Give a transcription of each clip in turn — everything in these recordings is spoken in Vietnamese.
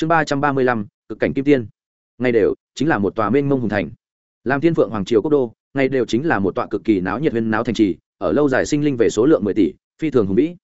chương ba trăm ba mươi lăm, cực cảnh kim tiên. Ngày đều, chính là một tòa mênh mông hùng thành. Làm thiên phượng hoàng triều quốc đô, ngày đều chính là một tọa cực kỳ náo nhiệt huyên náo thành trì, ở lâu dài sinh linh về số lượng mười tỷ, phi thường hùng vĩ.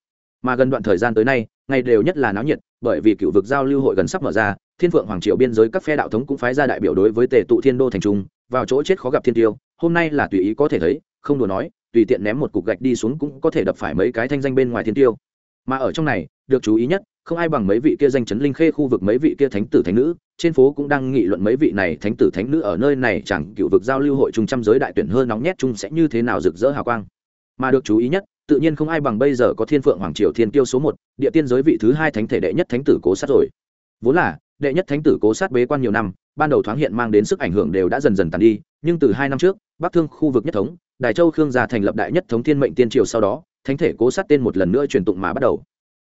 Mà gần đoạn thời gian tới nay, ngày đều nhất là náo nhiệt, bởi vì cựu vực giao lưu hội gần sắp mở ra, thiên phượng hoàng triều biên giới các phe đạo thống cũng phái ra đại biểu đối với tề tụ thiên đô thành trung vào chỗ chết khó gặp thiên tiêu, hôm nay là tùy ý có thể thấy, không đùa nói, tùy tiện ném một cục gạch đi xuống cũng có thể đập phải mấy cái thanh danh bên ngoài thiên tiêu mà ở trong này, được chú ý nhất, không ai bằng mấy vị kia danh chấn linh khê khu vực mấy vị kia thánh tử thánh nữ, trên phố cũng đang nghị luận mấy vị này thánh tử thánh nữ ở nơi này chẳng cựu vực giao lưu hội trung trăm giới đại tuyển hơn nóng nhét chung sẽ như thế nào rực rỡ hào quang. Mà được chú ý nhất, tự nhiên không ai bằng bây giờ có thiên phượng hoàng triều thiên tiêu số một, địa tiên giới vị thứ hai thánh thể đệ nhất thánh tử cố sát rồi. Vốn là, đệ nhất thánh tử cố sát bế quan nhiều năm, ban đầu thoáng hiện mang đến sức ảnh hưởng đều đã dần dần tàn đi, nhưng từ hai năm trước, bắc thương khu vực nhất thống, đài châu khương gia thành lập đại nhất thống thiên mệnh tiên triều sau đó thánh thể cố sát tên một lần nữa truyền tụng mà bắt đầu.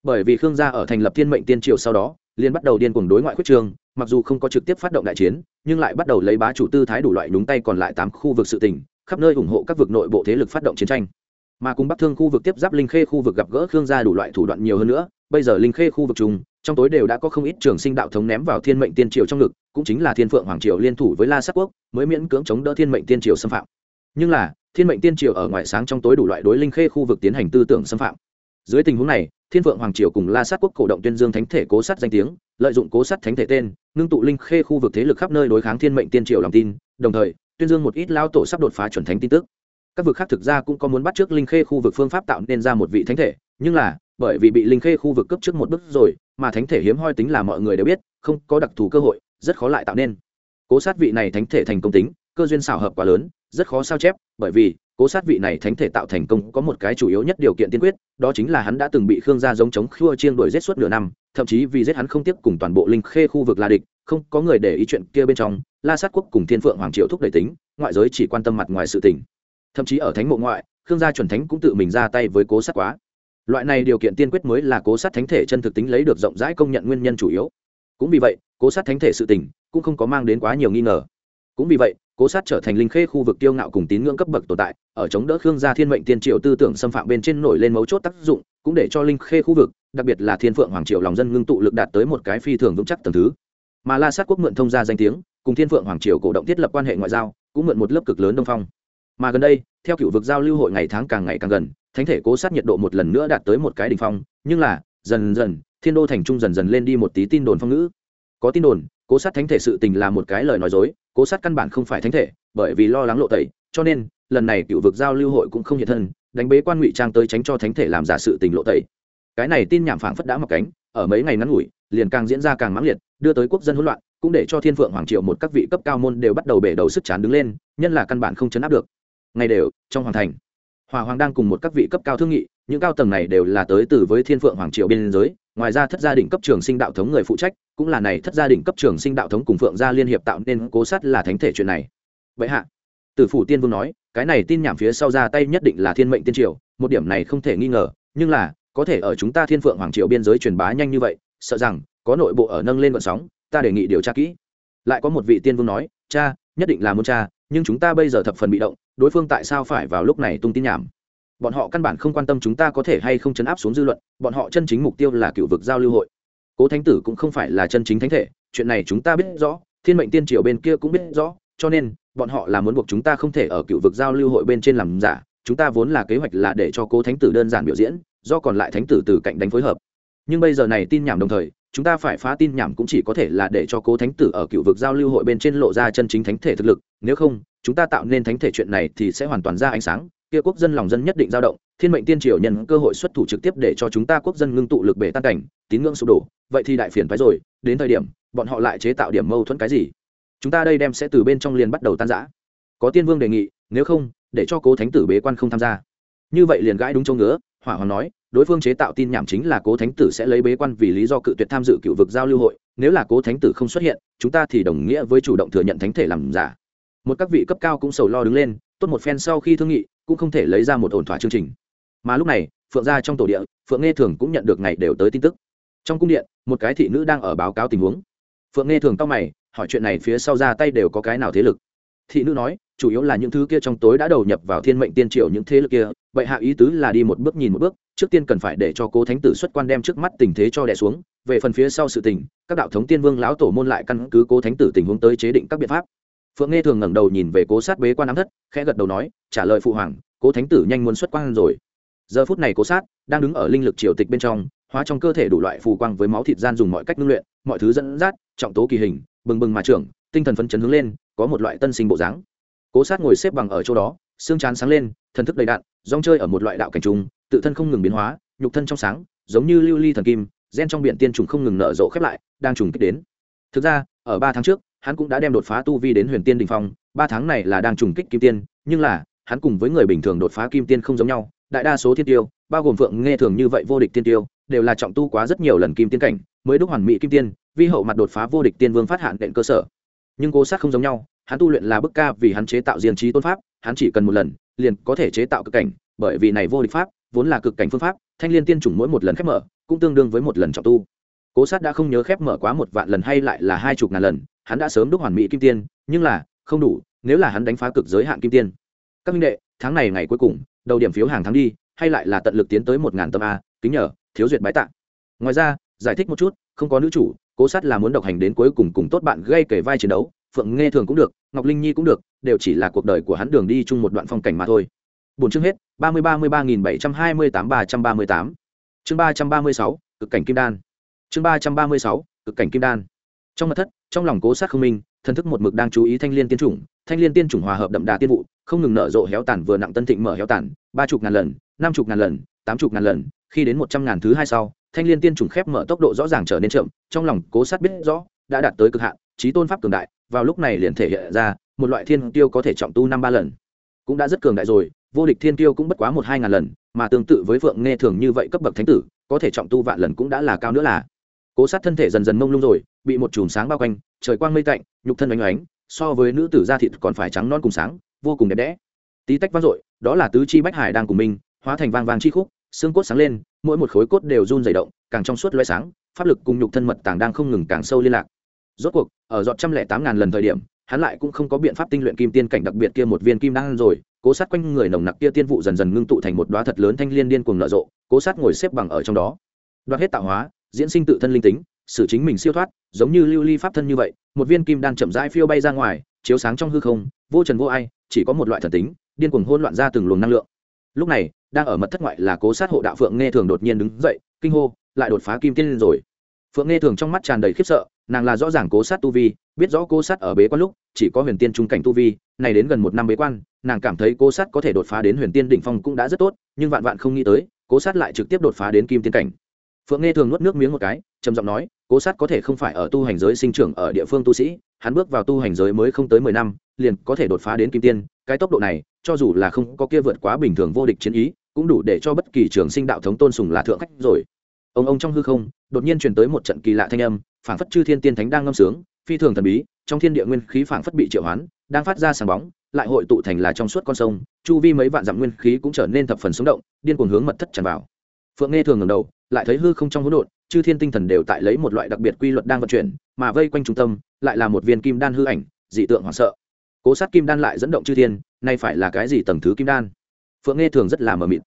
Bởi vì khương gia ở thành lập thiên mệnh tiên triều sau đó, liền bắt đầu điên cuồng đối ngoại khuyết trường mặc dù không có trực tiếp phát động đại chiến, nhưng lại bắt đầu lấy bá chủ tư thái đủ loại nhúng tay còn lại tám khu vực sự tỉnh khắp nơi ủng hộ các vực nội bộ thế lực phát động chiến tranh. Mà cùng bắc thương khu vực tiếp giáp linh khê khu vực gặp gỡ khương gia đủ loại thủ đoạn nhiều hơn nữa, bây giờ linh khê khu vực chung, trong tối đều đã có không ít trường sinh đạo thống ném vào thiên mệnh tiên triều trong ngực, cũng chính là thiên phượng hoàng triều liên thủ với la sắc quốc, mới miễn cưỡng chống đỡ thiên mệnh tiên triều xâm phạm. Nhưng là thiên mệnh tiên triều ở ngoại sáng trong tối đủ loại đối linh khê khu vực tiến hành tư tưởng xâm phạm. Dưới tình huống này, thiên vượng hoàng triều cùng la sát quốc cổ động tuyên dương thánh thể cố sát danh tiếng, lợi dụng cố sát thánh thể tên, ngưng tụ linh khê khu vực thế lực khắp nơi đối kháng thiên mệnh tiên triều lòng tin, đồng thời, tuyên dương một ít lao tổ sắp đột phá chuẩn thánh tin tức. Các vực khác thực ra cũng có muốn bắt trước linh khê khu vực phương pháp tạo nên ra một vị thánh thể, nhưng là, bởi vì bị linh khê khu vực cấp trước một bước rồi, mà thánh thể hiếm hoi tính là mọi người đều biết, không có đặc thù cơ hội, rất khó lại tạo nên. Cố sát vị này thánh thể thành công tính, cơ duyên xảo hợp quá lớn rất khó sao chép, bởi vì, cố sát vị này thánh thể tạo thành công có một cái chủ yếu nhất điều kiện tiên quyết, đó chính là hắn đã từng bị khương gia giống chống khua chiên đuổi giết suốt nửa năm, thậm chí vì giết hắn không tiếp cùng toàn bộ linh khê khu vực la địch, không có người để ý chuyện kia bên trong, la sát quốc cùng thiên phượng hoàng triệu thúc đẩy tính, ngoại giới chỉ quan tâm mặt ngoài sự tình. Thậm chí ở thánh mộ ngoại, khương gia chuẩn thánh cũng tự mình ra tay với cố sát quá. Loại này điều kiện tiên quyết mới là cố sát thánh thể chân thực tính lấy được rộng rãi công nhận nguyên nhân chủ yếu. Cũng vì vậy, cố sát thánh thể sự tình cũng không có mang đến quá nhiều nghi ngờ. Cũng vì vậy cố sát trở thành linh khê khu vực tiêu ngạo cùng tín ngưỡng cấp bậc tồn tại, ở chống đỡ khương gia thiên mệnh tiên triệu tư tưởng xâm phạm bên trên nổi lên mấu chốt tác dụng, cũng để cho linh khê khu vực, đặc biệt là thiên phượng hoàng triều lòng dân ngưng tụ lực đạt tới một cái phi thường vững chắc tầng thứ. Mà la sát quốc mượn thông gia danh tiếng, cùng thiên phượng hoàng triều cổ động thiết lập quan hệ ngoại giao, cũng mượn một lớp cực lớn đông phong. Mà gần đây, theo cựu vực giao lưu hội ngày tháng càng ngày càng gần, thánh thể cố sát nhiệt độ một lần nữa đạt tới một cái đỉnh phong, nhưng là, dần dần, thiên đô thành trung dần dần lên đi một tí tin đồn phong ngữ. Có tin đồn cố sát thánh thể sự tình là một cái lời nói dối, cố sát căn bản không phải thánh thể, bởi vì lo lắng lộ tẩy, cho nên, lần này cựu vực giao lưu hội cũng không hiện thân, đánh bế quan ngụy trang tới tránh cho thánh thể làm giả sự tình lộ tẩy. Cái này tin nhảm phảng phất đã mặc cánh, ở mấy ngày ngắn ngủi, liền càng diễn ra càng mãng liệt, đưa tới quốc dân hỗn loạn, cũng để cho thiên phượng hoàng triệu một các vị cấp cao môn đều bắt đầu bể đầu sức chán đứng lên, nhân là căn bản không chấn áp được. Ngày đều, trong hoàng thành, hòa hoàng đang cùng một các vị cấp cao thương nghị, những cao tầng này đều là tới từ với thiên phượng hoàng triều biên giới ngoài ra thất gia đình cấp trường sinh đạo thống người phụ trách, cũng là này thất gia đình cấp trường sinh đạo thống cùng phượng gia liên hiệp tạo nên cố sát là thánh thể chuyện này. Vậy hạ, tử phủ tiên vương nói, cái này tin nhảm phía sau ra tay nhất định là thiên mệnh tiên triều, một điểm này không thể nghi ngờ, nhưng là, có thể ở chúng ta thiên phượng hoàng triều biên giới truyền bá nhanh như vậy, sợ rằng, có nội bộ ở nâng lên vận sóng, ta đề nghị điều tra kỹ. Lại có một vị tiên vương nói, cha, nhất định là muốn cha, nhưng chúng ta bây giờ thập phần bị động, đối phương tại sao phải vào lúc này tung tin nhảm? Bọn họ căn bản không quan tâm chúng ta có thể hay không chấn áp xuống dư luận, bọn họ chân chính mục tiêu là cựu vực giao lưu hội. Cố thánh tử cũng không phải là chân chính thánh thể, chuyện này chúng ta biết rõ, thiên mệnh tiên triều bên kia cũng biết rõ, cho nên, bọn họ là muốn buộc chúng ta không thể ở cựu vực giao lưu hội bên trên làm giả, chúng ta vốn là kế hoạch là để cho cố thánh tử đơn giản biểu diễn, do còn lại thánh tử từ cạnh đánh phối hợp. Nhưng bây giờ này tin nhảm đồng thời, chúng ta phải phá tin nhảm cũng chỉ có thể là để cho cố thánh tử ở cựu vực giao lưu hội bên trên lộ ra chân chính thánh thể thực lực, nếu không, chúng ta tạo nên thánh thể chuyện này thì sẽ hoàn toàn ra ánh sáng kia quốc dân lòng dân nhất định dao động, thiên mệnh tiên triều nhân cơ hội xuất thủ trực tiếp để cho chúng ta quốc dân ngưng tụ lực bể tan cảnh, tín ngưỡng sụp đổ. Vậy thì đại phiền phái rồi, đến thời điểm, bọn họ lại chế tạo điểm mâu thuẫn cái gì? Chúng ta đây đem sẽ từ bên trong liền bắt đầu tan rã. Có tiên vương đề nghị, nếu không, để cho cố thánh tử bế quan không tham gia. Như vậy liền gãi đúng châu ngứa, hỏa hoàng nói, đối phương chế tạo tin nhảm chính là cố thánh tử sẽ lấy bế quan vì lý do cự tuyệt tham dự cựu vực giao lưu hội, nếu là cố thánh tử không xuất hiện, chúng ta thì đồng nghĩa với chủ động thừa nhận thánh thể làm giả. Một các vị cấp cao cũng sầu lo đứng lên, tốt một phen sau khi thương nghị cũng không thể lấy ra một ổn thỏa chương trình. Mà lúc này, phượng gia trong tổ địa, phượng nghe thường cũng nhận được ngày đều tới tin tức. Trong cung điện, một cái thị nữ đang ở báo cáo tình huống. Phượng nghe thường tao mày, hỏi chuyện này phía sau ra tay đều có cái nào thế lực? Thị nữ nói, chủ yếu là những thứ kia trong tối đã đầu nhập vào thiên mệnh tiên triều những thế lực kia vậy hạ ý tứ là đi một bước nhìn một bước, trước tiên cần phải để cho cố thánh tử xuất quan đem trước mắt tình thế cho đẻ xuống, về phần phía sau sự tình, các đạo thống tiên vương lão tổ môn lại căn cứ cố thánh tử tình huống tới chế định các biện pháp phượng nghe thường ngẩng đầu nhìn về cố sát bế quan ám thất, khẽ gật đầu nói, trả lời phụ hoàng, cố thánh tử nhanh muốn xuất quan rồi. Giờ phút này cố sát đang đứng ở linh lực triều tịch bên trong, hóa trong cơ thể đủ loại phù quang với máu thịt gian dùng mọi cách ngưng luyện, mọi thứ dẫn dắt, trọng tố kỳ hình, bừng bừng mà trưởng, tinh thần phấn chấn hướng lên, có một loại tân sinh bộ dáng. Cố sát ngồi xếp bằng ở chỗ đó, xương chán sáng lên, thần thức đầy đạn rong chơi ở một loại đạo cảnh trùng tự thân không ngừng biến hóa, nhục thân trong sáng, giống như lưu ly thần kim, gen trong biển tiên trùng không ngừng nở rộ khép lại, đang trùng kích đến. Thực ra, ở ba tháng trước hắn cũng đã đem đột phá tu vi đến huyền tiên đình phong, ba tháng này là đang trùng kích kim tiên, nhưng là, hắn cùng với người bình thường đột phá kim tiên không giống nhau, đại đa số thiên tiêu, bao gồm phượng nghe thường như vậy vô địch tiên tiêu, đều là trọng tu quá rất nhiều lần kim tiên cảnh, mới đúc hoàn mỹ kim tiên, vi hậu mặt đột phá vô địch tiên vương phát hạn đệm cơ sở. Nhưng cố sát không giống nhau, hắn tu luyện là bức ca vì hắn chế tạo diên trí tôn pháp, hắn chỉ cần một lần, liền có thể chế tạo cực cảnh, bởi vì này vô địch pháp, vốn là cực cảnh phương pháp, thanh liên tiên chủng mỗi một lần khép mở, cũng tương đương với một lần trọng tu cố sát đã không nhớ khép mở quá một vạn lần hay lại là hai chục ngàn lần, hắn đã sớm đúc hoàn mỹ kim tiên, nhưng là, không đủ, nếu là hắn đánh phá cực giới hạn kim tiên. Các minh đệ, tháng này ngày cuối cùng, đầu điểm phiếu hàng tháng đi, hay lại là tận lực tiến tới một ngàn tâm a, kính nhờ, thiếu duyệt bái tạ. Ngoài ra, giải thích một chút, không có nữ chủ, cố sát là muốn độc hành đến cuối cùng cùng tốt bạn gây kể vai chiến đấu, phượng nghe thường cũng được, ngọc linh nhi cũng được, đều chỉ là cuộc đời của hắn đường đi chung một đoạn phong cảnh mà thôi. Bốn chương hết, ba mươi ba mươi ba nghìn bảy trăm hai mươi tám ba trăm ba mươi tám. Chương ba trăm ba mươi sáu, cực cảnh kim đan chương ba trăm ba mươi sáu, cực cảnh kim đan. Trong mặt thất, trong lòng cố sát không minh, thần thức một mực đang chú ý thanh l i ê n tiên chủng. Thanh l i ê n tiên chủng hòa hợp đậm đà tiên vụ, không ngừng nở rộ héo tàn, vừa nặng tân thịnh mở héo tàn, ba chục ngàn lần, năm chục ngàn lần, tám chục ngàn lần, khi đến một trăm ngàn thứ hai sau, thanh l i ê n tiên chủng khép mở tốc độ rõ ràng trở nên chậm, trong lòng cố sát biết rõ, đã đạt tới cực hạn trí tôn pháp cường đại, vào lúc này liền thể hiện ra, một loại thiên tiêu có thể trọng tu năm ba lần. Cũng đã rất cường đại rồi, vô địch thiên tiêu cũng bất quá một hai ngàn lần, mà tương tự với phượng nghe thường như vậy cấp bậc thánh tử, có thể trọng tu vạn lần cũng đã là cao nữa là cố sát thân thể dần dần mông lung rồi, bị một chùm sáng bao quanh, trời quang mây tạnh, nhục thân oanh oánh so với nữ tử da thịt còn phải trắng non cùng sáng, vô cùng đẹp đẽ. Tí tách vang dội, đó là tứ chi bách hải đang cùng mình, hóa thành vang vang chi khúc, xương cốt sáng lên, mỗi một khối cốt đều run dày động, càng trong suốt loay sáng, pháp lực cùng nhục thân mật tàng đang không ngừng càng sâu liên lạc. Rốt cuộc, ở dọn trăm lẻ tám ngàn lần thời điểm, hắn lại cũng không có biện pháp tinh luyện kim tiên cảnh đặc biệt kia một viên kim đan rồi, cố sát quanh người nồng nặc kia tiên vụ dần dần ngưng tụ thành một đoá thật lớn thanh liên điên cuồng nở rộ, cố sát ngồi xếp bằng ở trong đó. Đoạt hết tạo hóa diễn sinh tự thân linh tính, xử chính mình siêu thoát, giống như lưu ly pháp thân như vậy, một viên kim đan chậm rãi phiêu bay ra ngoài, chiếu sáng trong hư không, vô trần vô ai, chỉ có một loại thần tính, điên cuồng hôn loạn ra từng luồng năng lượng. Lúc này, đang ở mật thất ngoại là cố sát hộ đạo phượng nghe thường đột nhiên đứng dậy, kinh hô, lại đột phá kim tiên lên rồi. Phượng nghe thường trong mắt tràn đầy khiếp sợ, nàng là rõ ràng cố sát tu vi, biết rõ cố sát ở bế quan lúc, chỉ có huyền tiên trung cảnh tu vi, này đến gần một năm bế quan, nàng cảm thấy cố sát có thể đột phá đến huyền tiên đỉnh phong cũng đã rất tốt, nhưng vạn vạn không nghĩ tới, cố sát lại trực tiếp đột phá đến kim tiên cảnh phượng nghe thường nuốt nước miếng một cái, trầm giọng nói, cố sát có thể không phải ở tu hành giới sinh trưởng ở địa phương tu sĩ, hắn bước vào tu hành giới mới không tới mười năm, liền có thể đột phá đến kim tiên, cái tốc độ này, cho dù là không có kia vượt quá bình thường vô địch chiến ý, cũng đủ để cho bất kỳ trường sinh đạo thống tôn sùng là thượng khách rồi. Ông ông trong hư không, đột nhiên truyền tới một trận kỳ lạ thanh âm, phảng phất chư thiên tiên thánh đang ngâm sướng, phi thường thần bí, trong thiên địa nguyên khí phảng phất bị triệu hoán, đang phát ra sáng bóng, lại hội tụ thành là trong suốt con sông, chu vi mấy vạn dặm nguyên khí cũng trở nên thập phần sống động, điên cuồng hướng mật thất tràn vào phượng nghe thường ngầm đầu, lại thấy hư không trong hỗn độn, chư thiên tinh thần đều tại lấy một loại đặc biệt quy luật đang vận chuyển, mà vây quanh trung tâm, lại là một viên kim đan hư ảnh, dị tượng hoảng sợ. Cố sát kim đan lại dẫn động chư thiên, nay phải là cái gì tầng thứ kim đan? Phượng nghe thường rất là mờ mịt.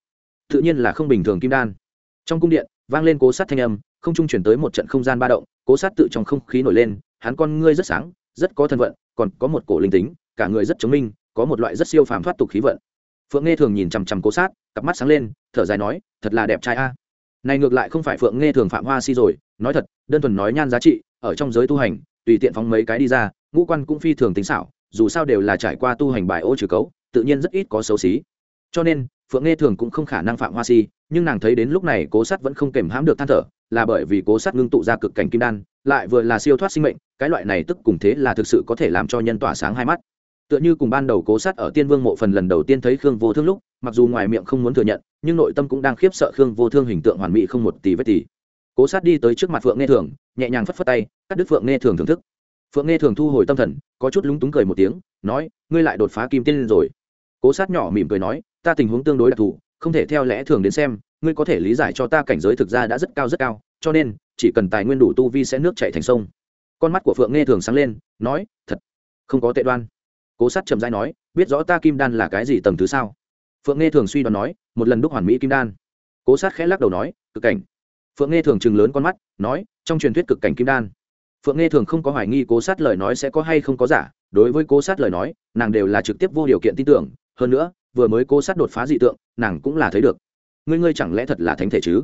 Tự nhiên là không bình thường kim đan. Trong cung điện, vang lên cố sát thanh âm, không trung chuyển tới một trận không gian ba động, cố sát tự trong không khí nổi lên, hắn con ngươi rất sáng, rất có thân vận, còn có một cổ linh tính, cả người rất chứng minh, có một loại rất siêu phàm thoát tục khí vận phượng nghe thường nhìn chằm chằm cố sát, cặp mắt sáng lên, thở dài nói, thật là đẹp trai a. Này ngược lại không phải phượng nghe thường phạm hoa si rồi, nói thật, đơn thuần nói nhan giá trị, ở trong giới tu hành, tùy tiện phóng mấy cái đi ra, ngũ quan cũng phi thường tính xảo, dù sao đều là trải qua tu hành bài ô trừ cấu, tự nhiên rất ít có xấu xí. Cho nên, phượng nghe thường cũng không khả năng phạm hoa si, nhưng nàng thấy đến lúc này cố sát vẫn không kềm hãm được than thở, là bởi vì cố sát ngưng tụ ra cực cảnh kim đan, lại vừa là siêu thoát sinh mệnh, cái loại này tức cùng thế là thực sự có thể làm cho nhân tỏa sáng hai mắt tựa như cùng ban đầu cố sát ở tiên vương mộ phần lần đầu tiên thấy khương vô thương lúc, mặc dù ngoài miệng không muốn thừa nhận, nhưng nội tâm cũng đang khiếp sợ khương vô thương hình tượng hoàn mỹ không một tỷ vết tỷ cố sát đi tới trước mặt phượng nghe thường, nhẹ nhàng phất phất tay, cắt đứt phượng nghe thường thưởng thức. Phượng nghe thường thu hồi tâm thần, có chút lúng túng cười một tiếng, nói, ngươi lại đột phá kim tiên lên rồi. Cố sát nhỏ mỉm cười nói, ta tình huống tương đối đặc thù, không thể theo lẽ thường đến xem, ngươi có thể lý giải cho ta cảnh giới thực ra đã rất cao rất cao, cho nên, chỉ cần tài nguyên đủ tu vi sẽ nước chảy thành sông. Con mắt của phượng nghe thường sáng lên, nói, thật, không có tệ đoan cố sát trầm dai nói, biết rõ ta kim đan là cái gì tầng thứ sao? Phượng nghe thường suy đoán nói, một lần đúc hoàn mỹ kim đan. Cố sát khẽ lắc đầu nói, cực cảnh. Phượng nghe thường chừng lớn con mắt, nói, trong truyền thuyết cực cảnh kim đan. Phượng nghe thường không có hoài nghi cố sát lời nói sẽ có hay không có giả, đối với cố sát lời nói, nàng đều là trực tiếp vô điều kiện tin tưởng, hơn nữa, vừa mới cố sát đột phá dị tượng, nàng cũng là thấy được. Ngươi ngươi chẳng lẽ thật là thánh thể chứ?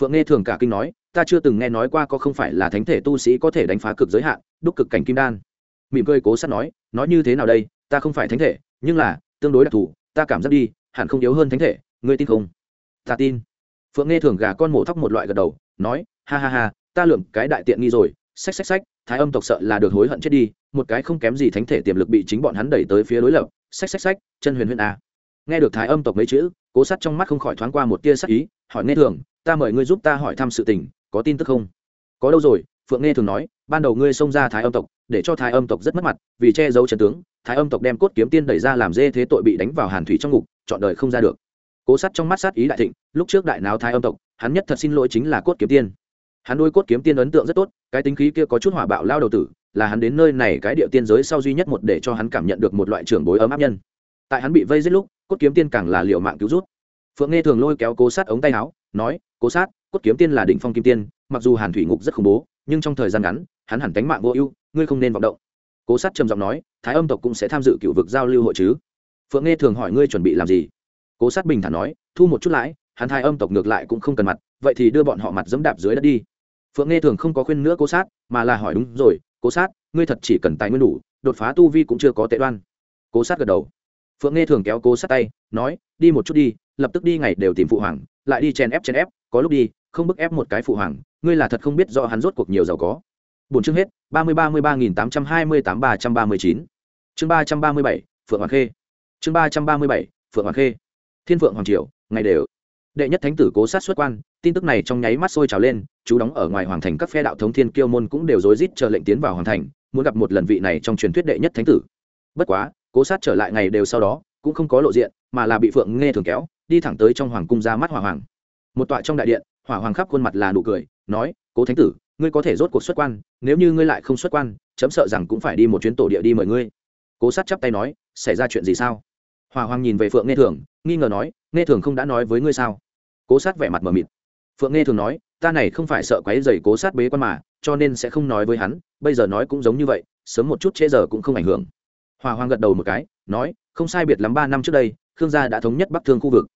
Phượng nghe thường cả kinh nói, ta chưa từng nghe nói qua có không phải là thánh thể tu sĩ có thể đánh phá cực giới hạn, đúc cực cảnh kim đan mỉm cười cố sát nói nói như thế nào đây? Ta không phải thánh thể, nhưng là, tương đối đặc thù, ta cảm giác đi, hẳn không yếu hơn thánh thể, ngươi tin không? Ta tin. Phượng nghe thường gà con mổ thóc một loại gật đầu, nói, ha ha ha, ta lượm cái đại tiện nghi rồi, xách xách xách, thái âm tộc sợ là được hối hận chết đi, một cái không kém gì thánh thể tiềm lực bị chính bọn hắn đẩy tới phía đối lập, xách xách xách, chân huyền huyền a. Nghe được thái âm tộc mấy chữ, cố sát trong mắt không khỏi thoáng qua một tia sắc ý, hỏi nghe thường ta mời ngươi giúp ta hỏi thăm sự tình, có tin tức không? Có đâu rồi, phượng nghe thường nói ban đầu ngươi xông ra thái âm tộc, để cho thái âm tộc rất mất mặt, vì che giấu trần tướng, thái âm tộc đem cốt kiếm tiên đẩy ra làm dê thế tội bị đánh vào hàn thủy trong ngục, chọn đời không ra được. Cố Sát trong mắt sát ý đại thịnh, lúc trước đại náo thái âm tộc, hắn nhất thật xin lỗi chính là cốt kiếm tiên. Hắn nuôi cốt kiếm tiên ấn tượng rất tốt, cái tính khí kia có chút hỏa bạo lao đầu tử, là hắn đến nơi này cái địa tiên giới sau duy nhất một để cho hắn cảm nhận được một loại trưởng bối ấm áp nhân. Tại hắn bị vây giết lúc, cốt kiếm tiên càng là liệu mạng cứu rút. Phượng nghe thường lôi kéo cố sát ống tay áo, nói, cố sát, cốt kiếm tiên là đỉnh phong kim tiên, mặc dù hàn thủy ngục rất khủng bố, nhưng trong thời gian ngắn hắn hẳn đánh mạng vô ưu, ngươi không nên vọng động. Cố sát trầm giọng nói, thái âm tộc cũng sẽ tham dự cựu vực giao lưu hội chứ? Phượng nghe thường hỏi ngươi chuẩn bị làm gì? Cố sát bình thản nói, thu một chút lãi, hắn thái âm tộc ngược lại cũng không cần mặt, vậy thì đưa bọn họ mặt dẫm đạp dưới đất đi. Phượng nghe thường không có khuyên nữa cố sát, mà là hỏi đúng rồi, cố sát, ngươi thật chỉ cần tài nguyên đủ, đột phá tu vi cũng chưa có tệ đoan. Cố sát gật đầu. Phượng nghe thường kéo cố sát tay, nói, đi một chút đi, lập tức đi ngày đều tìm phụ hoàng, lại đi chen ép chen ép, có lúc đi, không bức ép một cái phụ hoàng, ngươi là thật không biết do hắn rốt cuộc nhiều giàu có bốn chương hết, ba mươi ba mươi ba nghìn tám trăm hai mươi tám ba trăm ba mươi chín. Chương ba trăm ba mươi bảy, phượng hoàng khê. Chương ba trăm ba mươi bảy, phượng hoàng khê. Thiên phượng hoàng triều, ngày đều. Đệ nhất thánh tử cố sát xuất quan, tin tức này trong nháy mắt sôi trào lên, chú đóng ở ngoài hoàng thành các phe đạo thống thiên kiêu môn cũng đều rối rít chờ lệnh tiến vào hoàng thành, muốn gặp một lần vị này trong truyền thuyết đệ nhất thánh tử. Bất quá, cố sát trở lại ngày đều sau đó, cũng không có lộ diện, mà là bị phượng nghe thường kéo, đi thẳng tới trong hoàng cung ra mắt hỏa hoàng. Một tọa trong đại điện, hỏa hoàng khắp khuôn mặt là nụ cười, nói, cố thánh tử ngươi có thể rốt cuộc xuất quan, nếu như ngươi lại không xuất quan, chấm sợ rằng cũng phải đi một chuyến tổ địa đi mời ngươi. Cố sát chắp tay nói, xảy ra chuyện gì sao? Hòa hoàng nhìn về phượng nghe thường, nghi ngờ nói nghe thường không đã nói với ngươi sao? Cố sát vẻ mặt mờ mịt. Phượng nghe thường nói, ta này không phải sợ quấy dày cố sát bế quan mà, cho nên sẽ không nói với hắn, bây giờ nói cũng giống như vậy, sớm một chút trễ giờ cũng không ảnh hưởng. Hòa hoàng gật đầu một cái, nói, không sai biệt lắm ba năm trước đây, khương gia đã thống nhất bắc thương khu vực.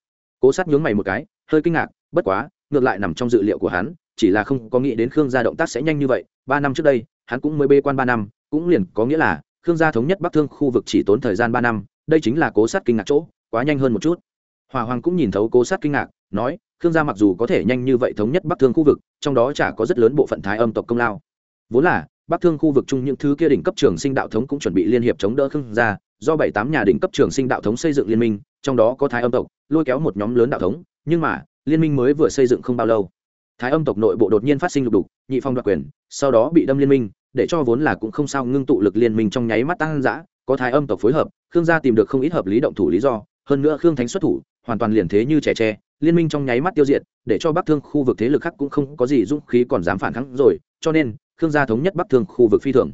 Cố sát nhướng mày một cái, hơi kinh ngạc, bất quá, ngược lại nằm trong dự liệu của hắn chỉ là không có nghĩ đến khương gia động tác sẽ nhanh như vậy, ba năm trước đây, hắn cũng mới bê quan ba năm, cũng liền có nghĩa là, khương gia thống nhất bắc thương khu vực chỉ tốn thời gian ba năm, đây chính là cố sát kinh ngạc chỗ, quá nhanh hơn một chút. Hòa hoàng cũng nhìn thấu cố sát kinh ngạc, nói, khương gia mặc dù có thể nhanh như vậy thống nhất bắc thương khu vực, trong đó chả có rất lớn bộ phận thái âm tộc công lao. Vốn là, bắc thương khu vực chung những thứ kia đỉnh cấp trường sinh đạo thống cũng chuẩn bị liên hiệp chống đỡ khương gia, do bảy tám nhà đỉnh cấp trường sinh đạo thống xây dựng liên minh, trong đó có thái âm tộc, lôi kéo một nhóm lớn đạo thống, nhưng mà, liên minh mới vừa xây dựng không bao lâu thái âm tộc nội bộ đột nhiên phát sinh lục đục, nhị phong đoạt quyền, sau đó bị đâm liên minh, để cho vốn là cũng không sao ngưng tụ lực liên minh trong nháy mắt tăng dã, có thái âm tộc phối hợp, khương gia tìm được không ít hợp lý động thủ lý do, hơn nữa khương thánh xuất thủ, hoàn toàn liền thế như trẻ tre, liên minh trong nháy mắt tiêu diệt, để cho bắc thương khu vực thế lực khác cũng không có gì dũng khí còn dám phản kháng rồi, cho nên, khương gia thống nhất bắc thương khu vực phi thường.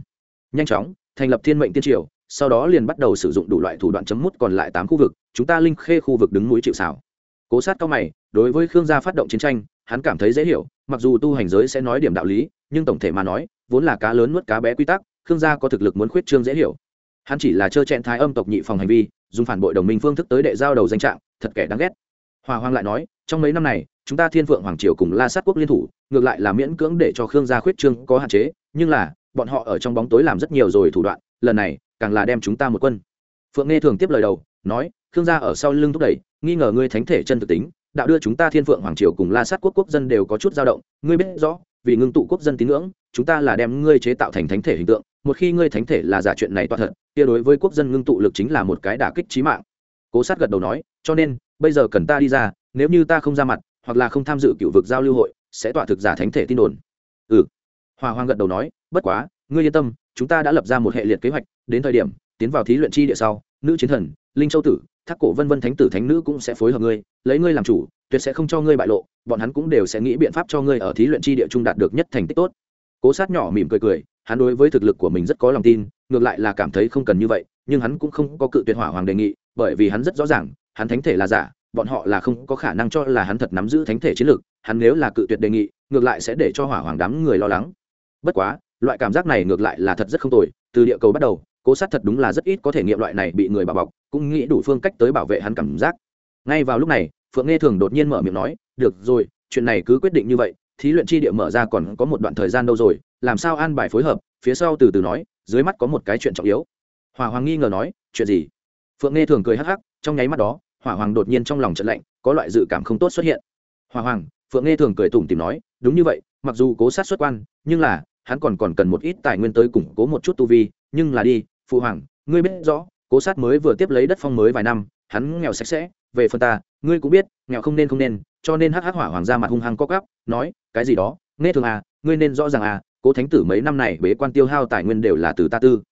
Nhanh chóng, thành lập thiên mệnh tiên triều, sau đó liền bắt đầu sử dụng đủ loại thủ đoạn chấm mút còn lại tám khu vực, chúng ta linh khê khu vực đứng núi chịu xảo cố sát cao mày, đối với khương gia phát động chiến tranh hắn cảm thấy dễ hiểu, mặc dù tu hành giới sẽ nói điểm đạo lý, nhưng tổng thể mà nói, vốn là cá lớn nuốt cá bé quy tắc, khương gia có thực lực muốn khuyết trương dễ hiểu. Hắn chỉ là trơ chẹn thái âm tộc nhị phòng hành vi, dùng phản bội đồng minh phương thức tới đệ giao đầu danh trạng, thật kẻ đáng ghét. Hòa hoang lại nói, trong mấy năm này, chúng ta thiên phượng hoàng triều cùng la sát quốc liên thủ, ngược lại là miễn cưỡng để cho khương gia khuyết trương có hạn chế, nhưng là, bọn họ ở trong bóng tối làm rất nhiều rồi thủ đoạn, lần này, càng là đem chúng ta một quân. Phượng nghe thường tiếp lời đầu, nói, khương gia ở sau lưng thúc đẩy, nghi ngờ ngươi thánh thể chân thực tính đạo đưa chúng ta thiên phượng hoàng triều cùng la sát quốc quốc dân đều có chút dao động, ngươi biết rõ, vì ngưng tụ quốc dân tín ngưỡng, chúng ta là đem ngươi chế tạo thành thánh thể hình tượng, một khi ngươi thánh thể là giả chuyện này toa thật, kia đối với quốc dân ngưng tụ lực chính là một cái đả kích trí mạng. Cố sát gật đầu nói, cho nên, bây giờ cần ta đi ra, nếu như ta không ra mặt, hoặc là không tham dự cựu vực giao lưu hội, sẽ tọa thực giả thánh thể tin đồn. Ừ. Hòa hoàng gật đầu nói, bất quá, ngươi yên tâm, chúng ta đã lập ra một hệ liệt kế hoạch, đến thời điểm, tiến vào thí luyện chi địa sau, nữ chiến thần, linh châu tử thác cổ vân vân thánh tử thánh nữ cũng sẽ phối hợp ngươi, lấy ngươi làm chủ, tuyệt sẽ không cho ngươi bại lộ, bọn hắn cũng đều sẽ nghĩ biện pháp cho ngươi ở thí luyện chi địa trung đạt được nhất thành tích tốt. Cố sát nhỏ mỉm cười cười, hắn đối với thực lực của mình rất có lòng tin, ngược lại là cảm thấy không cần như vậy, nhưng hắn cũng không có cự tuyệt hỏa hoàng đề nghị, bởi vì hắn rất rõ ràng, hắn thánh thể là giả, bọn họ là không có khả năng cho là hắn thật nắm giữ thánh thể chiến lược hắn nếu là cự tuyệt đề nghị, ngược lại sẽ để cho hỏa hoàng đám người lo lắng. Bất quá, loại cảm giác này ngược lại là thật rất không tồi, từ địa cầu bắt đầu, cố sát thật đúng là rất ít có thể nghiệm loại này bị người bảo bọc cũng nghĩ đủ phương cách tới bảo vệ hắn cảm giác. Ngay vào lúc này, phượng nghe thường đột nhiên mở miệng nói, được rồi, chuyện này cứ quyết định như vậy, thí luyện chi địa mở ra còn có một đoạn thời gian đâu rồi, làm sao an bài phối hợp? Phía sau từ từ nói, dưới mắt có một cái chuyện trọng yếu. Hỏa hoàng nghi ngờ nói, chuyện gì? Phượng nghe thường cười hắc hắc, trong nháy mắt đó, hỏa hoàng đột nhiên trong lòng trận lạnh, có loại dự cảm không tốt xuất hiện. Hỏa hoàng, phượng nghe thường cười tủm tìm nói, đúng như vậy, mặc dù cố sát xuất quan, nhưng là, hắn còn còn cần một ít tài nguyên tới củng cố một chút tu vi, nhưng là đi, phụ hoàng, ngươi biết rõ cố sát mới vừa tiếp lấy đất phong mới vài năm, hắn nghèo sạch sẽ, về phần ta, ngươi cũng biết, nghèo không nên không nên, cho nên hắc hắc hỏa hoàng ra mặt hung hăng co cắp nói, cái gì đó, nghe thường à ngươi nên rõ ràng à cố thánh tử mấy năm này bế quan tiêu hao tài nguyên đều là từ ta tư.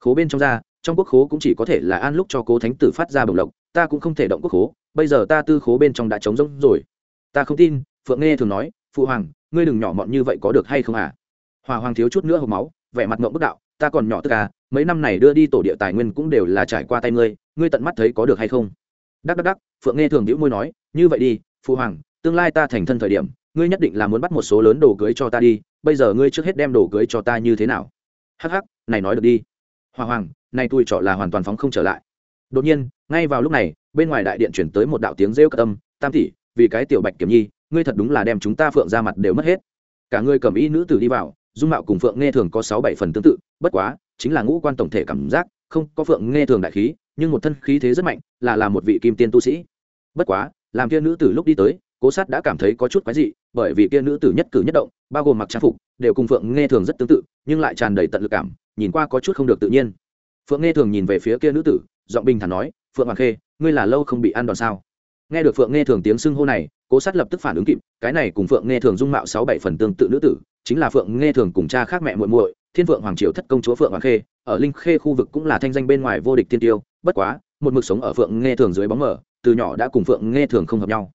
Khố bên trong ra, trong quốc khố cũng chỉ có thể là an lúc cho cố thánh tử phát ra bồng lộc, ta cũng không thể động quốc khố, bây giờ ta tư khố bên trong đã trống rỗng rồi. Ta không tin, phượng nghe thường nói, phụ hoàng, ngươi đừng nhỏ mọn như vậy có được hay không à? Hòa hoàng thiếu chút nữa hộp máu, vẻ mặt ngộng bức đạo ta còn nhỏ tức à mấy năm này đưa đi tổ địa tài nguyên cũng đều là trải qua tay ngươi ngươi tận mắt thấy có được hay không? Đắc đắc đắc, phượng nghe thường đĩu môi nói, như vậy đi phụ hoàng, tương lai ta thành thân thời điểm, ngươi nhất định là muốn bắt một số lớn đồ cưới cho ta đi, bây giờ ngươi trước hết đem đồ cưới cho ta như thế nào? Hắc hắc, này nói được đi. Hoàng hoàng này tôi trọ là hoàn toàn phóng không trở lại. Đột nhiên, ngay vào lúc này, bên ngoài đại điện chuyển tới một đạo tiếng rêu cất âm, tam tỷ, vì cái tiểu bạch kiểm nhi, ngươi thật đúng là đem chúng ta phượng ra mặt đều mất hết. Cả ngươi cầm y nữ tử đi vào dung mạo cùng phượng nghe thường có sáu bảy phần tương tự, bất quá, chính là ngũ quan tổng thể cảm giác, không có phượng nghe thường đại khí, nhưng một thân khí thế rất mạnh, là là một vị kim tiên tu sĩ. Bất quá, làm kia nữ tử lúc đi tới, cố sát đã cảm thấy có chút quái dị, bởi vì kia nữ tử nhất cử nhất động, bao gồm mặc trang phục, đều cùng phượng nghe thường rất tương tự, nhưng lại tràn đầy tận lực cảm, nhìn qua có chút không được tự nhiên. Phượng nghe thường nhìn về phía kia nữ tử, giọng bình thản nói, phượng hoàng khê, ngươi là lâu không bị ăn đòn sao? Nghe được phượng nghe thường tiếng xưng hô này, cố sát lập tức phản ứng kịp, cái này cùng phượng nghe thường dung mạo sáu bảy phần tương tự nữ tử chính là phượng nghe thường cùng cha khác mẹ muội muội, thiên phượng hoàng triều thất công chúa phượng hoàng khê, ở linh khê khu vực cũng là thanh danh bên ngoài vô địch thiên tiêu, bất quá, một mực sống ở phượng nghe thường dưới bóng mở từ nhỏ đã cùng phượng nghe thường không hợp nhau.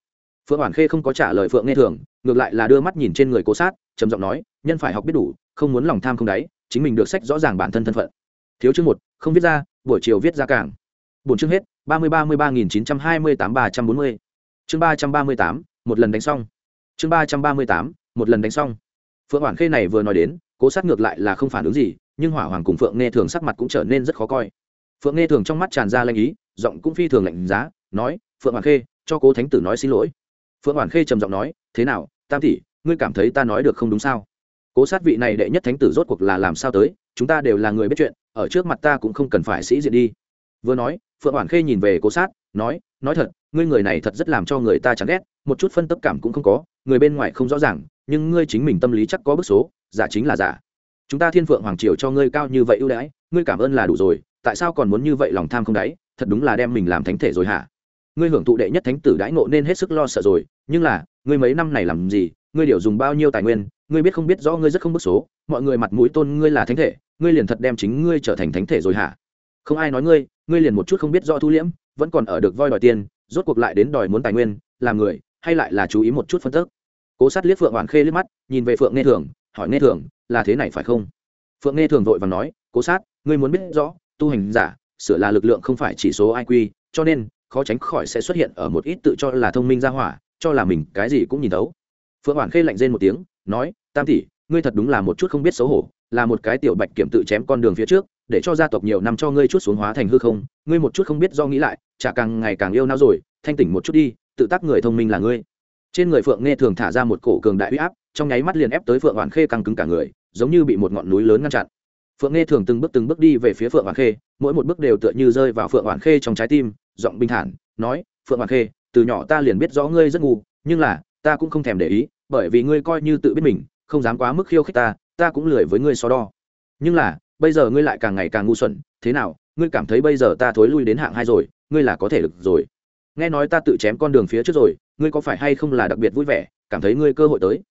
Phượng hoàng khê không có trả lời phượng nghe thường, ngược lại là đưa mắt nhìn trên người cố sát, trầm giọng nói, nhân phải học biết đủ, không muốn lòng tham không đáy, chính mình được sách rõ ràng bản thân thân phận. Thiếu chương một, không viết ra, buổi chiều viết ra cảng bốn chương hết, ba mươi ba mươi ba nghìn chín trăm hai mươi tám ba trăm bốn mươi. Chương ba trăm ba mươi tám, một lần đánh xong. Chương ba trăm ba mươi tám, một lần đánh xong phượng hoàng khê này vừa nói đến, cố sát ngược lại là không phản ứng gì, nhưng hỏa hoàng cùng phượng nghe thường sắc mặt cũng trở nên rất khó coi. Phượng nghe thường trong mắt tràn ra lanh ý, giọng cũng phi thường lạnh giá, nói, phượng hoàng khê, cho cố thánh tử nói xin lỗi. Phượng hoàng khê trầm giọng nói, thế nào, tam tỷ, ngươi cảm thấy ta nói được không đúng sao? Cố sát vị này đệ nhất thánh tử rốt cuộc là làm sao tới, chúng ta đều là người biết chuyện, ở trước mặt ta cũng không cần phải sĩ diện đi. Vừa nói, phượng hoàng khê nhìn về cố sát, nói nói thật, ngươi người này thật rất làm cho người ta chán ghét, một chút phân tức cảm cũng không có, người bên ngoài không rõ ràng nhưng ngươi chính mình tâm lý chắc có bức số, giả chính là giả. Chúng ta thiên phượng hoàng triều cho ngươi cao như vậy ưu đãi, ngươi cảm ơn là đủ rồi, tại sao còn muốn như vậy lòng tham không đáy, thật đúng là đem mình làm thánh thể rồi hả? Ngươi hưởng thụ đệ nhất thánh tử đãi ngộ nên hết sức lo sợ rồi, nhưng là, ngươi mấy năm này làm gì, ngươi điều dùng bao nhiêu tài nguyên, ngươi biết không biết rõ ngươi rất không bức số, mọi người mặt mũi tôn ngươi là thánh thể, ngươi liền thật đem chính ngươi trở thành thánh thể rồi hả? Không ai nói ngươi ngươi liền một chút không biết rõ thu liễm, vẫn còn ở được voi đòi tiền, rốt cuộc lại đến đòi muốn tài nguyên, làm người, hay lại là chú ý một chút phân tức? Cố sát liếc phượng hoàn khê liếc mắt, nhìn về phượng nghe thường, hỏi nghe thường, là thế này phải không? Phượng nghe thường vội và nói, cố sát, ngươi muốn biết rõ, tu hành giả, sửa là lực lượng không phải chỉ số iq cho nên, khó tránh khỏi sẽ xuất hiện ở một ít tự cho là thông minh ra hỏa, cho là mình cái gì cũng nhìn thấu. Phượng hoàn khê lạnh rên một tiếng, nói, tam tỷ, ngươi thật đúng là một chút không biết xấu hổ, là một cái tiểu bạch kiểm tự chém con đường phía trước, để cho gia tộc nhiều năm cho ngươi chút xuống hóa thành hư không, ngươi một chút không biết do nghĩ lại, chả càng ngày càng yêu não rồi, thanh tỉnh một chút đi, tự tác người thông minh là ngươi trên người phượng nghe thường thả ra một cổ cường đại huy áp, trong nháy mắt liền ép tới phượng hoàn khê căng cứng cả người, giống như bị một ngọn núi lớn ngăn chặn. Phượng nghe thường từng bước từng bước đi về phía phượng hoàn khê, mỗi một bước đều tựa như rơi vào phượng hoàn khê trong trái tim, giọng bình thản, nói, phượng hoàn khê, từ nhỏ ta liền biết rõ ngươi rất ngu, nhưng là, ta cũng không thèm để ý, bởi vì ngươi coi như tự biết mình, không dám quá mức khiêu khích ta ta cũng lười với ngươi so đo. Nhưng là, bây giờ ngươi lại càng ngày càng ngu xuẩn, thế nào, ngươi cảm thấy bây giờ ta thối lui đến hạng hai rồi, ngươi là có thể được rồi nghe nói ta tự chém con đường phía trước rồi, ngươi có phải hay không là đặc biệt vui vẻ, cảm thấy ngươi cơ hội tới?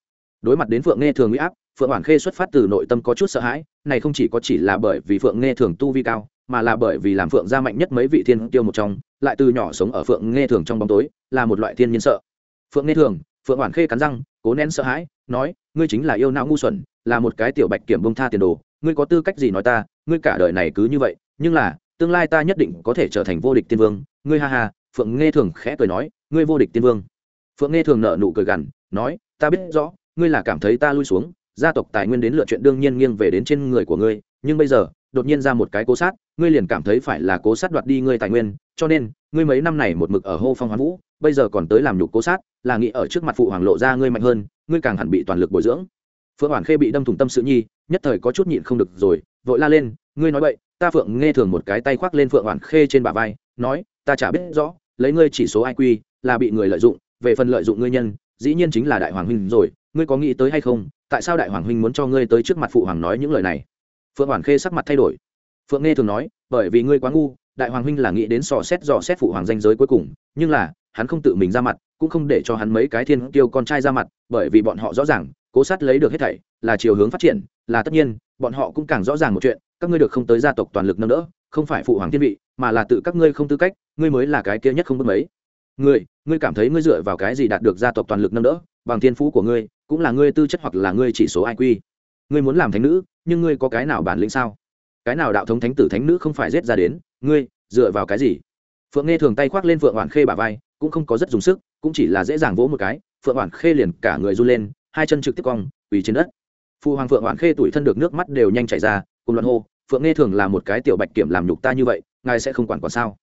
Đối mặt đến phượng nghe thường huy áp, phượng hoàn khê xuất phát từ nội tâm có chút sợ hãi, này không chỉ có chỉ là bởi vì phượng nghe thường tu vi cao, mà là bởi vì làm phượng gia mạnh nhất mấy vị thiên tiêu một trong, lại từ nhỏ sống ở phượng nghe thường trong bóng tối, là một loại thiên nhiên sợ. Phượng nghe thường, phượng hoàn khê cắn răng, cố nén sợ hãi, nói, ngươi chính là yêu não ngu xuẩn, là một cái tiểu bạch kiểm bông tha tiền đồ, ngươi có tư cách gì nói ta, ngươi cả đời này cứ như vậy, nhưng là, tương lai ta nhất định có thể trở thành vô địch tiên vương, ngươi ha ha phượng nghe thường khẽ cười nói, ngươi vô địch tiên vương. Phượng nghe thường nợ nụ cười gằn, nói, ta biết rõ, ngươi là cảm thấy ta lui xuống, gia tộc tài nguyên đến lựa chuyện đương nhiên nghiêng về đến trên người của ngươi, nhưng bây giờ, đột nhiên ra một cái cố sát, ngươi liền cảm thấy phải là cố sát đoạt đi ngươi tài nguyên, cho nên, ngươi mấy năm này một mực ở hô phong hoán vũ, bây giờ còn tới làm nhục cố sát, là nghĩ ở trước mặt phụ hoàng lộ ra ngươi mạnh hơn, ngươi càng hẳn bị toàn lực bồi dưỡng. Phượng hoàn khê bị đâm thủng tâm sự nhi, nhất thời có chút nhịn không được rồi, vội la lên, ngươi nói vậy ta phượng nghe thường một cái tay khoác lên phượng hoàn khê trên bả vai, nói ta chả biết rõ, lấy ngươi chỉ số iq là bị người lợi dụng, về phần lợi dụng ngươi nhân, dĩ nhiên chính là đại hoàng huynh rồi, ngươi có nghĩ tới hay không, tại sao đại hoàng huynh muốn cho ngươi tới trước mặt phụ hoàng nói những lời này? Phượng hoàn khê sắc mặt thay đổi. Phượng nghe thường nói, bởi vì ngươi quá ngu, đại hoàng huynh là nghĩ đến sò xét dò xét phụ hoàng danh giới cuối cùng, nhưng là, hắn không tự mình ra mặt, cũng không để cho hắn mấy cái thiên tiêu con trai ra mặt, bởi vì bọn họ rõ ràng, cố sát lấy được hết thảy, là chiều hướng phát triển, là tất nhiên, bọn họ cũng càng rõ ràng một chuyện, các ngươi được không tới gia tộc toàn lực nâng đỡ không phải phụ hoàng thiên vị, mà là tự các ngươi không tư cách, ngươi mới là cái kia nhất không bước mấy. Ngươi ngươi cảm thấy ngươi dựa vào cái gì đạt được gia tộc toàn lực nâng đỡ, bằng thiên phú của ngươi, cũng là ngươi tư chất hoặc là ngươi chỉ số iq ngươi muốn làm thánh nữ, nhưng ngươi có cái nào bản lĩnh sao? Cái nào đạo thống thánh tử thánh nữ không phải giết ra đến, ngươi, dựa vào cái gì? Phượng nghe thường tay khoác lên phượng hoàn khê bả vai, cũng không có rất dùng sức, cũng chỉ là dễ dàng vỗ một cái, phượng hoàn khê liền cả người run lên, hai chân trực tiếp cong, quỳ trên đất. Phụ hoàng phượng hoàn khê tuổi thân được nước mắt đều nhanh chảy ra, cùng loạn hô phượng nghe thường là một cái tiểu bạch kiểm làm nhục ta như vậy, ngài sẽ không quản quản sao?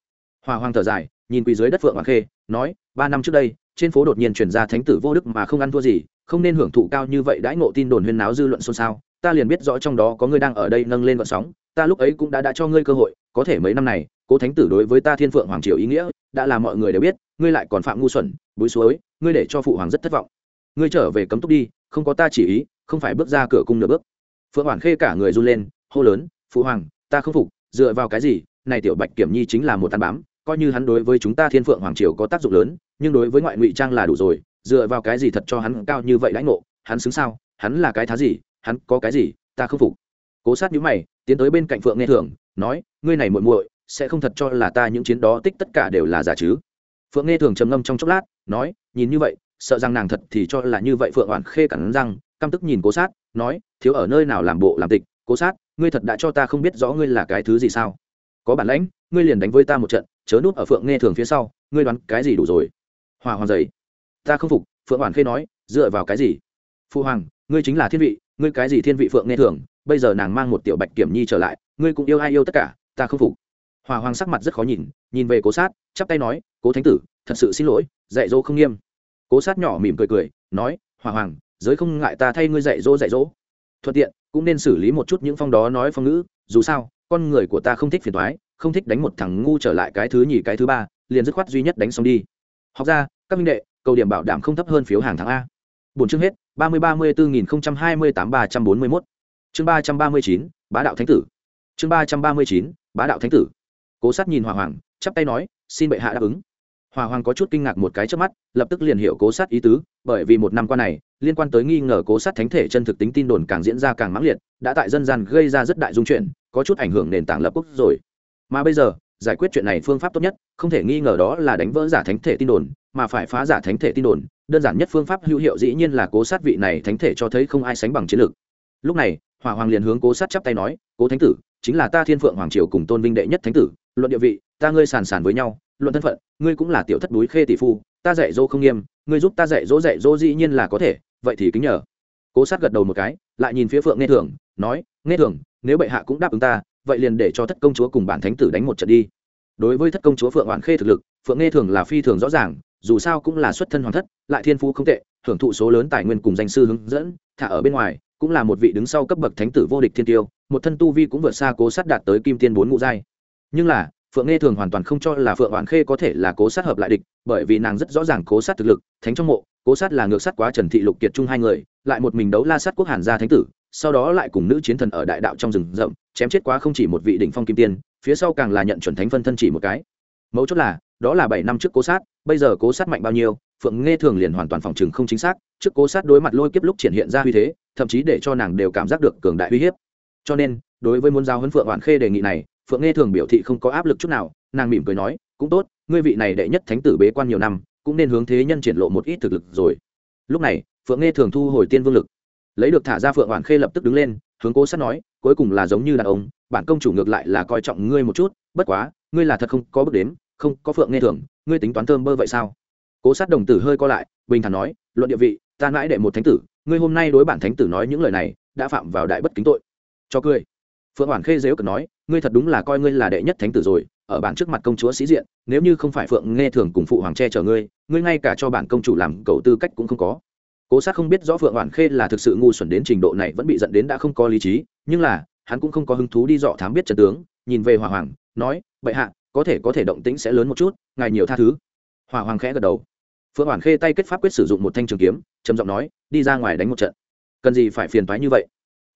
Hòa hoàng thở dài, nhìn quỳ dưới đất phượng hoàng khê, nói, ba năm trước đây, trên phố đột nhiên chuyển ra thánh tử vô đức mà không ăn thua gì, không nên hưởng thụ cao như vậy đãi ngộ tin đồn huyên náo dư luận xôn xao. Ta liền biết rõ trong đó có ngươi đang ở đây nâng lên vận sóng, ta lúc ấy cũng đã đã cho ngươi cơ hội, có thể mấy năm này, cố thánh tử đối với ta thiên phượng hoàng triều ý nghĩa, đã là mọi người đều biết, ngươi lại còn phạm ngu xuẩn búi suối ngươi để cho phụ hoàng rất thất vọng. Ngươi trở về cấm túc đi, không có ta chỉ ý, không phải bước ra cửa cung nửa bước. Phượng hoàng khê cả người run lên, hô lớn phụ hoàng, ta không phục, dựa vào cái gì? Này tiểu bạch kiểm nhi chính là một tàn bám, coi như hắn đối với chúng ta thiên phượng hoàng triều có tác dụng lớn, nhưng đối với ngoại ngụy trang là đủ rồi, dựa vào cái gì thật cho hắn cao như vậy lãnh ngộ? Hắn xứng sao? Hắn là cái thá gì? Hắn có cái gì? Ta không phục. Cố sát nhíu mày, tiến tới bên cạnh phượng nghe thường nói, ngươi này muội muội, sẽ không thật cho là ta những chiến đó tích tất cả đều là giả chứ? Phượng nghe thường trầm ngâm trong chốc lát, nói, nhìn như vậy, sợ rằng nàng thật thì cho là như vậy phượng hoàn khê cắn răng, căm tức nhìn cố sát, nói, thiếu ở nơi nào làm bộ làm tịch? Cố sát ngươi thật đã cho ta không biết rõ ngươi là cái thứ gì sao? Có bản lãnh, ngươi liền đánh với ta một trận, chớ núp ở phượng nghe thường phía sau, ngươi đoán cái gì đủ rồi? Hòa hoàng dày ta không phục, phượng hoàn khê nói, dựa vào cái gì? Phu hoàng, ngươi chính là thiên vị, ngươi cái gì thiên vị phượng nghe thường? Bây giờ nàng mang một tiểu bạch kiểm nhi trở lại, ngươi cũng yêu ai yêu tất cả, ta không phục. Hòa hoàng sắc mặt rất khó nhìn nhìn về cố sát, chắp tay nói, cố thánh tử, thật sự xin lỗi, dạy dỗ không nghiêm. Cố sát nhỏ mỉm cười cười, nói, hòa hoàng, giới không ngại ta thay ngươi dạy dỗ dạy dỗ thuận tiện, cũng nên xử lý một chút những phong đó nói phong ngữ, dù sao, con người của ta không thích phiền thoái không thích đánh một thằng ngu trở lại cái thứ nhì cái thứ ba, liền dứt khoát duy nhất đánh xong đi. Học ra, các minh đệ, cầu điểm bảo đảm không thấp hơn phiếu hàng tháng a. Bốn chương hết, ba mươi ba mươi bốn nghìn hai mươi tám ba trăm bốn mươi mốt. Chương ba trăm ba mươi chín, bá đạo thánh tử. Chương ba trăm ba mươi chín, bá đạo thánh tử. Cố sát nhìn hỏa hoàng, chắp tay nói, xin bệ hạ đáp ứng hòa hoàng có chút kinh ngạc một cái trước mắt, lập tức liền hiểu cố sát ý tứ, bởi vì một năm qua này, liên quan tới nghi ngờ cố sát thánh thể chân thực tính tin đồn càng diễn ra càng mãng liệt, đã tại dân gian gây ra rất đại dung chuyện, có chút ảnh hưởng nền tảng lập quốc rồi. Mà bây giờ, giải quyết chuyện này phương pháp tốt nhất, không thể nghi ngờ đó là đánh vỡ giả thánh thể tin đồn, mà phải phá giả thánh thể tin đồn, đơn giản nhất phương pháp hữu hiệu dĩ nhiên là cố sát vị này thánh thể cho thấy không ai sánh bằng chiến lược. Lúc này hỏa hoàng liền hướng cố sát chắp tay nói, cố thánh tử, chính là ta thiên phượng hoàng triều cùng tôn vinh đệ nhất thánh tử, luận địa vị, ta ngươi sàn sàn với nhau luận thân phận, ngươi cũng là tiểu thất núi khê tỷ phu, ta dạy dỗ không nghiêm, ngươi giúp ta dạy dỗ dạy dỗ dĩ nhiên là có thể, vậy thì kính nhờ. Cố sát gật đầu một cái, lại nhìn phía phượng nghe thường, nói, nghe thường, nếu bệ hạ cũng đáp ứng ta, vậy liền để cho thất công chúa cùng bản thánh tử đánh một trận đi. Đối với thất công chúa phượng hoàn khê thực lực, phượng nghe thường là phi thường rõ ràng, dù sao cũng là xuất thân hoàng thất, lại thiên phú không tệ hưởng thụ số lớn tài nguyên cùng danh sư hướng dẫn, thả ở bên ngoài, cũng là một vị đứng sau cấp bậc thánh tử vô địch thiên tiêu, một thân tu vi cũng vượt xa cố sát đạt tới kim tiên bốn ngũ giai. Nhưng là phượng nghe thường hoàn toàn không cho là phượng hoàn khê có thể là cố sát hợp lại địch, bởi vì nàng rất rõ ràng cố sát thực lực, thánh trong mộ, cố sát là ngược sát quá trần thị lục kiệt chung hai người, lại một mình đấu la sát quốc hàn gia thánh tử, sau đó lại cùng nữ chiến thần ở đại đạo trong rừng rậm, chém chết quá không chỉ một vị đỉnh phong kim tiên, phía sau càng là nhận chuẩn thánh phân thân chỉ một cái. Mấu chốt là, đó là bảy năm trước cố sát, bây giờ cố sát mạnh bao nhiêu, phượng nghe thường liền hoàn toàn phòng chừng không chính xác, trước cố sát đối mặt lôi kiếp lúc triển hiện ra uy thế, thậm chí để cho nàng đều cảm giác được cường đại uy hiếp. Cho nên, đối với muốn giao huấn phượng hoàn khê đề nghị này phượng nghe thường biểu thị không có áp lực chút nào, nàng mỉm cười nói, cũng tốt, ngươi vị này đệ nhất thánh tử bế quan nhiều năm, cũng nên hướng thế nhân triển lộ một ít thực lực rồi. Lúc này, phượng nghe thường thu hồi tiên vương lực. Lấy được thả ra phượng hoàn khê lập tức đứng lên, hướng cố sát nói, cuối cùng là giống như đàn ông, bản công chủ ngược lại là coi trọng ngươi một chút, bất quá, ngươi là thật không có bước đếm, không có phượng nghe thường, ngươi tính toán thơm bơ vậy sao? Cố sát đồng tử hơi co lại, bình thản nói, luận địa vị, ta mãi đệ một thánh tử, ngươi hôm nay đối bản thánh tử nói những lời này, đã phạm vào đại bất kính tội. Cho cười. Phượng hoàn khê dếu cực nói ngươi thật đúng là coi ngươi là đệ nhất thánh tử rồi, ở bản trước mặt công chúa sĩ diện, nếu như không phải phượng nghe thường cùng phụ hoàng che chở ngươi ngươi ngay cả cho bản công chủ làm cầu tư cách cũng không có. Cố sát không biết rõ phượng hoàn khê là thực sự ngu xuẩn đến trình độ này vẫn bị giận đến đã không có lý trí, nhưng là, hắn cũng không có hứng thú đi dọ thám biết trần tướng, nhìn về hỏa hoàng, nói, bệ hạ, có thể có thể động tĩnh sẽ lớn một chút, ngài nhiều tha thứ. Hỏa hoàng khẽ gật đầu. Phượng hoàn khê tay kết pháp quyết sử dụng một thanh trường kiếm, trầm giọng nói, đi ra ngoài đánh một trận. Cần gì phải phiền toái như vậy?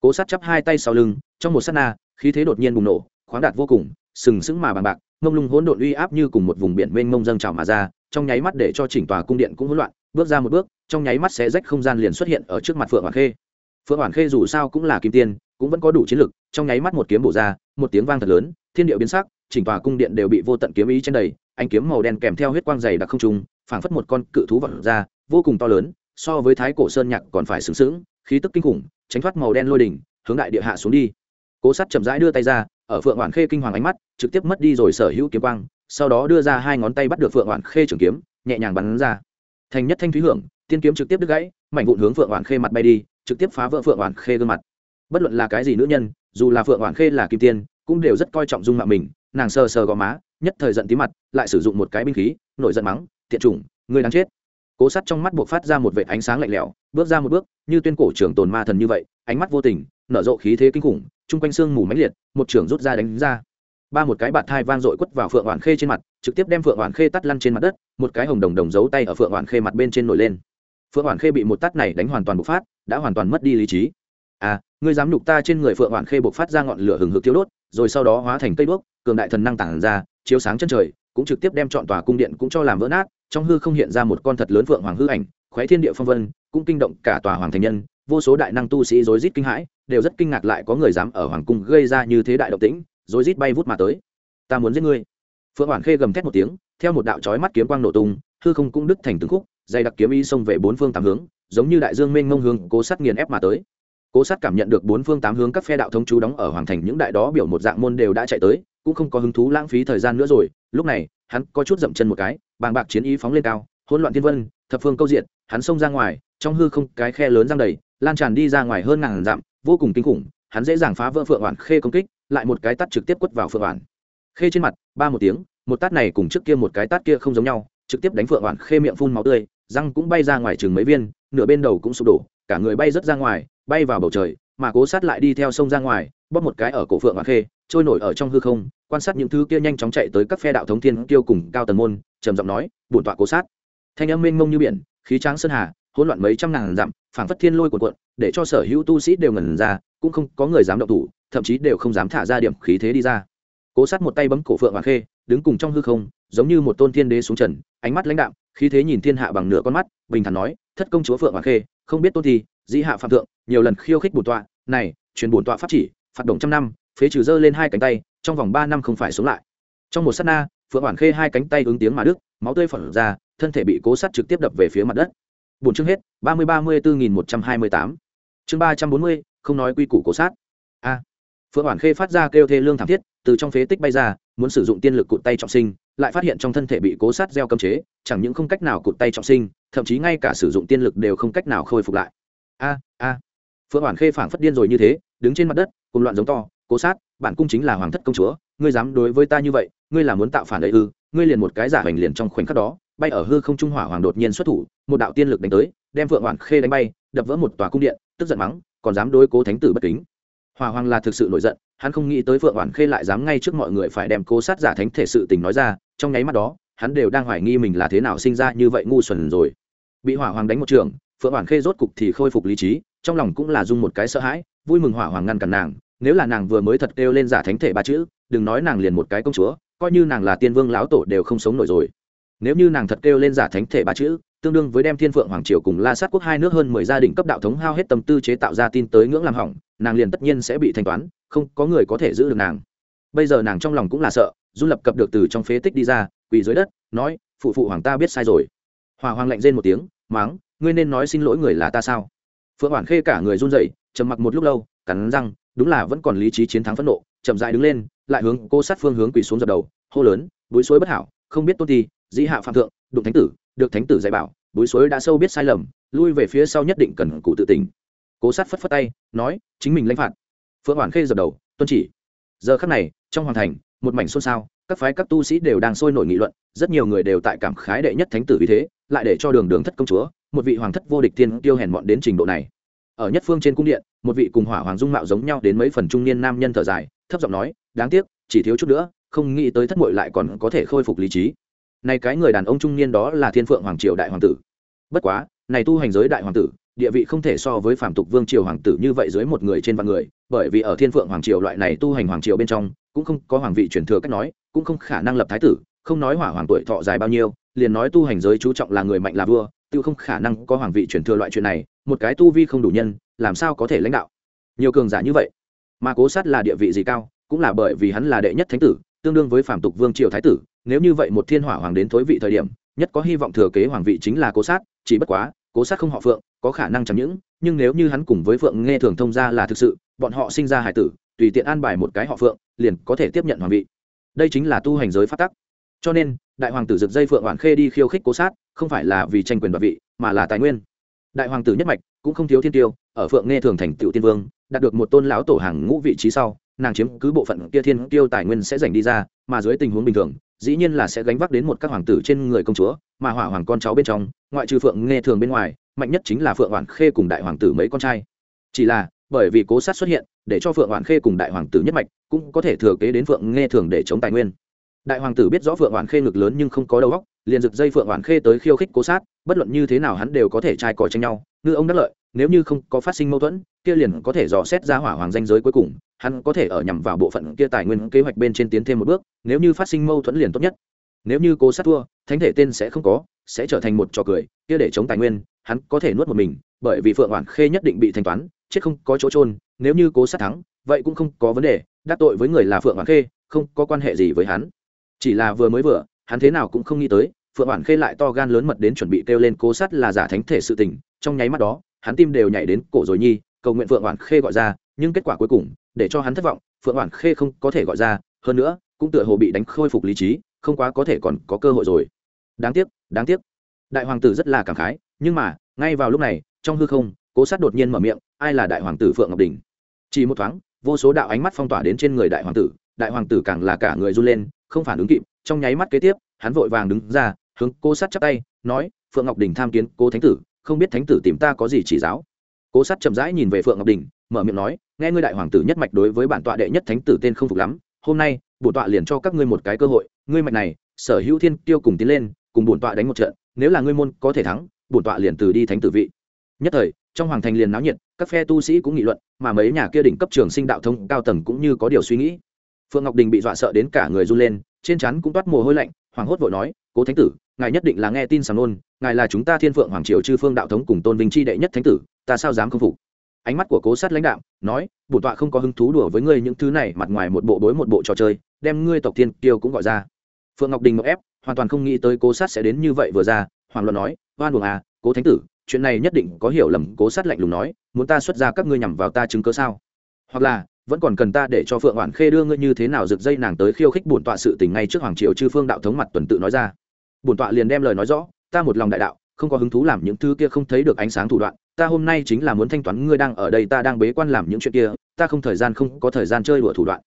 Cố sát chắp hai tay sau lưng, trong một s á t na khí thế đột nhiên bùng nổ khoáng đạt vô cùng sừng sững mà bằng bạc mông lung hỗn độn uy áp như cùng một vùng biển mênh mông dâng trào mà ra trong nháy mắt để cho chỉnh tòa cung điện cũng hỗn loạn bước ra một bước trong nháy mắt sẽ rách không gian liền xuất hiện ở trước mặt phượng hoàng khê. Phượng hoàng khê dù sao cũng là kim tiên cũng vẫn có đủ chiến lực trong nháy mắt một kiếm bổ ra một tiếng vang thật lớn thiên điệu biến sắc chỉnh tòa cung điện đều bị vô tận kiếm ý trên đầy anh kiếm màu đen kèm theo huyết quang dày đặc không trùng, phảng phất một con cự thú vật ra vô cùng to lớn so với thái cổ sơn nhạc còn phải sướng sướng khí tức kinh khủng tránh thoát màu đen lôi đỉnh hướng đại địa hạ xuống đi cố sắt chậm rãi đưa tay ra, ở phượng hoàn khê kinh hoàng ánh mắt, trực tiếp mất đi rồi sở hữu kiếm quang, sau đó đưa ra hai ngón tay bắt được phượng hoàn khê trường kiếm, nhẹ nhàng bắn ra. Thành nhất thanh thúy hưởng, tiên kiếm trực tiếp đứt gãy, mảnh vụn hướng phượng hoàn khê mặt bay đi, trực tiếp phá vỡ phượng hoàn khê gương mặt. Bất luận là cái gì nữ nhân, dù là phượng hoàn khê là kim tiên, cũng đều rất coi trọng dung mạo mình, nàng sờ sờ gò má, nhất thời giận tí mặt, lại sử dụng một cái binh khí, nổi giận mắng, tiện chủng người đáng chết. Cố sắt trong mắt buộc phát ra một vệ ánh sáng lạnh lẽo, bước ra một bước, như tuyên cổ trưởng tồn ma thần như vậy, ánh mắt vô tình, nở rộ khí thế kinh khủng chung quanh xương mù mãnh liệt, một trưởng rút ra đánh ra. Ba một cái bạt thai vang dội quất vào phượng hoàn khê trên mặt, trực tiếp đem phượng hoàn khê tắt lăn trên mặt đất, một cái hồng đồng đồng giấu tay ở phượng hoàn khê mặt bên trên nổi lên. Phượng hoàn khê bị một tắt này đánh hoàn toàn bộc phát, đã hoàn toàn mất đi lý trí. À ngươi dám nhục ta trên người phượng hoàn khê bộc phát ra ngọn lửa hừng hực thiêu đốt, rồi sau đó hóa thành cây đuốc, cường đại thần năng tản ra, chiếu sáng chân trời, cũng trực tiếp đem chọn tòa cung điện cũng cho làm vỡ nát, trong hư không hiện ra một con thật lớn phượng hoàng hư ảnh khoé thiên địa phong vân, cũng kinh động cả tòa hoàng thành nhân vô số đại năng tu sĩ rối rít kinh hãi, đều rất kinh ngạc lại có người dám ở hoàng cung gây ra như thế đại động tĩnh, rối rít bay vút mà tới. Ta muốn giết ngươi. Phượng hoàng khê gầm thét một tiếng, theo một đạo chói mắt kiếm quang nổ tung, hư không cũng đứt thành từng khúc dày đặc kiếm y xông về bốn phương tám hướng, giống như đại dương mênh mông hướng cố sát nghiền ép mà tới. Cố sát cảm nhận được bốn phương tám hướng các phe đạo thống chú đóng ở hoàng thành những đại đó biểu một dạng môn đều đã chạy tới, cũng không có hứng thú lãng phí thời gian nữa rồi. Lúc này, hắn có chút dậm chân một cái, bàng bạc chiến ý phóng lên cao, hỗn loạn thiên vân, thập phương câu diện, hắn xông ra ngoài, trong hư không cái khe lớn răng đầy lan tràn đi ra ngoài hơn ngàn dặm, vô cùng kinh khủng, hắn dễ dàng phá vỡ phượng hoàn khê công kích, lại một cái tắt trực tiếp quất vào phượng hoàn khê trên mặt, ba một tiếng, một tát này cùng trước kia một cái tát kia không giống nhau, trực tiếp đánh phượng hoàn khê miệng phun máu tươi, răng cũng bay ra ngoài chừng mấy viên, nửa bên đầu cũng sụp đổ, cả người bay rớt ra ngoài, bay vào bầu trời, mà cố sát lại đi theo sông ra ngoài, bóp một cái ở cổ phượng hoàn khê, trôi nổi ở trong hư không, quan sát những thứ kia nhanh chóng chạy tới các phe đạo thống thiên tiêu cùng cao tần môn, trầm giọng nói, bổn tọa cố sát. Thanh âm mênh mông như biển, khí tráng sơn hà, hỗn loạn mấy trăm ngàn dặm phảng phất thiên lôi cuộn cuộn, để cho sở hữu tu sĩ đều ngẩn ra, cũng không có người dám động thủ, thậm chí đều không dám thả ra điểm khí thế đi ra. Cố sát một tay bấm cổ phượng hoàng khê, đứng cùng trong hư không, giống như một tôn thiên đế xuống trần, ánh mắt lãnh đạm, khí thế nhìn thiên hạ bằng nửa con mắt, bình thản nói, thất công chúa phượng hoàng khê, không biết tôn thi dĩ hạ phạm thượng, nhiều lần khiêu khích bổn tọa, này, truyền bổn tọa pháp chỉ, phạt động trăm năm, phế trừ dơ lên hai cánh tay, trong vòng ba năm không phải sống lại. Trong một sát na, phượng hoàng khê hai cánh tay ứng tiếng mà đức máu tươi phỏng ra, thân thể bị cố sát trực tiếp đập về phía mặt đất bốn chương hết, ba mươi ba mươi bốn nghìn một trăm hai mươi tám. Chương ba trăm bốn mươi, không nói quy củ cố sát. A. Phượng hoàn khê phát ra kêu thê lương thảm thiết, từ trong phế tích bay ra, muốn sử dụng tiên lực cụt tay trọng sinh, lại phát hiện trong thân thể bị cố sát gieo cấm chế, chẳng những không cách nào cụt tay trọng sinh, thậm chí ngay cả sử dụng tiên lực đều không cách nào khôi phục lại. A a. Phượng hoàn khê phảng phất điên rồi như thế, đứng trên mặt đất, cùng loạn giống to, cố sát, bản cung chính là hoàng thất công chúa, ngươi dám đối với ta như vậy, ngươi là muốn tạo phản ấy ư, ngươi liền một cái giả hành liền trong khoảnh khắc đó bay ở hư không trung hỏa hoàng đột nhiên xuất thủ, một đạo tiên lực đánh tới, đem phượng hoàn khê đánh bay, đập vỡ một tòa cung điện, tức giận mắng, còn dám đối cố thánh tử bất kính. Hỏa hoàng là thực sự nổi giận, hắn không nghĩ tới phượng hoàn khê lại dám ngay trước mọi người phải đem cố sát giả thánh thể sự tình nói ra, trong nháy mắt đó, hắn đều đang hoài nghi mình là thế nào sinh ra như vậy ngu xuẩn rồi. Bị hỏa hoàng đánh một trường, phượng hoàn khê rốt cục thì khôi phục lý trí, trong lòng cũng là dung một cái sợ hãi, vui mừng hỏa hoàng ngăn cản nàng, nếu là nàng vừa mới thật kêu lên giả thánh thể ba chữ, đừng nói nàng liền một cái công chúa, coi như nàng là tiên vương lão tổ đều không sống nổi rồi nếu như nàng thật kêu lên giả thánh thể ba chữ, tương đương với đem thiên phượng hoàng triều cùng la sát quốc hai nước hơn mười gia đình cấp đạo thống hao hết tâm tư chế tạo ra tin tới ngưỡng làm hỏng, nàng liền tất nhiên sẽ bị thanh toán, không có người có thể giữ được nàng. Bây giờ nàng trong lòng cũng là sợ du lập cập được từ trong phế tích đi ra, quỳ dưới đất, nói, phụ phụ hoàng ta biết sai rồi. Hòa hoàng lạnh rên một tiếng, máng, ngươi nên nói xin lỗi người là ta sao? Phượng hoàng khê cả người run rẩy, trầm mặc một lúc lâu, cắn răng, đúng là vẫn còn lý trí chiến thắng phẫn nộ, chậm dại đứng lên, lại hướng cô sát phương hướng quỳ xuống dập đầu, hô lớn, bối suối bất hảo, không biết tôn ti dĩ hạ phạm thượng, đụng thánh tử, được thánh tử dạy bảo, bối suối đã sâu biết sai lầm, lui về phía sau nhất định cần cụ tự tỉnh. Cố sát phất phất tay, nói, chính mình lãnh phạt. Phượng hoàn khê dập đầu, tuân chỉ. Giờ khắc này, trong hoàng thành, một mảnh xôn xao, các phái các tu sĩ đều đang sôi nổi nghị luận, rất nhiều người đều tại cảm khái đệ nhất thánh tử vì thế, lại để cho đường đường thất công chúa, một vị hoàng thất vô địch tiên tiêu hèn mọn đến trình độ này. Ở nhất phương trên cung điện, một vị cùng hỏa hoàng dung mạo giống nhau đến mấy phần trung niên nam nhân thở dài, thấp giọng nói, đáng tiếc, chỉ thiếu chút nữa, không nghĩ tới thất muội lại còn có thể khôi phục lý trí này cái người đàn ông trung niên đó là thiên phượng hoàng triều đại hoàng tử. Bất quá, này tu hành giới đại hoàng tử, địa vị không thể so với phạm tục vương triều hoàng tử như vậy dưới một người trên vạn người, bởi vì ở thiên phượng hoàng triều loại này tu hành hoàng triều bên trong, cũng không có hoàng vị truyền thừa cách nói, cũng không khả năng lập thái tử, không nói hỏa hoàng tuổi thọ dài bao nhiêu, liền nói tu hành giới chú trọng là người mạnh là vua, tự không khả năng có hoàng vị truyền thừa loại chuyện này, một cái tu vi không đủ nhân, làm sao có thể lãnh đạo? Nhiều cường giả như vậy, mà cố sát là địa vị gì cao, cũng là bởi vì hắn là đệ nhất thánh tử, tương đương với phạm tục vương triều thái tử nếu như vậy một thiên hỏa hoàng đến thối vị thời điểm, nhất có hy vọng thừa kế hoàng vị chính là cố sát, chỉ bất quá, cố sát không họ phượng, có khả năng chẳng những, nhưng nếu như hắn cùng với phượng nghe thường thông ra là thực sự, bọn họ sinh ra hải tử, tùy tiện an bài một cái họ phượng, liền có thể tiếp nhận hoàng vị. Đây chính là tu hành giới phát tắc. Cho nên, đại hoàng tử giật dây phượng hoàng khê đi khiêu khích cố sát, không phải là vì tranh quyền đoạt vị, mà là tài nguyên. Đại hoàng tử nhất mạch cũng không thiếu thiên tiêu, ở phượng nghe thường thành tựu tiên vương, đạt được một tôn lão tổ hàng ngũ vị trí sau, nàng chiếm cứ bộ phận kia thiên tiêu tài nguyên sẽ dành đi ra, mà dưới tình huống bình thường dĩ nhiên là sẽ gánh vác đến một các hoàng tử trên người công chúa, mà hỏa hoàng con cháu bên trong, ngoại trừ phượng nghe thường bên ngoài, mạnh nhất chính là phượng hoàn khê cùng đại hoàng tử mấy con trai. Chỉ là, bởi vì cố sát xuất hiện, để cho phượng hoàn khê cùng đại hoàng tử nhất mạch cũng có thể thừa kế đến phượng nghe thường để chống tài nguyên. Đại hoàng tử biết rõ phượng hoàn khê ngực lớn nhưng không có đầu óc, liền giật dây phượng hoàn khê tới khiêu khích cố sát, bất luận như thế nào hắn đều có thể trai còi tranh nhau, ngư ông đắc lợi, nếu như không có phát sinh mâu thuẫn, kia liền có thể dò xét ra hỏa hoàng danh giới cuối cùng hắn có thể ở nhằm vào bộ phận kia tài nguyên kế hoạch bên trên tiến thêm một bước, nếu như phát sinh mâu thuẫn liền tốt nhất. Nếu như cố sát thua, thánh thể tên sẽ không có, sẽ trở thành một trò cười, kia để chống tài nguyên, hắn có thể nuốt một mình, bởi vì phượng hoàn khê nhất định bị thanh toán, chết không có chỗ trôn nếu như cố sát thắng, vậy cũng không có vấn đề, đắc tội với người là phượng hoàn khê, không có quan hệ gì với hắn. Chỉ là vừa mới vừa, hắn thế nào cũng không nghĩ tới, phượng hoàn khê lại to gan lớn mật đến chuẩn bị kêu lên cố sát là giả thánh thể sự tình, trong nháy mắt đó, hắn tim đều nhảy đến cổ rồi nhi, cầu nguyện phượng hoàn khê gọi ra, nhưng kết quả cuối cùng để cho hắn thất vọng, phượng hoàn khê không có thể gọi ra, hơn nữa, cũng tựa hồ bị đánh khôi phục lý trí, không quá có thể còn có cơ hội rồi. Đáng tiếc đáng tiếc. Đại hoàng tử rất là cảm khái, nhưng mà, ngay vào lúc này, trong hư không, cố sát đột nhiên mở miệng, ai là đại hoàng tử phượng ngọc đình? Chỉ một thoáng, vô số đạo ánh mắt phong tỏa đến trên người đại hoàng tử, đại hoàng tử càng là cả người run lên, không phản ứng kịp, trong nháy mắt kế tiếp, hắn vội vàng đứng ra, hướng cố sát chắp tay, nói, phượng ngọc đình tham kiến cố thánh tử, không biết thánh tử tìm ta có gì chỉ giáo? Cố sát chậm rãi nhìn về phượng ngọc đình mở miệng nói, nghe ngươi đại hoàng tử nhất mạch đối với bản tọa đệ nhất thánh tử tên không phục lắm, hôm nay, bổn tọa liền cho các ngươi một cái cơ hội, ngươi mạch này, sở hữu thiên tiêu cùng tiến lên, cùng bổn tọa đánh một trận, nếu là ngươi môn có thể thắng, bổn tọa liền từ đi thánh tử vị. Nhất thời, trong hoàng thành liền náo nhiệt, các phe tu sĩ cũng nghị luận, mà mấy nhà kia đỉnh cấp trường sinh đạo thông cao tầng cũng như có điều suy nghĩ. Phượng ngọc đình bị dọa sợ đến cả người run lên, trên chắn cũng toát mồ hôi lạnh hoàng hốt vội nói, cố thánh tử, ngài nhất định là nghe tin sàng nôn, ngài là chúng ta thiên phượng hoàng triều chư phương đạo thống cùng tôn vinh chi đệ nhất thánh tử, ta sao dám không phục? Ánh mắt của cố sát lãnh đạo, nói bổn tọa không có hứng thú đùa với ngươi những thứ này, mặt ngoài một bộ bối một bộ trò chơi, đem ngươi tộc thiên kiêu cũng gọi ra. Phượng ngọc đình ngọc ép, hoàn toàn không nghĩ tới cố sát sẽ đến như vậy vừa ra hoàng luận nói, oan buồng à cố thánh tử, chuyện này nhất định có hiểu lầm, cố sát lạnh lùng nói, muốn ta xuất ra các ngươi nhằm vào ta chứng cớ sao? Hoặc là, vẫn còn cần ta để cho phượng hoàn khê đưa ngươi như thế nào rực dây nàng tới khiêu khích bổn tọa sự tình ngay trước hoàng triều chư phương đạo thống mặt tuần tự nói ra. Bổn tọa liền đem lời nói rõ, ta một lòng đại đạo không có hứng thú làm những thứ kia không thấy được ánh sáng thủ đoạn, ta hôm nay chính là muốn thanh toán ngươi đang ở đây, ta đang bế quan làm những chuyện kia, ta không thời gian không có thời gian chơi đùa thủ đoạn.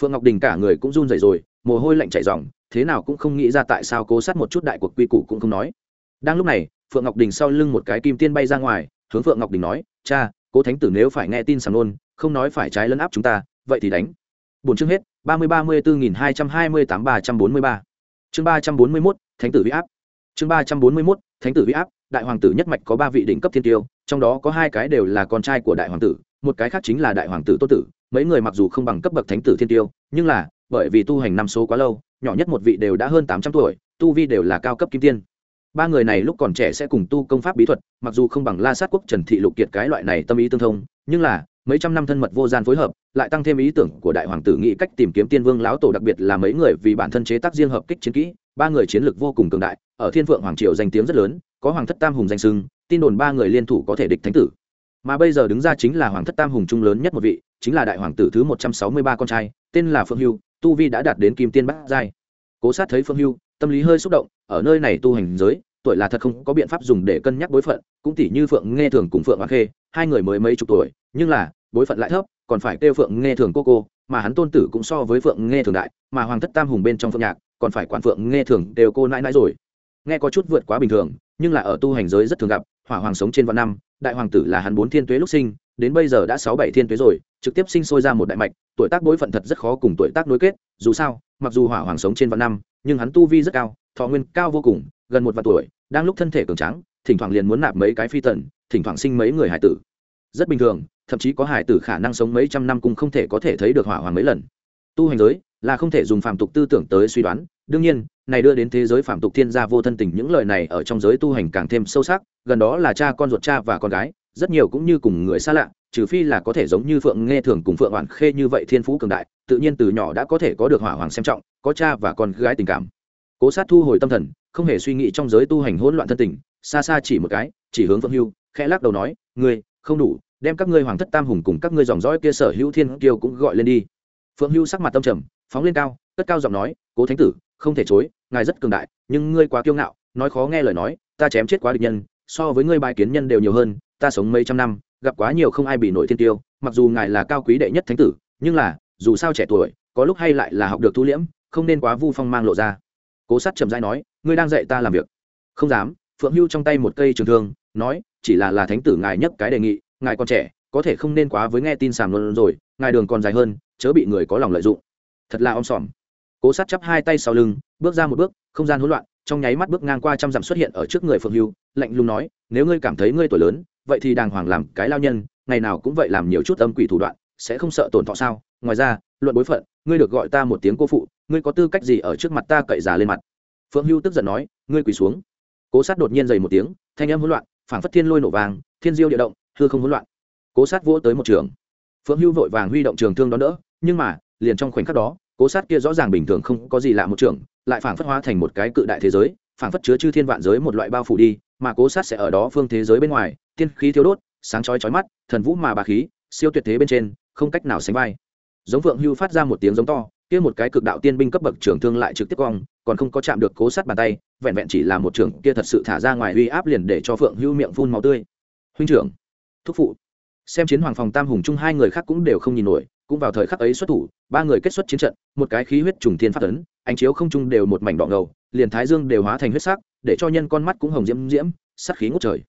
Phượng ngọc đình cả người cũng run rẩy rồi, mồ hôi lạnh chảy ròng, thế nào cũng không nghĩ ra tại sao cố sát một chút đại cuộc quy củ cũng không nói. Đang lúc này, phượng ngọc đình sau lưng một cái kim tiên bay ra ngoài, hướng phượng ngọc đình nói, cha, cố thánh tử nếu phải nghe tin sàng nôn, không nói phải trái lấn áp chúng ta, vậy thì đánh. Bốn chương hết, ba mươi ba mươi bốn nghìn hai trăm hai mươi tám, ba trăm bốn mươi ba. Chương ba trăm bốn mươi mốt, thánh tử huy áp. Chương ba trăm bốn mươi mốt thánh tử huy áp, đại hoàng tử nhất mạch có ba vị đỉnh cấp thiên tiêu, trong đó có hai cái đều là con trai của đại hoàng tử, một cái khác chính là đại hoàng tử tôn tử. Mấy người mặc dù không bằng cấp bậc thánh tử thiên tiêu, nhưng là, bởi vì tu hành năm số quá lâu, nhỏ nhất một vị đều đã hơn tám trăm tuổi, tu vi đều là cao cấp kim tiên. Ba người này lúc còn trẻ sẽ cùng tu công pháp bí thuật, mặc dù không bằng la sát quốc, trần thị lục kiệt cái loại này tâm ý tương thông, nhưng là, mấy trăm năm thân mật vô gian phối hợp, lại tăng thêm ý tưởng của đại hoàng tử nghĩ cách tìm kiếm tiên vương lão tổ, đặc biệt là mấy người vì bản thân chế tác riêng hợp kích chiến kỹ, ba người chiến lược vô cùng cường đại ở thiên vượng hoàng triều danh tiếng rất lớn, có hoàng thất tam hùng danh sưng tin đồn ba người liên thủ có thể địch thánh tử. Mà bây giờ đứng ra chính là hoàng thất tam hùng trung lớn nhất một vị, chính là đại hoàng tử thứ một trăm sáu mươi ba con trai, tên là phương hưu, tu vi đã đạt đến kim tiên bát giai. Cố sát thấy phương hưu, tâm lý hơi xúc động, ở nơi này tu hành giới, tuổi là thật không có biện pháp dùng để cân nhắc bối phận, cũng tỷ như phượng nghe thường cùng phượng hoàng khê, hai người mới mấy chục tuổi, nhưng là, bối phận lại thấp, còn phải kêu phượng nghe thường cô cô, mà hắn tôn tử cũng so với phượng nghe thường đại, mà hoàng thất tam hùng bên trong phượng nhạc, còn phải quản phượng nghe thường đều cô nãi nãi rồi nghe có chút vượt quá bình thường, nhưng là ở tu hành giới rất thường gặp, hỏa hoàng sống trên vạn năm, đại hoàng tử là hắn bốn thiên tuế lúc sinh, đến bây giờ đã sáu bảy thiên tuế rồi, trực tiếp sinh sôi ra một đại mạch, tuổi tác bối phận thật rất khó cùng tuổi tác nối kết, dù sao, mặc dù hỏa hoàng sống trên vạn năm, nhưng hắn tu vi rất cao, thọ nguyên cao vô cùng, gần một vạn tuổi, đang lúc thân thể cường tráng, thỉnh thoảng liền muốn nạp mấy cái phi tần, thỉnh thoảng sinh mấy người hải tử. Rất bình thường, thậm chí có hải tử khả năng sống mấy trăm năm cũng không thể có thể thấy được hỏa hoàng mấy lần. Tu hành giới là không thể dùng phàm tục tư tưởng tới suy đoán đương nhiên, này đưa đến thế giới phạm tục thiên gia vô thân tình những lời này ở trong giới tu hành càng thêm sâu sắc, gần đó là cha con ruột cha và con gái, rất nhiều cũng như cùng người xa lạ, trừ phi là có thể giống như phượng nghe thường cùng phượng hoàn khê như vậy thiên phú cường đại, tự nhiên từ nhỏ đã có thể có được hỏa hoàng xem trọng, có cha và con gái tình cảm. Cố sát thu hồi tâm thần, không hề suy nghĩ trong giới tu hành hỗn loạn thân tình, xa xa chỉ một cái, chỉ hướng phượng hưu, khẽ lắc đầu nói, ngươi, không đủ, đem các ngươi hoàng thất tam hùng cùng các ngươi dòng dõi kia sở hữu thiên kiêu cũng gọi lên đi. Phượng hưu sắc mặt tâm trầm, phóng lên cao, cất cao giọng nói, cố thánh tử không thể chối, ngài rất cường đại, nhưng ngươi quá kiêu ngạo, nói khó nghe lời nói, ta chém chết quá địch nhân, so với ngươi bài kiến nhân đều nhiều hơn, ta sống mấy trăm năm, gặp quá nhiều không ai bị nổi thiên tiêu, mặc dù ngài là cao quý đệ nhất thánh tử, nhưng là, dù sao trẻ tuổi, có lúc hay lại là học được thu liễm, không nên quá vu phong mang lộ ra. Cố sát trầm dai nói, ngươi đang dạy ta làm việc. Không dám. Phượng hưu trong tay một cây trường thương, nói, chỉ là là thánh tử ngài nhất cái đề nghị, ngài còn trẻ, có thể không nên quá với nghe tin sàm luôn rồi, ngài đường còn dài hơn, chớ bị người có lòng lợi dụng. Thật là om sòm cố sát chắp hai tay sau lưng, bước ra một bước, không gian hỗn loạn, trong nháy mắt bước ngang qua trăm dặm xuất hiện ở trước người phượng hưu, lạnh lùng nói, nếu ngươi cảm thấy ngươi tuổi lớn, vậy thì đàng hoàng làm cái lao nhân, ngày nào cũng vậy làm nhiều chút âm quỷ thủ đoạn, sẽ không sợ tổn thọ sao? Ngoài ra, luận bối phận, ngươi được gọi ta một tiếng cô phụ, ngươi có tư cách gì ở trước mặt ta cậy già lên mặt? Phượng hưu tức giận nói, ngươi quỳ xuống. Cố sát đột nhiên dày một tiếng, thanh âm hỗn loạn, phảng phất thiên lôi nổ vàng, thiên diêu địa động, hư không hỗn loạn. Cố sát vỗ tới một trường. Phượng hưu vội vàng huy động trường thương đón đỡ, nhưng mà, liền trong khoảnh khắc đó cố sát kia rõ ràng bình thường không có gì lạ một trường, lại phảng phất hóa thành một cái cự đại thế giới, phảng phất chứa chư thiên vạn giới một loại bao phủ đi, mà cố sát sẽ ở đó phương thế giới bên ngoài, tiên khí thiếu đốt, sáng chói chói mắt, thần vũ mà bà khí, siêu tuyệt thế bên trên, không cách nào sánh vai. Giống phượng hưu phát ra một tiếng giống to, kia một cái cực đạo tiên binh cấp bậc trưởng thương lại trực tiếp cong, còn không có chạm được cố sát bàn tay, vẹn vẹn chỉ là một trưởng kia thật sự thả ra ngoài uy áp liền để cho phượng hưu miệng phun máu tươi. Huynh trưởng, thúc phụ. Xem chiến hoàng phòng tam hùng chung hai người khác cũng đều không nhìn nổi cũng vào thời khắc ấy xuất thủ, ba người kết xuất chiến trận, một cái khí huyết trùng thiên phát tấn ánh chiếu không trung đều một mảnh đỏ ngầu, liền thái dương đều hóa thành huyết sắc, để cho nhân con mắt cũng hồng diễm diễm sắc khí ngút trời.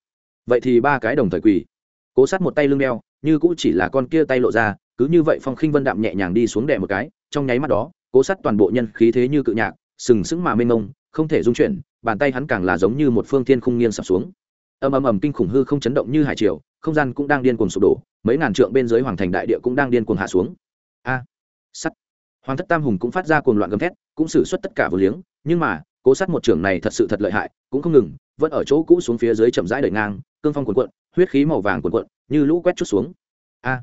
Vậy thì ba cái đồng thời quỳ. Cố sát một tay lưng đeo, như cũng chỉ là con kia tay lộ ra, cứ như vậy phong khinh vân đạm nhẹ nhàng đi xuống đè một cái, trong nháy mắt đó, cố sát toàn bộ nhân khí thế như cự nhạc, sừng sững mà mênh mông, không thể dung chuyển, bàn tay hắn càng là giống như một phương thiên khung nghiêng sập xuống ầm ầm ầm kinh khủng hư không chấn động như hải triều, không gian cũng đang điên cuồng sụp đổ, mấy ngàn trượng bên dưới hoàng thành đại địa cũng đang điên cuồng hạ xuống. A! Sắt! Hoàng thất tam hùng cũng phát ra cuồng loạn gầm thét, cũng xử suất tất cả vô liếng, nhưng mà, cố sát một trưởng này thật sự thật lợi hại, cũng không ngừng, vẫn ở chỗ cũ xuống phía dưới chậm rãi đẩy ngang, cương phong cuồn cuộn, huyết khí màu vàng cuồn cuộn, như lũ quét chút xuống. A!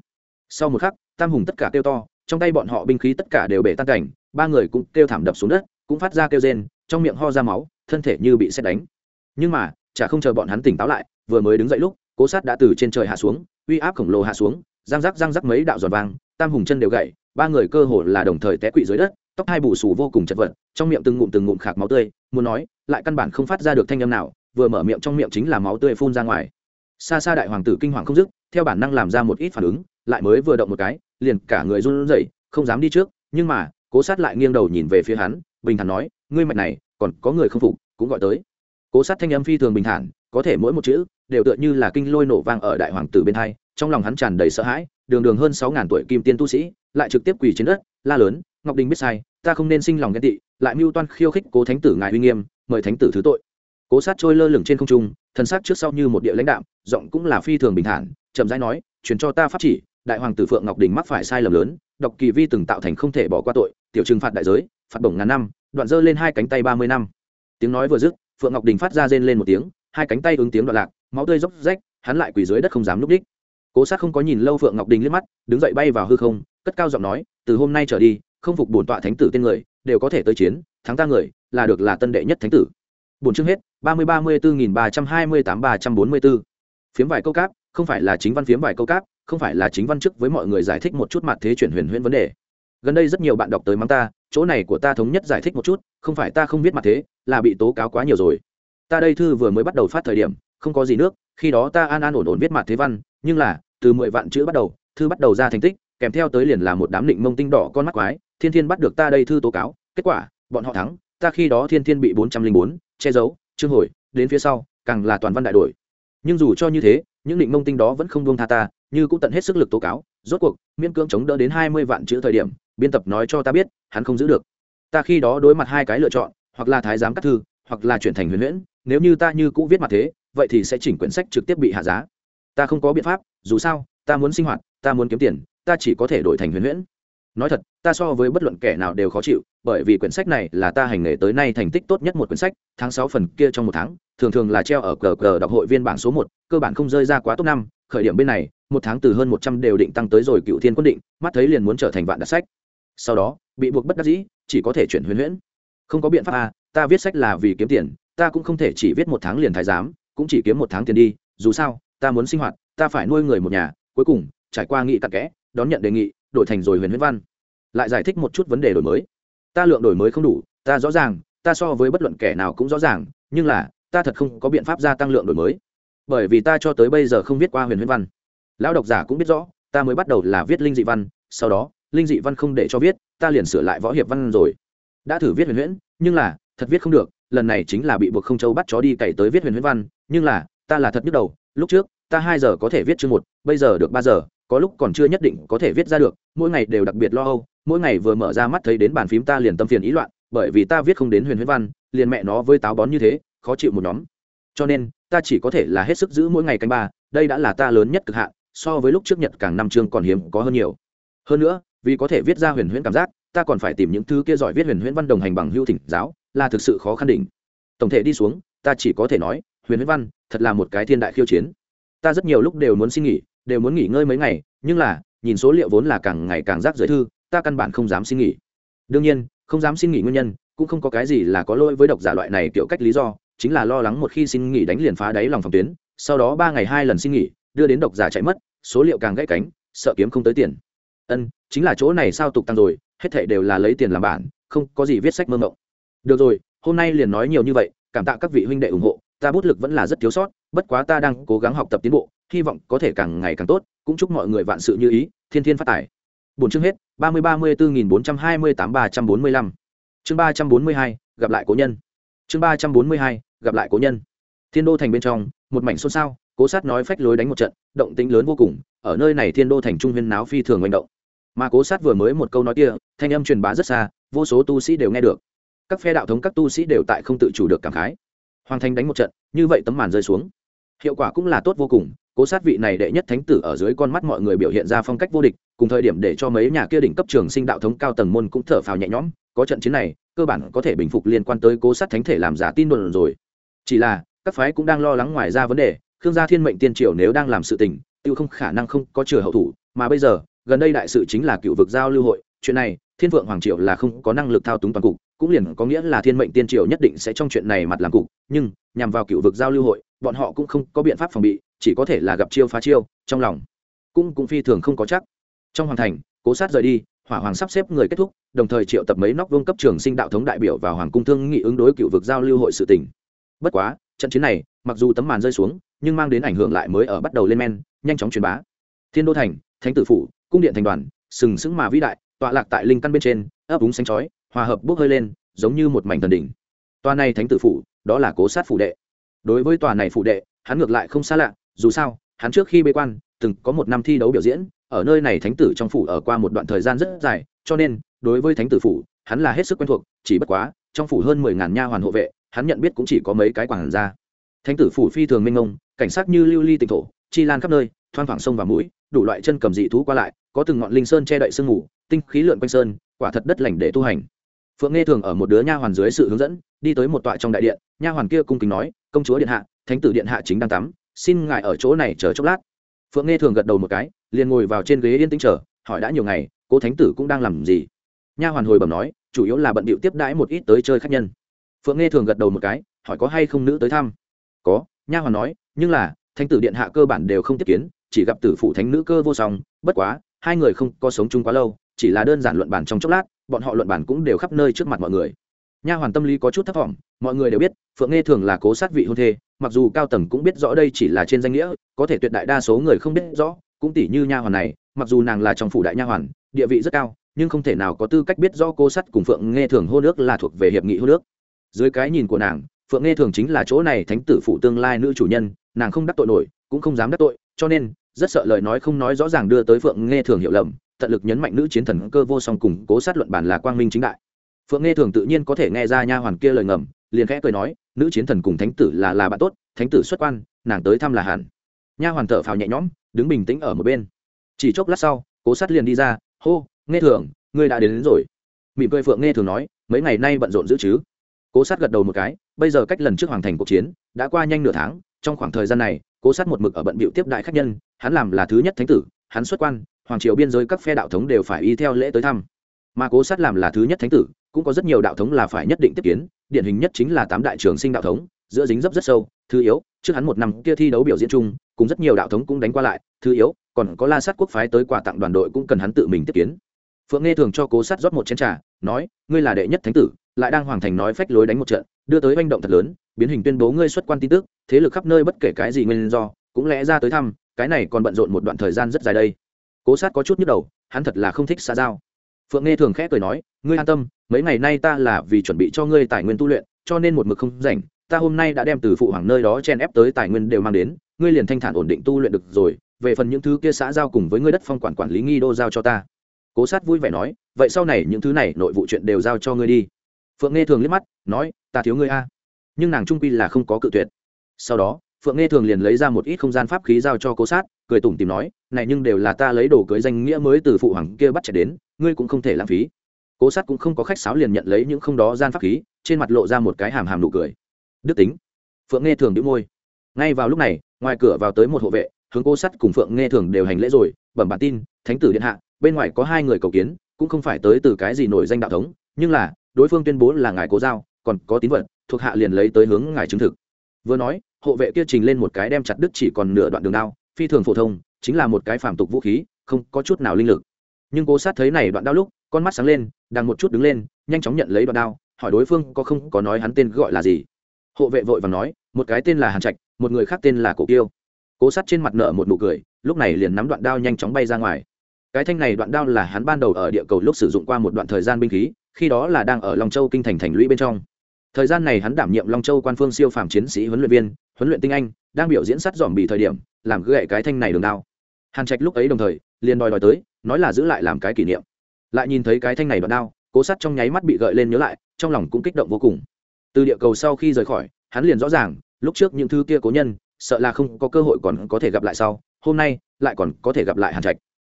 Sau một khắc, tam hùng tất cả kêu to, trong tay bọn họ binh khí tất cả đều bể tan cảnh, ba người cũng kêu thảm đập xuống đất, cũng phát ra kêu rên, trong miệng ho ra máu, thân thể như bị xét đánh. Nhưng mà chả không chờ bọn hắn tỉnh táo lại, vừa mới đứng dậy lúc, cố sát đã từ trên trời hạ xuống, uy áp khổng lồ hạ xuống, răng rắc răng rắc mấy đạo giòn vang tam hùng chân đều gậy ba người cơ hồ là đồng thời té quỵ dưới đất, tóc hai bù xù vô cùng chật vật, trong miệng từng ngụm từng ngụm khạc máu tươi, muốn nói, lại căn bản không phát ra được thanh âm nào, vừa mở miệng trong miệng chính là máu tươi phun ra ngoài. Xa xa đại hoàng tử kinh hoàng không dứt, theo bản năng làm ra một ít phản ứng, lại mới vừa động một cái, liền cả người run rẩy, không dám đi trước, nhưng mà, cố sát lại nghiêng đầu nhìn về phía hắn, bình thản nói, ngươi mạch này, còn có người không phục, cũng gọi tới cố sát thanh âm phi thường bình thản, có thể mỗi một chữ đều tựa như là kinh lôi nổ vang ở đại hoàng tử bên hai, trong lòng hắn tràn đầy sợ hãi, đường đường hơn sáu ngàn tuổi kim tiên tu sĩ, lại trực tiếp quỳ trên đất, la lớn, ngọc đình biết sai, ta không nên sinh lòng ghen tị, lại mưu toan khiêu khích cố thánh tử ngài uy nghiêm, mời thánh tử thứ tội. Cố sát trôi lơ lửng trên không trung, thân xác trước sau như một địa lãnh đạm, giọng cũng là phi thường bình thản, chậm rãi nói, truyền cho ta pháp chỉ, đại hoàng tử phượng ngọc đình mắc phải sai lầm lớn đọc kỳ vi từng tạo thành không thể bỏ qua tội, tiểu trừng phạt đại giới, phạt bổng ngàn năm, đoạn dơ lên hai cánh tay ba mươi năm. Tiếng nói vừa dứt phượng ngọc đình phát ra rên lên một tiếng, hai cánh tay ứng tiếng đoạn lạc, máu tươi dốc rách, hắn lại quỳ dưới đất không dám núp đích. Cố sát không có nhìn lâu phượng ngọc đình liếc mắt, đứng dậy bay vào hư không, cất cao giọng nói, từ hôm nay trở đi, không phục bổn tọa thánh tử tên người, đều có thể tới chiến, thắng ta người, là được là tân đệ nhất thánh tử. Bổn chương hết, ba mươi ba mươi bốn nghìn ba trăm hai mươi tám ba trăm bốn mươi bốn. Phiếm vài câu cáp, không phải là chính văn phiếm vài câu cáp, không phải là chính văn chức với mọi người giải thích một chút mặt thế chuyển huyền huyễn vấn đề. Gần đây rất nhiều bạn đọc tới mắng ta chỗ này của ta thống nhất giải thích một chút, không phải ta không biết mặt thế, là bị tố cáo quá nhiều rồi. Ta đây thư vừa mới bắt đầu phát thời điểm, không có gì nước, khi đó ta an an ổn ổn viết mặt thế văn, nhưng là, từ mười vạn chữ bắt đầu, thư bắt đầu ra thành tích, kèm theo tới liền là một đám định mông tinh đỏ con mắt quái, thiên thiên bắt được ta đây thư tố cáo, kết quả, bọn họ thắng, ta khi đó thiên thiên bị bốn trăm linh bốn, che giấu chương hồi, đến phía sau, càng là toàn văn đại đổi. Nhưng dù cho như thế, những định mông tinh đó vẫn không buông tha ta, như cũng tận hết sức lực tố cáo, rốt cuộc, miễn cưỡng chống đỡ đến hai mươi vạn chữ thời điểm biên tập nói cho ta biết, hắn không giữ được. Ta khi đó đối mặt hai cái lựa chọn, hoặc là thái giám cắt thư, hoặc là chuyển thành huyền huyễn, nếu như ta như cũ viết mặt thế, vậy thì sẽ chỉnh quyển sách trực tiếp bị hạ giá. Ta không có biện pháp, dù sao, ta muốn sinh hoạt, ta muốn kiếm tiền, ta chỉ có thể đổi thành huyền huyễn. Nói thật, ta so với bất luận kẻ nào đều khó chịu, bởi vì quyển sách này là ta hành nghề tới nay thành tích tốt nhất một quyển sách, tháng sáu phần kia trong một tháng, thường thường là treo ở cờ cờ đọc hội viên bảng số một, cơ bản không rơi ra quá top năm. Khởi điểm bên này, một tháng từ hơn một trăm đều định tăng tới rồi cựu thiên quân định, mắt thấy liền muốn trở thành vạn đặc sách sau đó, bị buộc bất đắc dĩ, chỉ có thể chuyển huyền huyễn. Không có biện pháp à ta viết sách là vì kiếm tiền, ta cũng không thể chỉ viết một tháng liền thái giám, cũng chỉ kiếm một tháng tiền đi, dù sao, ta muốn sinh hoạt, ta phải nuôi người một nhà, cuối cùng, trải qua nghị tặc kẽ, đón nhận đề nghị, đổi thành rồi huyền huyễn văn. Lại giải thích một chút vấn đề đổi mới. Ta lượng đổi mới không đủ, ta rõ ràng, ta so với bất luận kẻ nào cũng rõ ràng, nhưng là, ta thật không có biện pháp gia tăng lượng đổi mới. Bởi vì ta cho tới bây giờ không viết qua huyền huyễn văn. Lão độc giả cũng biết rõ, ta mới bắt đầu là viết linh dị văn, sau đó linh dị văn không để cho viết, ta liền sửa lại võ hiệp văn rồi. Đã thử viết huyền huyễn, nhưng là, thật viết không được, lần này chính là bị buộc không châu bắt chó đi cày tới viết huyền huyễn văn, nhưng là, ta là thật nhức đầu, lúc trước, ta hai giờ có thể viết chương một, bây giờ được ba giờ, có lúc còn chưa nhất định có thể viết ra được, mỗi ngày đều đặc biệt lo âu, mỗi ngày vừa mở ra mắt thấy đến bàn phím ta liền tâm phiền ý loạn, bởi vì ta viết không đến huyền huyễn văn, liền mẹ nó với táo bón như thế, khó chịu một nhóm. Cho nên, ta chỉ có thể là hết sức giữ mỗi ngày canh ba, đây đã là ta lớn nhất cực hạn, so với lúc trước nhật càng năm chương còn hiếm có hơn nhiều. Hơn nữa vì có thể viết ra huyền huyễn cảm giác, ta còn phải tìm những thứ kia giỏi viết huyền huyễn văn đồng hành bằng hưu thỉnh giáo, là thực sự khó khăn đỉnh. Tổng thể đi xuống, ta chỉ có thể nói, huyền huyễn văn thật là một cái thiên đại khiêu chiến. Ta rất nhiều lúc đều muốn xin nghỉ, đều muốn nghỉ ngơi mấy ngày, nhưng là, nhìn số liệu vốn là càng ngày càng rác rưởi thư, ta căn bản không dám xin nghỉ. Đương nhiên, không dám xin nghỉ nguyên nhân, cũng không có cái gì là có lỗi với độc giả loại này kiểu cách lý do, chính là lo lắng một khi xin nghỉ đánh liền phá đáy lòng phòng tuyến, sau đó ba ngày hai lần xin nghỉ, đưa đến độc giả chạy mất, số liệu càng gãy cánh, sợ kiếm không tới tiền ân, chính là chỗ này sao tục tăng rồi, hết thệ đều là lấy tiền làm bản, không có gì viết sách mơ mộng. Được rồi, hôm nay liền nói nhiều như vậy, cảm tạ các vị huynh đệ ủng hộ, ta bút lực vẫn là rất thiếu sót, bất quá ta đang cố gắng học tập tiến bộ, hy vọng có thể càng ngày càng tốt, cũng chúc mọi người vạn sự như ý, thiên thiên phát tài. Bốn chương hết, ba mươi ba mươi bốn nghìn bốn trăm hai mươi tám ba trăm bốn mươi lăm. Chương ba trăm bốn mươi hai, gặp lại cố nhân. Chương ba trăm bốn mươi hai, gặp lại cố nhân. Thiên đô thành bên trong, một mảnh xôn xao, cố sát nói phách lối đánh một trận, động tĩnh lớn vô cùng, ở nơi này thiên đô thành trung huyên náo phi thường manh động mà cố sát vừa mới một câu nói kia, thanh âm truyền bá rất xa, vô số tu sĩ đều nghe được. Các phe đạo thống, các tu sĩ đều tại không tự chủ được cảm khái. Hoàng thành đánh một trận, như vậy tấm màn rơi xuống. Hiệu quả cũng là tốt vô cùng, cố sát vị này đệ nhất thánh tử ở dưới con mắt mọi người biểu hiện ra phong cách vô địch, cùng thời điểm để cho mấy nhà kia đỉnh cấp trường sinh đạo thống cao tầng môn cũng thở phào nhẹ nhõm, có trận chiến này, cơ bản có thể bình phục liên quan tới cố sát thánh thể làm giả tin đồn rồi. Chỉ là, các phái cũng đang lo lắng ngoài ra vấn đề, khương gia thiên mệnh tiên triều nếu đang làm sự tình, tiêu không khả năng không có chừa hậu thủ, mà bây giờ gần đây đại sự chính là cựu vực giao lưu hội, chuyện này, thiên vượng hoàng triều là không có năng lực thao túng toàn cục, cũng liền có nghĩa là thiên mệnh tiên triều nhất định sẽ trong chuyện này mặt làm cục, nhưng, nhằm vào cựu vực giao lưu hội, bọn họ cũng không có biện pháp phòng bị, chỉ có thể là gặp chiêu phá chiêu, trong lòng cũng cũng phi thường không có chắc. Trong hoàng thành, cố sát rời đi, hỏa hoàng sắp xếp người kết thúc, đồng thời triệu tập mấy nóc vương cấp trường sinh đạo thống đại biểu vào hoàng cung thương nghị ứng đối cựu vực giao lưu hội sự tỉnh bất quá, trận chiến này, mặc dù tấm màn rơi xuống, nhưng mang đến ảnh hưởng lại mới ở bắt đầu lên men, nhanh chóng truyền bá. Thiên đô thành, thánh tử phủ cung điện thành đoàn, sừng sững mà vĩ đại, tọa lạc tại linh căn bên trên, ấp úng xanh chói, hòa hợp bốc hơi lên, giống như một mảnh thần đỉnh. Tòa này thánh tử phủ, đó là cố sát phủ đệ. Đối với tòa này phủ đệ, hắn ngược lại không xa lạ, dù sao, hắn trước khi bế quan, từng có một năm thi đấu biểu diễn, ở nơi này thánh tử trong phủ ở qua một đoạn thời gian rất dài, cho nên, đối với thánh tử phủ, hắn là hết sức quen thuộc, chỉ bất quá, trong phủ hơn mười ngàn nha hoàn hộ vệ, hắn nhận biết cũng chỉ có mấy cái quản ra thánh tử phủ phi thường minh ngông cảnh sát như lưu ly tịnh thổ, chi lan khắp nơi, thoang thoảng sông và mũi, đủ loại chân cầm dị thú qua lại có từng ngọn linh sơn che đậy sương ngủ tinh khí lượn quanh sơn, quả thật đất lành để tu hành. Phượng nghe thường ở một đứa nha hoàn dưới sự hướng dẫn, đi tới một tọa trong đại điện, nha hoàn kia cung kính nói, công chúa điện hạ, thánh tử điện hạ chính đang tắm, xin ngài ở chỗ này chờ chốc lát. Phượng nghe thường gật đầu một cái, liền ngồi vào trên ghế yên tĩnh chờ, hỏi đã nhiều ngày cố thánh tử cũng đang làm gì? Nha hoàn hồi bẩm nói, chủ yếu là bận bịu tiếp đãi một ít tới chơi khách nhân. Phượng nghe thường gật đầu một cái, hỏi có hay không nữ tới thăm? Có, nha hoàn nói, nhưng là, thánh tử điện hạ cơ bản đều không tiếp kiến, chỉ gặp tử phụ thánh nữ cơ vô song, bất quá hai người không có sống chung quá lâu, chỉ là đơn giản luận bàn trong chốc lát, bọn họ luận bàn cũng đều khắp nơi trước mặt mọi người. Nha hoàn tâm lý có chút thất vọng mọi người đều biết, phượng nghe thường là cố sát vị hôn thê, mặc dù cao tầng cũng biết rõ đây chỉ là trên danh nghĩa, có thể tuyệt đại đa số người không biết rõ, cũng tỷ như nha hoàn này, mặc dù nàng là trong phủ đại nha hoàn, địa vị rất cao, nhưng không thể nào có tư cách biết rõ cô sắt cùng phượng nghe thường hô nước là thuộc về hiệp nghị hô nước dưới cái nhìn của nàng, phượng nghe thường chính là chỗ này thánh tử phụ tương lai nữ chủ nhân, nàng không đắc tội nổi, cũng không dám đắc tội, cho nên rất sợ lời nói không nói rõ ràng đưa tới phượng nghe thường hiểu lầm tận lực nhấn mạnh nữ chiến thần cơ vô song cùng cố sát luận bản là quang minh chính đại. Phượng nghe thường tự nhiên có thể nghe ra nha hoàn kia lời ngầm liền khẽ cười nói nữ chiến thần cùng thánh tử là là bạn tốt thánh tử xuất quan nàng tới thăm là hẳn. Nha hoàn thở phào nhẹ nhõm đứng bình tĩnh ở một bên. Chỉ chốc lát sau cố sát liền đi ra hô nghe thường ngươi đã đến, đến rồi. Mỉm cười phượng nghe thường nói mấy ngày nay bận rộn giữ chứ? Cố sát gật đầu một cái bây giờ cách lần trước hoàng thành cuộc chiến đã qua nhanh nửa tháng trong khoảng thời gian này cố sát một mực ở bận bịu tiếp đại khách nhân, hắn làm là thứ nhất thánh tử, hắn xuất quan, hoàng triều biên giới các phe đạo thống đều phải y theo lễ tới thăm. Mà cố sát làm là thứ nhất thánh tử, cũng có rất nhiều đạo thống là phải nhất định tiếp kiến, điển hình nhất chính là tám đại trường sinh đạo thống, giữa dính dấp rất sâu, thứ yếu, trước hắn một năm kia thi đấu biểu diễn chung, cùng rất nhiều đạo thống cũng đánh qua lại, thứ yếu, còn có la sát quốc phái tới quà tặng đoàn đội cũng cần hắn tự mình tiếp kiến. Phượng nghe thường cho cố sát rót một chén trà, nói, ngươi là đệ nhất thánh tử lại đang hoàng thành nói phách lối đánh một trận, đưa tới manh động thật lớn, biến hình tuyên bố ngươi xuất quan tin tức, thế lực khắp nơi bất kể cái gì nguyên do, cũng lẽ ra tới thăm, cái này còn bận rộn một đoạn thời gian rất dài đây. Cố sát có chút nhức đầu, hắn thật là không thích xa giao. Phượng nghe thường khẽ cười nói, ngươi an tâm, mấy ngày nay ta là vì chuẩn bị cho ngươi tài nguyên tu luyện, cho nên một mực không rảnh, ta hôm nay đã đem từ phụ hoàng nơi đó chen ép tới tài nguyên đều mang đến, ngươi liền thanh thản ổn định tu luyện được rồi, về phần những thứ kia xã giao cùng với ngươi đất phong quản quản lý nghi đô giao cho ta. Cố sát vui vẻ nói, vậy sau này những thứ này nội vụ chuyện đều giao cho ngươi đi phượng nghe thường liếc mắt, nói, ta thiếu ngươi a. Nhưng nàng trung quy là không có cự tuyệt. Sau đó, phượng nghe thường liền lấy ra một ít không gian pháp khí giao cho cố sát, cười tủm tìm nói, này nhưng đều là ta lấy đồ cưới danh nghĩa mới từ phụ hoàng kia bắt chạy đến, ngươi cũng không thể lãng phí. Cố sát cũng không có khách sáo liền nhận lấy những không đó gian pháp khí, trên mặt lộ ra một cái hàm hàm nụ cười. Đức tính. Phượng nghe thường đĩu môi. Ngay vào lúc này, ngoài cửa vào tới một hộ vệ, hướng cô sắt cùng phượng nghe thường đều hành lễ rồi, bẩm bản tin, thánh tử điện hạ, bên ngoài có hai người cầu kiến, cũng không phải tới từ cái gì nổi danh đạo thống, nhưng là đối phương tuyên bố là ngài cố giao, còn có tín vật, thuộc hạ liền lấy tới hướng ngài chứng thực. Vừa nói, hộ vệ kia trình lên một cái đem chặt đứt chỉ còn nửa đoạn đường đao, phi thường phổ thông, chính là một cái phàm tục vũ khí, không có chút nào linh lực. Nhưng cố sát thấy này đoạn đao lúc, con mắt sáng lên, đang một chút đứng lên, nhanh chóng nhận lấy đoạn đao, hỏi đối phương có không có nói hắn tên gọi là gì. Hộ vệ vội và nói, một cái tên là hàn trạch, một người khác tên là cổ kiêu. Cố sát trên mặt nợ một nụ cười, lúc này liền nắm đoạn đao nhanh chóng bay ra ngoài. Cái thanh này đoạn đao là hắn ban đầu ở địa cầu lúc sử dụng qua một đoạn thời gian binh khí khi đó là đang ở long châu kinh thành thành lũy bên trong. Thời gian này hắn đảm nhiệm long châu quan phương siêu phàm chiến sĩ huấn luyện viên, huấn luyện tinh anh, đang biểu diễn sắt dòm bị thời điểm, làm gậy cái thanh này đường đao. Hàn trạch lúc ấy đồng thời, liền đòi đòi tới, nói là giữ lại làm cái kỷ niệm. Lại nhìn thấy cái thanh này đoạn đao, cố sắt trong nháy mắt bị gợi lên nhớ lại, trong lòng cũng kích động vô cùng. Từ địa cầu sau khi rời khỏi, hắn liền rõ ràng, lúc trước những thứ kia cố nhân, sợ là không có cơ hội còn có thể gặp lại sau, hôm nay, lại còn có thể gặp lại hàn trạch.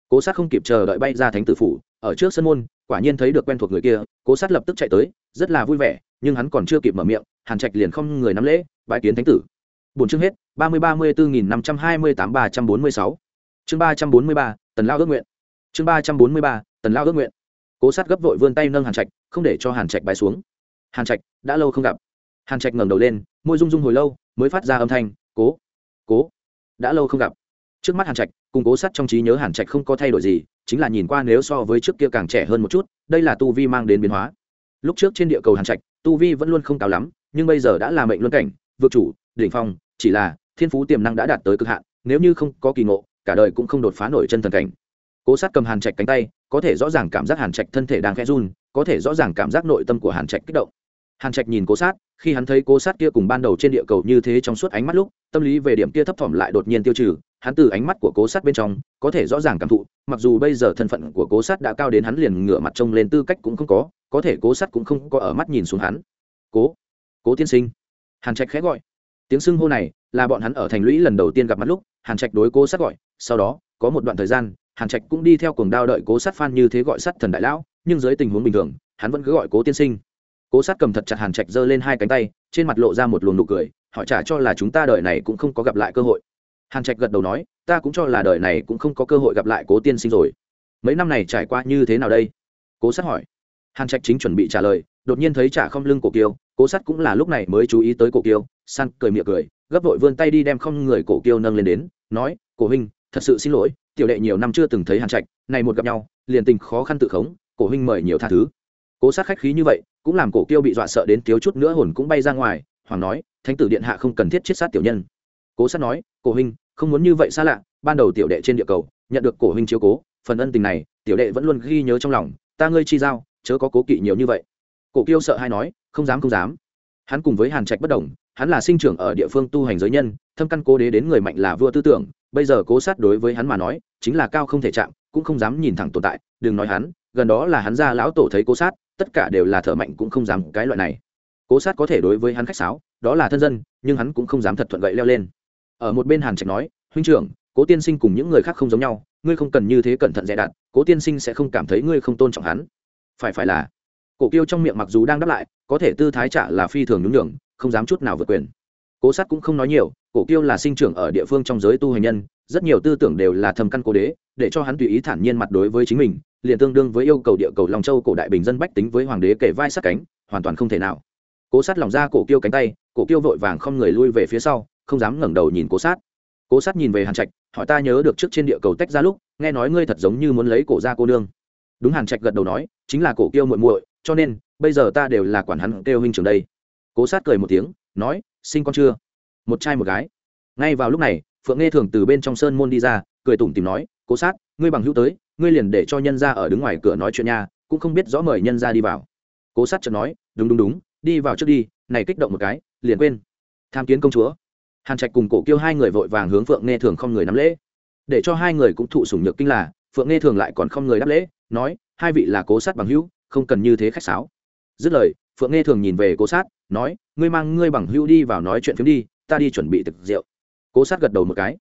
Cố sát không kịp chờ đợi bay ra thánh tử phủ, ở trước sân môn quả nhiên thấy được quen thuộc người kia, cố sát lập tức chạy tới, rất là vui vẻ, nhưng hắn còn chưa kịp mở miệng, hàn trạch liền không người nắm lễ bãi kiến thánh tử. Bốn chương hết, ba mươi ba mươi bốn nghìn năm trăm hai mươi tám ba trăm bốn mươi sáu. Chương ba trăm bốn mươi ba, tần lao ước nguyện. Chương ba trăm bốn mươi ba, tần lao ước nguyện. Cố sát gấp vội vươn tay nâng hàn trạch, không để cho hàn trạch bái xuống. Hàn trạch, đã lâu không gặp. Hàn trạch ngẩng đầu lên, môi rung rung hồi lâu, mới phát ra âm thanh, cố cố, đã lâu không gặp trước mắt hàn trạch, cùng cố sát trong trí nhớ hàn trạch không có thay đổi gì, chính là nhìn qua nếu so với trước kia càng trẻ hơn một chút, đây là tu vi mang đến biến hóa. Lúc trước trên địa cầu hàn trạch, tu vi vẫn luôn không cao lắm, nhưng bây giờ đã là mệnh luân cảnh vượt chủ, đỉnh phong, chỉ là thiên phú tiềm năng đã đạt tới cực hạn, nếu như không có kỳ ngộ, cả đời cũng không đột phá nổi chân thần cảnh. Cố sát cầm hàn trạch cánh tay, có thể rõ ràng cảm giác hàn trạch thân thể đang khẽ run, có thể rõ ràng cảm giác nội tâm của hàn trạch kích động hàn trạch nhìn cố sát, khi hắn thấy cố sát kia cùng ban đầu trên địa cầu như thế trong suốt ánh mắt lúc, tâm lý về điểm kia thấp thỏm lại đột nhiên tiêu trừ, hắn từ ánh mắt của cố sát bên trong, có thể rõ ràng cảm thụ, mặc dù bây giờ thân phận của cố sát đã cao đến hắn liền ngửa mặt trông lên tư cách cũng không có có thể cố sát cũng không có ở mắt nhìn xuống hắn. Cố cố tiên sinh. Hàn trạch khẽ gọi. Tiếng xưng hô này là bọn hắn ở thành lũy lần đầu tiên gặp mặt lúc, hàn trạch đối cố sát gọi, sau đó, có một đoạn thời gian, hàn trạch cũng đi theo cuồng đao đợi cố sát phan như thế gọi sát thần đại lão, nhưng dưới tình huống bình thường, hắn vẫn cứ gọi cố tiên sinh cố sát cầm thật chặt hàn trạch giơ lên hai cánh tay, trên mặt lộ ra một luồng nụ cười họ trả cho là chúng ta đời này cũng không có gặp lại cơ hội. Hàn trạch gật đầu nói, ta cũng cho là đời này cũng không có cơ hội gặp lại cố tiên sinh rồi. Mấy năm này trải qua như thế nào đây? Cố sát hỏi. Hàn trạch chính chuẩn bị trả lời, đột nhiên thấy trả không lưng cổ kiêu, cố sát cũng là lúc này mới chú ý tới cổ kiêu san cười miệng cười, gấp vội vươn tay đi đem không người cổ kiêu nâng lên đến, nói, cổ huynh, thật sự xin lỗi, tiểu đệ nhiều năm chưa từng thấy hàn trạch, này một gặp nhau, liền tình khó khăn tự khống, cổ huynh mời nhiều tha thứ. Cố sát khách khí như vậy cũng làm cổ kiêu bị dọa sợ đến thiếu chút nữa hồn cũng bay ra ngoài, hoàng nói, thánh tử điện hạ không cần thiết chết sát tiểu nhân. Cố sát nói, cổ huynh, không muốn như vậy xa lạ, ban đầu tiểu đệ trên địa cầu, nhận được cổ huynh chiếu cố, phần ân tình này, tiểu đệ vẫn luôn ghi nhớ trong lòng, ta ngươi chi giao, chớ có cố kỵ nhiều như vậy. Cổ kiêu sợ hay nói, không dám không dám. Hắn cùng với hàn trạch bất đồng, hắn là sinh trưởng ở địa phương tu hành giới nhân, thâm căn cố đế đến người mạnh là vua tư tưởng, bây giờ cố sát đối với hắn mà nói, chính là cao không thể chạm, cũng không dám nhìn thẳng tồn tại, đừng nói hắn, gần đó là hắn ra lão tổ thấy cố sát tất cả đều là thợ mạnh cũng không dám cái loại này. Cố sát có thể đối với hắn khách sáo, đó là thân dân, nhưng hắn cũng không dám thật thuận gậy leo lên. Ở một bên hàn trạch nói, huynh trưởng, cố tiên sinh cùng những người khác không giống nhau, ngươi không cần như thế cẩn thận dè đặt cố tiên sinh sẽ không cảm thấy ngươi không tôn trọng hắn. Phải phải là, cổ Tiêu trong miệng mặc dù đang đáp lại, có thể tư thái trả là phi thường nhún nhường, không dám chút nào vượt quyền. Cố sát cũng không nói nhiều, cổ Tiêu là sinh trưởng ở địa phương trong giới tu hành nhân, rất nhiều tư tưởng đều là thầm căn cố đế, để cho hắn tùy ý thản nhiên mặt đối với chính mình liền tương đương với yêu cầu địa cầu long châu cổ đại bình dân bách tính với hoàng đế kể vai sát cánh, hoàn toàn không thể nào. Cố sát lòng ra, cổ kiêu cánh tay, cổ kiêu vội vàng không người lui về phía sau, không dám ngẩng đầu nhìn cố sát. Cố sát nhìn về hàn trạch, hỏi ta nhớ được trước trên địa cầu tách ra lúc, nghe nói ngươi thật giống như muốn lấy cổ ra cô nương. Đúng hàn trạch gật đầu nói, chính là cổ kiêu muội muội, cho nên, bây giờ ta đều là quản hắn kêu huynh trưởng đây. Cố sát cười một tiếng, nói, sinh con chưa? Một trai một gái. Ngay vào lúc này, phượng nghe thường từ bên trong sơn môn đi ra, cười tủm tìm nói cố sát, ngươi bằng hữu tới, ngươi liền để cho nhân ra ở đứng ngoài cửa nói chuyện nha, cũng không biết rõ mời nhân ra đi vào. Cố sát chợt nói, đúng đúng đúng, đi vào trước đi, này kích động một cái, liền quên. Tham kiến công chúa. Hàn trạch cùng cổ kêu hai người vội vàng hướng phượng nghe thường không người nắm lễ. Để cho hai người cũng thụ sủng nhược kinh là, phượng nghe thường lại còn không người đáp lễ, nói, hai vị là cố sát bằng hữu, không cần như thế khách sáo. Dứt lời, phượng nghe thường nhìn về cố sát, nói, ngươi mang ngươi bằng hữu đi vào nói chuyện phiếm đi, ta đi chuẩn bị thực rượu. Cố sát gật đầu một cái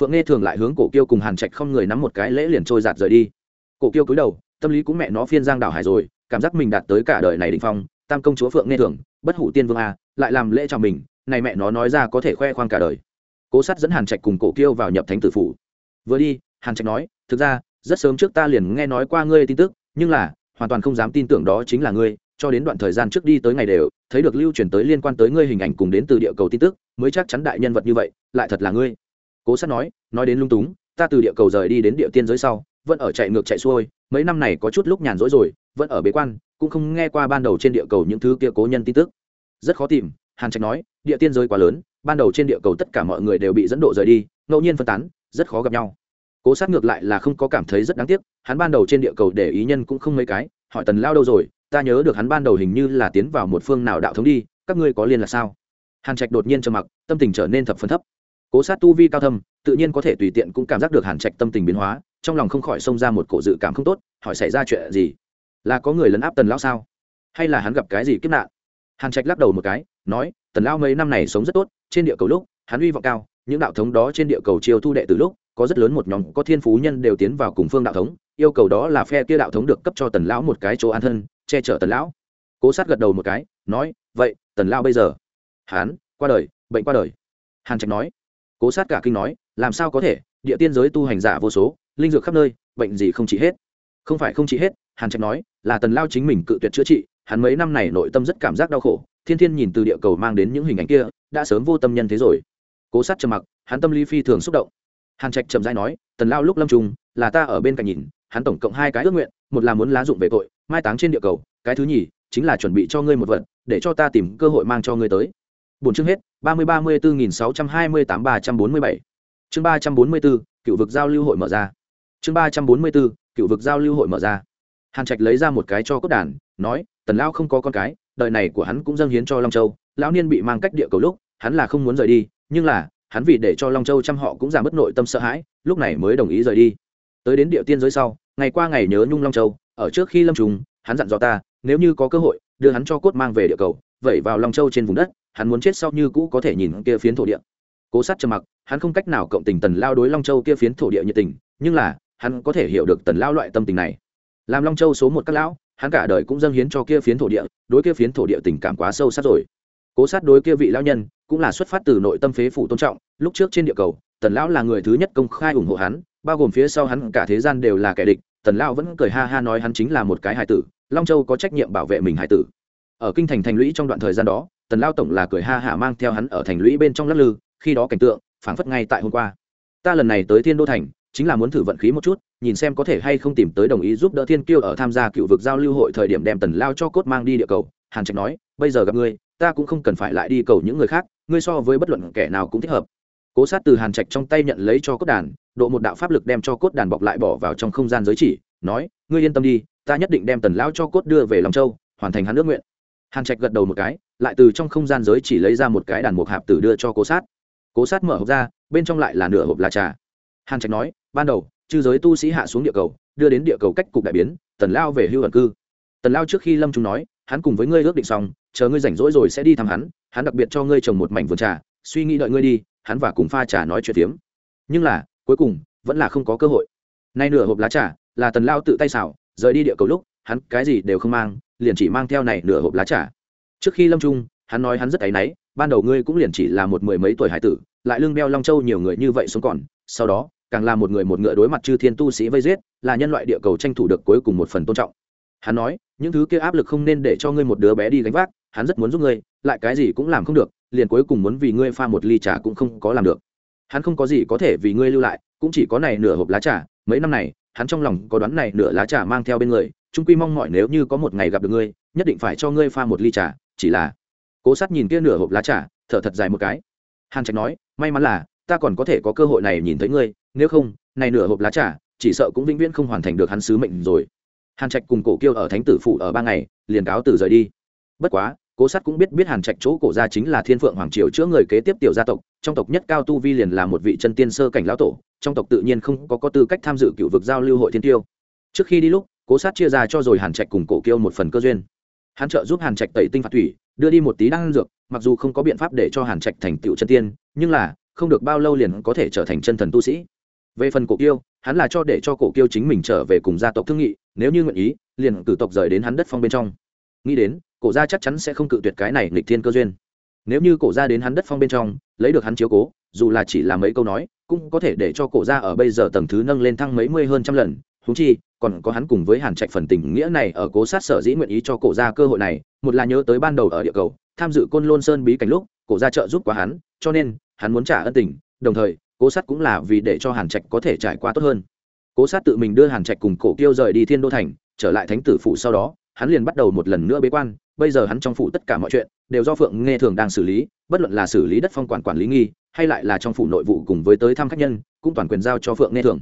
phượng nghe thường lại hướng cổ kiêu cùng hàn trạch không người nắm một cái lễ liền trôi giạt rời đi. Cổ kiêu cúi đầu, tâm lý cũng mẹ nó phiên giang đảo hải rồi, cảm giác mình đạt tới cả đời này định phong, tam công chúa phượng nghe thường, bất hủ tiên vương a, lại làm lễ chào mình, này mẹ nó nói ra có thể khoe khoang cả đời. Cố sát dẫn hàn trạch cùng cổ kiêu vào nhập thánh tử phủ. Vừa đi, hàn trạch nói, thực ra, rất sớm trước ta liền nghe nói qua ngươi tin tức, nhưng là, hoàn toàn không dám tin tưởng đó chính là ngươi, cho đến đoạn thời gian trước đi tới ngày đều, thấy được lưu truyền tới liên quan tới ngươi hình ảnh cùng đến từ địa cầu tin tức, mới chắc chắn đại nhân vật như vậy, lại thật là ngươi cố sát nói nói đến lung túng, ta từ địa cầu rời đi đến địa tiên giới sau, vẫn ở chạy ngược chạy xuôi, mấy năm này có chút lúc nhàn rỗi rồi, vẫn ở bế quan, cũng không nghe qua ban đầu trên địa cầu những thứ kia cố nhân tin tức. Rất khó tìm, hàn trạch nói, địa tiên giới quá lớn, ban đầu trên địa cầu tất cả mọi người đều bị dẫn độ rời đi, ngẫu nhiên phân tán, rất khó gặp nhau. Cố sát ngược lại là không có cảm thấy rất đáng tiếc, hắn ban đầu trên địa cầu để ý nhân cũng không mấy cái, hỏi tần lao đâu rồi, ta nhớ được hắn ban đầu hình như là tiến vào một phương nào đạo thống đi, các ngươi có liên là sao? Hàn trạch đột nhiên trầm mặc, tâm tình trở nên thập phân thấp cố sát tu vi cao thâm, tự nhiên có thể tùy tiện cũng cảm giác được hàn trạch tâm tình biến hóa, trong lòng không khỏi xông ra một cổ dự cảm không tốt, hỏi xảy ra chuyện gì? Là có người lấn áp tần lão sao? Hay là hắn gặp cái gì kiếp nạn? Hàn trạch lắc đầu một cái, nói, tần lão mấy năm này sống rất tốt, trên địa cầu lúc, hắn uy vọng cao, những đạo thống đó trên địa cầu chiêu thu đệ từ lúc, có rất lớn một nhóm, có thiên phú nhân đều tiến vào cùng phương đạo thống, yêu cầu đó là phe kia đạo thống được cấp cho tần lão một cái chỗ an thân, che chở tần lão. Cố sát gật đầu một cái, nói, vậy, tần lão bây giờ? Hán qua đời, bệnh qua đời. Hàn trạch nói cố sát cả kinh nói, làm sao có thể? Địa tiên giới tu hành giả vô số, linh dược khắp nơi, bệnh gì không trị hết? Không phải không trị hết, hàn trạch nói, là tần lao chính mình cự tuyệt chữa trị, hắn mấy năm này nội tâm rất cảm giác đau khổ, thiên thiên nhìn từ địa cầu mang đến những hình ảnh kia, đã sớm vô tâm nhân thế rồi. Cố sát trầm mặc, hắn tâm lý phi thường xúc động. Hàn trạch trầm dai nói, tần lao lúc lâm trùng, là ta ở bên cạnh nhìn, hắn tổng cộng hai cái ước nguyện, một là muốn lá dụng về tội, mai táng trên địa cầu, cái thứ nhì chính là chuẩn bị cho ngươi một vật, để cho ta tìm cơ hội mang cho ngươi tới. Bốn chương hết ba mươi ba mươi bốn nghìn sáu trăm hai mươi tám ba trăm bốn mươi bảy. Chương ba trăm bốn mươi bốn cựu vực giao lưu hội mở ra. Chương ba trăm bốn mươi bốn cựu vực giao lưu hội mở ra. Hàn trạch lấy ra một cái cho cốt đàn, nói, tần lão không có con cái, đời này của hắn cũng dâng hiến cho long châu. Lão niên bị mang cách địa cầu lúc, hắn là không muốn rời đi, nhưng là, hắn vì để cho long châu chăm họ cũng giảm mất nội tâm sợ hãi, lúc này mới đồng ý rời đi. Tới đến địa tiên giới sau, ngày qua ngày nhớ nhung long châu, ở trước khi lâm trùng, hắn dặn dò ta, nếu như có cơ hội, đưa hắn cho cốt mang về địa cầu, vẩy vào long châu trên vùng đất hắn muốn chết sau như cũ có thể nhìn kia phiến thổ địa. Cố sát trầm mặc, hắn không cách nào cộng tình tần lao đối long châu kia phiến thổ địa nhiệt tình, nhưng là, hắn có thể hiểu được tần lao loại tâm tình này. Làm long châu số một các lão, hắn cả đời cũng dâng hiến cho kia phiến thổ địa, đối kia phiến thổ địa tình cảm quá sâu sắc rồi. Cố sát đối kia vị lão nhân, cũng là xuất phát từ nội tâm phế phủ tôn trọng, lúc trước trên địa cầu, tần lão là người thứ nhất công khai ủng hộ hắn, bao gồm phía sau hắn cả thế gian đều là kẻ địch, tần lão vẫn cười ha ha nói hắn chính là một cái hài tử, long châu có trách nhiệm bảo vệ mình hài tử. Ở kinh thành thành lũy trong đoạn thời gian đó tần lao tổng là cười ha hả mang theo hắn ở thành lũy bên trong lắc lư, khi đó cảnh tượng, phảng phất ngay tại hôm qua. Ta lần này tới thiên đô thành, chính là muốn thử vận khí một chút, nhìn xem có thể hay không tìm tới đồng ý giúp đỡ thiên kiêu ở tham gia cựu vực giao lưu hội thời điểm đem tần lao cho cốt mang đi địa cầu. Hàn trạch nói, bây giờ gặp ngươi, ta cũng không cần phải lại đi cầu những người khác, ngươi so với bất luận kẻ nào cũng thích hợp. Cố sát từ hàn trạch trong tay nhận lấy cho cốt đàn, độ một đạo pháp lực đem cho cốt đàn bọc lại bỏ vào trong không gian giới chỉ, nói, ngươi yên tâm đi, ta nhất định đem tần lao cho cốt đưa về lòng châu, hoàn thành hắn ước nguyện. Hàn trạch gật đầu một cái lại từ trong không gian giới chỉ lấy ra một cái đàn mục hạp tử đưa cho cố sát. Cố sát mở hộp ra, bên trong lại là nửa hộp lá trà. Hàn trạch nói, ban đầu, chư giới tu sĩ hạ xuống địa cầu, đưa đến địa cầu cách cục đại biến, tần lao về hưu ẩn cư. Tần lao trước khi lâm trung nói, hắn cùng với ngươi ước định xong, chờ ngươi rảnh rỗi rồi sẽ đi thăm hắn hắn đặc biệt cho ngươi trồng một mảnh vườn trà, suy nghĩ đợi ngươi đi, hắn và cùng pha trà nói chuyện tiếm nhưng là, cuối cùng, vẫn là không có cơ hội. Nay nửa hộp lá trà là tần lao tự tay xảo rời đi địa cầu lúc, hắn cái gì đều không mang, liền chỉ mang theo này nửa hộp lá trà trước khi lâm trung, hắn nói hắn rất áy náy, ban đầu ngươi cũng liền chỉ là một mười mấy tuổi hải tử, lại lưng đeo long châu nhiều người như vậy sống còn, sau đó, càng là một người một ngựa đối mặt chư thiên tu sĩ vây giết, là nhân loại địa cầu tranh thủ được cuối cùng một phần tôn trọng. Hắn nói, những thứ kia áp lực không nên để cho ngươi một đứa bé đi gánh vác, hắn rất muốn giúp ngươi, lại cái gì cũng làm không được, liền cuối cùng muốn vì ngươi pha một ly trà cũng không có làm được. Hắn không có gì có thể vì ngươi lưu lại, cũng chỉ có này nửa hộp lá trà, mấy năm này, hắn trong lòng có đoán này nửa lá trà mang theo bên người trung quy mong mọi nếu như có một ngày gặp được ngươi, nhất định phải cho ngươi pha một ly trà chỉ là cố sát nhìn kia nửa hộp lá trà, thở thật dài một cái. Hàn trạch nói, may mắn là, ta còn có thể có cơ hội này nhìn thấy ngươi, nếu không, này nửa hộp lá trà, chỉ sợ cũng vĩnh viễn không hoàn thành được hắn sứ mệnh rồi. Hàn trạch cùng cổ kiêu ở thánh tử phủ ở ba ngày, liền cáo từ rời đi. Bất quá, cố sát cũng biết biết hàn trạch chỗ cổ ra chính là thiên phượng hoàng triều chữa người kế tiếp tiểu gia tộc, trong tộc nhất cao tu vi liền là một vị chân tiên sơ cảnh lão tổ, trong tộc tự nhiên không có có tư cách tham dự cựu vực giao lưu hội thiên tiêu. Trước khi đi lúc, cố sát chia ra cho rồi hàn trạch cùng cổ kiêu một phần cơ duyên hắn trợ giúp hàn trạch tẩy tinh phạt thủy, đưa đi một tí đan dược, mặc dù không có biện pháp để cho hàn trạch thành tựu chân tiên, nhưng là, không được bao lâu liền có thể trở thành chân thần tu sĩ. Về phần cổ kiêu, hắn là cho để cho cổ kiêu chính mình trở về cùng gia tộc thương nghị, nếu như nguyện ý, liền cử tộc rời đến hắn đất phong bên trong. Nghĩ đến, cổ gia chắc chắn sẽ không cự tuyệt cái này nghịch thiên cơ duyên. Nếu như cổ gia đến hắn đất phong bên trong, lấy được hắn chiếu cố, dù là chỉ là mấy câu nói, cũng có thể để cho cổ gia ở bây giờ tầng thứ nâng lên thăng mấy mươi hơn trăm lần húng chi còn có hắn cùng với hàn trạch phần tình nghĩa này ở cố sát sở dĩ nguyện ý cho cổ gia cơ hội này, một là nhớ tới ban đầu ở địa cầu, tham dự côn lôn sơn bí cảnh lúc, cổ gia trợ giúp quá hắn, cho nên, hắn muốn trả ân tình, đồng thời, cố sát cũng là vì để cho hàn trạch có thể trải qua tốt hơn. Cố sát tự mình đưa hàn trạch cùng cổ kiêu rời đi thiên đô thành, trở lại thánh tử phủ sau đó, hắn liền bắt đầu một lần nữa bế quan, bây giờ hắn trong phủ tất cả mọi chuyện, đều do phượng nghe thường đang xử lý, bất luận là xử lý đất phong quản quản lý nghi, hay lại là trong phủ nội vụ cùng với tới thăm khách nhân, cũng toàn quyền giao cho phượng nghe thường.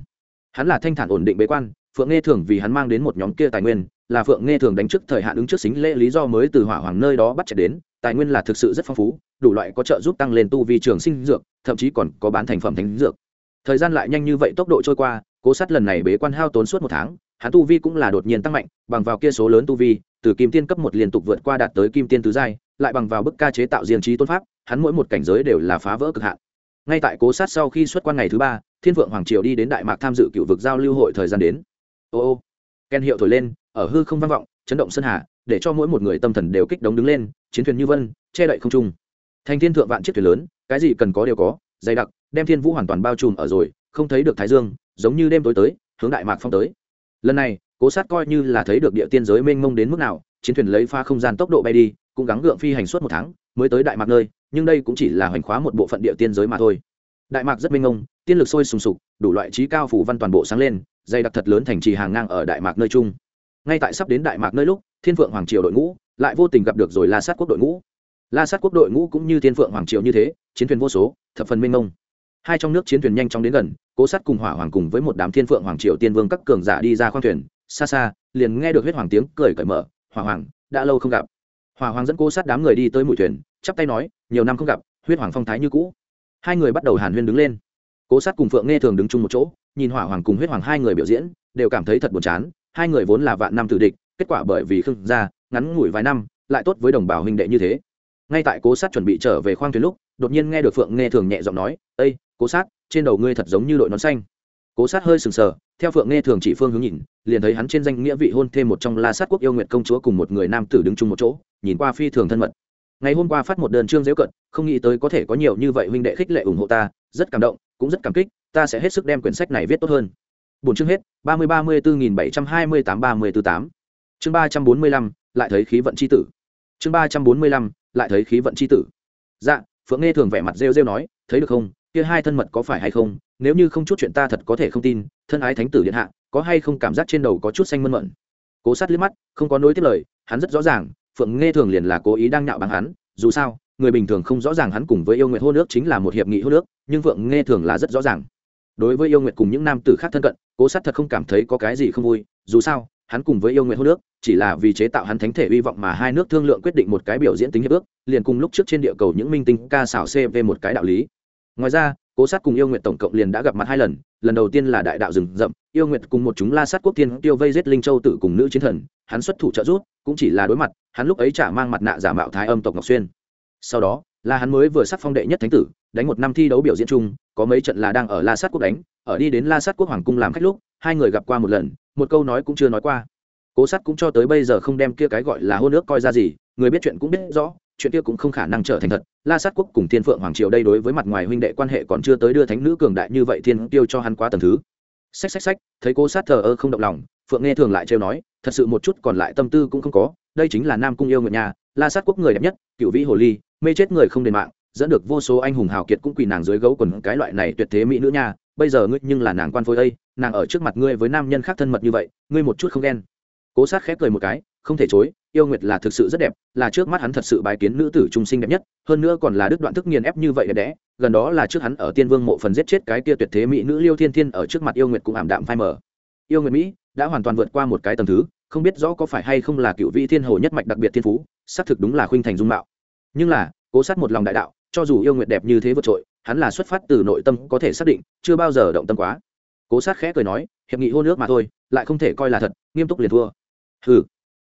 Hắn là thanh thản ổn định bế quan phượng nghe thường vì hắn mang đến một nhóm kia tài nguyên, là phượng nghe thường đánh trước thời hạn ứng trước xính lễ lý do mới từ hỏa hoàng nơi đó bắt chạy đến, tài nguyên là thực sự rất phong phú, đủ loại có trợ giúp tăng lên tu vi trường sinh dược, thậm chí còn có bán thành phẩm thánh dược. Thời gian lại nhanh như vậy tốc độ trôi qua, cố sát lần này bế quan hao tốn suốt một tháng, hắn tu vi cũng là đột nhiên tăng mạnh, bằng vào kia số lớn tu vi, từ kim tiên cấp một liên tục vượt qua đạt tới kim tiên tứ giai, lại bằng vào bức ca chế tạo riêng trí tôn pháp, hắn mỗi một cảnh giới đều là phá vỡ cực hạn. Ngay tại cố sát sau khi xuất quan ngày thứ ba, thiên vượng hoàng triều đi đến đại mạc tham dự cựu vực giao lưu hội thời gian đến ô ô. Ken hiệu thổi lên, ở hư không vang vọng, chấn động sơn hà, để cho mỗi một người tâm thần đều kích động đứng lên, chiến thuyền như vân, che đậy không trung. Thành thiên thượng vạn chiếc thuyền lớn, cái gì cần có đều có, dày đặc, đem thiên vũ hoàn toàn bao trùm ở rồi, không thấy được thái dương, giống như đêm tối tới, hướng đại mạc phong tới. Lần này, cố sát coi như là thấy được địa tiên giới mênh mông đến mức nào, chiến thuyền lấy pha không gian tốc độ bay đi, cũng gắng gượng phi hành suốt một tháng, mới tới đại mạc nơi, nhưng đây cũng chỉ là hoành khóa một bộ phận địa tiên giới mà thôi. Đại mạc rất mênh mông, tiên lực sôi sùng sục, đủ loại trí cao phủ văn toàn bộ sáng lên dày đặc thật lớn thành trì hàng ngang ở đại mạc nơi trung ngay tại sắp đến đại mạc nơi lúc, thiên phượng hoàng triều đội ngũ lại vô tình gặp được rồi la sát quốc đội ngũ. La sát quốc đội ngũ cũng như thiên phượng hoàng triều như thế, chiến thuyền vô số, thập phần minh mông. Hai trong nước chiến thuyền nhanh chóng đến gần, cố sát cùng hỏa hoàng cùng với một đám thiên phượng hoàng triều tiên vương các cường giả đi ra khoang thuyền, xa xa, liền nghe được huyết hoàng tiếng cười cởi mở, hỏa hoàng, đã lâu không gặp. Hỏa hoàng dẫn cố sát đám người đi tới mũi thuyền, chắp tay nói, nhiều năm không gặp, huyết hoàng phong thái như cũ. Hai người bắt đầu hàn huyên đứng lên. Cố sát cùng phượng nghe thường đứng chung một chỗ nhìn hỏa hoàng cùng huyết hoàng hai người biểu diễn, đều cảm thấy thật buồn chán. Hai người vốn là vạn năm tử địch, kết quả bởi vì khương gia, ngắn ngủi vài năm, lại tốt với đồng bào huynh đệ như thế. Ngay tại cố sát chuẩn bị trở về khoang thuyền lúc, đột nhiên nghe được phượng nghe thường nhẹ giọng nói ây cố sát, trên đầu ngươi thật giống như đội nón xanh. Cố sát hơi sừng sờ, theo phượng nghe thường chỉ phương hướng nhìn, liền thấy hắn trên danh nghĩa vị hôn thêm một trong la sát quốc yêu nguyện công chúa cùng một người nam tử đứng chung một chỗ, nhìn qua phi thường thân mật. Ngày hôm qua phát một đơn chương dễu cận, không nghĩ tới có thể có nhiều như vậy huynh đệ khích lệ ủng hộ ta, rất cảm động, cũng rất cảm kích ta sẽ hết sức đem quyển sách này viết tốt hơn. Bốn chương hết, ba mươi ba mươi bốn nghìn bảy trăm hai mươi tám ba mươi bốn tám. Chương ba trăm bốn mươi lăm, lại thấy khí vận c h i tử. Chương ba trăm bốn mươi lăm, lại thấy khí vận c h i tử. Dạ phượng nghe thường vẻ mặt rêu rêu nói, thấy được không? Kia hai thân mật có phải hay không? Nếu như không chút chuyện ta thật có thể không tin, thân ái thánh tử điện hạ, có hay không cảm giác trên đầu có chút xanh mơn mận? Cố sát liếc mắt, không có nối tiếp lời, hắn rất rõ ràng, phượng nghe thường liền là cố ý đang nhạo bằng hắn, dù sao, người bình thường không rõ ràng hắn cùng với yêu nguyện hô nước chính là một hiệp nghị hô nước nhưng phượng nghe thường là rất rõ ràng đối với yêu nguyện cùng những nam tử khác thân cận, cố sát thật không cảm thấy có cái gì không vui, dù sao, hắn cùng với yêu nguyện hô nước chỉ là vì chế tạo hắn thánh thể hy vọng mà hai nước thương lượng quyết định một cái biểu diễn tính hiệp ước, liền cùng lúc trước trên địa cầu những minh tinh ca xảo về một cái đạo lý. Ngoài ra, cố sát cùng yêu nguyện tổng cộng liền đã gặp mặt hai lần lần đầu tiên là đại đạo rừng rậm, yêu nguyện cùng một chúng la sát quốc tiên tiêu vây giết linh châu tử cùng nữ chiến thần, hắn xuất thủ trợ giúp, cũng chỉ là đối mặt, hắn lúc ấy chả mang mặt nạ giả mạo thái âm tộc ngọc xuyên. Sau đó, là hắn mới vừa sắc phong đệ nhất thánh tử đánh một năm thi đấu biểu diễn chung, có mấy trận là đang ở la sát quốc đánh, ở đi đến la sát quốc hoàng cung làm khách lúc, hai người gặp qua một lần, một câu nói cũng chưa nói qua. Cố sát cũng cho tới bây giờ không đem kia cái gọi là hôn nước coi ra gì, người biết chuyện cũng biết rõ, chuyện kia cũng không khả năng trở thành thật. La sát quốc cùng thiên phượng hoàng triều đây đối với mặt ngoài huynh đệ quan hệ còn chưa tới đưa thánh nữ cường đại như vậy, thiên tiêu cho hắn quá tầm thứ. Xách xách xách, thấy cố sát thờ ơ không động lòng, phượng nghe thường lại trêu nói, thật sự một chút còn lại tâm tư cũng không có, đây chính là nam cung yêu nguyện nhà, la sát quốc người đẹp nhất cựu vĩ hồ ly, mê chết người không đền mạng dẫn được vô số anh hùng hào kiệt cũng quỳ nàng dưới gấu quần, cái loại này tuyệt thế mỹ nữ nha. Bây giờ ngươi nhưng là nàng quan phôi đây, nàng ở trước mặt ngươi với nam nhân khác thân mật như vậy, ngươi một chút không ghen. Cố sát khép cười một cái, không thể chối, yêu nguyệt là thực sự rất đẹp, là trước mắt hắn thật sự bài kiến nữ tử trung sinh đẹp nhất, hơn nữa còn là đức đoạn thức nghiền ép như vậy đẹp đẽ, gần đó là trước hắn ở tiên vương mộ phần giết chết cái kia tuyệt thế mỹ nữ liêu thiên thiên ở trước mặt yêu nguyệt cũng ảm đạm phai mờ. Yêu nguyệt mỹ, đã hoàn toàn vượt qua một cái tầng thứ, không biết rõ có phải hay không là cựu vị thiên hồ nhất mạch đặc biệt thiên phú, xác thực đúng là khuynh thành dung mạo. Nhưng là, cố sát một lòng đại đạo cho dù yêu nguyệt đẹp như thế vượt trội, hắn là xuất phát từ nội tâm có thể xác định, chưa bao giờ động tâm quá. Cố sát khẽ cười nói, hiệp nghị hôn nước mà thôi, lại không thể coi là thật, nghiêm túc liền thua. Hừ.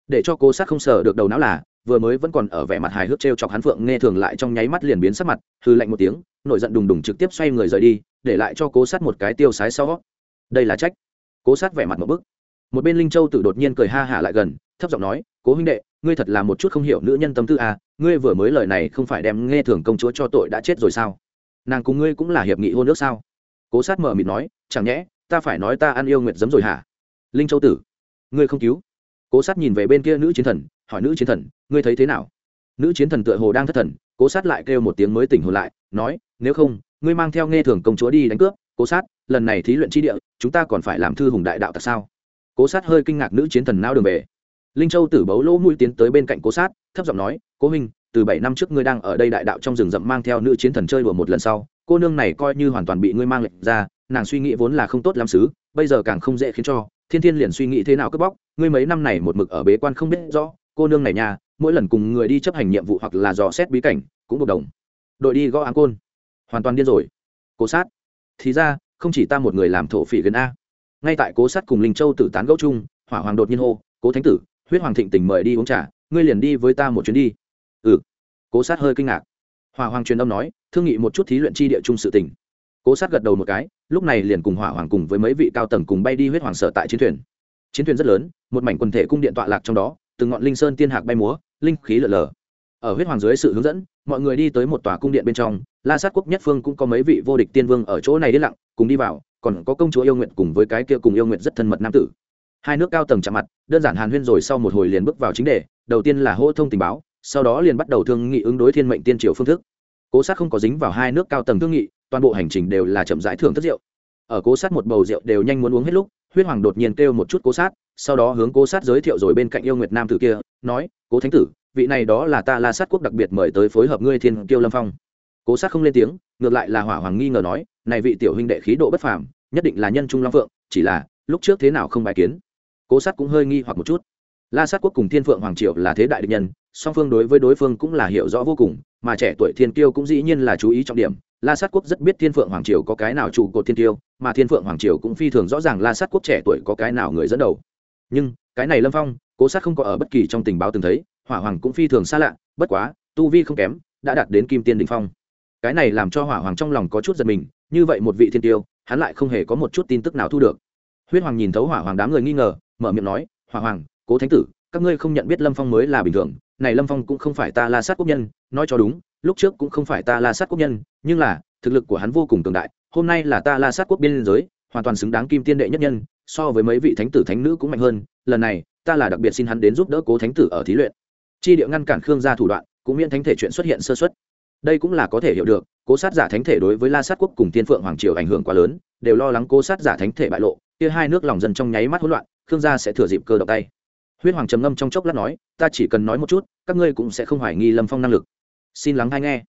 Để cho cố sát không sờ được đầu não là, vừa mới vẫn còn ở vẻ mặt hài hước t r e o chọc hắn phượng nghe thường lại trong nháy mắt liền biến sắc mặt hư lạnh một tiếng, nổi giận đùng đùng trực tiếp xoay người rời đi, để lại cho cố sát một cái tiêu sái sau. Đây là trách. Cố sát vẻ mặt một bức. Một bên linh châu tự đột nhiên cười ha hả lại gần, thấp giọng nói, cố huynh đệ, ngươi thật là một chút không hiểu nữ nhân tâm tư à ngươi vừa mới lời này không phải đem nghe thường công chúa cho tội đã chết rồi sao? Nàng cùng ngươi cũng là hiệp nghị hôn nước sao? Cố sát mở mịt nói, chẳng nhẽ, ta phải nói ta ăn yêu nguyệt giấm rồi hả? Linh châu tử, ngươi không cứu. Cố sát nhìn về bên kia nữ chiến thần, hỏi nữ chiến thần, ngươi thấy thế nào? Nữ chiến thần tựa hồ đang thất thần, cố sát lại kêu một tiếng mới tỉnh hồn lại, nói, nếu không, ngươi mang theo nghe thường công chúa đi đánh cướp. Cố sát, lần này thí luyện tri địa, chúng ta còn phải làm thư hùng đại đạo tại sao? Cố sát hơi kinh ngạc nữ chiến thần nao đường về linh châu tử bấu lỗ mũi tiến tới bên cạnh cố sát, thấp giọng nói, cố huynh, từ bảy năm trước ngươi đang ở đây đại đạo trong rừng rậm mang theo nữ chiến thần chơi đùa một lần sau, cô nương này coi như hoàn toàn bị ngươi mang lệnh ra, nàng suy nghĩ vốn là không tốt lắm xứ, bây giờ càng không dễ khiến cho, thiên thiên liền suy nghĩ thế nào cướp bóc, ngươi mấy năm này một mực ở bế quan không biết rõ, cô nương này nhà mỗi lần cùng người đi chấp hành nhiệm vụ hoặc là dò xét bí cảnh, cũng bộc đồng đội đi gõ áng côn. Hoàn toàn điên rồi. Cố sát. Thì ra, không chỉ ta một người làm thổ phỉ gần a. Ngay tại cố sát cùng linh châu tử tán gẫu chung, hỏa hoàng đột nhiên hô, cố thánh tử huyết hoàng thịnh tỉnh mời đi uống trà, ngươi liền đi với ta một chuyến đi. Ừ. Cố sát hơi kinh ngạc. Hỏa hoàng truyền âm nói, thương nghị một chút thí luyện chi địa chung sự tỉnh cố sát gật đầu một cái, lúc này liền cùng hỏa hoàng cùng với mấy vị cao tầng cùng bay đi huyết hoàng sở tại chiến thuyền. Chiến thuyền rất lớn, một mảnh quần thể cung điện tọa lạc trong đó, từng ngọn linh sơn tiên hạc bay múa, linh khí lở lở ở huyết hoàng dưới sự hướng dẫn, mọi người đi tới một tòa cung điện bên trong, la sát quốc nhất phương cũng có mấy vị vô địch tiên vương ở chỗ này đi lặng, cùng đi vào, còn có công chúa yêu nguyện cùng với cái kia cùng yêu nguyện rất thân mật nam tử hai nước cao tầng chạm mặt, đơn giản hàn huyên rồi sau một hồi liền bước vào chính đề, đầu tiên là hô thông tình báo, sau đó liền bắt đầu thương nghị ứng đối thiên mệnh tiên triều phương thức. Cố sát không có dính vào hai nước cao tầng thương nghị, toàn bộ hành trình đều là chậm rãi thưởng thức rượu. Ở cố sát một bầu rượu đều nhanh muốn uống hết lúc, huyết hoàng đột nhiên kêu một chút cố sát, sau đó hướng cố sát giới thiệu rồi bên cạnh yêu nguyệt nam tử kia, nói, cố thánh tử, vị này đó là ta la sát quốc đặc biệt mời tới phối hợp ngươi thiên kiêu lâm phong. Cố sát không lên tiếng, ngược lại là hỏa hoàng nghi ngờ nói, này vị tiểu huynh đệ khí độ bất phàm, nhất định là nhân trung long phượng, chỉ là, lúc trước thế nào không bài kiến? Cố sát cũng hơi nghi hoặc một chút. La sát quốc cùng thiên phượng hoàng triều là thế đại địch nhân, song phương đối với đối phương cũng là hiểu rõ vô cùng, mà trẻ tuổi thiên kiêu cũng dĩ nhiên là chú ý trọng điểm. La sát quốc rất biết thiên phượng hoàng triều có cái nào trụ cột thiên tiêu mà thiên phượng hoàng triều cũng phi thường rõ ràng la sát quốc trẻ tuổi có cái nào người dẫn đầu. Nhưng, cái này lâm phong, cố sát không có ở bất kỳ trong tình báo từng thấy, hỏa hoàng cũng phi thường xa lạ, bất quá, tu vi không kém, đã đạt đến kim tiên đình phong. Cái này làm cho hỏa hoàng trong lòng có chút giật mình, như vậy một vị thiên tiêu hắn lại không hề có một chút tin tức nào thu được. Huyết hoàng nhìn thấu hỏa hoàng đám người nghi ngờ mở miệng nói, hỏa hoàng, cố thánh tử, các ngươi không nhận biết lâm phong mới là bình thường, này lâm phong cũng không phải ta la sát quốc nhân, nói cho đúng, lúc trước cũng không phải ta la sát quốc nhân, nhưng là, thực lực của hắn vô cùng cường đại, hôm nay là ta la sát quốc biên giới, hoàn toàn xứng đáng kim tiên đệ nhất nhân, so với mấy vị thánh tử thánh nữ cũng mạnh hơn, lần này, ta là đặc biệt xin hắn đến giúp đỡ cố thánh tử ở thí luyện. Chi địa ngăn cản khương gia thủ đoạn, cũng miễn thánh thể chuyện xuất hiện sơ xuất đây cũng là có thể hiểu được, cố sát giả thánh thể đối với la sát quốc cùng tiên phượng hoàng triều ảnh hưởng quá lớn, đều lo lắng cố sát giả thánh thể bại lộ, kia hai nước lòng dân trong nháy mắt hỗn loạn khương gia sẽ thừa dịp cơ động tay. Huyết hoàng trầm ngâm trong chốc lát nói, ta chỉ cần nói một chút, các ngươi cũng sẽ không hoài nghi lâm phong năng lực. Xin lắng hay nghe.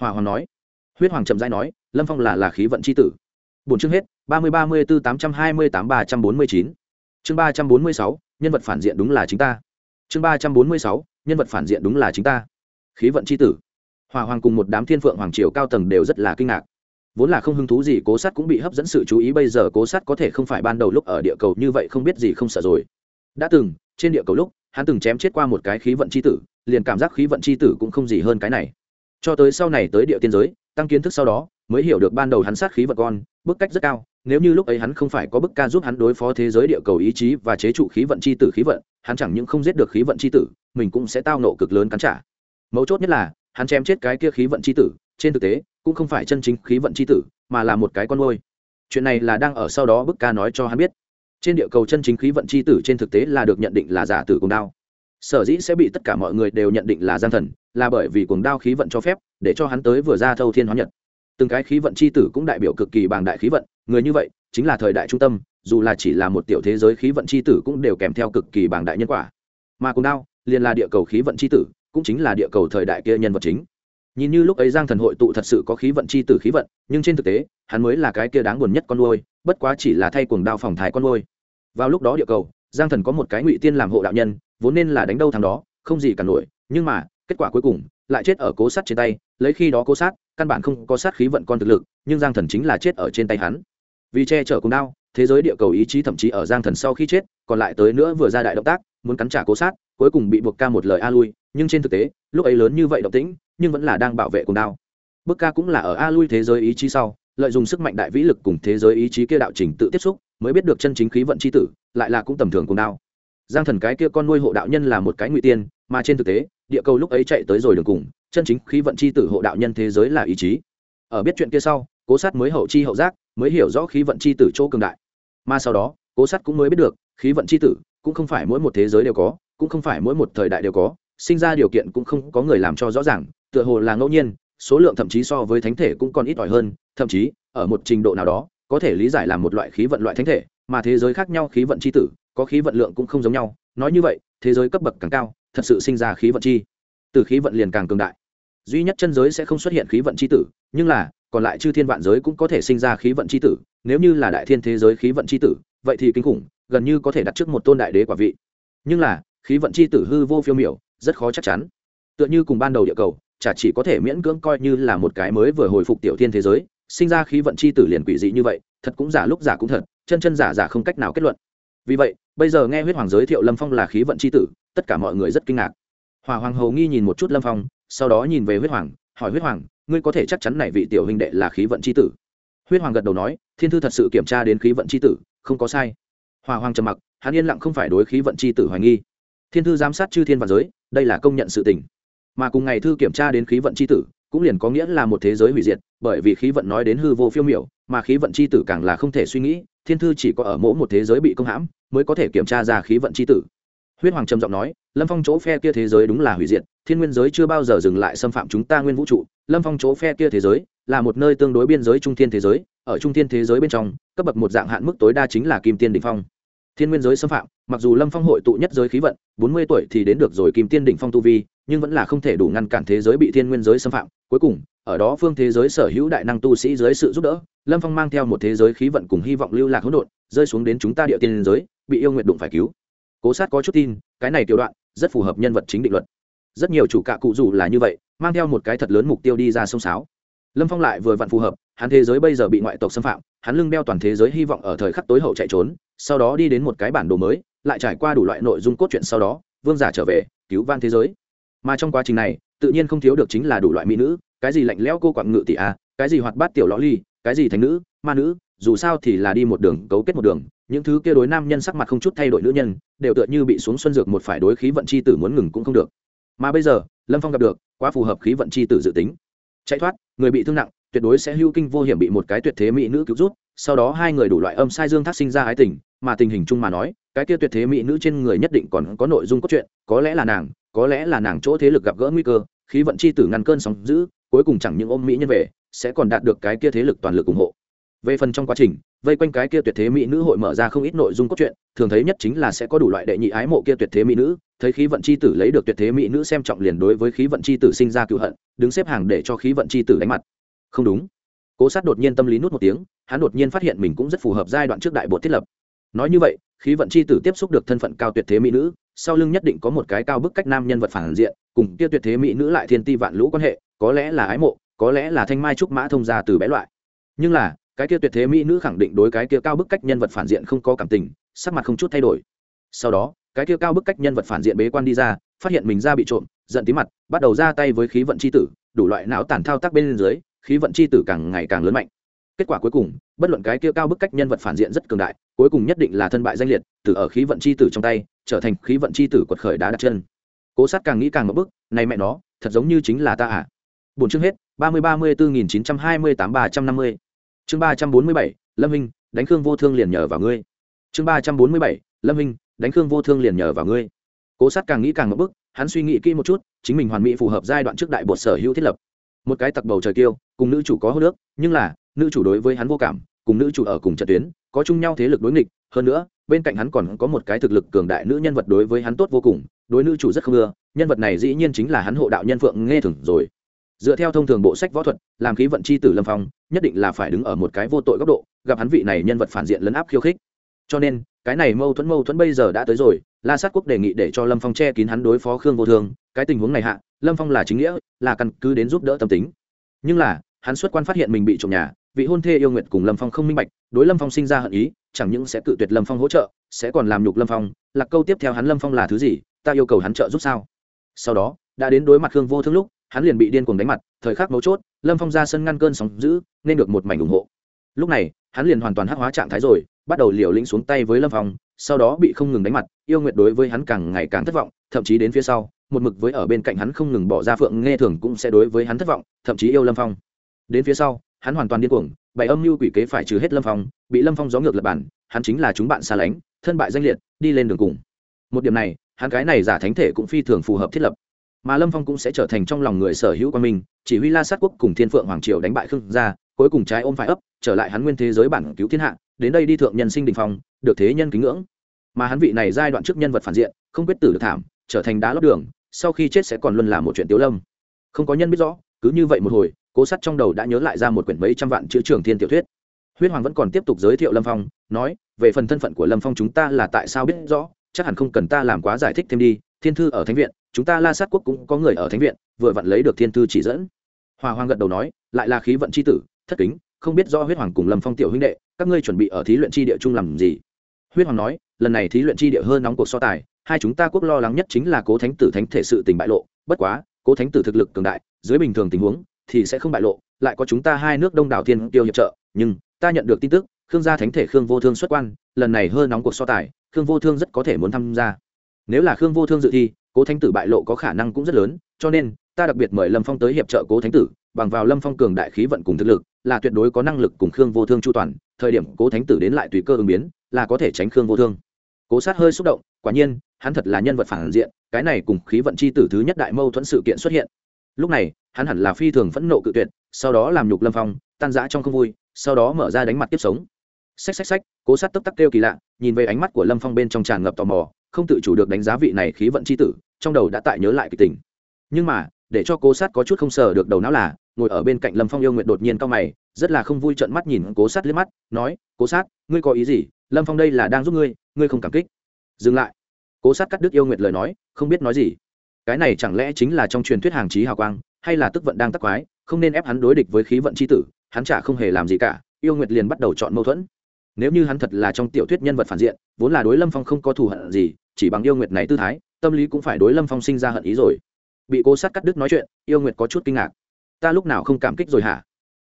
Hòa hoàng nói. Huyết hoàng trầm dai nói, lâm phong là là khí vận c h i tử. Bốn chương hết, ba mươi ba mươi bốn tám trăm hai mươi tám ba trăm bốn mươi chín. Chương ba trăm bốn mươi sáu, nhân vật phản diện đúng là chính ta. Chương ba trăm bốn mươi sáu, nhân vật phản diện đúng là chính ta. Khí vận c h i tử. Hòa hoàng cùng một đám thiên phượng hoàng triều cao tầng đều rất là kinh ngạc vốn là không hứng thú gì cố sát cũng bị hấp dẫn sự chú ý, bây giờ cố sát có thể không phải ban đầu lúc ở địa cầu như vậy không biết gì không sợ rồi. Đã từng, trên địa cầu lúc, hắn từng chém chết qua một cái khí vận c h i tử, liền cảm giác khí vận c h i tử cũng không gì hơn cái này. Cho tới sau này tới địa tiên giới, tăng kiến thức sau đó, mới hiểu được ban đầu hắn sát khí vật con, bức cách rất cao, nếu như lúc ấy hắn không phải có bức ca giúp hắn đối phó thế giới địa cầu ý chí và chế trụ khí vận c h i tử khí vận, hắn chẳng những không giết được khí vận c h i tử, mình cũng sẽ tao nộ cực lớn cắn trả. Mấu chốt nhất là, hắn chém chết cái kia khí vận c h i tử, trên thực tế cũng không phải chân chính khí vận c h i tử, mà là một cái con môi chuyện này là đang ở sau đó bức ca nói cho hắn biết. Trên địa cầu chân chính khí vận c h i tử trên thực tế là được nhận định là giả tử cùng đao. Sở dĩ sẽ bị tất cả mọi người đều nhận định là gian thần, là bởi vì cuồng đao khí vận cho phép, để cho hắn tới vừa ra thâu thiên hóa nhật. Từng cái khí vận c h i tử cũng đại biểu cực kỳ bằng đại khí vận, người như vậy chính là thời đại trung tâm, dù là chỉ là một tiểu thế giới khí vận c h i tử cũng đều kèm theo cực kỳ bằng đại nhân quả. Mà cuồng đao liền là địa cầu khí vận c h i tử, cũng chính là địa cầu thời đại kia nhân vật chính nhìn như lúc ấy giang thần hội tụ thật sự có khí vận c h i tử khí vận, nhưng trên thực tế, hắn mới là cái kia đáng buồn nhất con nuôi, bất quá chỉ là thay cuồng đao phòng thái con nuôi. Vào lúc đó địa cầu, giang thần có một cái ngụy tiên làm hộ đạo nhân, vốn nên là đánh đâu thằng đó, không gì cả nổi, nhưng mà, kết quả cuối cùng, lại chết ở cố sát trên tay, lấy khi đó cố sát, căn bản không có sát khí vận con thực lực, nhưng giang thần chính là chết ở trên tay hắn. Vì che chở cùng đao, thế giới địa cầu ý chí thậm chí ở giang thần sau khi chết, còn lại tới nữa vừa ra đại động tác, muốn cắn trả cố sát cuối cùng bị buộc ca một lời a lui, nhưng trên thực tế, lúc ấy lớn như vậy động tĩnh, nhưng vẫn là đang bảo vệ cùng đao. Bức ca cũng là ở a lui thế giới ý chí sau, lợi dụng sức mạnh đại vĩ lực cùng thế giới ý chí kia đạo trình tự tiếp xúc, mới biết được chân chính khí vận c h i tử, lại là cũng tầm thường cùng đao. Giang thần cái kia con nuôi hộ đạo nhân là một cái ngụy tiên, mà trên thực tế, địa cầu lúc ấy chạy tới rồi đường cùng, chân chính khí vận c h i tử hộ đạo nhân thế giới là ý chí. Ở biết chuyện kia sau, cố sát mới hậu chi hậu giác, mới hiểu rõ khí vận c h i tử chỗ cường đại. Mà sau đó, cố sát cũng mới biết được, khí vận c h i tử cũng không phải mỗi một thế giới đều có cũng không phải mỗi một thời đại đều có, sinh ra điều kiện cũng không có người làm cho rõ ràng, tựa hồ là ngẫu nhiên, số lượng thậm chí so với thánh thể cũng còn ít ỏi hơn, thậm chí, ở một trình độ nào đó, có thể lý giải là một loại khí vận loại thánh thể, mà thế giới khác nhau khí vận c h i tử, có khí vận lượng cũng không giống nhau, nói như vậy, thế giới cấp bậc càng cao, thật sự sinh ra khí vận chi. Từ khí vận liền càng cường đại. Duy nhất chân giới sẽ không xuất hiện khí vận chi tử, nhưng là, còn lại chư thiên vạn giới cũng có thể sinh ra khí vận chi tử, nếu như là đại thiên thế giới khí vận chi tử, vậy thì kinh khủng, gần như có thể đặt trước một tôn đại đế quả vị. Nhưng là khí vận chi tử hư vô phiêu miểu, rất khó chắc chắn. Tựa như cùng ban đầu địa cầu, chả chỉ có thể miễn cưỡng coi như là một cái mới vừa hồi phục tiểu thiên thế giới, sinh ra khí vận chi tử liền quỷ dị như vậy, thật cũng giả lúc giả cũng thật, chân chân giả giả không cách nào kết luận. Vì vậy, bây giờ nghe huyết hoàng giới thiệu lâm phong là khí vận c h i tử, tất cả mọi người rất kinh ngạc. Hòa hoàng hầu nghi nhìn một chút lâm phong, sau đó nhìn về huyết hoàng, hỏi huyết hoàng, ngươi có thể chắc chắn này vị tiểu huynh đệ là khí vận c h i tử? Huyết hoàng gật đầu nói, thiên thư thật sự kiểm tra đến khí vận c h i tử, không có sai. Hòa hoàng trầm mặc, hắn yên lặng không phải đối khí vận c h i tử hoài nghi thiên thư giám sát chư thiên và giới, đây là công nhận sự tình. Mà cùng ngày thư kiểm tra đến khí vận c h i tử, cũng liền có nghĩa là một thế giới hủy diệt, bởi vì khí vận nói đến hư vô phiêu miểu, mà khí vận c h i tử càng là không thể suy nghĩ, thiên thư chỉ có ở mỗi một thế giới bị công hãm, mới có thể kiểm tra ra khí vận c h i tử. Huyết hoàng trầm giọng nói, lâm phong chỗ phe kia thế giới đúng là hủy diệt, thiên nguyên giới chưa bao giờ dừng lại xâm phạm chúng ta nguyên vũ trụ. Lâm phong chỗ phe kia thế giới là một nơi tương đối biên giới trung thiên thế giới, ở trung thiên thế giới bên trong, cấp bậc một dạng hạn mức tối đa chính là kim tiên đ ỉ n h phong thiên nguyên giới xâm phạm, mặc dù lâm phong hội tụ nhất giới khí vận, bốn mươi tuổi thì đến được rồi kim tiên đỉnh phong tu vi, nhưng vẫn là không thể đủ ngăn cản thế giới bị thiên nguyên giới xâm phạm. Cuối cùng, ở đó phương thế giới sở hữu đại năng tu sĩ dưới sự giúp đỡ, lâm phong mang theo một thế giới khí vận cùng hy vọng lưu lạc hỗn độn, rơi xuống đến chúng ta địa tiên giới, bị yêu nguyện đụng phải cứu. Cố sát có chút tin, cái này tiểu đoạn, rất phù hợp nhân vật chính định luật. Rất nhiều chủ cạ cụ dù là như vậy, mang theo một cái thật lớn mục tiêu đi ra sông sáo. Lâm phong lại vừa vặn phù hợp hắn thế giới bây giờ bị ngoại tộc xâm phạm, hắn lưng đeo toàn thế giới hy vọng ở thời khắc tối hậu chạy trốn, sau đó đi đến một cái bản đồ mới, lại trải qua đủ loại nội dung cốt truyện sau đó, vương giả trở về, cứu van thế giới. Mà trong quá trình này, tự nhiên không thiếu được chính là đủ loại mỹ nữ, cái gì lạnh lẽo cô quặng ngự tỷ a, cái gì hoạt bát tiểu lõ ly, cái gì thành nữ, ma nữ, dù sao thì là đi một đường, cấu kết một đường, những thứ kia đối nam nhân sắc mặt không chút thay đổi nữ nhân, đều tựa như bị xuống xuân dược một phải đối khí vận c h i tử muốn ngừng cũng không được. Mà bây giờ, lâm phong gặp được, quá phù hợp khí vận c h i tử dự tính. Chạy thoát, người bị thương nặng tuyệt đối sẽ hưu kinh vô hiểm bị một cái tuyệt thế mỹ nữ cứu rút sau đó hai người đủ loại âm sai dương thác sinh ra ái tình, mà tình hình chung mà nói, cái kia tuyệt thế mỹ nữ trên người nhất định còn có nội dung cốt truyện, có lẽ là nàng, có lẽ là nàng chỗ thế lực gặp gỡ nguy cơ, khí vận chi tử ngăn cơn sóng giữ cuối cùng chẳng những ôm mỹ nhân về, sẽ còn đạt được cái kia thế lực toàn lực ủng hộ. Về phần trong quá trình, vây quanh cái kia tuyệt thế mỹ nữ hội mở ra không ít nội dung cốt truyện, thường thấy nhất chính là sẽ có đủ loại đệ nhị ái mộ kia tuyệt thế mỹ nữ, thấy khí vận c h i tử lấy được tuyệt thế mỹ nữ xem trọng liền đối với khí vận c h i tử sinh ra cựu hận, đứng xếp hàng để cho khí vận c h i tử đánh mặt không đúng. Cố sát đột nhiên tâm lý nút một tiếng, hắn đột nhiên phát hiện mình cũng rất phù hợp giai đoạn trước đại bột thiết lập. Nói như vậy, khí vận c h i tử tiếp xúc được thân phận cao tuyệt thế mỹ nữ, sau lưng nhất định có một cái cao bức cách nam nhân vật phản diện, cùng kia tuyệt thế mỹ nữ lại thiên ti vạn lũ quan hệ, có lẽ là ái mộ, có lẽ là thanh mai trúc mã thông ra từ bé loại. Nhưng là, cái kia tuyệt thế mỹ nữ khẳng định đối cái kia cao bức cách nhân vật phản diện không có cảm tình, sắc mặt không chút thay đổi. Sau đó, cái kia cao bức cách nhân vật phản diện bế quan đi ra, phát hiện mình ra bị trộm, giận tí mặt, bắt đầu ra tay với khí vận c h i tử, đủ loại não tàn thao tác bên dưới khí vận c h i tử càng ngày càng lớn mạnh. Kết quả cuối cùng, bất luận cái kia cao bức cách nhân vật phản diện rất cường đại, cuối cùng nhất định là thân bại danh liệt, từ ở khí vận c h i tử trong tay, trở thành khí vận c h i tử quật khởi đá đặt chân. Cố sát càng nghĩ càng một bức này mẹ nó, thật giống như chính là ta à. Bốn chương hết, ba mươi ba mươi bốn nghìn chín trăm hai mươi tám ba trăm năm mươi. Chương ba trăm bốn mươi bảy, lâm Minh đánh khương vô thương liền nhờ vào ngươi. Chương ba trăm bốn mươi bảy, lâm Minh đánh khương vô thương liền nhờ vào ngươi. Cố sát càng nghĩ càng ngập bức hắn suy nghĩ kỹ một chút, chính mình hoàn mỹ phù hợp giai đoạn trước đại bột sở hữu thiết lập một cái tặc bầu trời kiêu, cùng nữ chủ có hô nước nhưng là, nữ chủ đối với hắn vô cảm, cùng nữ chủ ở cùng trận tuyến, có chung nhau thế lực đối nghịch, hơn nữa, bên cạnh hắn còn có một cái thực lực cường đại nữ nhân vật đối với hắn tốt vô cùng, đối nữ chủ rất không ưa, nhân vật này dĩ nhiên chính là hắn hộ đạo nhân phượng nghe thường rồi. Dựa theo thông thường bộ sách võ thuật, làm khí vận c h i tử lâm phong, nhất định là phải đứng ở một cái vô tội góc độ, gặp hắn vị này nhân vật phản diện lấn áp khiêu khích. Cho nên, cái này mâu thuẫn mâu thuẫn bây giờ đã tới rồi la sát quốc đề nghị để cho lâm phong che kín hắn đối phó khương vô thương. Cái tình huống này hạ, lâm phong là chính nghĩa, là căn cứ đến giúp đỡ tâm tính. Nhưng là, hắn xuất quan phát hiện mình bị trộm nhà, vị hôn thê yêu nguyện cùng lâm phong không minh bạch, đối lâm phong sinh ra hận ý, chẳng những sẽ cự tuyệt lâm phong hỗ trợ, sẽ còn làm nhục lâm phong. Là câu tiếp theo hắn lâm phong là thứ gì, ta yêu cầu hắn trợ giúp sao? Sau đó, đã đến đối mặt khương vô thương lúc, hắn liền bị điên cuồng đánh mặt, thời khắc mấu chốt, lâm phong ra sân ngăn cơn sóng giữ nên được một mảnh ủng hộ. Lúc này, hắn liền hoàn toàn hắc hóa trạng thái rồi, bắt đầu liều lĩnh xuống tay với lâm phong sau đó bị không ngừng đánh mặt, yêu nguyệt đối với hắn càng ngày càng thất vọng, thậm chí đến phía sau, một mực với ở bên cạnh hắn không ngừng bỏ ra phượng nghe thường cũng sẽ đối với hắn thất vọng, thậm chí yêu lâm phong. Đến phía sau, hắn hoàn toàn điên cuồng bày âm mưu quỷ kế phải trừ hết lâm phong, bị lâm phong gió ngược lập bản, hắn chính là chúng bạn xa lánh, thân bại danh liệt, đi lên đường cùng. Một điểm này, hắn cái này giả thánh thể cũng phi thường phù hợp thiết lập. Mà lâm phong cũng sẽ trở thành trong lòng người sở hữu quan minh, chỉ huy la sát quốc cùng thiên phượng hoàng triều đánh bại khương gia cuối cùng trái ôm phải ấp, trở lại hắn nguyên thế giới bản cứu thiên hạ, đến đây đi thượng nhân sinh đình phong, được thế nhân kính ngưỡng. Mà hắn vị này giai đoạn trước nhân vật phản diện, không quyết tử được thảm, trở thành đá lót đường, sau khi chết sẽ còn luôn là một chuyện tiếu lâm. Không có nhân biết rõ, cứ như vậy một hồi, cố sắt trong đầu đã nhớ lại ra một quyển mấy trăm vạn chữ trường thiên tiểu thuyết. Huyết hoàng vẫn còn tiếp tục giới thiệu lâm phong, nói, về phần thân phận của lâm phong chúng ta là tại sao biết rõ, chắc hẳn không cần ta làm quá giải thích thêm đi, thiên thư ở thánh viện, chúng ta la sát quốc cũng có người ở thánh viện, vừa vặn lấy được thiên thư chỉ dẫn. Hòa hoàng gật đầu nói, lại là khí vận c h i tử thất kính, không biết do huyết hoàng cùng lâm phong tiểu huynh đệ, các ngươi chuẩn bị ở thí luyện tri địa chung làm gì? Huyết hoàng nói, lần này thí luyện tri địa hơn nóng cuộc so tài, hai chúng ta quốc lo lắng nhất chính là cố thánh tử thánh thể sự tình bại lộ, bất quá, cố thánh tử thực lực cường đại, dưới bình thường tình huống, thì sẽ không bại lộ, lại có chúng ta hai nước đông đảo thiên tiêu hiệp trợ, nhưng, ta nhận được tin tức, khương gia thánh thể khương vô thương xuất quan, lần này hơn nóng cuộc so tài, khương vô thương rất có thể muốn tham gia. Nếu là khương vô thương dự thi, cố thánh tử bại lộ có khả năng cũng rất lớn, cho nên, ta đặc biệt mời lâm phong tới hiệp trợ cố thánh tử, bằng vào lâm phong cường đại khí vận cùng thực lực là tuyệt đối có năng lực cùng khương vô thương chu toàn, thời điểm cố thánh tử đến lại tùy cơ ứng biến, là có thể tránh khương vô thương. Cố sát hơi xúc động, quả nhiên, hắn thật là nhân vật phản diện, cái này cùng khí vận c h i tử thứ nhất đại mâu thuẫn sự kiện xuất hiện. Lúc này, hắn hẳn là phi thường phẫn nộ cự tuyệt, sau đó làm nhục lâm phong, tan giã trong không vui, sau đó mở ra đánh mặt tiếp sống. Xách xách xách, cố sát tấp tắc kêu kỳ lạ, nhìn về ánh mắt của lâm phong bên trong tràn ngập tò mò, không tự chủ được đánh giá vị này khí vận c h i tử, trong đầu đã tại nhớ lại kịch tình. Nhưng mà để cho cố sát có chút không sờ được đầu não là, ngồi ở bên cạnh lâm phong yêu nguyện đột nhiên cao mày, rất là không vui trận mắt nhìn cố sát liếc mắt, nói, cố sát, ngươi có ý gì? Lâm phong đây là đang giúp ngươi ngươi không cảm kích. Dừng lại. Cố sát cắt đứt yêu nguyện lời nói, không biết nói gì. Cái này chẳng lẽ chính là trong truyền thuyết hàng trí hào quang, hay là tức vận đang tắc quái, không nên ép hắn đối địch với khí vận c h i tử, hắn chả không hề làm gì cả, yêu nguyệt liền bắt đầu chọn mâu thuẫn. Nếu như hắn thật là trong tiểu thuyết nhân vật phản diện, vốn là đối lâm phong không có thù hận gì, chỉ bằng yêu nguyệt này tư thái, tâm lý cũng phải đối lâm phong sinh ra hận ý rồi bị cố sát cắt đứt nói chuyện, yêu nguyệt có chút kinh ngạc. Ta lúc nào không cảm kích rồi hả?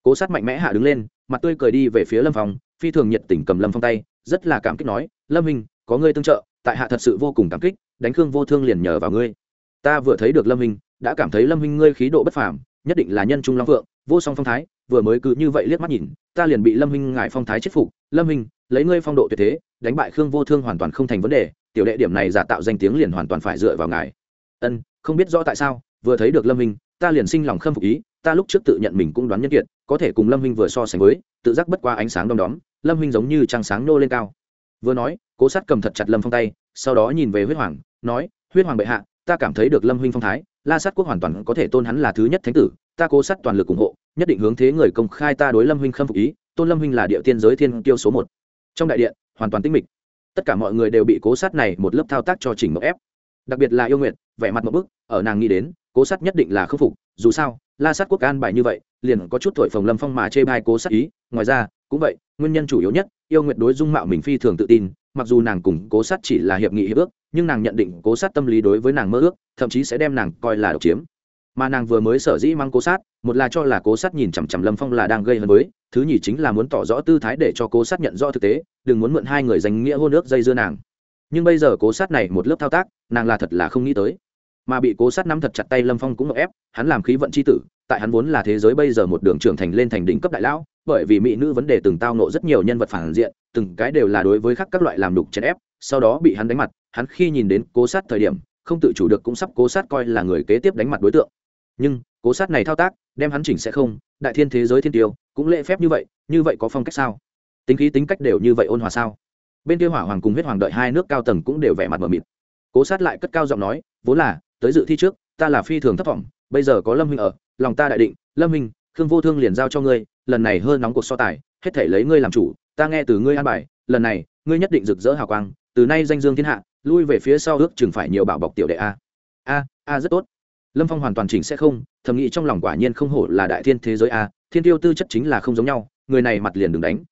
Cố sát mạnh mẽ hạ đứng lên, mặt tươi cười đi về phía lâm phong, phi thường nhiệt tình cầm lâm phong tay, rất là cảm kích nói, lâm minh có ngươi tương trợ, tại hạ thật sự vô cùng cảm kích, đánh khương vô thương liền nhờ vào ngươi. Ta vừa thấy được lâm minh đã cảm thấy lâm minh ngươi khí độ bất phàm, nhất định là nhân trung long vượng vô song phong thái, vừa mới cứ như vậy liếc mắt nhìn, ta liền bị lâm minh ngại phong thái chết phục. Lâm minh lấy ngươi phong độ tuyệt thế, đánh bại khương vô thương hoàn toàn không thành vấn đề, tiểu đệ điểm này giả tạo danh tiếng liền hoàn toàn phải dựa vào ngài. Ân không biết rõ tại sao, vừa thấy được lâm minh ta liền sinh lòng khâm phục ý, ta lúc trước tự nhận mình cũng đoán nhân kiệt, có thể cùng lâm Minh vừa so sánh với, tự giác bất qua ánh sáng đom đóm, lâm Minh giống như trăng sáng nô lên cao. Vừa nói, cố sát cầm thật chặt lâm phong tay, sau đó nhìn về huyết hoàng, nói, huyết hoàng bệ hạ, ta cảm thấy được lâm huynh phong thái, la sát quốc hoàn toàn có thể tôn hắn là thứ nhất thánh tử, ta cố sát toàn lực ủng hộ, nhất định hướng thế người công khai ta đối lâm huynh khâm phục ý, tôn lâm huynh là địa tiên giới thiên tiêu số một. Trong đại điện, hoàn toàn tinh mịch. Tất cả mọi người đều bị cố sát này một lớp thao tác cho chỉnh mộng ép đặc biệt là yêu nguyện vẻ mặt một bức, ở nàng nghĩ đến, cố sát nhất định là khâm phục, dù sao, la sát quốc an bài như vậy, liền có chút thổi phồng lâm phong mà chê bai cố sát ý, ngoài ra, cũng vậy, nguyên nhân chủ yếu nhất, yêu nguyện đối dung mạo mình phi thường tự tin, mặc dù nàng cùng cố sát chỉ là hiệp nghị hiệp ước, nhưng nàng nhận định cố sát tâm lý đối với nàng mơ ước, thậm chí sẽ đem nàng coi là độc chiếm. Mà nàng vừa mới sở dĩ mang cố sát, một là cho là cố sát nhìn chằm chằm lâm phong là đang gây hấn với, thứ nhì chính là muốn tỏ rõ tư thái để cho cố sát nhận rõ thực tế, đừng muốn mượn hai người danh nghĩa hôn ước dây dưa nàng nhưng bây giờ cố sát này một lớp thao tác, nàng là thật là không nghĩ tới. Mà bị cố sát nắm thật chặt tay lâm phong cũng ép, hắn làm khí vận c h i tử, tại hắn vốn là thế giới bây giờ một đường trưởng thành lên thành đỉnh cấp đại lão, bởi vì mỹ nữ vấn đề từng tao nộ rất nhiều nhân vật phản diện, từng cái đều là đối với khắc các loại làm đục chèn ép, sau đó bị hắn đánh mặt, hắn khi nhìn đến cố sát thời điểm, không tự chủ được cũng sắp cố sát coi là người kế tiếp đánh mặt đối tượng. Nhưng, cố sát này thao tác, đem hắn chỉnh sẽ không, đại thiên thế giới thiên tiêu, cũng lễ phép như vậy như vậy có phong cách sao? Tính khí tính cách đều như vậy ôn hòa sao? Bên kia hỏa hoàng cùng huyết hoàng đợi hai nước cao tầng cũng đều vẻ mặt mờ mịt. Cố sát lại cất cao giọng nói, vốn là, tới dự thi trước, ta là phi thường thất vọng bây giờ có lâm huynh ở, lòng ta đại định, lâm huynh, khương vô thương liền giao cho ngươi, lần này hơn nóng cuộc so tài, hết thể lấy ngươi làm chủ, ta nghe từ ngươi an bài, lần này, ngươi nhất định rực rỡ hào quang, từ nay danh dương thiên hạ, lui về phía sau ước chừng phải nhiều bảo bọc tiểu đệ a. A a, rất tốt. Lâm phong hoàn toàn chỉnh sẽ không, thầm nghĩ trong lòng quả nhiên không hổ là đại thiên thế giới a, thiên tiêu tư chất chính là không giống nhau, người này mặt liền đừng đánh.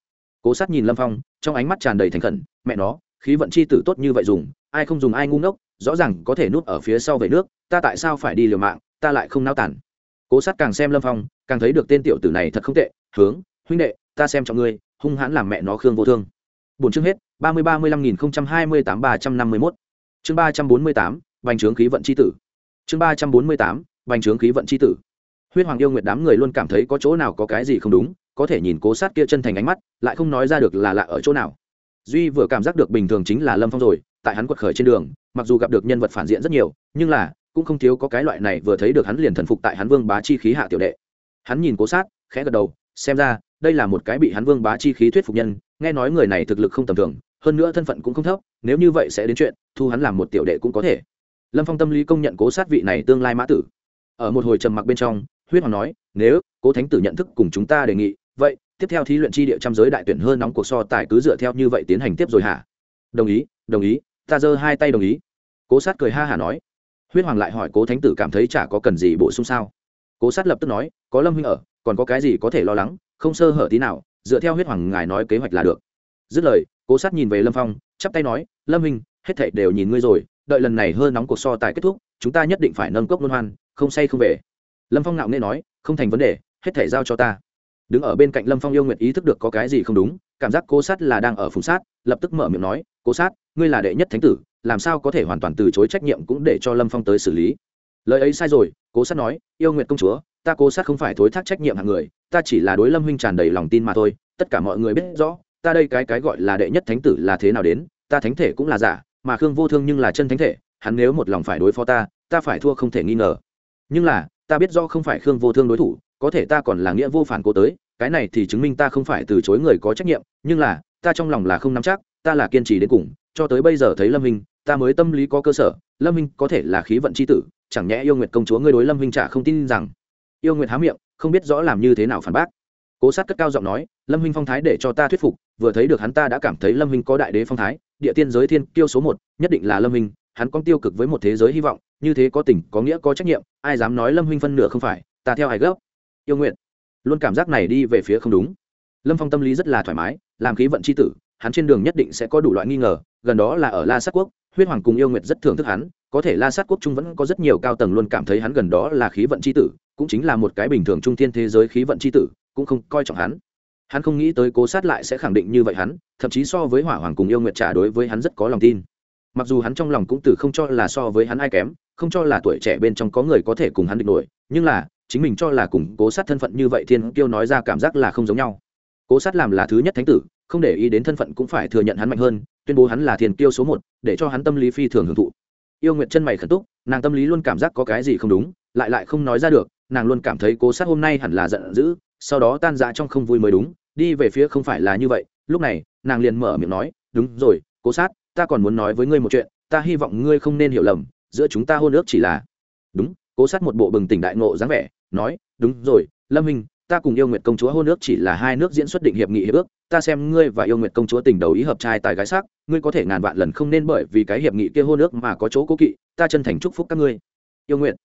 Cố sát nhìn lâm phong trong ánh mắt tràn đầy thành khẩn, mẹ nó, khí vận c h i tử tốt như vậy dùng, ai không dùng ai ngu ngốc, rõ ràng có thể núp ở phía sau về nước, ta tại sao phải đi liều mạng, ta lại không nao tản. Cố sát càng xem lâm phong, càng thấy được tên tiểu tử này thật không tệ, hướng, huynh đệ, ta xem cho ngươi, hung hãn làm mẹ nó khương vô thương. Bốn chương hết, ba mươi ba mươi lăm nghìn hai mươi tám ba trăm năm mươi mốt. Chương ba trăm bốn mươi tám vành trướng khí vận c h i tử. Chương ba trăm bốn mươi tám vành trướng khí vận c h i tử. Huyết hoàng yêu nguyệt đám người luôn cảm thấy có chỗ nào có cái gì không đúng có thể nhìn cố sát kia chân thành ánh mắt, lại không nói ra được là lạ ở chỗ nào. Duy vừa cảm giác được bình thường chính là lâm phong rồi, tại hắn quật khởi trên đường, mặc dù gặp được nhân vật phản diện rất nhiều, nhưng là, cũng không thiếu có cái loại này vừa thấy được hắn liền thần phục tại hắn vương bá chi khí hạ tiểu đệ. Hắn nhìn cố sát, khẽ gật đầu, xem ra, đây là một cái bị hắn vương bá chi khí thuyết phục nhân, nghe nói người này thực lực không tầm thường, hơn nữa thân phận cũng không thấp, nếu như vậy sẽ đến chuyện, thu hắn làm một tiểu đệ cũng có thể. Lâm phong tâm lý công nhận cố sát vị này tương lai mã tử. Ở một hồi trầm mặc bên trong, huyết hoàng nói, nếu, cố thánh tử nhận thức cùng chúng ta đề nghị vậy, tiếp theo thí luyện chi địa trăm giới đại tuyển hơn nóng cuộc so tài cứ dựa theo như vậy tiến hành tiếp rồi hả? Đồng ý đồng ý, ta giơ hai tay đồng ý. Cố sát cười ha hả nói. Huyết hoàng lại hỏi cố thánh tử cảm thấy chả có cần gì bổ sung sao? Cố sát lập tức nói, có lâm huynh ở, còn có cái gì có thể lo lắng, không sơ hở tí nào, dựa theo huyết hoàng ngài nói kế hoạch là được. Dứt lời, cố sát nhìn về lâm phong, chắp tay nói, lâm huynh, hết thảy đều nhìn ngươi rồi, đợi lần này hơn nóng cuộc so tài kết thúc, chúng ta nhất định phải nâng cốc luân hoan, không say không về. Lâm phong ngạo nghê nói, không thành vấn đề, hết thảy giao cho ta đứng ở bên cạnh lâm phong yêu nguyện ý thức được có cái gì không đúng, cảm giác cố sát là đang ở phùng sát, lập tức mở miệng nói, cố sát, ngươi là đệ nhất thánh tử, làm sao có thể hoàn toàn từ chối trách nhiệm cũng để cho lâm phong tới xử lý? Lời ấy sai rồi, cố sát nói, yêu nguyện công chúa, ta cố sát không phải thối thác trách nhiệm hạng người, ta chỉ là đối lâm huynh tràn đầy lòng tin mà thôi, tất cả mọi người biết rõ, ta đây cái cái gọi là đệ nhất thánh tử là thế nào đến, ta thánh thể cũng là giả, mà khương vô thương nhưng là chân thánh thể, hắn nếu một lòng phải đối phó ta ta phải thua không thể nghi ngờ. Nhưng là, ta biết do không phải khương vô thương đối thủ có thể ta còn là nghĩa vô phản cố tới, cái này thì chứng minh ta không phải từ chối người có trách nhiệm, nhưng là, ta trong lòng là không nắm chắc, ta là kiên trì đến cùng, cho tới bây giờ thấy lâm minh ta mới tâm lý có cơ sở, lâm minh có thể là khí vận c h i tử, chẳng nhẽ yêu nguyệt công chúa ngươi đối lâm minh chả không tin rằng, yêu nguyệt há miệng, không biết rõ làm như thế nào phản bác. Cố sát cất cao giọng nói, lâm minh phong thái để cho ta thuyết phục, vừa thấy được hắn ta đã cảm thấy lâm minh có đại đế phong thái, địa tiên giới thiên kiêu số một, nhất định là lâm minh hắn có tiêu cực với một thế giới hy vọng, như thế có tình, có nghĩa, có trách nhiệm, ai dám nói lâm minh phân nửa không phải, ta theo ai gấp? Yêu nguyện luôn cảm giác này đi về phía không đúng. Lâm phong tâm lý rất là thoải mái, làm khí vận c h i tử, hắn trên đường nhất định sẽ có đủ loại nghi ngờ, gần đó là ở la sát quốc, huyết hoàng cùng yêu nguyệt rất thưởng thức hắn, có thể la sát quốc trung vẫn có rất nhiều cao tầng luôn cảm thấy hắn gần đó là khí vận c h i tử, cũng chính là một cái bình thường trung thiên thế giới khí vận c h i tử, cũng không coi trọng hắn. Hắn không nghĩ tới cố sát lại sẽ khẳng định như vậy hắn, thậm chí so với hỏa hoàng cùng yêu nguyệt trả đối với hắn rất có lòng tin. Mặc dù hắn trong lòng cũng từ không cho là so với hắn ai kém, không cho là tuổi trẻ bên trong có người có thể cùng hắn địch nổi, nhưng là chính mình cho là cùng cố sát thân phận như vậy thiên kiêu nói ra cảm giác là không giống nhau. Cố sát làm là thứ nhất thánh tử, không để ý đến thân phận cũng phải thừa nhận hắn mạnh hơn, tuyên bố hắn là thiên kiêu số một, để cho hắn tâm lý phi thường hưởng thụ. Yêu nguyện chân mày khẩn túc, nàng tâm lý luôn cảm giác có cái gì không đúng, lại lại không nói ra được, nàng luôn cảm thấy cố sát hôm nay hẳn là giận dữ, sau đó tan ra trong không vui mới đúng, đi về phía không phải là như vậy. Lúc này, nàng liền mở miệng nói, đúng rồi, cố sát, ta còn muốn nói với ngươi một chuyện, ta hy vọng ngươi không nên hiểu lầm, giữa chúng ta hôn ước chỉ là đúng, cố sát một bộ bừng tỉnh đại ngộ dáng vẻ nói, đúng rồi, lâm minh, ta cùng yêu nguyệt công chúa hôn ước chỉ là hai nước diễn xuất định hiệp nghị hiệp ước, ta xem ngươi và yêu nguyệt công chúa tình đầu ý hợp trai tài gái sắc, ngươi có thể ngàn vạn lần không nên bởi vì cái hiệp nghị kia hôn ước mà có chỗ cố kỵ, ta chân thành chúc phúc các ngươi. Yêu nguyệt,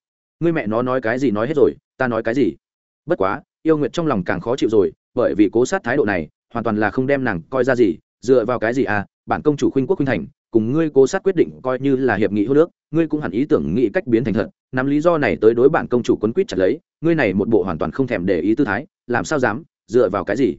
ngươi mẹ nó nói cái gì nói hết rồi, ta nói cái gì? Bất quá, yêu nguyệt trong lòng càng khó chịu rồi, bởi vì cố sát thái độ này, hoàn toàn là không đem nàng coi ra gì, dựa vào cái gì à bản công chủ khuynh quốc khuynh thành, cùng ngươi cố sát quyết định coi như là hiệp nghị hôn nước, ngươi cũng hẳn ý tưởng nghĩ cách biến thành thật, nắm lý do này tới đối bản công chủ quấn quýt chặt lấy, ngươi này một bộ hoàn toàn không thèm để ý tư thái, làm sao dám, dựa vào cái gì?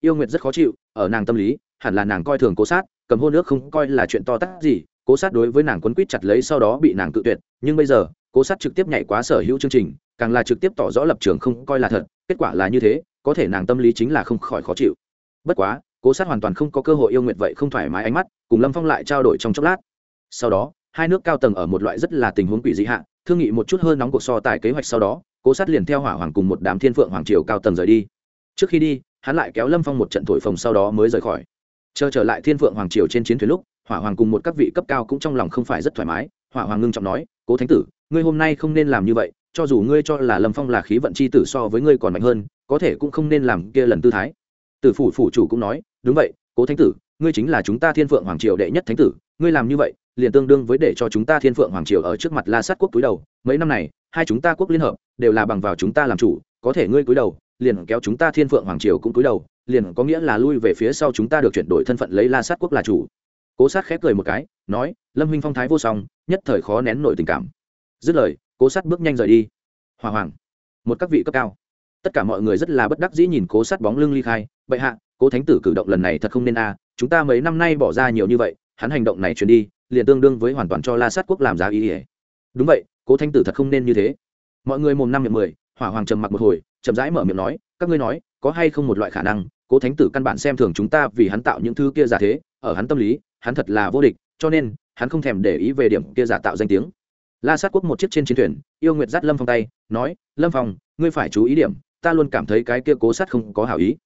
Yêu nguyệt rất khó chịu, ở nàng tâm lý, hẳn là nàng coi thường cố sát, cầm hôn nước không coi là chuyện to tát gì, cố sát đối với nàng quấn quýt chặt lấy sau đó bị nàng cự tuyệt, nhưng bây giờ, cố sát trực tiếp nhảy quá sở hữu chương trình, càng là trực tiếp tỏ rõ lập trường không coi là thật, kết quả là như thế, có thể nàng tâm lý chính là không khỏi khó chịu. Bất quá cố sát hoàn toàn không có cơ hội yêu nguyện vậy không thoải mái ánh mắt, cùng lâm phong lại trao đổi trong chốc lát. Sau đó, hai nước cao tầng ở một loại rất là tình huống quỷ dị hạ, thương nghị một chút hơn nóng cuộc so tài kế hoạch sau đó, cố sát liền theo hỏa hoàng cùng một đám thiên phượng hoàng triều cao tầng rời đi. Trước khi đi, hắn lại kéo lâm phong một trận thổi phồng sau đó mới rời khỏi. Chờ trở lại thiên phượng hoàng triều trên chiến thuyền lúc, hỏa hoàng cùng một các vị cấp cao cũng trong lòng không phải rất thoải mái. Hỏa hoàng ngưng trọng nói, cố thánh tử, ngươi hôm nay không nên làm như vậy, cho dù ngươi cho là lâm phong là khí vận c h i tử so với ngươi còn mạnh hơn, có thể cũng không nên làm kia lần tư thái tử phủ phủ chủ cũng nói, đúng vậy, cố thánh tử, ngươi chính là chúng ta thiên phượng hoàng triều đệ nhất thánh tử, ngươi làm như vậy, liền tương đương với để cho chúng ta thiên phượng hoàng triều ở trước mặt la sát quốc túi đầu. Mấy năm này, hai chúng ta quốc liên hợp, đều là bằng vào chúng ta làm chủ, có thể ngươi cúi đầu, liền kéo chúng ta thiên phượng hoàng triều cũng cúi đầu, liền có nghĩa là lui về phía sau chúng ta được chuyển đổi thân phận lấy la sát quốc là chủ. Cố sát khép cười một cái, nói, lâm huynh phong thái vô song, nhất thời khó nén nổi tình cảm. Dứt lời, cố sát bước nhanh rời đi. Hòa hoàng, một các vị cấp cao tất cả mọi người rất là bất đắc dĩ nhìn cố sát bóng lưng ly khai. Bệ hạ, cố thánh tử cử động lần này thật không nên a, chúng ta mấy năm nay bỏ ra nhiều như vậy, hắn hành động này chuyển đi, liền tương đương với hoàn toàn cho la sát quốc làm giá ý ỉa đúng vậy, cố thánh tử thật không nên như thế. Mọi người mồm năm miệng mười, hỏa hoàng trầm mặc một hồi, chậm rãi mở miệng nói, các ngươi nói, có hay không một loại khả năng, cố thánh tử căn bản xem thường chúng ta vì hắn tạo những thứ kia giả thế, ở hắn tâm lý, hắn thật là vô địch, cho nên, hắn không thèm để ý về điểm kia giả tạo danh tiếng. La sát quốc một chiếc trên chiến thuyền, yêu nguyệt dắt lâm phong tay, nói, lâm phong, ngươi phải chú ý điểm ta luôn cảm thấy cái kia cố sát không có hảo ý.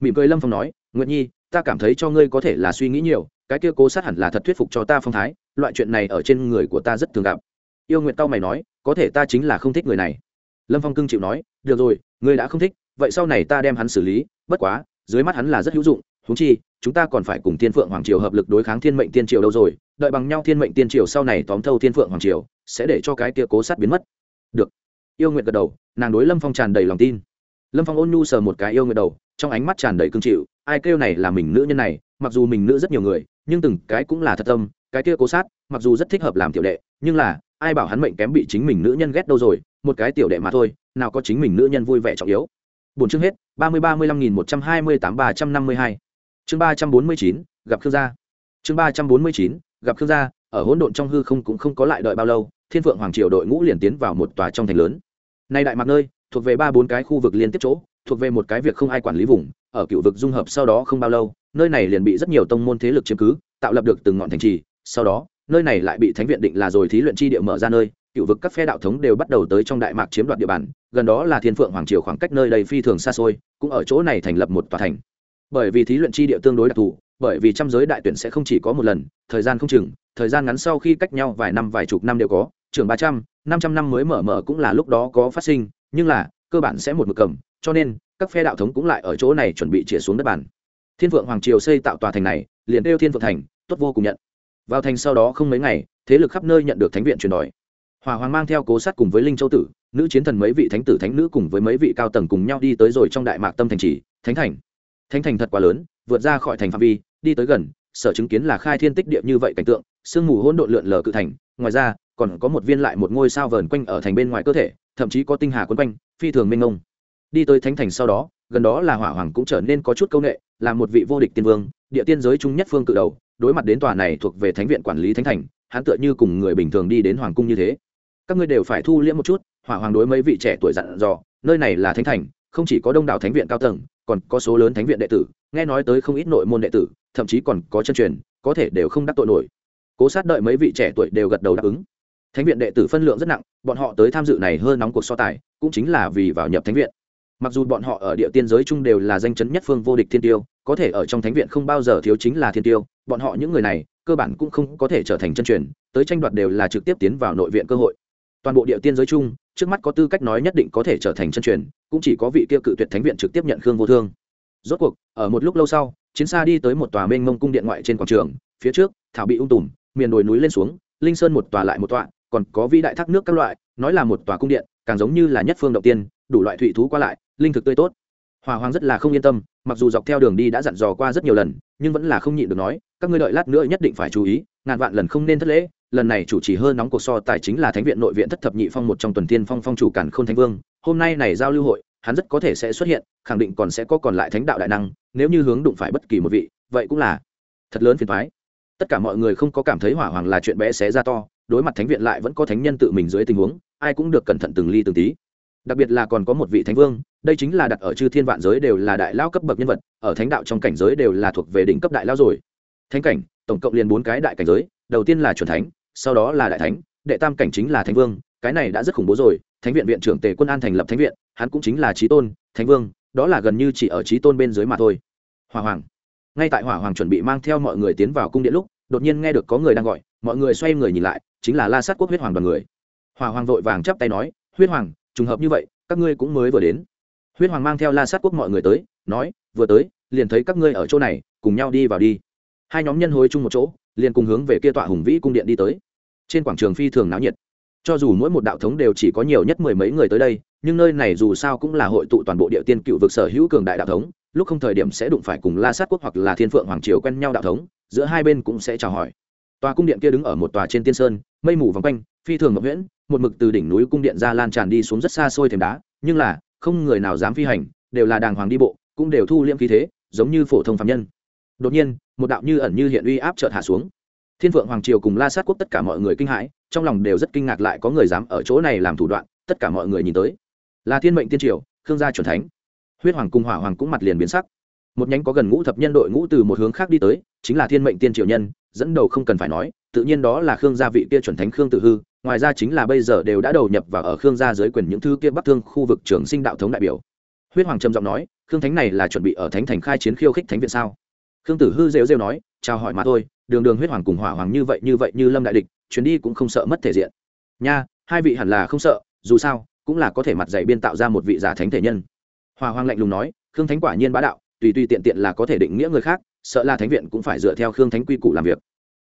Mỉm cười lâm phong nói nguyện nhi, ta cảm thấy cho ngươi có thể là suy nghĩ nhiều, cái kia cố sát hẳn là thật thuyết phục cho ta phong thái, loại chuyện này ở trên người của ta rất thường gặp. Yêu nguyện tao mày nói, có thể ta chính là không thích người này. Lâm phong cưng chịu nói, được rồi, ngươi đã không thích, vậy sau này ta đem hắn xử lý, bất quá, dưới mắt hắn là rất hữu dụng húng chi, chúng ta còn phải cùng thiên phượng hoàng triều hợp lực đối kháng thiên mệnh tiên triều đâu rồi, đợi bằng nhau thiên mệnh tiên triều sau này tóm thâu thiên phượng hoàng triều, sẽ để cho cái kia cố sát biến mất. Được. Yêu nguyện gật đầu, nàng đối lâm phong tràn đầy lòng tin lâm phong ôn nhu sờ một cái yêu người đầu, trong ánh mắt tràn đầy cương chịu, ai kêu này là mình nữ nhân này, mặc dù mình nữ rất nhiều người, nhưng từng cái cũng là thật tâm, cái kia cố sát, mặc dù rất thích hợp làm tiểu đệ, nhưng là, ai bảo hắn mệnh kém bị chính mình nữ nhân ghét đâu rồi, một cái tiểu đệ mà thôi, nào có chính mình nữ nhân vui vẻ trọng yếu. Bốn chương hết, ba mươi ba mươi lăm nghìn một trăm hai mươi tám ba trăm năm mươi hai. Chương ba trăm bốn mươi chín, gặp khương gia. Chương ba trăm bốn mươi chín, gặp khương gia, ở hỗn độn trong hư không cũng không có lại đợi bao lâu, thiên phượng hoàng triều đội ngũ liền tiến vào một tòa trong thành lớn. Nay đại mạc nơi thuộc về ba bốn cái khu vực liên tiếp chỗ, thuộc về một cái việc không ai quản lý vùng, ở cựu vực dung hợp sau đó không bao lâu, nơi này liền bị rất nhiều tông môn thế lực chiếm cứ, tạo lập được từng ngọn thành trì, sau đó, nơi này lại bị thánh viện định là rồi thí luyện chi địa mở ra nơi, cựu vực các phe đạo thống đều bắt đầu tới trong đại mạc chiếm đoạt địa bàn, gần đó là thiên phượng hoàng triều khoảng cách nơi đây phi thường xa xôi, cũng ở chỗ này thành lập một tòa thành. Bởi vì thí luyện chi địa tương đối đặc thù, bởi vì trăm giới đại tuyển sẽ không chỉ có một lần, thời gian không chừng, thời gian ngắn sau khi cách nhau vài năm vài chục năm đều có trường ba trăm, năm trăm năm mới mở mở cũng là lúc đó có phát sinh nhưng là, cơ bản sẽ một mực cầm, cho nên, các phe đạo thống cũng lại ở chỗ này chuẩn bị chĩa xuống đất bàn. Thiên vượng hoàng triều xây tạo tòa thành này, liền kêu thiên vượng thành, tốt vô cùng nhận. Vào thành sau đó không mấy ngày, thế lực khắp nơi nhận được thánh viện truyền đòi. Hòa hoàng mang theo cố sát cùng với linh châu tử, nữ chiến thần mấy vị thánh tử thánh nữ cùng với mấy vị cao tầng cùng nhau đi tới rồi trong đại mạc tâm thành trì, thánh thành. Thánh thành thật quá lớn, vượt ra khỏi thành phạm vi, đi tới gần, sở chứng kiến là khai thiên tích địa như vậy cảnh tượng, sương mù hỗn độn lượn lờ cự thành, ngoài ra, còn có một viên lại một ngôi sao vờn quanh ở thành bên ngoài cơ thể thậm chí có tinh hà quấn quanh, phi thường minh ngông đi tới thánh thành sau đó, gần đó là hỏa hoàng cũng trở nên có chút công nghệ là một vị vô địch tiên vương, địa tiên giới trung nhất phương cự đầu, đối mặt đến tòa này thuộc về thánh viện quản lý thánh thành, hắn tựa như cùng người bình thường đi đến hoàng cung như thế. Các ngươi đều phải thu liễm một chút, hỏa hoàng đối mấy vị trẻ tuổi dặn dò, nơi này là thánh thành, không chỉ có đông đảo thánh viện cao tầng, còn có số lớn thánh viện đệ tử, nghe nói tới không ít nội môn đệ tử, thậm chí còn có chân truyền, có thể đều không đắc tội nổi. Cố sát đợi mấy vị trẻ tuổi đều gật đầu đáp ứng thánh viện đệ tử phân lượng rất nặng, bọn họ tới tham dự này hơn nóng cuộc so tài, cũng chính là vì vào nhập thánh viện. Mặc dù bọn họ ở địa tiên giới chung đều là danh chấn nhất phương vô địch thiên tiêu, có thể ở trong thánh viện không bao giờ thiếu chính là thiên tiêu, bọn họ những người này, cơ bản cũng không có thể trở thành chân truyền, tới tranh đoạt đều là trực tiếp tiến vào nội viện cơ hội. Toàn bộ địa tiên giới chung, trước mắt có tư cách nói nhất định có thể trở thành chân truyền, cũng chỉ có vị kia cự tuyệt thánh viện trực tiếp nhận khương vô thương. Rốt cuộc, ở một lúc lâu sau, chiến xa đi tới một tòa mênh mông cung điện ngoại trên quảng trường, phía trước, thảo bị ung tùm, miền đồi núi lên xuống, linh sơn một tòa lại một tòa còn có vĩ đại thác nước các loại, nói là một tòa cung điện, càng giống như là nhất phương đầu tiên, đủ loại thủy thú qua lại, linh thực tươi tốt. Hòa hoàng rất là không yên tâm, mặc dù dọc theo đường đi đã dặn dò qua rất nhiều lần, nhưng vẫn là không nhịn được nói, các ngươi đợi lát nữa nhất định phải chú ý, ngàn vạn lần không nên thất lễ, lần này chủ trì hơn nóng cuộc so tài chính là thánh viện nội viện thất thập nhị phong một trong tuần tiên phong phong chủ cản khôn thánh vương, hôm nay này giao lưu hội, hắn rất có thể sẽ xuất hiện, khẳng định còn sẽ có còn lại thánh đạo đại năng, nếu như hướng đụng phải bất kỳ một vị, vậy cũng là thật lớn phiền thoái tất cả mọi người không có cảm thấy hỏa hoàng là chuyện bé xé ra to đối mặt thánh viện lại vẫn có thánh nhân tự mình dưới tình huống, ai cũng được cẩn thận từng ly từng tí. Đặc biệt là còn có một vị thánh vương, đây chính là đặt ở chư thiên vạn giới đều là đại lao cấp bậc nhân vật, ở thánh đạo trong cảnh giới đều là thuộc về đỉnh cấp đại lao rồi. Thánh cảnh, tổng cộng liền bốn cái đại cảnh giới, đầu tiên là c thánh, sau đó là đại thánh, đệ tam cảnh chính là thánh vương, cái này đã rất khủng bố rồi, thánh viện viện trưởng tề quân an thành lập thánh viện, hắn cũng chính là trí tôn, thánh vương, đó là gần như chỉ ở trí tôn bên dưới mà thôi. Hỏa hoàng, ngay tại hỏa hoàng chuẩn bị mang theo mọi người tiến vào cung điện lúc đột nhiên nghe được có người đang gọi, mọi người xoay người nhìn lại, chính là la sát quốc huyết hoàng đoàn người. Hòa hoàng vội vàng chắp tay nói, huyết hoàng, trùng hợp như vậy, các ngươi cũng mới vừa đến. Huyết hoàng mang theo la sát quốc mọi người tới, nói, vừa tới, liền thấy các ngươi ở chỗ này, cùng nhau đi vào đi. Hai nhóm nhân hối chung một chỗ, liền cùng hướng về kia tọa hùng vĩ cung điện đi tới. Trên quảng trường phi thường náo nhiệt. Cho dù mỗi một đạo thống đều chỉ có nhiều nhất mười mấy người tới đây, nhưng nơi này dù sao cũng là hội tụ toàn bộ địa tiên cựu vực sở hữu cường đại đạo thống, lúc không thời điểm sẽ đụng phải cùng la sát quốc hoặc là thiên phượng hoàng triều quen nhau đạo thống giữa hai bên cũng sẽ chào hỏi. Tòa cung điện kia đứng ở một tòa trên tiên sơn, mây mù vòng quanh, phi thường ngọc nguyễn một mực từ đỉnh núi cung điện ra lan tràn đi xuống rất xa xôi thềm đá, nhưng là, không người nào dám phi hành, đều là đàng hoàng đi bộ, cũng đều thu liễm khí thế, giống như phổ thông phạm nhân. Đột nhiên, một đạo như ẩn như hiện uy áp chợt hạ xuống. Thiên phượng hoàng triều cùng la sát quốc tất cả mọi người kinh hãi, trong lòng đều rất kinh ngạc lại có người dám ở chỗ này làm thủ đoạn, tất cả mọi người nhìn tới. Là thiên mệnh tiên triều, khương gia c thánh. Huyết hoàng cùng hỏa hoàng cũng mặt liền biến sắc một nhánh có gần ngũ thập nhân đội ngũ từ một hướng khác đi tới, chính là thiên mệnh tiên triều nhân, dẫn đầu không cần phải nói, tự nhiên đó là khương gia vị kia chuẩn thánh khương tự hư, ngoài ra chính là bây giờ đều đã đầu nhập và ở khương gia dưới quyền những thứ kia bắc thương khu vực trường sinh đạo thống đại biểu. Huyết hoàng trầm giọng nói, khương thánh này là chuẩn bị ở thánh thành khai chiến khiêu khích thánh viện sao? Khương tử hư rêu rêu nói, chào hỏi mà thôi, đường đường huyết hoàng cùng hỏa hoàng như vậy như vậy như lâm đại địch, chuyến đi cũng không sợ mất thể diện. Nha, hai vị hẳn là không sợ, dù sao, cũng là có thể mặt dạy biên tạo ra một vị giả thánh thể nhân. Hỏa hoàng lạnh lùng nói, khương thánh quả nhiên bá đạo tùy tùy tiện tiện là có thể định nghĩa người khác, sợ là thánh viện cũng phải dựa theo khương thánh quy củ làm việc.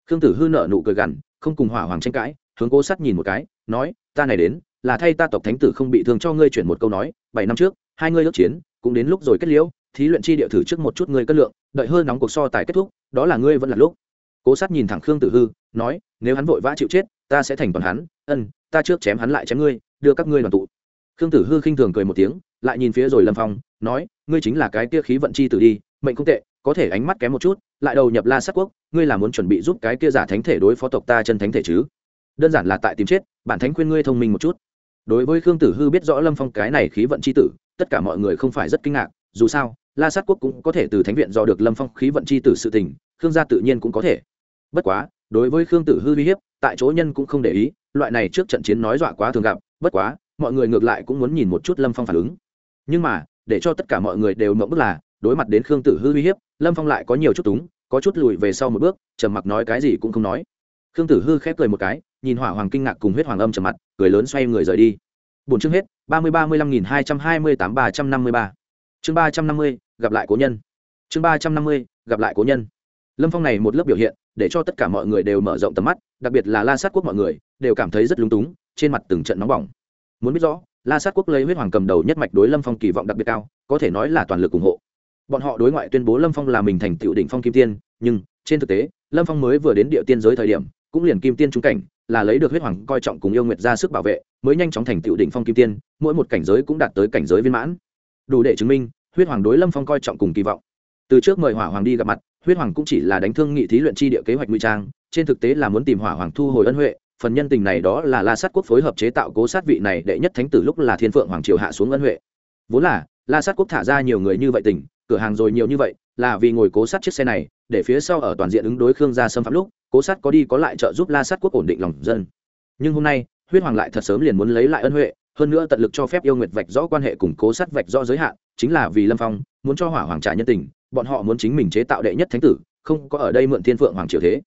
Khương tử hư nợ nụ cười gằn, không cùng hỏa hoàng tranh cãi, hướng cố sắt nhìn một cái, nói, ta này đến, là thay ta tộc thánh tử không bị thương cho ngươi chuyển một câu nói, bảy năm trước, hai ngươi ước chiến, cũng đến lúc rồi kết liễu, thí luyện chi địa thử trước một chút ngươi cất lượng, đợi hơi nóng cuộc so tài kết thúc, đó là ngươi vẫn là lúc. Cố sát nhìn thẳng khương tử hư, nói, nếu hắn vội vã chịu chết, ta sẽ thành toàn hắn, ân, ta trước chém hắn lại chém ngươi, đưa các ngươi đoàn tụ. Khương tử hư khinh thường cười một tiếng, lại nhìn phía rồi lâm phong nói, ngươi chính là cái kia khí vận chi tử đi, mệnh không tệ, có thể ánh mắt kém một chút, lại đầu nhập la sát quốc, ngươi là muốn chuẩn bị giúp cái kia giả thánh thể đối phó tộc ta chân thánh thể chứ? Đơn giản là tại tìm chết, bản thánh khuyên ngươi thông minh một chút. Đối với khương tử hư biết rõ lâm phong cái này khí vận c h i tử, tất cả mọi người không phải rất kinh ngạc, dù sao, la sát quốc cũng có thể từ thánh viện do được lâm phong khí vận c h i tử sự tình, khương gia tự nhiên cũng có thể. Bất quá, đối với khương tử hư uy hiếp, tại chỗ nhân cũng không để ý, loại này trước trận chiến nói dọa quá thường gặp, bất quá, mọi người ngược lại cũng muốn nhìn một chút lâm phong phản ứng. Nhưng mà để cho tất cả mọi người đều mộng bức là, đối mặt đến khương tử hư uy hiếp, lâm phong lại có nhiều chút túng, có chút lùi về sau một bước, trầm mặc nói cái gì cũng không nói. Khương tử hư khép cười một cái, nhìn hỏa hoàng kinh ngạc cùng huyết hoàng âm trầm mặt, cười lớn xoay người rời đi. Bốn chương hết, ba mươi ba mươi lăm nghìn hai trăm hai mươi tám ba trăm năm mươi ba. Chương ba trăm năm mươi, gặp lại cố nhân. Chương ba trăm năm mươi, gặp lại cố nhân. Lâm phong này một lớp biểu hiện, để cho tất cả mọi người đều mở rộng tầm mắt, đặc biệt là la sát quốc mọi người, đều cảm thấy rất lúng túng, trên mặt từng trận nóng bỏng. Muốn biết rõ la sát quốc lấy huyết hoàng cầm đầu nhất mạch đối lâm phong kỳ vọng đặc biệt cao, có thể nói là toàn lực ủng hộ. Bọn họ đối ngoại tuyên bố lâm phong là mình thành tựu đỉnh phong kim tiên, nhưng, trên thực tế, lâm phong mới vừa đến địa tiên giới thời điểm, cũng liền kim tiên trúng cảnh, là lấy được huyết hoàng coi trọng cùng yêu nguyệt ra sức bảo vệ, mới nhanh chóng thành tựu đỉnh phong kim tiên, mỗi một cảnh giới cũng đạt tới cảnh giới viên mãn. Đủ để chứng minh, huyết hoàng đối lâm phong coi trọng cùng kỳ vọng. Từ trước mời hỏa hoàng đi gặp mặt, huyết hoàng cũng chỉ là đánh thương nghị thí luyện chi địa kế hoạch nguy trang, trên thực tế là muốn tìm hỏa hoàng thu hồi ân huệ phần nhân tình này đó là la sát quốc phối hợp chế tạo cố sát vị này đệ nhất thánh tử lúc là thiên phượng hoàng triều hạ xuống ân huệ. Vốn là, la sát quốc thả ra nhiều người như vậy tình, cửa hàng rồi nhiều như vậy, là vì ngồi cố sát chiếc xe này, để phía sau ở toàn diện ứng đối khương gia xâm phạm lúc, cố sát có đi có lại trợ giúp la sát quốc ổn định lòng dân. Nhưng hôm nay, huyết hoàng lại thật sớm liền muốn lấy lại ân huệ, hơn nữa tận lực cho phép yêu nguyệt vạch rõ quan hệ cùng cố sát vạch rõ giới hạn, chính là vì lâm phong, muốn cho hỏa hoàng trả nhân tình, bọn họ muốn chính mình chế tạo đệ nhất thánh tử, không có ở đây mượn thiên phượng hoàng triều thế.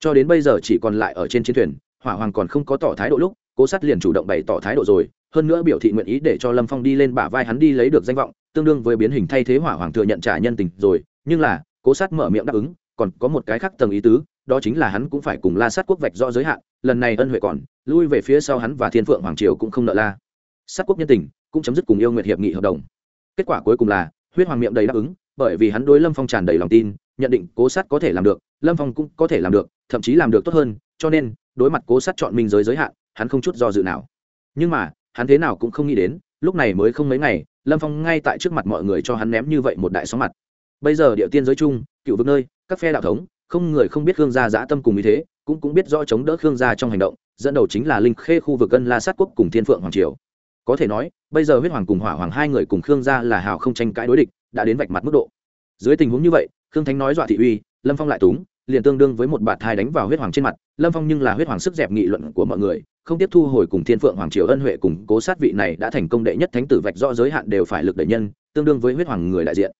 Cho đến bây giờ chỉ còn lại ở trên chiến thuyền hỏa hoàng còn không có tỏ thái độ lúc, cố sát liền chủ động bày tỏ thái độ rồi, hơn nữa biểu thị nguyện ý để cho lâm phong đi lên bả vai hắn đi lấy được danh vọng, tương đương với biến hình thay thế hỏa hoàng thừa nhận trả nhân tình rồi, nhưng là, cố sát mở miệng đáp ứng, còn có một cái khác tầng ý tứ, đó chính là hắn cũng phải cùng la sát quốc vạch rõ giới hạn, lần này ân huệ còn, lui về phía sau hắn và thiên phượng hoàng triều cũng không nợ la sát quốc nhân tình, cũng chấm dứt cùng yêu nguyện hiệp nghị hợp đồng. Kết quả cuối cùng là, huyết hoàng miệng đầy đáp ứng, bởi vì hắn đối lâm phong tràn đầy lòng tin, nhận định cố sát có thể làm được, lâm phong cũng có thể làm được, thậm chí làm được tốt hơn, cho nên đối mặt cố sát chọn minh giới giới hạn, hắn không chút do dự nào. Nhưng mà, hắn thế nào cũng không nghĩ đến, lúc này mới không mấy ngày, lâm phong ngay tại trước mặt mọi người cho hắn ném như vậy một đại sóng mặt. Bây giờ địa tiên giới chung, cựu vực nơi, các phe đạo thống, không người không biết khương gia dã tâm cùng ý thế, cũng cũng biết rõ chống đỡ khương gia trong hành động, dẫn đầu chính là linh khê khu vực Ngân la sát quốc cùng thiên phượng hoàng triều. Có thể nói, bây giờ huyết hoàng cùng hỏa hoàng hai người cùng khương gia là hào không tranh cãi đối địch, đã đến vạch mặt mức độ. Dưới tình huống như vậy, khương thánh nói dọa thị uy, lâm phong lại túng liền tương đương với một bạt thai đánh vào huyết hoàng trên mặt, lâm phong nhưng là huyết hoàng sức dẹp nghị luận của mọi người, không tiếp thu hồi cùng thiên phượng hoàng triều ân huệ cùng cố sát vị này đã thành công đệ nhất thánh tử vạch rõ giới hạn đều phải lực đẩy nhân, tương đương với huyết hoàng người đại diện.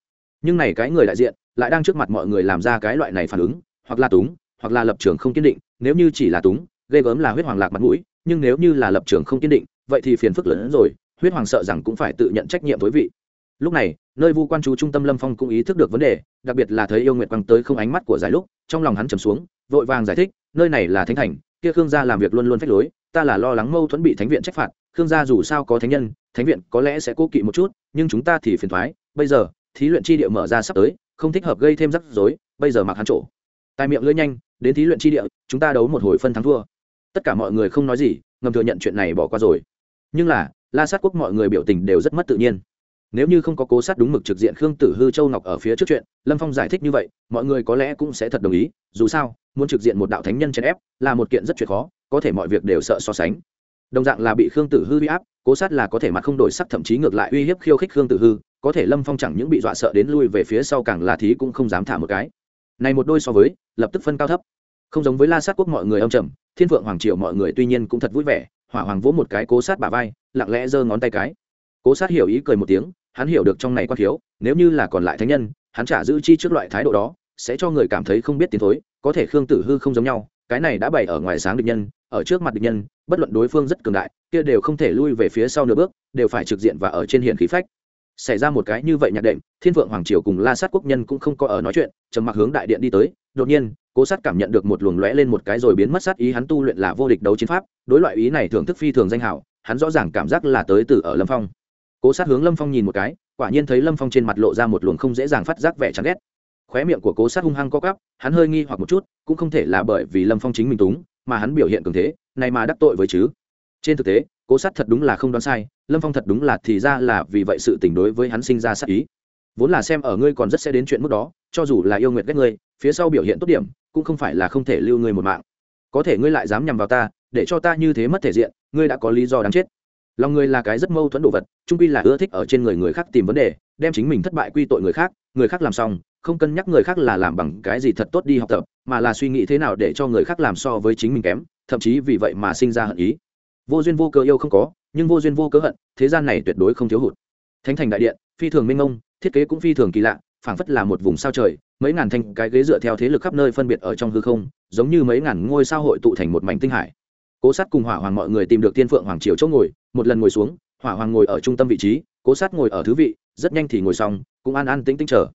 Nhưng này cái người đại diện, lại đang trước mặt mọi người làm ra cái loại này phản ứng, hoặc là túng, hoặc là lập trường không kiên định, nếu như chỉ là túng, ghê gớm là huyết hoàng lạc mặt mũi, nhưng nếu như là lập trường không kiên định, vậy thì phiền phức lớn hơn rồi, huyết hoàng sợ rằng cũng phải tự nhận trách nhiệm với vị lúc này, nơi vu quan chú trung tâm lâm phong cũng ý thức được vấn đề, đặc biệt là thấy yêu nguyệt quăng tới không ánh mắt của giải lúc, trong lòng hắn trầm xuống, vội vàng giải thích, nơi này là thánh thành, kia khương gia làm việc luôn luôn phách lối, ta là lo lắng mâu thuẫn bị thánh viện trách phạt, khương gia dù sao có thánh nhân, thánh viện có lẽ sẽ cố kỵ một chút, nhưng chúng ta thì phiền thoái, bây giờ, thí luyện chi địa mở ra sắp tới, không thích hợp gây thêm rắc rối, bây giờ mặc hắn trổ tài miệng lưỡi nhanh, đến thí luyện chi địa, chúng ta đấu một hồi phân thắng thua. Tất cả mọi người không nói gì, ngầm thừa nhận chuyện này bỏ qua rồi. Nhưng là, la sát quốc mọi người biểu tình đều rất mất tự nhiên nếu như không có cố sát đúng mực trực diện khương tử hư châu ngọc ở phía trước chuyện, lâm phong giải thích như vậy, mọi người có lẽ cũng sẽ thật đồng ý, dù sao, muốn trực diện một đạo thánh nhân chèn ép, là một kiện rất chuyện khó, có thể mọi việc đều sợ so sánh. Đồng dạng là bị khương tử hư uy áp, cố sát là có thể mặt không đổi sắc thậm chí ngược lại uy hiếp khiêu khích khương tử hư, có thể lâm phong chẳng những bị dọa sợ đến lui về phía sau càng là thí cũng không dám thả một cái. Này một đôi so với, lập tức phân cao thấp. Không giống với la sát quốc mọi người âm trầm, thiên phượng hoàng triều mọi người tuy nhiên cũng thật vui vẻ, hỏa hoàng vỗ một cái cố sát bả vai, lặng lẽ giơ ngón tay cái cố sát hiểu ý cười một tiếng, hắn hiểu được trong này quan thiếu, nếu như là còn lại thánh nhân, hắn trả giữ chi trước loại thái độ đó, sẽ cho người cảm thấy không biết tiến thối, có thể khương tử hư không giống nhau, cái này đã bày ở ngoài sáng địch nhân, ở trước mặt địch nhân, bất luận đối phương rất cường đại, kia đều không thể lui về phía sau nửa bước, đều phải trực diện và ở trên hiện khí phách. Xảy ra một cái như vậy nhạc đệm, thiên vượng hoàng triều cùng la sát quốc nhân cũng không có ở nói chuyện, trầm mặc hướng đại điện đi tới, đột nhiên, cố sát cảm nhận được một luồng lóe lên một cái rồi biến mất sát ý, hắn tu luyện là vô địch đấu chiến pháp, đối loại ý này thưởng thức phi thường danh hảo, hắn rõ ràng cảm giác là tới từ ở lâm phong cố sát hướng lâm phong nhìn một cái, quả nhiên thấy lâm phong trên mặt lộ ra một luồng không dễ dàng phát giác vẻ chán ghét. Khóe miệng của cố sát hung hăng co cắp hắn hơi nghi hoặc một chút, cũng không thể là bởi vì lâm phong chính mình túng, mà hắn biểu hiện cường thế, này mà đắc tội với chứ. Trên thực tế, cố sát thật đúng là không đoán sai, lâm phong thật đúng là thì ra là vì vậy sự tình đối với hắn sinh ra sát ý. Vốn là xem ở ngươi còn rất sẽ đến chuyện mức đó, cho dù là yêu nguyện ghét ngươi, phía sau biểu hiện tốt điểm, cũng không phải là không thể lưu ngươi một mạng. Có thể ngươi lại dám nhằm vào ta, để cho ta như thế mất thể diện, ngươi đã có lý do đáng chết lòng người là cái rất mâu thuẫn đồ vật, trung quy là ưa thích ở trên người người khác tìm vấn đề, đem chính mình thất bại quy tội người khác người khác làm xong, không cân nhắc người khác là làm bằng cái gì thật tốt đi học tập, mà là suy nghĩ thế nào để cho người khác làm so với chính mình kém, thậm chí vì vậy mà sinh ra hận ý. Vô duyên vô cớ yêu không có, nhưng vô duyên vô cớ hận, thế gian này tuyệt đối không thiếu hụt. Thánh thành đại điện, phi thường minh ông thiết kế cũng phi thường kỳ lạ, phảng phất là một vùng sao trời, mấy ngàn thanh cái ghế dựa theo thế lực khắp nơi phân biệt ở trong hư không, giống như mấy ngàn ngôi sao hội tụ thành một mảnh tinh hải cố sát cùng hỏa hoàng mọi người tìm được tiên phượng hoàng triều chỗ ngồi một lần ngồi xuống hỏa hoàng ngồi ở trung tâm vị trí cố sát ngồi ở thứ vị rất nhanh thì ngồi xong cũng an an tĩnh tĩnh chờ.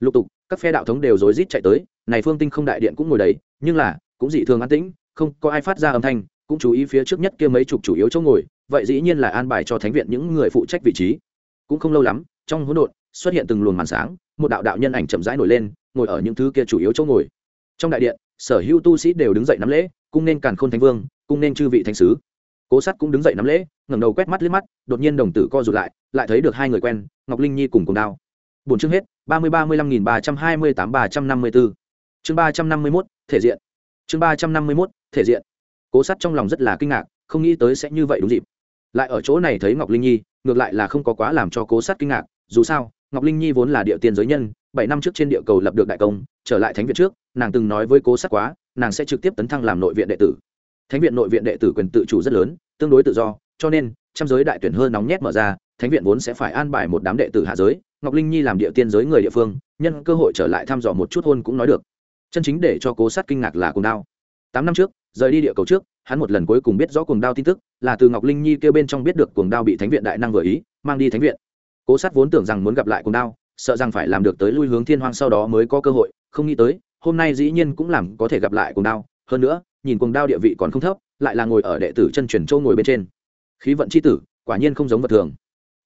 Lục tục các phe đạo thống đều rối rít chạy tới này phương tinh không đại điện cũng ngồi đầy, nhưng là cũng dị thường an tĩnh không có ai phát ra âm thanh cũng chú ý phía trước nhất kia mấy chục chủ yếu chỗ ngồi vậy dĩ nhiên là an bài cho thánh viện những người phụ trách vị trí. Cũng không lâu lắm trong hỗn độn xuất hiện từng luồng màn sáng một đạo đạo nhân ảnh chậm rãi nổi lên ngồi ở những thứ kia chủ yếu chỗ ngồi. Trong đại điện sở hữu tu sĩ đều đứng dậy nắm lễ cung nên càn khôn thánh vương, cung nên chư vị thánh sứ. Cố sát cũng đứng dậy nắm lễ, ngẩng đầu quét mắt liếc mắt, đột nhiên đồng tử co rụt lại lại thấy được hai người quen, ngọc linh nhi cùng cùng đao. Bốn chương hết, ba mươi ba mươi lăm nghìn ba trăm hai mươi tám ba trăm năm mươi bốn chương ba trăm năm mươi mốt, thể diện. Chương ba trăm năm mươi mốt, thể diện. Cố sát trong lòng rất là kinh ngạc, không nghĩ tới sẽ như vậy đúng dịp. Lại ở chỗ này thấy ngọc linh nhi, ngược lại là không có quá làm cho cố sát kinh ngạc, dù sao, ngọc linh nhi vốn là địa tiên giới nhân, bảy năm trước trên địa cầu lập được đại công, trở lại thánh viện trước, nàng từng nói với cố sát quá nàng sẽ trực tiếp tấn thăng làm nội viện đệ tử. Thánh viện nội viện đệ tử quyền tự chủ rất lớn, tương đối tự do, cho nên, trăm giới đại tuyển hơn nóng nhét mở ra, thánh viện vốn sẽ phải an bài một đám đệ tử hạ giới, ngọc linh nhi làm địa tiên giới người địa phương, nhân cơ hội trở lại thăm dò một chút hôn cũng nói được. Chân chính để cho cố sát kinh ngạc là cuồng đao. Tám năm trước, rời đi địa cầu trước, hắn một lần cuối cùng biết rõ cuồng đao tin tức, là từ ngọc linh nhi kêu bên trong biết được cuồng đao bị thánh viện đại năng vừa ý, mang đi thánh viện. Cố sát vốn tưởng rằng muốn gặp lại cuồng đao, sợ rằng phải làm được tới lui hướng thiên hoang sau đó mới có cơ hội, không nghĩ tới hôm nay dĩ nhiên cũng làm có thể gặp lại cuồng đao. Hơn nữa, nhìn cuồng đao địa vị còn không thấp, lại là ngồi ở đệ tử chân truyền châu ngồi bên trên. Khí vận c h i tử, quả nhiên không giống vật thường.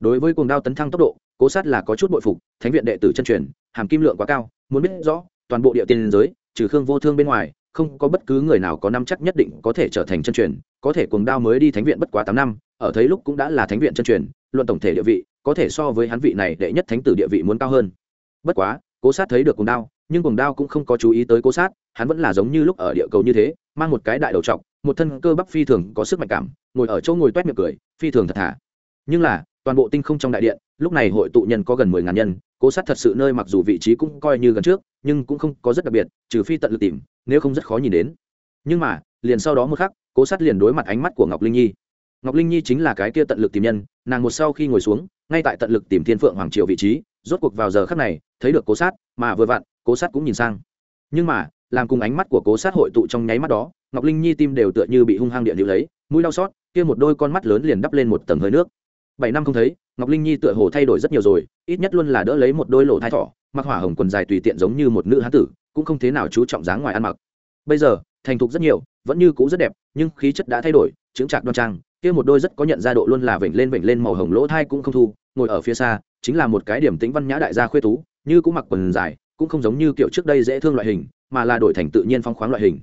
Đối với cuồng đao tấn thăng tốc độ, cố sát là có chút bội phục, thánh viện đệ tử chân truyền, hàm kim lượng quá cao, muốn biết rõ, toàn bộ địa tiên giới, trừ khương vô thương bên ngoài, không có bất cứ người nào có năm chắc nhất định có thể trở thành chân truyền, có thể cuồng đao mới đi thánh viện bất quá tám năm, ở thấy lúc cũng đã là thánh viện chân truyền, luận tổng thể địa vị, có thể so với hắn vị này đệ nhất thánh tử địa vị muốn cao hơn. Bất quá, cố sát thấy được cuồng đao nhưng cuồng đao cũng không có chú ý tới cố sát, hắn vẫn là giống như lúc ở địa cầu như thế, mang một cái đại đầu trọc, một thân cơ bắp phi thường có sức mạnh cảm, ngồi ở chỗ ngồi toét miệng cười, phi thường thật thà. Nhưng là, toàn bộ tinh không trong đại điện, lúc này hội tụ nhân có gần mười ngàn nhân, cố sát thật sự nơi mặc dù vị trí cũng coi như gần trước, nhưng cũng không có rất đặc biệt, trừ phi tận lực tìm, nếu không rất khó nhìn đến. Nhưng mà, liền sau đó một khắc, cố sát liền đối mặt ánh mắt của ngọc linh nhi. Ngọc linh nhi chính là cái kia tận lực tìm nhân, nàng một sau khi ngồi xuống, ngay tại tận lực tìm thiên phượng hoàng triều vị trí, rốt cuộc vào giờ khắc này, thấy được cố sát, mà vừa vặn cố sát cũng nhìn sang. Nhưng mà, làm cùng ánh mắt của cố sát hội tụ trong nháy mắt đó, ngọc linh nhi tim đều tựa như bị hung hăng địa liệu lấy, mũi đau xót, kia một đôi con mắt lớn liền đắp lên một tầng hơi nước. Bảy năm không thấy, ngọc linh nhi tựa hồ thay đổi rất nhiều rồi, ít nhất luôn là đỡ lấy một đôi lỗ thai thỏ, mặc hỏa hồng quần dài tùy tiện giống như một nữ hán tử, cũng không thế nào chú trọng dáng ngoài ăn mặc. Bây giờ, thành thục rất nhiều, vẫn như cũ rất đẹp, nhưng khí chất đã thay đổi chứng trạc đoan trang, kia một đôi rất có nhận ra độ luôn là vểnh lên vểnh lên màu hồng lỗ thai cũng không thu, ngồi ở phía xa, chính là một cái điểm tính văn nhã đại gia khuê tú, như cũng mặc quần dài cũng không giống như kiểu trước đây dễ thương loại hình, mà là đổi thành tự nhiên phong khoáng loại hình.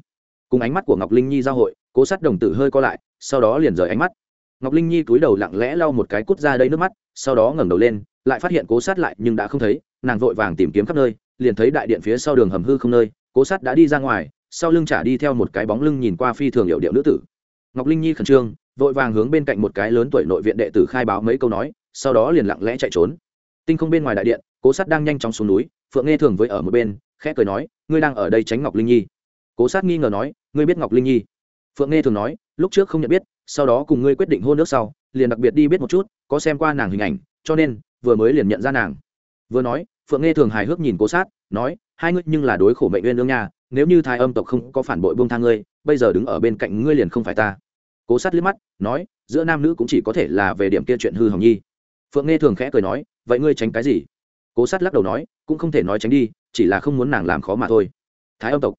Cùng ánh mắt của ngọc linh nhi giao hội, cố sát đồng tử hơi co lại, sau đó liền rời ánh mắt. Ngọc linh nhi cúi đầu lặng lẽ lau một cái cút ra đây nước mắt, sau đó ngẩng đầu lên, lại phát hiện cố sát lại nhưng đã không thấy, nàng vội vàng tìm kiếm khắp nơi, liền thấy đại điện phía sau đường hầm hư không nơi, cố sát đã đi ra ngoài, sau lưng trả đi theo một cái bóng lưng nhìn qua phi thường hiệu điệu nữ tử. Ngọc linh nhi khẩn trương, vội vàng hướng bên cạnh một cái lớn tuổi nội viện đệ tử khai báo mấy câu nói, sau đó liền lặng lẽ chạy trốn. Tinh không bên ngoài đại điện cố sát đang nhanh chóng xuống núi, phượng nghe thường với ở một bên, khẽ cười nói, ngươi đang ở đây tránh ngọc linh nhi. Cố sát nghi ngờ nói, ngươi biết ngọc linh nhi? Phượng nghe thường nói, lúc trước không nhận biết, sau đó cùng ngươi quyết định hôn nước sau, liền đặc biệt đi biết một chút, có xem qua nàng hình ảnh, cho nên, vừa mới liền nhận ra nàng. Vừa nói, phượng nghe thường hài hước nhìn cố sát, nói, hai ngươi nhưng là đối khổ mệnh uyên ương nha, nếu như thái âm tộc không có phản bội buông tha ngươi, bây giờ đứng ở bên cạnh ngươi liền không phải ta. Cố sát liếc mắt, nói, giữa nam nữ cũng chỉ có thể là về điểm kia chuyện hư hỏng nhi. Phượng nghe thường khẽ cười nói, vậy ngươi tránh cái gì? Cố sát lắc đầu nói, cũng không thể nói tránh đi, chỉ là không muốn nàng làm khó mà thôi. Thái âm tộc.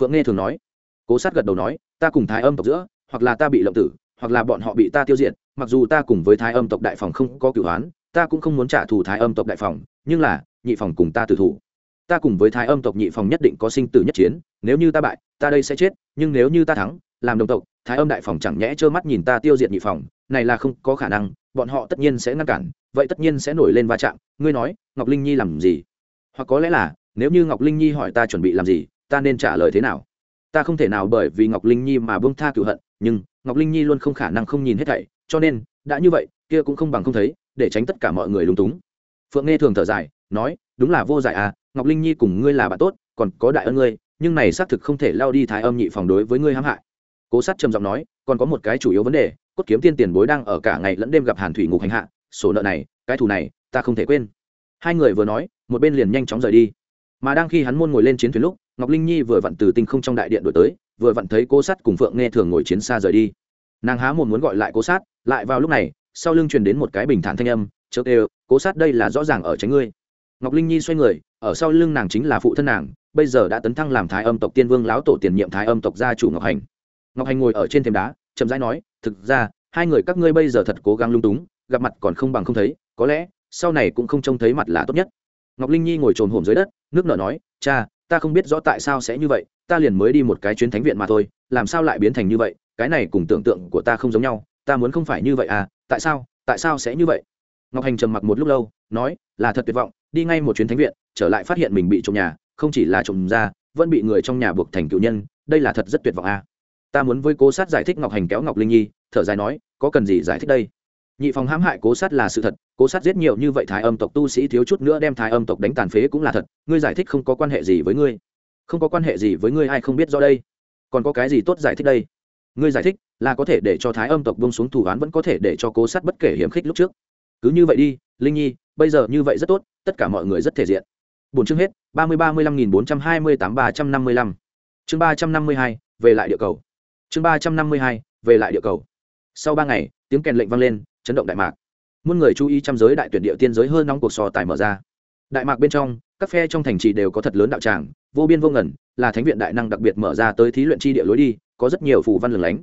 Phượng nghe thường nói. Cố sát gật đầu nói, ta cùng thái âm tộc giữa, hoặc là ta bị lộng tử, hoặc là bọn họ bị ta tiêu diệt, mặc dù ta cùng với thái âm tộc đại phòng không có cửu hoán, ta cũng không muốn trả thù thái âm tộc đại phòng, nhưng là, nhị phòng cùng ta tử thủ. Ta cùng với thái âm tộc nhị phòng nhất định có sinh tử nhất chiến, nếu như ta bại, ta đây sẽ chết, nhưng nếu như ta thắng, làm đồng tộc, thái âm đại phòng chẳng nhẽ trơ mắt nhìn ta tiêu diệt nhị phòng, này là không có khả năng bọn họ tất nhiên sẽ ngăn cản, vậy tất nhiên sẽ nổi lên va chạm. Ngươi nói, ngọc linh nhi làm gì? Hoặc có lẽ là, nếu như ngọc linh nhi hỏi ta chuẩn bị làm gì, ta nên trả lời thế nào? Ta không thể nào bởi vì ngọc linh nhi mà bông tha cựu hận, nhưng ngọc linh nhi luôn không khả năng không nhìn hết thảy, cho nên, đã như vậy, kia cũng không bằng không thấy, để tránh tất cả mọi người lúng túng. Phượng nghe thường thở dài, nói, đúng là vô giải à ngọc linh nhi cùng ngươi là bạn tốt, còn có đại ơn ngươi, nhưng này xác thực không thể lao đi thái âm nhị phòng đối với ngươi hãm hại cố sát trầm giọng nói, còn có một cái chủ yếu vấn đề, cốt kiếm tiên tiền bối đang ở cả ngày lẫn đêm gặp hàn thủy ngục hành hạ, sổ nợ này, cái thù này, ta không thể quên. Hai người vừa nói, một bên liền nhanh chóng rời đi. Mà đang khi hắn môn ngồi lên chiến thuyền lúc, ngọc linh nhi vừa vặn từ tinh không trong đại điện đổi tới, vừa vặn thấy cố sát cùng phượng nghe thường ngồi chiến xa rời đi. Nàng há một muốn gọi lại cố sát, lại vào lúc này, sau lưng truyền đến một cái bình thản thanh âm, chớ đều cố sát đây là rõ ràng ở tránh ngươi. Ngọc linh nhi xoay người, ở sau lưng nàng chính là phụ thân nàng, bây giờ đã tấn thăng làm thái âm tộc tiên vương lão tổ tiền nhiệm thái âm tộc gia chủ ngọc hành ngọc hành ngồi ở trên thềm đá, chậm rãi nói, thực ra, hai người các ngươi bây giờ thật cố gắng lung túng, gặp mặt còn không bằng không thấy, có lẽ, sau này cũng không trông thấy mặt là tốt nhất. Ngọc linh nhi ngồi trồn hổm dưới đất, nước nở nói, cha, ta không biết rõ tại sao sẽ như vậy, ta liền mới đi một cái chuyến thánh viện mà thôi, làm sao lại biến thành như vậy, cái này cùng tưởng tượng của ta không giống nhau, ta muốn không phải như vậy à tại sao tại sao sẽ như vậy? Ngọc hành trầm mặc một lúc lâu, nói, là thật tuyệt vọng, đi ngay một chuyến thánh viện, trở lại phát hiện mình bị trộm nhà, không chỉ là trộm ra, vẫn bị người trong nhà buộc thành cựu nhân, đây là thật rất tuyệt vọng à ta muốn với cố sát giải thích ngọc hành kéo ngọc linh nhi, thở dài nói, có cần gì giải thích đây? Nhị phòng hãm hại cố sát là sự thật, cố sát giết nhiều như vậy thái âm tộc tu sĩ thiếu chút nữa đem thái âm tộc đánh tàn phế cũng là thật, ngươi giải thích không có quan hệ gì với ngươi. Không có quan hệ gì với ngươi ai không biết do đây. Còn có cái gì tốt giải thích đây? Ngươi giải thích, là có thể để cho thái âm tộc bông xuống thủ án vẫn có thể để cho cố sát bất kể hiểm khích lúc trước. Cứ như vậy đi, linh nhi, bây giờ như vậy rất tốt, tất cả mọi người rất thể diện. Bốn chương hết, ba mươi ba mươi lăm nghìn bốn trăm hai mươi tám ba trăm năm mươi lăm. Chương ba trăm năm mươi hai, về lại địa cầu chương ba trăm năm mươi hai, về lại địa cầu. Sau ba ngày, tiếng kèn lệnh vang lên, chấn động đại mạc. Muôn người chú ý trăm giới đại tuyển địa tiên giới hơn nóng cuộc sò tài mở ra. Đại mạc bên trong, các phe trong thành trì đều có thật lớn đạo tràng, vô biên vô ngẩn là thánh viện đại năng đặc biệt mở ra tới thí luyện chi địa lối đi, có rất nhiều phù văn lửng lánh.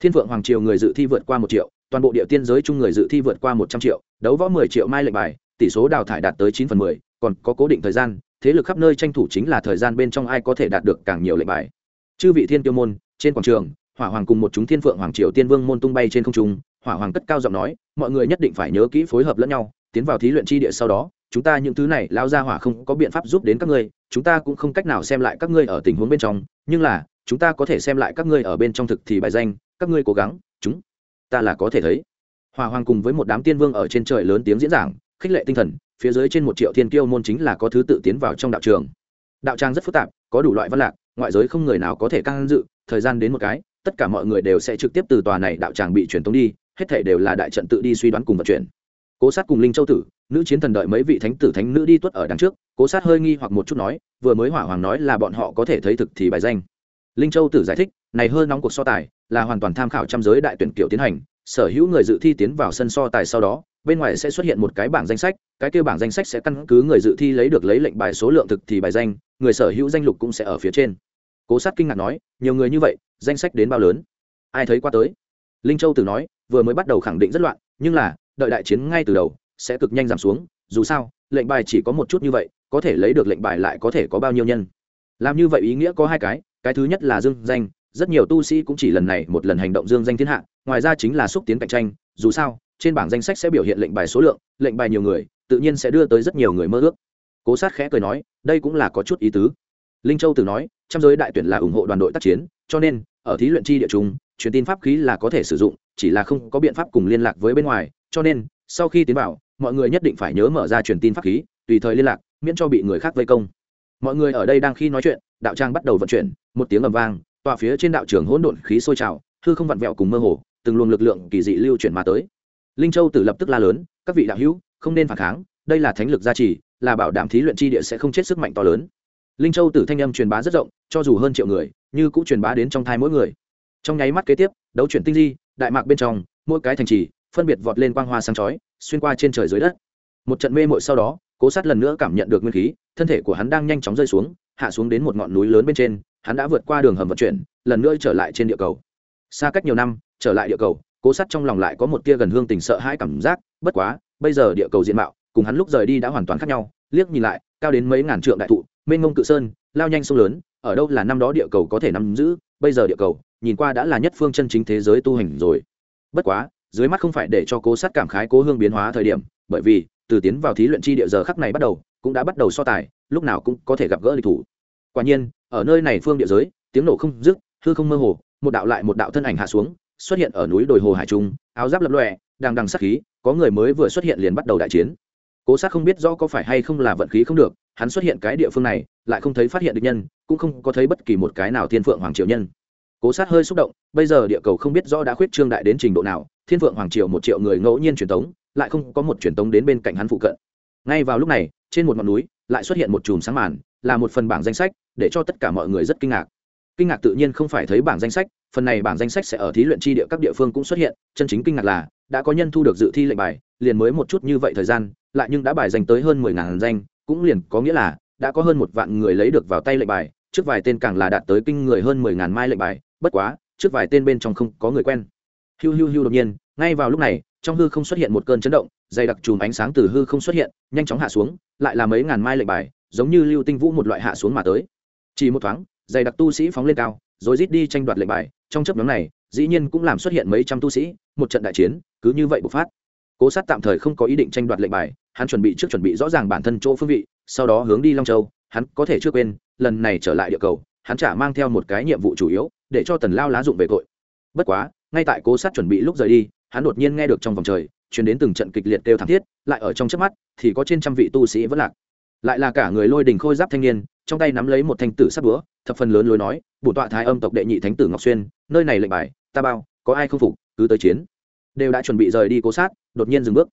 Thiên vượng hoàng triều người dự thi vượt qua một triệu, toàn bộ địa tiên giới chung người dự thi vượt qua một trăm triệu, đấu võ mười triệu mai lệnh bài, tỷ số đào thải đạt tới chín phần mười, còn có cố định thời gian, thế lực khắp nơi tranh thủ chính là thời gian bên trong ai có thể đạt được càng nhiều lệnh bài. Chư vị thiên tiêu môn, trên quảng trường hỏa hoàng cùng một chúng thiên phượng hoàng triều tiên vương môn tung bay trên không trung, hỏa hoàng cất cao giọng nói, mọi người nhất định phải nhớ kỹ phối hợp lẫn nhau, tiến vào thí luyện chi địa sau đó, chúng ta những thứ này lao ra hỏa không có biện pháp giúp đến các ngươi, chúng ta cũng không cách nào xem lại các ngươi ở tình huống bên trong, nhưng là, chúng ta có thể xem lại các ngươi ở bên trong thực thì bài danh, các ngươi cố gắng, chúng ta là có thể thấy. Hỏa hoàng cùng với một đám tiên vương ở trên trời lớn tiếng diễn giảng, khích lệ tinh thần, phía dưới trên một triệu thiên kiêu môn chính là có thứ tự tiến vào trong đạo trường. Đạo trang rất phức tạp, có đủ loại văn lạc, ngoại giới không người nào có thể can dự, thời gian đến một cái tất cả mọi người đều sẽ trực tiếp từ tòa này đạo tràng bị truyền tống đi, hết thể đều là đại trận tự đi suy đoán cùng vận chuyển. Cố sát cùng linh châu tử, nữ chiến thần đợi mấy vị thánh tử thánh nữ đi tuất ở đằng trước, cố sát hơi nghi hoặc một chút nói, vừa mới hỏa hoàng nói là bọn họ có thể thấy thực thì bài danh. Linh châu tử giải thích, này hơn nóng cuộc so tài, là hoàn toàn tham khảo trăm giới đại tuyển kiểu tiến hành, sở hữu người dự thi tiến vào sân so tài sau đó, bên ngoài sẽ xuất hiện một cái bảng danh sách, cái kêu bảng danh sách sẽ căn cứ người dự thi lấy được lấy lệnh bài số lượng thực thì bài danh, người sở hữu danh lục cũng sẽ ở phía trên. Cố sát kinh ngạc nói, nhiều người như vậy danh sách đến bao lớn? Ai thấy qua tới? Linh châu tử nói, vừa mới bắt đầu khẳng định rất loạn, nhưng là, đợi đại chiến ngay từ đầu, sẽ cực nhanh giảm xuống, dù sao, lệnh bài chỉ có một chút như vậy, có thể lấy được lệnh bài lại có thể có bao nhiêu nhân? Làm như vậy ý nghĩa có hai cái cái thứ nhất là dương danh, rất nhiều tu sĩ cũng chỉ lần này một lần hành động dương danh thiên hạ, ngoài ra chính là xúc tiến cạnh tranh, dù sao, trên bảng danh sách sẽ biểu hiện lệnh bài số lượng, lệnh bài nhiều người, tự nhiên sẽ đưa tới rất nhiều người mơ ước. Cố sát khẽ cười nói, đây cũng là có chút ý tứ. Linh châu tử nói trong giới đại tuyển là ủng hộ đoàn đội tác chiến, cho nên ở thí luyện chi địa trung truyền tin pháp khí là có thể sử dụng, chỉ là không có biện pháp cùng liên lạc với bên ngoài, cho nên, sau khi tiến vào, mọi người nhất định phải nhớ mở ra truyền tin pháp khí, tùy thời liên lạc, miễn cho bị người khác vây công. Mọi người ở đây đang khi nói chuyện, đạo trang bắt đầu vận chuyển, một tiếng ầm vang, tòa phía trên đạo trường hỗn độn khí sôi trào, hư không vặn vẹo cùng mơ hồ, từng luồng lực lượng kỳ dị lưu chuyển mà tới. Linh châu tử lập tức la lớn, các vị đạo hữu, không nên phản kháng, đây là thánh lực gia trì, là bảo đảm thí luyện chi địa sẽ không chết sức mạnh to lớn. Linh châu tử thanh âm truyền bá rất rộng, cho dù hơn triệu người như cũng truyền bá đến trong thai mỗi người. Trong nháy mắt kế tiếp, đấu chuyển tinh di, đại mạc bên trong, mỗi cái thành trì, phân biệt vọt lên quang hoa sáng chói, xuyên qua trên trời dưới đất. Một trận mê mội sau đó, cố sát lần nữa cảm nhận được nguyên khí, thân thể của hắn đang nhanh chóng rơi xuống, hạ xuống đến một ngọn núi lớn bên trên, hắn đã vượt qua đường hầm vận chuyển, lần nữa trở lại trên địa cầu. Xa cách nhiều năm, trở lại địa cầu, cố sát trong lòng lại có một tia gần hương tình sợ hãi cảm giác, bất quá, bây giờ địa cầu diện mạo, cùng hắn lúc rời đi đã hoàn toàn khác nhau, liếc nhìn lại, cao đến mấy ngàn trượng đại thụ, mênh ngông cự sơn, lao nhanh sông lớn ở đâu là năm đó địa cầu có thể nắm giữ, bây giờ địa cầu, nhìn qua đã là nhất phương chân chính thế giới tu hành rồi. Bất quá, dưới mắt không phải để cho cố sát cảm khái cố hương biến hóa thời điểm, bởi vì, từ tiến vào thí luyện chi địa giờ khắc này bắt đầu, cũng đã bắt đầu so tài, lúc nào cũng có thể gặp gỡ địch thủ. Quả nhiên, ở nơi này phương địa giới, tiếng nổ không dứt, hư không mơ hồ, một đạo lại một đạo thân ảnh hạ xuống, xuất hiện ở núi đồi hồ hải trung, áo giáp lập lòe đang đằng sát khí, có người mới vừa xuất hiện liền bắt đầu đại chiến. Cố sát không biết rõ có phải hay không là vận khí không được, hắn xuất hiện cái địa phương này, lại không thấy phát hiện được nhân cũng không có thấy bất kỳ một cái nào thiên phượng hoàng triều nhân. Cố sát hơi xúc động, bây giờ địa cầu không biết rõ đã khuyết trương đại đến trình độ nào, thiên phượng hoàng triều một triệu người ngẫu nhiên truyền tống, lại không có một truyền tống đến bên cạnh hắn phụ cận. Ngay vào lúc này, trên một ngọn núi, lại xuất hiện một chùm sáng màn, là một phần bảng danh sách, để cho tất cả mọi người rất kinh ngạc. Kinh ngạc tự nhiên không phải thấy bảng danh sách, phần này bảng danh sách sẽ ở thí luyện tri địa các địa phương cũng xuất hiện, chân chính kinh ngạc là, đã có nhân thu được dự thi lệnh bài, liền mới một chút như vậy thời gian, lại nhưng đã bài dành tới hơn mười ngàn danh, cũng liền có nghĩa là, đã có hơn một vạn người lấy được vào tay lệnh bài trước vài tên càng là đạt tới kinh người hơn mười ngàn mai lệnh bài, bất quá, trước vài tên bên trong không có người quen. Hiu hiu hiu đột nhiên, ngay vào lúc này, trong hư không xuất hiện một cơn chấn động, dày đặc chùm ánh sáng từ hư không xuất hiện, nhanh chóng hạ xuống, lại là mấy ngàn mai lệnh bài, giống như lưu tinh vũ một loại hạ xuống mà tới. Chỉ một thoáng, dày đặc tu sĩ phóng lên cao, rồi rít đi tranh đoạt lệnh bài. Trong chấp nhóm này, dĩ nhiên cũng làm xuất hiện mấy trăm tu sĩ, một trận đại chiến, cứ như vậy bộc phát. Cố sát tạm thời không có ý định tranh đoạt lệnh bài, hắn chuẩn bị trước chuẩn bị rõ ràng bản thân chỗ phương vị, sau đó hướng đi long châu, hắn có thể chưa quên lần này trở lại địa cầu, hắn chả mang theo một cái nhiệm vụ chủ yếu, để cho tần lao lá dụng về tội. Bất quá, ngay tại cố sát chuẩn bị lúc rời đi, hắn đột nhiên nghe được trong vòng trời chuyển đến từng trận kịch liệt đều thảm thiết, lại ở trong trước mắt, thì có trên trăm vị tu sĩ vẫn lạc. Lại là cả người lôi đình khôi giáp thanh niên, trong tay nắm lấy một thanh tử sắt búa, thập phần lớn lối nói bổn tọa thái âm tộc đệ nhị thánh tử ngọc xuyên, nơi này lệnh bài, ta bao, có ai không phục, cứ tới chiến. Đều đã chuẩn bị rời đi cố sát, đột nhiên dừng bước.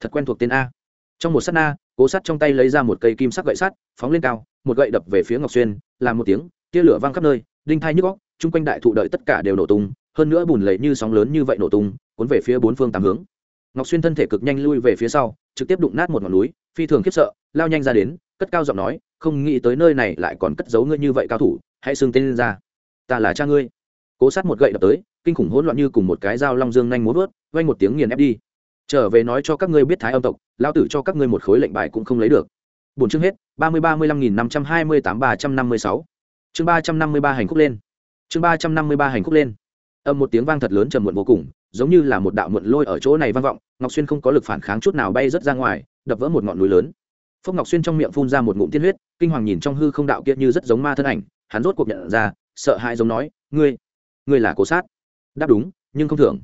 Thật quen thuộc tên a. Trong một s á t na cố sắt trong tay lấy ra một cây kim sắc gậy sắt, phóng lên cao, một gậy đập về phía ngọc xuyên, làm một tiếng, tia lửa văng khắp nơi, đinh thai nhức góc chung quanh đại thụ đợi tất cả đều nổ tung, hơn nữa bùn lầy như sóng lớn như vậy nổ tung, cuốn về phía bốn phương tám hướng. Ngọc xuyên thân thể cực nhanh lui về phía sau, trực tiếp đụng nát một ngọn núi, phi thường khiếp sợ, lao nhanh ra đến, cất cao giọng nói, không nghĩ tới nơi này lại còn cất giấu ngươi như vậy cao thủ, hãy xưng tên lên ra. Ta là cha ngươi. Cố sát một gậy đập tới, kinh khủng hỗn loạn như cùng một cái dao long dương nhanh muốn vớt vang một tiếng nghiền ép đi. Trở về nói cho các ngươi biết thái âm tộc lao tử cho các ngươi một khối lệnh bài cũng không lấy được. Bốn chương hết, ba mươi ba mươi lăm nghìn năm trăm hai mươi tám ba trăm năm mươi sáu. Chương ba trăm năm mươi ba hành khúc lên. Chương ba trăm năm mươi ba hành khúc lên. Âm một tiếng vang thật lớn trầm muộn vô cùng, giống như là một đạo muộn lôi ở chỗ này vang vọng, ngọc xuyên không có lực phản kháng chút nào bay rớt ra ngoài, đập vỡ một ngọn núi lớn. Phốc ngọc xuyên trong miệng phun ra một ngụm tiên huyết, kinh hoàng nhìn trong hư không đạo kia như rất giống ma thân ảnh, hắn rốt cuộc nhận ra, sợ hãi giống nói, ngươi ngươi là cố sát. Đáp đúng, nhưng không thưởng.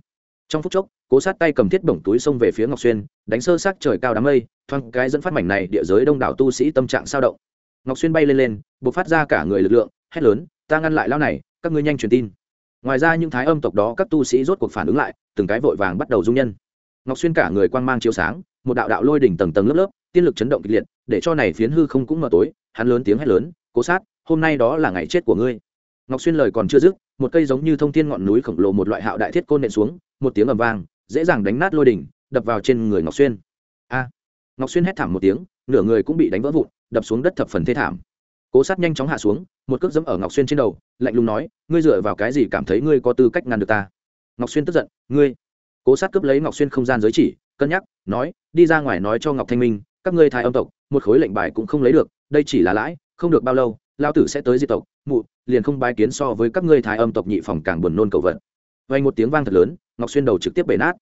Trong phút chốc cố sát tay cầm thiết bổng túi xông về phía ngọc xuyên, đánh sơ sát trời cao đám mây, thoáng cái dẫn phát mảnh này địa giới đông đảo tu sĩ tâm trạng sao động. Ngọc xuyên bay lên lên buộc phát ra cả người lực lượng, hét lớn, ta ngăn lại lao này, các ngươi nhanh truyền tin. Ngoài ra những thái âm tộc đó, các tu sĩ rốt cuộc phản ứng lại, từng cái vội vàng bắt đầu dung nhân. Ngọc xuyên cả người quang mang chiếu sáng, một đạo đạo lôi đỉnh tầng tầng lớp lớp, tiên lực chấn động kịch liệt, để cho này phiến hư không cũng mờ tối, hắn lớn tiếng hét lớn, cố sát, hôm nay đó là ngày chết của ngươi. Ngọc xuyên lời còn chưa dứt, một cây giống như thông thiên ngọn núi khổng lồ một loại hạo đại thiết côn nện xuống, một tiếng ầm vang dễ dàng đánh nát lôi đỉnh, đập vào trên người ngọc xuyên. A! Ngọc xuyên hét thảm một tiếng, nửa người cũng bị đánh vỡ vụn, đập xuống đất thập phần thê thảm. Cố sát nhanh chóng hạ xuống, một cước dẫm ở ngọc xuyên trên đầu, lạnh lùng nói, ngươi dựa vào cái gì cảm thấy ngươi có tư cách ngăn được ta? Ngọc xuyên tức giận, ngươi! Cố sát cướp lấy ngọc xuyên không gian giới chỉ, cân nhắc, nói, đi ra ngoài nói cho ngọc thanh minh, các ngươi thái âm tộc, một khối lệnh bài cũng không lấy được, đây chỉ là lãi, không được bao lâu lao tử sẽ tới di tộc, mụ, liền không bái kiến so với các ngươi thái âm tộc nhị phòng càng buồn nôn cầu vận. Vay một tiếng vang thật lớn ngọc xuyên đầu trực tiếp bể nát.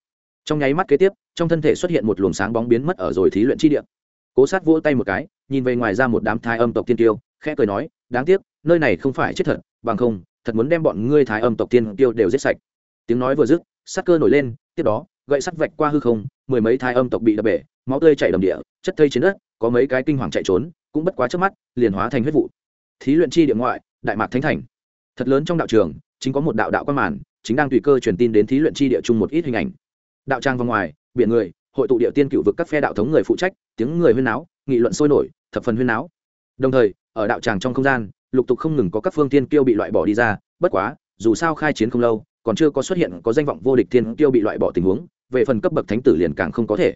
Trong nháy mắt kế tiếp, trong thân thể xuất hiện một luồng sáng bóng biến mất ở rồi thí luyện chi địa. Cố sát vỗ tay một cái, nhìn về ngoài ra một đám thái âm tộc tiên tiêu khẽ cười nói, đáng tiếc, nơi này không phải chết thật, bằng không, thật muốn đem bọn ngươi thái âm tộc tiên tiêu đều giết sạch. Tiếng nói vừa dứt sát cơ nổi lên, tiếp đó, gậy sắt vạch qua hư không, mười mấy thái âm tộc bị đập bể, máu tươi chảy đầm địa, chất thây trên đất, có mấy cái kinh hoàng chạy trốn, cũng bất quá trước mắt, liền hóa thành huyết vụ. Thí luyện chi địa ngoại, đại mạc thánh thành. Thật lớn trong đạo trường, chính có một đạo đạo quan màn chính đang tùy cơ truyền tin đến thí luyện chi địa chung một ít hình ảnh. Đạo trang vào ngoài, biển người, hội tụ địa tiên cựu vực các phe đạo thống người phụ trách, tiếng người huyên náo, nghị luận sôi nổi, thập phần huyên náo. Đồng thời, ở đạo tràng trong không gian, lục tục không ngừng có các phương tiên kiêu bị loại bỏ đi ra, bất quá, dù sao khai chiến không lâu, còn chưa có xuất hiện có danh vọng vô địch thiên kiêu bị loại bỏ tình huống, về phần cấp bậc thánh tử liền càng không có thể.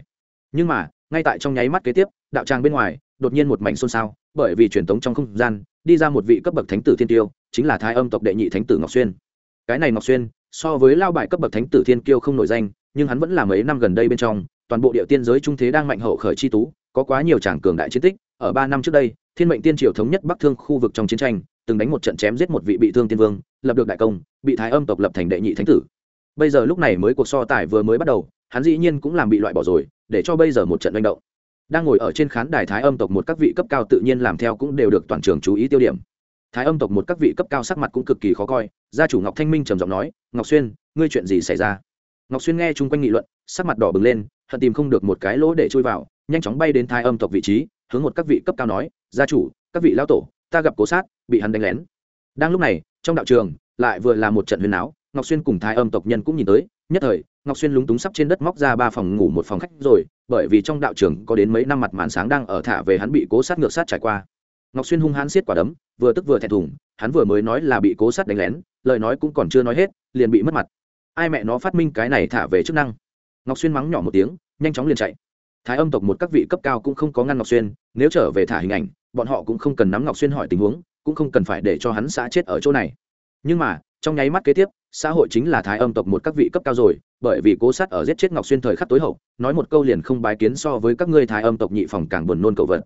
Nhưng mà, ngay tại trong nháy mắt kế tiếp, đạo tràng bên ngoài, đột nhiên một mảnh xôn xao, bởi vì truyền tống trong không gian, đi ra một vị cấp bậc thánh tử thiên tiêu chính là thái âm tộc đệ nhị thánh tử ngọc xuyên cái này ngọc xuyên, so với lao bại cấp bậc thánh tử thiên kiêu không nổi danh, nhưng hắn vẫn là mấy năm gần đây bên trong, toàn bộ địa tiên giới trung thế đang mạnh hậu khởi chi tú, có quá nhiều tràng cường đại chiến tích. Ở ba năm trước đây, thiên mệnh tiên triều thống nhất bắc thương khu vực trong chiến tranh, từng đánh một trận chém giết một vị bị thương tiên vương, lập được đại công, bị thái âm tộc lập thành đệ nhị thánh tử. Bây giờ lúc này mới cuộc so tài vừa mới bắt đầu, hắn dĩ nhiên cũng làm bị loại bỏ rồi, để cho bây giờ một trận manh động. Đang ngồi ở trên khán đài thái âm tộc một các vị cấp cao tự nhiên làm theo cũng đều được toàn trường chú ý tiêu điểm thái âm tộc một các vị cấp cao sắc mặt cũng cực kỳ khó coi, gia chủ ngọc thanh minh trầm giọng nói, ngọc xuyên, ngươi chuyện gì xảy ra? Ngọc xuyên nghe chung quanh nghị luận, sắc mặt đỏ bừng lên, hận tìm không được một cái lỗ để chui vào, nhanh chóng bay đến thái âm tộc vị trí, hướng một các vị cấp cao nói, gia chủ, các vị lão tổ, ta gặp cố sát, bị hắn đánh lén. Đang lúc này, trong đạo trường, lại vừa là một trận huyền áo ngọc xuyên cùng thái âm tộc nhân cũng nhìn tới, nhất thời, ngọc xuyên lúng túng sắp trên đất móc ra ba phòng ngủ một phòng khách rồi, bởi vì trong đạo trường có đến mấy năm mặt màn sáng đang ở thả về hắn bị cố sát ngược sát trải qua ngọc xuyên hung hãn xiết quả đấm, vừa tức vừa thẹn thùng, hắn vừa mới nói là bị cố sát đánh lén, lời nói cũng còn chưa nói hết, liền bị mất mặt. Ai mẹ nó phát minh cái này thả về chức năng? Ngọc xuyên mắng nhỏ một tiếng, nhanh chóng liền chạy. Thái âm tộc một các vị cấp cao cũng không có ngăn ngọc xuyên, nếu trở về thả hình ảnh, bọn họ cũng không cần nắm ngọc xuyên hỏi tình huống, cũng không cần phải để cho hắn xã chết ở chỗ này. Nhưng mà, trong nháy mắt kế tiếp, xã hội chính là thái âm tộc một các vị cấp cao rồi, bởi vì cố sát ở giết chết ngọc xuyên thời khắc tối hậu, nói một câu liền không bái kiến so với các ngươi thái âm tộc nhị phòng càng buồn nôn cậu vật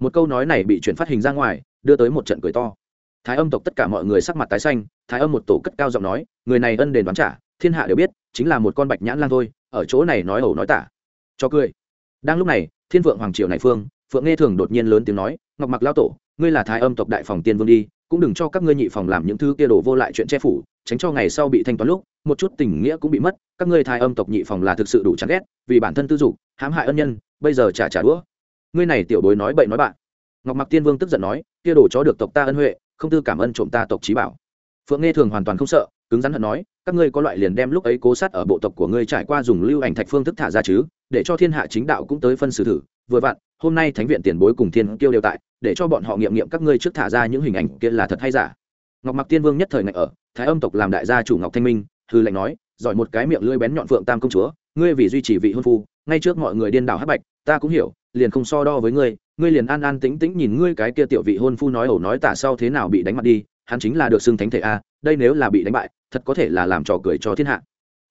một câu nói này bị chuyển phát hình ra ngoài, đưa tới một trận cười to. Thái âm tộc tất cả mọi người sắc mặt tái xanh, thái âm một tổ cất cao giọng nói, người này ân đền đoán trả, thiên hạ đều biết, chính là một con bạch nhãn lang thôi, ở chỗ này nói ẩu nói tả. Cho cười. Đang lúc này, thiên vượng hoàng triều này phương, phượng nghe thường đột nhiên lớn tiếng nói, ngọc mặc lao tổ, ngươi là thái âm tộc đại phòng tiên vương đi, cũng đừng cho các ngươi nhị phòng làm những thứ kia đổ vô lại chuyện che phủ, tránh cho ngày sau bị thanh toán lúc, một chút tình nghĩa cũng bị mất, các ngươi thái âm tộc nhị phòng là thực sự đủ chán ghét, vì bản thân tư dục, hãm hại ân nhân, bây giờ trả trả đũa ngươi này tiểu bối nói bậy nói bạn. Ngọc mặc tiên vương tức giận nói, kia đổ chó được tộc ta ân huệ, không tư cảm ơn trộm ta tộc trí bảo. Phượng nghe thường hoàn toàn không sợ, cứng rắn hận nói, các ngươi có loại liền đem lúc ấy cố sát ở bộ tộc của ngươi trải qua dùng lưu ảnh thạch phương thức thả ra chứ, để cho thiên hạ chính đạo cũng tới phân xử thử. Vừa vặn, hôm nay thánh viện tiền bối cùng thiên kiêu đều tại, để cho bọn họ nghiệm nghiệm các ngươi trước thả ra những hình ảnh kia là thật hay giả. Ngọc mặc tiên vương nhất thời ngạch ở, thái âm tộc làm đại gia chủ ngọc thanh minh, hư lệnh nói, giỏi một cái miệng lưỡi bén nhọn phượng tam công chúa, ngươi vì duy trì vị hôn phu, ngay trước mọi người điên đảo hát bạch, ta cũng hiểu liền không so đo với ngươi ngươi liền an an tĩnh tĩnh nhìn ngươi cái kia tiểu vị hôn phu nói ẩu nói tả sau thế nào bị đánh mặt đi, hắn chính là được xưng thánh thể a, đây nếu là bị đánh bại, thật có thể là làm trò cười cho thiên hạ.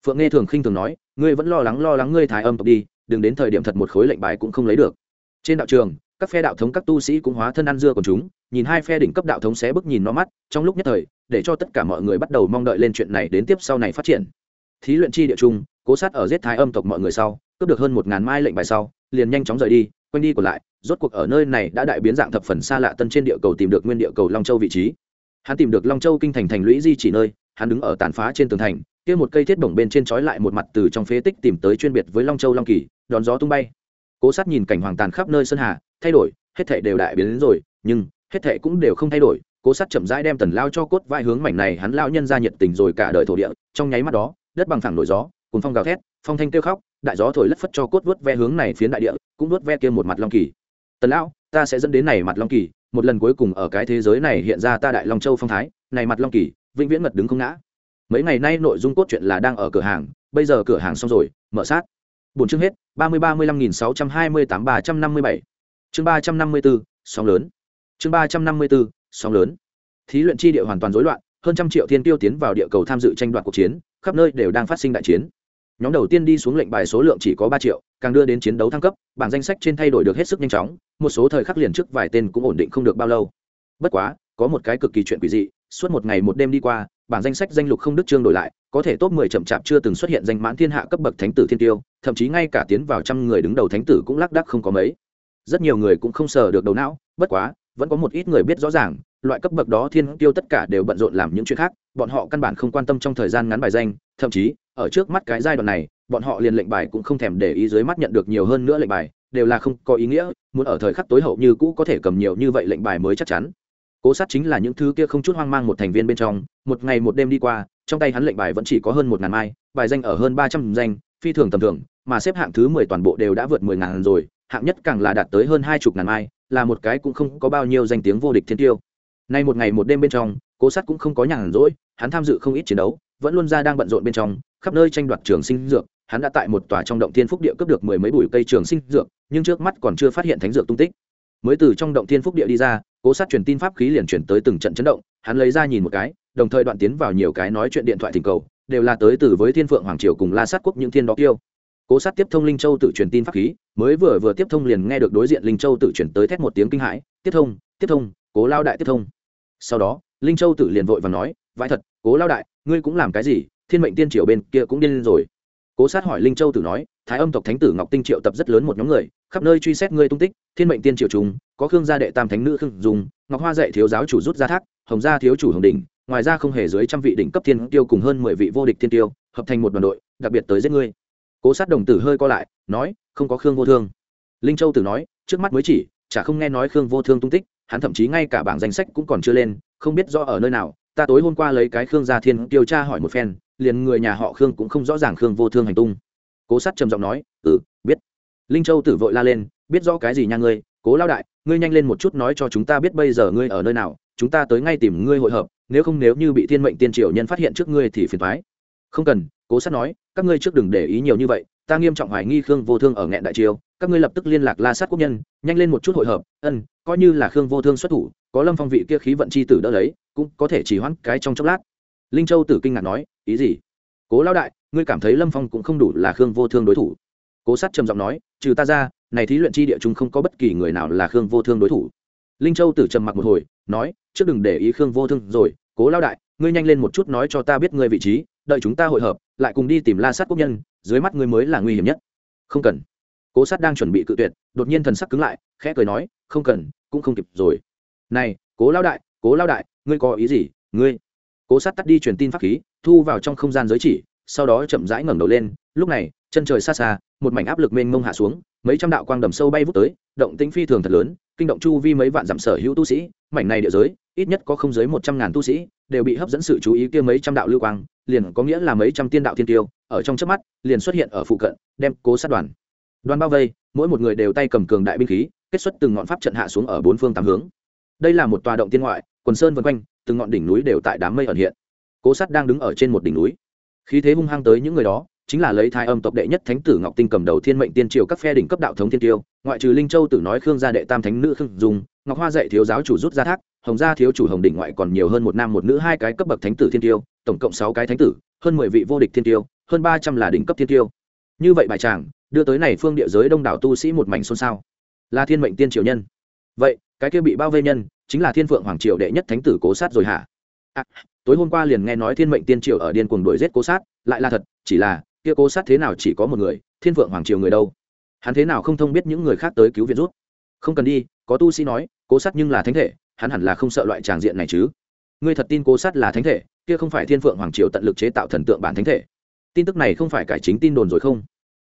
Phượng nghe thường khinh thường nói, ngươi vẫn lo lắng lo lắng ngươi thái âm tộc đi, đừng đến thời điểm thật một khối lệnh bài cũng không lấy được. Trên đạo trường, các phe đạo thống các tu sĩ cũng hóa thân ăn dưa của chúng, nhìn hai phe đỉnh cấp đạo thống xé bức nhìn nó mắt, trong lúc nhất thời, để cho tất cả mọi người bắt đầu mong đợi lên chuyện này đến tiếp sau này phát triển. Thí luyện chi địa trung, cố sát ở giết thái âm tộc mọi người sau, cướp được hơn một ngàn mai lệnh bài sau liền nhanh chóng rời đi, quanh đi còn lại, rốt cuộc ở nơi này đã đại biến dạng thập phần xa lạ tân trên địa cầu tìm được nguyên địa cầu long châu vị trí. Hắn tìm được long châu kinh thành thành lũy di chỉ nơi, hắn đứng ở tàn phá trên tường thành, kia một cây thiết bổng bên trên trói lại một mặt từ trong phế tích tìm tới chuyên biệt với long châu long kỳ, đón gió tung bay. Cố sát nhìn cảnh hoàng tàn khắp nơi sơn hà, thay đổi, hết thệ đều đại biến đến rồi, nhưng hết thệ cũng đều không thay đổi. Cố sát chậm rãi đem tần lao cho cốt vai hướng mảnh này hắn lao nhân ra nhiệt tình rồi cả đời thổ địa, trong nháy mắt đó, đất bằng phẳng nổi gió cùng phong gào thét, phong thanh kêu khóc đại gió thổi lất phất cho cốt vớt ve hướng này phiến đại địa, cũng vớt ve kia một mặt long kỳ. Tần lão, ta sẽ dẫn đến này mặt long kỳ, một lần cuối cùng ở cái thế giới này hiện ra ta đại long châu phong thái, này mặt long kỳ, vĩnh viễn mật đứng không ngã. Mấy ngày nay nội dung cốt truyện là đang ở cửa hàng, bây giờ cửa hàng xong rồi, mở sát. Bốn chương hết, ba mươi ba mươi lăm nghìn sáu trăm hai mươi tám ba trăm năm mươi bảy. Chương ba trăm năm mươi bốn sóng lớn. Chương ba trăm năm mươi bốn sóng lớn. Thí luyện chi địa hoàn toàn rối loạn, hơn trăm triệu thiên tiêu tiến vào địa cầu tham dự tranh đoạt cuộc chiến, khắp nơi đều đang phát sinh đại chiến nhóm đầu tiên đi xuống lệnh bài số lượng chỉ có ba triệu, càng đưa đến chiến đấu thăng cấp, bảng danh sách trên thay đổi được hết sức nhanh chóng, một số thời khắc liền trước vài tên cũng ổn định không được bao lâu. Bất quá, có một cái cực kỳ chuyện quỷ dị, suốt một ngày một đêm đi qua, bảng danh sách danh lục không đức trương đổi lại, có thể top mười chậm chạp chưa từng xuất hiện danh mãn thiên hạ cấp bậc thánh tử thiên tiêu, thậm chí ngay cả tiến vào trăm người đứng đầu thánh tử cũng lác đác không có mấy. Rất nhiều người cũng không sờ được đầu não, bất quá, vẫn có một ít người biết rõ ràng, loại cấp bậc đó thiên tiêu tất cả đều bận rộn làm những chuyện khác, bọn họ căn bản không quan tâm trong thời gian ngắn bài danh, thậm chí ở trước mắt cái giai đoạn này, bọn họ liền lệnh bài cũng không thèm để ý dưới mắt nhận được nhiều hơn nữa lệnh bài, đều là không có ý nghĩa, muốn ở thời khắc tối hậu như cũ có thể cầm nhiều như vậy lệnh bài mới chắc chắn. Cố sát chính là những thứ kia không chút hoang mang một thành viên bên trong, một ngày một đêm đi qua, trong tay hắn lệnh bài vẫn chỉ có hơn một ngàn mai, bài danh ở hơn ba trăm danh, phi thường tầm thường, mà xếp hạng thứ mười toàn bộ đều đã vượt mười ngàn rồi, hạng nhất càng là đạt tới hơn hai chục ngàn mai, là một cái cũng không có bao nhiêu danh tiếng vô địch thiên tiêu. Nay một ngày một đêm bên trong, cố sát cũng không có nhàn rỗi, hắn tham dự không ít chiến đấu, vẫn luôn ra đang bận rộn bên trong khắp nơi tranh đoạt trường sinh dược, hắn đã tại một tòa trong động thiên phúc địa cướp được mười mấy bụi cây trường sinh dược, nhưng trước mắt còn chưa phát hiện thánh dược tung tích. Mới từ trong động thiên phúc địa đi ra, cố sát truyền tin pháp khí liền chuyển tới từng trận chấn động, hắn lấy ra nhìn một cái, đồng thời đoạn tiến vào nhiều cái nói chuyện điện thoại thỉnh cầu, đều là tới từ với thiên phượng hoàng triều cùng la sát quốc những thiên đó tiêu. Cố sát tiếp thông linh châu tự truyền tin pháp khí, mới vừa vừa tiếp thông liền nghe được đối diện linh châu tự chuyển tới thét một tiếng kinh hãi, tiếp thông tiếp thông, cố lao đại tiếp thông. Sau đó, linh châu tự liền vội và nói, vãi thật, cố lao đại, ngươi cũng làm cái gì? Thiên mệnh tiên triều bên kia cũng điên lên rồi. Cố sát hỏi linh châu tử nói, thái âm tộc thánh tử ngọc tinh triệu tập rất lớn một nhóm người, khắp nơi truy xét ngươi tung tích, thiên mệnh tiên triều chúng có khương gia đệ tam thánh nữ khương dùng ngọc hoa dạy thiếu giáo chủ rút ra thác, hồng gia thiếu chủ hồng đình ngoài ra không hề dưới trăm vị đỉnh cấp thiên tiêu cùng hơn mười vị vô địch thiên tiêu hợp thành một đoàn đội, đặc biệt tới giết ngươi. Cố sát đồng tử hơi co lại, nói, không có khương vô thương. Linh châu tử nói, trước mắt mới chỉ, chả không nghe nói khương vô thương tung tích, hắn thậm chí ngay cả bảng danh sách cũng còn chưa lên, không biết do ở nơi nào, ta tối hôm qua lấy cái khương gia thiên tiêu tra hỏi một phen liền người nhà họ khương cũng không rõ ràng khương vô thương hành tung. Cố sát trầm giọng nói ừ biết. Linh châu tử vội la lên, biết rõ cái gì nha ngươi, cố lao đại, ngươi nhanh lên một chút nói cho chúng ta biết bây giờ ngươi ở nơi nào, chúng ta tới ngay tìm ngươi hội hợp, nếu không nếu như bị thiên mệnh tiên triều nhân phát hiện trước ngươi thì phiền thoái không cần, cố sát nói, các ngươi trước đừng để ý nhiều như vậy, ta nghiêm trọng hoài nghi khương vô thương ở nghẹn đại triều, các ngươi lập tức liên lạc la sát quốc nhân, nhanh lên một chút hội hợp, ân, coi như là khương vô thương xuất thủ, có lâm phong vị kia khí vận c h i tử đỡ lấy, cũng có thể chỉ hoãn cái trong chốc lát linh châu tử kinh ngạc nói, ý gì? Cố lao đại, ngươi cảm thấy lâm phong cũng không đủ là khương vô thương đối thủ? Cố sát trầm giọng nói, trừ ta ra, này thí luyện chi địa chúng không có bất kỳ người nào là khương vô thương đối thủ. Linh châu tử trầm mặc một hồi, nói, trước đừng để ý khương vô thương rồi, cố lao đại, ngươi nhanh lên một chút nói cho ta biết ngươi vị trí, đợi chúng ta hội hợp, lại cùng đi tìm la sát quốc nhân, dưới mắt ngươi mới là nguy hiểm nhất. Không cần. Cố sát đang chuẩn bị cự tuyệt, đột nhiên thần sắc cứng lại, khẽ cười nói, không cần, cũng không kịp rồi. Này, cố lao đại, cố lao đại, ngươi có ý gì? Ngươi cố sát tắt đi truyền tin pháp khí, thu vào trong không gian giới chỉ, sau đó chậm rãi ngẩng đầu lên, lúc này, chân trời xa xa, một mảnh áp lực mênh mông hạ xuống, mấy trăm đạo quang đầm sâu bay vút tới, động tĩnh phi thường thật lớn, kinh động chu vi mấy vạn dặm sở hữu tu sĩ, mảnh này địa giới, ít nhất có không dưới một trăm ngàn tu sĩ, đều bị hấp dẫn sự chú ý kia mấy trăm đạo lưu quang, liền có nghĩa là mấy trăm tiên đạo thiên tiêu, ở trong trước mắt, liền xuất hiện ở phụ cận, đem cố sát đoàn. Đoàn bao vây, mỗi một người đều tay cầm cường đại binh khí, kết xuất từng ngọn pháp trận hạ xuống ở bốn phương tám hướng. Đây là một tòa động tiên ngoại, quần sơn vân quanh từng ngọn đỉnh núi đều tại đám mây ẩn hiện. Cố sát đang đứng ở trên một đỉnh núi. Khí thế hung hăng tới những người đó, chính là lấy thái âm tộc đệ nhất thánh tử ngọc tinh cầm đầu thiên mệnh tiên triều các phe đỉnh cấp đạo thống thiên tiêu, ngoại trừ linh châu tử nói khương gia đệ tam thánh nữ khương dùng ngọc hoa dạy thiếu giáo chủ rút ra thác, hồng gia thiếu chủ hồng đỉnh ngoại còn nhiều hơn một nam một nữ hai cái cấp bậc thánh tử thiên tiêu, tổng cộng sáu cái thánh tử, hơn mười vị vô địch thiên tiêu, hơn ba trăm là đỉnh cấp thiên tiêu. Như vậy bài tràng, đưa tới này phương địa giới đông đảo tu sĩ một mảnh xôn xao. Là thiên mệnh tiên triều nhân. Vậy, cái kia bị bao vây nhân chính là thiên phượng hoàng triều đệ nhất thánh tử cố sát rồi hả? À, tối hôm qua liền nghe nói thiên mệnh tiên triều ở điên cuồng đuổi giết cố sát lại là thật chỉ là kia cố sát thế nào chỉ có một người thiên phượng hoàng triều người đâu? Hắn thế nào không thông biết những người khác tới cứu viện rút? Không cần đi có tu sĩ nói cố sát nhưng là thánh thể hắn hẳn là không sợ loại tràng diện này chứ. Ngươi thật tin cố sát là thánh thể kia không phải thiên phượng hoàng triều tận lực chế tạo thần tượng bản thánh thể. Tin tức này không phải cải chính tin đồn rồi không?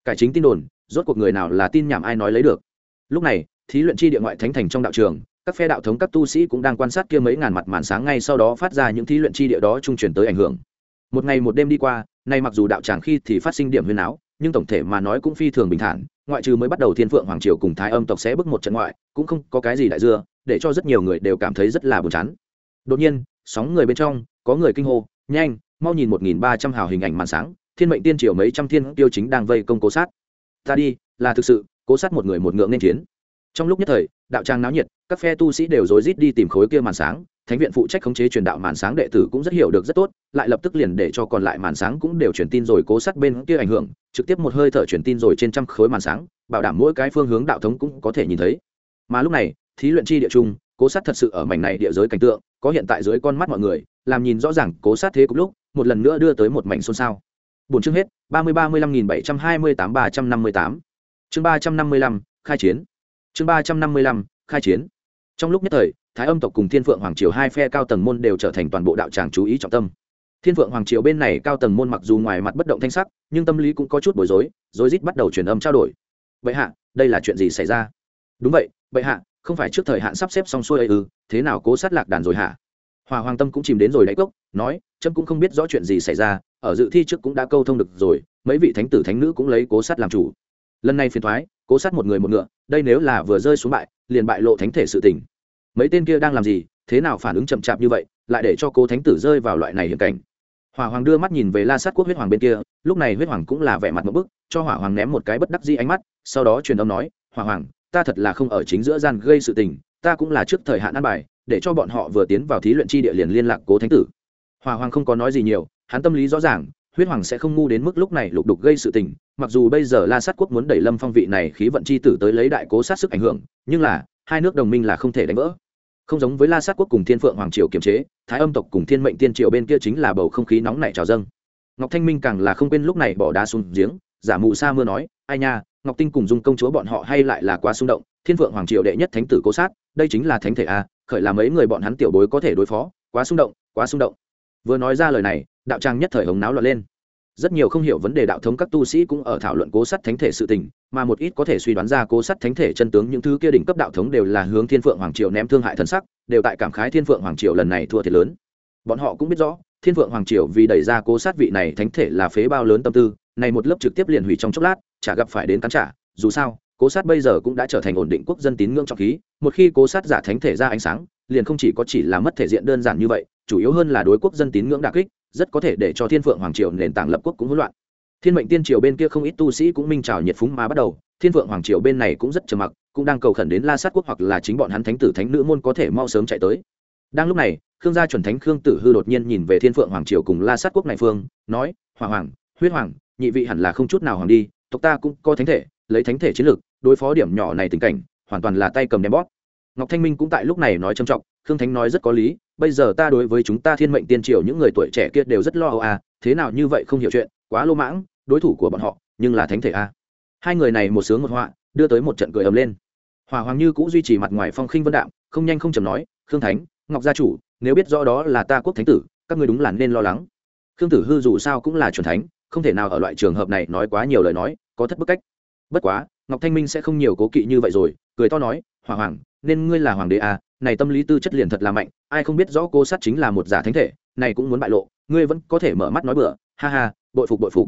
Cải chính tin đồn rốt cuộc người nào là tin nhảm ai nói lấy được? Lúc này thí luyện chi địa ngoại thánh thành trong đạo trường các phe đạo thống, các tu sĩ cũng đang quan sát kia mấy ngàn mặt màn sáng ngay sau đó phát ra những thí luyện chi địa đó trung truyền tới ảnh hưởng. Một ngày một đêm đi qua, nay mặc dù đạo tràng khi thì phát sinh điểm huyền áo, nhưng tổng thể mà nói cũng phi thường bình thản, ngoại trừ mới bắt đầu thiên phượng hoàng triều cùng thái âm tộc sẽ bước một trận ngoại, cũng không có cái gì đại dưa, để cho rất nhiều người đều cảm thấy rất là buồn chán. Đột nhiên, sóng người bên trong, có người kinh hô, nhanh, mau nhìn một nghìn ba trăm hào hình ảnh màn sáng, thiên mệnh tiên triều mấy trăm thiên tiêu chính đang vây công cố sát. Ta đi, là thực sự, cố sát một người một ngượng nên chiến trong lúc nhất thời, đạo trang náo nhiệt, các phe tu sĩ đều rối rít đi tìm khối kia màn sáng, thánh viện phụ trách khống chế truyền đạo màn sáng đệ tử cũng rất hiểu được rất tốt, lại lập tức liền để cho còn lại màn sáng cũng đều truyền tin rồi cố sát bên kia ảnh hưởng, trực tiếp một hơi thở truyền tin rồi trên trăm khối màn sáng, bảo đảm mỗi cái phương hướng đạo thống cũng có thể nhìn thấy. Mà lúc này, thí luyện chi địa trung, cố sát thật sự ở mảnh này địa giới cảnh tượng, có hiện tại dưới con mắt mọi người, làm nhìn rõ ràng cố sát thế cục lúc, một lần nữa đưa tới một mảnh xôn xao. Bốn chương hết, ba mươi ba mươi lăm nghìn bảy trăm hai mươi tám, ba trăm năm mươi tám. Chương ba trăm năm mươi lăm, khai chiến chương ba trăm năm mươi lăm, khai chiến. Trong lúc nhất thời, thái âm tộc cùng thiên phượng hoàng triều hai phe cao tầng môn đều trở thành toàn bộ đạo tràng chú ý trọng tâm. Thiên phượng hoàng triều bên này cao tầng môn mặc dù ngoài mặt bất động thanh sắc, nhưng tâm lý cũng có chút bối rối rối rít bắt đầu truyền âm trao đổi. Vậy hạ, đây là chuyện gì xảy ra? Đúng vậy vậy hạ, không phải trước thời hạn sắp xếp xong xuôi ấy ư, thế nào cố sát lạc đàn rồi hả? Hòa hoàng tâm cũng chìm đến rồi đáy cốc, nói trâm cũng không biết rõ chuyện gì xảy ra, ở dự thi trước cũng đã câu thông được rồi, mấy vị thánh tử thánh nữ cũng lấy cố sát làm chủ. Lần này phiền thoái, cố sát một người một ngựa đây nếu là vừa rơi xuống bại, liền bại lộ thánh thể sự tình. Mấy tên kia đang làm gì, thế nào phản ứng chậm chạp như vậy, lại để cho cố thánh tử rơi vào loại này hiểm cảnh. Hỏa hoàng đưa mắt nhìn về la sát quốc huyết hoàng bên kia, lúc này huyết hoàng cũng là vẻ mặt một bức, cho hỏa hoàng ném một cái bất đắc dĩ ánh mắt, sau đó truyền âm nói, hỏa hoàng, ta thật là không ở chính giữa gian gây sự tình, ta cũng là trước thời hạn ăn bài, để cho bọn họ vừa tiến vào thí luyện chi địa liền liên lạc cố thánh tử. Hỏa hoàng không có nói gì nhiều, hắn tâm lý rõ ràng, huyết hoàng sẽ không ngu đến mức lúc này lục đục gây sự tình mặc dù bây giờ la sát quốc muốn đẩy lâm phong vị này khí vận c h i tử tới lấy đại cố sát sức ảnh hưởng, nhưng là, hai nước đồng minh là không thể đánh vỡ. Không giống với la sát quốc cùng thiên phượng hoàng triều kiềm chế, thái âm tộc cùng thiên mệnh tiên triều bên kia chính là bầu không khí nóng nảy trào dâng. Ngọc thanh minh càng là không quên lúc này bỏ đá xuống giếng, giả mù sa mưa nói, ai nha, ngọc tinh cùng dung công chúa bọn họ hay lại là quá xung động, thiên phượng hoàng triều đệ nhất thánh tử cố sát, đây chính là thánh thể a, khởi là mấy người bọn hắn tiểu bối có thể đối phó, quá xung động, quá xung động. Vừa nói ra lời này, đạo trang nhất thời hống náo lọt lên rất nhiều không hiểu vấn đề đạo thống các tu sĩ cũng ở thảo luận cố sắt thánh thể sự tình, mà một ít có thể suy đoán ra cố sắt thánh thể chân tướng những thứ kia đỉnh cấp đạo thống đều là hướng thiên phượng hoàng triều ném thương hại thân sắc, đều tại cảm khái thiên phượng hoàng triều lần này thua thiệt lớn. Bọn họ cũng biết rõ, thiên phượng hoàng triều vì đẩy ra cố sát vị này thánh thể là phế bao lớn tâm tư, này một lớp trực tiếp liền hủy trong chốc lát, chả gặp phải đến cắn trả. Dù sao, cố sát bây giờ cũng đã trở thành ổn định quốc dân tín ngưỡng trọng khí, một khi cố sát giả thánh thể ra ánh sáng, liền không chỉ có chỉ là mất thể diện đơn giản như vậy, chủ yếu hơn là đối quốc dân tín ngưỡng đà kích rất có thể để cho thiên phượng hoàng triều nền tảng lập quốc cũng hỗn loạn. Thiên mệnh tiên triều bên kia không ít tu sĩ cũng minh trào nhiệt phúng mà bắt đầu, thiên phượng hoàng triều bên này cũng rất trầm mặc, cũng đang cầu khẩn đến la sát quốc hoặc là chính bọn hắn thánh tử thánh nữ môn có thể mau sớm chạy tới. Đang lúc này, khương gia chuẩn thánh khương tử hư đột nhiên nhìn về thiên phượng hoàng triều cùng la sát quốc này phương, nói hoàng hoàng, huyết hoàng, nhị vị hẳn là không chút nào hoàng đi, tộc ta cũng có thánh thể, lấy thánh thể chiến lược, đối phó điểm nhỏ này tình cảnh, hoàn toàn là tay cầm đem bóp. Ngọc thanh minh cũng tại lúc này nói trầm trọng khương thánh nói rất có lý, bây giờ ta đối với chúng ta thiên mệnh tiên triều những người tuổi trẻ kia đều rất lo âu à thế nào như vậy không hiểu chuyện, quá lô mãng, đối thủ của bọn họ, nhưng là thánh thể a à. hai người này một sướng một họa, đưa tới một trận cười ầm lên. Hòa hoàng như cũng duy trì mặt ngoài phong khinh vân đạm, không nhanh không chầm nói, khương thánh, ngọc gia chủ, nếu biết rõ đó là ta quốc thánh tử, các người đúng là nên lo lắng. Khương tử hư dù sao cũng là truyền thánh, không thể nào ở loại trường hợp này nói quá nhiều lời nói, có thất bức cách. Bất quá, ngọc thanh minh sẽ không nhiều cố kỵ như vậy rồi, cười to nói hòa hoàng, nên ngươi là hoàng đế à này tâm lý tư chất liền thật là mạnh, ai không biết rõ cô sát chính là một giả thánh thể, này cũng muốn bại lộ, ngươi vẫn có thể mở mắt nói bừa, ha ha, bội phục bội phục.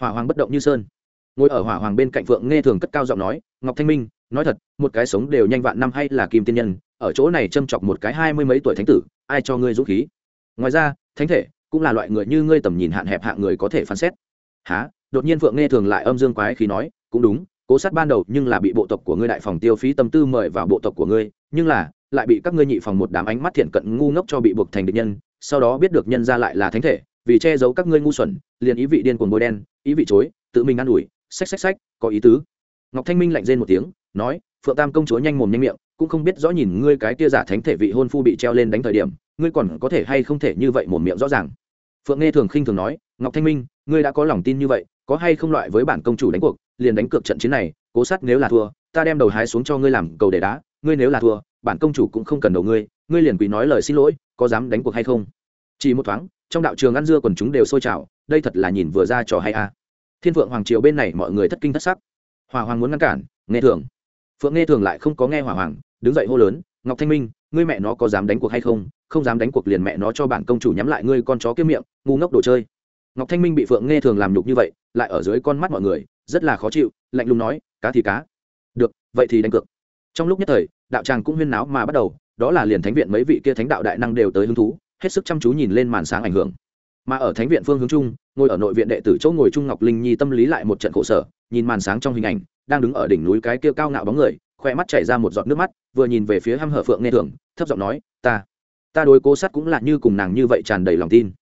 Hỏa hoàng bất động như sơn. Ngồi ở hỏa hoàng bên cạnh phượng nghe thường cất cao giọng nói, ngọc thanh minh, nói thật, một cái sống đều nhanh vạn năm hay là kim tiên nhân, ở chỗ này châm chọc một cái hai mươi mấy tuổi thánh tử, ai cho ngươi dũng khí? Ngoài ra, thánh thể cũng là loại người như ngươi tầm nhìn hạn hẹp hạng người có thể phán xét. Há đột nhiên phượng nghe thường lại âm dương quái khí nói, cũng đúng, cố sát ban đầu nhưng là bị bộ tộc của ngươi đại phòng tiêu phí tâm tư mời vào bộ tộc của ngươi, nhưng là lại bị các ngươi nhị phòng một đám ánh mắt thiện cận ngu ngốc cho bị buộc thành địch nhân, sau đó biết được nhân ra lại là thánh thể, vì che giấu các ngươi ngu xuẩn, liền ý vị điên cuồng bôi đen, ý vị chối, tự mình ă đuổi ủi, xách xách xách, có ý tứ. Ngọc thanh minh lạnh rên một tiếng, nói, phượng tam công chúa nhanh mồm nhanh miệng, cũng không biết rõ nhìn ngươi cái tia giả thánh thể vị hôn phu bị treo lên đánh thời điểm, ngươi còn có thể hay không thể như vậy mồm miệng rõ ràng. Phượng nghe thường khinh thường nói, ngọc thanh minh, ngươi đã có lòng tin như vậy, có hay không loại với bản công chủ đánh cuộc, liền đánh cược trận chiến này, cố sát nếu là thua, ta đem đầu hái xuống cho ngươi làm cầu để đá, ngươi nếu là thua bản công chủ cũng không cần đầu ngươi ngươi liền quỳ nói lời xin lỗi, có dám đánh cuộc hay không? Chỉ một thoáng, trong đạo trường ăn dưa quần chúng đều sôi trào, đây thật là nhìn vừa ra trò hay a. À. thiên phượng hoàng triều bên này mọi người thất kinh thất sắc. Hòa hoàng muốn ngăn cản, nghe thường. Phượng nghe thường lại không có nghe hòa hoàng, đứng dậy hô lớn, ngọc thanh minh, ngươi mẹ nó có dám đánh cuộc hay không? Không dám đánh cuộc liền mẹ nó cho bản công chủ nhắm lại ngươi con chó kiếm miệng, ngu ngốc đồ chơi. Ngọc thanh minh bị phượng nghe thường làm nhục như vậy, lại ở dưới con mắt mọi người, rất là khó chịu, lạnh lùng nói, cá thì cá. Được, vậy thì đánh cược trong lúc nhất thời, đạo tràng cũng huyên náo mà bắt đầu, đó là liền thánh viện mấy vị kia thánh đạo đại năng đều tới hứng thú, hết sức chăm chú nhìn lên màn sáng ảnh hưởng. Mà ở thánh viện phương hướng trung ngồi ở nội viện đệ tử chỗ ngồi trung ngọc linh nhi tâm lý lại một trận khổ sở, nhìn màn sáng trong hình ảnh, đang đứng ở đỉnh núi cái kia cao ngạo bóng người khoe mắt chảy ra một giọt nước mắt, vừa nhìn về phía hăm hở phượng nghe thường, thấp giọng nói, ta ta đối cố sát cũng là như cùng nàng như vậy tràn đầy lòng tin.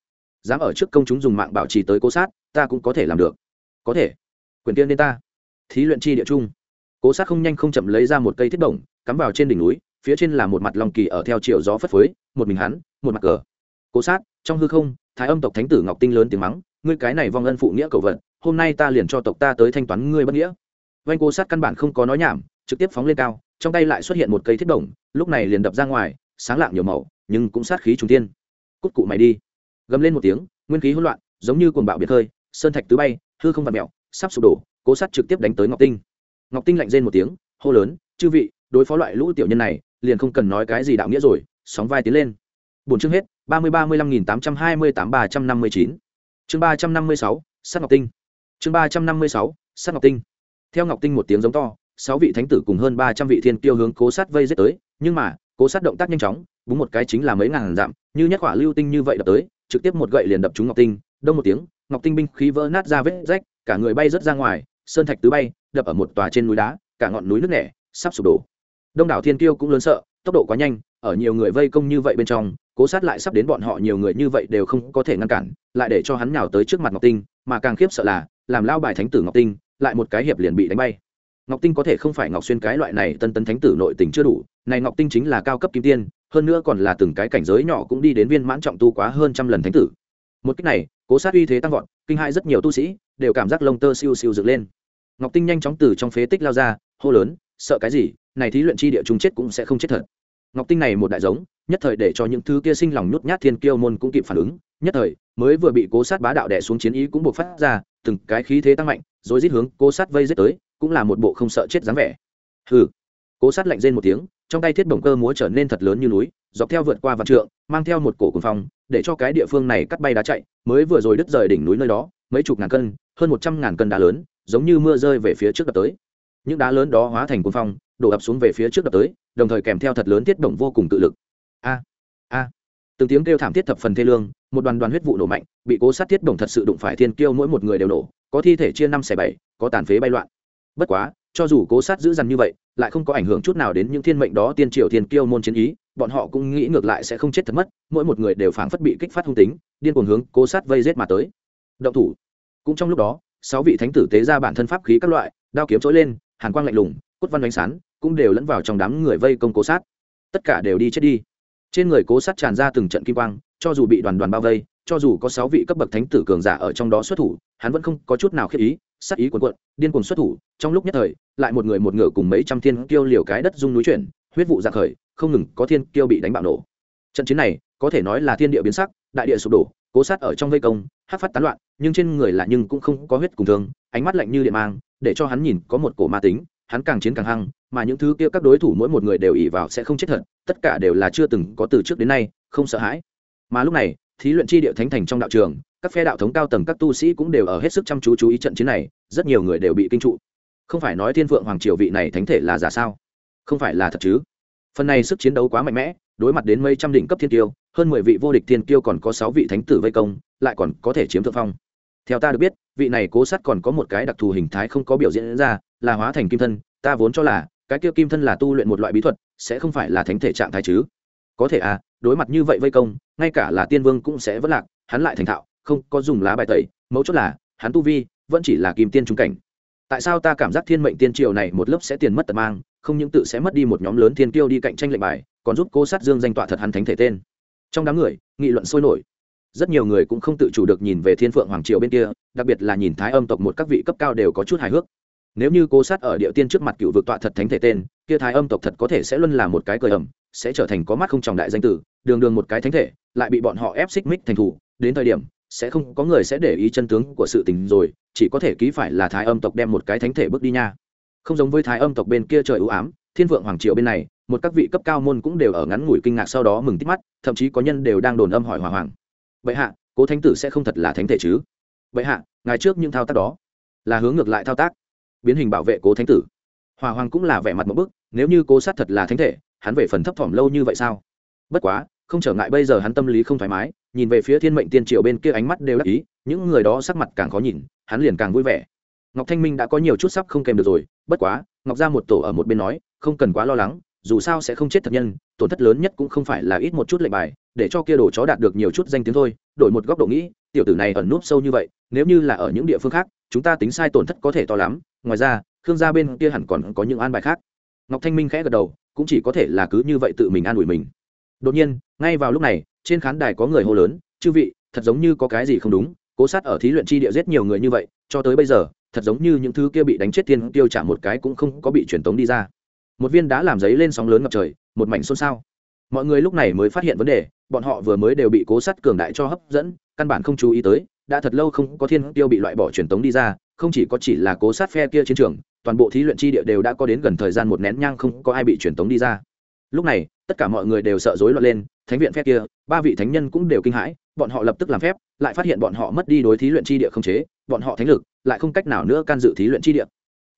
Dám ở trước công chúng dùng mạng bảo trì tới cố sát, ta cũng có thể làm được. Có thể. Quyền tiên đến ta. Thí luyện chi địa trung cố sát không nhanh không chậm lấy ra một cây thiết đồng cắm vào trên đỉnh núi, phía trên là một mặt lòng kỳ ở theo chiều gió phất phới, một mình hắn, một mặt cờ. Cố sát, trong hư không, thái âm tộc thánh tử ngọc tinh lớn tiếng mắng, ngươi cái này vong ân phụ nghĩa cầu vận hôm nay ta liền cho tộc ta tới thanh toán ngươi bất nghĩa. Vanh cố sát căn bản không có nói nhảm, trực tiếp phóng lên cao, trong tay lại xuất hiện một cây thiết đồng lúc này liền đập ra ngoài, sáng lạng nhiều màu, nhưng cũng sát khí trùng tiên cút cụ mày đi. Gầm lên một tiếng, nguyên khí hỗn loạn, giống như cuồng bạo biệt hơi sơn thạch tứ bay, hư không vặn mẹo sắp sụp đổ, cố sát trực tiếp đánh tới ngọc tinh ngọc tinh lạnh rên một tiếng, hô lớn, chư vị, đối phó loại lũ tiểu nhân này, liền không cần nói cái gì đạo nghĩa rồi, sóng vai tiến lên. Bốn chương hết, ba mươi ba mươi lăm nghìn tám trăm hai mươi tám ba trăm năm mươi chín. Chương ba trăm năm mươi sáu, sát ngọc tinh. Chương ba trăm năm mươi sáu, sát ngọc tinh. Theo ngọc tinh một tiếng giống to, sáu vị thánh tử cùng hơn ba trăm vị thiên tiêu hướng cố sát vây giết tới, nhưng mà, cố sát động tác nhanh chóng, búng một cái chính là mấy ngàn dặm, như nhất quả lưu tinh như vậy đập tới, trực tiếp một gậy liền đập trúng ngọc tinh. Đông một tiếng, ngọc tinh binh khí vỡ nát ra vết rách, cả người bay rớt ra ngoài, sơn thạch tứ bay đập ở một tòa trên núi đá, cả ngọn núi nước nẻ, sắp sụp đổ. Đông đảo thiên kiêu cũng lớn sợ, tốc độ quá nhanh, ở nhiều người vây công như vậy bên trong, cố sát lại sắp đến bọn họ nhiều người như vậy đều không có thể ngăn cản, lại để cho hắn nhào tới trước mặt ngọc tinh, mà càng khiếp sợ là, làm lao bài thánh tử ngọc tinh, lại một cái hiệp liền bị đánh bay. Ngọc tinh có thể không phải ngọc xuyên cái loại này tân tân thánh tử nội tình chưa đủ, này ngọc tinh chính là cao cấp kim tiên, hơn nữa còn là từng cái cảnh giới nhỏ cũng đi đến viên mãn trọng tu quá hơn trăm lần thánh tử. Một cách này, cố sát uy thế tăng vọt, kinh hại rất nhiều tu sĩ, đều cảm giác lông tơ siêu siêu dựng lên ngọc tinh nhanh chóng từ trong phế tích lao ra, hô lớn, sợ cái gì? Này thí luyện chi địa chúng chết cũng sẽ không chết thật. Ngọc tinh này một đại giống, nhất thời để cho những thứ kia sinh lòng nhút nhát thiên kiêu môn cũng kịp phản ứng, nhất thời, mới vừa bị cố sát bá đạo đẻ xuống chiến ý cũng buộc phát ra, từng cái khí thế tăng mạnh, rồi rít hướng cố sát vây giết tới, cũng là một bộ không sợ chết dáng vẻ. Hừ. Cố sát lạnh rên một tiếng, trong tay thiết bổng cơ múa trở nên thật lớn như núi, dọc theo vượt qua vạn trượng, mang theo một cổ cùng phong, để cho cái địa phương này cắt bay đá chạy, mới vừa rồi đứt rời đỉnh núi nơi đó, mấy chục ngàn cân, hơn một trăm ngàn cân đá lớn giống như mưa rơi về phía trước đập tới. Những đá lớn đó hóa thành cuồng phong, đổ ập xuống về phía trước đập tới, đồng thời kèm theo thật lớn tiết động vô cùng tự lực. A a. Từng tiếng kêu thảm thiết thập phần thê lương, một đoàn đoàn huyết vụ nổ mạnh, bị cố sát tiết động thật sự đụng phải thiên kiêu mỗi một người đều nổ, có thi thể chia năm xẻ bảy, có tàn phế bay loạn. Bất quá, cho dù cố sát giữ dằn như vậy, lại không có ảnh hưởng chút nào đến những thiên mệnh đó tiên triều thiên kiêu môn chiến ý, bọn họ cũng nghĩ ngược lại sẽ không chết thật mất, mỗi một người đều phảng phất bị kích phát hung tính, điên cuồng hướng cố sát vây rết mà tới. Động thủ. Cũng trong lúc đó sáu vị thánh tử tế ra bản thân pháp khí các loại, đao kiếm trỗi lên, hàn quang lạnh lùng, cốt văn đánh sán cũng đều lẫn vào trong đám người vây công cố sát. Tất cả đều đi chết đi. Trên người cố sát tràn ra từng trận kim quang, cho dù bị đoàn đoàn bao vây, cho dù có sáu vị cấp bậc thánh tử cường giả ở trong đó xuất thủ, hắn vẫn không có chút nào khiết ý, sát ý cuồn cuộn, điên cuồng xuất thủ, trong lúc nhất thời, lại một người một ngựa cùng mấy trăm thiên kiêu liều cái đất dung núi chuyển, huyết vụ ra khởi, không ngừng có thiên kiêu bị đánh bạo nổ. Trận chiến này, có thể nói là thiên địa biến sắc, đại địa sụp đổ, cố sát ở trong vây công hát phát tán loạn, nhưng trên người là nhưng cũng không có huyết cùng thương, ánh mắt lạnh như điện mang, để cho hắn nhìn có một cổ ma tính, hắn càng chiến càng hăng, mà những thứ kia các đối thủ mỗi một người đều ỉ vào sẽ không chết thật, tất cả đều là chưa từng có từ trước đến nay, không sợ hãi. Mà lúc này, thí luyện chi địa thánh thành trong đạo trường, các phe đạo thống cao tầng các tu sĩ cũng đều ở hết sức chăm chú chú ý trận chiến này, rất nhiều người đều bị kinh trụ. Không phải nói thiên phượng hoàng triều vị này thánh thể là giả sao? Không phải là thật chứ? Phần này sức chiến đấu quá mạnh mẽ, đối mặt đến mấy trăm đỉnh cấp thiên tiêu hơn mười vị vô địch thiên tiêu còn có sáu vị thánh tử vây công lại còn có thể chiếm thượng phong. Theo ta được biết, vị này cố sắt còn có một cái đặc thù hình thái không có biểu diễn ra, là hóa thành kim thân, ta vốn cho là, cái kia kim thân là tu luyện một loại bí thuật, sẽ không phải là thánh thể trạng thái chứ. Có thể à đối mặt như vậy vây công, ngay cả là tiên vương cũng sẽ vất lạc, hắn lại thành thạo, không có dùng lá bài tẩy, mấu chốt là, hắn tu vi, vẫn chỉ là kim tiên trung cảnh. Tại sao ta cảm giác thiên mệnh tiên triều này một lớp sẽ tiền mất tật mang, không những tự sẽ mất đi một nhóm lớn thiên tiêu đi cạnh tranh lệnh bài, còn giúp cô sát dương danh tọa thật hắn thánh thể tên. Trong đám người, nghị luận sôi nổi rất nhiều người cũng không tự chủ được nhìn về thiên phượng hoàng triều bên kia, đặc biệt là nhìn thái âm tộc một các vị cấp cao đều có chút hài hước. Nếu như cố sát ở địa tiên trước mặt cựu vực tọa thật thánh thể tên, kia thái âm tộc thật có thể sẽ luôn là một cái cười ẩm, sẽ trở thành có mắt không tròng đại danh tử, đường đường một cái thánh thể, lại bị bọn họ ép xích mích thành thủ, đến thời điểm, sẽ không có người sẽ để ý chân tướng của sự tình rồi, chỉ có thể ký phải là thái âm tộc đem một cái thánh thể bước đi nha. Không giống với thái âm tộc bên kia trời ưu ám, thiên vượng hoàng triều bên này, một các vị cấp cao môn cũng đều ở ngắn ngủi kinh ngạc sau đó mừng tít mắt, thậm chí có nhân đều đang đồn âm hỏi hòa hoàng bệ hạ, cố thánh tử sẽ không thật là thánh thể chứ? Bệ hạ ngày trước những thao tác đó. Là hướng ngược lại thao tác. Biến hình bảo vệ cố thánh tử. Hòa hoàng cũng là vẻ mặt một bức, nếu như cố sát thật là thánh thể, hắn về phần thấp thỏm lâu như vậy sao? Bất quá, không trở ngại bây giờ hắn tâm lý không thoải mái, nhìn về phía thiên mệnh tiên triều bên kia ánh mắt đều đắc ý, những người đó sắc mặt càng khó nhìn, hắn liền càng vui vẻ. Ngọc thanh minh đã có nhiều chút sắp không kèm được rồi, bất quá, ngọc ra một tổ ở một bên nói, không cần quá lo lắng dù sao sẽ không chết thật nhân, tổn thất lớn nhất cũng không phải là ít một chút lệnh bài, để cho kia đồ chó đạt được nhiều chút danh tiếng thôi, đổi một góc độ nghĩ, tiểu tử này ẩn núp sâu như vậy, nếu như là ở những địa phương khác, chúng ta tính sai tổn thất có thể to lắm, ngoài ra, khương gia bên kia hẳn còn có những an bài khác. Ngọc thanh minh khẽ gật đầu, cũng chỉ có thể là cứ như vậy tự mình an ủi mình. Đột nhiên, ngay vào lúc này, trên khán đài có người hô lớn, chư vị, thật giống như có cái gì không đúng, cố sát ở thí luyện chi địa giết nhiều người như vậy, cho tới bây giờ, thật giống như những thứ kia bị đánh chết tiên tiêu trả một cái cũng không có bị truyền tống đi ra một viên đã làm giấy lên sóng lớn ngập trời, một mảnh xôn xao. Mọi người lúc này mới phát hiện vấn đề, bọn họ vừa mới đều bị cố sát cường đại cho hấp dẫn, căn bản không chú ý tới, đã thật lâu không có thiên tiêu bị loại bỏ truyền tống đi ra, không chỉ có chỉ là cố sát phe kia chiến trường, toàn bộ thí luyện chi địa đều đã có đến gần thời gian một nén nhang không có ai bị truyền tống đi ra. Lúc này, tất cả mọi người đều sợ rối loạn lên, thánh viện phe kia, ba vị thánh nhân cũng đều kinh hãi, bọn họ lập tức làm phép, lại phát hiện bọn họ mất đi đối thí luyện chi địa không chế, bọn họ thánh lực, lại không cách nào nữa can dự thí luyện chi địa.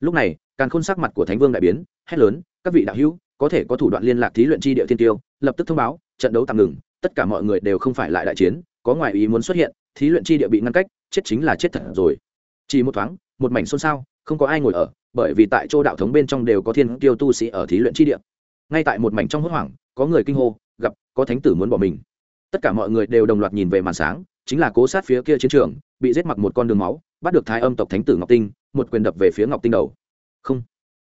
Lúc này càng khôn sắc mặt của thánh vương đại biến, hét lớn, các vị đạo hữu, có thể có thủ đoạn liên lạc thí luyện chi địa thiên tiêu, lập tức thông báo, trận đấu tạm ngừng, tất cả mọi người đều không phải lại đại chiến, có ngoài ý muốn xuất hiện, thí luyện chi địa bị ngăn cách, chết chính là chết thật rồi. Chỉ một thoáng, một mảnh xôn xao, không có ai ngồi ở, bởi vì tại chỗ đạo thống bên trong đều có thiên tiêu tu sĩ ở thí luyện chi địa. Ngay tại một mảnh trong hốt hoảng, có người kinh hô, gặp, có thánh tử muốn bỏ mình. Tất cả mọi người đều đồng loạt nhìn về màn sáng, chính là cố sát phía kia chiến trường, bị giết mặc một con đường máu, bắt được thái âm tộc thánh tử ngọc tinh, một quyền đập về phía ngọc tinh đầu không.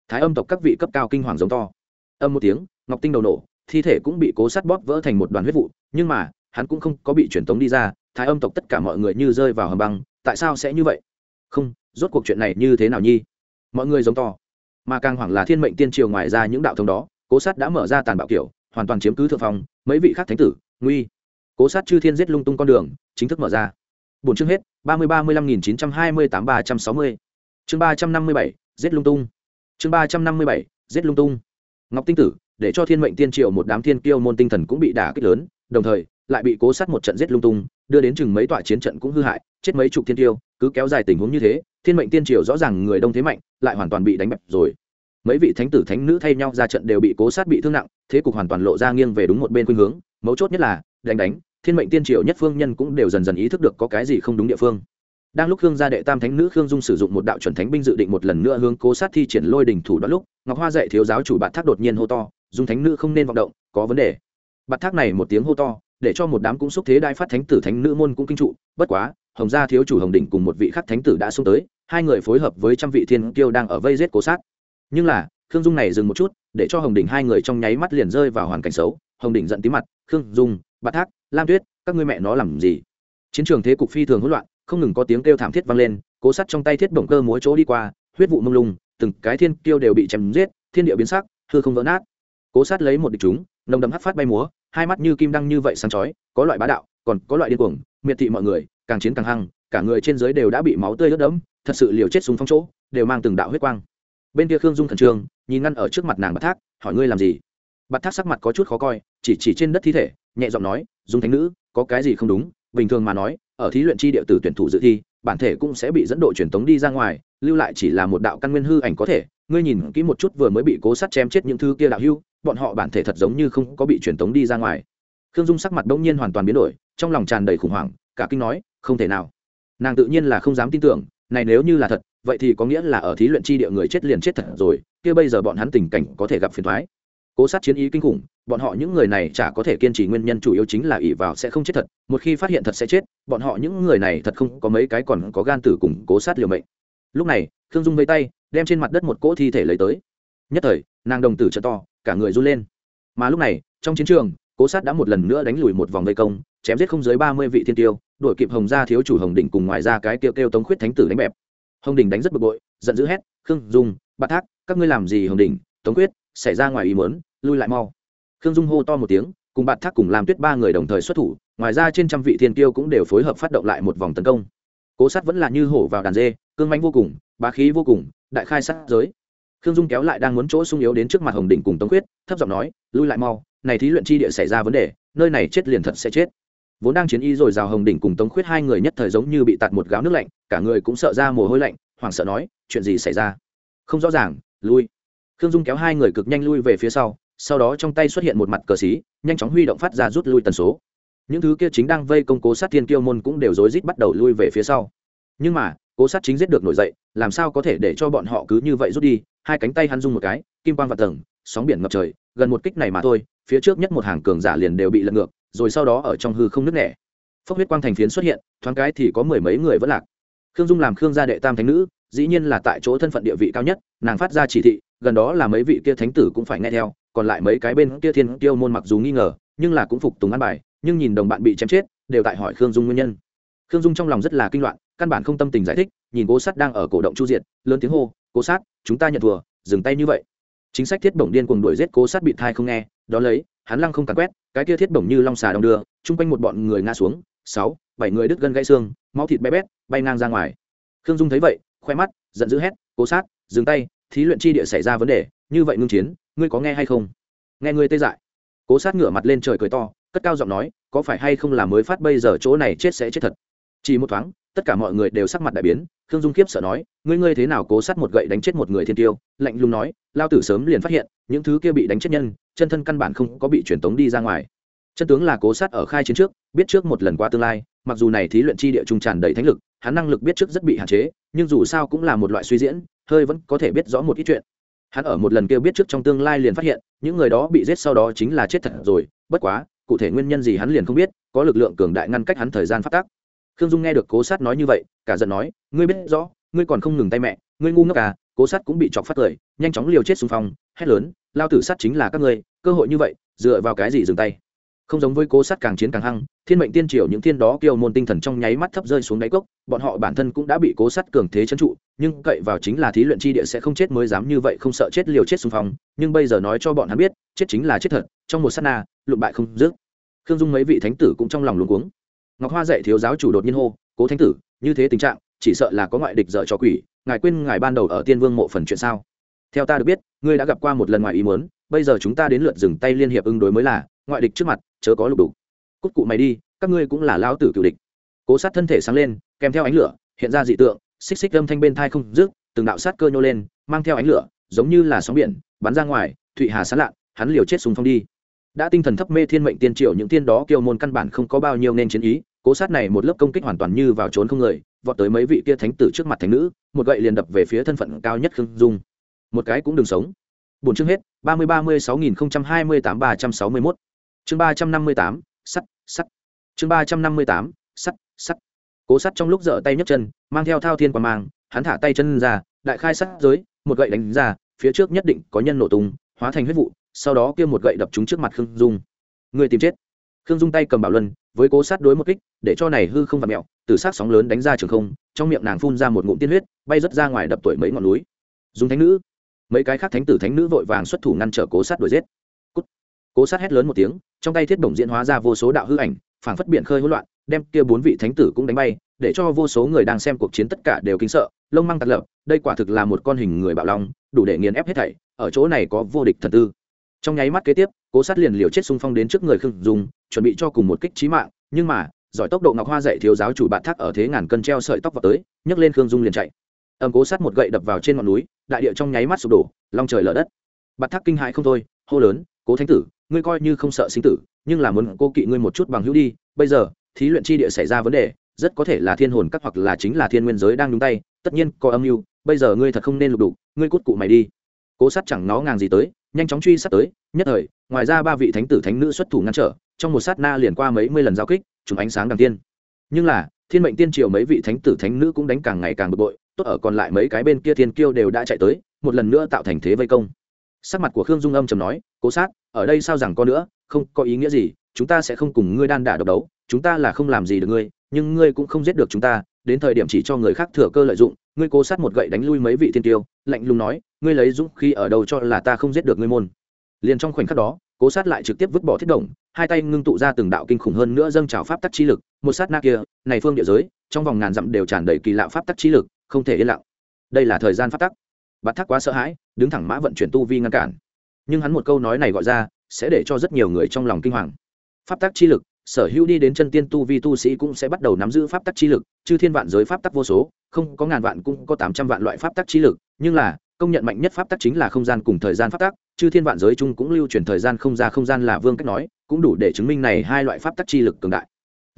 Thái âm tộc các vị cấp cao kinh hoàng giống to. Âm một tiếng, ngọc tinh đầu nổ, thi thể cũng bị cố sát bóp vỡ thành một đoàn huyết vụ, nhưng mà, hắn cũng không có bị truyền tống đi ra, thái âm tộc tất cả mọi người như rơi vào hầm băng, tại sao sẽ như vậy? Không, rốt cuộc chuyện này như thế nào nhi? Mọi người giống to. Mà càng hoảng là thiên mệnh tiên triều ngoài ra những đạo thống đó, cố sát đã mở ra tàn bạo kiểu, hoàn toàn chiếm cứ thượng phong, mấy vị khác thánh tử, nguy. Cố sát chư thiên giết lung tung con đường, chính thức mở ra. Bốn chương hết, ba mươi ba mươi lăm nghìn chín trăm hai mươi tám ba trăm sáu mươi. Chương ba trăm năm mươi bảy giết lung tung. Chương ba trăm năm mươi bảy, giết lung tung. Ngọc tinh tử, để cho thiên mệnh tiên triệu một đám thiên kiêu môn tinh thần cũng bị đả kích lớn, đồng thời, lại bị cố sát một trận giết lung tung, đưa đến chừng mấy tọa chiến trận cũng hư hại, chết mấy chục thiên tiêu cứ kéo dài tình huống như thế, thiên mệnh tiên triều rõ ràng người đông thế mạnh, lại hoàn toàn bị đánh bẹp rồi. Mấy vị thánh tử thánh nữ thay nhau ra trận đều bị cố sát bị thương nặng, thế cục hoàn toàn lộ ra nghiêng về đúng một bên khuynh hướng, mấu chốt nhất là, đánh đánh, thiên mệnh tiên triều nhất phương nhân cũng đều dần dần ý thức được có cái gì không đúng địa phương đang lúc khương gia đệ tam thánh nữ khương dung sử dụng một đạo chuẩn thánh binh dự định một lần nữa hướng cố sát thi triển lôi đình thủ đoạn lúc, ngọc hoa dạy thiếu giáo chủ bạt thác đột nhiên hô to, dung thánh nữ không nên vọng động, có vấn đề. Bạt thác này một tiếng hô to, để cho một đám cũng xúc thế đại phát thánh tử thánh nữ môn cũng kinh trụ, bất quá, hồng gia thiếu chủ hồng đỉnh cùng một vị khắc thánh tử đã xuống tới, hai người phối hợp với trăm vị thiên kiêu đang ở vây giết cố sát. Nhưng là, khương dung này dừng một chút, để cho hồng đỉnh hai người trong nháy mắt liền rơi vào hoàn cảnh xấu, hồng đỉnh giận tí mặt, khương dung bát thác, lam tuyết, các ngươi mẹ nó làm gì? Chiến trường thế cục phi thường hỗn loạn không ngừng có tiếng kêu thảm thiết vang lên, cố sắt trong tay thiết bổng cơ múa chỗ đi qua, huyết vụ mông lung, từng cái thiên kiêu đều bị chém giết, thiên địa biến sắc, hư không vỡ nát. Cố sát lấy một địch chúng, nồng đậm hắt phát bay múa, hai mắt như kim đăng như vậy sáng chói, có loại bá đạo, còn có loại điên cuồng, miệt thị mọi người, càng chiến càng hăng, cả người trên dưới đều đã bị máu tươi ướt đẫm, thật sự liều chết súng phong chỗ, đều mang từng đạo huyết quang. Bên kia khương dung khẩn trương, nhìn ngăn ở trước mặt nàng bạt thác, hỏi ngươi làm gì? Bạt thác sắc mặt có chút khó coi, chỉ chỉ trên đất thi thể, nhẹ giọng nói, dung thánh nữ, có cái gì không đúng? Bình thường mà nói ở thí luyện chi địa tử tuyển thủ dự thi, bản thể cũng sẽ bị dẫn độ truyền tống đi ra ngoài, lưu lại chỉ là một đạo căn nguyên hư ảnh có thể. Ngươi nhìn kỹ một chút vừa mới bị cố sát chém chết những thứ kia đạo hưu, bọn họ bản thể thật giống như không có bị truyền tống đi ra ngoài. Khương dung sắc mặt đông nhiên hoàn toàn biến đổi, trong lòng tràn đầy khủng hoảng, cả kinh nói, không thể nào. Nàng tự nhiên là không dám tin tưởng, này nếu như là thật, vậy thì có nghĩa là ở thí luyện chi địa người chết liền chết thật rồi, kia bây giờ bọn hắn tình cảnh có thể gặp phiền thoái cố sát chiến ý kinh khủng, bọn họ những người này chả có thể kiên trì nguyên nhân chủ yếu chính là ỷ vào sẽ không chết thật, một khi phát hiện thật sẽ chết bọn họ những người này thật không có mấy cái còn có gan tử cùng cố sát liều mệnh. Lúc này, khương dung vây tay, đem trên mặt đất một cỗ thi thể lấy tới. Nhất thời, nàng đồng tử trợ to, cả người run lên. Mà lúc này, trong chiến trường, cố sát đã một lần nữa đánh lùi một vòng vây công, chém giết không dưới ba mươi vị thiên tiêu, đuổi kịp hồng gia thiếu chủ hồng đỉnh cùng ngoài ra cái kêu kêu tống khuyết thánh tử đánh bẹp. Hồng đỉnh đánh rất bực bội, giận dữ hét, khương dung, bát thác, các ngươi làm gì hồng đỉnh? Tống khuyết, xảy ra ngoài ý mớn lui lại mau. Khương dung hô to một tiếng cùng bạt thác cùng làm tuyết ba người đồng thời xuất thủ, ngoài ra trên trăm vị thiên tiêu cũng đều phối hợp phát động lại một vòng tấn công. Cố sát vẫn là như hổ vào đàn dê, cương mánh vô cùng, bá khí vô cùng, đại khai sát giới. Khương dung kéo lại đang muốn chỗ sung yếu đến trước mặt hồng đỉnh cùng tống quyết thấp giọng nói, lui lại mau, này thí luyện chi địa xảy ra vấn đề, nơi này chết liền thật sẽ chết. Vốn đang chiến y rồi rào hồng đỉnh cùng tống khuyết hai người nhất thời giống như bị tạt một gáo nước lạnh, cả người cũng sợ ra mồ hôi lạnh, hoảng sợ nói, chuyện gì xảy ra? Không rõ ràng, lui. Khương dung kéo hai người cực nhanh lui về phía sau sau đó trong tay xuất hiện một mặt cờ xí, nhanh chóng huy động phát ra rút lui tần số. Những thứ kia chính đang vây công cố sát thiên kiêu môn cũng đều rối rít bắt đầu lui về phía sau. Nhưng mà, cố sát chính giết được nổi dậy, làm sao có thể để cho bọn họ cứ như vậy rút đi? Hai cánh tay hắn rung một cái, kim quang vặt tầng, sóng biển ngập trời, gần một kích này mà thôi, phía trước nhất một hàng cường giả liền đều bị lật ngược, rồi sau đó ở trong hư không nứt nẻ. Phốc huyết quang thành phiến xuất hiện, thoáng cái thì có mười mấy người vẫn lạc. Khương dung làm khương gia đệ tam thánh nữ, dĩ nhiên là tại chỗ thân phận địa vị cao nhất, nàng phát ra chỉ thị, gần đó là mấy vị kia thánh tử cũng phải nghe theo còn lại mấy cái bên kia thiên tiêu môn mặc dù nghi ngờ, nhưng là cũng phục tùng ăn bài, nhưng nhìn đồng bạn bị chém chết, đều tại hỏi khương dung nguyên nhân. Khương dung trong lòng rất là kinh loạn, căn bản không tâm tình giải thích, nhìn cố sát đang ở cổ động chu diện lớn tiếng hô, cố sát, chúng ta nhận thua, dừng tay như vậy. Chính sách thiết bổng điên cuồng đuổi giết cố sát bị thai không nghe, đó lấy, hắn lăng không càn quét, cái kia thiết bổng như long xà đong đưa, chung quanh một bọn người ngã xuống, sáu, bảy người đứt gân gãy xương, máu thịt bé bét, bay ngang ra ngoài. Khương dung thấy vậy, khoe mắt, giận dữ hét, cố sát, dừng tay, thí luyện chi địa xảy ra vấn đề, như vậy ngưng chiến ngươi có nghe hay không? Nghe ngươi tê dại. Cố sát ngửa mặt lên trời cười to, cất cao giọng nói, có phải hay không là mới phát bây giờ chỗ này chết sẽ chết thật? Chỉ một thoáng, tất cả mọi người đều sắc mặt đại biến, khương dung kiếp sợ nói, ngươi ngươi thế nào cố sát một gậy đánh chết một người thiên tiêu? Lạnh lùng nói, lao tử sớm liền phát hiện, những thứ kia bị đánh chết nhân, chân thân căn bản không có bị truyền tống đi ra ngoài. Chân tướng là cố sát ở khai chiến trước, biết trước một lần qua tương lai, mặc dù này thí luyện chi địa trung tràn đầy thánh lực, hắn năng lực biết trước rất bị hạn chế, nhưng dù sao cũng là một loại suy diễn, hơi vẫn có thể biết rõ một ít chuyện hắn ở một lần kêu biết trước trong tương lai liền phát hiện, những người đó bị giết sau đó chính là chết thật rồi, bất quá, cụ thể nguyên nhân gì hắn liền không biết, có lực lượng cường đại ngăn cách hắn thời gian phát tác. Khương dung nghe được cố sát nói như vậy, cả giận nói, ngươi biết rõ, ngươi còn không ngừng tay mẹ, ngươi ngu ngốc à cố sát cũng bị chọc phát cười, nhanh chóng liều chết xung phong, hét lớn, lao tử sát chính là các ngươi, cơ hội như vậy, dựa vào cái gì dừng tay? Không giống với cố sát càng chiến càng hăng, thiên mệnh tiên triều những thiên đó kiêu môn tinh thần trong nháy mắt thấp rơi xuống đáy cốc, bọn họ bản thân cũng đã bị cố sát cường thế trấn trụ, nhưng cậy vào chính là thí luyện chi địa sẽ không chết mới dám như vậy không sợ chết liều chết xung phong, nhưng bây giờ nói cho bọn hắn biết, chết chính là chết thật, trong một sát na, lụn bại không dứt. Khương dung mấy vị thánh tử cũng trong lòng luống cuống. Ngọc hoa dạy thiếu giáo chủ đột nhiên hô, cố thánh tử, như thế tình trạng, chỉ sợ là có ngoại địch dở cho quỷ, ngài quên ngài ban đầu ở tiên vương mộ phần chuyện sao? Theo ta được biết, ngươi đã gặp qua một lần ngoài ý muốn, bây giờ chúng ta đến lượt dừng tay liên hiệp ứng đối mới là, ngoại địch trước mặt, chớ có lục đủ cút cụ mày đi, các ngươi cũng là lao tử cựu địch. Cố sát thân thể sáng lên, kèm theo ánh lửa, hiện ra dị tượng, xích xích âm thanh bên thai không rước từng đạo sát cơ nhô lên, mang theo ánh lửa, giống như là sóng biển, bắn ra ngoài, thụy hà sán lạ hắn liều chết súng phong đi. Đã tinh thần thấp mê thiên mệnh tiên triệu những tiên đó kiêu môn căn bản không có bao nhiêu nên chiến ý, cố sát này một lớp công kích hoàn toàn như vào trốn không người, vọt tới mấy vị kia thánh tử trước mặt thánh nữ, một gậy liền đập về phía thân phận cao nhất khương dung một cái cũng đừng sống. Bốn chương hết, ba mươi ba mươi sáu nghìn hai mươi tám ba trăm sáu mươi mốt. Chương ba trăm năm mươi tám, sắt sắt. Chương ba trăm năm mươi tám, sắt sắt. Cố sắt trong lúc dở tay nhấc chân, mang theo thao thiên quả mang, hắn thả tay chân ra, đại khai sắt giới, một gậy đánh ra, phía trước nhất định có nhân nổ tung, hóa thành huyết vụ, sau đó kia một gậy đập trúng trước mặt khương dung. Người tìm chết. Khương dung tay cầm bảo luân, với cố sát đối một kích, để cho này hư không và mẹo, từ sát sóng lớn đánh ra trường không, trong miệng nàng phun ra một ngụm tiên huyết, bay rớt ra ngoài đập tuổi mấy ngọn núi. Dùng thánh nữ mấy cái khác thánh tử thánh nữ vội vàng xuất thủ ngăn trở cố sát đuổi giết. Cút. cố sát hét lớn một tiếng trong tay thiết bổng diễn hóa ra vô số đạo hư ảnh phảng phất biển khơi hỗn loạn đem kia bốn vị thánh tử cũng đánh bay để cho vô số người đang xem cuộc chiến tất cả đều kinh sợ lông măng tạt lợp, đây quả thực là một con hình người bạo long đủ để nghiền ép hết thảy ở chỗ này có vô địch thần tư. Trong nháy mắt kế tiếp cố sát liền liều chết xung phong đến trước người khương dung chuẩn bị cho cùng một kích trí mạng nhưng mà giỏi tốc độ ngọc hoa dạy thiếu giáo chủ bạn thác ở thế ngàn cân treo sợi tóc vào tới nhấc lên khương dung liền chạy ầm cố sát một gậy đập vào trên ngọn núi, đại địa trong nháy mắt sụp đổ, long trời lở đất. Bạt thác kinh hãi không thôi, hô lớn, cố thánh tử, ngươi coi như không sợ sinh tử, nhưng là muốn cô kỵ ngươi một chút bằng hữu đi, bây giờ, thí luyện chi địa xảy ra vấn đề, rất có thể là thiên hồn các hoặc là chính là thiên nguyên giới đang nhúng tay, tất nhiên có âm mưu, bây giờ ngươi thật không nên lục đục, ngươi cút cụ mày đi. Cố sát chẳng nó ngàng gì tới, nhanh chóng truy sát tới, nhất thời, ngoài ra ba vị thánh tử thánh nữ xuất thủ ngăn trở, trong một sát na liền qua mấy mươi lần giao kích chúng ánh sáng đằng tiên. Nhưng là, thiên mệnh tiên triều mấy vị thánh tử thánh nữ cũng đánh càng ngày càng bực bội tốt ở còn lại mấy cái bên kia thiên kiêu đều đã chạy tới, một lần nữa tạo thành thế vây công. Sắc mặt của khương dung âm trầm nói, cố sát, ở đây sao rằng có nữa, không có ý nghĩa gì, chúng ta sẽ không cùng ngươi đan đả độc đấu, chúng ta là không làm gì được ngươi, nhưng ngươi cũng không giết được chúng ta, đến thời điểm chỉ cho người khác thừa cơ lợi dụng, ngươi cố sát một gậy đánh lui mấy vị thiên tiêu lạnh lùng nói, ngươi lấy dũng khi ở đâu cho là ta không giết được ngươi môn. Liền trong khoảnh khắc đó, cố sát lại trực tiếp vứt bỏ thiết động, hai tay ngưng tụ ra từng đạo kinh khủng hơn nữa dâng trào pháp tắc chi lực, một sát na kia, này phương địa giới, trong vòng ngàn dặm đều tràn đầy kỳ lạ pháp tắc chi lực không thể yên lặng. Đây là thời gian pháp tắc. Bạt thác quá sợ hãi, đứng thẳng mã vận chuyển tu vi ngăn cản. Nhưng hắn một câu nói này gọi ra, sẽ để cho rất nhiều người trong lòng kinh hoàng. Pháp tắc chi lực, sở hữu đi đến chân tiên tu vi tu sĩ cũng sẽ bắt đầu nắm giữ pháp tắc chi lực chứ thiên vạn giới pháp tắc vô số, không có ngàn vạn cũng có tám trăm vạn loại pháp tắc chi lực, nhưng là, công nhận mạnh nhất pháp tắc chính là không gian cùng thời gian pháp tắc chứ thiên vạn giới chung cũng lưu truyền thời gian không ra không gian là vương cách nói, cũng đủ để chứng minh này hai loại pháp tắc chi lực cường đại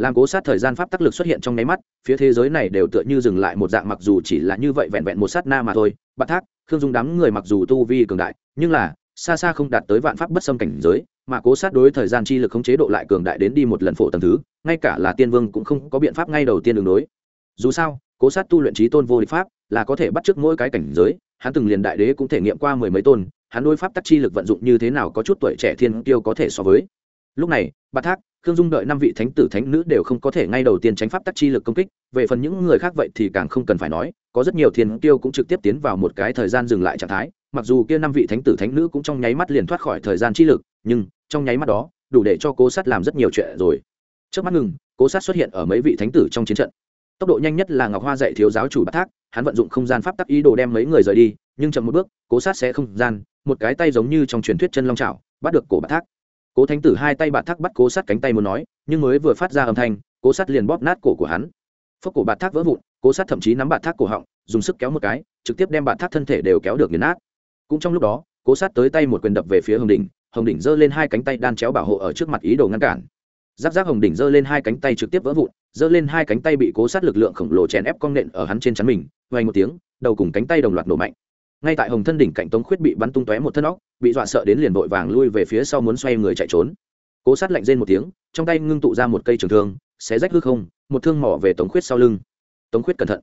làm cố sát thời gian pháp tắc lực xuất hiện trong nháy mắt, phía thế giới này đều tựa như dừng lại một dạng mặc dù chỉ là như vậy vẹn vẹn một sát na mà thôi. Bạc thác, khương dung đám người mặc dù tu vi cường đại, nhưng là, xa xa không đạt tới vạn pháp bất xâm cảnh giới, mà cố sát đối thời gian chi lực không chế độ lại cường đại đến đi một lần phổ tầng thứ, ngay cả là tiên vương cũng không có biện pháp ngay đầu tiên đường đối dù sao, cố sát tu luyện trí tôn vô địch pháp là có thể bắt chước mỗi cái cảnh giới, hắn từng liền đại đế cũng thể nghiệm qua mười mấy tôn, hắn đối pháp tắc chi lực vận dụng như thế nào có chút tuổi trẻ thiên tiêu có thể so với. Lúc này bát thác khương dung đợi năm vị thánh tử thánh nữ đều không có thể ngay đầu tiên tránh pháp tắc chi lực công kích, về phần những người khác vậy thì càng không cần phải nói, có rất nhiều thiên tiêu cũng trực tiếp tiến vào một cái thời gian dừng lại trạng thái, mặc dù kia năm vị thánh tử thánh nữ cũng trong nháy mắt liền thoát khỏi thời gian chi lực, nhưng trong nháy mắt đó, đủ để cho cố sát làm rất nhiều chuyện rồi. Trước mắt ngừng, cố sát xuất hiện ở mấy vị thánh tử trong chiến trận. Tốc độ nhanh nhất là ngọc hoa dạy thiếu giáo chủ bát thác, hắn vận dụng không gian pháp tắc ý đồ đem mấy người rời đi, nhưng chậm một bước, cố sát sẽ không gian, một cái tay giống như trong truyền thuyết chân long trào bắt được cổ bát thác cố thánh tử hai tay bạt thác bắt cố sát cánh tay muốn nói, nhưng mới vừa phát ra âm thanh, cố sát liền bóp nát cổ của hắn. Phốc cổ bạt thác vỡ vụn, cố sát thậm chí nắm bạt thác cổ họng, dùng sức kéo một cái, trực tiếp đem bạt thác thân thể đều kéo được nghiền nát. Cũng trong lúc đó, cố sát tới tay một quyền đập về phía hồng đỉnh hồng đỉnh giơ lên hai cánh tay đan chéo bảo hộ ở trước mặt ý đồ ngăn cản. Giáp giáp hồng đỉnh giơ lên hai cánh tay trực tiếp vỡ vụn, giơ lên hai cánh tay bị cố sát lực lượng khổng lồ chèn ép cong nện ở hắn trên chắn mình vay một tiếng, đầu cùng cánh tay đồng loạt nổ mạnh ngay tại hồng thân đỉnh cạnh tống khuyết bị bắn tung tóe một thân óc, bị dọa sợ đến liền vội vàng lui về phía sau muốn xoay người chạy trốn. Cố sát lạnh rên một tiếng, trong tay ngưng tụ ra một cây trường thương, xé rách hư không, một thương mỏ về tống khuyết sau lưng. Tống khuyết cẩn thận.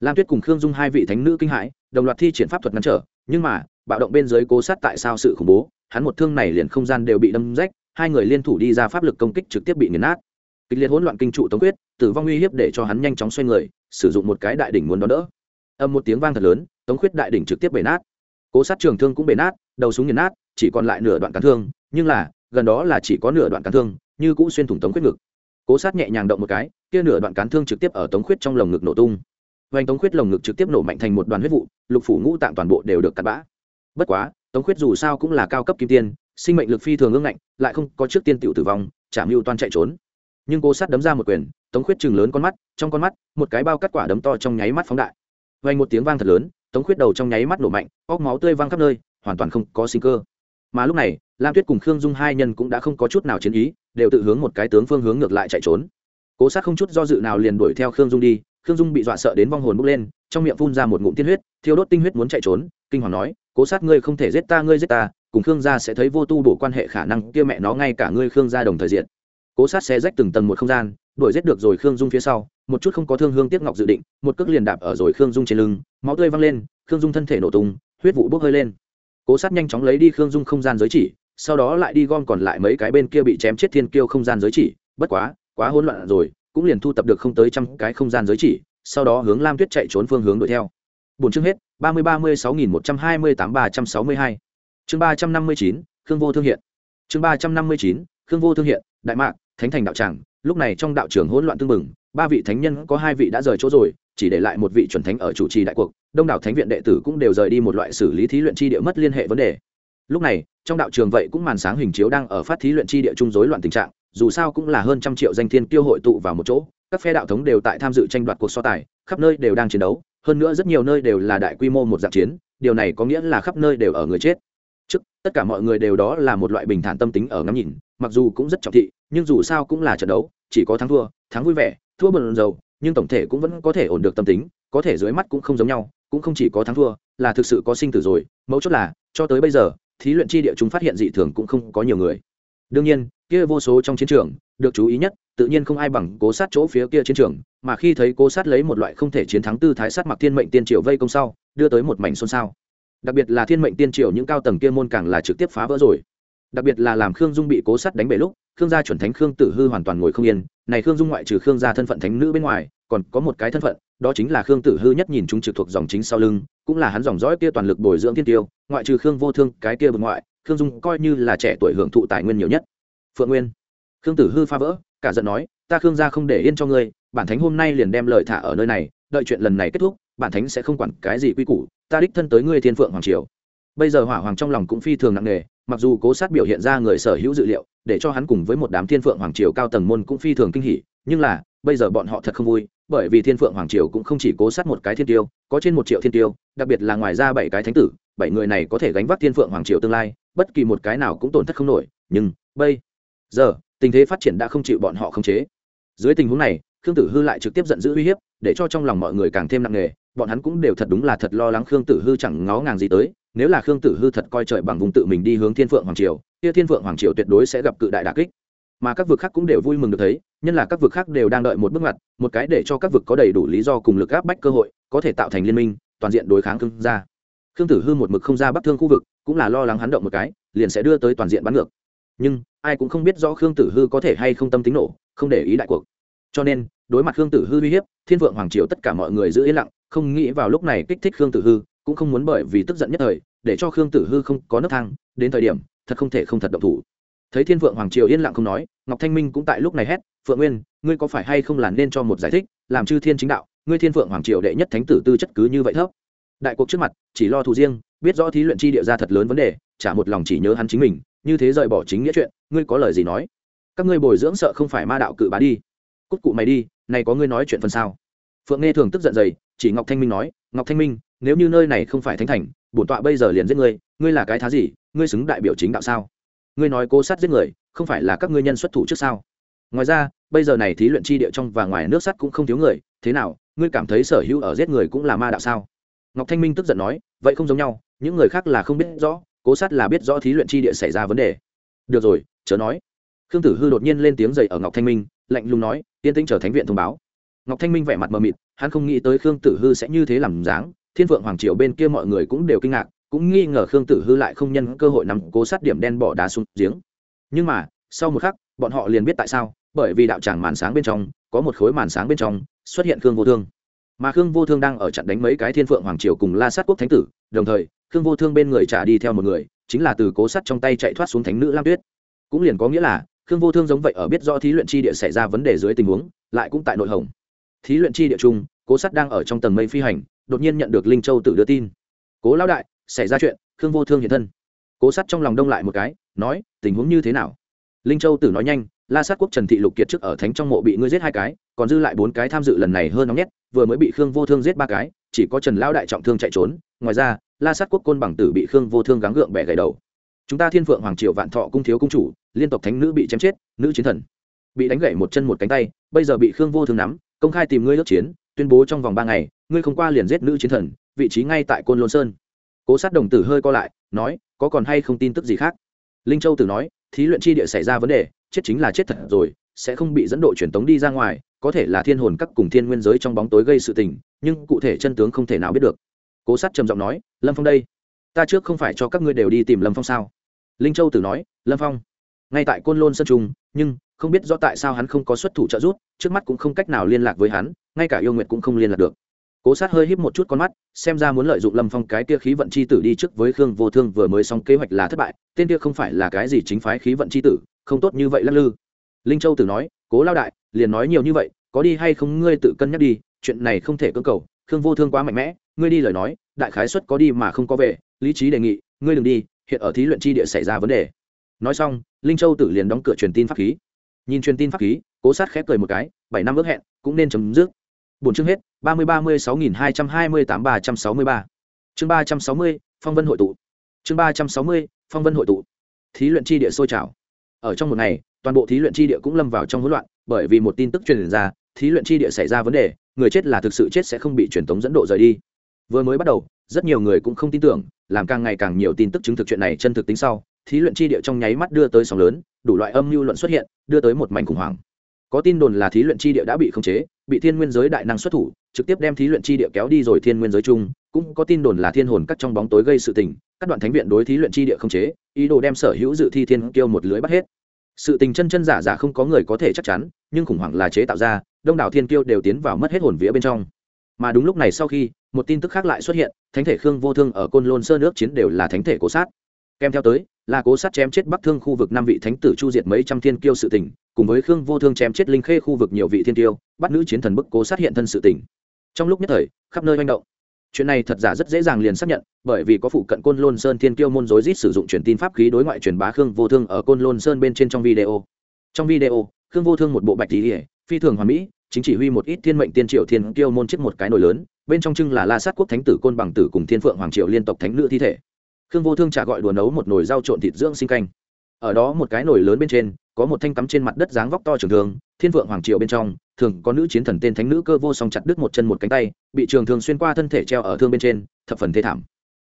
Lam tuyết cùng khương dung hai vị thánh nữ kinh hãi, đồng loạt thi triển pháp thuật ngăn trở, nhưng mà, bạo động bên dưới cố sát tại sao sự khủng bố, hắn một thương này liền không gian đều bị đâm rách, hai người liên thủ đi ra pháp lực công kích trực tiếp bị nghiền nát. Kịch liệt hỗn loạn kinh trụ tống quyết tử vong uy hiếp để cho hắn nhanh chóng xoay người, sử dụng một cái đại đỉnh muốn đón đỡ âm một tiếng vang thật lớn, tống khuyết đại đỉnh trực tiếp bể nát. Cố sát trường thương cũng bể nát, đầu súng nghiền nát, chỉ còn lại nửa đoạn cán thương, nhưng là, gần đó là chỉ có nửa đoạn cán thương, như cũ xuyên thủng tống khuyết ngực. Cố sát nhẹ nhàng động một cái, kia nửa đoạn cán thương trực tiếp ở tống khuyết trong lồng ngực nổ tung. Vành tống khuyết lồng ngực trực tiếp nổ mạnh thành một đoàn huyết vụ, lục phủ ngũ tạng toàn bộ đều được cắt bã. Bất quá, tống khuyết dù sao cũng là cao cấp kim tiên, sinh mệnh lực phi thường ương ngạnh, lại không có trước tiên tiểu tử vong chả mưu toan chạy trốn. Nhưng cố sát đấm ra một quyền, tống khuyết chừng lớn con mắt, trong con mắt, một cái bao cắt quả đấm to trong nháy mắt phóng đại vang một tiếng vang thật lớn, tống khuyết đầu trong nháy mắt nổ mạnh, óc máu tươi văng khắp nơi, hoàn toàn không có sinh cơ. Mà lúc này, lam tuyết cùng khương dung hai nhân cũng đã không có chút nào chiến ý, đều tự hướng một cái tướng phương hướng ngược lại chạy trốn. Cố sát không chút do dự nào liền đuổi theo khương dung đi, khương dung bị dọa sợ đến vong hồn bốc lên, trong miệng phun ra một ngụm tiên huyết, thiêu đốt tinh huyết muốn chạy trốn, kinh hoàng nói, cố sát ngươi không thể giết ta, ngươi giết ta, cùng khương gia sẽ thấy vô tu bổ quan hệ khả năng kia mẹ nó ngay cả ngươi khương gia đồng thời diện cố sát sẽ rách từng tầng một không gian đuổi giết được rồi khương dung phía sau, một chút không có thương hương tiếc ngọc dự định, một cước liền đạp ở rồi khương dung trên lưng, máu tươi văng lên, khương dung thân thể nổ tung, huyết vụ bốc hơi lên. Cố sát nhanh chóng lấy đi khương dung không gian giới chỉ, sau đó lại đi gom còn lại mấy cái bên kia bị chém chết thiên kiêu không gian giới chỉ, bất quá quá hỗn loạn rồi, cũng liền thu tập được không tới trăm cái không gian giới chỉ, sau đó hướng lam tuyết chạy trốn phương hướng đuổi theo. Bốn chương hết, ba mươi ba mươi sáu nghìn một trăm hai mươi tám ba trăm sáu mươi hai. Chương ba trăm năm mươi chín, khương vô thương hiện. Chương ba trăm năm mươi chín, khương vô thương hiện, đại mạc, thánh thành đạo tràng lúc này trong đạo trường hỗn loạn tương mừng ba vị thánh nhân có hai vị đã rời chỗ rồi, chỉ để lại một vị chuẩn thánh ở chủ trì đại cuộc, đông đảo thánh viện đệ tử cũng đều rời đi một loại xử lý thí luyện chi địa mất liên hệ vấn đề. Lúc này, trong đạo trường vậy cũng màn sáng hình chiếu đang ở phát thí luyện chi địa trung rối loạn tình trạng, dù sao cũng là hơn trăm triệu danh thiên tiêu hội tụ vào một chỗ, các phe đạo thống đều tại tham dự tranh đoạt cuộc so tài, khắp nơi đều đang chiến đấu, hơn nữa rất nhiều nơi đều là đại quy mô một dạng chiến, điều này có nghĩa là khắp nơi đều ở người chết. Trước, tất cả mọi người đều đó là một loại bình thản tâm tính ở ngắm nhìn mặc dù cũng rất trọng thị, nhưng dù sao cũng là trận đấu, chỉ có thắng thua, thắng vui vẻ, thua bần dầu nhưng tổng thể cũng vẫn có thể ổn được tâm tính, có thể dưới mắt cũng không giống nhau, cũng không chỉ có thắng thua, là thực sự có sinh tử rồi, mấu chốt là, cho tới bây giờ, thí luyện chi địa chúng phát hiện dị thường cũng không có nhiều người. Đương nhiên, kia vô số trong chiến trường, được chú ý nhất, tự nhiên không ai bằng cố sát chỗ phía kia chiến trường, mà khi thấy cố sát lấy một loại không thể chiến thắng tư thái sát mặc thiên mệnh tiên triều vây công sau, đưa tới một mảnh xôn xao. Đặc biệt là thiên mệnh tiên triều những cao tầng kia môn càng là trực tiếp phá vỡ rồi đặc biệt là làm khương dung bị cố sát đánh bể lúc, khương gia chuẩn thánh khương tử hư hoàn toàn ngồi không yên. Này khương dung ngoại trừ khương gia thân phận thánh nữ bên ngoài, còn có một cái thân phận, đó chính là khương tử hư nhất nhìn chúng trực thuộc dòng chính sau lưng, cũng là hắn dòng dõi kia toàn lực bồi dưỡng thiên tiêu. Ngoại trừ khương vô thương, cái kia bực ngoại, khương dung coi như là trẻ tuổi hưởng thụ tài nguyên nhiều nhất. Phượng nguyên. Khương tử hư phá vỡ, cả giận nói, ta khương gia không để yên cho ngươi, bản thánh hôm nay liền đem lời thả ở nơi này, đợi chuyện lần này kết thúc, bản thánh sẽ không quản cái gì quy củ, ta đích thân tới ngươi thiên phượng hoàng triều bây giờ hỏa hoàng trong lòng cũng phi thường nặng nề, mặc dù cố sát biểu hiện ra người sở hữu dự liệu, để cho hắn cùng với một đám thiên phượng hoàng triều cao tầng môn cũng phi thường kinh hỉ, nhưng là, bây giờ bọn họ thật không vui, bởi vì thiên phượng hoàng triều cũng không chỉ cố sát một cái thiên tiêu, có trên một triệu thiên tiêu, đặc biệt là ngoài ra bảy cái thánh tử, bảy người này có thể gánh vác thiên phượng hoàng triều tương lai, bất kỳ một cái nào cũng tổn thất không nổi, nhưng, bây giờ, tình thế phát triển đã không chịu bọn họ khống chế. Dưới tình huống này, khương tử hư lại trực tiếp giận dữ uy hiếp, để cho trong lòng mọi người càng thêm nặng nề, bọn hắn cũng đều thật đúng là thật lo lắng khương tử hư chẳng ngó ngàng gì tới nếu là khương tử hư thật coi trời bằng vùng tự mình đi hướng thiên phượng hoàng triều, kia thiên phượng hoàng triều tuyệt đối sẽ gặp cự đại đà kích. Mà các vực khác cũng đều vui mừng được thấy, nhân là các vực khác đều đang đợi một bước ngoặt, một cái để cho các vực có đầy đủ lý do cùng lực áp bách cơ hội, có thể tạo thành liên minh, toàn diện đối kháng khương gia. Khương tử hư một mực không ra bắc thương khu vực, cũng là lo lắng hắn động một cái, liền sẽ đưa tới toàn diện bắn ngược. Nhưng, ai cũng không biết rõ khương tử hư có thể hay không tâm tính nổ, không để ý đại cuộc. Cho nên, đối mặt khương tử hư uy hiếp, thiên vượng hoàng triều tất cả mọi người giữ yên lặng, không nghĩ vào lúc này kích thích khương tử hư cũng không muốn bởi vì tức giận nhất thời, để cho khương tử hư không có nấc thang, đến thời điểm, thật không thể không thật động thủ. Thấy thiên vượng hoàng triều yên lặng không nói, ngọc thanh minh cũng tại lúc này hét, phượng nguyên, ngươi có phải hay không là nên cho một giải thích, làm chư thiên chính đạo, ngươi thiên vượng hoàng triều đệ nhất thánh tử tư chất cứ như vậy thấp? Đại cuộc trước mặt, chỉ lo thù riêng, biết rõ thí luyện chi địa ra thật lớn vấn đề trả một lòng chỉ nhớ hắn chính mình, như thế rời bỏ chính nghĩa chuyện, ngươi có lời gì nói? Các ngươi bồi dưỡng sợ không phải ma đạo cự bá đi. Cút cụ mày đi, này có ngươi nói chuyện phần sao phượng nghe thường tức giận dày chỉ ngọc thanh minh nói, ngọc thanh minh, nếu như nơi này không phải thánh thành, bổn tọa bây giờ liền giết ngươi ngươi là cái thá gì, ngươi xứng đại biểu chính đạo sao? Ngươi nói cố sát giết người, không phải là các ngươi nhân xuất thủ trước sao? Ngoài ra, bây giờ này thí luyện chi địa trong và ngoài nước sắt cũng không thiếu người, thế nào, ngươi cảm thấy sở hữu ở giết người cũng là ma đạo sao? Ngọc thanh minh tức giận nói, vậy không giống nhau, những người khác là không biết rõ, cố sát là biết rõ thí luyện chi địa xảy ra vấn đề. Được rồi, chớ nói. Khương tử hư đột nhiên lên tiếng dậy ở ngọc thanh minh, lạnh lùng nói, yên tĩnh trở thánh viện thông báo. Ngọc thanh minh vẻ mặt mờ mịt hắn không nghĩ tới khương tử hư sẽ như thế làm dáng. Thiên phượng hoàng triều bên kia mọi người cũng đều kinh ngạc, cũng nghi ngờ khương tử hư lại không nhân cơ hội nằm cố sát điểm đen bỏ đá xuống giếng. Nhưng mà, sau một khắc, bọn họ liền biết tại sao, bởi vì đạo tràng màn sáng bên trong, có một khối màn sáng bên trong, xuất hiện khương vô thương. Mà khương vô thương đang ở chặn đánh mấy cái thiên phượng hoàng triều cùng la sát quốc thánh tử, đồng thời, khương vô thương bên người trả đi theo một người, chính là từ cố sắt trong tay chạy thoát xuống thánh nữ lam tuyết. Cũng liền có nghĩa là, khương vô thương giống vậy ở biết do thí luyện chi địa xảy ra vấn đề dưới tình huống, lại cũng tại nội hồng thí luyện chi địa trung, cố sắt đang ở trong tầng mây phi hành, đột nhiên nhận được linh châu tự đưa tin. Cố lão đại, xảy ra chuyện, khương vô thương hiện thân. Cố sắt trong lòng đông lại một cái, nói, tình huống như thế nào? Linh châu tử nói nhanh, la sát quốc trần thị lục kiệt trước ở thánh trong mộ bị ngươi giết hai cái, còn dư lại bốn cái tham dự lần này hơn nóng nhất vừa mới bị khương vô thương giết ba cái, chỉ có trần lão đại trọng thương chạy trốn, ngoài ra, la sát quốc côn bằng tử bị khương vô thương gắng gượng bẻ gãy đầu. Chúng ta thiên phượng hoàng triều vạn thọ cung thiếu cung chủ, liên tục thánh nữ bị chém chết, nữ chiến thần, bị đánh gãy một chân một cánh tay, bây giờ bị khương vô thương nắm công khai tìm ngươi ước chiến, tuyên bố trong vòng ba ngày, ngươi không qua liền giết nữ chiến thần, vị trí ngay tại côn lôn sơn. Cố sát đồng tử hơi co lại, nói, có còn hay không tin tức gì khác? Linh châu tử nói, thí luyện chi địa xảy ra vấn đề, chết chính là chết thật rồi, sẽ không bị dẫn độ truyền tống đi ra ngoài, có thể là thiên hồn các cùng thiên nguyên giới trong bóng tối gây sự tình, nhưng cụ thể chân tướng không thể nào biết được. Cố sát trầm giọng nói, lâm phong đây, ta trước không phải cho các ngươi đều đi tìm lâm phong sao? Linh châu tử nói, lâm phong, ngay tại côn lôn sơn trung, nhưng không biết rõ tại sao hắn không có xuất thủ trợ giúp, trước mắt cũng không cách nào liên lạc với hắn, ngay cả yêu nguyệt cũng không liên lạc được. Cố sát hơi híp một chút con mắt, xem ra muốn lợi dụng lâm phong cái kia khí vận c h i tử đi trước với khương vô thương vừa mới xong kế hoạch là thất bại, tên kia không phải là cái gì chính phái khí vận c h i tử, không tốt như vậy lắc lư. Linh châu tử nói, cố lao đại, liền nói nhiều như vậy, có đi hay không ngươi tự cân nhắc đi, chuyện này không thể cưỡng cầu, khương vô thương quá mạnh mẽ, ngươi đi lời nói, đại khái xuất có đi mà không có về, lý trí đề nghị, ngươi đừng đi, hiện ở thí luyện chi địa xảy ra vấn đề. Nói xong, linh châu tử liền đóng cửa truyền tin pháp khí nhìn truyền tin pháp khí, cố sát khép cười một cái, bảy năm ước hẹn, cũng nên chấm dứt. Bốn chương hết, ba mươi ba mươi sáu nghìn hai trăm hai mươi tám ba trăm sáu mươi ba. Chương ba trăm sáu mươi, phong vân hội tụ. Chương ba trăm sáu mươi, phong vân hội tụ. Thí luyện chi địa sôi trào. Ở trong một ngày, toàn bộ thí luyện chi địa cũng lâm vào trong hỗn loạn, bởi vì một tin tức truyền ra, thí luyện chi địa xảy ra vấn đề, người chết là thực sự chết sẽ không bị truyền tống dẫn độ rời đi. Vừa mới bắt đầu, rất nhiều người cũng không tin tưởng, làm càng ngày càng nhiều tin tức chứng thực chuyện này chân thực tính sau thí luyện chi địa trong nháy mắt đưa tới sóng lớn, đủ loại âm mưu luận xuất hiện, đưa tới một mảnh khủng hoảng. Có tin đồn là thí luyện chi địa đã bị khống chế, bị thiên nguyên giới đại năng xuất thủ, trực tiếp đem thí luyện chi địa kéo đi rồi thiên nguyên giới chung. Cũng có tin đồn là thiên hồn cắt trong bóng tối gây sự tình, các đoạn thánh viện đối thí luyện chi địa khống chế, ý đồ đem sở hữu dự thi thiên kêu một lưới bắt hết. Sự tình chân chân giả giả không có người có thể chắc chắn, nhưng khủng hoảng là chế tạo ra, đông đảo thiên kiêu đều tiến vào mất hết hồn vía bên trong. Mà đúng lúc này sau khi, một tin tức khác lại xuất hiện, thánh thể khương vô thương ở côn lôn sơn nước chiến đều là thánh thể cố sát. Kèm theo tới là cố sát chém chết bắc thương khu vực năm vị thánh tử chu diệt mấy trăm thiên kiêu sự tỉnh cùng với khương vô thương chém chết linh khê khu vực nhiều vị thiên kiêu, bắt nữ chiến thần bức cố sát hiện thân sự tỉnh trong lúc nhất thời, khắp nơi manh động. Chuyện này thật giả rất dễ dàng liền xác nhận, bởi vì có phụ cận côn lôn sơn thiên kiêu môn rối rít sử dụng truyền tin pháp khí đối ngoại truyền bá khương vô thương ở côn lôn sơn bên trên trong video. Trong video, khương vô thương một bộ bạch tỉ ỉa phi thường hoàn mỹ, chính chỉ huy một ít thiên mệnh tiên triệu thiên kiêu môn chiếc một cái nồi lớn, bên trong trưng là la sát quốc thánh tử côn bằng tử cùng thiên phượng hoàng triệu liên tộc thánh nữ thi thể khương vô thương trả gọi đùa nấu một nồi rau trộn thịt dưỡng sinh canh. Ở đó một cái nồi lớn bên trên, có một thanh cắm trên mặt đất dáng vóc to trường thương thiên vượng hoàng triệu bên trong, thường có nữ chiến thần tên thánh nữ cơ vô song chặt đứt một chân một cánh tay, bị trường thường xuyên qua thân thể treo ở thương bên trên, thập phần thê thảm.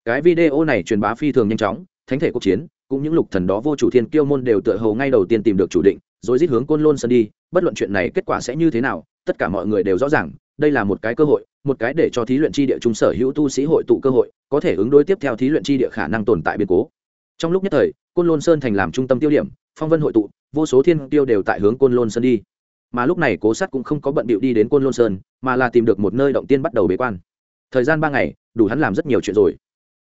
Cái video này truyền bá phi thường nhanh chóng, thánh thể quốc chiến, cũng những lục thần đó vô chủ thiên kiêu môn đều tựa hồ ngay đầu tiên tìm được chủ định, rồi rít hướng côn lôn sân đi, bất luận chuyện này kết quả sẽ như thế nào, tất cả mọi người đều rõ ràng, đây là một cái cơ hội một cái để cho thí luyện chi địa trung sở hữu tu sĩ hội tụ cơ hội, có thể ứng đối tiếp theo thí luyện chi địa khả năng tồn tại biến cố. Trong lúc nhất thời, côn lôn sơn thành làm trung tâm tiêu điểm, phong vân hội tụ, vô số thiên tiêu đều tại hướng côn lôn sơn đi. Mà lúc này cố sát cũng không có bận bịu đi đến côn lôn sơn, mà là tìm được một nơi động tiên bắt đầu bế quan. Thời gian ba ngày, đủ hắn làm rất nhiều chuyện rồi.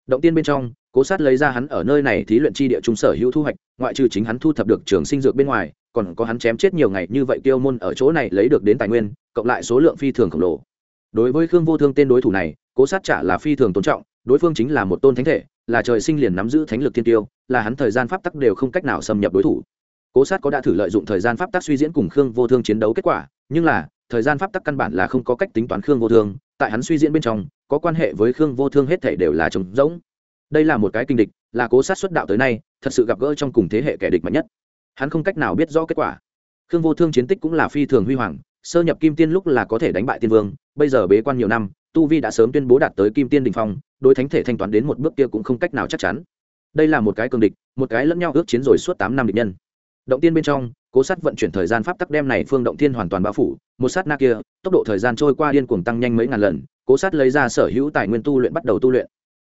Động tiên bên trong, cố sát lấy ra hắn ở nơi này thí luyện chi địa trung sở hữu thu hoạch, ngoại trừ chính hắn thu thập được trường sinh dược bên ngoài, còn có hắn chém chết nhiều ngày như vậy tiêu môn ở chỗ này lấy được đến tài nguyên, cộng lại số lượng phi thường khổng lồ đối với khương vô thương tên đối thủ này, cố sát trả là phi thường tôn trọng, đối phương chính là một tôn thánh thể, là trời sinh liền nắm giữ thánh lực thiên tiêu, là hắn thời gian pháp tắc đều không cách nào xâm nhập đối thủ. Cố sát có đã thử lợi dụng thời gian pháp tắc suy diễn cùng khương vô thương chiến đấu kết quả, nhưng là, thời gian pháp tắc căn bản là không có cách tính toán khương vô thương, tại hắn suy diễn bên trong, có quan hệ với khương vô thương hết thể đều là trống rỗng. Đây là một cái kinh địch, là cố sát xuất đạo tới nay, thật sự gặp gỡ trong cùng thế hệ kẻ địch mạnh nhất. Hắn không cách nào biết rõ kết quả. Khương vô thương chiến tích cũng là phi thường huy hoàng sơ nhập kim tiên lúc là có thể đánh bại tiên vương, bây giờ bế quan nhiều năm, tu vi đã sớm tuyên bố đạt tới kim tiên đình phong, đối thánh thể thanh toán đến một bước kia cũng không cách nào chắc chắn. Đây là một cái cường địch, một cái lẫn nhau ước chiến rồi suốt tám năm địch nhân. Động tiên bên trong, cố sát vận chuyển thời gian pháp tắc đem này phương động thiên hoàn toàn bao phủ, một sát na kia, tốc độ thời gian trôi qua điên cuồng tăng nhanh mấy ngàn lần, cố sát lấy ra sở hữu tài nguyên tu luyện bắt đầu tu luyện.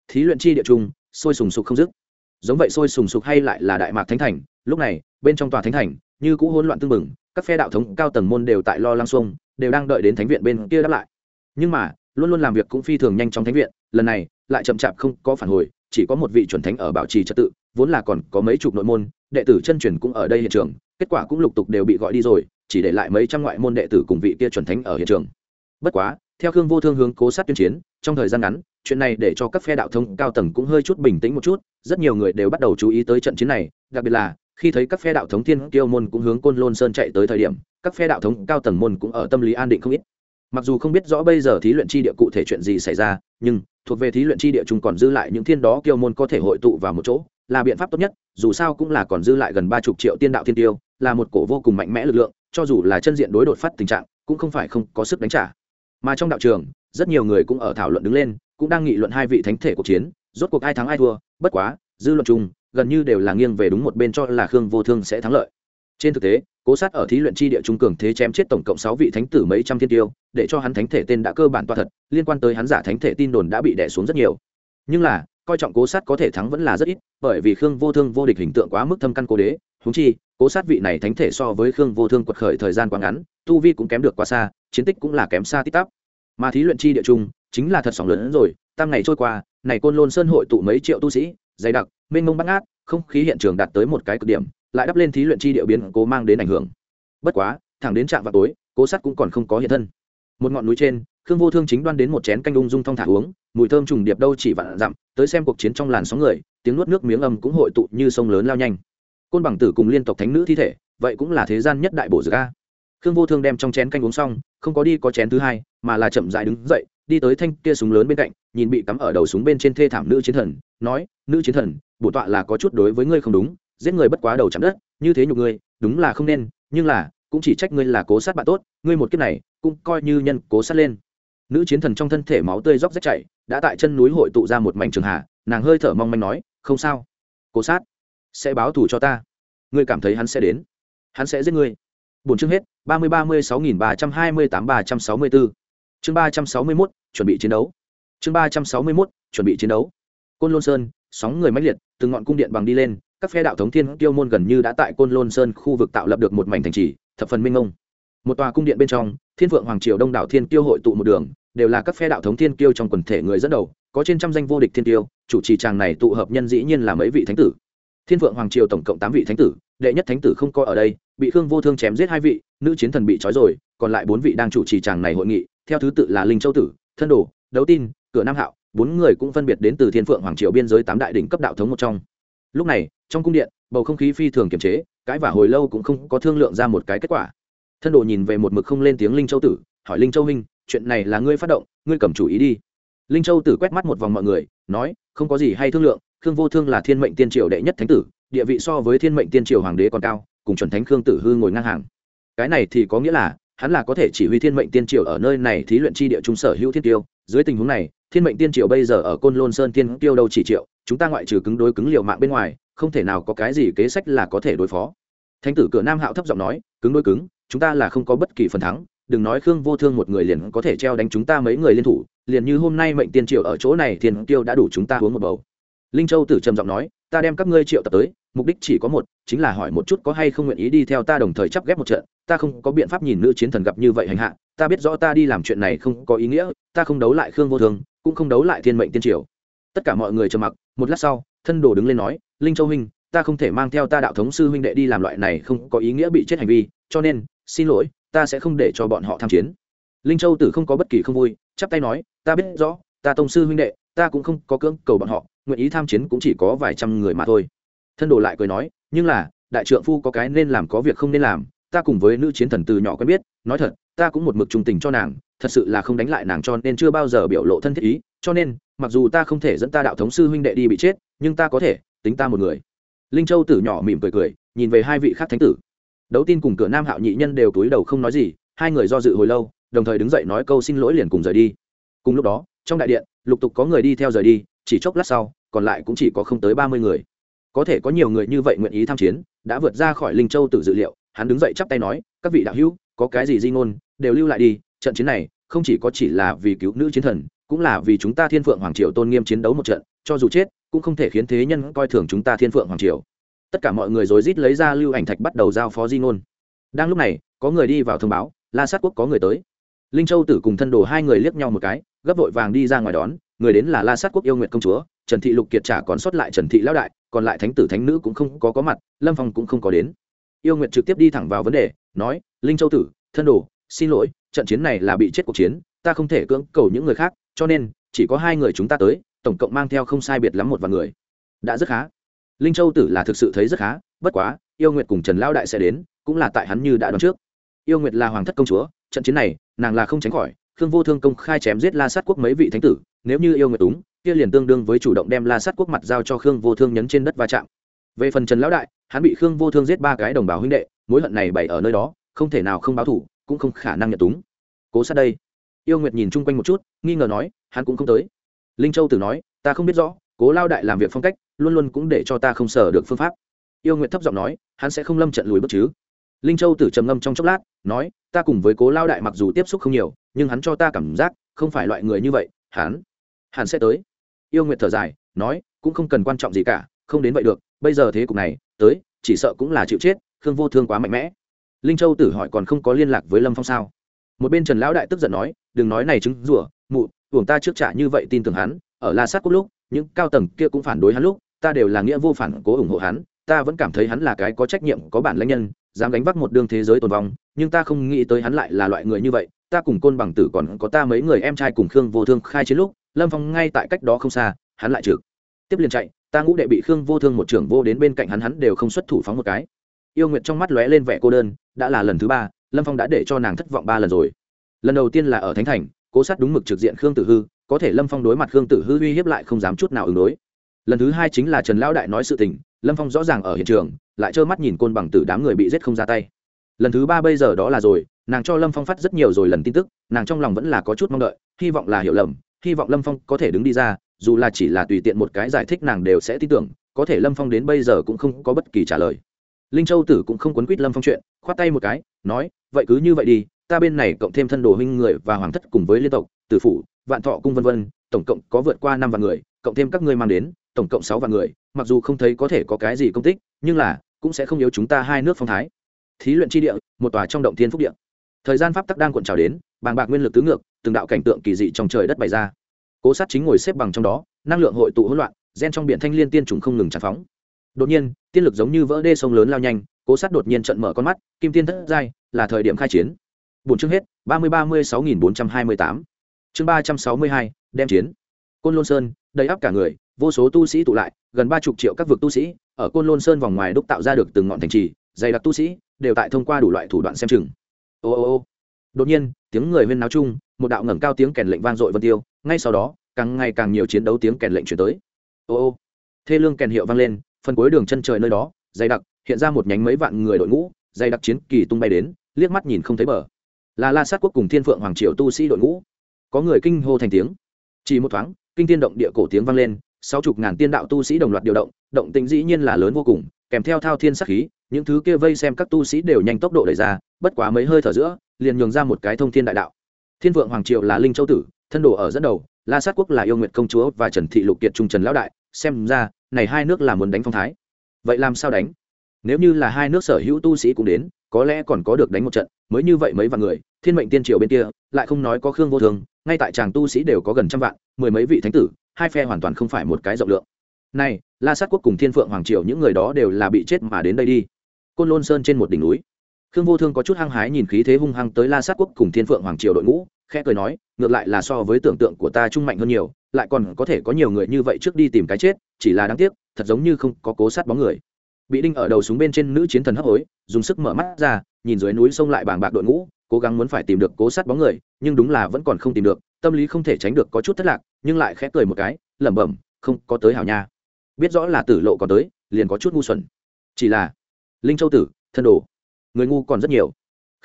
Thí luyện chi địa trung, sôi sùng sục không dứt. Giống vậy sôi sùng sục hay lại là đại mạc thánh thành, lúc này, bên trong tòa thánh thành, như cũ hỗn loạn tương mừng các phe đạo thống cao tầng môn đều tại lo lăng xuông, đều đang đợi đến thánh viện bên kia đáp lại. Nhưng mà, luôn luôn làm việc cũng phi thường nhanh trong thánh viện, lần này, lại chậm chạp không có phản hồi, chỉ có một vị chuẩn thánh ở bảo trì trật tự, vốn là còn có mấy chục nội môn, đệ tử chân truyền cũng ở đây hiện trường, kết quả cũng lục tục đều bị gọi đi rồi, chỉ để lại mấy trăm ngoại môn đệ tử cùng vị kia chuẩn thánh ở hiện trường. Bất quá, theo khương vô thương hướng cố sát tuyên chiến, trong thời gian ngắn, chuyện này để cho các phe đạo thống cao tầng cũng hơi chút bình tĩnh một chút, rất nhiều người đều bắt đầu chú ý tới trận chiến này, đặc biệt là khi thấy các phe đạo thống thiên kiêu môn cũng hướng côn lôn sơn chạy tới thời điểm, các phe đạo thống cao tầng môn cũng ở tâm lý an định không ít. Mặc dù không biết rõ bây giờ thí luyện chi địa cụ thể chuyện gì xảy ra, nhưng thuộc về thí luyện chi địa chúng còn dư lại những thiên đó kiêu môn có thể hội tụ vào một chỗ, là biện pháp tốt nhất, dù sao cũng là còn dư lại gần ba chục triệu tiên đạo thiên tiêu, là một cổ vô cùng mạnh mẽ lực lượng, cho dù là chân diện đối đột phát tình trạng, cũng không phải không có sức đánh trả. Mà trong đạo trường, rất nhiều người cũng ở thảo luận đứng lên, cũng đang nghị luận hai vị thánh thể cuộc chiến, rốt cuộc ai thắng ai thua, bất quá, dư luận chung gần như đều là nghiêng về đúng một bên cho là khương vô thương sẽ thắng lợi. Trên thực tế, cố sát ở thí luyện chi địa trung cường thế chém chết tổng cộng sáu vị thánh tử mấy trăm thiên tiêu, để cho hắn thánh thể tên đã cơ bản toa thật, liên quan tới hắn giả thánh thể tin đồn đã bị đẻ xuống rất nhiều. Nhưng là, coi trọng cố sát có thể thắng vẫn là rất ít, bởi vì khương vô thương vô địch hình tượng quá mức thâm căn cố đế húng chi, cố sát vị này thánh thể so với khương vô thương quật khởi thời gian quá ngắn, tu vi cũng kém được quá xa, chiến tích cũng là kém xa tít tắp. Mà thí luyện chi địa trung, chính là thật sóng lớn hơn rồi, tam ngày trôi qua, này côn lôn sơn hội tụ mấy triệu tu sĩ dày đặc, mênh mông bắt ngát, không khí hiện trường đạt tới một cái cực điểm, lại đắp lên thí luyện chi địa biến cố mang đến ảnh hưởng. Bất quá, thẳng đến trạm vào tối, cố sát cũng còn không có hiện thân. Một ngọn núi trên, khương vô thương chính đoan đến một chén canh ung dung thong thả uống, mùi thơm trùng điệp đâu chỉ vạn dặm, tới xem cuộc chiến trong làn sóng người, tiếng nuốt nước miếng âm cũng hội tụ như sông lớn lao nhanh. Côn bằng tử cùng liên tộc thánh nữ thi thể, vậy cũng là thế gian nhất đại bổ dược a. Khương vô thương đem trong chén canh uống xong, không có đi có chén thứ hai, mà là chậm dại đứng dậy đi tới thanh kia súng lớn bên cạnh, nhìn bị cắm ở đầu súng bên trên thê thảm nữ chiến thần, nói, nữ chiến thần, bổ tọa là có chút đối với ngươi không đúng, giết người bất quá đầu chạm đất, như thế nhục ngươi, đúng là không nên, nhưng là, cũng chỉ trách ngươi là cố sát bạn tốt, ngươi một kiếp này, cũng coi như nhân cố sát lên. Nữ chiến thần trong thân thể máu tươi róc rách chảy, đã tại chân núi hội tụ ra một mảnh trường hạ, nàng hơi thở mong manh nói, không sao, cố sát, sẽ báo thù cho ta. Ngươi cảm thấy hắn sẽ đến, hắn sẽ giết ngươi. Bổn chương hết, ba mươi ba mươi sáu nghìn ba trăm hai mươi tám, ba trăm sáu mươi bốn chương ba trăm sáu mươi mốt, chuẩn bị chiến đấu. Chương ba trăm sáu mươi mốt, chuẩn bị chiến đấu. Côn lôn sơn, sóng người mãnh liệt, từng ngọn cung điện bằng đi lên, các phe đạo thống thiên tiêu môn gần như đã tại côn lôn sơn khu vực tạo lập được một mảnh thành trì, thập phần minh ông một tòa cung điện bên trong, thiên vượng hoàng triều đông đảo thiên tiêu hội tụ một đường, đều là các phe đạo thống thiên tiêu trong quần thể người dẫn đầu, có trên trăm danh vô địch thiên tiêu chủ trì tràng này tụ hợp nhân dĩ nhiên là mấy vị thánh tử. Thiên vượng hoàng triều tổng cộng tám vị thánh tử, đệ nhất thánh tử không coi ở đây, bị khương vô thương chém giết hai vị, nữ chiến thần bị trói rồi, còn lại bốn vị đang chủ trì tràng này hội nghị theo thứ tự là linh châu tử, thân đồ, đấu tin, cửa nam hạo, bốn người cũng phân biệt đến từ thiên phượng hoàng triều biên giới tám đại đỉnh cấp đạo thống một trong. Lúc này, trong cung điện, bầu không khí phi thường kiềm chế, cãi vả hồi lâu cũng không có thương lượng ra một cái kết quả. Thân đồ nhìn về một mực không lên tiếng linh châu tử, hỏi linh châu huynh, chuyện này là ngươi phát động, ngươi cầm chủ ý đi. Linh châu tử quét mắt một vòng mọi người, nói, không có gì hay thương lượng, khương vô thương là thiên mệnh tiên triều đệ nhất thánh tử, địa vị so với thiên mệnh tiên triều hoàng đế còn cao, cùng chuẩn thánh khương tử hư ngồi ngang hàng. Cái này thì có nghĩa là hắn là có thể chỉ huy thiên mệnh tiên triều ở nơi này thí luyện chi địa trung sở hữu thiên tiêu. Dưới tình huống này, thiên mệnh tiên triều bây giờ ở côn lôn sơn thiên tiêu đâu chỉ triệu, chúng ta ngoại trừ cứng đối cứng liều mạng bên ngoài, không thể nào có cái gì kế sách là có thể đối phó. Thánh tử cửa nam hạo thấp giọng nói, cứng đối cứng, chúng ta là không có bất kỳ phần thắng, đừng nói khương vô thương một người liền có thể treo đánh chúng ta mấy người liên thủ, liền như hôm nay mệnh tiên triều ở chỗ này thiên tiêu đã đủ chúng ta uống một bầu linh châu tử trầm giọng nói, ta đem các ngươi triệu tập tới, mục đích chỉ có một, chính là hỏi một chút có hay không nguyện ý đi theo ta đồng thời chắp ghép một trận. Ta không có biện pháp nhìn nữ chiến thần gặp như vậy hành hạ. Ta biết rõ ta đi làm chuyện này không có ý nghĩa, ta không đấu lại khương vô thường, cũng không đấu lại thiên mệnh tiên triều. Tất cả mọi người trầm mặc, một lát sau, thân đồ đứng lên nói, linh châu huynh, ta không thể mang theo ta đạo thống sư huynh đệ đi làm loại này không có ý nghĩa bị chết hành vi, cho nên, xin lỗi, ta sẽ không để cho bọn họ tham chiến. Linh châu tử không có bất kỳ không vui, chắp tay nói, ta biết rõ, ta tông sư huynh đệ ta cũng không có cưỡng cầu bọn họ, nguyện ý tham chiến cũng chỉ có vài trăm người mà thôi. Thân đồ lại cười nói, nhưng là, đại trượng phu có cái nên làm có việc không nên làm, ta cùng với nữ chiến thần từ nhỏ quen biết, nói thật, ta cũng một mực trung tình cho nàng, thật sự là không đánh lại nàng cho nên chưa bao giờ biểu lộ thân thiết ý, cho nên, mặc dù ta không thể dẫn ta đạo thống sư huynh đệ đi bị chết, nhưng ta có thể, tính ta một người. Linh châu tử nhỏ mỉm cười cười, nhìn về hai vị khác thánh tử. Đấu tin cùng cửa nam hạo nhị nhân đều túi đầu không nói gì, hai người do dự hồi lâu, đồng thời đứng dậy nói câu xin lỗi liền cùng rời đi. Cùng lúc đó, trong đại điện lục tục có người đi theo rời đi, chỉ chốc lát sau, còn lại cũng chỉ có không tới ba mươi người. Có thể có nhiều người như vậy nguyện ý tham chiến, đã vượt ra khỏi linh châu tự dự liệu, hắn đứng dậy chắp tay nói, các vị đạo hữu, có cái gì di ngôn, đều lưu lại đi, trận chiến này không chỉ có chỉ là vì cứu nữ chiến thần, cũng là vì chúng ta thiên phượng hoàng triều tôn nghiêm chiến đấu một trận, cho dù chết, cũng không thể khiến thế nhân coi thường chúng ta thiên phượng hoàng triều. Tất cả mọi người rối rít lấy ra lưu ảnh thạch bắt đầu giao phó di ngôn. Đang lúc này, có người đi vào thông báo, la sát quốc có người tới linh châu tử cùng thân đồ hai người liếc nhau một cái, gấp vội vàng đi ra ngoài đón, người đến là la sát quốc yêu nguyện công chúa, trần thị lục kiệt trả còn sót lại trần thị lão đại, còn lại thánh tử thánh nữ cũng không có có mặt, lâm phong cũng không có đến. Yêu nguyện trực tiếp đi thẳng vào vấn đề, nói, linh châu tử, thân đồ, xin lỗi, trận chiến này là bị chết cuộc chiến, ta không thể cưỡng cầu những người khác, cho nên, chỉ có hai người chúng ta tới, tổng cộng mang theo không sai biệt lắm một vài người. Đã rất khá. Linh châu tử là thực sự thấy rất khá, bất quá, yêu nguyệt cùng trần lão đại sẽ đến, cũng là tại hắn như đã đoán trước. Yêu nguyệt là hoàng thất công chúa, trận chiến này nàng là không tránh khỏi, khương vô thương công khai chém giết la sát quốc mấy vị thánh tử, nếu như yêu nguyệt túng, kia liền tương đương với chủ động đem la sát quốc mặt giao cho khương vô thương nhấn trên đất va chạm. Về phần trần lão đại, hắn bị khương vô thương giết ba cái đồng bào huynh đệ, mối hận này bày ở nơi đó, không thể nào không báo thủ cũng không khả năng nhận túng. Cố sát đây. Yêu nguyệt nhìn chung quanh một chút, nghi ngờ nói, hắn cũng không tới. Linh châu tử nói, ta không biết rõ, cố lao đại làm việc phong cách, luôn luôn cũng để cho ta không sở được phương pháp. Yêu nguyệt thấp giọng nói, hắn sẽ không lâm trận lùi bước chứ linh châu tử trầm ngâm trong chốc lát, nói, ta cùng với cố lao đại mặc dù tiếp xúc không nhiều, nhưng hắn cho ta cảm giác, không phải loại người như vậy, hắn hắn sẽ tới. Yêu nguyệt thở dài, nói, cũng không cần quan trọng gì cả, không đến vậy được, bây giờ thế cục này, tới, chỉ sợ cũng là chịu chết, khương vô thương quá mạnh mẽ. Linh châu tử hỏi còn không có liên lạc với lâm phong sao? Một bên trần lão đại tức giận nói, đừng nói này chứng rủa, mụ, uổng ta trước trả như vậy tin tưởng hắn, ở la sát quốc lúc, những cao tầng kia cũng phản đối hắn lúc, ta đều là nghĩa vô phản cố ủng hộ hắn, ta vẫn cảm thấy hắn là cái có trách nhiệm, có bản lãnh nhân dám đánh vác một đương thế giới tồn vong, nhưng ta không nghĩ tới hắn lại là loại người như vậy. Ta cùng côn bằng tử còn có ta mấy người em trai cùng khương vô thương khai chiến lúc, lâm phong ngay tại cách đó không xa, hắn lại trực tiếp liền chạy. Ta ngũ đệ bị khương vô thương một trưởng vô đến bên cạnh hắn hắn đều không xuất thủ phóng một cái. Yêu nguyệt trong mắt lóe lên vẻ cô đơn, đã là lần thứ ba, lâm phong đã để cho nàng thất vọng ba lần rồi. Lần đầu tiên là ở thánh thành, cố sát đúng mực trực diện khương tử hư, có thể lâm phong đối mặt khương tử hư uy hiếp lại không dám chút nào ứng đối. Lần thứ hai chính là trần lão đại nói sự tình lâm phong rõ ràng ở hiện trường, lại trơ mắt nhìn côn bằng tử đám người bị giết không ra tay. Lần thứ ba bây giờ đó là rồi, nàng cho lâm phong phát rất nhiều rồi lần tin tức, nàng trong lòng vẫn là có chút mong đợi, hy vọng là hiểu lầm, hy vọng lâm phong có thể đứng đi ra, dù là chỉ là tùy tiện một cái giải thích nàng đều sẽ tin tưởng, có thể lâm phong đến bây giờ cũng không có bất kỳ trả lời. Linh châu tử cũng không quấn quýt lâm phong chuyện, khoát tay một cái, nói, vậy cứ như vậy đi, ta bên này cộng thêm thân đồ huynh người và hoàng thất cùng với liên tộc, tử phủ, vạn thọ cung vân vân, tổng cộng có vượt qua năm vạn người, cộng thêm các ngươi mang đến, tổng cộng sáu vạn người mặc dù không thấy có thể có cái gì công tích, nhưng là, cũng sẽ không yếu chúng ta hai nước phong thái. Thí luyện tri địa, một tòa trong động thiên phúc địa. Thời gian pháp tắc đang cuộn trào đến, bàng bạc nguyên lực tứ ngược, từng đạo cảnh tượng kỳ dị trong trời đất bày ra. Cố sát chính ngồi xếp bằng trong đó, năng lượng hội tụ hỗn loạn, gen trong biển thanh liên tiên trùng không ngừng tràn phóng. Đột nhiên, tiên lực giống như vỡ đê sông lớn lao nhanh, cố sát đột nhiên trận mở con mắt, kim tiên thất giai, là thời điểm khai chiến. Bốn chương hết, ba mươi ba mươi sáu nghìn bốn trăm hai mươi tám. Chương ba trăm sáu mươi hai, đem chiến côn lôn sơn, đầy áp cả người, vô số tu sĩ tụ lại, gần ba chục triệu các vực tu sĩ, ở côn lôn sơn vòng ngoài đúc tạo ra được từng ngọn thành trì, dày đặc tu sĩ, đều tại thông qua đủ loại thủ đoạn xem chừng. Ô ô ô. Đột nhiên, tiếng người huyên náo chung, một đạo ngẩng cao tiếng kèn lệnh vang dội vân tiêu, ngay sau đó, càng ngày càng nhiều chiến đấu tiếng kèn lệnh chuyển tới. Ô ô. Thê lương kèn hiệu vang lên, phần cuối đường chân trời nơi đó, dày đặc, hiện ra một nhánh mấy vạn người đội ngũ, dày đặc chiến kỳ tung bay đến, liếc mắt nhìn không thấy bờ. Là la sát quốc cùng thiên phượng hoàng triều tu sĩ đội ngũ. Có người kinh hô thành tiếng. Chỉ một thoáng kinh tiên động địa cổ tiếng vang lên, sáu chục ngàn tiên đạo tu sĩ đồng loạt điều động động tĩnh dĩ nhiên là lớn vô cùng, kèm theo thao thiên sắc khí, những thứ kia vây xem các tu sĩ đều nhanh tốc độ đẩy ra, bất quá mấy hơi thở giữa, liền nhường ra một cái thông thiên đại đạo. Thiên vượng hoàng triều là linh châu tử, thân đồ ở dẫn đầu, la sát quốc là yêu nguyệt công chúa và trần thị lục kiệt trung trần lão đại, xem ra, này hai nước là muốn đánh phong thái. Vậy làm sao đánh? Nếu như là hai nước sở hữu tu sĩ cũng đến, có lẽ còn có được đánh một trận, mới như vậy mấy vạn người, thiên mệnh tiên triều bên kia, lại không nói có khương vô thường ngay tại chàng tu sĩ đều có gần trăm vạn, mười mấy vị thánh tử, hai phe hoàn toàn không phải một cái rộng lượng. Này, la sát quốc cùng thiên phượng hoàng triều những người đó đều là bị chết mà đến đây đi. Côn lôn sơn trên một đỉnh núi. Khương vô thương có chút hăng hái nhìn khí thế hung hăng tới la sát quốc cùng thiên phượng hoàng triều đội ngũ, khẽ cười nói, ngược lại là so với tưởng tượng của ta trung mạnh hơn nhiều, lại còn có thể có nhiều người như vậy trước đi tìm cái chết, chỉ là đáng tiếc, thật giống như không có cố sát bóng người. Bị đinh ở đầu súng bên trên nữ chiến thần hấp hối, dùng sức mở mắt ra, nhìn dưới núi sông lại bảng bạc đội ngũ cố gắng muốn phải tìm được cố sát bóng người, nhưng đúng là vẫn còn không tìm được, tâm lý không thể tránh được có chút thất lạc, nhưng lại khẽ cười một cái, lẩm bẩm, không, có tới hảo nha. Biết rõ là tử lộ còn tới, liền có chút ngu xuẩn. Chỉ là, linh châu tử, thân đồ, người ngu còn rất nhiều.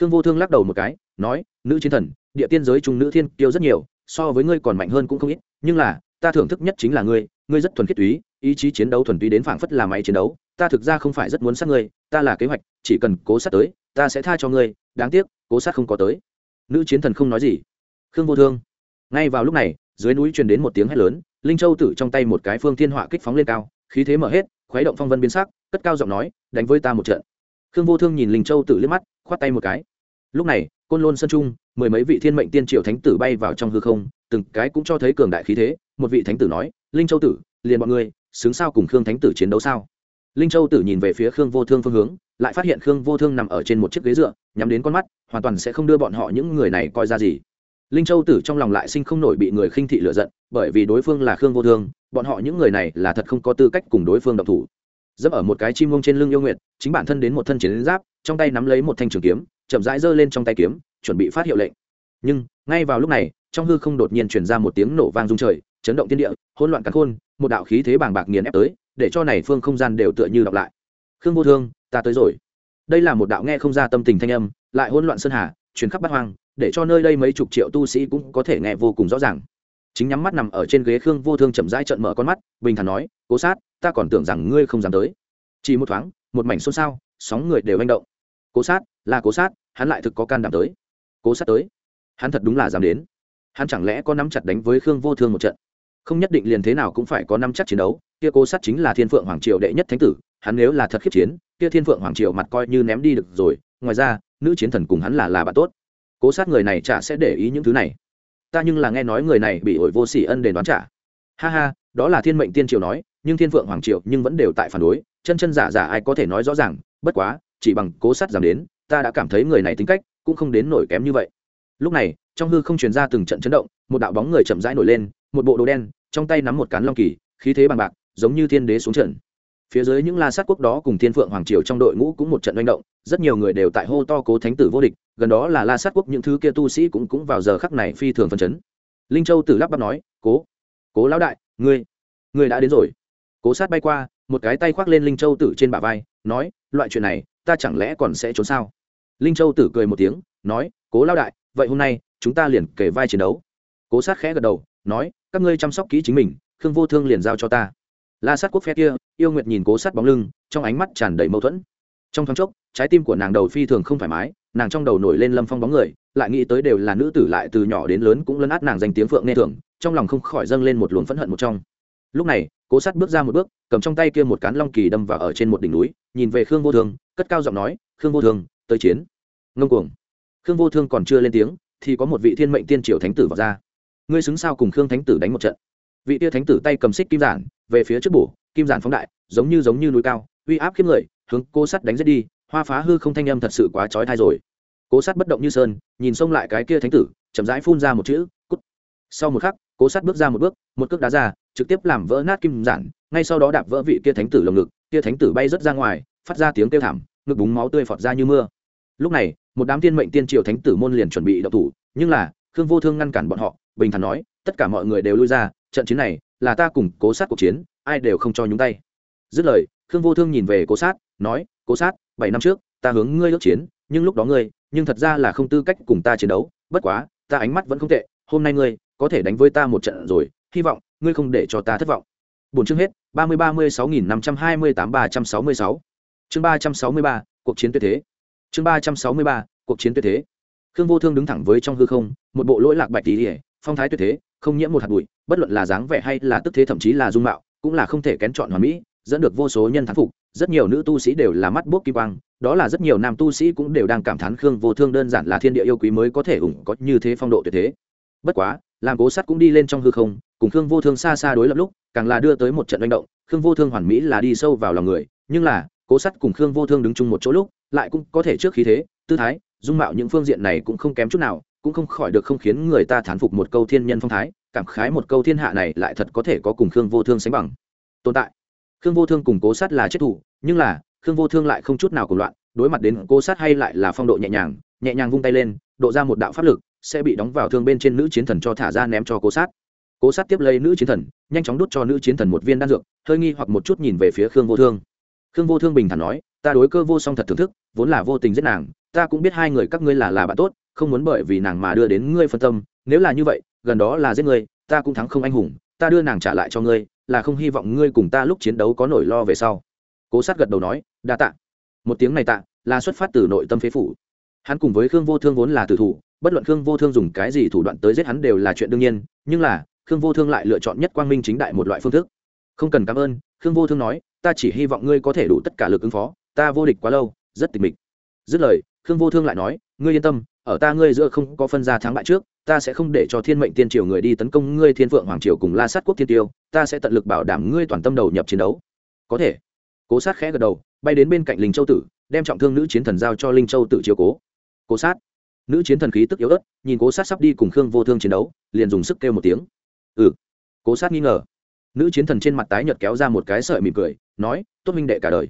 Khương vô thương lắc đầu một cái, nói, nữ chiến thần, địa tiên giới trung nữ thiên kiêu rất nhiều, so với ngươi còn mạnh hơn cũng không ít, nhưng là, ta thưởng thức nhất chính là ngươi ngươi rất thuần khiết túy, ý chí chiến đấu thuần túy đến phảng phất là máy chiến đấu, ta thực ra không phải rất muốn sát ngươi, ta là kế hoạch, chỉ cần cố sát tới ta sẽ tha cho ngươi, đáng tiếc, cố sát không có tới. Nữ chiến thần không nói gì. Khương vô thương. Ngay vào lúc này, dưới núi truyền đến một tiếng hét lớn, linh châu tử trong tay một cái phương thiên họa kích phóng lên cao, khí thế mở hết, khuấy động phong vân biến sắc, cất cao giọng nói, đánh với ta một trận. Khương vô thương nhìn linh châu tử liếc mắt, khoát tay một cái. Lúc này, côn lôn sân trung, mười mấy vị thiên mệnh tiên triều thánh tử bay vào trong hư không, từng cái cũng cho thấy cường đại khí thế. Một vị thánh tử nói, linh châu tử, liền bọn ngươi, xứng sao cùng khương thánh tử chiến đấu sao? Linh châu tử nhìn về phía khương vô thương phương hướng lại phát hiện khương vô thương nằm ở trên một chiếc ghế dựa, nhắm đến con mắt, hoàn toàn sẽ không đưa bọn họ những người này coi ra gì. Linh châu tử trong lòng lại sinh không nổi bị người khinh thị lựa giận, bởi vì đối phương là khương vô thương, bọn họ những người này là thật không có tư cách cùng đối phương độc thủ. Dẫm ở một cái chim ngông trên lưng yêu nguyệt, chính bản thân đến một thân chiến giáp, trong tay nắm lấy một thanh trường kiếm, chậm rãi giơ lên trong tay kiếm, chuẩn bị phát hiệu lệnh. Nhưng, ngay vào lúc này, trong hư không đột nhiên truyền ra một tiếng nổ vang rung trời, chấn động thiên địa, hỗn loạn cắn khôn, một đạo khí thế bàng bạc nghiền ép tới, để cho này phương không gian đều tựa như đọc lại. Khương vô thương ta tới rồi. Đây là một đạo nghe không ra tâm tình thanh âm, lại hỗn loạn sơn hà, truyền khắp bát hoang, để cho nơi đây mấy chục triệu tu sĩ cũng có thể nghe vô cùng rõ ràng. Chính nhắm mắt nằm ở trên ghế khương vô thương chậm rãi trợn mở con mắt, bình thản nói, cố sát, ta còn tưởng rằng ngươi không dám tới. Chỉ một thoáng, một mảnh xôn xao, sóng người đều manh động. Cố sát, là cố sát, hắn lại thực có can đảm tới. Cố sát tới? Hắn thật đúng là dám đến. Hắn chẳng lẽ có nắm chặt đánh với khương vô thương một trận? Không nhất định liền thế nào cũng phải có năm chắc chiến đấu, kia cố sát chính là thiên phượng hoàng triều đệ nhất thánh tử, hắn nếu là thật khiếp chiến, kia thiên phượng hoàng triều mặt coi như ném đi được rồi, ngoài ra, nữ chiến thần cùng hắn là là bạn tốt. Cố sát người này chả sẽ để ý những thứ này. Ta nhưng là nghe nói người này bị ổi vô sỉ ân đền đoán trả. Ha ha, đó là thiên mệnh tiên triều nói, nhưng thiên phượng hoàng triều nhưng vẫn đều tại phản đối, chân chân giả giả ai có thể nói rõ ràng, bất quá, chỉ bằng cố sát giảm đến, ta đã cảm thấy người này tính cách cũng không đến nổi kém như vậy. Lúc này, trong hư không truyền ra từng trận chấn động, một đạo bóng người chậm rãi nổi lên, một bộ đồ đen trong tay nắm một cán long kỳ, khí thế bằng bạc, giống như thiên đế xuống trận. Phía dưới những la sát quốc đó cùng thiên phượng hoàng triều trong đội ngũ cũng một trận manh động, rất nhiều người đều tại hô to cố thánh tử vô địch, gần đó là la sát quốc những thứ kia tu sĩ cũng cũng vào giờ khắc này phi thường phân chấn. Linh châu tử lắp bắp nói, cố cố lão đại, ngươi ngươi đã đến rồi. Cố sát bay qua, một cái tay khoác lên linh châu tử trên bả vai, nói, loại chuyện này, ta chẳng lẽ còn sẽ trốn sao? Linh châu tử cười một tiếng, nói, cố lao đại, vậy hôm nay, chúng ta liền kể vai chiến đấu. Cố sát khẽ gật đầu nói, các ngươi chăm sóc kỹ chính mình, khương vô thương liền giao cho ta. La sát quốc phe kia, yêu nguyệt nhìn cố sát bóng lưng, trong ánh mắt tràn đầy mâu thuẫn. Trong thoáng chốc, trái tim của nàng đầu phi thường không thoải mái, nàng trong đầu nổi lên lâm phong bóng người, lại nghĩ tới đều là nữ tử lại từ nhỏ đến lớn cũng lấn át nàng danh tiếng phượng nghe thường trong lòng không khỏi dâng lên một luồng phẫn hận một trong. Lúc này, cố sát bước ra một bước, cầm trong tay kia một cán long kỳ đâm vào ở trên một đỉnh núi, nhìn về khương vô thương, cất cao giọng nói, khương vô thương, tới chiến. Ngông cuồng. Khương vô thương còn chưa lên tiếng, thì có một vị thiên mệnh tiên triều thánh tử vào ra ngươi xứng sao cùng khương thánh tử đánh một trận? Vị tia thánh tử tay cầm xích kim giản, về phía trước bổ, kim giản phóng đại, giống như giống như núi cao, uy áp khiếp người, hướng cố sắt đánh giết đi, hoa phá hư không thanh âm thật sự quá trói thai rồi. Cố sắt bất động như sơn, nhìn xông lại cái kia thánh tử, chậm rãi phun ra một chữ, cút. Sau một khắc, cố sắt bước ra một bước, một cước đá ra, trực tiếp làm vỡ nát kim giản, ngay sau đó đạp vỡ vị kia thánh tử lồng ngực, kia thánh tử bay rớt ra ngoài, phát ra tiếng kêu thảm, ngực búng máu tươi phọt ra như mưa. Lúc này, một đám tiên mệnh tiên triều thánh tử môn liền chuẩn bị đậu thủ, nhưng là khương vô thương ngăn cản bọn họ, bình thản nói, tất cả mọi người đều lui ra, trận chiến này là ta cùng cố sát cuộc chiến, ai đều không cho nhúng tay. Dứt lời, khương vô thương nhìn về cố sát, nói, cố sát, bảy năm trước, ta hướng ngươi ước chiến, nhưng lúc đó ngươi, nhưng thật ra là không tư cách cùng ta chiến đấu, bất quá, ta ánh mắt vẫn không tệ, hôm nay ngươi có thể đánh với ta một trận rồi, hy vọng ngươi không để cho ta thất vọng. Bốn chương hết, ba mươi ba mươi sáu nghìn năm trăm hai mươi tám ba trăm sáu mươi sáu. Chương ba trăm sáu mươi ba, cuộc chiến tuyệt thế. Chương ba trăm sáu mươi ba, cuộc chiến tuyệt thế khương vô thương đứng thẳng với trong hư không, một bộ lỗi lạc bạch tỷ ỉa phong thái tuyệt thế, không nhiễm một hạt bụi, bất luận là dáng vẻ hay là tức thế thậm chí là dung mạo, cũng là không thể kén chọn hoàn mỹ, dẫn được vô số nhân thán phục, rất nhiều nữ tu sĩ đều là mắt bốc kim quang, đó là rất nhiều nam tu sĩ cũng đều đang cảm thán khương vô thương đơn giản là thiên địa yêu quý mới có thể ủng có như thế phong độ tuyệt thế. Bất quá, làm cố sắt cũng đi lên trong hư không, cùng khương vô thương xa xa đối lập lúc, càng là đưa tới một trận manh động, khương vô thương hoàn mỹ là đi sâu vào lòng người, nhưng là, cố sắt cùng khương vô thương đứng chung một chỗ lúc, lại cũng có thể trước khí thế, tư thái dung mạo những phương diện này cũng không kém chút nào, cũng không khỏi được không khiến người ta thán phục một câu thiên nhân phong thái, cảm khái một câu thiên hạ này lại thật có thể có cùng khương vô thương sánh bằng. Tồn tại. Khương vô thương cùng cố sát là chết thủ, nhưng là, khương vô thương lại không chút nào cùng loạn, đối mặt đến cố sát hay lại là phong độ nhẹ nhàng nhẹ nhàng vung tay lên, độ ra một đạo pháp lực, sẽ bị đóng vào thương bên trên nữ chiến thần cho thả ra ném cho cố sát. Cố sát tiếp lấy nữ chiến thần, nhanh chóng đút cho nữ chiến thần một viên đan dược, hơi nghi hoặc một chút nhìn về phía khương vô thương. Khương vô thương bình thản nói, ta đối cơ vô song thật thưởng thức, vốn là vô tình giết nàng ta cũng biết hai người các ngươi là là bạn tốt, không muốn bởi vì nàng mà đưa đến ngươi phân tâm. Nếu là như vậy, gần đó là giết ngươi, ta cũng thắng không anh hùng. Ta đưa nàng trả lại cho ngươi, là không hy vọng ngươi cùng ta lúc chiến đấu có nỗi lo về sau. Cố sát gật đầu nói, đa tạ. Một tiếng này tạ, là xuất phát từ nội tâm phế phủ. Hắn cùng với khương vô thương vốn là tử thủ, bất luận khương vô thương dùng cái gì thủ đoạn tới giết hắn đều là chuyện đương nhiên, nhưng là, khương vô thương lại lựa chọn nhất quang minh chính đại một loại phương thức. Không cần cảm ơn, khương vô thương nói, ta chỉ hy vọng ngươi có thể đủ tất cả lực ứng phó, ta vô địch quá lâu, rất tịch mịch. Dứt lời khương vô thương lại nói, ngươi yên tâm, ở ta ngươi giữa không có phân ra thắng bại trước, ta sẽ không để cho thiên mệnh tiên triều người đi tấn công ngươi thiên phượng hoàng triều cùng la sát quốc thiên tiêu, ta sẽ tận lực bảo đảm ngươi toàn tâm đầu nhập chiến đấu. Có thể. Cố sát khẽ gật đầu, bay đến bên cạnh linh châu tử, đem trọng thương nữ chiến thần giao cho linh châu tử chiếu cố. Cố sát. Nữ chiến thần khí tức yếu ớt, nhìn cố sát sắp đi cùng khương vô thương chiến đấu, liền dùng sức kêu một tiếng. Ừ. Cố sát nghi ngờ. Nữ chiến thần trên mặt tái nhợt kéo ra một cái sợi mỉm cười, nói, tốt minh đệ cả đời.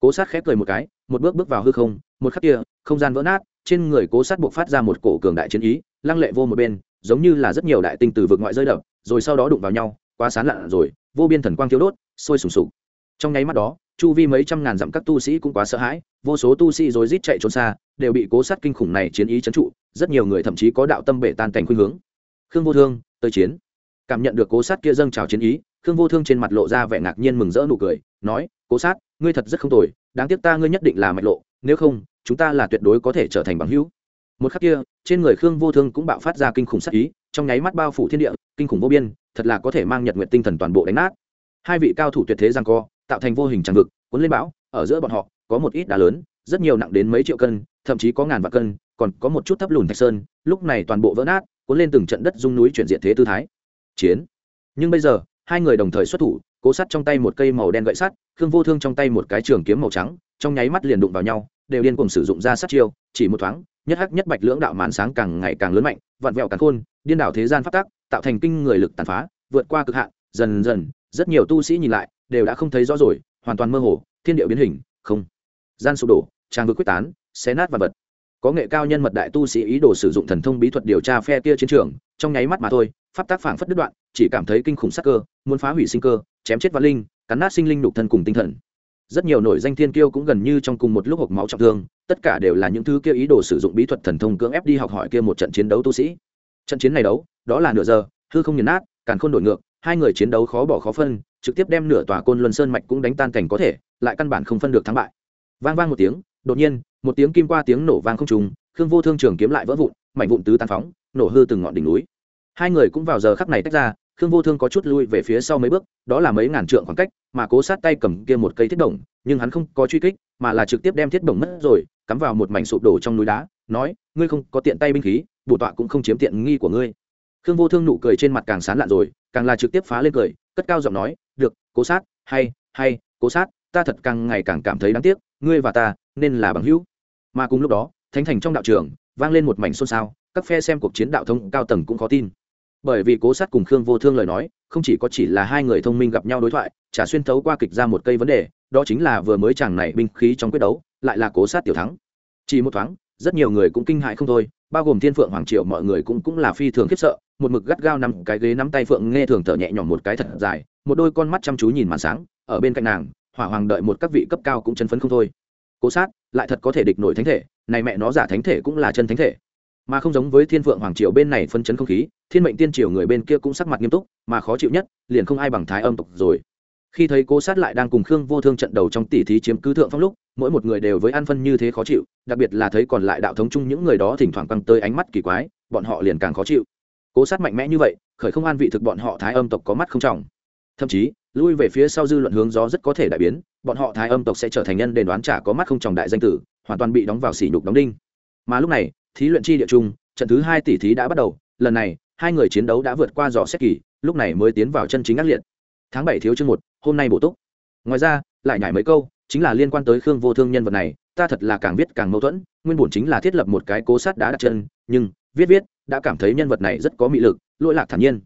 Cố sát khép cười một cái một bước bước vào hư không, một khắc kia, không gian vỡ nát, trên người cố sát buộc phát ra một cổ cường đại chiến ý, lăng lệ vô một bên, giống như là rất nhiều đại tinh từ vực ngoại rơi đập, rồi sau đó đụng vào nhau, quá sán lạn rồi, vô biên thần quang thiếu đốt, sôi sùng sục. Trong nháy mắt đó, chu vi mấy trăm ngàn dặm các tu sĩ cũng quá sợ hãi, vô số tu sĩ rồi rít chạy trốn xa, đều bị cố sát kinh khủng này chiến ý trấn trụ, rất nhiều người thậm chí có đạo tâm bể tan cảnh khuynh hướng. Khương vô thương, tới chiến. Cảm nhận được cố sát kia dâng trào chiến ý, khương vô thương trên mặt lộ ra vẻ ngạc nhiên mừng rỡ nụ cười, nói, cố sát, ngươi thật rất không tồi đáng tiếc ta ngươi nhất định là mạch lộ, nếu không, chúng ta là tuyệt đối có thể trở thành bằng hữu. Một khắc kia, trên người khương vô thương cũng bạo phát ra kinh khủng sắc ý, trong nháy mắt bao phủ thiên địa, kinh khủng vô biên, thật là có thể mang nhật nguyện tinh thần toàn bộ đánh nát. Hai vị cao thủ tuyệt thế giang co, tạo thành vô hình tràng vực, cuốn lên bão, ở giữa bọn họ, có một ít đá lớn, rất nhiều nặng đến mấy triệu cân, thậm chí có ngàn vạn cân, còn có một chút thấp lùn thạch sơn, lúc này toàn bộ vỡ nát, cuốn lên từng trận đất dung núi chuyển diện thế tư thái. Chiến. Nhưng bây giờ, hai người đồng thời xuất thủ cố sắt trong tay một cây màu đen gậy sắt, khương vô thương trong tay một cái trường kiếm màu trắng, trong nháy mắt liền đụng vào nhau, đều điên cùng sử dụng ra sát chiêu, chỉ một thoáng, nhất hắc nhất bạch lưỡng đạo màn sáng càng ngày càng lớn mạnh, vặn vẹo càng khôn, điên đảo thế gian phát tác tạo thành kinh người lực tàn phá, vượt qua cực hạn, dần dần, rất nhiều tu sĩ nhìn lại, đều đã không thấy rõ rồi, hoàn toàn mơ hồ, thiên địa biến hình, không. Gian sụp đổ, trang vực quyết tán, xé nát vật vật. Có nghệ cao nhân mật đại tu sĩ ý đồ sử dụng thần thông bí thuật điều tra phe kia chiến trường, trong nháy mắt mà thôi, pháp tác phảng phất đứt đoạn, chỉ cảm thấy kinh khủng sắc cơ, muốn phá hủy sinh cơ chém chết văn linh, cắn nát sinh linh đục thân cùng tinh thần. Rất nhiều nổi danh thiên kiêu cũng gần như trong cùng một lúc hộp máu trọng thương, tất cả đều là những thứ kia ý đồ sử dụng bí thuật thần thông cưỡng ép đi học hỏi kia một trận chiến đấu tu sĩ. Trận chiến này đấu, đó là nửa giờ, hư không nghiền nát, càn khôn đổi ngược, hai người chiến đấu khó bỏ khó phân, trực tiếp đem nửa tòa côn luân sơn mạch cũng đánh tan cảnh có thể, lại căn bản không phân được thắng bại. Vang vang một tiếng, đột nhiên, một tiếng kim qua tiếng nổ vang không trùng, khương vô thương trường kiếm lại vỡ vụn, mảnh vụn tứ tan phóng, nổ hư từng ngọn đỉnh núi. Hai người cũng vào giờ khắc này tách ra khương vô thương có chút lui về phía sau mấy bước, đó là mấy ngàn trượng khoảng cách, mà cố sát tay cầm kia một cây thiết đồng nhưng hắn không có truy kích, mà là trực tiếp đem thiết đồng mất rồi, cắm vào một mảnh sụp đổ trong núi đá, nói, ngươi không có tiện tay binh khí, bổ tọa cũng không chiếm tiện nghi của ngươi. Khương vô thương nụ cười trên mặt càng sán lạn rồi, càng là trực tiếp phá lên cười, cất cao giọng nói, được, cố sát, hay hay, cố sát, ta thật càng ngày càng cảm thấy đáng tiếc, ngươi và ta nên là bằng hữu. Mà cùng lúc đó, thánh thành trong đạo trường vang lên một mảnh xôn xao, các phe xem cuộc chiến đạo thông cao tầng cũng khó tin bởi vì cố sát cùng khương vô thương lời nói, không chỉ có chỉ là hai người thông minh gặp nhau đối thoại trả xuyên thấu qua kịch ra một cây vấn đề, đó chính là vừa mới chàng này binh khí trong quyết đấu, lại là cố sát tiểu thắng. Chỉ một thoáng, rất nhiều người cũng kinh hại không thôi, bao gồm thiên phượng, hoàng triệu mọi người cũng cũng là phi thường khiếp sợ, một mực gắt gao nằm cái ghế nắm tay phượng nghe thường thở nhẹ nhõm một cái thật dài, một đôi con mắt chăm chú nhìn màn sáng, ở bên cạnh nàng, hỏa hoàng đợi một các vị cấp cao cũng chân phấn không thôi. Cố sát, lại thật có thể địch nổi thánh thể, này mẹ nó giả thánh thể cũng là chân thánh thể mà không giống với thiên phượng hoàng triều bên này phân chấn không khí, thiên mệnh tiên triều người bên kia cũng sắc mặt nghiêm túc, mà khó chịu nhất, liền không ai bằng thái âm tộc rồi. Khi thấy cố sát lại đang cùng khương vô thương trận đầu trong tỷ thí chiếm cứ thượng phong lúc, mỗi một người đều với ăn phân như thế khó chịu, đặc biệt là thấy còn lại đạo thống chung những người đó thỉnh thoảng căng tơi ánh mắt kỳ quái, bọn họ liền càng khó chịu. Cố sát mạnh mẽ như vậy, khởi không an vị thực bọn họ thái âm tộc có mắt không trọng. Thậm chí, lui về phía sau dư luận hướng gió rất có thể đại biến, bọn họ thái âm tộc sẽ trở thành nhân đền đoán trả có mắt không trọng đại danh tử, hoàn toàn bị đóng vào sỉ nhục đóng đinh. Mà lúc này thí luyện chi địa trung trận thứ hai tỷ thí đã bắt đầu, lần này, hai người chiến đấu đã vượt qua dò xét kỳ, lúc này mới tiến vào chân chính ác liệt. Tháng bảy thiếu chương một, hôm nay bổ túc. Ngoài ra, lại nhảy mấy câu, chính là liên quan tới khương vô thương nhân vật này, ta thật là càng viết càng mâu thuẫn, nguyên bổn chính là thiết lập một cái cố sát đá đặt chân, nhưng, viết viết, đã cảm thấy nhân vật này rất có mị lực, lỗi lạc thản nhiên.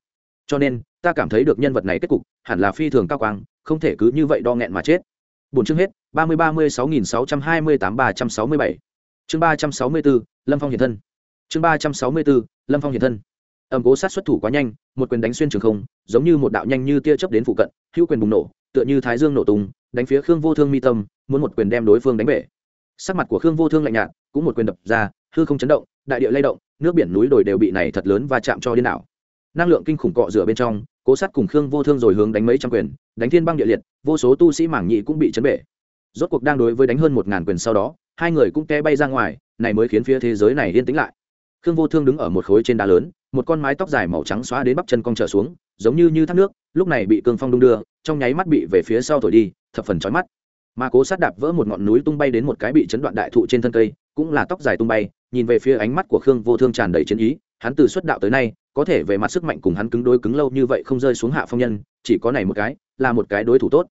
Cho nên, ta cảm thấy được nhân vật này kết cục, hẳn là phi thường cao quang, không thể cứ như vậy đo nghẹn mà chết. Buồn chương hết, ba mươi ba mươi sáu nghìn sáu trăm hai mươi tám ba trăm sáu mươi bảy chương ba trăm sáu mươi bốn lâm phong hiện thân. Chương ba trăm sáu mươi bốn lâm phong hiện thân. Âm cố sát xuất thủ quá nhanh, một quyền đánh xuyên trường không, giống như một đạo nhanh như tia chớp đến phụ cận, hữu quyền bùng nổ, tựa như thái dương nổ tung, đánh phía khương vô thương mi tâm, muốn một quyền đem đối phương đánh bể. Sắc mặt của khương vô thương lạnh nhạt, cũng một quyền đập ra, hư không chấn động, đại địa lay động, nước biển núi đồi đều bị này thật lớn và chạm cho điên đảo. Năng lượng kinh khủng cọ rửa bên trong, cố sát cùng khương vô thương rồi hướng đánh mấy trăm quyền, đánh thiên băng địa liệt, vô số tu sĩ mảng nhị cũng bị chấn bể. Rốt cuộc đang đối với đánh hơn một ngàn quyền sau đó hai người cũng té bay ra ngoài, này mới khiến phía thế giới này yên tĩnh lại. Khương vô thương đứng ở một khối trên đá lớn, một con mái tóc dài màu trắng xóa đến bắp chân cong trở xuống, giống như như thác nước, lúc này bị cương phong đung đưa, trong nháy mắt bị về phía sau thổi đi, thập phần chói mắt. Mà cố sát đạp vỡ một ngọn núi tung bay đến một cái bị chấn đoạn đại thụ trên thân cây, cũng là tóc dài tung bay, nhìn về phía ánh mắt của khương vô thương tràn đầy chiến ý, hắn từ xuất đạo tới nay, có thể về mặt sức mạnh cùng hắn cứng đối cứng lâu như vậy không rơi xuống hạ phong nhân, chỉ có này một cái, là một cái đối thủ tốt.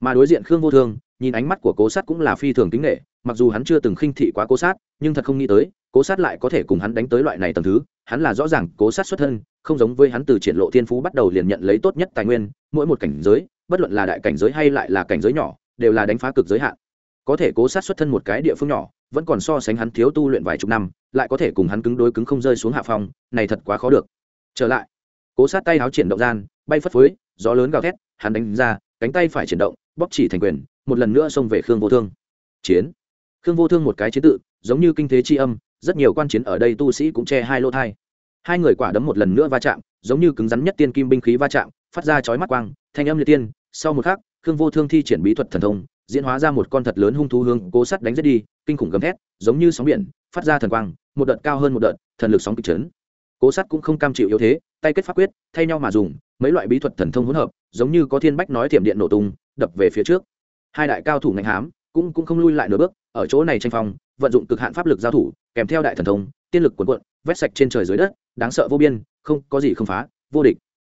Mà đối diện khương vô thương, nhìn ánh mắt của cố sát cũng là phi thường kính nghệ mặc dù hắn chưa từng khinh thị quá cố sát, nhưng thật không nghĩ tới, cố sát lại có thể cùng hắn đánh tới loại này tầng thứ. Hắn là rõ ràng cố sát xuất thân, không giống với hắn từ triển lộ thiên phú bắt đầu liền nhận lấy tốt nhất tài nguyên, mỗi một cảnh giới, bất luận là đại cảnh giới hay lại là cảnh giới nhỏ, đều là đánh phá cực giới hạn. Có thể cố sát xuất thân một cái địa phương nhỏ, vẫn còn so sánh hắn thiếu tu luyện vài chục năm, lại có thể cùng hắn cứng đối cứng không rơi xuống hạ phong, này thật quá khó được. Trở lại, cố sát tay áo triển động gian, bay phất phới, gió lớn gào thét, hắn đánh ra, cánh tay phải chuyển động bóc chỉ thành quyền, một lần nữa xông về khương vô thương. Chiến khương vô thương một cái chế tự, giống như kinh thế tri âm, rất nhiều quan chiến ở đây tu sĩ cũng che hai lỗ thai. Hai người quả đấm một lần nữa va chạm, giống như cứng rắn nhất tiên kim binh khí va chạm, phát ra chói mắt quang, thanh âm liệt tiên. Sau một khắc, khương vô thương thi triển bí thuật thần thông, diễn hóa ra một con thật lớn hung thú hương cố sắt đánh rất đi, kinh khủng gầm thét, giống như sóng biển, phát ra thần quang, một đợt cao hơn một đợt, thần lực sóng kịch trấn cố sắt cũng không cam chịu yếu thế, tay kết pháp quyết, thay nhau mà dùng, mấy loại bí thuật thần thông hỗn hợp, giống như có thiên bách nói thiểm điện nổ tung, đập về phía trước. Hai đại cao thủ ngành hám cũng cũng không lui lại nửa bước ở chỗ này tranh phong vận dụng cực hạn pháp lực giao thủ kèm theo đại thần thông tiên lực cuồn cuộn vét sạch trên trời dưới đất đáng sợ vô biên không có gì không phá vô địch.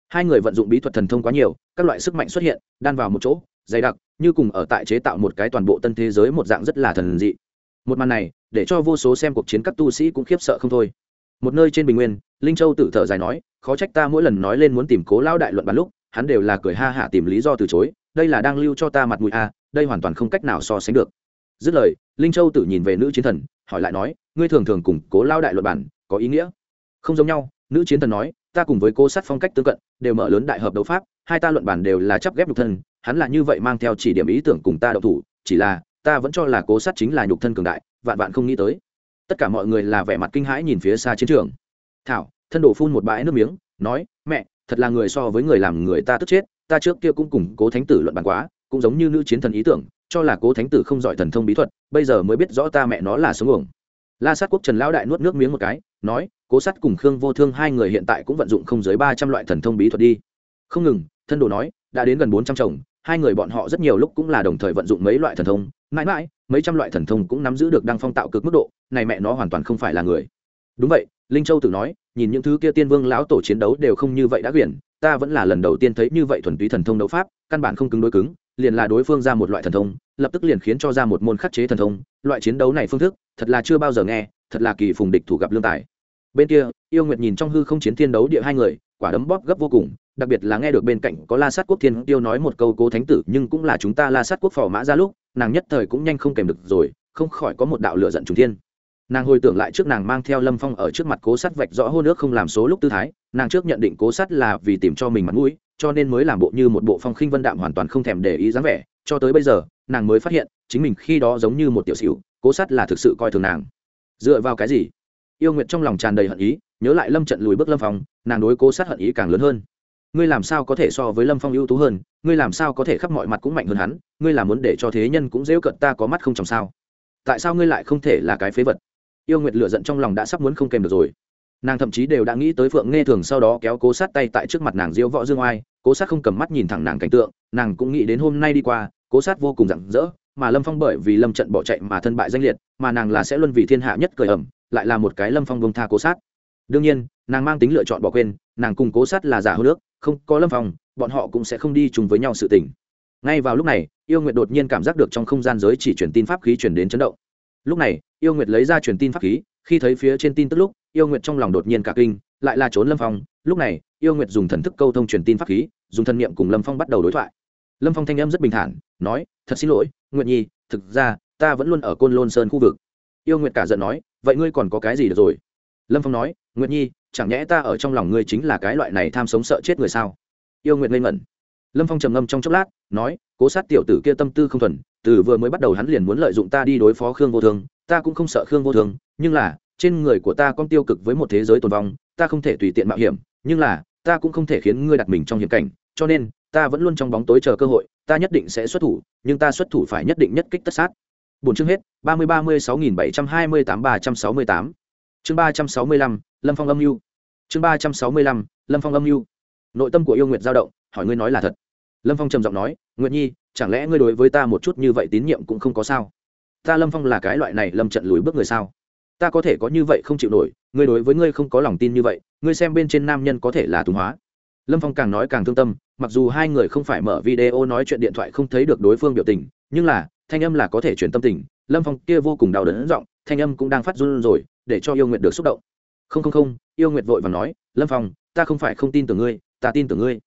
Hai người vận dụng bí thuật thần thông quá nhiều các loại sức mạnh xuất hiện đan vào một chỗ dày đặc như cùng ở tại chế tạo một cái toàn bộ tân thế giới một dạng rất là thần dị. Một màn này để cho vô số xem cuộc chiến các tu sĩ cũng khiếp sợ không thôi. Một nơi trên bình nguyên linh châu tự thở dài nói khó trách ta mỗi lần nói lên muốn tìm cố lao đại luận bàn lúc hắn đều là cười ha hả tìm lý do từ chối đây là đang lưu cho ta mặt mũi a à, đây hoàn toàn không cách nào so sánh được. Dứt lời, linh châu tự nhìn về nữ chiến thần, hỏi lại nói, ngươi thường thường cùng cố lao đại luận bản có ý nghĩa? Không giống nhau. Nữ chiến thần nói, ta cùng với cô sát phong cách tương cận, đều mở lớn đại hợp đấu pháp, hai ta luận bản đều là chấp ghép nhục thân, hắn là như vậy mang theo chỉ điểm ý tưởng cùng ta đậu thủ, chỉ là, ta vẫn cho là cố sát chính là nhục thân cường đại, vạn vạn không nghĩ tới. Tất cả mọi người là vẻ mặt kinh hãi nhìn phía xa chiến trường. Thảo, thân đổ phun một bãi nước miếng, nói, mẹ, thật là người so với người làm người ta tức chết, ta trước kia cũng cùng cố thánh tử luận bàn quá cũng giống như nữ chiến thần ý tưởng, cho là cố thánh tử không giỏi thần thông bí thuật, bây giờ mới biết rõ ta mẹ nó là sống uổng. La sát quốc trần lão đại nuốt nước miếng một cái, nói, cố sát cùng khương vô thương hai người hiện tại cũng vận dụng không dưới ba trăm loại thần thông bí thuật đi. Không ngừng, thân đồ nói, đã đến gần bốn trăm chồng, hai người bọn họ rất nhiều lúc cũng là đồng thời vận dụng mấy loại thần thông, mãi mãi, mấy trăm loại thần thông cũng nắm giữ được đăng phong tạo cực mức độ, này mẹ nó hoàn toàn không phải là người. Đúng vậy, linh châu tự nói, nhìn những thứ kia tiên vương lão tổ chiến đấu đều không như vậy đã quyển, ta vẫn là lần đầu tiên thấy như vậy thuần túy thần thông đấu pháp, căn bản không cứng đối cứng liền là đối phương ra một loại thần thông, lập tức liền khiến cho ra một môn khắc chế thần thông, loại chiến đấu này phương thức, thật là chưa bao giờ nghe, thật là kỳ phùng địch thủ gặp lương tài. Bên kia, yêu nguyệt nhìn trong hư không chiến thiên đấu địa hai người, quả đấm bóp gấp vô cùng, đặc biệt là nghe được bên cạnh có la sát quốc thiên tiêu nói một câu cố thánh tử, nhưng cũng là chúng ta la sát quốc phò mã ra lúc, nàng nhất thời cũng nhanh không kèm được rồi, không khỏi có một đạo lửa giận trùng thiên. Nàng hồi tưởng lại trước nàng mang theo lâm phong ở trước mặt cố sát vạch rõ hô nước không làm số lúc tư thái, nàng trước nhận định cố sát là vì tìm cho mình mặt mũi cho nên mới làm bộ như một bộ phong khinh vân đạm hoàn toàn không thèm để ý dáng vẻ, cho tới bây giờ, nàng mới phát hiện, chính mình khi đó giống như một tiểu xỉu, cố sát là thực sự coi thường nàng. Dựa vào cái gì? Yêu nguyệt trong lòng tràn đầy hận ý, nhớ lại lâm trận lùi bước lâm phong, nàng đối cố sát hận ý càng lớn hơn. Ngươi làm sao có thể so với lâm phong ưu tú hơn, ngươi làm sao có thể khắp mọi mặt cũng mạnh hơn hắn, ngươi là muốn để cho thế nhân cũng dễu cận ta có mắt không chồng sao? Tại sao ngươi lại không thể là cái phế vật? Yêu nguyệt lựa giận trong lòng đã sắp muốn không kèm được rồi nàng thậm chí đều đã nghĩ tới phượng nghe thường sau đó kéo cố sát tay tại trước mặt nàng diễu võ dương oai, cố sát không cầm mắt nhìn thẳng nàng cảnh tượng, nàng cũng nghĩ đến hôm nay đi qua, cố sát vô cùng rạng rỡ, mà lâm phong bởi vì lâm trận bỏ chạy mà thân bại danh liệt, mà nàng là sẽ luân vì thiên hạ nhất cười ẩm, lại là một cái lâm phong bông tha cố sát. Đương nhiên, nàng mang tính lựa chọn bỏ quên, nàng cùng cố sát là giả hơn nước không có lâm phong, bọn họ cũng sẽ không đi chung với nhau sự tình. Ngay vào lúc này, yêu nguyệt đột nhiên cảm giác được trong không gian giới chỉ truyền tin pháp khí chuyển đến chấn động. Lúc này, yêu nguyệt lấy ra truyền tin pháp khí, khi thấy phía trên tin tức lúc yêu nguyệt trong lòng đột nhiên cả kinh, lại là trốn lâm phong. Lúc này, yêu nguyệt dùng thần thức câu thông truyền tin pháp khí, dùng thân niệm cùng lâm phong bắt đầu đối thoại. Lâm phong thanh âm rất bình thản, nói, thật xin lỗi, nguyệt nhi, thực ra, ta vẫn luôn ở côn lôn sơn khu vực. Yêu nguyệt cả giận nói, vậy ngươi còn có cái gì được rồi? Lâm phong nói, nguyệt nhi, chẳng nhẽ ta ở trong lòng ngươi chính là cái loại này tham sống sợ chết người sao? Yêu nguyệt ngây ngẩn. Lâm phong trầm ngâm trong chốc lát, nói, cố sát tiểu tử kia tâm tư không thuần, từ vừa mới bắt đầu hắn liền muốn lợi dụng ta đi đối phó khương vô thương, ta cũng không sợ khương vô thương, nhưng là trên người của ta con tiêu cực với một thế giới tồn vong, ta không thể tùy tiện mạo hiểm, nhưng là, ta cũng không thể khiến ngươi đặt mình trong hiểm cảnh, cho nên, ta vẫn luôn trong bóng tối chờ cơ hội, ta nhất định sẽ xuất thủ, nhưng ta xuất thủ phải nhất định nhất kích tất sát. Bốn chương hết, ba mươi ba mươi sáu nghìn bảy trăm hai mươi tám ba trăm sáu mươi tám. Chương ba trăm sáu mươi lăm, lâm phong âm mưu. Chương ba trăm sáu mươi lăm, lâm phong âm mưu. Nội tâm của yêu nguyệt giao động, hỏi ngươi nói là thật. Lâm phong trầm giọng nói, nguyệt nhi, chẳng lẽ ngươi đối với ta một chút như vậy tín nhiệm cũng không có sao? Ta lâm phong là cái loại này lâm trận lùi bước người sao? Ta có thể có như vậy không chịu nổi, ngươi đối với ngươi không có lòng tin như vậy, ngươi xem bên trên nam nhân có thể là túng hóa. Lâm phong càng nói càng thương tâm, mặc dù hai người không phải mở video nói chuyện điện thoại không thấy được đối phương biểu tình, nhưng là, thanh âm là có thể chuyển tâm tình, lâm phong kia vô cùng đau đớn giọng, thanh âm cũng đang phát run rồi, để cho yêu nguyện được xúc động. Không không không, yêu nguyện vội và nói, lâm phong, ta không phải không tin tưởng ngươi, ta tin tưởng ngươi.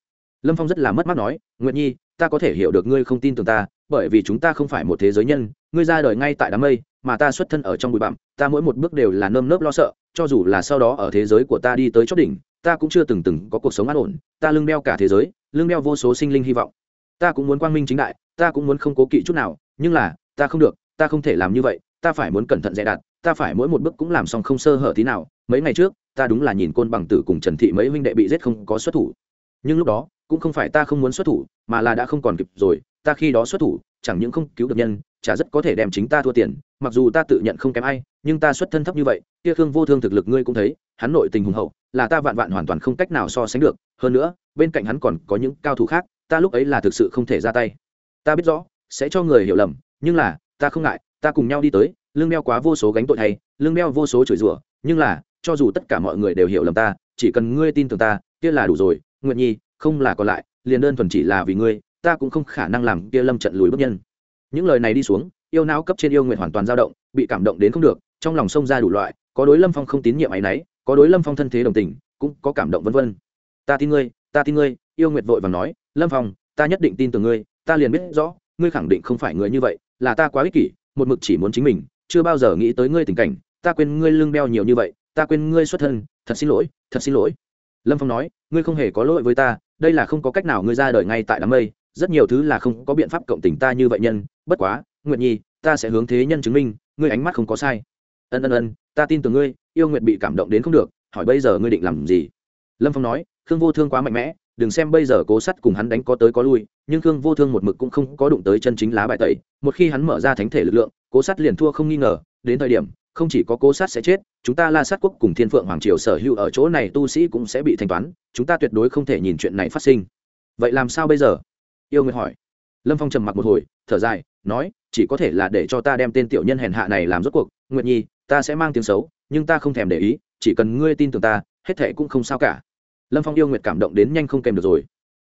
Lâm phong rất là mất mát nói, nguyệt nhi, ta có thể hiểu được ngươi không tin tưởng ta, bởi vì chúng ta không phải một thế giới nhân, ngươi ra đời ngay tại đám mây mà ta xuất thân ở trong bụi bặm, ta mỗi một bước đều là nơm nớp lo sợ, cho dù là sau đó ở thế giới của ta đi tới chót đỉnh, ta cũng chưa từng từng có cuộc sống an ổn, ta lưng đeo cả thế giới, lưng đeo vô số sinh linh hy vọng. Ta cũng muốn quang minh chính đại, ta cũng muốn không cố kỵ chút nào, nhưng là, ta không được, ta không thể làm như vậy, ta phải muốn cẩn thận dè đặt, ta phải mỗi một bước cũng làm xong không sơ hở tí nào, mấy ngày trước, ta đúng là nhìn côn bằng tử cùng trần thị mấy huynh đệ bị giết không có xuất thủ. Nhưng lúc đó, cũng không phải ta không muốn xuất thủ, mà là đã không còn kịp rồi, ta khi đó xuất thủ, chẳng những không cứu được nhân chả rất có thể đem chính ta thua tiền, mặc dù ta tự nhận không kém ai, nhưng ta xuất thân thấp như vậy, kia khương vô thương thực lực ngươi cũng thấy, hắn nội tình hùng hậu, là ta vạn vạn hoàn toàn không cách nào so sánh được, hơn nữa, bên cạnh hắn còn có những cao thủ khác, ta lúc ấy là thực sự không thể ra tay. Ta biết rõ, sẽ cho người hiểu lầm, nhưng là, ta không ngại, ta cùng nhau đi tới lương đeo quá vô số gánh tội hay lương đeo vô số chửi rủa, nhưng là, cho dù tất cả mọi người đều hiểu lầm ta, chỉ cần ngươi tin tưởng ta, kia là đủ rồi nguyện nhi, không là còn lại, liền đơn thuần chỉ là vì ngươi, ta cũng không khả năng làm kia lâm trận lùi bước nhân những lời này đi xuống, yêu não cấp trên yêu nguyện hoàn toàn dao động, bị cảm động đến không được, trong lòng sông ra đủ loại, có đối lâm phong không tín nhiệm áy náy có đối lâm phong thân thế đồng tình, cũng có cảm động vân vân. Ta tin ngươi, ta tin ngươi, yêu nguyệt vội và nói, lâm phong, ta nhất định tin tưởng ngươi, ta liền biết rõ, ngươi khẳng định không phải người như vậy, là ta quá ích kỷ, một mực chỉ muốn chính mình, chưa bao giờ nghĩ tới ngươi tình cảnh, ta quên ngươi lương beo nhiều như vậy, ta quên ngươi xuất thân, thật xin lỗi, thật xin lỗi. Lâm phong nói, ngươi không hề có lỗi với ta, đây là không có cách nào ngươi ra đời ngay tại đám mây rất nhiều thứ là không có biện pháp cộng tình ta như vậy nhân, bất quá nguyện nhi, ta sẽ hướng thế nhân chứng minh, ngươi ánh mắt không có sai. Ân ân ân, ta tin tưởng ngươi, yêu nguyện bị cảm động đến không được, hỏi bây giờ ngươi định làm gì? Lâm phong nói, khương vô thương quá mạnh mẽ, đừng xem bây giờ cố sắt cùng hắn đánh có tới có lui, nhưng khương vô thương một mực cũng không có đụng tới chân chính lá bài tẩy, một khi hắn mở ra thánh thể lực lượng, cố sắt liền thua không nghi ngờ, đến thời điểm, không chỉ có cố sát sẽ chết, chúng ta la sát quốc cùng thiên phượng hoàng triều sở hữu ở chỗ này tu sĩ cũng sẽ bị thanh toán, chúng ta tuyệt đối không thể nhìn chuyện này phát sinh. Vậy làm sao bây giờ? Yêu nguyệt hỏi. Lâm phong trầm mặc một hồi, thở dài, nói, chỉ có thể là để cho ta đem tên tiểu nhân hèn hạ này làm rốt cuộc. Nguyệt nhi, ta sẽ mang tiếng xấu, nhưng ta không thèm để ý, chỉ cần ngươi tin tưởng ta, hết thệ cũng không sao cả. Lâm phong yêu nguyệt cảm động đến nhanh không kèm được rồi.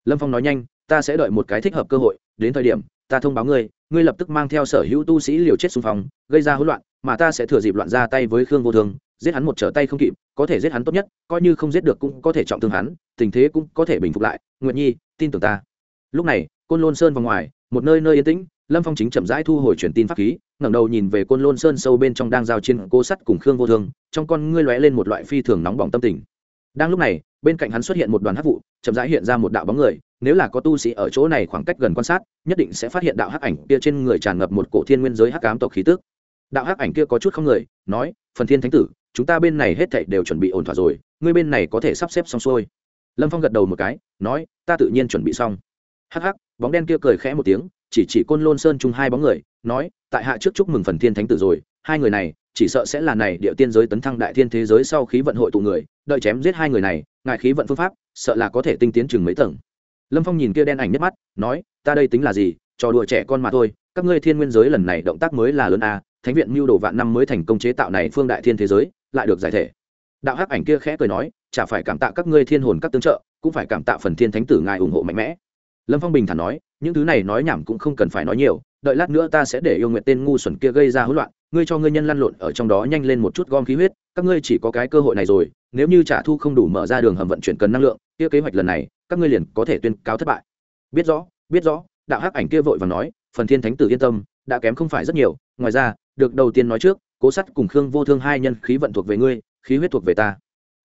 Lâm phong nói nhanh, ta sẽ đợi một cái thích hợp cơ hội, đến thời điểm, ta thông báo ngươi ngươi lập tức mang theo sở hữu tu sĩ liều chết xung phong gây ra hỗn loạn, mà ta sẽ thừa dịp loạn ra tay với khương vô thương giết hắn một trở tay không kịp, có thể giết hắn tốt nhất, coi như không giết được cũng có thể trọng thương hắn, tình thế cũng có thể bình phục lại. Nguyệt nhi, tin tưởng ta lúc này, côn lôn sơn vào ngoài, một nơi nơi yên tĩnh, lâm phong chính chậm rãi thu hồi truyền tin pháp khí, ngẩng đầu nhìn về côn lôn sơn sâu bên trong đang giao chiến cô sắt cùng khương vô thương, trong con ngươi lóe lên một loại phi thường nóng bỏng tâm tình. Đang lúc này, bên cạnh hắn xuất hiện một đoàn hắc vụ, chậm rãi hiện ra một đạo bóng người, nếu là có tu sĩ ở chỗ này khoảng cách gần quan sát, nhất định sẽ phát hiện đạo hắc ảnh kia trên người tràn ngập một cổ thiên nguyên giới hắc ám tộc khí tức. Đạo hắc ảnh kia có chút không người, nói, phần thiên thánh tử, chúng ta bên này hết thảy đều chuẩn bị ổn thỏa rồi, ngươi bên này có thể sắp xếp xong xuôi. Lâm phong gật đầu một cái, nói, ta tự nhiên chuẩn bị xong hắc hắc, bóng đen kia cười khẽ một tiếng, chỉ chỉ côn lôn sơn chung hai bóng người, nói, tại hạ trước chúc mừng phần thiên thánh tử rồi, hai người này, chỉ sợ sẽ là này địa tiên giới tấn thăng đại thiên thế giới sau khí vận hội tụ người, đợi chém giết hai người này, ngài khí vận phương pháp, sợ là có thể tinh tiến chừng mấy tầng. Lâm phong nhìn kia đen ảnh nhất mắt, nói, ta đây tính là gì, trò đùa trẻ con mà thôi, các ngươi thiên nguyên giới lần này động tác mới là lớn a, thánh viện mưu đồ vạn năm mới thành công chế tạo này phương đại thiên thế giới, lại được giải thể. Đạo hắc ảnh kia khẽ cười nói, chả phải cảm tạ các ngươi thiên hồn các tương trợ, cũng phải cảm tạ phần thiên thánh tử ngài ủng hộ mạnh mẽ lâm phong bình thản nói, những thứ này nói nhảm cũng không cần phải nói nhiều, đợi lát nữa ta sẽ để yêu nguyện tên ngu xuẩn kia gây ra hỗn loạn, ngươi cho ngươi nhân lăn lộn ở trong đó nhanh lên một chút gom khí huyết, các ngươi chỉ có cái cơ hội này rồi, nếu như trả thu không đủ mở ra đường hầm vận chuyển cần năng lượng, kia kế hoạch lần này, các ngươi liền có thể tuyên cáo thất bại. Biết rõ biết rõ, đạo hắc ảnh kia vội và nói, phần thiên thánh tử yên tâm, đã kém không phải rất nhiều, ngoài ra, được đầu tiên nói trước, cố sắt cùng khương vô thương hai nhân khí vận thuộc về ngươi, khí huyết thuộc về ta.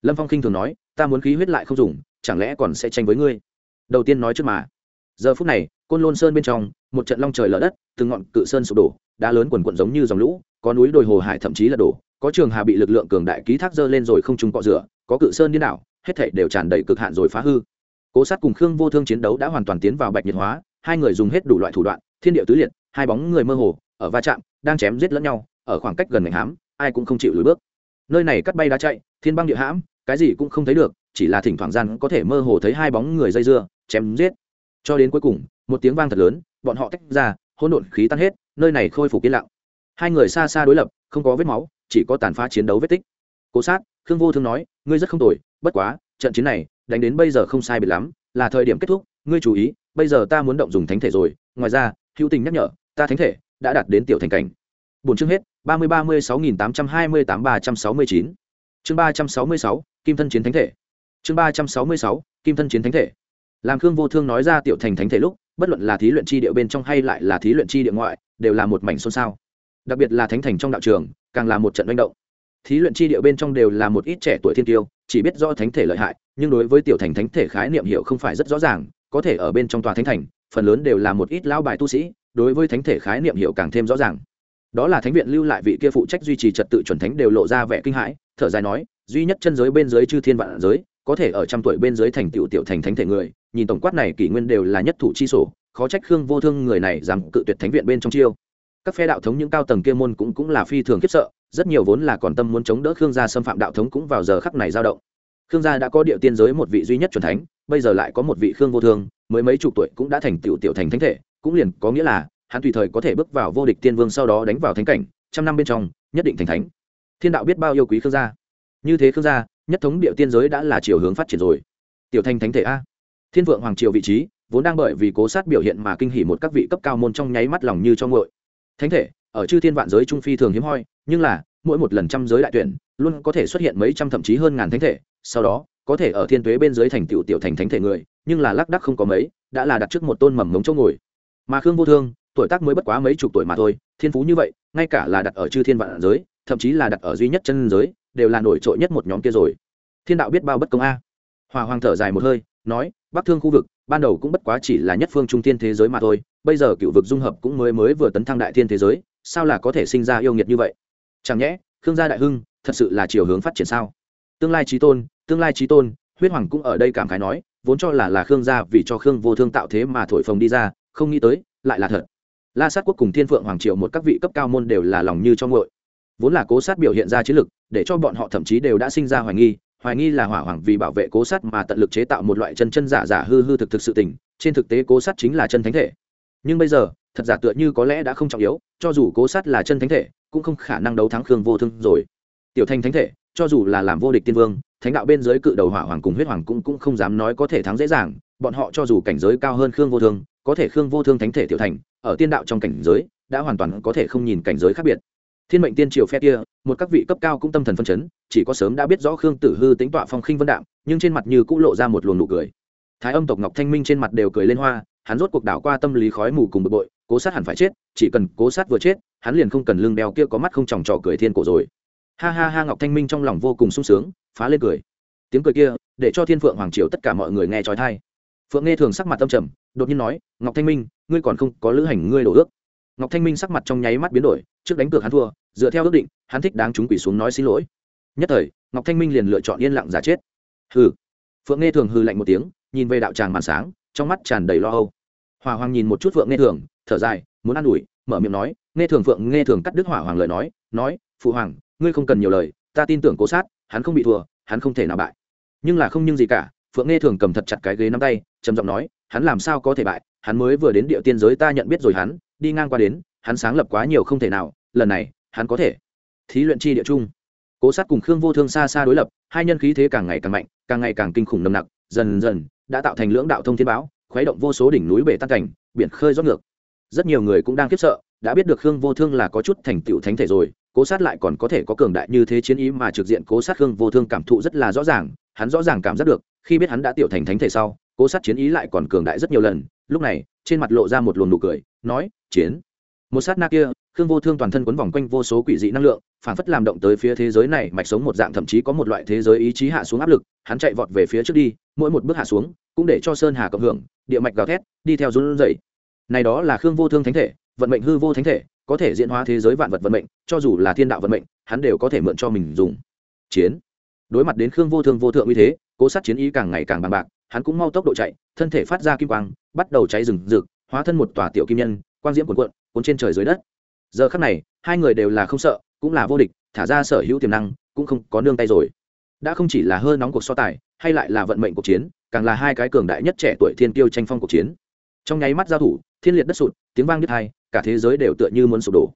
Lâm phong khinh thường nói, ta muốn khí huyết lại không dùng, chẳng lẽ còn sẽ tranh với ngươi? Đầu tiên nói trước mà giờ phút này, côn lôn sơn bên trong, một trận long trời lở đất, từng ngọn cự sơn sụp đổ, đá lớn quần quận giống như dòng lũ, có núi đồi hồ hải thậm chí là đổ, có trường hà bị lực lượng cường đại ký thác dơ lên rồi không trùng cọ rửa, có cự sơn điên đảo, hết thảy đều tràn đầy cực hạn rồi phá hư. Cố sát cùng khương vô thương chiến đấu đã hoàn toàn tiến vào bạch nhiệt hóa, hai người dùng hết đủ loại thủ đoạn, thiên địa tứ liệt, hai bóng người mơ hồ, ở va chạm, đang chém giết lẫn nhau, ở khoảng cách gần ngành hãm, ai cũng không chịu lùi bước. Nơi này cắt bay đá chạy, thiên băng địa hãm, cái gì cũng không thấy được, chỉ là thỉnh thoảng gian có thể mơ hồ thấy hai bóng người dây dưa, chém giết cho đến cuối cùng, một tiếng vang thật lớn, bọn họ tách ra, hỗn độn khí tan hết, nơi này khôi phục yên lặng. Hai người xa xa đối lập, không có vết máu, chỉ có tàn phá chiến đấu vết tích. Cố sát, khương vô thương nói, ngươi rất không tồi, bất quá, trận chiến này, đánh đến bây giờ không sai biệt lắm, là thời điểm kết thúc, ngươi chú ý, bây giờ ta muốn động dùng thánh thể rồi. Ngoài ra, hữu tình nhắc nhở, ta thánh thể đã đạt đến tiểu thành cảnh. Bốn chương hết, ba mươi ba mươi sáu nghìn tám trăm hai mươi tám ba trăm sáu mươi chín. Chương ba trăm sáu mươi sáu, kim thân chiến thánh thể. Chương ba trăm sáu mươi sáu, kim thân chiến thánh thể làm khương vô thương nói ra tiểu thành thánh thể lúc, bất luận là thí luyện chi địa bên trong hay lại là thí luyện chi địa ngoại, đều là một mảnh xôn xao. Đặc biệt là thánh thành trong đạo trường, càng là một trận manh động. Thí luyện chi địa bên trong đều là một ít trẻ tuổi thiên tiêu, chỉ biết do thánh thể lợi hại, nhưng đối với tiểu thành thánh thể khái niệm hiểu không phải rất rõ ràng, có thể ở bên trong tòa thánh thành, phần lớn đều là một ít lão bài tu sĩ, đối với thánh thể khái niệm hiểu càng thêm rõ ràng. Đó là thánh viện lưu lại vị kia phụ trách duy trì trật tự chuẩn thánh đều lộ ra vẻ kinh hãi, thở dài nói, duy nhất chân giới bên dưới chư thiên vạn giới, có thể ở trăm tuổi bên dưới thành tiểu tiểu thành thánh thể người nhìn tổng quát này kỷ nguyên đều là nhất thủ chi sổ, khó trách khương vô thương người này dám cự tuyệt thánh viện bên trong chiêu. Các phe đạo thống những cao tầng kia môn cũng cũng là phi thường khiếp sợ, rất nhiều vốn là còn tâm muốn chống đỡ khương gia xâm phạm đạo thống cũng vào giờ khắc này dao động. Khương gia đã có địa tiên giới một vị duy nhất c thánh, bây giờ lại có một vị khương vô thương, mới mấy chục tuổi cũng đã thành tiểu tiểu thành thánh thể, cũng liền có nghĩa là, hắn tùy thời có thể bước vào vô địch tiên vương sau đó đánh vào thánh cảnh, trăm năm bên trong, nhất định thành thánh. Thiên đạo biết bao yêu quý khương gia. Như thế khương gia, nhất thống địa tiên giới đã là chiều hướng phát triển rồi. Tiểu thành thánh thể a thiên vượng hoàng triều vị trí, vốn đang bởi vì cố sát biểu hiện mà kinh hỉ một các vị cấp cao môn trong nháy mắt lòng như cho ngội thánh thể, ở chư thiên vạn giới trung phi thường hiếm hoi, nhưng là, mỗi một lần trăm giới đại tuyển, luôn có thể xuất hiện mấy trăm thậm chí hơn ngàn thánh thể, sau đó, có thể ở thiên tuế bên dưới thành tựu tiểu thành thánh thể người, nhưng là lác đắc không có mấy, đã là đặt trước một tôn mầm mống chỗ ngồi. Mà khương vô thương, tuổi tác mới bất quá mấy chục tuổi mà thôi, thiên phú như vậy, ngay cả là đặt ở chư thiên vạn giới, thậm chí là đặt ở duy nhất chân giới, đều là nổi trội nhất một nhóm kia rồi. Thiên đạo biết bao bất công a. Hòa hoàng thở dài một hơi, nói bắc thương khu vực, ban đầu cũng bất quá chỉ là nhất phương trung thiên thế giới mà thôi, bây giờ cựu vực dung hợp cũng mới mới vừa tấn thăng đại thiên thế giới, sao là có thể sinh ra yêu nghiệt như vậy? Chẳng nhẽ, khương gia đại hưng, thật sự là chiều hướng phát triển sao? Tương lai trí tôn, tương lai trí tôn, huyết hoàng cũng ở đây cảm khái nói, vốn cho là là khương gia vì cho khương vô thương tạo thế mà thổi phồng đi ra, không nghĩ tới, lại là thật. La sát quốc cùng thiên phượng hoàng triệu một các vị cấp cao môn đều là lòng như cho ngội vốn là cố sát biểu hiện ra chiến lực, để cho bọn họ thậm chí đều đã sinh ra hoài nghi hoài nghi là hỏa hoàng vì bảo vệ cố sát mà tận lực chế tạo một loại chân chân giả giả hư hư thực thực sự tình, trên thực tế cố sát chính là chân thánh thể. Nhưng bây giờ, thật giả tựa như có lẽ đã không trọng yếu, cho dù cố sát là chân thánh thể, cũng không khả năng đấu thắng khương vô thương rồi. Tiểu thanh thánh thể, cho dù là làm vô địch tiên vương, thánh đạo bên dưới cự đầu hỏa hoàng cùng huyết hoàng cũng cũng không dám nói có thể thắng dễ dàng, bọn họ cho dù cảnh giới cao hơn khương vô thương, có thể khương vô thương thánh thể tiểu thành, ở tiên đạo trong cảnh giới, đã hoàn toàn có thể không nhìn cảnh giới khác biệt thiên mệnh tiên triều phe kia, một các vị cấp cao cũng tâm thần phân chấn, chỉ có sớm đã biết rõ khương tử hư tính tọa phong khinh vân đạm, nhưng trên mặt như cũng lộ ra một luồng nụ cười. Thái âm tộc ngọc thanh minh trên mặt đều cười lên hoa, hắn rốt cuộc đảo qua tâm lý khói mù cùng bực bội, cố sát hẳn phải chết, chỉ cần cố sát vừa chết, hắn liền không cần lương đeo kia có mắt không tròng trò cười thiên cổ rồi. Ha ha ha, ngọc thanh minh trong lòng vô cùng sung sướng, phá lên cười. Tiếng cười kia, để cho thiên phượng hoàng triều tất cả mọi người nghe trói thai. Phượng nghe thường sắc mặt tâm trầm, đột nhiên nói, ngọc thanh minh, ngươi còn không có lữ hành ngươi đổ ước ngọc thanh minh sắc mặt trong nháy mắt biến đổi, trước đánh cược hắn thua, dựa theo ước định, hắn thích đáng chúng quỷ xuống nói xin lỗi. Nhất thời, ngọc thanh minh liền lựa chọn yên lặng giả chết. Hừ. Phượng nghe thường hừ lạnh một tiếng, nhìn về đạo tràng màn sáng, trong mắt tràn đầy lo âu. Hòa hoàng nhìn một chút phượng nghe thường, thở dài, muốn an ủi, mở miệng nói nghe thường, phượng nghe thường cắt đứt hỏa hoàng lời nói nói, phụ hoàng, ngươi không cần nhiều lời, ta tin tưởng cố sát, hắn không bị thua, hắn không thể nào bại. Nhưng là không nhưng gì cả, phượng nghe thường cầm thật chặt cái ghế nắm tay, trầm giọng nói, hắn làm sao có thể bại, hắn mới vừa đến địa tiên giới ta nhận biết rồi hắn đi ngang qua đến, hắn sáng lập quá nhiều không thể nào, lần này, hắn có thể. Thí luyện chi địa trung. Cố sát cùng khương vô thương xa xa đối lập, hai nhân khí thế càng ngày càng mạnh, càng ngày càng kinh khủng nồng nặc, dần dần, đã tạo thành lưỡng đạo thông thiên báo, khuấy động vô số đỉnh núi bể tan cảnh, biển khơi rót ngược. Rất nhiều người cũng đang khiếp sợ, đã biết được khương vô thương là có chút thành tựu thánh thể rồi, cố sát lại còn có thể có cường đại như thế chiến ý mà trực diện cố sát khương vô thương cảm thụ rất là rõ ràng, hắn rõ ràng cảm giác được, khi biết hắn đã tiểu thành thánh thể sau, cố sát chiến ý lại còn cường đại rất nhiều lần, lúc này, trên mặt lộ ra một luồng nụ cười, nói chiến. Một sát na kia, khương vô thương toàn thân quấn vòng quanh vô số quỷ dị năng lượng, phản phất làm động tới phía thế giới này, mạch sống một dạng thậm chí có một loại thế giới ý chí hạ xuống áp lực, hắn chạy vọt về phía trước đi, mỗi một bước hạ xuống, cũng để cho sơn hà cộng hưởng, địa mạch gào thét, đi theo run dậy này đó là khương vô thương thánh thể, vận mệnh hư vô thánh thể, có thể diễn hóa thế giới vạn vật vận mệnh, cho dù là thiên đạo vận mệnh, hắn đều có thể mượn cho mình dùng. Chiến. Đối mặt đến khương vô thương vô thượng như thế, cố sát chiến ý càng ngày càng bằng bạc, hắn cũng mau tốc độ chạy, thân thể phát ra kim quang, bắt đầu cháy rừng rực, hóa thân một tòa tiểu kim nhân quang diễm cuồn cuộn, cuốn trên trời dưới đất. Giờ khắc này, hai người đều là không sợ, cũng là vô địch, thả ra sở hữu tiềm năng, cũng không có nương tay rồi. Đã không chỉ là hơi nóng cuộc so tài, hay lại là vận mệnh cuộc chiến, càng là hai cái cường đại nhất trẻ tuổi thiên tiêu tranh phong cuộc chiến. Trong nháy mắt giao thủ, thiên liệt đất sụt, tiếng vang đứt hai, cả thế giới đều tựa như muốn sụp đổ.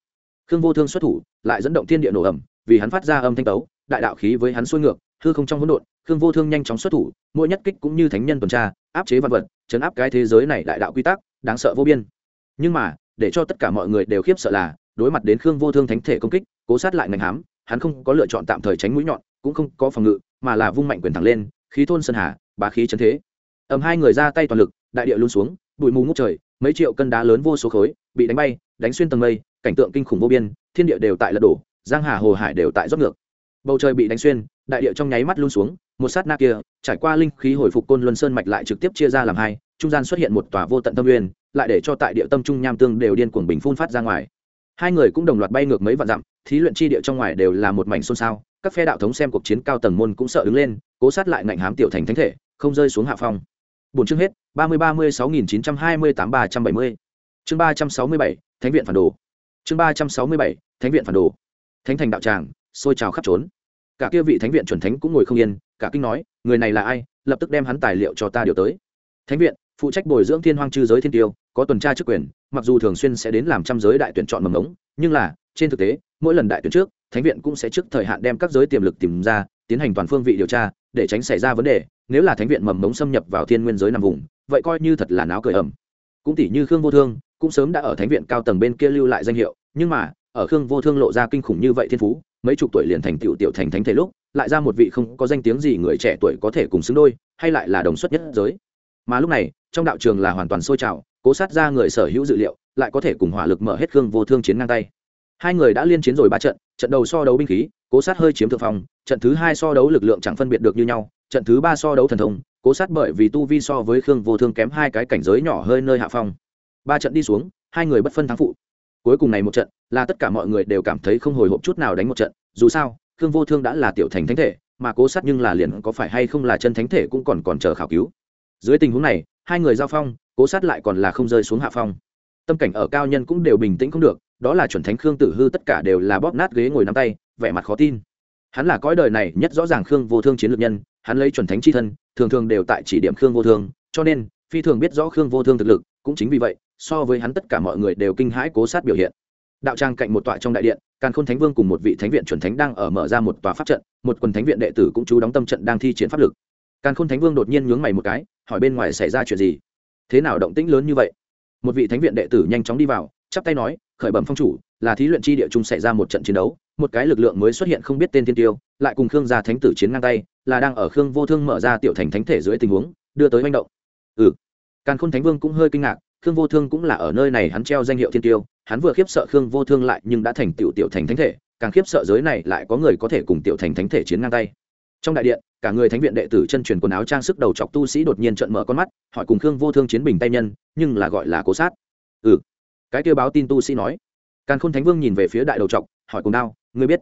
Khương vô thương xuất thủ, lại dẫn động thiên địa nổ ẩm vì hắn phát ra âm thanh tấu, đại đạo khí với hắn xuôi ngược, hư không trong hỗn độn, khương vô thương nhanh chóng xuất thủ, mỗi nhất kích cũng như thánh nhân tuần tra, áp chế văn vật, chấn áp cái thế giới này đại đạo quy tắc, đáng sợ vô biên nhưng mà, để cho tất cả mọi người đều khiếp sợ là, đối mặt đến khương vô thương thánh thể công kích, cố sát lại ngành hám, hắn không có lựa chọn tạm thời tránh mũi nhọn, cũng không có phòng ngự, mà là vung mạnh quyền thẳng lên, khí thôn sơn hà, bá khí chấn thế. Ầm hai người ra tay toàn lực, đại địa luôn xuống, bụi mù ngút trời, mấy triệu cân đá lớn vô số khối, bị đánh bay, đánh xuyên tầng mây, cảnh tượng kinh khủng vô biên, thiên địa đều tại lật đổ, giang hà hồ hải đều tại rót ngược. Bầu trời bị đánh xuyên, đại địa trong nháy mắt luôn xuống, một sát na kia, trải qua linh khí hồi phục côn luân sơn mạch lại trực tiếp chia ra làm hai, trung gian xuất hiện một tòa vô tận tâm nguyên lại để cho tại địa tâm trung nham tương đều điên cuồng bình phun phát ra ngoài. Hai người cũng đồng loạt bay ngược mấy vạn dặm, thí luyện chi địa trong ngoài đều là một mảnh xôn xao, các phe đạo thống xem cuộc chiến cao tầng môn cũng sợ đứng lên, cố sát lại ngạnh hám tiểu thành thánh thể, không rơi xuống hạ phong. Bốn chương hết, ba mươi ba mươi sáu nghìn chín trăm hai mươi tám ba trăm bảy mươi. Chương ba trăm sáu mươi bảy, thánh viện phản đồ. Chương ba trăm sáu mươi bảy, thánh viện phản đồ. Thánh thành đạo tràng, xôi trào khắp trốn. Cả kia vị thánh viện chuẩn thánh cũng ngồi không yên, cả kinh nói, người này là ai? Lập tức đem hắn tài liệu cho ta điều tới. Thánh viện phụ trách bồi dưỡng thiên hoang chư giới thiên tiêu, có tuần tra chức quyền, mặc dù thường xuyên sẽ đến làm trăm giới đại tuyển chọn mầm ống nhưng là, trên thực tế, mỗi lần đại tuyển trước, thánh viện cũng sẽ trước thời hạn đem các giới tiềm lực tìm ra, tiến hành toàn phương vị điều tra, để tránh xảy ra vấn đề. Nếu là thánh viện mầm mống xâm nhập vào thiên nguyên giới nằm vùng, vậy coi như thật là náo cởi ẩm. Cũng tỷ như khương vô thương, cũng sớm đã ở thánh viện cao tầng bên kia lưu lại danh hiệu, nhưng mà, ở khương vô thương lộ ra kinh khủng như vậy thiên phú, mấy chục tuổi liền thành tiểu tiểu thành thánh thể lúc, lại ra một vị không có danh tiếng gì người trẻ tuổi có thể cùng xứng đôi, hay lại là đồng xuất nhất giới. Mà lúc này trong đạo trường là hoàn toàn sôi trào, cố sát ra người sở hữu dự liệu, lại có thể cùng hỏa lực mở hết khương vô thương chiến ngang tay. Hai người đã liên chiến rồi ba trận trận đầu so đấu binh khí, cố sát hơi chiếm thượng phong, trận thứ hai so đấu lực lượng chẳng phân biệt được như nhau, trận thứ ba so đấu thần thông, cố sát bởi vì tu vi so với khương vô thương kém hai cái cảnh giới nhỏ hơi nơi hạ phong. Ba trận đi xuống, hai người bất phân thắng phụ. Cuối cùng này một trận, là tất cả mọi người đều cảm thấy không hồi hộp chút nào đánh một trận, dù sao, khương vô thương đã là tiểu thành thánh thể, mà cố sát nhưng là liền có phải hay không là chân thánh thể cũng còn còn chờ khảo cứu. Dưới tình huống này hai người giao phong, cố sát lại còn là không rơi xuống hạ phong. Tâm cảnh ở cao nhân cũng đều bình tĩnh không được, đó là chuẩn thánh khương tử hư tất cả đều là bóp nát ghế ngồi nắm tay, vẻ mặt khó tin. Hắn là cõi đời này nhất rõ ràng khương vô thương chiến lược nhân, hắn lấy chuẩn thánh c h i thân, thường thường đều tại chỉ điểm khương vô thương, cho nên, phi thường biết rõ khương vô thương thực lực, cũng chính vì vậy, so với hắn tất cả mọi người đều kinh hãi cố sát biểu hiện. Đạo trang cạnh một tọa trong đại điện, càn khôn thánh vương cùng một vị thánh viện chuẩn thánh đang ở mở ra một tòa pháp trận, một quần thánh viện đệ tử cũng chú đóng tâm trận đang thi triển pháp lực. Càn khôn thánh vương đột nhiên nhướng mày một cái hỏi bên ngoài xảy ra chuyện gì? Thế nào động tĩnh lớn như vậy? Một vị thánh viện đệ tử nhanh chóng đi vào, chắp tay nói, khởi bẩm phong chủ, là thí luyện chi địa trung xảy ra một trận chiến đấu, một cái lực lượng mới xuất hiện không biết tên thiên tiêu, lại cùng khương gia thánh tử chiến ngang tay, là đang ở khương vô thương mở ra tiểu thành thánh thể dưới tình huống, đưa tới manh động. Ừ. Càn khôn thánh vương cũng hơi kinh ngạc, khương vô thương cũng là ở nơi này hắn treo danh hiệu thiên tiêu, hắn vừa khiếp sợ khương vô thương lại nhưng đã thành tiểu tiểu thành thánh thể, càng khiếp sợ giới này lại có người có thể cùng tiểu thành thánh thể chiến ngang tay. Trong đại điện cả người thánh viện đệ tử chân truyền quần áo trang sức đầu chọc tu sĩ đột nhiên trợn mở con mắt, hỏi cùng khương vô thương chiến bình tay nhân, nhưng là gọi là cố sát. Ừ. Cái kêu báo tin tu sĩ nói. Càn khôn thánh vương nhìn về phía đại đầu chọc, hỏi cùng đao, ngươi biết,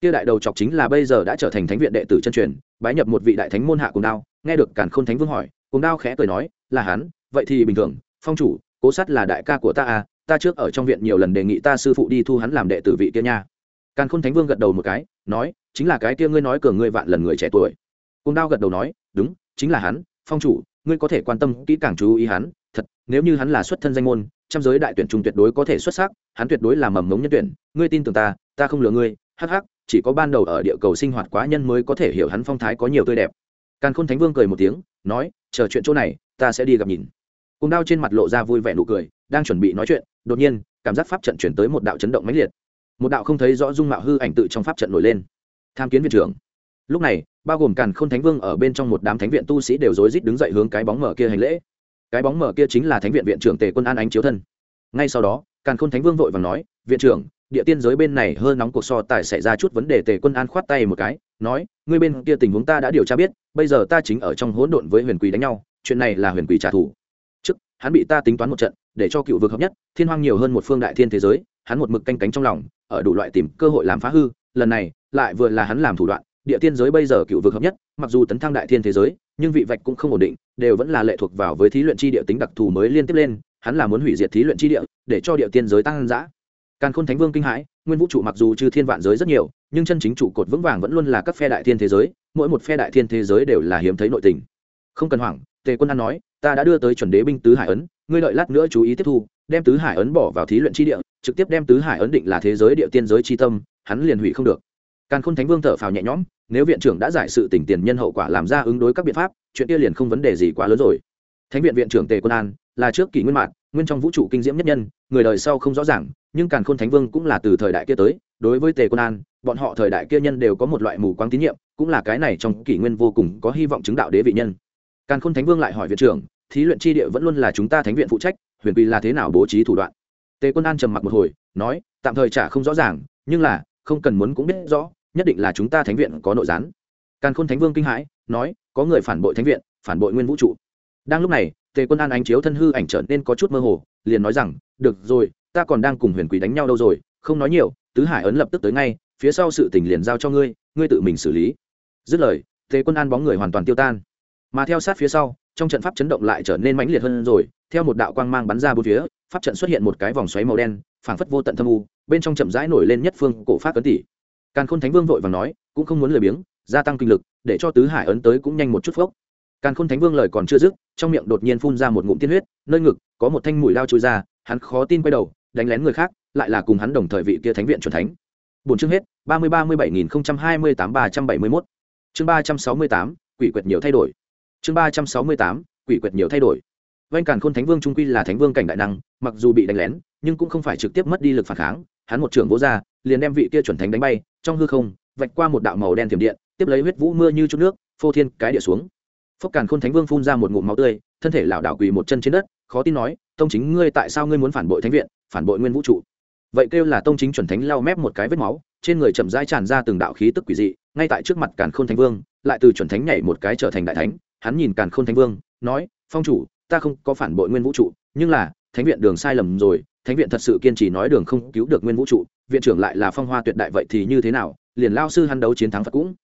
kia đại đầu chọc chính là bây giờ đã trở thành thánh viện đệ tử chân truyền, bái nhập một vị đại thánh môn hạ cùng đao, nghe được càn khôn thánh vương hỏi, cùng đao khẽ cười nói, là hắn, vậy thì bình thường, phong chủ, cố sát là đại ca của ta à ta trước ở trong viện nhiều lần đề nghị ta sư phụ đi thu hắn làm đệ tử vị kia nha. Càn khôn thánh vương gật đầu một cái, nói, chính là cái kia ngươi nói cường ngươi vạn lần người trẻ tuổi cùng đao gật đầu nói, đúng, chính là hắn, phong chủ, ngươi có thể quan tâm kỹ càng chú ý hắn. Thật, nếu như hắn là xuất thân danh môn, trăm giới đại tuyển trung tuyệt đối có thể xuất sắc, hắn tuyệt đối là mầm mống nhân tuyển. Ngươi tin tưởng ta ta không lừa ngươi. Hắc hắc, chỉ có ban đầu ở địa cầu sinh hoạt quá nhân mới có thể hiểu hắn phong thái có nhiều tươi đẹp. Càn khôn thánh vương cười một tiếng, nói, chờ chuyện chỗ này, ta sẽ đi gặp nhìn. Cùng đao trên mặt lộ ra vui vẻ nụ cười, đang chuẩn bị nói chuyện, đột nhiên, cảm giác pháp trận chuyển tới một đạo chấn động mãnh liệt. Một đạo không thấy rõ dung mạo hư ảnh tự trong pháp trận nổi lên. Tham kiến viện trưởng. Lúc này bao gồm càn khôn thánh vương ở bên trong một đám thánh viện tu sĩ đều rối rít đứng dậy hướng cái bóng mở kia hành lễ. Cái bóng mở kia chính là thánh viện viện trưởng tề quân an ánh chiếu thân. Ngay sau đó, càn khôn thánh vương vội vàng nói, viện trưởng, địa tiên giới bên này hơi nóng cuộc so tài xảy ra chút vấn đề. Tề quân an khoát tay một cái, nói, ngươi bên kia tình huống ta đã điều tra biết, bây giờ ta chính ở trong hỗn độn với huyền quỳ đánh nhau, chuyện này là huyền quỳ trả thù. Trước, hắn bị ta tính toán một trận, để cho cựu vực hợp nhất, thiên hoang nhiều hơn một phương đại thiên thế giới, hắn một mực canh cánh trong lòng, ở đủ loại tìm cơ hội làm phá hư, lần này, lại vừa là hắn làm thủ đoạn địa tiên giới bây giờ cựu vực hợp nhất, mặc dù tấn thăng đại thiên thế giới, nhưng vị vạch cũng không ổn định, đều vẫn là lệ thuộc vào với thí luyện chi địa tính đặc thù mới liên tiếp lên, hắn là muốn hủy diệt thí luyện chi địa, để cho địa tiên giới tăng giã càn khôn thánh vương kinh hãi, nguyên vũ trụ mặc dù chư thiên vạn giới rất nhiều, nhưng chân chính trụ cột vững vàng vẫn luôn là các phe đại thiên thế giới, mỗi một phe đại thiên thế giới đều là hiếm thấy nội tình. Không cần hoảng, tề quân an nói, ta đã đưa tới chuẩn đế binh tứ hải ấn, ngươi đợi lát nữa chú ý tiếp thu, đem tứ hải ấn bỏ vào thí luyện chi địa, trực tiếp đem tứ hải ấn định là thế giới địa tiên giới chi tâm, hắn liền hủy không được. Càn khôn thánh vương thở phào nhẹ nhõm nếu viện trưởng đã giải sự tỉnh tiền nhân hậu quả làm ra ứng đối các biện pháp, chuyện kia liền không vấn đề gì quá lớn rồi. Thánh viện viện trưởng tề quân an là trước kỷ nguyên mạng nguyên trong vũ trụ kinh diễm nhất nhân, người đời sau không rõ ràng, nhưng càn khôn thánh vương cũng là từ thời đại kia tới, đối với tề quân an, bọn họ thời đại kia nhân đều có một loại mù quáng tín nhiệm, cũng là cái này trong kỷ nguyên vô cùng có hy vọng chứng đạo đế vị nhân. Càn khôn thánh vương lại hỏi viện trưởng, thí luyện chi địa vẫn luôn là chúng ta thánh viện phụ trách, huyền quy là thế nào bố trí thủ đoạn? Tề quân an trầm mặc một hồi, nói, tạm thời chả không rõ ràng, nhưng là, không cần muốn cũng biết rõ nhất định là chúng ta thánh viện có nội gián. Càn khôn thánh vương kinh hãi, nói, có người phản bội thánh viện, phản bội nguyên vũ trụ. Đang lúc này, tề quân an ánh chiếu thân hư ảnh trở nên có chút mơ hồ, liền nói rằng, được rồi, ta còn đang cùng huyền quý đánh nhau đâu rồi, không nói nhiều, tứ hải ấn lập tức tới ngay, phía sau sự tình liền giao cho ngươi ngươi tự mình xử lý. Dứt lời, tề quân an bóng người hoàn toàn tiêu tan. Mà theo sát phía sau, trong trận pháp chấn động lại trở nên mãnh liệt hơn rồi, theo một đạo quang mang bắn ra bốn phía, pháp trận xuất hiện một cái vòng xoáy màu đen, phảng phất vô tận thâm u, bên trong chậm rãi nổi lên nhất phương cổ pháp cấn tỷ càn khôn thánh vương vội vàng nói, cũng không muốn lười biếng, gia tăng kinh lực, để cho tứ hải ấn tới cũng nhanh một chút phốc. Càn khôn thánh vương lời còn chưa dứt, trong miệng đột nhiên phun ra một ngụm tiên huyết, nơi ngực có một thanh mũi lao trôi ra, hắn khó tin quay đầu, đánh lén người khác, lại là cùng hắn đồng thời vị kia thánh viện chuẩn thánh. Bốn chương hết, ba mươi ba mươi bảy nghìn hai mươi tám ba trăm bảy mươi mốt. Chương ba trăm sáu mươi tám, quỷ quyệt nhiều thay đổi. Chương ba trăm sáu mươi tám, quỷ quyệt nhiều thay đổi. Vanh càn khôn thánh vương trung quy là thánh vương cảnh đại năng, mặc dù bị đánh lén, nhưng cũng không phải trực tiếp mất đi lực phản kháng, hắn một trưởng vỗ ra liền đem vị kia chuẩn thánh đánh bay, trong hư không, vạch qua một đạo màu đen thiểm điện, tiếp lấy huyết vũ mưa như chút nước, phô thiên cái địa xuống. Phốc càn khôn thánh vương phun ra một ngụm máu tươi, thân thể lảo đảo quỳ một chân trên đất, khó tin nói, tông chính ngươi tại sao ngươi muốn phản bội thánh viện, phản bội nguyên vũ trụ? Vậy kêu là tông chính chuẩn thánh lau mép một cái vết máu, trên người chậm rãi tràn ra từng đạo khí tức quỷ dị, ngay tại trước mặt càn khôn thánh vương, lại từ chuẩn thánh nhảy một cái trở thành đại thánh. Hắn nhìn càn khôn thánh vương, nói, phong chủ, ta không có phản bội nguyên vũ trụ, nhưng là, thánh viện đường sai lầm rồi, thánh viện thật sự kiên trì nói đường không cứu được nguyên vũ trụ viện trưởng lại là phong hoa tuyệt đại vậy thì như thế nào, liền lao sư hắn đấu chiến thắng phật cũng.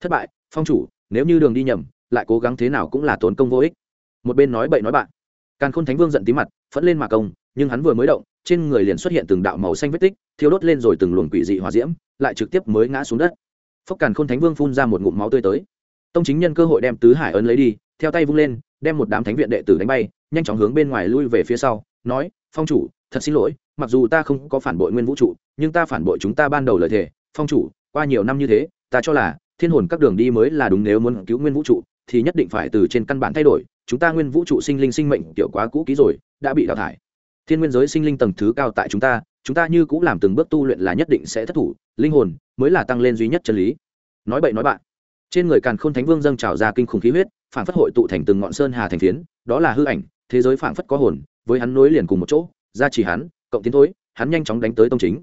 Thất bại, phong chủ, nếu như đường đi nhầm, lại cố gắng thế nào cũng là tốn công vô ích. Một bên nói bậy nói bạn. Càn khôn thánh vương giận tí mặt, phẫn lên mà công, nhưng hắn vừa mới động, trên người liền xuất hiện từng đạo màu xanh vết tích, thiêu đốt lên rồi từng luồng quỷ dị hòa diễm, lại trực tiếp mới ngã xuống đất. Phốc càn khôn thánh vương phun ra một ngụm máu tươi tới. Tông chính nhân cơ hội đem tứ hải ấn lấy đi, theo tay vung lên, đem một đám thánh viện đệ tử đánh bay, nhanh chóng hướng bên ngoài lui về phía sau, nói, phong chủ, thật xin lỗi mặc dù ta không có phản bội nguyên vũ trụ, nhưng ta phản bội chúng ta ban đầu lời thề, phong chủ, qua nhiều năm như thế, ta cho là, thiên hồn các đường đi mới là đúng nếu muốn cứu nguyên vũ trụ, thì nhất định phải từ trên căn bản thay đổi, chúng ta nguyên vũ trụ sinh linh sinh mệnh kiểu quá cũ kỹ rồi, đã bị đào thải. Thiên nguyên giới sinh linh tầng thứ cao tại chúng ta chúng ta như cũng làm từng bước tu luyện là nhất định sẽ thất thủ, linh hồn mới là tăng lên duy nhất chân lý. Nói bậy nói bạn. Trên người càn khôn thánh vương dâng trào ra kinh khủng khí huyết phản phất hội tụ thành từng ngọn sơn hà thành phiến, đó là hư ảnh, thế giới phản phất có hồn, với hắn nối liền cùng một chỗ ra chỉ hắn cộng tiến thối, hắn nhanh chóng đánh tới tông chính.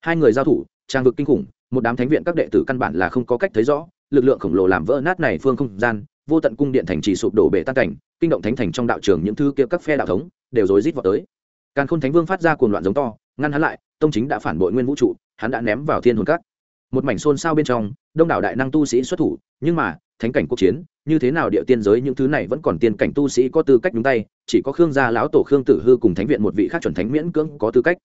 Hai người giao thủ, trang vực kinh khủng, một đám thánh viện các đệ tử căn bản là không có cách thấy rõ, lực lượng khổng lồ làm vỡ nát này phương không gian, vô tận cung điện thành trì sụp đổ bể tan cảnh, kinh động thánh thành trong đạo trường những thứ kia các phe đạo thống, đều rối rít vào tới. Càn khôn thánh vương phát ra cuồng loạn giống to, ngăn hắn lại, tông chính đã phản bội nguyên vũ trụ, hắn đã ném vào thiên hồn các. Một mảnh xôn xao bên trong, đông đảo đại năng tu sĩ xuất thủ, nhưng mà thánh cảnh quốc chiến, như thế nào địa tiên giới những thứ này vẫn còn tiên cảnh tu sĩ có tư cách nhúng tay, chỉ có khương gia lão tổ khương tử hư cùng thánh viện một vị khác chuẩn thánh miễn cưỡng có tư cách.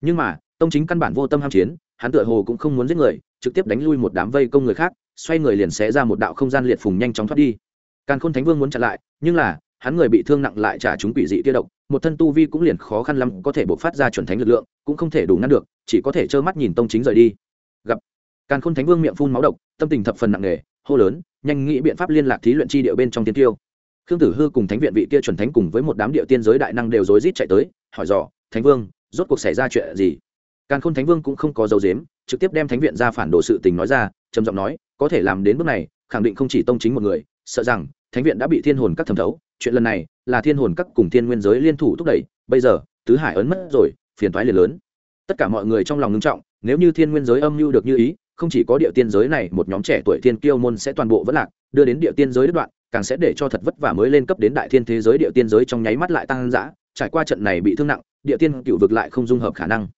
Nhưng mà, tông chính căn bản vô tâm ham chiến, hắn tựa hồ cũng không muốn giết người, trực tiếp đánh lui một đám vây công người khác, xoay người liền xé ra một đạo không gian liệt phùng nhanh chóng thoát đi. Càn khôn thánh vương muốn chặn lại, nhưng là, hắn người bị thương nặng lại trả chúng quỷ dị tiêu độc, một thân tu vi cũng liền khó khăn lắm có thể bộc phát ra chuẩn thánh lực lượng, cũng không thể đủ ngăn được, chỉ có thể trơ mắt nhìn tông chính rời đi. Gặp, càn khôn thánh vương miệng phun máu độc, tâm tình thập phần nặng nề, hô lớn nhanh nghĩ biện pháp liên lạc thí luyện chi điệu bên trong tiên tiêu. Khương tử hư cùng thánh viện vị kia chuẩn thánh cùng với một đám điệu tiên giới đại năng đều rối rít chạy tới, hỏi dò, thánh vương, rốt cuộc xảy ra chuyện gì? Càn khôn thánh vương cũng không có dấu dếm trực tiếp đem thánh viện ra phản đồ sự tình nói ra, trầm giọng nói, có thể làm đến bước này, khẳng định không chỉ tông chính một người, sợ rằng thánh viện đã bị thiên hồn các thẩm thấu, chuyện lần này là thiên hồn các cùng thiên nguyên giới liên thủ thúc đẩy, bây giờ, tứ hải ấn mất rồi, phiền thoái liền lớn. Tất cả mọi người trong lòng ngưng trọng, nếu như thiên nguyên giới âm mưu được như ý không chỉ có địa tiên giới này, một nhóm trẻ tuổi thiên kiêu môn sẽ toàn bộ vẫn lạc, đưa đến địa tiên giới đứt đoạn, càng sẽ để cho thật vất vả mới lên cấp đến đại thiên thế giới địa tiên giới trong nháy mắt lại tăng dã, trải qua trận này bị thương nặng, địa tiên cựu vực lại không dung hợp khả năng.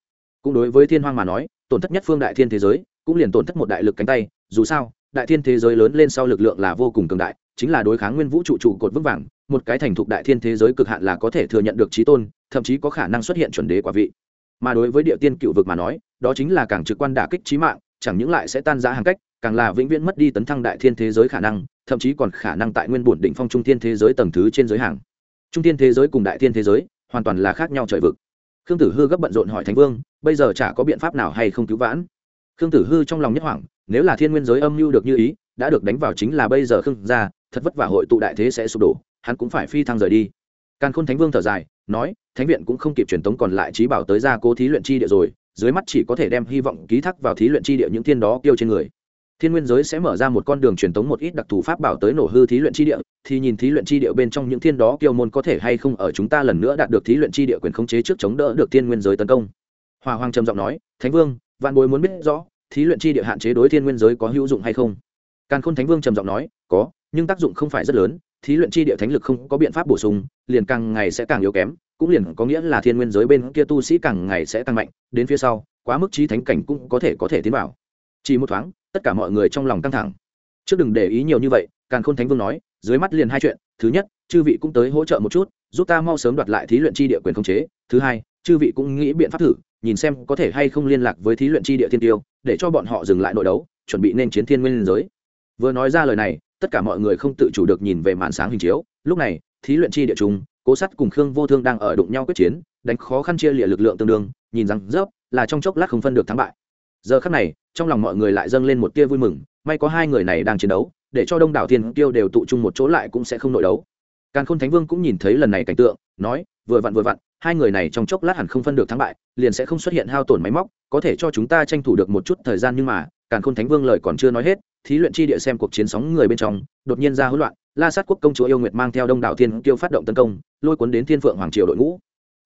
Cũng đối với thiên hoang mà nói, tổn thất nhất phương đại thiên thế giới, cũng liền tổn thất một đại lực cánh tay, dù sao, đại thiên thế giới lớn lên sau lực lượng là vô cùng cường đại, chính là đối kháng nguyên vũ trụ trụ cột vững vàng, một cái thành thục đại thiên thế giới cực hạn là có thể thừa nhận được trí tôn, thậm chí có khả năng xuất hiện chuẩn đế quả vị. Mà đối với địa tiên cựu vực mà nói, đó chính là càng trực quan đả kích trí mạng chẳng những lại sẽ tan ra hàng cách, càng là vĩnh viễn mất đi tấn thăng đại thiên thế giới khả năng, thậm chí còn khả năng tại nguyên bổn định phong trung thiên thế giới tầng thứ trên giới hàng. Trung thiên thế giới cùng đại thiên thế giới hoàn toàn là khác nhau trời vực. Khương tử hư gấp bận rộn hỏi thánh vương, bây giờ chả có biện pháp nào hay không cứu vãn? Khương tử hư trong lòng nhất hoảng, nếu là thiên nguyên giới âm mưu được như ý, đã được đánh vào chính là bây giờ khương gia, thật vất vả hội tụ đại thế sẽ sụp đổ, hắn cũng phải phi thăng rời đi. Càn khôn thánh vương thở dài, nói, thánh viện cũng không kịp truyền tống còn lại trí bảo tới ra cố thí luyện chi địa rồi dưới mắt chỉ có thể đem hy vọng ký thác vào thí luyện chi địa những thiên đó kêu trên người. Thiên nguyên giới sẽ mở ra một con đường truyền tống một ít đặc thù pháp bảo tới nổ hư thí luyện chi địa, thì nhìn thí luyện chi địa bên trong những thiên đó kiêu môn có thể hay không ở chúng ta lần nữa đạt được thí luyện chi địa quyền khống chế trước chống đỡ được thiên nguyên giới tấn công. Hòa hoàng trầm giọng nói, thánh vương, vạn bối muốn biết rõ, thí luyện chi địa hạn chế đối thiên nguyên giới có hữu dụng hay không? Càn khôn thánh vương trầm giọng nói, có, nhưng tác dụng không phải rất lớn thí luyện chi địa thánh lực không có biện pháp bổ sung, liền càng ngày sẽ càng yếu kém, cũng liền có nghĩa là thiên nguyên giới bên kia tu sĩ càng ngày sẽ tăng mạnh, đến phía sau, quá mức trí thánh cảnh cũng có thể có thể tiến vào. Chỉ một thoáng, tất cả mọi người trong lòng căng thẳng. Trước đừng để ý nhiều như vậy, càn khôn thánh vương nói, dưới mắt liền hai chuyện, thứ nhất, chư vị cũng tới hỗ trợ một chút, giúp ta mau sớm đoạt lại thí luyện chi địa quyền khống chế, thứ hai, chư vị cũng nghĩ biện pháp thử, nhìn xem có thể hay không liên lạc với thí luyện chi địa thiên tiêu, để cho bọn họ dừng lại nội đấu, chuẩn bị nên chiến thiên nguyên giới. Vừa nói ra lời này tất cả mọi người không tự chủ được nhìn về màn sáng hình chiếu. Lúc này, thí luyện chi địa chúng cố sắt cùng khương vô thương đang ở đụng nhau quyết chiến, đánh khó khăn chia lịa lực lượng tương đương, nhìn rằng rớp là trong chốc lát không phân được thắng bại. Giờ khắc này, trong lòng mọi người lại dâng lên một tia vui mừng, may có hai người này đang chiến đấu, để cho đông đảo thiên tiêu đều tụ chung một chỗ lại cũng sẽ không nội đấu. Càn khôn thánh vương cũng nhìn thấy lần này cảnh tượng, nói, vừa vặn vừa vặn, hai người này trong chốc lát hẳn không phân được thắng bại, liền sẽ không xuất hiện hao tổn máy móc có thể cho chúng ta tranh thủ được một chút thời gian nhưng mà, càn khôn thánh vương lời còn chưa nói hết, thí luyện chi địa xem cuộc chiến sóng người bên trong, đột nhiên ra hỗn loạn, la sát quốc công chúa yêu nguyệt mang theo đông đảo thiên tiêu phát động tấn công, lôi cuốn đến thiên phượng hoàng triều đội ngũ.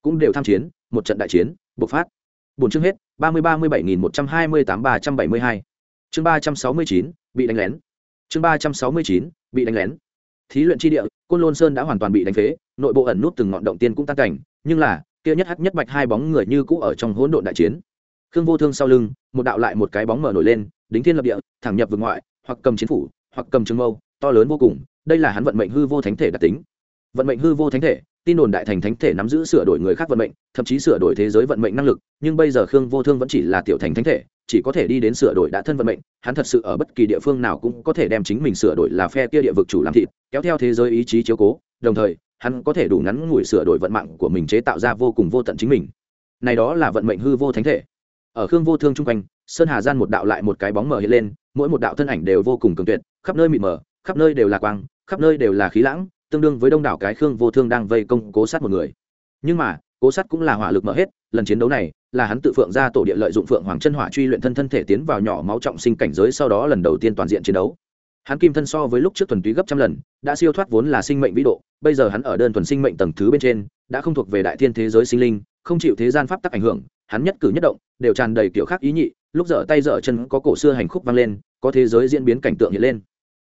Cũng đều tham chiến, một trận đại chiến, bộc phát. Bốn chương hết, ba mươi ba mươi bảy nghìn một trăm hai mươi tám ba trăm bảy mươi hai. Chương ba trăm sáu mươi chín, bị đánh lén. Chương ba trăm sáu mươi chín, bị đánh lén. Thí luyện chi địa, côn lôn sơn đã hoàn toàn bị đánh phế, nội bộ ẩn nút từng ngọn động tiên cũng tan cảnh, nhưng là, kia nhất hắc nhất bạch hai bóng người như cũ ở trong hỗn độn đại chiến khương vô thương sau lưng, một đạo lại một cái bóng mở nổi lên, đính thiên lập địa, thẳng nhập vực ngoại, hoặc cầm chiến phủ, hoặc cầm trường mâu, to lớn vô cùng, đây là hắn vận mệnh hư vô thánh thể đặc tính. Vận mệnh hư vô thánh thể, tin đồn đại thành thánh thể nắm giữ sửa đổi người khác vận mệnh, thậm chí sửa đổi thế giới vận mệnh năng lực, nhưng bây giờ khương vô thương vẫn chỉ là tiểu thành thánh thể, chỉ có thể đi đến sửa đổi đã thân vận mệnh, hắn thật sự ở bất kỳ địa phương nào cũng có thể đem chính mình sửa đổi là phe kia địa vực chủ làm thịt, kéo theo thế giới ý chí chiếu cố, đồng thời, hắn có thể đủ ngắn ngủi sửa đổi vận mạng của mình chế tạo ra vô cùng vô tận chính mình. Này đó là vận mệnh hư vô thánh thể ở khương vô thương chung quanh, sơn hà gian một đạo lại một cái bóng mờ hiện lên, mỗi một đạo thân ảnh đều vô cùng cường tuyệt, khắp nơi mịt mờ, khắp nơi đều là quang, khắp nơi đều là khí lãng, tương đương với đông đảo cái khương vô thương đang vây công cố sát một người. Nhưng mà, cố sát cũng là hỏa lực mở hết, lần chiến đấu này, là hắn tự phượng ra tổ địa lợi dụng phượng hoàng chân hỏa truy luyện thân thân thể tiến vào nhỏ máu trọng sinh cảnh giới sau đó lần đầu tiên toàn diện chiến đấu. Hắn kim thân so với lúc trước thuần túy gấp trăm lần, đã siêu thoát vốn là sinh mệnh vĩ độ, bây giờ hắn ở đơn thuần sinh mệnh tầng thứ bên trên, đã không thuộc về đại thiên thế giới sinh linh không chịu thế gian pháp tắc ảnh hưởng, hắn nhất cử nhất động, đều tràn đầy kiểu khác ý nhị, lúc dở tay dở chân có cổ xưa hành khúc vang lên, có thế giới diễn biến cảnh tượng hiện lên.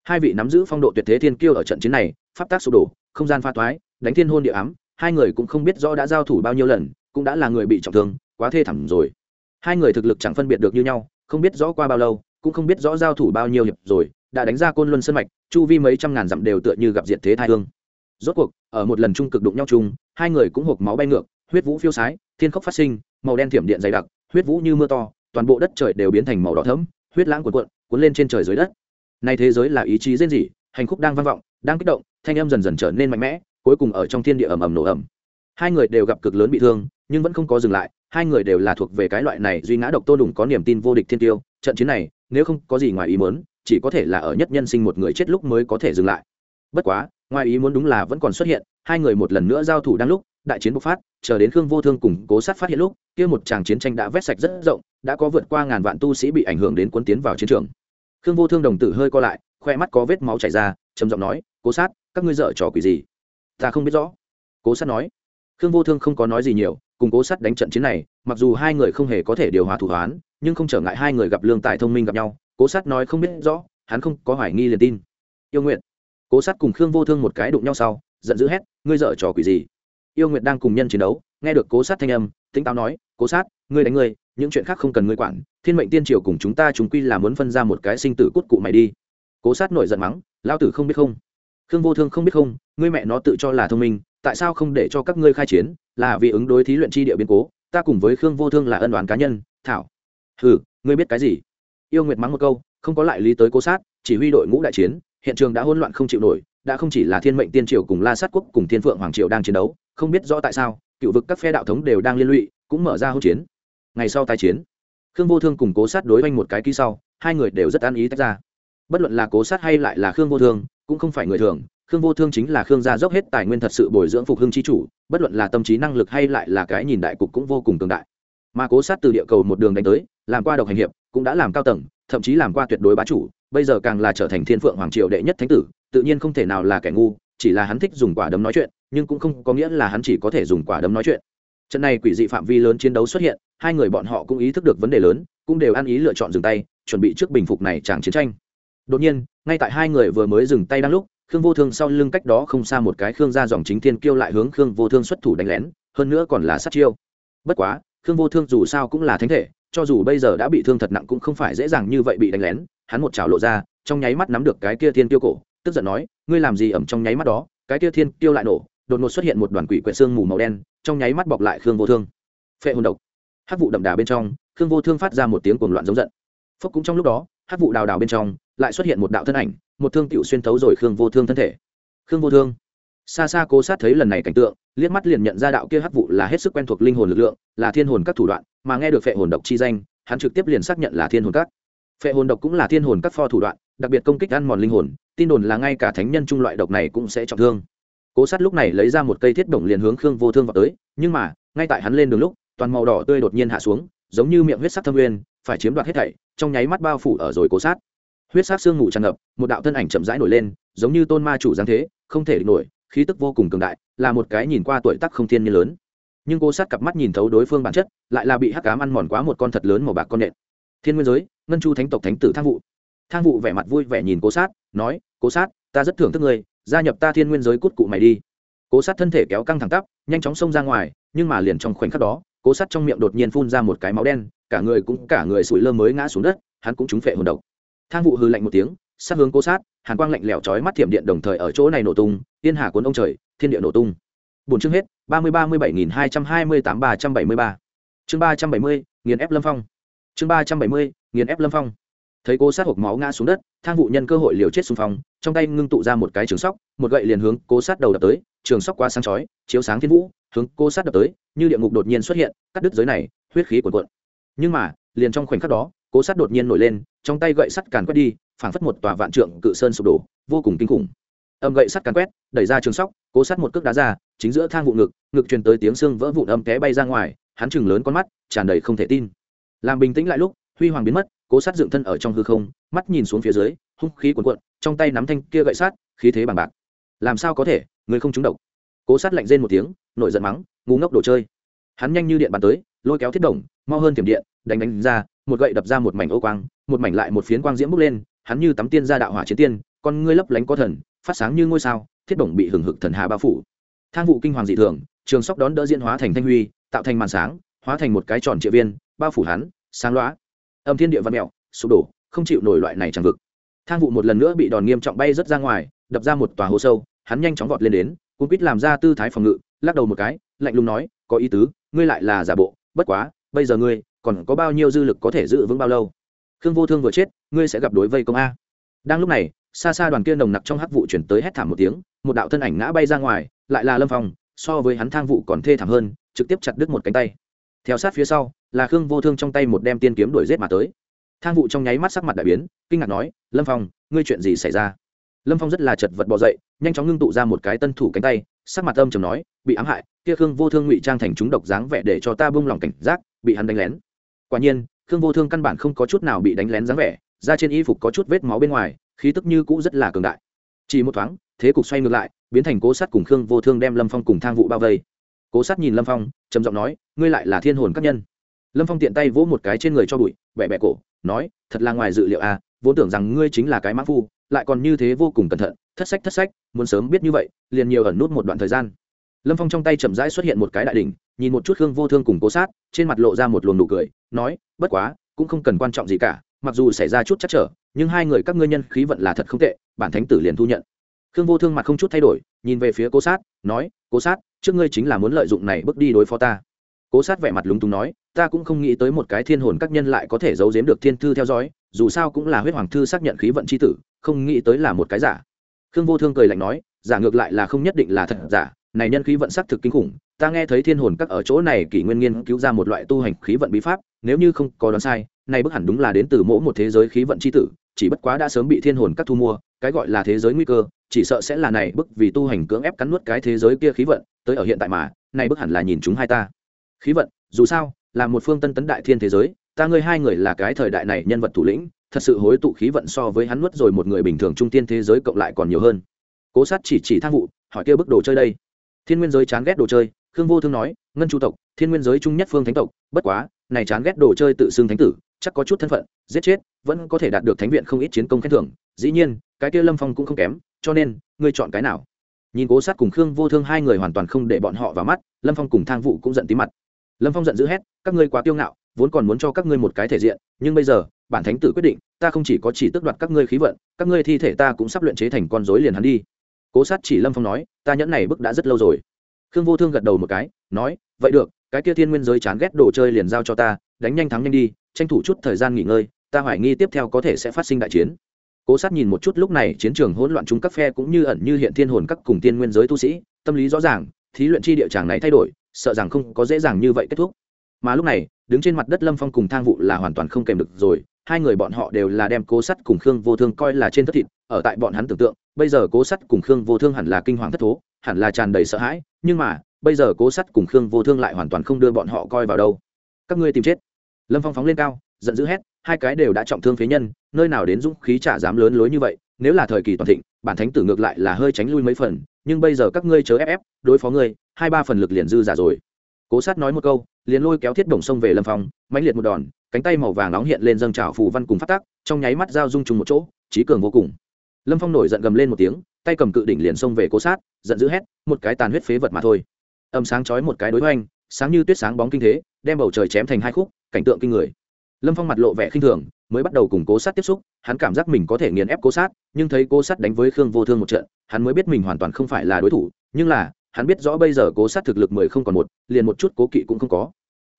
Hai vị nắm giữ phong độ tuyệt thế thiên kiêu ở trận chiến này, pháp tác sụp đổ, không gian pha toái, đánh thiên hôn địa ám, hai người cũng không biết rõ đã giao thủ bao nhiêu lần, cũng đã là người bị trọng thương, quá thê thảm rồi. Hai người thực lực chẳng phân biệt được như nhau, không biết rõ qua bao lâu, cũng không biết rõ giao thủ bao nhiêu hiệp rồi, đã đánh ra côn luân sân mạch, chu vi mấy trăm ngàn dặm đều tựa như gặp diệt thế thai hương. Rốt cuộc, ở một lần trung cực đụng nhau chung, hai người cũng hộp máu bay ngược huyết vũ phiêu sái, thiên khốc phát sinh, màu đen thiểm điện dày đặc, huyết vũ như mưa to, toàn bộ đất trời đều biến thành màu đỏ thẫm, huyết lãng cuộn cuộn, cuốn lên trên trời dưới đất. Nay thế giới là ý chí rên rỉ, hành khúc đang vang vọng, đang kích động, thanh âm dần dần trở nên mạnh mẽ, cuối cùng ở trong thiên địa ầm ầm nổ ầm. Hai người đều gặp cực lớn bị thương, nhưng vẫn không có dừng lại, hai người đều là thuộc về cái loại này duy ngã độc tô đùng có niềm tin vô địch thiên tiêu, trận chiến này, nếu không có gì ngoài ý muốn, chỉ có thể là ở nhất nhân sinh một người chết lúc mới có thể dừng lại. Bất quá, ngoài ý muốn đúng là vẫn còn xuất hiện, hai người một lần nữa giao thủ đang lúc đại chiến bộc phát, chờ đến khương vô thương cùng cố sát phát hiện lúc, kia một tràng chiến tranh đã vét sạch rất rộng, đã có vượt qua ngàn vạn tu sĩ bị ảnh hưởng đến quân tiến vào chiến trường. Khương vô thương đồng tử hơi co lại, khoe mắt có vết máu chảy ra, trầm giọng nói, cố sát, các ngươi dở trò quỷ gì? Ta không biết rõ. Cố sát nói. Khương vô thương không có nói gì nhiều, cùng cố sát đánh trận chiến này, mặc dù hai người không hề có thể điều hòa thủ hoán, nhưng không trở ngại hai người gặp lương tài thông minh gặp nhau, cố sát nói không biết rõ, hắn không có hoài nghi liền tin. Yêu nguyện cố sát cùng khương vô thương một cái đụng nhau sau, giận dữ hét, ngươi dở trò quỷ gì? Yêu nguyệt đang cùng nhân chiến đấu, nghe được cố sát thanh âm tĩnh táo nói, cố sát, ngươi đánh ngươi, những chuyện khác không cần ngươi quản, thiên mệnh tiên triều cùng chúng ta chúng quy là muốn phân ra một cái sinh tử cút cụ mày đi. Cố sát nổi giận mắng lao tử không biết không? Khương vô thương không biết không? Ngươi mẹ nó tự cho là thông minh, tại sao không để cho các ngươi khai chiến? Là vì ứng đối thí luyện chi địa biến cố, ta cùng với khương vô thương là ân đoán cá nhân, thảo. Hừ, ngươi biết cái gì? Yêu nguyệt mắng một câu, không có lại lý tới cố sát, chỉ huy đội ngũ đại chiến, hiện trường đã hỗn loạn không chịu nổi, đã không chỉ là thiên mệnh tiên triều cùng la sát quốc cùng thiên phượng hoàng triều đang chiến đấu không biết rõ tại sao, cựu vực các phe đạo thống đều đang liên lụy, cũng mở ra hỗn chiến. Ngày sau tai chiến, khương vô thương cùng cố sát đối oanh một cái ký sau, hai người đều rất an ý tách ra. Bất luận là cố sát hay lại là khương vô thương, cũng không phải người thường, khương vô thương chính là khương gia dốc hết tài nguyên thật sự bồi dưỡng phục hưng chi chủ, bất luận là tâm trí năng lực hay lại là cái nhìn đại cục cũng vô cùng cường đại. Mà cố sát từ địa cầu một đường đánh tới, làm qua độc hành hiệp, cũng đã làm cao tầng, thậm chí làm qua tuyệt đối bá chủ, bây giờ càng là trở thành thiên phượng hoàng triều đệ nhất thánh tử, tự nhiên không thể nào là kẻ ngu, chỉ là hắn thích dùng quả đấm nói chuyện nhưng cũng không có nghĩa là hắn chỉ có thể dùng quả đấm nói chuyện. Trận này quỷ dị phạm vi lớn chiến đấu xuất hiện, hai người bọn họ cũng ý thức được vấn đề lớn, cũng đều ăn ý lựa chọn dừng tay, chuẩn bị trước bình phục này chẳng chiến tranh. Đột nhiên, ngay tại hai người vừa mới dừng tay đang lúc, khương vô thương sau lưng cách đó không xa một cái khương ra dòng chính thiên kiêu lại hướng khương vô thương xuất thủ đánh lén, hơn nữa còn là sát chiêu. Bất quá, khương vô thương dù sao cũng là thánh thể, cho dù bây giờ đã bị thương thật nặng cũng không phải dễ dàng như vậy bị đánh lén, hắn một chảo lộ ra, trong nháy mắt nắm được cái kia thiên tiêu cổ, tức giận nói, ngươi làm gì ẩm trong nháy mắt đó, cái kia thiên tiêu lại nổ đột ngột xuất hiện một đoàn quỷ quyệt xương mù màu đen, trong nháy mắt bọc lại khương vô thương. Phệ hồn độc. Hát vụ đậm đà bên trong, khương vô thương phát ra một tiếng cuồng loạn giống giận. Phúc cũng trong lúc đó hát vụ đào đào bên trong, lại xuất hiện một đạo thân ảnh, một thương tựu xuyên thấu rồi khương vô thương thân thể. Khương vô thương. Xa xa cố sát thấy lần này cảnh tượng, liếc mắt liền nhận ra đạo kia hắc vụ là hết sức quen thuộc linh hồn lực lượng, là thiên hồn các thủ đoạn, mà nghe được phệ hồn độc chi danh, hắn trực tiếp liền xác nhận là thiên hồn các. Phệ hồn độc cũng là thiên hồn các pho thủ đoạn, đặc biệt công kích ăn mòn linh hồn, tin đồn là ngay cả thánh nhân trung loại độc này cũng sẽ trọng thương cố sát lúc này lấy ra một cây thiết động liền hướng khương vô thương vào tới, nhưng mà, ngay tại hắn lên đường lúc, toàn màu đỏ tươi đột nhiên hạ xuống, giống như miệng huyết sắc thâm nguyên, phải chiếm đoạt hết thảy, trong nháy mắt bao phủ ở rồi cố sát. Huyết sắc xương ngủ tràn ngập, một đạo thân ảnh chậm rãi nổi lên, giống như tôn ma chủ giáng thế, không thể địch nổi, khí tức vô cùng cường đại, là một cái nhìn qua tuổi tác không thiên như lớn. Nhưng cố sát cặp mắt nhìn thấu đối phương bản chất, lại là bị hắc cám ăn mòn quá một con thật lớn màu bạc con nện thiên nguyên giới, ngân chu thánh tộc thánh tử thang vụ. Thang vụ vẻ mặt vui vẻ nhìn cố sát, nói, cố sát, ta rất thưởng thức ngươi gia nhập ta thiên nguyên giới cút cụ mày đi. Cố sát thân thể kéo căng thẳng tắp, nhanh chóng xông ra ngoài, nhưng mà liền trong khoảnh khắc đó, cố sát trong miệng đột nhiên phun ra một cái máu đen, cả người cũng, cả người sủi lơ mới ngã xuống đất, hắn cũng trúng phệ hồn độc. Thang vụ hư lạnh một tiếng, sát hướng cố sát, hàn quang lạnh lẽo chói mắt thiểm điện đồng thời ở chỗ này nổ tung, tiên hà cuốn ông trời, thiên địa nổ tung. Bốn chương hết, ba mươi ba mươi bảy nghìn hai trăm hai mươi tám ba trăm bảy mươi ba. Chương ba trăm bảy mươi, nghiền ép lâm phong. Chương ba trăm bảy mươi, nghiền ép lâm phong thấy cố sát hộp máu ngã xuống đất, thang vụ nhân cơ hội liều chết xung phong, trong tay ngưng tụ ra một cái trường sóc, một gậy liền hướng cố sát đầu đập tới, trường sóc qua sáng chói, chiếu sáng thiên vũ, hướng cố sát đập tới, như địa ngục đột nhiên xuất hiện, cắt đứt giới này, huyết khí cuồn cuộn. Nhưng mà, liền trong khoảnh khắc đó, cố sát đột nhiên nổi lên, trong tay gậy sắt càn quét đi, phảng phất một tòa vạn trượng cự sơn sụp đổ, vô cùng kinh khủng. Âm gậy sắt càn quét, đẩy ra trường sóc, cố sát một cước đá ra, chính giữa thang vụ ngực ngực truyền tới tiếng xương vỡ vụn âm té bay ra ngoài, hắn chừng lớn con mắt, tràn đầy không thể tin. Làm bình tĩnh lại lúc huy hoàng biến mất, cố sát dựng thân ở trong hư không, mắt nhìn xuống phía dưới, hung khí cuồn cuộn, trong tay nắm thanh kia gậy sát, khí thế bằng bạc. Làm sao có thể, người không trúng độc. Cố sát lạnh rên một tiếng, nổi giận mắng, ngu ngốc đồ chơi. Hắn nhanh như điện bàn tới, lôi kéo thiết đồng, mau hơn tiềm điện, đánh đánh ra, một gậy đập ra một mảnh ô quang, một mảnh lại một phiến quang diễm bốc lên, hắn như tắm tiên ra đạo hỏa chiến tiên, con ngươi lấp lánh có thần, phát sáng như ngôi sao, thiết đồng bị hừng hực thần hà bao phủ. Thang vụ kinh hoàng dị thường, trường sóc đón đỡ diễn hóa thành thanh huy, tạo thành màn sáng, hóa thành một cái tròn triệu viên, bao phủ hắn, sáng loá âm thiên địa văn mèo, sụp đổ không chịu nổi loại này chẳng vực. Thang vụ một lần nữa bị đòn nghiêm trọng bay rớt ra ngoài đập ra một tòa hố sâu hắn nhanh chóng vọt lên đến cung quýt làm ra tư thái phòng ngự lắc đầu một cái lạnh lùng nói có ý tứ ngươi lại là giả bộ bất quá bây giờ ngươi còn có bao nhiêu dư lực có thể giữ vững bao lâu? Khương vô thương vừa chết ngươi sẽ gặp đối vây công a. Đang lúc này xa xa đoàn kia nồng nặc trong hắc vụ chuyển tới hét thảm một tiếng một đạo thân ảnh ngã bay ra ngoài lại là lâm phong so với hắn thang vụ còn thê thảm hơn trực tiếp chặt đứt một cánh tay theo sát phía sau, là khương vô thương trong tay một đem tiên kiếm đuổi rết mà tới. Thang vụ trong nháy mắt sắc mặt đại biến, kinh ngạc nói, lâm phong, ngươi chuyện gì xảy ra? Lâm phong rất là chật vật bỏ dậy, nhanh chóng ngưng tụ ra một cái tân thủ cánh tay, sắc mặt âm chầm nói, bị ám hại, kia khương vô thương ngụy trang thành chúng độc dáng vẻ để cho ta bung lòng cảnh giác, bị hắn đánh lén. Quả nhiên, khương vô thương căn bản không có chút nào bị đánh lén dáng vẻ ra trên y phục có chút vết máu bên ngoài, khí tức như cũ rất là cường đại. Chỉ một thoáng, thế cục xoay ngược lại, biến thành cố sát cùng khương vô thương đem lâm phong cùng thang vụ bao vây cố sát nhìn lâm phong trầm giọng nói ngươi lại là thiên hồn các nhân lâm phong tiện tay vỗ một cái trên người cho bụi bẹ bẹ cổ nói thật là ngoài dự liệu à vốn tưởng rằng ngươi chính là cái mã phu, lại còn như thế vô cùng cẩn thận, thất sách thất sách, muốn sớm biết như vậy, liền nhiều ẩn nút một đoạn thời gian. Lâm phong trong tay chậm rãi xuất hiện một cái đại đ ỉ n h nhìn một chút hương vô thương cùng cố sát, trên mặt lộ ra một luồng nụ cười, nói, bất quá, cũng không cần quan trọng gì cả, mặc dù xảy ra chút chắc trở, nhưng hai người các ngươi nhân khí vận là thật không tệ, bản thánh tử liền thu nhận khương vô thương mặt không chút thay đổi, nhìn về phía cố sát, nói, cố sát, trước ngươi chính là muốn lợi dụng này bước đi đối phó ta. Cố sát vẻ mặt lúng túng nói, ta cũng không nghĩ tới một cái thiên hồn các nhân lại có thể giấu giếm được thiên thư theo dõi, dù sao cũng là huyết hoàng thư xác nhận khí vận c h i tử, không nghĩ tới là một cái giả. Khương vô thương cười lạnh nói, giả ngược lại là không nhất định là thật giả, này nhân khí vận sắc thực kinh khủng, ta nghe thấy thiên hồn các ở chỗ này kỷ nguyên nghiên cứu ra một loại tu hành khí vận bí pháp, nếu như không có đoán sai, này bức hẳn đúng là đến từ mỗi một thế giới khí vận c h i tử, chỉ bất quá đã sớm bị thiên hồn các thu mua cái gọi là thế giới nguy cơ, chỉ sợ sẽ là này bức vì tu hành cưỡng ép cắn nuốt cái thế giới kia khí vận, tới ở hiện tại mà, này bức hẳn là nhìn chúng hai ta. Khí vận, dù sao, là một phương tân tấn đại thiên thế giới, ta ngươi hai người là cái thời đại này nhân vật thủ lĩnh, thật sự hối tụ khí vận so với hắn nuốt rồi một người bình thường trung tiên thế giới cộng lại còn nhiều hơn. Cố sát chỉ chỉ thang vụ hỏi kêu bức đồ chơi đây. Thiên nguyên giới chán ghét đồ chơi, khương vô thương nói, ngân chu tộc, thiên nguyên giới trung nhất phương thánh tộc, bất quá, này chán ghét đồ chơi tự xưng thánh tử, chắc có chút thân phận, giết chết, vẫn có thể đạt được thánh viện không ít chiến công khen thưởng dĩ nhiên, cái kia lâm phong cũng không kém, cho nên, ngươi chọn cái nào? Nhìn cố sát cùng khương vô thương hai người hoàn toàn không để bọn họ vào mắt, lâm phong cùng thang vụ cũng giận tí mặt. Lâm phong giận dữ hét, các ngươi quá kiêu ngạo, vốn còn muốn cho các ngươi một cái thể diện, nhưng bây giờ, bản thánh tử quyết định, ta không chỉ có chỉ tước đoạt các ngươi khí vận, các ngươi thi thể ta cũng sắp luyện chế thành con dối liền hắn đi. Cố sát chỉ lâm phong nói, ta nhẫn này bức đã rất lâu rồi. Khương vô thương gật đầu một cái, nói, vậy được, cái kia thiên nguyên giới chán ghét đồ chơi liền giao cho ta, đánh nhanh thắng nhanh đi, tranh thủ chút thời gian nghỉ ngơi, ta hoài nghi tiếp theo có thể sẽ phát sinh đại chiến cố sát nhìn một chút lúc này chiến trường hỗn loạn chúng các phe cũng như ẩn như hiện thiên hồn các cùng tiên nguyên giới tu sĩ, tâm lý rõ ràng, thí luyện chi địa tràng này thay đổi, sợ rằng không có dễ dàng như vậy kết thúc. Mà lúc này, đứng trên mặt đất lâm phong cùng thang vụ là hoàn toàn không kèm được rồi, hai người bọn họ đều là đem cố sắt cùng khương vô thương coi là trên thất thịt, ở tại bọn hắn tưởng tượng, bây giờ cố sắt cùng khương vô thương hẳn là kinh hoàng thất thố, hẳn là tràn đầy sợ hãi, nhưng mà, bây giờ cố sắt cùng khương vô thương lại hoàn toàn không đưa bọn họ coi vào đâu. Các ngươi tìm chết. Lâm phong phóng lên cao giận dữ hét, hai cái đều đã trọng thương phế nhân, nơi nào đến dũng khí trả dám lớn lối như vậy, nếu là thời kỳ toàn thịnh, bản thánh tử ngược lại là hơi tránh lui mấy phần, nhưng bây giờ các ngươi chớ ép ép, đối phó ngươi, hai ba phần lực liền dư giả rồi. Cố sát nói một câu, liền lôi kéo thiết đồng sông về lâm phong, mãnh liệt một đòn, cánh tay màu vàng nóng hiện lên dâng trào phù văn cùng phát tác trong nháy mắt giao dung trùng một chỗ, trí cường vô cùng. Lâm phong nổi giận gầm lên một tiếng, tay cầm cự đỉnh liền xông về cố sát, giận dữ hét, một cái tàn huyết phế vật mà thôi. Âm sáng chói một cái đối hoành, sáng như tuyết sáng bóng kinh thế, đem bầu trời chém thành hai khúc, cảnh tượng kinh người lâm phong mặt lộ vẻ khinh thường, mới bắt đầu cùng cố sát tiếp xúc, hắn cảm giác mình có thể nghiền ép cố sát, nhưng thấy cố sát đánh với khương vô thương một trận, hắn mới biết mình hoàn toàn không phải là đối thủ, nhưng là, hắn biết rõ bây giờ cố sát thực lực mười không còn một, liền một chút cố kỵ cũng không có.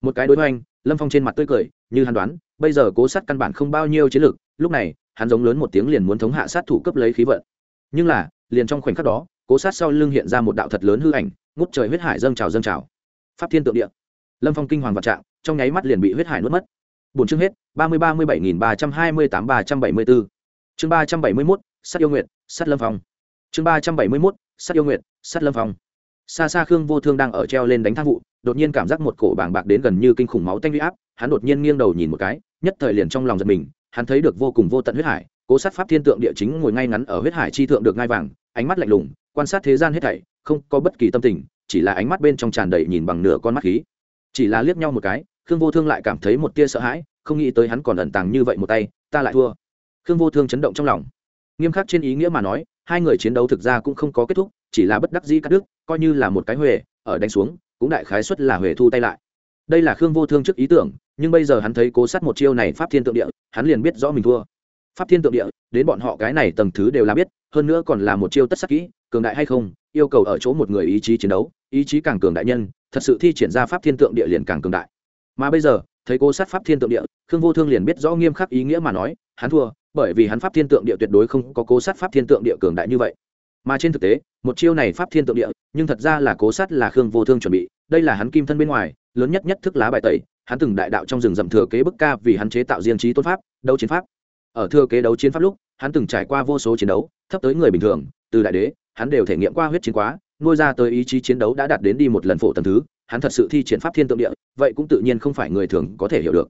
Một cái đối hoành, lâm phong trên mặt tươi cười, như hắn đoán, bây giờ cố sát căn bản không bao nhiêu chiến lược lúc này, hắn giống lớn một tiếng liền muốn thống hạ sát thủ cấp lấy khí vận. Nhưng là, liền trong khoảnh khắc đó, cố sát sau lưng hiện ra một đạo thật lớn hư ảnh, ngút trời huyết hải dâng trào dâng trào. Pháp thiên tượng địa. Lâm phong kinh hoàng vật trạng, trong nháy mắt liền bị huyết hải nuốt mất bốn chương hết, ba mươi ba mươi bảy nghìn ba trăm hai mươi tám ba trăm bảy mươi bốn. Chương ba trăm bảy mươi mốt sắt yêu nguyện sắt lâm phong. Chương ba trăm bảy mươi mốt sắt yêu nguyện sắt lâm phong. Xa xa khương vô thương đang ở treo lên đánh thang vụ, đột nhiên cảm giác một cổ bảng bạc đến gần như kinh khủng máu tanh huy áp, hắn đột nhiên nghiêng đầu nhìn một cái, nhất thời liền trong lòng giật mình, hắn thấy được vô cùng vô tận huyết hải, cố sát pháp thiên tượng địa chính ngồi ngay ngắn ở huyết hải chi thượng được ngai vàng, ánh mắt lạnh lùng, quan sát thế gian hết thảy, không có bất kỳ tâm tình, chỉ là ánh mắt bên trong tràn đầy nhìn bằng nửa con mắt khí. Chỉ là liếc nhau một cái khương vô thương lại cảm thấy một tia sợ hãi, không nghĩ tới hắn còn ẩn tàng như vậy một tay, ta lại thua. Khương vô thương chấn động trong lòng. Nghiêm khắc trên ý nghĩa mà nói, hai người chiến đấu thực ra cũng không có kết thúc, chỉ là bất đắc dĩ cắt đứt, coi như là một cái huề, ở đánh xuống, cũng đại khái xuất là huề thu tay lại. Đây là khương vô thương trước ý tưởng, nhưng bây giờ hắn thấy cố sát một chiêu này pháp thiên tượng địa, hắn liền biết rõ mình thua. Pháp thiên tượng địa, đến bọn họ cái này tầng thứ đều là biết, hơn nữa còn là một chiêu tất sắc kỹ, cường đại hay không, yêu cầu ở chỗ một người ý chí chiến đấu, ý chí càng cường đại nhân, thật sự thi triển ra pháp thiên tượng địa liền càng cường đại mà bây giờ, thấy cố sát pháp thiên tượng địa, khương vô thương liền biết rõ nghiêm khắc ý nghĩa mà nói, hắn thua, bởi vì hắn pháp thiên tượng địa tuyệt đối không có cố sát pháp thiên tượng địa cường đại như vậy. Mà trên thực tế, một chiêu này pháp thiên tượng địa, nhưng thật ra là cố sát là khương vô thương chuẩn bị, đây là hắn kim thân bên ngoài, lớn nhất nhất thức lá bài tẩy, hắn từng đại đạo trong rừng rậm thừa kế bức ca vì hắn chế tạo riêng trí tôn pháp, đấu chiến pháp. Ở thừa kế đấu chiến pháp lúc, hắn từng trải qua vô số chiến đấu, thấp tới người bình thường, từ đại đế, hắn đều thể nghiệm qua huyết chiến quá nuôi ra tới ý chí chiến đấu đã đạt đến đi một lần phổ tầm thứ, hắn thật sự thi triển pháp thiên tượng địa, vậy cũng tự nhiên không phải người thường có thể hiểu được.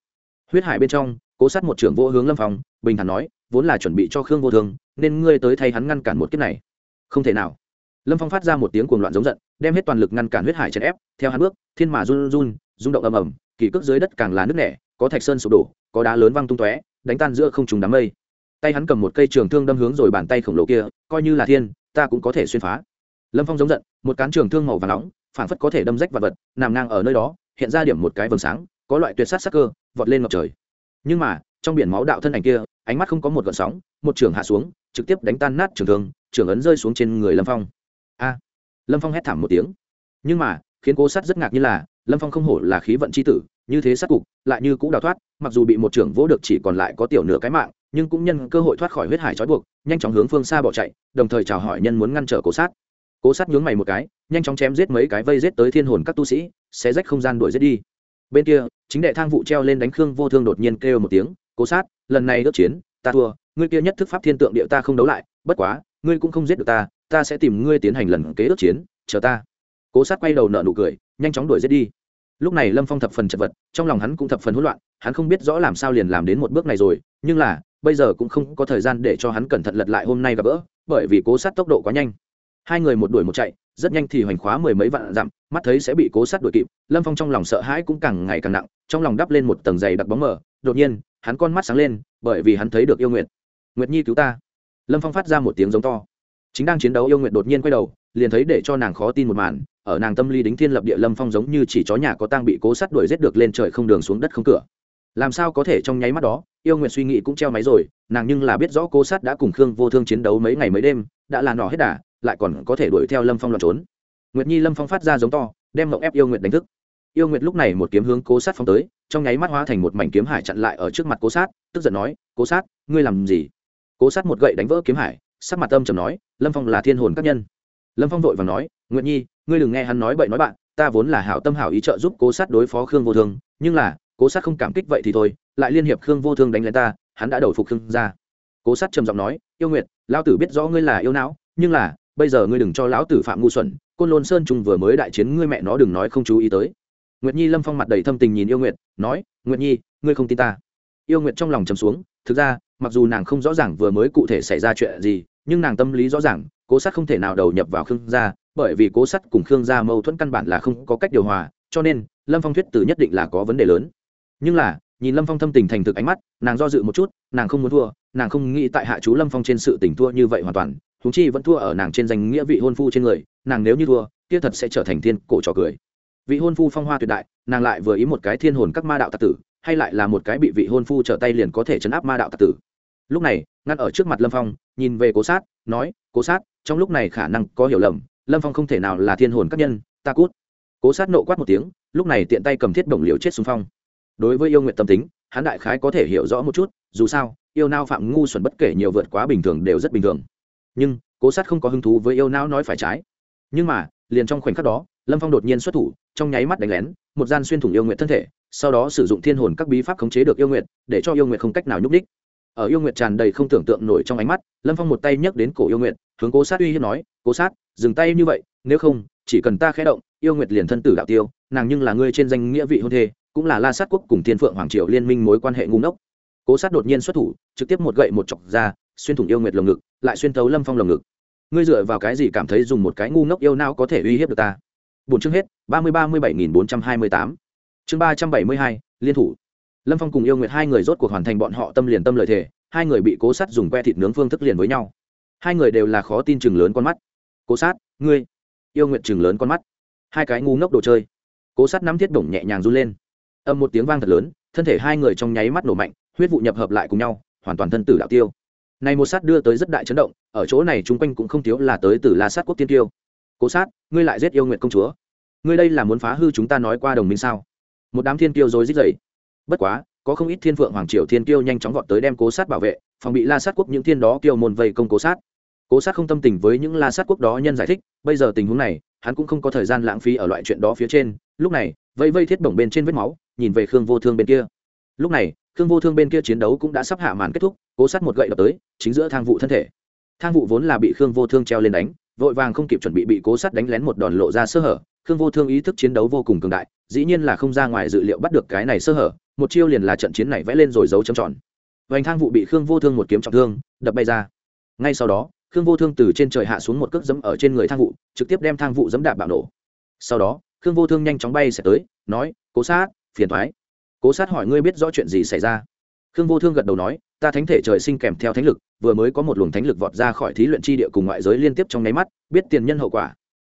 Huyết hải bên trong, cố sát một trưởng vô hướng lâm phong, bình thản nói, vốn là chuẩn bị cho khương vô thương nên ngươi tới thay hắn ngăn cản một kiếp này. Không thể nào. Lâm phong phát ra một tiếng cuồng loạn giống giận, đem hết toàn lực ngăn cản huyết hải chèn ép, theo hắn bước, thiên mà run run, rung động ầm ầm, kỳ cước dưới đất càng là nước nẻ, có thạch sơn sụp đổ, có đá lớn văng tung tóe, đánh tan giữa không trùng đám mây. Tay hắn cầm một cây trường thương đâm hướng rồi bàn tay khổng lồ kia, coi như là thiên, ta cũng có thể xuyên phá lâm phong giống giận, một cán trường thương màu và nóng phản phất có thể đâm rách vật vật, nằm ngang ở nơi đó, hiện ra điểm một cái vầng sáng, có loại tuyệt sát sắc cơ, vọt lên ngọc trời. Nhưng mà, trong biển máu đạo thân ảnh kia, ánh mắt không có một gợn sóng, một trường hạ xuống, trực tiếp đánh tan nát trường thương, trường ấn rơi xuống trên người lâm phong. A! Lâm phong hét thảm một tiếng. Nhưng mà, khiến cố sát rất ngạc như là, lâm phong không hổ là khí vận c h i tử, như thế sát cục, lại như cũng đào thoát, mặc dù bị một trưởng vỗ được chỉ còn lại có tiểu nửa cái mạng, nhưng cũng nhân cơ hội thoát khỏi huyết hải trói buộc, nhanh chóng hướng phương xa bỏ chạy, đồng thời chào hỏi nhân muốn ngăn trở cố sát cố sát nhướng mày một cái, nhanh chóng chém giết mấy cái vây giết tới thiên hồn các tu sĩ sẽ rách không gian đuổi giết đi. Bên kia, chính đệ thang vụ treo lên đánh khương vô thương đột nhiên kêu một tiếng, cố sát, lần này đốt chiến, ta thua, ngươi kia nhất thức pháp thiên tượng địa ta không đấu lại, bất quá, ngươi cũng không giết được ta ta sẽ tìm ngươi tiến hành lần kế đốt chiến, chờ ta. Cố sát quay đầu nợ nụ cười, nhanh chóng đuổi giết đi. Lúc này lâm phong thập phần chật vật, trong lòng hắn cũng thập phần hỗn loạn, hắn không biết rõ làm sao liền làm đến một bước này rồi, nhưng là, bây giờ cũng không có thời gian để cho hắn cẩn thận lật lại hôm nay gặp gỡ, bởi vì cố sát tốc độ quá nhanh hai người một đuổi một chạy, rất nhanh thì hoành khóa mười mấy vạn dặm, mắt thấy sẽ bị cố sát đuổi kịp, lâm phong trong lòng sợ hãi cũng càng ngày càng nặng, trong lòng đắp lên một tầng dày đặc bóng mờ. Đột nhiên, hắn con mắt sáng lên, bởi vì hắn thấy được yêu nguyện nguyệt nhi cứu ta. Lâm phong phát ra một tiếng giống to. Chính đang chiến đấu, yêu nguyện đột nhiên quay đầu, liền thấy để cho nàng khó tin một màn, ở nàng tâm lý đính thiên lập địa lâm phong giống như chỉ chó nhà có tang bị cố sát đuổi giết được lên trời không đường xuống đất không cửa. Làm sao có thể trong nháy mắt đó, yêu Nguyệt suy nghĩ cũng treo máy rồi, nàng nhưng là biết rõ cố sát đã cùng khương vô thương chiến đấu mấy ngày mấy đêm, đã là nỏ hết đà lại còn có thể đuổi theo lâm phong loạn trốn. Nguyệt nhi lâm phong phát ra giống to, đem mộng ép yêu nguyệt đánh thức. Yêu nguyệt lúc này một kiếm hướng cố sát phong tới, trong nháy mắt hóa thành một mảnh kiếm hải chặn lại ở trước mặt cố sát, tức giận nói, cố sát, ngươi làm gì? Cố sát một gậy đánh vỡ kiếm hải, sắc mặt âm trầm nói, lâm phong là thiên hồn các nhân. Lâm phong vội và nói, nguyệt nhi, ngươi đừng nghe hắn nói bậy nói bạn, ta vốn là hảo tâm hảo ý trợ giúp cố sát đối phó khương vô thương, nhưng là, cố sát không cảm kích vậy thì thôi, lại liên hiệp khương vô thương đánh lên ta, hắn đã đầu phục khương ra cố sát trầm giọng nói, yêu nguyệt lao tử biết rõ ngươi là yêu não, nhưng là bây giờ ngươi đừng cho lão tử phạm ngu xuẩn, côn lôn sơn trung vừa mới đại chiến, ngươi mẹ nó đừng nói không chú ý tới. Nguyệt nhi lâm phong mặt đầy thâm tình nhìn yêu nguyệt, nói, nguyệt nhi, ngươi không tin ta. Yêu nguyệt trong lòng chầm xuống, thực ra, mặc dù nàng không rõ ràng vừa mới cụ thể xảy ra chuyện gì, nhưng nàng tâm lý rõ ràng, cố sát không thể nào đầu nhập vào khương gia, bởi vì cố sát cùng khương gia mâu thuẫn căn bản là không có cách điều hòa, cho nên, lâm phong thuyết tử nhất định là có vấn đề lớn. Nhưng là, nhìn lâm phong thâm tình thành thực ánh mắt, nàng do dự một chút, nàng không muốn thua, nàng không nghĩ tại hạ chú lâm phong trên sự tình thua như vậy hoàn toàn huống chi vẫn thua ở nàng trên danh nghĩa vị hôn phu trên người, nàng nếu như thua, kia thật sẽ trở thành thiên cổ trò cười. Vị hôn phu phong hoa tuyệt đại, nàng lại vừa ý một cái thiên hồn các ma đạo tạc tử, hay lại là một cái bị vị hôn phu trở tay liền có thể chấn áp ma đạo tạc tử. Lúc này, ngăn ở trước mặt lâm phong, nhìn về cố sát, nói, cố sát, trong lúc này khả năng có hiểu lầm, lâm phong không thể nào là thiên hồn các nhân, ta cút. Cố sát nộ quát một tiếng, lúc này tiện tay cầm thiết bổng liều chết xung phong. Đối với yêu nguyện tâm tính, hắn đại khái có thể hiểu rõ một chút, dù sao, yêu nao phạm ngu xuẩn bất kể nhiều vượt quá bình thường đều rất bình thường nhưng, cố sát không có hứng thú với yêu não nói phải trái. Nhưng mà, liền trong khoảnh khắc đó, lâm phong đột nhiên xuất thủ, trong nháy mắt đánh lén, một gian xuyên thủng yêu nguyện thân thể, sau đó sử dụng thiên hồn các bí pháp khống chế được yêu nguyện để cho yêu nguyện không cách nào nhúc đích ở yêu nguyện tràn đầy không tưởng tượng nổi trong ánh mắt, lâm phong một tay nhấc đến cổ yêu nguyện hướng cố sát uy hiếp nói, cố sát, dừng tay như vậy, nếu không, chỉ cần ta khé động, yêu nguyệt liền thân tử đạo tiêu, nàng nhưng là ngươi trên danh nghĩa vị hôn thê, cũng là la sát quốc cùng thiên phượng hoàng triều liên minh mối quan hệ ngu ngốc. Cố sát đột nhiên xuất thủ, trực tiếp một gậy một chọc ra xuyên thủng yêu nguyệt lồng ngực, lại xuyên thấu lâm phong lồng ngực. Ngươi dựa vào cái gì cảm thấy dùng một cái ngu ngốc yêu nào có thể uy hiếp được ta? Bốn chương hết, ba mươi ba mươi bảy nghìn bốn trăm hai mươi tám. Chương ba trăm bảy mươi hai, liên thủ. Lâm phong cùng yêu nguyệt hai người rốt cuộc hoàn thành bọn họ tâm liền tâm lợi thể, hai người bị cố sát dùng que thịt nướng phương thức liền với nhau. Hai người đều là khó tin chừng lớn con mắt. Cố sát, ngươi. Yêu nguyệt chừng lớn con mắt. Hai cái ngu ngốc đồ chơi. Cố sát nắm thiết bổng nhẹ nhàng run lên. Âm một tiếng vang thật lớn, thân thể hai người trong nháy mắt nổ mạnh, huyết vụ nhập hợp lại cùng nhau, hoàn toàn thân tử đạo tiêu này một sát đưa tới rất đại chấn động, ở chỗ này chung quanh cũng không thiếu là tới từ la sát quốc tiên tiêu. Cố sát, ngươi lại giết yêu nguyện công chúa. Ngươi đây là muốn phá hư chúng ta nói qua đồng minh sao? Một đám thiên tiêu rồi rít dậy bất quá, có không ít thiên phượng hoàng triều thiên tiêu nhanh chóng gọn tới đem cố sát bảo vệ, phòng bị la sát quốc những thiên đó kiêu môn vây công cố sát. Cố sát không tâm tình với những la sát quốc đó nhân giải thích, bây giờ tình huống này, hắn cũng không có thời gian lãng phí ở loại chuyện đó phía trên. Lúc này, vây vây thiết bổng bên trên vết máu, nhìn về khương vô thương bên kia lúc này, khương vô thương bên kia chiến đấu cũng đã sắp hạ màn kết thúc, cố sát một gậy đập tới, chính giữa thang vụ thân thể. Thang vụ vốn là bị khương vô thương treo lên đánh, vội vàng không kịp chuẩn bị bị cố sát đánh lén một đòn lộ ra sơ hở. Khương vô thương ý thức chiến đấu vô cùng cường đại, dĩ nhiên là không ra ngoài dự liệu bắt được cái này sơ hở, một chiêu liền là trận chiến này vẽ lên rồi giấu châm tròn. Vành thang vụ bị khương vô thương một kiếm trọng thương, đập bay ra. Ngay sau đó, khương vô thương từ trên trời hạ xuống một cước dẫm ở trên người thang vụ, trực tiếp đem thang vụ dẫm đạp bạo nổ. Sau đó, khương vô thương nhanh chóng bay sẽ tới, nói, cố sát, phiền thoái cố sát hỏi ngươi biết rõ chuyện gì xảy ra? Khương vô thương gật đầu nói, ta thánh thể trời sinh kèm theo thánh lực, vừa mới có một luồng thánh lực vọt ra khỏi thí luyện tri địa cùng ngoại giới liên tiếp trong nháy mắt, biết tiền nhân hậu quả.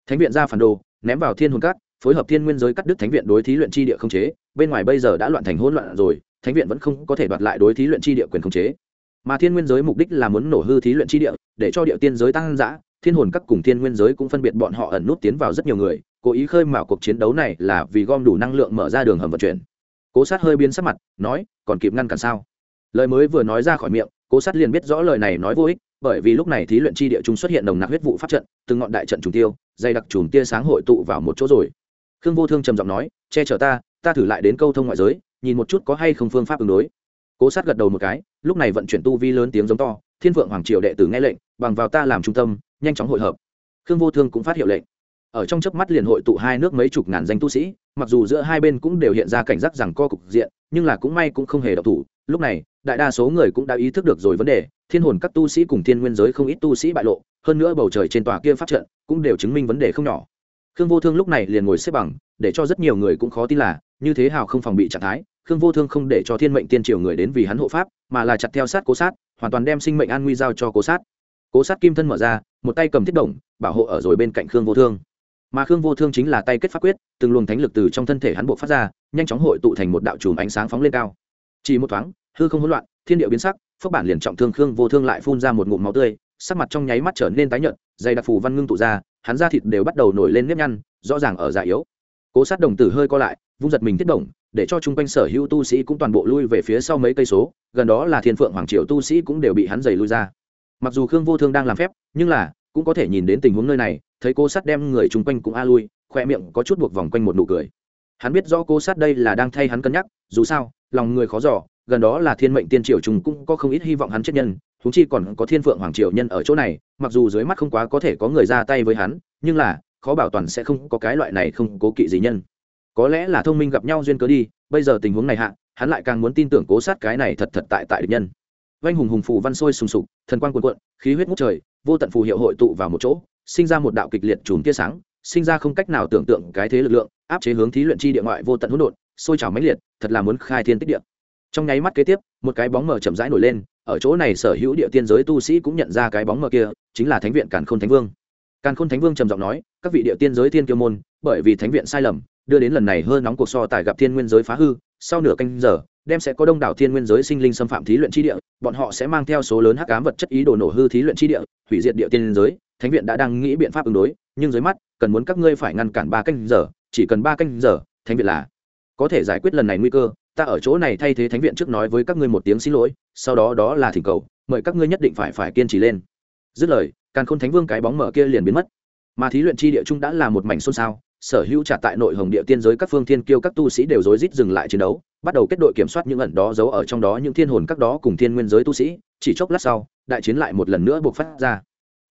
Thánh viện ra phản đồ, ném vào thiên hồn cát, phối hợp thiên nguyên giới cắt đứt thánh viện đối thí luyện tri địa không chế, bên ngoài bây giờ đã loạn thành hỗn loạn rồi, thánh viện vẫn không có thể đoạt lại đối thí luyện tri địa quyền không chế. Mà thiên nguyên giới mục đích là muốn nổ hư thí luyện tri địa, để cho địa tiên giới tăng giã thiên hồn các cùng thiên nguyên giới cũng phân biệt bọn họ ẩn nút tiến vào rất nhiều người, cố ý khơi mào cuộc chiến đấu này là vì gom đủ năng lượng mở ra đường hầm vận chuyển cố sát hơi biến sắc mặt, nói, còn kịp ngăn cản sao? Lời mới vừa nói ra khỏi miệng, cố sát liền biết rõ lời này nói vô ích, bởi vì lúc này thí luyện chi địa chúng xuất hiện đồng nặc huyết vụ pháp trận, từng ngọn đại trận trùng tiêu, dày đặc trùng tia sáng hội tụ vào một chỗ rồi. Khương vô thương trầm giọng nói, che chở ta ta thử lại đến câu thông ngoại giới, nhìn một chút có hay không phương pháp ứng đối. Cố sát gật đầu một cái, lúc này vận chuyển tu vi lớn tiếng giống to, thiên vượng hoàng triều đệ tử nghe lệnh, bằng vào ta làm trung tâm, nhanh chóng hội hợp. Khương vô thương cũng phát hiệu lệnh ở trong chớp mắt liền hội tụ hai nước mấy chục ngàn danh tu sĩ, mặc dù giữa hai bên cũng đều hiện ra cảnh giác rằng co cục diện, nhưng là cũng may cũng không hề độc thủ. Lúc này, đại đa số người cũng đã ý thức được rồi vấn đề, thiên hồn các tu sĩ cùng thiên nguyên giới không ít tu sĩ bại lộ, hơn nữa bầu trời trên tòa kia phát trận cũng đều chứng minh vấn đề không nhỏ. Khương vô thương lúc này liền ngồi xếp bằng, để cho rất nhiều người cũng khó tin là, như thế hào không phòng bị trạng thái, khương vô thương không để cho thiên mệnh tiên triều người đến vì hắn hộ pháp, mà là chặt theo sát cố sát, hoàn toàn đem sinh mệnh an nguy giao cho cố sát. Cố sát kim thân mở ra, một tay cầm thiết đồng, bảo hộ ở rồi bên cạnh khương vô thương mà khương vô thương chính là tay kết pháp quyết, từng luồng thánh lực từ trong thân thể hắn buộc phát ra, nhanh chóng hội tụ thành một đạo chùm ánh sáng phóng lên cao. Chỉ một thoáng, hư không hỗn loạn, thiên điệu biến sắc phước bản liền trọng thương khương vô thương lại phun ra một ngụm máu tươi, sắc mặt trong nháy mắt trở nên tái nhợt dày đặc phù văn ngưng tụ ra, hắn da thịt đều bắt đầu nổi lên nếp nhăn, rõ ràng ở già yếu. Cố sát đồng tử hơi co lại, vung giật mình thiết động, để cho chung quanh sở hữu tu sĩ cũng toàn bộ lui về phía sau mấy cây số, gần đó là thiên phượng hoàng triều tu sĩ cũng đều bị hắn dày lui ra. Mặc dù khương vô thương đang làm phép, nhưng là cũng có thể nhìn đến tình huống nơi này thấy cô sát đem người chung quanh cũng a lui, khoe miệng có chút buộc vòng quanh một nụ cười. Hắn biết rõ cô sát đây là đang thay hắn cân nhắc, dù sao, lòng người khó giỏ gần đó là thiên mệnh tiên triều chúng cũng có không ít hy vọng hắn chết nhân thú chi còn có thiên phượng hoàng triều nhân ở chỗ này, mặc dù dưới mắt không quá có thể có người ra tay với hắn, nhưng là, khó bảo toàn sẽ không có cái loại này không cố kỵ gì nhân. Có lẽ là thông minh gặp nhau duyên cớ đi, bây giờ tình huống này hạ, hắn lại càng muốn tin tưởng cố sát cái này thật thật tại tại địch nhân. Vanh hùng hùng phù văn sôi sùng sục, thần quang cuồn cuộn, khí huyết ngút trời, vô tận phù hiệu hội tụ vào một chỗ sinh ra một đạo kịch liệt chùm tia sáng, sinh ra không cách nào tưởng tượng cái thế lực lượng, áp chế hướng thí luyện chi địa ngoại vô tận hỗn độn, sôi trào mãnh liệt, thật là muốn khai thiên tích địa. Trong nháy mắt kế tiếp, một cái bóng mờ chậm rãi nổi lên, ở chỗ này sở hữu địa tiên giới tu sĩ cũng nhận ra cái bóng mờ kia, chính là thánh viện càn khôn thánh vương. Càn khôn thánh vương trầm giọng nói, các vị địa tiên giới tiên kiêu môn, bởi vì thánh viện sai lầm, đưa đến lần này hơn nóng cuộc so tài gặp thiên nguyên giới phá hư, sau nửa canh giờ, đem sẽ có đông đảo thiên nguyên giới sinh linh xâm phạm thí luyện chi địa, bọn họ sẽ mang theo số lớn hắc ám vật chất ý đồ nổ hư thí luyện chi địa, hủy diệt địa tiên giới thánh viện đã đang nghĩ biện pháp ứng đối, nhưng dưới mắt, cần muốn các ngươi phải ngăn cản ba canh giờ, chỉ cần ba canh giờ, thánh viện là có thể giải quyết lần này nguy cơ. Ta ở chỗ này thay thế thánh viện trước nói với các ngươi một tiếng xin lỗi, sau đó đó là thỉnh cầu, mời các ngươi nhất định phải phải kiên trì lên. Dứt lời, càn khôn thánh vương cái bóng mở kia liền biến mất. Mà thí luyện chi địa trung đã là một mảnh xôn xao, sở hữu trả tại nội hồng địa tiên giới các phương thiên kiêu các tu sĩ đều rối rít dừng lại chiến đấu, bắt đầu kết đội kiểm soát những ẩn đó giấu ở trong đó những thiên hồn các đó cùng thiên nguyên giới tu sĩ, chỉ chốc lát sau, đại chiến lại một lần nữa buộc phát ra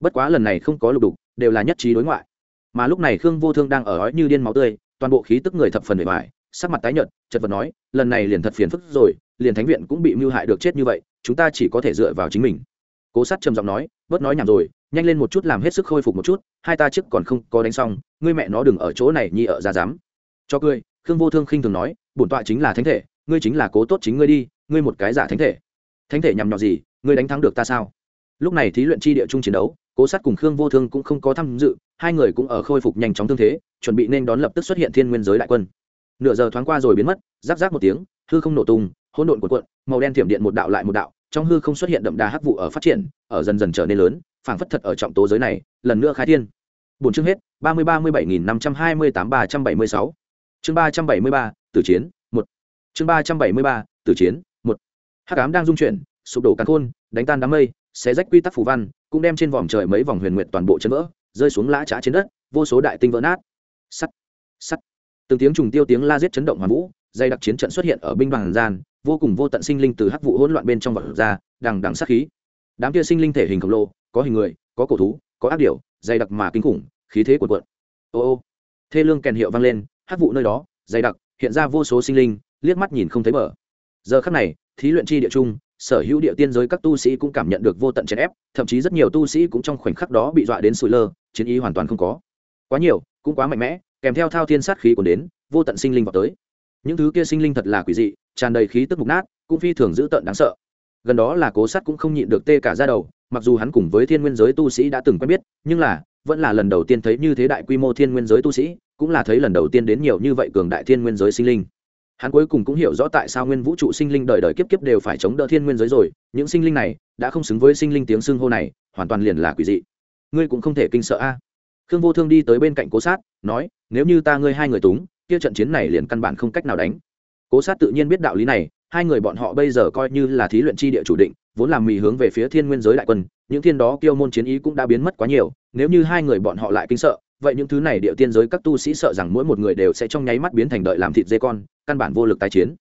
bất quá lần này không có lục đục, đều là nhất trí đối ngoại. Mà lúc này khương vô thương đang ở ói như điên máu tươi, toàn bộ khí tức người thập phần bề bài sắc mặt tái nhợt, chật vật nói, lần này liền thật phiền phức rồi, liền thánh viện cũng bị mưu hại được chết như vậy, chúng ta chỉ có thể dựa vào chính mình. Cố sát trầm giọng nói, bớt nói nhảm rồi, nhanh lên một chút làm hết sức khôi phục một chút, hai ta trước còn không có đánh xong, ngươi mẹ nó đừng ở chỗ này nhi ở ra dám. Cho cười, khương vô thương khinh thường nói, bổn tọa chính là thánh thể, ngươi chính là cố tốt chính ngươi đi, ngươi một cái giả thánh thể. Thánh thể nhằm nhọ gì, ngươi đánh thắng được ta sao? Lúc này thí luyện chi địa chung chiến đấu cố sát cùng khương vô thương cũng không có tham dự, hai người cũng ở khôi phục nhanh chóng thương thế, chuẩn bị nên đón lập tức xuất hiện thiên nguyên giới đại quân. Nửa giờ thoáng qua rồi biến mất giáp giáp một tiếng, hư không nổ tung, hỗn độn cuộn cuộn, màu đen thiểm điện một đạo lại một đạo, trong hư không xuất hiện đậm đà hắc vụ ở phát triển, ở dần dần trở nên lớn, phảng phất thật ở trọng tố giới này, lần nữa khai thiên. Bốn chương hết, ba mươi ba mươi bảy nghìn năm trăm hai mươi tám ba trăm bảy mươi sáu. Chương ba trăm bảy mươi ba, tử chiến, một. Chương ba trăm bảy mươi ba, tử chiến, một. Hắc ám đang dung chuyển, sụp đổ cắn khôn, đánh tan đám mây xé rách quy tắc phù văn, cũng đem trên vòm trời mấy vòng huyền nguyện toàn bộ chân vỡ, rơi xuống lã trá trên đất, vô số đại tinh vỡ nát. Sắt sắt. Từng tiếng trùng tiêu tiếng la giết chấn động hoàn vũ, dây đặc chiến trận xuất hiện ở binh đoàn gian, vô cùng vô tận sinh linh từ hắc vụ hỗn loạn bên trong vật ra, đằng đằng sát khí. Đám kia sinh linh thể hình khổng lồ, có hình người, có cổ thú, có ác điểu dày đặc mà kinh khủng, khí thế của quận ô ô. Thê lương kèn hiệu vang lên, hắc vụ nơi đó dày đặc, hiện ra vô số sinh linh, liếc mắt nhìn không thấy bờ. Giờ khắc này, thí luyện chi địa trung sở hữu địa tiên giới các tu sĩ cũng cảm nhận được vô tận chèn ép, thậm chí rất nhiều tu sĩ cũng trong khoảnh khắc đó bị dọa đến sụi lơ, chiến ý hoàn toàn không có. Quá nhiều, cũng quá mạnh mẽ, kèm theo thao thiên sát khí của đến, vô tận sinh linh vào tới. Những thứ kia sinh linh thật là quỷ dị, tràn đầy khí tức mục nát, cũng phi thường dữ tợn đáng sợ. Gần đó là cố sát cũng không nhịn được tê cả ra đầu, mặc dù hắn cùng với thiên nguyên giới tu sĩ đã từng quen biết, nhưng là, vẫn là lần đầu tiên thấy như thế đại quy mô thiên nguyên giới tu sĩ, cũng là thấy lần đầu tiên đến nhiều như vậy cường đại thiên nguyên giới sinh linh hắn cuối cùng cũng hiểu rõ tại sao nguyên vũ trụ sinh linh đời đời kiếp kiếp đều phải chống đỡ thiên nguyên giới rồi, những sinh linh này đã không xứng với sinh linh tiếng xưng hô này, hoàn toàn liền là quỷ dị. Ngươi cũng không thể kinh sợ a. Khương vô thương đi tới bên cạnh cố sát, nói, nếu như ta ngươi hai người túng, kia trận chiến này liền căn bản không cách nào đánh. Cố sát tự nhiên biết đạo lý này, hai người bọn họ bây giờ coi như là thí luyện chi địa chủ định, vốn làm mì hướng về phía thiên nguyên giới đại quân, những thiên đó kiêu môn chiến ý cũng đã biến mất quá nhiều, nếu như hai người bọn họ lại kinh sợ vậy những thứ này địa tiên giới các tu sĩ sợ rằng mỗi một người đều sẽ trong nháy mắt biến thành đợi làm thịt dê con, căn bản vô lực tái chiến.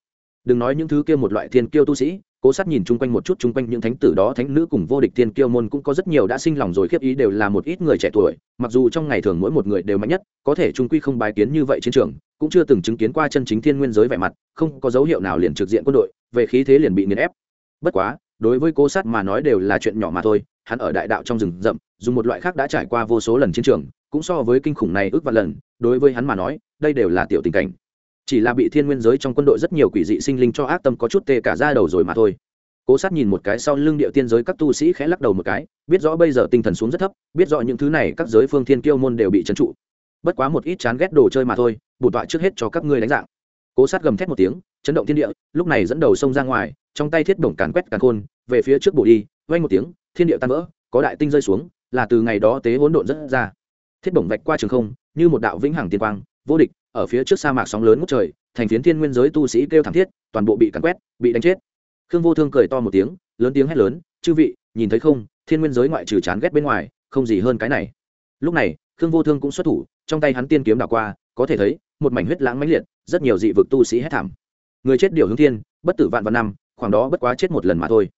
Đừng nói những thứ kia một loại thiên kiêu tu sĩ, cố sát nhìn chung quanh một chút chung quanh những thánh tử đó, thánh nữ cùng vô địch thiên kiêu môn cũng có rất nhiều đã sinh lòng rồi, khiếp ý đều là một ít người trẻ tuổi, mặc dù trong ngày thường mỗi một người đều mạnh nhất, có thể trung quy không bài kiến như vậy chiến trường, cũng chưa từng chứng kiến qua chân chính thiên nguyên giới vẻ mặt, không có dấu hiệu nào liền trực diện quân đội, về khí thế liền bị nghiền ép. Bất quá đối với cố sát mà nói đều là chuyện nhỏ mà thôi, hắn ở đại đạo trong rừng rậm, dùng một loại khác đã trải qua vô số lần chiến trường, cũng so với kinh khủng này ước vạn lần, đối với hắn mà nói, đây đều là tiểu tình cảnh. Chỉ là bị thiên nguyên giới trong quân đội rất nhiều quỷ dị sinh linh cho ác tâm có chút tê cả ra đầu rồi mà thôi. Cố sát nhìn một cái sau lưng địa tiên giới các tu sĩ khẽ lắc đầu một cái, biết rõ bây giờ tinh thần xuống rất thấp, biết rõ những thứ này các giới phương thiên kiêu môn đều bị trấn trụ. Bất quá một ít chán ghét đồ chơi mà thôi bổn tọa trước hết cho các ngươi đánh dạng. Cố sát gầm thét một tiếng, chấn động thiên địa, lúc này dẫn đầu sông ra ngoài trong tay thiết bổng càn quét càn khôn, về phía trước bổ đi vay một tiếng, thiên địa tan vỡ, có đại tinh rơi xuống, là từ ngày đó tế hỗn độn rất ra. Thiết bổng vạch qua trường không, như một đạo vĩnh hằng tiên quang, vô địch, ở phía trước sa mạc sóng lớn ngút trời, thành phiến thiên nguyên giới tu sĩ kêu thảm thiết, toàn bộ bị càn quét, bị đánh chết. Khương vô thương cười to một tiếng, lớn tiếng hét lớn, chư vị, nhìn thấy không, thiên nguyên giới ngoại trừ chán ghét bên ngoài, không gì hơn cái này. Lúc này, khương vô thương cũng xuất thủ, trong tay hắn tiên kiếm đảo qua, có thể thấy, một mảnh huyết lãng mãnh liệt, rất nhiều dị vực tu sĩ hét thảm. Người chết điều hướng thiên, bất tử vạn vạn năm khoảng đó bất quá chết một lần mà thôi.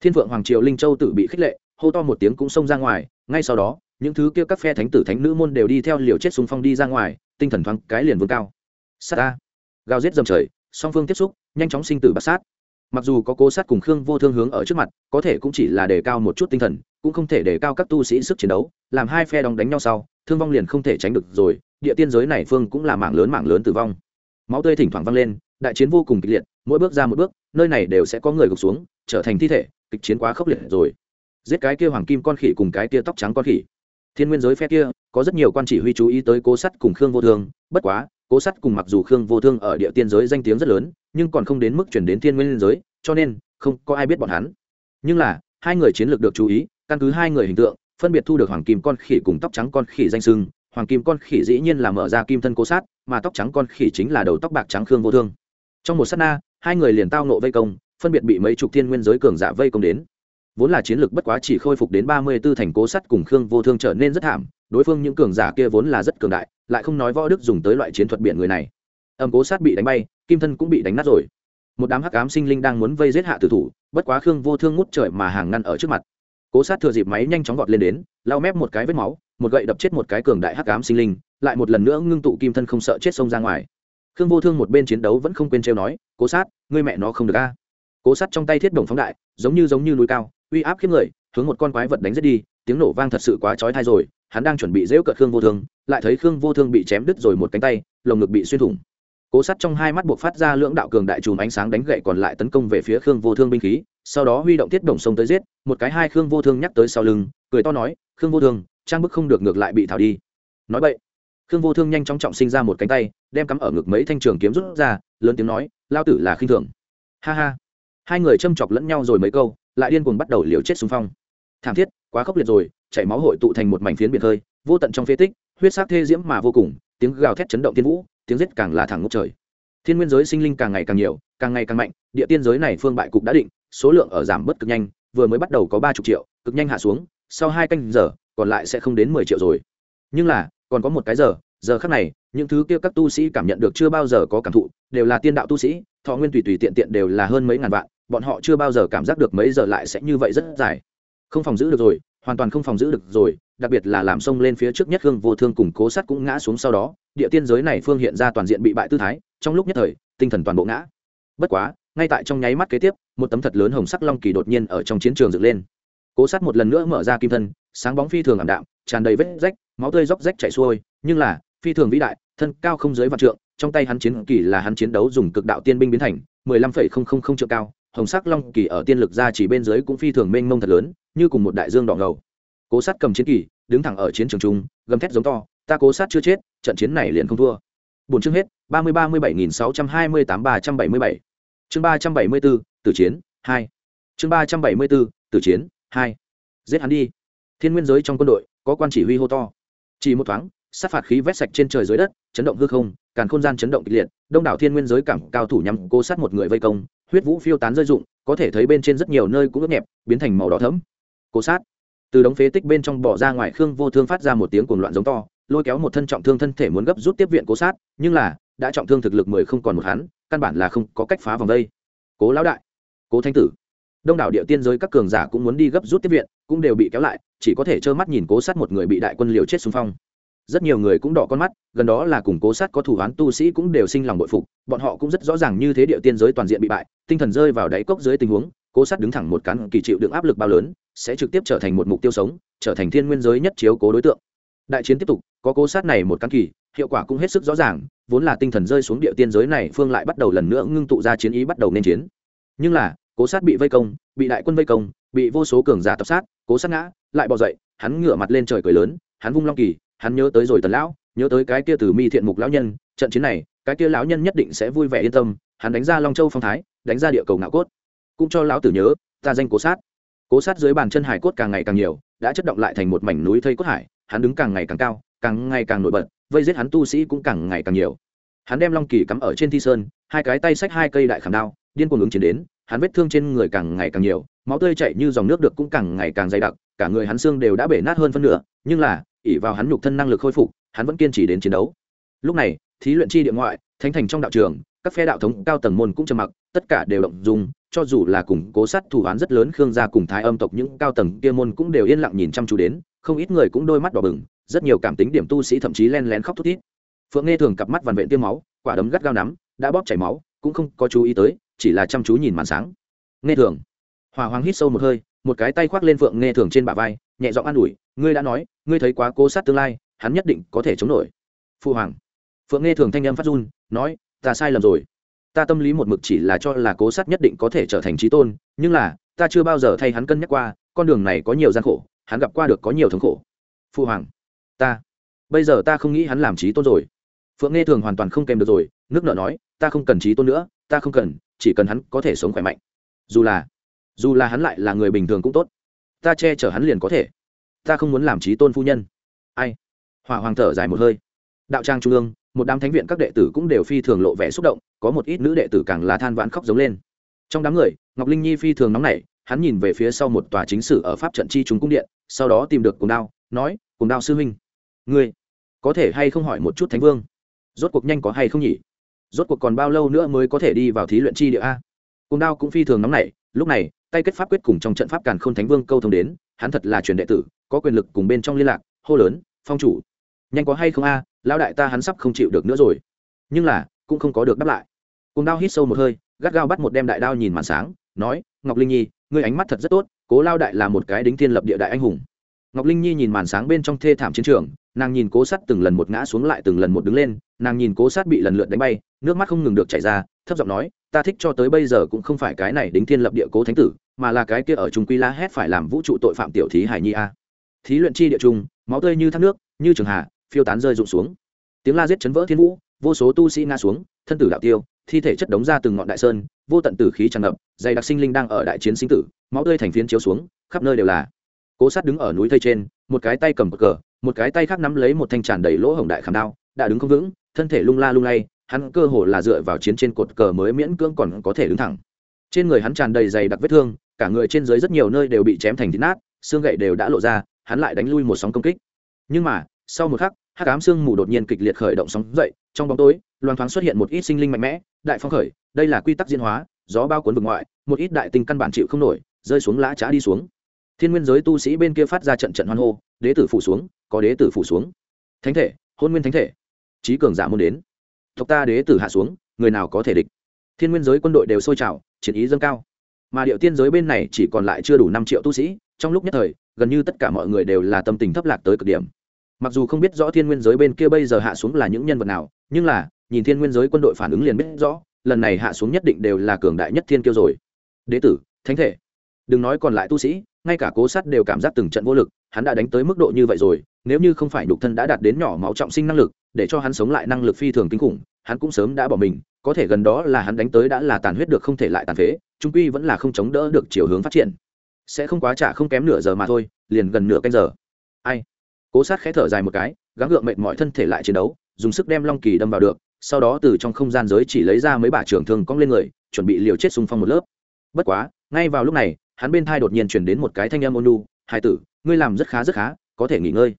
Thiên vượng hoàng triều linh châu tự bị khích lệ, hô to một tiếng cũng xông ra ngoài, ngay sau đó, những thứ kia các phe thánh tử thánh nữ môn đều đi theo liều chết xung phong đi ra ngoài, tinh thần thoáng cái liền vương cao. Sát a gào giết dầm trời, song phương tiếp xúc, nhanh chóng sinh tử bát sát. Mặc dù có cố sát cùng khương vô thương hướng ở trước mặt, có thể cũng chỉ là đề cao một chút tinh thần, cũng không thể đề cao các tu sĩ sức chiến đấu, làm hai phe đóng đánh nhau sau, thương vong liền không thể tránh được rồi, địa tiên giới này phương cũng là mảng lớn mảng lớn tử vong. Máu tươi thỉnh thoảng văng lên, đại chiến vô cùng kịch liệt, mỗi bước ra một bước nơi này đều sẽ có người gục xuống, trở thành thi thể, kịch chiến quá khốc liệt rồi. Giết cái kia hoàng kim con khỉ cùng cái kia tóc trắng con khỉ. Thiên nguyên giới phe kia, có rất nhiều quan chỉ huy chú ý tới cố sắt cùng khương vô thương, bất quá, cố sắt cùng mặc dù khương vô thương ở địa tiên giới danh tiếng rất lớn, nhưng còn không đến mức chuyển đến thiên nguyên giới, cho nên, không có ai biết bọn hắn. Nhưng là, hai người chiến lược được chú ý, căn cứ hai người hình tượng, phân biệt thu được hoàng kim con khỉ cùng tóc trắng con khỉ danh sưng hoàng kim con khỉ dĩ nhiên là mở ra kim thân cố sát, mà tóc trắng con khỉ chính là đầu tóc bạc trắng khương vô thương. Trong một s á t na hai người liền tao nộ vây công, phân biệt bị mấy chục thiên nguyên giới cường giả vây công đến. Vốn là chiến lược bất quá chỉ khôi phục đến ba mươi b ố thành cố sắt cùng khương vô thương trở nên rất thảm, đối phương những cường giả kia vốn là rất cường đại, lại không nói võ đức dùng tới loại chiến thuật biển người này. Âm cố sát bị đánh bay, kim thân cũng bị đánh nát rồi. Một đám hắc ám sinh linh đang muốn vây giết hạ tử thủ, bất quá khương vô thương ngút trời mà hàng ngăn ở trước mặt. Cố sát thừa dịp máy nhanh chóng vọt lên đến, lau mép một cái vết máu, một gậy đập chết một cái cường đại hắc ám sinh linh, lại một lần nữa ngưng tụ kim thân không sợ chết sông ra ngoài. Khương vô thương một bên chiến đấu vẫn không quên trêu nói, cố sát ngươi mẹ nó không được a. Cố sắt trong tay thiết đồng phóng đại, giống như giống như núi cao, uy áp khiếp người, hướng một con quái vật đánh giết đi, tiếng nổ vang thật sự quá chói tai rồi, hắn đang chuẩn bị dễu cợt khương vô thương, lại thấy khương vô thương bị chém đứt rồi một cánh tay, lồng ngực bị xuyên thủng. Cố sắt trong hai mắt buộc phát ra lưỡng đạo cường đại chùm ánh sáng đánh gậy còn lại tấn công về phía khương vô thương binh khí, sau đó huy động thiết đồng sông tới giết, một cái hai khương vô thương nhắc tới sau lưng, cười to nói, khương vô thương, trang bức không được ngược lại bị thảo đi. Nói vậy, khương vô thương nhanh chóng trọng sinh ra một cánh tay, đem cắm ở ngực mấy thanh trường kiếm rút ra lớn tiếng nói, lao tử là khinh thường. Ha ha. Hai người châm chọc lẫn nhau rồi mấy câu, lại điên cuồng bắt đầu liều chết xung phong. Thảm thiết, quá khốc liệt rồi, chảy máu hội tụ thành một mảnh phiến biển hơi, vô tận trong phế tích, huyết sắc thê diễm mà vô cùng, tiếng gào thét chấn động tiên vũ, tiếng giết càng là thẳng ngốc trời. Thiên nguyên giới sinh linh càng ngày càng nhiều, càng ngày càng mạnh, địa tiên giới này phương bại cục đã định, số lượng ở giảm bất cực nhanh, vừa mới bắt đầu có ba chục triệu, cực nhanh hạ xuống, sau hai canh giờ, còn lại sẽ không đến mười triệu rồi. Nhưng là, còn có một cái giờ giờ khác này, những thứ kia các tu sĩ cảm nhận được chưa bao giờ có cảm thụ, đều là tiên đạo tu sĩ, thọ nguyên tùy tùy tiện tiện đều là hơn mấy ngàn vạn, bọn họ chưa bao giờ cảm giác được mấy giờ lại sẽ như vậy rất dài. Không phòng giữ được rồi, hoàn toàn không phòng giữ được rồi, đặc biệt là làm sông lên phía trước nhất hương vô thương cùng cố sắt cũng ngã xuống sau đó, địa tiên giới này phương hiện ra toàn diện bị bại tư thái, trong lúc nhất thời, tinh thần toàn bộ ngã. Bất quá, ngay tại trong nháy mắt kế tiếp, một tấm thật lớn hồng sắc long kỳ đột nhiên ở trong chiến trường dựng lên. Cố sát một lần nữa mở ra kim thân, sáng bóng phi thường ảm đạm, tràn đầy vết rách, máu tươi róc rách chảy xuôi, nhưng là phi thường vĩ đại, thân cao không dưới vạn trượng, trong tay hắn chiến kỳ là hắn chiến đấu dùng cực đạo tiên binh biến thành, mười lăm phẩy không không không trượng cao, hồng sắc long kỳ ở tiên lực ra chỉ bên dưới cũng phi thường mênh mông thật lớn, như cùng một đại dương đỏ ngầu. Cố sát cầm chiến kỳ, đứng thẳng ở chiến trường trung, gầm thét giống to, ta cố sát chưa chết, trận chiến này liền không thua. Bốn chương hết, ba mươi ba mươi bảy nghìn sáu trăm hai mươi tám ba trăm bảy mươi bảy. Chương ba trăm bảy mươi bốn tử chiến, hai. Chương ba trăm bảy mươi bốn tử chiến, hai. Giết hắn đi. Thiên nguyên giới trong quân đội, có quan chỉ huy hô to. Chỉ một thoáng sát phạt khí vét sạch trên trời dưới đất, chấn động hư không, càn khôn gian chấn động kịch liệt, đông đảo thiên nguyên giới cảm cao thủ nhằm cố sát một người vây công, huyết vũ phiêu tán rơi rụng, có thể thấy bên trên rất nhiều nơi cũng ướt nhẹp, biến thành màu đỏ thẫm. Cố sát. Từ đống phế tích bên trong bỏ ra ngoài khương vô thương phát ra một tiếng cuồng loạn giống to, lôi kéo một thân trọng thương thân thể muốn gấp rút tiếp viện cố sát, nhưng là, đã trọng thương thực lực mười không còn một hắn, căn bản là không có cách phá vòng đây. Cố lão đại, cố thanh tử. Đông đảo địa tiên giới các cường giả cũng muốn đi gấp rút tiếp viện, cũng đều bị kéo lại, chỉ có thể trơ mắt nhìn cố sát một người bị đại quân liều chết xung phong rất nhiều người cũng đỏ con mắt, gần đó là củng cố sát có thủ án tu sĩ cũng đều sinh lòng bội phục, bọn họ cũng rất rõ ràng như thế địa tiên giới toàn diện bị bại, tinh thần rơi vào đáy cốc dưới tình huống, cố sát đứng thẳng một cán kỳ chịu đựng áp lực bao lớn, sẽ trực tiếp trở thành một mục tiêu sống, trở thành thiên nguyên giới nhất chiếu cố đối tượng. Đại chiến tiếp tục, có cố sát này một cán kỳ, hiệu quả cũng hết sức rõ ràng, vốn là tinh thần rơi xuống địa tiên giới này phương lại bắt đầu lần nữa ngưng tụ ra chiến ý bắt đầu nên chiến. Nhưng là, cố sát bị vây công, bị đại quân vây công, bị vô số cường giả tập sát, cố sát ngã, lại bỏ dậy, hắn ngửa mặt lên trời cười lớn, hắn vung long kỳ hắn nhớ tới rồi tần lão, nhớ tới cái kia từ mi thiện mục lão nhân, trận chiến này, cái kia lão nhân nhất định sẽ vui vẻ yên tâm, hắn đánh ra long châu phong thái, đánh ra địa cầu ngạo cốt. Cũng cho lão tử nhớ, ta danh cố sát. Cố sát dưới bàn chân hải cốt càng ngày càng nhiều, đã chất động lại thành một mảnh núi thây cốt hải, hắn đứng càng ngày càng cao, càng ngày càng nổi bật, vây giết hắn tu sĩ cũng càng ngày càng nhiều. Hắn đem long kỳ cắm ở trên thi sơn, hai cái tay xách hai cây đại khảm đao, điên cuồng ứng chiến đến, hắn vết thương trên người càng ngày càng nhiều, máu tươi chảy như dòng nước được cũng càng ngày càng dày đặc, cả người hắn xương đều đã bể nát hơn phân nửa, nhưng là ỉ vào hắn nhục thân năng lực khôi phục, hắn vẫn kiên trì đến chiến đấu. Lúc này, thí luyện chi địa ngoại, thánh thành trong đạo trường, các phe đạo thống cao tầng môn cũng trầm mặc, tất cả đều động dùng cho dù là củng cố sát thủ án rất lớn khương gia cùng thái âm tộc những cao tầng kia môn cũng đều yên lặng nhìn chăm chú đến, không ít người cũng đôi mắt đỏ bừng, rất nhiều cảm tính điểm tu sĩ thậm chí len lén khóc thút thít. Phượng nghe thường cặp mắt vằn vện tiêm máu, quả đấm gắt gao nắm, đã bóp chảy máu, cũng không có chú ý tới, chỉ là chăm chú nhìn màn sáng. Nghe thường. Hòa hoàng hít sâu một hơi, một cái tay khoác lên phượng nghe thường trên bả vai, nhẹ giọng an ủi, ngươi đã nói ngươi thấy quá cố sát tương lai, hắn nhất định có thể chống nổi. Phu hoàng. Phượng nghe thường thanh âm phát run, nói, ta sai lầm rồi. Ta tâm lý một mực chỉ là cho là cố sát nhất định có thể trở thành trí tôn, nhưng là, ta chưa bao giờ thay hắn cân nhắc qua, con đường này có nhiều gian khổ, hắn gặp qua được có nhiều thống khổ. Phu hoàng. Ta. Bây giờ ta không nghĩ hắn làm trí tôn rồi. Phượng nghe thường hoàn toàn không kèm được rồi, nước nợ nói, ta không cần trí tôn nữa, ta không cần, chỉ cần hắn có thể sống khỏe mạnh. Dù là dù là hắn lại là người bình thường cũng tốt. Ta che chở hắn liền có thể ta không muốn làm trí tôn phu nhân. Ai? Hỏa hoàng thở dài một hơi. Đạo trang trung ương, một đám thánh viện các đệ tử cũng đều phi thường lộ vẻ xúc động, có một ít nữ đệ tử càng là than vãn khóc giống lên. Trong đám người, ngọc linh nhi phi thường nóng nảy, hắn nhìn về phía sau một tòa chính sử ở pháp trận chi chúng cung điện, sau đó tìm được cùng đao, nói cùng đao sư huynh, ngươi có thể hay không hỏi một chút thánh vương? Rốt cuộc nhanh có hay không nhỉ? Rốt cuộc còn bao lâu nữa mới có thể đi vào thí luyện chi địa a? Cùng đao cũng phi thường nóng nảy, lúc này tay kết pháp quyết cùng trong trận pháp càn khôn thánh vương câu thông đến, hắn thật là truyền đệ tử, có quyền lực cùng bên trong liên lạc, hô lớn, phong chủ, nhanh có hay không a, lão đại ta hắn sắp không chịu được nữa rồi. Nhưng là, cũng không có được đáp lại. Cùng đao hít sâu một hơi, gắt gao bắt một đem đại đao nhìn màn sáng, nói, ngọc linh nhi, ngươi ánh mắt thật rất tốt, cố lao đại là một cái đính thiên lập địa đại anh hùng. Ngọc linh nhi nhìn màn sáng bên trong thê thảm chiến trường, nàng nhìn cố sát từng lần một ngã xuống lại từng lần một đứng lên, nàng nhìn cố sát bị lần lượt đánh bay, nước mắt không ngừng được chảy ra, thấp giọng nói, ta thích cho tới bây giờ cũng không phải cái này đính thiên lập địa cố thánh tử mà là cái kia ở trung quy la hét phải làm vũ trụ tội phạm tiểu thí hải nhi a. Thí luyện chi địa trung, máu tươi như thác nước, như trường hà, phiêu tán rơi rụng xuống. Tiếng la giết chấn vỡ thiên vũ, vô số tu sĩ nga xuống, thân tử đạo tiêu, thi thể chất đống ra từng ngọn đại sơn, vô tận tử khí tràn ngập, dày đặc sinh linh đang ở đại chiến sinh tử, máu tươi thành phiến chiếu xuống, khắp nơi đều là. Cố sát đứng ở núi thây trên, một cái tay cầm cờ, một cái tay khác nắm lấy một thanh tràn đầy lỗ hổng đại khảm đao, đã đứng không vững, thân thể lung la lung lay, hắn cơ hồ là dựa vào chiến trên cột cờ mới miễn cưỡng còn có thể đứng thẳng. Trên người hắn tràn đầy dày đặc vết thương cả người trên dưới rất nhiều nơi đều bị chém thành thịt nát, xương gậy đều đã lộ ra, hắn lại đánh lui một sóng công kích. Nhưng mà, sau một khắc, hắc ám xương mù đột nhiên kịch liệt khởi động sóng dậy, trong bóng tối, loang thoáng xuất hiện một ít sinh linh mạnh mẽ, đại phong khởi, đây là quy tắc diễn hóa, gió bao cuốn vực ngoại, một ít đại tinh căn bản chịu không nổi, rơi xuống lã trá đi xuống. Thiên nguyên giới tu sĩ bên kia phát ra trận trận hoan hô, đế tử phủ xuống, có đế tử phủ xuống. Thánh thể, hôn nguyên thánh thể. Trí cường giả muốn đến. Tộc ta đế tử hạ xuống, người nào có thể địch? Thiên nguyên giới quân đội đều sôi trào, chiến ý dâng cao mà điệu tiên giới bên này chỉ còn lại chưa đủ năm triệu tu sĩ, trong lúc nhất thời, gần như tất cả mọi người đều là tâm tình thấp lạc tới cực điểm. Mặc dù không biết rõ thiên nguyên giới bên kia bây giờ hạ xuống là những nhân vật nào, nhưng là, nhìn thiên nguyên giới quân đội phản ứng liền biết rõ, lần này hạ xuống nhất định đều là cường đại nhất thiên kiêu rồi. Đế tử, thánh thể. Đừng nói còn lại tu sĩ, ngay cả cố sát đều cảm giác từng trận vô lực, hắn đã đánh tới mức độ như vậy rồi, nếu như không phải nhục thân đã đạt đến nhỏ máu trọng sinh năng lực, để cho hắn sống lại năng lực phi thường kinh khủng, hắn cũng sớm đã bỏ mình có thể gần đó là hắn đánh tới đã là tàn huyết được không thể lại tàn phế, trung quy vẫn là không chống đỡ được chiều hướng phát triển. Sẽ không quá trả không kém nửa giờ mà thôi, liền gần nửa canh giờ. Ai? Cố sát khẽ thở dài một cái, gắng gượng mệt mọi thân thể lại chiến đấu, dùng sức đem long kỳ đâm vào được, sau đó từ trong không gian giới chỉ lấy ra mấy bả trưởng thương cong lên người, chuẩn bị liều chết xung phong một lớp. Bất quá, ngay vào lúc này, hắn bên thai đột nhiên chuyển đến một cái thanh âm ôn lu hai tử, ngươi làm rất khá rất khá, có thể nghỉ ngơi.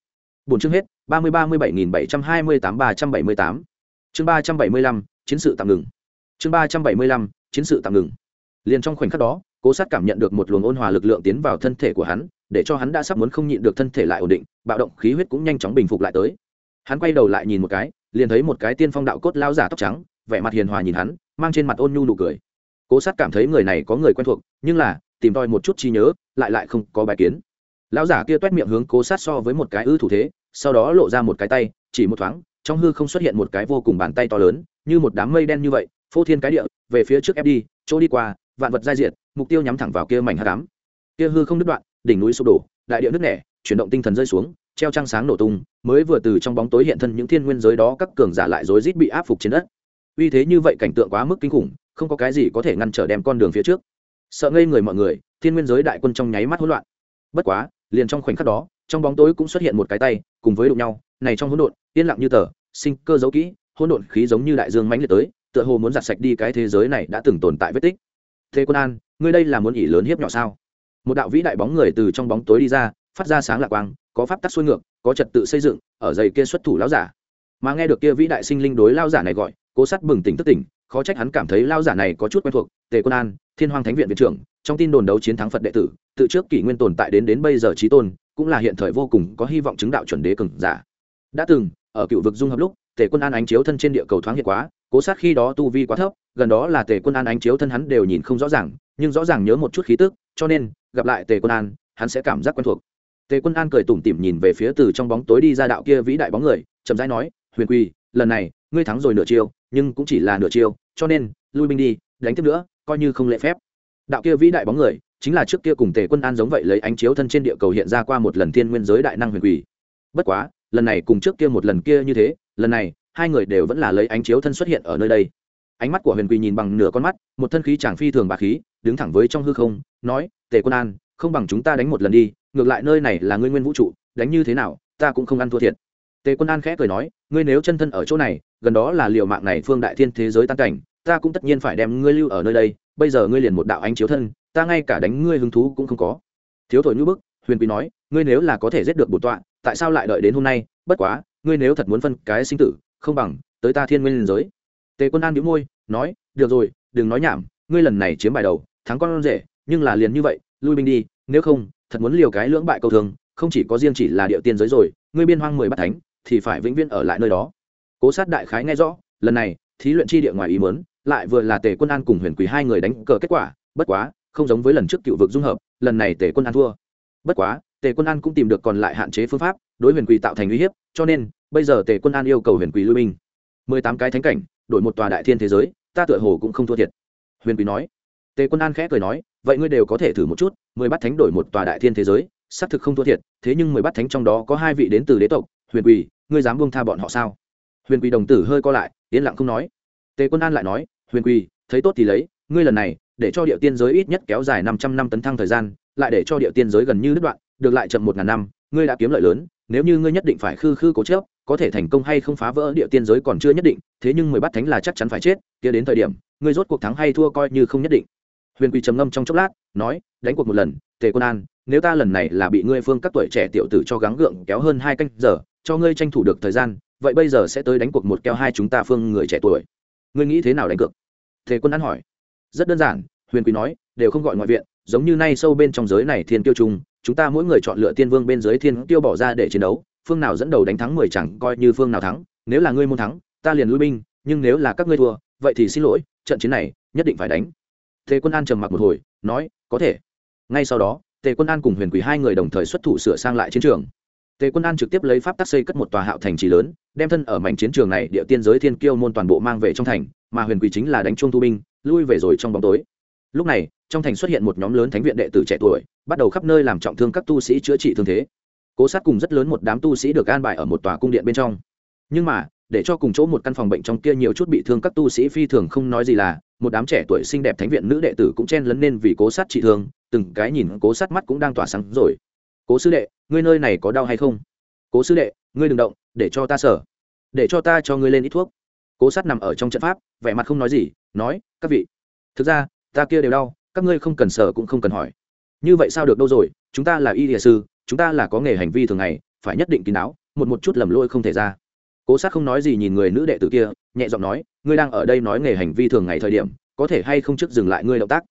Bốn chương hết, ba mươi ba mươi bảy nghìn bảy trăm hai mươi tám ba trăm bảy mươi tám. Chương ba trăm bảy mươi lăm chiến sự tạm ngừng. Chương ba trăm bảy mươi lăm, chiến sự tạm ngừng. Liền trong khoảnh khắc đó, cố sát cảm nhận được một luồng ôn hòa lực lượng tiến vào thân thể của hắn, để cho hắn đã sắp muốn không nhịn được thân thể lại ổn định, bạo động khí huyết cũng nhanh chóng bình phục lại tới. Hắn quay đầu lại nhìn một cái, liền thấy một cái tiên phong đạo cốt lao giả tóc trắng, vẻ mặt hiền hòa nhìn hắn, mang trên mặt ôn nhu nụ cười. Cố sát cảm thấy người này có người quen thuộc, nhưng là, tìm tòi một chút trí nhớ, lại lại không có bài kiến. Lão giả kia t u é t miệng hướng cố sát so với một cái ư thủ thế, sau đó lộ ra một cái tay, chỉ một thoáng, trong hư không xuất hiện một cái vô cùng bàn tay to lớn như một đám mây đen như vậy phô thiên cái địa về phía trước ép đi chỗ đi qua vạn vật giai diện, mục tiêu nhắm thẳng vào kia mảnh hát đám kia hư không đứt đoạn đỉnh núi sụp đổ đại địa nứt nẻ chuyển động tinh thần rơi xuống treo trăng sáng nổ tung mới vừa từ trong bóng tối hiện thân những thiên nguyên giới đó các cường giả lại rối rít bị áp phục trên đất. Uy thế như vậy cảnh tượng quá mức kinh khủng không có cái gì có thể ngăn trở đem con đường phía trước. Sợ ngây người mọi người thiên nguyên giới đại quân trong nháy mắt hỗn loạn. Bất quá liền trong khoảnh khắc đó trong bóng tối cũng xuất hiện một cái tay cùng với đụng nhau này trong hỗn độn yên lặng như tờ sinh cơ dấu kỹ hỗn độn khí giống như đại dương mãnh liệt tới, tựa hồ muốn giặt sạch đi cái thế giới này đã từng tồn tại vết tích. Thế quân an, ngươi đây là muốn ỉ lớn hiếp nhỏ sao? Một đạo vĩ đại bóng người từ trong bóng tối đi ra, phát ra sáng lạc quang, có pháp tắc xuôi ngược, có trật tự xây dựng, ở dày kia xuất thủ lão giả. Mà nghe được kia vĩ đại sinh linh đối lao giả này gọi, cố sát bừng tỉnh tức tỉnh, khó trách hắn cảm thấy lao giả này có chút quen thuộc. Tề quân an, thiên hoàng thánh viện viện trưởng, trong tin đồn đấu chiến thắng phật đệ tử, tự trước kỷ nguyên tồn tại đến đến bây giờ trí tôn, cũng là hiện thời vô cùng có hy vọng chứng đạo chuẩn đế cường giả. Đã từng, ở cựu vực dung hợp lúc tề quân an ánh chiếu thân trên địa cầu thoáng hiện quá, cố sát khi đó tu vi quá thấp, gần đó là tề quân an ánh chiếu thân hắn đều nhìn không rõ ràng, nhưng rõ ràng nhớ một chút khí tức, cho nên, gặp lại tề quân an, hắn sẽ cảm giác quen thuộc. Tề quân an cười tủm tỉm nhìn về phía từ trong bóng tối đi ra đạo kia vĩ đại bóng người, chậm rãi nói, huyền quy, lần này, ngươi thắng rồi nửa chiêu, nhưng cũng chỉ là nửa chiêu, cho nên, lui binh đi, đánh tiếp nữa, coi như không lễ phép. Đạo kia vĩ đại bóng người, chính là trước kia cùng tề quân an giống vậy lấy ánh chiếu thân trên địa cầu hiện ra qua một lần thiên nguyên giới đại năng huyền quỷ bất quá lần này cùng trước kia một lần kia như thế, lần này, hai người đều vẫn là lấy ánh chiếu thân xuất hiện ở nơi đây. Ánh mắt của huyền quỳ nhìn bằng nửa con mắt, một thân khí chàng phi thường bà khí, đứng thẳng với trong hư không, nói, tề quân an, không bằng chúng ta đánh một lần đi, ngược lại nơi này là ngươi nguyên vũ trụ, đánh như thế nào, ta cũng không ăn thua thiệt. Tề quân an khẽ cười nói, ngươi nếu chân thân ở chỗ này, gần đó là liệu mạng này phương đại thiên thế giới tan cảnh, ta cũng tất nhiên phải đem ngươi lưu ở nơi đây, bây giờ ngươi liền một đạo ánh chiếu thân, ta ngay cả đánh ngươi hứng thú cũng không có. Thiếu thổi như bức, huyền quý nói ngươi nếu là có thể giết được bổn tọa, tại sao lại đợi đến hôm nay? Bất quá, ngươi nếu thật muốn phân cái sinh tử, không bằng tới ta thiên nguyên giới. Tề quân an đĩu môi, nói, được rồi, đừng nói nhảm, ngươi lần này chiếm bài đầu, thắng con rể, nhưng là liền như vậy, lui binh đi, nếu không, thật muốn liều cái lưỡng bại câu thường, không chỉ có riêng chỉ là địa tiên giới rồi, ngươi biên hoang mười bát thánh, thì phải vĩnh viễn ở lại nơi đó. Cố sát đại khái nghe rõ, lần này, thí luyện chi địa ngoài ý mớn lại vừa là tề quân an cùng huyền quý hai người đánh cờ kết quả, bất quá, không giống với lần trước cựu vực dung hợp, lần này tề quân an thua. Bất quá tề quân an cũng tìm được còn lại hạn chế phương pháp, đối huyền quỳ tạo thành uy hiếp, cho nên, bây giờ tề quân an yêu cầu huyền quỳ lui binh. Mười tám cái thánh cảnh, đổi một tòa đại thiên thế giới, ta tựa hồ cũng không thua thiệt. Huyền quỳ nói. Tề quân an khẽ cười nói, vậy ngươi đều có thể thử một chút, mười bát thánh đổi một tòa đại thiên thế giới, xác thực không thua thiệt, thế nhưng mười bát thánh trong đó có hai vị đến từ đế tộc, huyền quỳ, ngươi dám buông tha bọn họ sao? Huyền quỳ đồng tử hơi co lại, yên lặng không nói. Tề quân an lại nói, huyền quỳ, thấy tốt thì lấy, ngươi lần này, để cho địa tiên giới ít nhất kéo dài năm trăm năm tấn thăng thời gian, lại để cho địa tiên giới gần như đứt đoạn được lại chậm một ngàn năm, ngươi đã kiếm lợi lớn, nếu như ngươi nhất định phải khư khư cố chớp có thể thành công hay không phá vỡ địa tiên giới còn chưa nhất định, thế nhưng mười bát thánh là chắc chắn phải chết, kia đến thời điểm, ngươi rốt cuộc thắng hay thua coi như không nhất định. Huyền quỳ trầm ngâm trong chốc lát, nói, đánh cuộc một lần, tề quân an, nếu ta lần này là bị ngươi phương các tuổi trẻ tiểu tử cho gắng gượng kéo hơn hai canh giờ, cho ngươi tranh thủ được thời gian, vậy bây giờ sẽ tới đánh cuộc một keo hai chúng ta phương người trẻ tuổi. Ngươi nghĩ thế nào đánh cược? Tề quân an hỏi. Rất đơn giản, huyền quý nói, đều không gọi ngoại viện, giống như nay sâu bên trong giới này thiên tiêu trung chúng ta mỗi người chọn lựa tiên vương bên dưới thiên tiêu bỏ ra để chiến đấu, phương nào dẫn đầu đánh thắng mười chẳng coi như phương nào thắng, nếu là ngươi muốn thắng, ta liền lui binh, nhưng nếu là các ngươi thua, vậy thì xin lỗi, trận chiến này nhất định phải đánh. Tề quân an trầm mặc một hồi, nói, có thể. Ngay sau đó, tề quân an cùng huyền quỷ hai người đồng thời xuất thủ sửa sang lại chiến trường. Tề quân an trực tiếp lấy pháp tác xây cất một tòa hạo thành trì lớn, đem thân ở mảnh chiến trường này địa tiên giới thiên kiêu môn toàn bộ mang về trong thành, mà huyền quỷ chính là đánh chuông thu binh, lui về rồi trong bóng tối lúc này, trong thành xuất hiện một nhóm lớn thánh viện đệ tử trẻ tuổi, bắt đầu khắp nơi làm trọng thương các tu sĩ chữa trị thương thế. Cố sát cùng rất lớn một đám tu sĩ được an bài ở một tòa cung điện bên trong. Nhưng mà, để cho cùng chỗ một căn phòng bệnh trong kia nhiều chút bị thương các tu sĩ phi thường không nói gì là, một đám trẻ tuổi xinh đẹp thánh viện nữ đệ tử cũng chen lấn lên vì cố sát trị thương, từng cái nhìn cố sát mắt cũng đang tỏa sáng rồi. Cố sư đệ, ngươi nơi này có đau hay không? Cố sư đệ, ngươi đừng động, để cho ta sở. Để cho ta cho ngươi lên ít thuốc. Cố sát nằm ở trong trận pháp, vẻ mặt không nói gì, nói, các vị, thực ra ta kia đều đau, các ngươi không cần sở cũng không cần hỏi. Như vậy sao được đâu rồi, chúng ta là y địa sư, chúng ta là có nghề hành vi thường ngày, phải nhất định kín đáo, một một chút lầm lỗi không thể ra. Cố sát không nói gì nhìn người nữ đệ tử kia, nhẹ giọng nói, ngươi đang ở đây nói nghề hành vi thường ngày thời điểm, có thể hay không trước dừng lại ngươi động tác?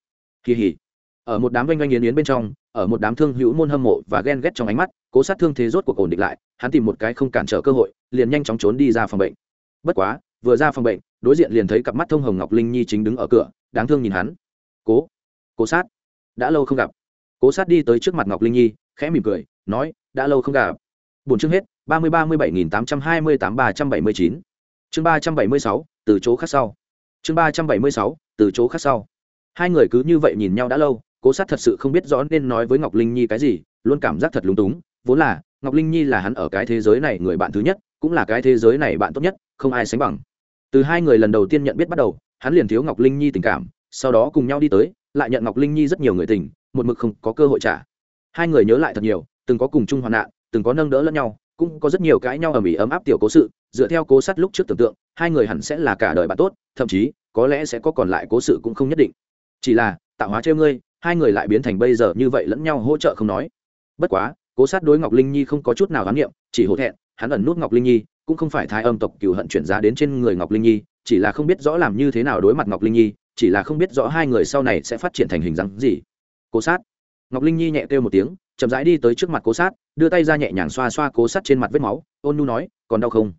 Kỳ hỉ ở một đám oanh oanh yến yến bên trong, ở một đám thương hữu môn hâm mộ và ghen ghét trong ánh mắt, cố sát thương thế rốt cuộc ổn định lại, hắn tìm một cái không cản trở cơ hội, liền nhanh chóng trốn đi ra phòng bệnh. Bất quá, vừa ra phòng bệnh, đối diện liền thấy cặp mắt thông hồng ngọc linh nhi chính đứng ở cửa, đáng thương nhìn hắn cố. Cố sát. Đã lâu không gặp. Cố sát đi tới trước mặt ngọc linh nhi, khẽ mỉm cười, nói, đã lâu không gặp. Bốn chương hết, ba mươi ba mươi bảy nghìn tám trăm hai mươi tám ba trăm bảy mươi chín. Chương ba trăm bảy mươi sáu, từ chỗ khác sau. Chương ba trăm bảy mươi sáu, từ chỗ khác sau. Hai người cứ như vậy nhìn nhau đã lâu, cố sát thật sự không biết rõ nên nói với ngọc linh nhi cái gì, luôn cảm giác thật lúng túng. Vốn là, ngọc linh nhi là hắn ở cái thế giới này người bạn thứ nhất, cũng là cái thế giới này bạn tốt nhất, không ai sánh bằng. Từ hai người lần đầu tiên nhận biết bắt đầu, hắn liền thiếu ngọc linh nhi tình cảm sau đó cùng nhau đi tới, lại nhận ngọc linh nhi rất nhiều người tình, một mực không có cơ hội trả. Hai người nhớ lại thật nhiều, từng có cùng chung hoạn nạn, từng có nâng đỡ lẫn nhau, cũng có rất nhiều cãi nhau ở mỹ ấm áp tiểu cố sự, dựa theo cố sát lúc trước tưởng tượng, hai người hẳn sẽ là cả đời bạn tốt, thậm chí, có lẽ sẽ có còn lại cố sự cũng không nhất định. Chỉ là, tạo hóa trêu ngươi, hai người lại biến thành bây giờ như vậy lẫn nhau hỗ trợ không nói. Bất quá, cố sát đối ngọc linh nhi không có chút nào khám nghiệm chỉ hổ thẹn, hắn ẩn nút ngọc linh nhi, cũng không phải thái âm tộc cựu hận chuyển giá đến trên người ngọc linh nhi, chỉ là không biết rõ làm như thế nào đối mặt ngọc linh nhi chỉ là không biết rõ hai người sau này sẽ phát triển thành hình dáng gì. Cố sát. Ngọc linh nhi nhẹ kêu một tiếng, chậm rãi đi tới trước mặt cố sát, đưa tay ra nhẹ nhàng xoa xoa cố sát trên mặt vết máu, ôn nu nói, còn đau không?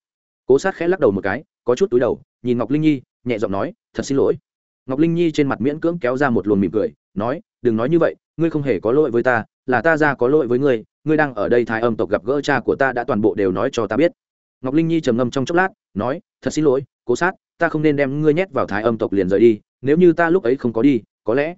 Cố sát khẽ lắc đầu một cái, có chút túi đầu, nhìn ngọc linh nhi, nhẹ giọng nói, thật xin lỗi. Ngọc linh nhi trên mặt miễn cưỡng kéo ra một luồng mỉm cười, nói, đừng nói như vậy, ngươi không hề có lỗi với ta, là ta ra có lỗi với ngươi ngươi đang ở đây thái âm tộc gặp gỡ cha của ta đã toàn bộ đều nói cho ta biết. Ngọc linh nhi trầm ngâm trong chốc lát, nói, thật xin lỗi, cố sát, ta không nên đem ngươi nhét vào thái âm tộc liền rời đi nếu như ta lúc ấy không có đi, có lẽ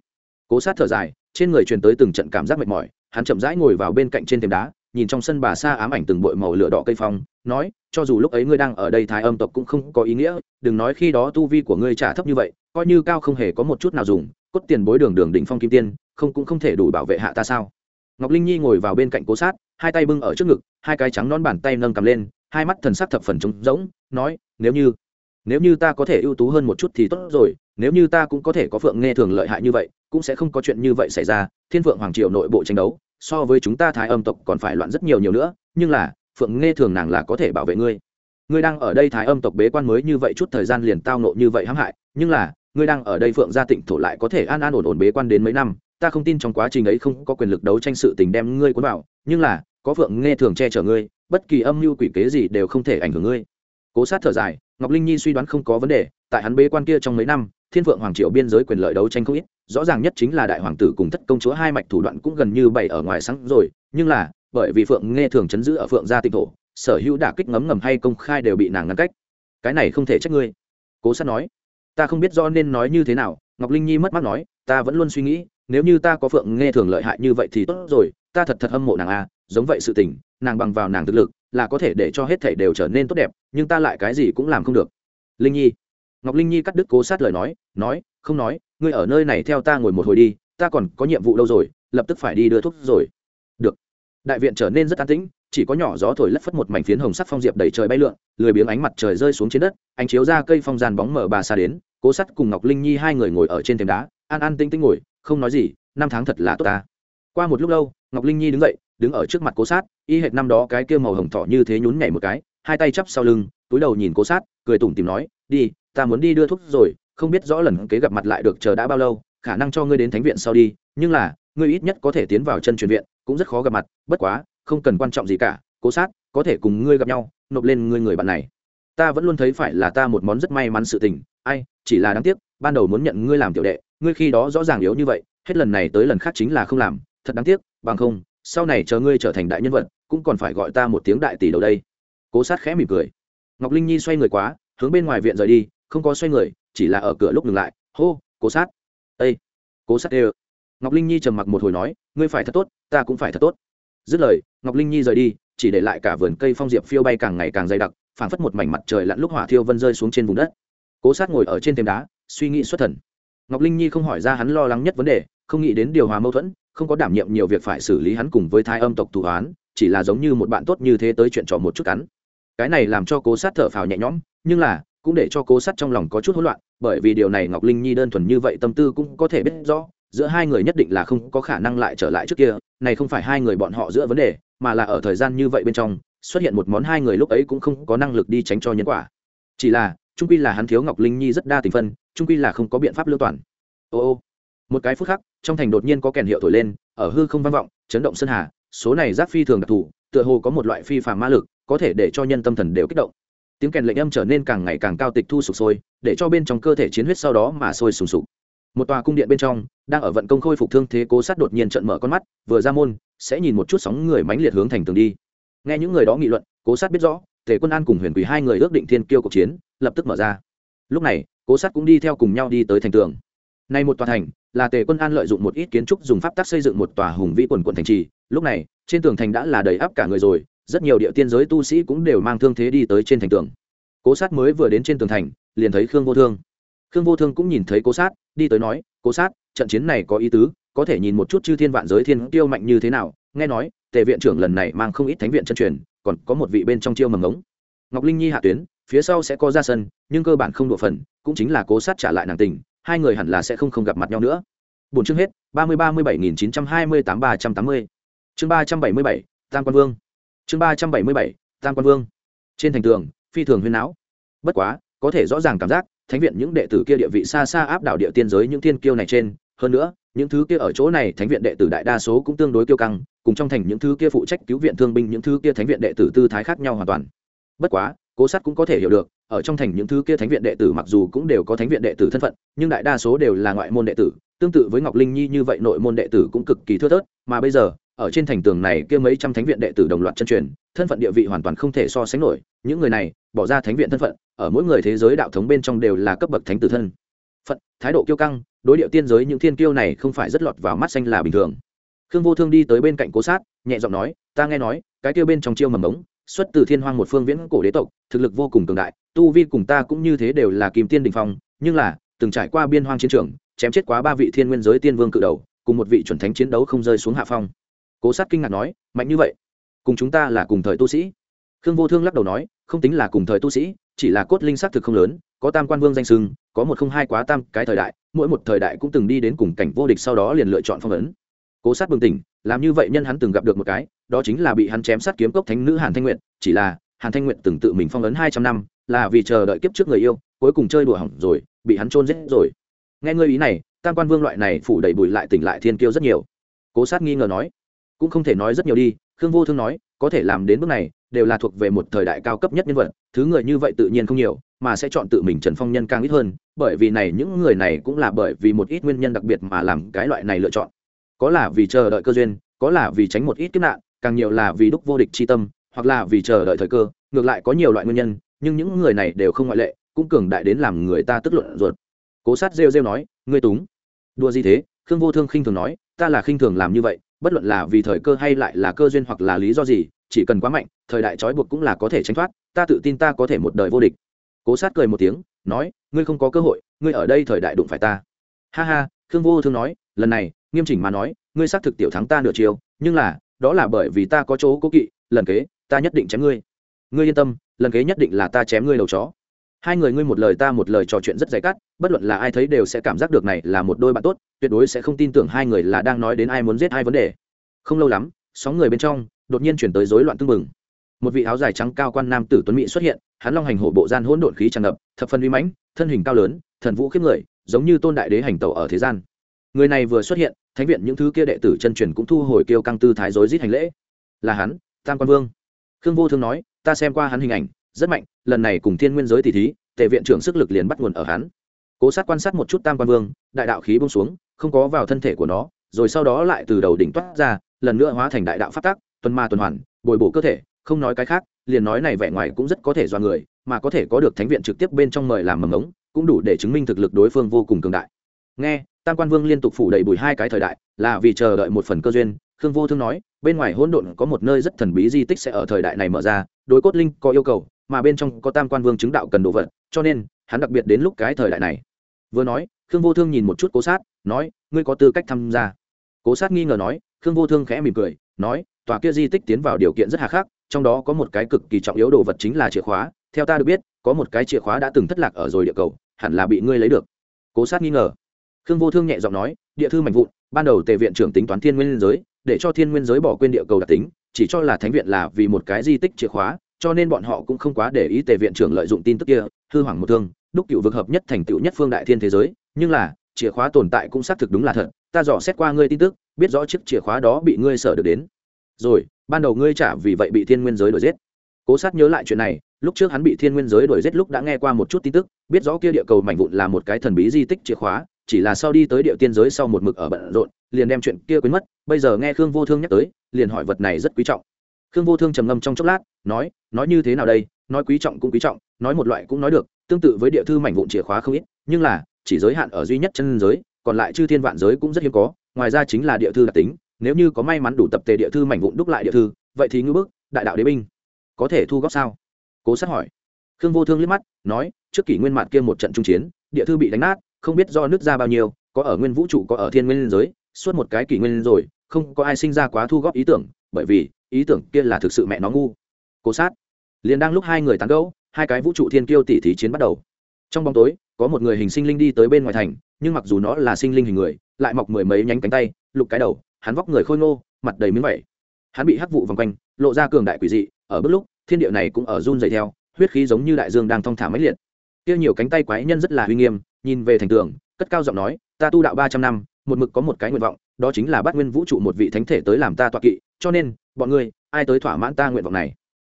cố sát thở dài, trên người truyền tới từng trận cảm giác mệt mỏi, hắn chậm rãi ngồi vào bên cạnh trên thềm đá, nhìn trong sân bà xa ám ảnh từng bội màu lửa đỏ cây phong, nói, cho dù lúc ấy ngươi đang ở đây thái âm tộc cũng không có ý nghĩa, đừng nói khi đó tu vi của ngươi trả thấp như vậy, coi như cao không hề có một chút nào dùng, cốt tiền bối đường đường đỉnh phong kim tiên, không cũng không thể đủ bảo vệ hạ ta sao? Ngọc linh nhi ngồi vào bên cạnh cố sát, hai tay bưng ở trước ngực, hai cái trắng non bàn tay nâng cầm lên, hai mắt thần sắc thập phần trống rỗng, nói, nếu như nếu như ta có thể ưu tú hơn một chút thì tốt rồi nếu như ta cũng có thể có phượng nghe thường lợi hại như vậy, cũng sẽ không có chuyện như vậy xảy ra, thiên phượng hoàng triều nội bộ tranh đấu, so với chúng ta thái âm tộc còn phải loạn rất nhiều nhiều nữa, nhưng là, phượng nghe thường nàng là có thể bảo vệ ngươi. Ngươi đang ở đây thái âm tộc bế quan mới như vậy chút thời gian liền tao nộ như vậy hãm hại, nhưng là, ngươi đang ở đây phượng gia tịnh thổ lại có thể an an ổn ổn bế quan đến mấy năm, ta không tin trong quá trình ấy không có quyền lực đấu tranh sự tình đem ngươi cuốn vào, nhưng là, có phượng nghe thường che chở ngươi, bất kỳ âm mưu quỷ kế gì đều không thể ảnh hưởng ngươi. Cố sát thở dài, ngọc linh nhi suy đoán không có vấn đề, tại hắn bế quan kia trong mấy năm thiên phượng hoàng triều biên giới quyền lợi đấu tranh không ít rõ ràng nhất chính là đại hoàng tử cùng thất công chúa hai mạch thủ đoạn cũng gần như bày ở ngoài sáng rồi nhưng là bởi vì phượng nghe thường chấn giữ ở phượng gia tịnh thổ sở hữu đả kích ngấm ngầm hay công khai đều bị nàng ngăn cách. Cái này không thể trách ngươi. Cố sát nói ta không biết do nên nói như thế nào ngọc linh nhi mất mát nói ta vẫn luôn suy nghĩ nếu như ta có phượng nghe thường lợi hại như vậy thì tốt rồi ta thật thật hâm mộ nàng a à, giống vậy sự tình nàng bằng vào nàng thực lực là có thể để cho hết thảy đều trở nên tốt đẹp nhưng ta lại cái gì cũng làm không được. Linh nhi ngọc linh nhi cắt đứt cố sát lời nói nói, không nói, ngươi ở nơi này theo ta ngồi một hồi đi, ta còn có nhiệm vụ đâu rồi, lập tức phải đi đưa thuốc rồi. Được. Đại viện trở nên rất an tĩnh, chỉ có nhỏ gió thổi lất phất một mảnh phiến hồng sắc phong diệp đầy trời bay lượn, lười biếng ánh mặt trời rơi xuống trên đất, ánh chiếu ra cây phong giàn bóng mở bà xa đến, cố sắt cùng ngọc linh nhi hai người ngồi ở trên thềm đá, an an tinh tinh ngồi, không nói gì, năm tháng thật là tốt ta. Qua một lúc lâu, ngọc linh nhi đứng dậy, đứng ở trước mặt cố sát, y hệt năm đó cái kia màu hồng thỏ như thế nhún nhảy một cái, hai tay chắp sau lưng, túi đầu nhìn cố sát, cười tủm tìm nói, đi ta muốn đi đưa thuốc rồi, không biết rõ lần kế gặp mặt lại được chờ đã bao lâu, khả năng cho ngươi đến thánh viện sau đi, nhưng là, ngươi ít nhất có thể tiến vào chân truyền viện, cũng rất khó gặp mặt, bất quá, không cần quan trọng gì cả, cố sát, có thể cùng ngươi gặp nhau, nộp lên ngươi người bạn này. Ta vẫn luôn thấy phải là ta một món rất may mắn sự tình, ai, chỉ là đáng tiếc, ban đầu muốn nhận ngươi làm tiểu đệ, ngươi khi đó rõ ràng yếu như vậy, hết lần này tới lần khác chính là không làm, thật đáng tiếc, bằng không, sau này chờ ngươi trở thành đại nhân vật, cũng còn phải gọi ta một tiếng đại tỷ đầu đây. Cố sát khẽ mỉm cười. Ngọc linh nhi xoay người quá, hướng bên ngoài viện rời đi không có xoay người, chỉ là ở cửa lúc ngừng lại, hô, cố sát. Ây cố sát ê ngọc linh nhi trầm mặc một hồi nói, ngươi phải thật tốt, ta cũng phải thật tốt. Dứt lời, ngọc linh nhi rời đi, chỉ để lại cả vườn cây phong diệp phiêu bay càng ngày càng dày đặc, phảng phất một mảnh mặt trời lặn lúc hỏa thiêu vân rơi xuống trên vùng đất. Cố sát ngồi ở trên thềm đá, suy nghĩ xuất thần. Ngọc linh nhi không hỏi ra hắn lo lắng nhất vấn đề, không nghĩ đến điều hòa mâu thuẫn, không có đảm nhiệm nhiều việc phải xử lý hắn cùng với thai âm tộc thủ án chỉ là giống như một bạn tốt như thế tới chuyện trò một chút cắn cái này làm cho cố sát thở phào nhẹ nhõm, nhưng là cũng để cho cố sát trong lòng có chút hỗn loạn, bởi vì điều này ngọc linh nhi đơn thuần như vậy tâm tư cũng có thể biết rõ, giữa hai người nhất định là không có khả năng lại trở lại trước kia, này không phải hai người bọn họ giữa vấn đề, mà là ở thời gian như vậy bên trong, xuất hiện một món hai người lúc ấy cũng không có năng lực đi tránh cho nhân quả. Chỉ là trung quy là hắn thiếu ngọc linh nhi rất đa tình phân trung quy là không có biện pháp lưu toàn. Ô ô. Một cái phút khác trong thành đột nhiên có kèn hiệu thổi lên, ở hư không vang vọng, chấn động sơn hà, số này giáp phi thường đặc thù, tựa hồ có một loại phi phàm ma lực, có thể để cho nhân tâm thần đều kích động tiếng kèn lệnh âm trở nên càng ngày càng cao tịch thu sụp sôi, để cho bên trong cơ thể chiến huyết sau đó mà sôi sùng sục. Một tòa cung điện bên trong, đang ở vận công khôi phục thương thế cố sát đột nhiên trận mở con mắt, vừa ra môn, sẽ nhìn một chút sóng người mãnh liệt hướng thành tường đi. Nghe những người đó nghị luận, cố sát biết rõ, tề quân an cùng huyền quỳ hai người ước định thiên kiêu cuộc chiến, lập tức mở ra. Lúc này, cố sát cũng đi theo cùng nhau đi tới thành tường. Nay một tòa thành, là tề quân an lợi dụng một ít kiến trúc dùng pháp tắc xây dựng một tòa hùng vĩ quần quận thành trì. Lúc này, trên tường thành đã là đầy áp cả người rồi rất nhiều địa tiên giới tu sĩ cũng đều mang thương thế đi tới trên thành tường. Cố sát mới vừa đến trên tường thành, liền thấy khương vô thương. Khương vô thương cũng nhìn thấy cố sát, đi tới nói, cố sát, trận chiến này có ý tứ, có thể nhìn một chút chư thiên vạn giới thiên tiêu mạnh như thế nào? Nghe nói, tề viện trưởng lần này mang không ít thánh viện chân truyền, còn có một vị bên trong chiêu mầm ngống. Ngọc linh nhi hạ tuyến, phía sau sẽ có ra sân, nhưng cơ bản không độ phần, cũng chính là cố sát trả lại nàng tình, hai người hẳn là sẽ không không gặp mặt nhau nữa. Bốn chương hết, ba mươi ba mươi bảy nghìn chín trăm hai mươi tám ba trăm tám mươi. Chương ba trăm bảy mươi bảy, tam quan vương chương ba trăm bảy mươi bảy, tam quan vương. Trên thành tường, phi thường huyên não bất quá, có thể rõ ràng cảm giác, thánh viện những đệ tử kia địa vị xa xa áp đảo địa tiên giới những thiên kiêu này trên. Hơn nữa, những thứ kia ở chỗ này thánh viện đệ tử đại đa số cũng tương đối kiêu căng, cùng trong thành những thứ kia phụ trách cứu viện thương binh những thứ kia thánh viện đệ tử tư thái khác nhau hoàn toàn. Bất quá, cố sát cũng có thể hiểu được, ở trong thành những thứ kia thánh viện đệ tử mặc dù cũng đều có thánh viện đệ tử thân phận, nhưng đại đa số đều là ngoại môn đệ tử, tương tự với ngọc linh nhi như vậy nội môn đệ tử cũng cực kỳ thưa thớt, mà bây giờ ở trên thành tường này kia mấy trăm thánh viện đệ tử đồng loạt chân truyền, thân phận địa vị hoàn toàn không thể so sánh nổi. Những người này, bỏ ra thánh viện thân phận, ở mỗi người thế giới đạo thống bên trong đều là cấp bậc thánh tử thân. Phận thái độ kiêu căng, đối điệu tiên giới những thiên kiêu này không phải rất lọt vào mắt xanh là bình thường. Khương vô thương đi tới bên cạnh cố sát, nhẹ giọng nói, ta nghe nói, cái kia bên trong chiêu mầm mống xuất từ thiên hoang một phương viễn cổ đế tộc, thực lực vô cùng cường đại, tu vi cùng ta cũng như thế đều là kim tiên đình phong, nhưng là, từng trải qua biên hoang chiến trường, chém chết quá ba vị thiên nguyên giới tiên vương cự đầu, cùng một vị chuẩn thánh chiến đấu không rơi xuống hạ phong cố sát kinh ngạc nói, mạnh như vậy, cùng chúng ta là cùng thời tu sĩ. Khương vô thương lắc đầu nói, không tính là cùng thời tu sĩ, chỉ là cốt linh xác thực không lớn, có tam quan vương danh sưng, có một không hai quá tam cái thời đại, mỗi một thời đại cũng từng đi đến cùng cảnh vô địch sau đó liền lựa chọn phong ấn. Cố sát bừng tỉnh, làm như vậy nhân hắn từng gặp được một cái, đó chính là bị hắn chém sát kiếm cốc thánh nữ hàn thanh nguyện chỉ là hàn thanh nguyện từng tự mình phong ấn hai trăm năm, là vì chờ đợi kiếp trước người yêu, cuối cùng chơi đùa hỏng rồi, bị hắn trôn giết rồi. Nghe ngơi ý này, tam quan vương loại này phủ đầy bùi lại tỉnh lại thiên kiêu rất nhiều. Cố sát nghi ngờ nói cũng không thể nói rất nhiều đi, khương vô thương nói, có thể làm đến bước này, đều là thuộc về một thời đại cao cấp nhất nhân vật, thứ người như vậy tự nhiên không nhiều, mà sẽ chọn tự mình trần phong nhân càng ít hơn, bởi vì này, những người này cũng là bởi vì một ít nguyên nhân đặc biệt mà làm cái loại này lựa chọn. Có là vì chờ đợi cơ duyên, có là vì tránh một ít kiếp nạn, càng nhiều là vì đúc vô địch c h i tâm, hoặc là vì chờ đợi thời cơ, ngược lại có nhiều loại nguyên nhân, nhưng những người này đều không ngoại lệ, cũng cường đại đến làm người ta tức luận ruột. Cố sát rêu rêu nói, ngươi túng. Đua gì thế? Khương vô thương khinh thường nói, ta là khinh thường làm như vậy bất luận là vì thời cơ hay lại là cơ duyên hoặc là lý do gì, chỉ cần quá mạnh, thời đại trói buộc cũng là có thể tránh thoát, ta tự tin ta có thể một đời vô địch. Cố sát cười một tiếng, nói, ngươi không có cơ hội, ngươi ở đây thời đại đụng phải ta. Ha ha, khương vô thương nói, lần này, nghiêm chỉnh mà nói, ngươi xác thực tiểu thắng ta nửa chiều, nhưng là, đó là bởi vì ta có chỗ cố kỵ, lần kế, ta nhất định chém ngươi. Ngươi yên tâm, lần kế nhất định là ta chém ngươi đầu chó hai người ngươi một lời ta một lời trò chuyện rất dày cắt, bất luận là ai thấy đều sẽ cảm giác được này là một đôi bạn tốt, tuyệt đối sẽ không tin tưởng hai người là đang nói đến ai muốn giết hai vấn đề. Không lâu lắm, sóng người bên trong, đột nhiên chuyển tới rối loạn tưng bừng. Một vị áo dài trắng cao quan nam tử tuấn mỹ xuất hiện, hắn long hành hổ bộ gian hỗn độn khí tràn ngập, thập phân uy mãnh, thân hình cao lớn, thần vũ khiếp người, giống như tôn đại đế hành tẩu ở thế gian. Người này vừa xuất hiện, thánh viện những thứ kia đệ tử chân truyền cũng thu hồi kêu căng tư thái rối rít hành lễ. Là hắn, tam quan vương. Khương vô thương nói, ta xem qua hắn hình ảnh rất mạnh, lần này cùng thiên nguyên giới tỷ thí, tề viện trưởng sức lực liền bắt nguồn ở hắn. Cố sát quan sát một chút tam quan vương, đại đạo khí bông xuống, không có vào thân thể của nó, rồi sau đó lại từ đầu đỉnh toát ra, lần nữa hóa thành đại đạo phát tác tuần ma tuần hoàn, bồi bổ cơ thể, không nói cái khác, liền nói này vẻ ngoài cũng rất có thể do người, mà có thể có được thánh viện trực tiếp bên trong mời làm mầm ống cũng đủ để chứng minh thực lực đối phương vô cùng cường đại. Nghe, tam quan vương liên tục phủ đầy bùi hai cái thời đại, là vì chờ đợi một phần cơ duyên, khương vô thương nói, bên ngoài hỗn độn có một nơi rất thần bí di tích sẽ ở thời đại này mở ra, đối cốt linh có yêu cầu mà bên trong có tam quan vương chứng đạo cần đồ vật, cho nên, hắn đặc biệt đến lúc cái thời đại này. Vừa nói, khương vô thương nhìn một chút cố sát, nói, ngươi có tư cách tham gia. Cố sát nghi ngờ nói, khương vô thương khẽ mỉm cười, nói, tòa kia di tích tiến vào điều kiện rất hà khắc, trong đó có một cái cực kỳ trọng yếu đồ vật chính là chìa khóa. Theo ta được biết, có một cái chìa khóa đã từng thất lạc ở rồi địa cầu, hẳn là bị ngươi lấy được. Cố sát nghi ngờ. Khương vô thương nhẹ giọng nói, địa thư mạnh vụn, ban đầu tề viện trưởng tính toán thiên nguyên giới, để cho thiên nguyên giới bỏ quên địa cầu đặc tính, chỉ cho là thánh viện là vì một cái di tích chìa khóa cho nên bọn họ cũng không quá để ý tề viện trưởng lợi dụng tin tức kia, hư hoảng một thương, đúc cựu vực hợp nhất thành tựu nhất phương đại thiên thế giới. Nhưng là, chìa khóa tồn tại cũng xác thực đúng là thật. Ta dò xét qua ngươi tin tức, biết rõ chiếc chìa khóa đó bị ngươi sở được đến. Rồi, ban đầu ngươi trả vì vậy bị thiên nguyên giới đuổi giết. Cố sát nhớ lại chuyện này, lúc trước hắn bị thiên nguyên giới đuổi giết lúc đã nghe qua một chút tin tức, biết rõ kia địa cầu mảnh vụn là một cái thần bí di tích chìa khóa, chỉ là sau đi tới địa tiên giới sau một mực ở bận rộn, liền đem chuyện kia quên mất. Bây giờ nghe khương vô thương nhắc tới, liền hỏi vật này rất quý trọng khương vô thương trầm ngâm trong chốc lát, nói nói như thế nào đây? Nói quý trọng cũng quý trọng, nói một loại cũng nói được, tương tự với địa thư mảnh vụn chìa khóa không ít, nhưng là, chỉ giới hạn ở duy nhất chân giới, còn lại chư thiên vạn giới cũng rất hiếm có, ngoài ra chính là địa thư đặc tính, nếu như có may mắn đủ tập tề địa thư mảnh vụn đúc lại địa thư, vậy thì ngư bức, đại đạo đế binh, có thể thu góp sao? Cố sát hỏi. Khương vô thương liếc mắt, nói, trước kỷ nguyên mạn kia một trận trung chiến, địa thư bị đánh nát, không biết do nước ra bao nhiêu, có ở nguyên vũ trụ, có ở thiên nguyên giới, suốt một cái kỷ nguyên rồi, không có ai sinh ra quá thu góp ý tưởng, bởi vì ý tưởng kia là thực sự mẹ nó ngu. Cố sát. Liền đang lúc hai người tán gẫu, hai cái vũ trụ thiên kiêu tỷ thí chiến bắt đầu. Trong bóng tối, có một người hình sinh linh đi tới bên ngoài thành, nhưng mặc dù nó là sinh linh hình người, lại mọc mười mấy nhánh cánh tay, lục cái đầu, hắn vóc người khôi ngô, mặt đầy miếng vẩy hắn bị hắc vụ vòng quanh, lộ ra cường đại quỷ dị, ở bước lúc, thiên địa này cũng ở run dày theo, huyết khí giống như đại dương đang thong thả máy liệt. Kia nhiều cánh tay quái nhân rất là uy nghiêm, nhìn về thành tường, cất cao giọng nói, ta tu đạo ba trăm năm, một mực có một cái nguyện vọng, đó chính là bắt nguyên vũ trụ một vị thánh thể tới làm ta tọa kỵ cho nên, bọn ngươi, ai tới thỏa mãn ta nguyện vọng này?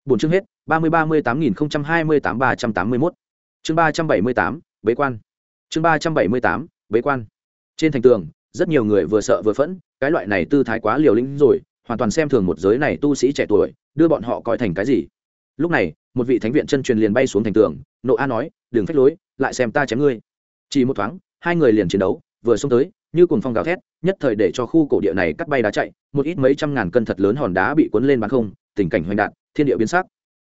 Bốn chương hết, ba mươi ba mươi tám nghìn không trăm hai mươi tám, ba trăm tám mươi mốt. Chương ba trăm bảy mươi tám, bế quan. Chương ba trăm bảy mươi tám, bế quan. Trên thành tường, rất nhiều người vừa sợ vừa phẫn, cái loại này tư thái quá liều lĩnh rồi, hoàn toàn xem thường một giới này tu sĩ trẻ tuổi, đưa bọn họ coi thành cái gì. Lúc này, một vị thánh viện chân truyền liền bay xuống thành tường, nộ a nói, đừng phách lối, lại xem ta chém ngươi. Chỉ một thoáng, hai người liền chiến đấu, vừa xông tới như cuồng phong gào thét, nhất thời để cho khu cổ địa này cắt bay đá chạy, một ít mấy trăm ngàn cân thật lớn hòn đá bị cuốn lên bán không, tình cảnh hoành đạn, thiên địa biến sắc.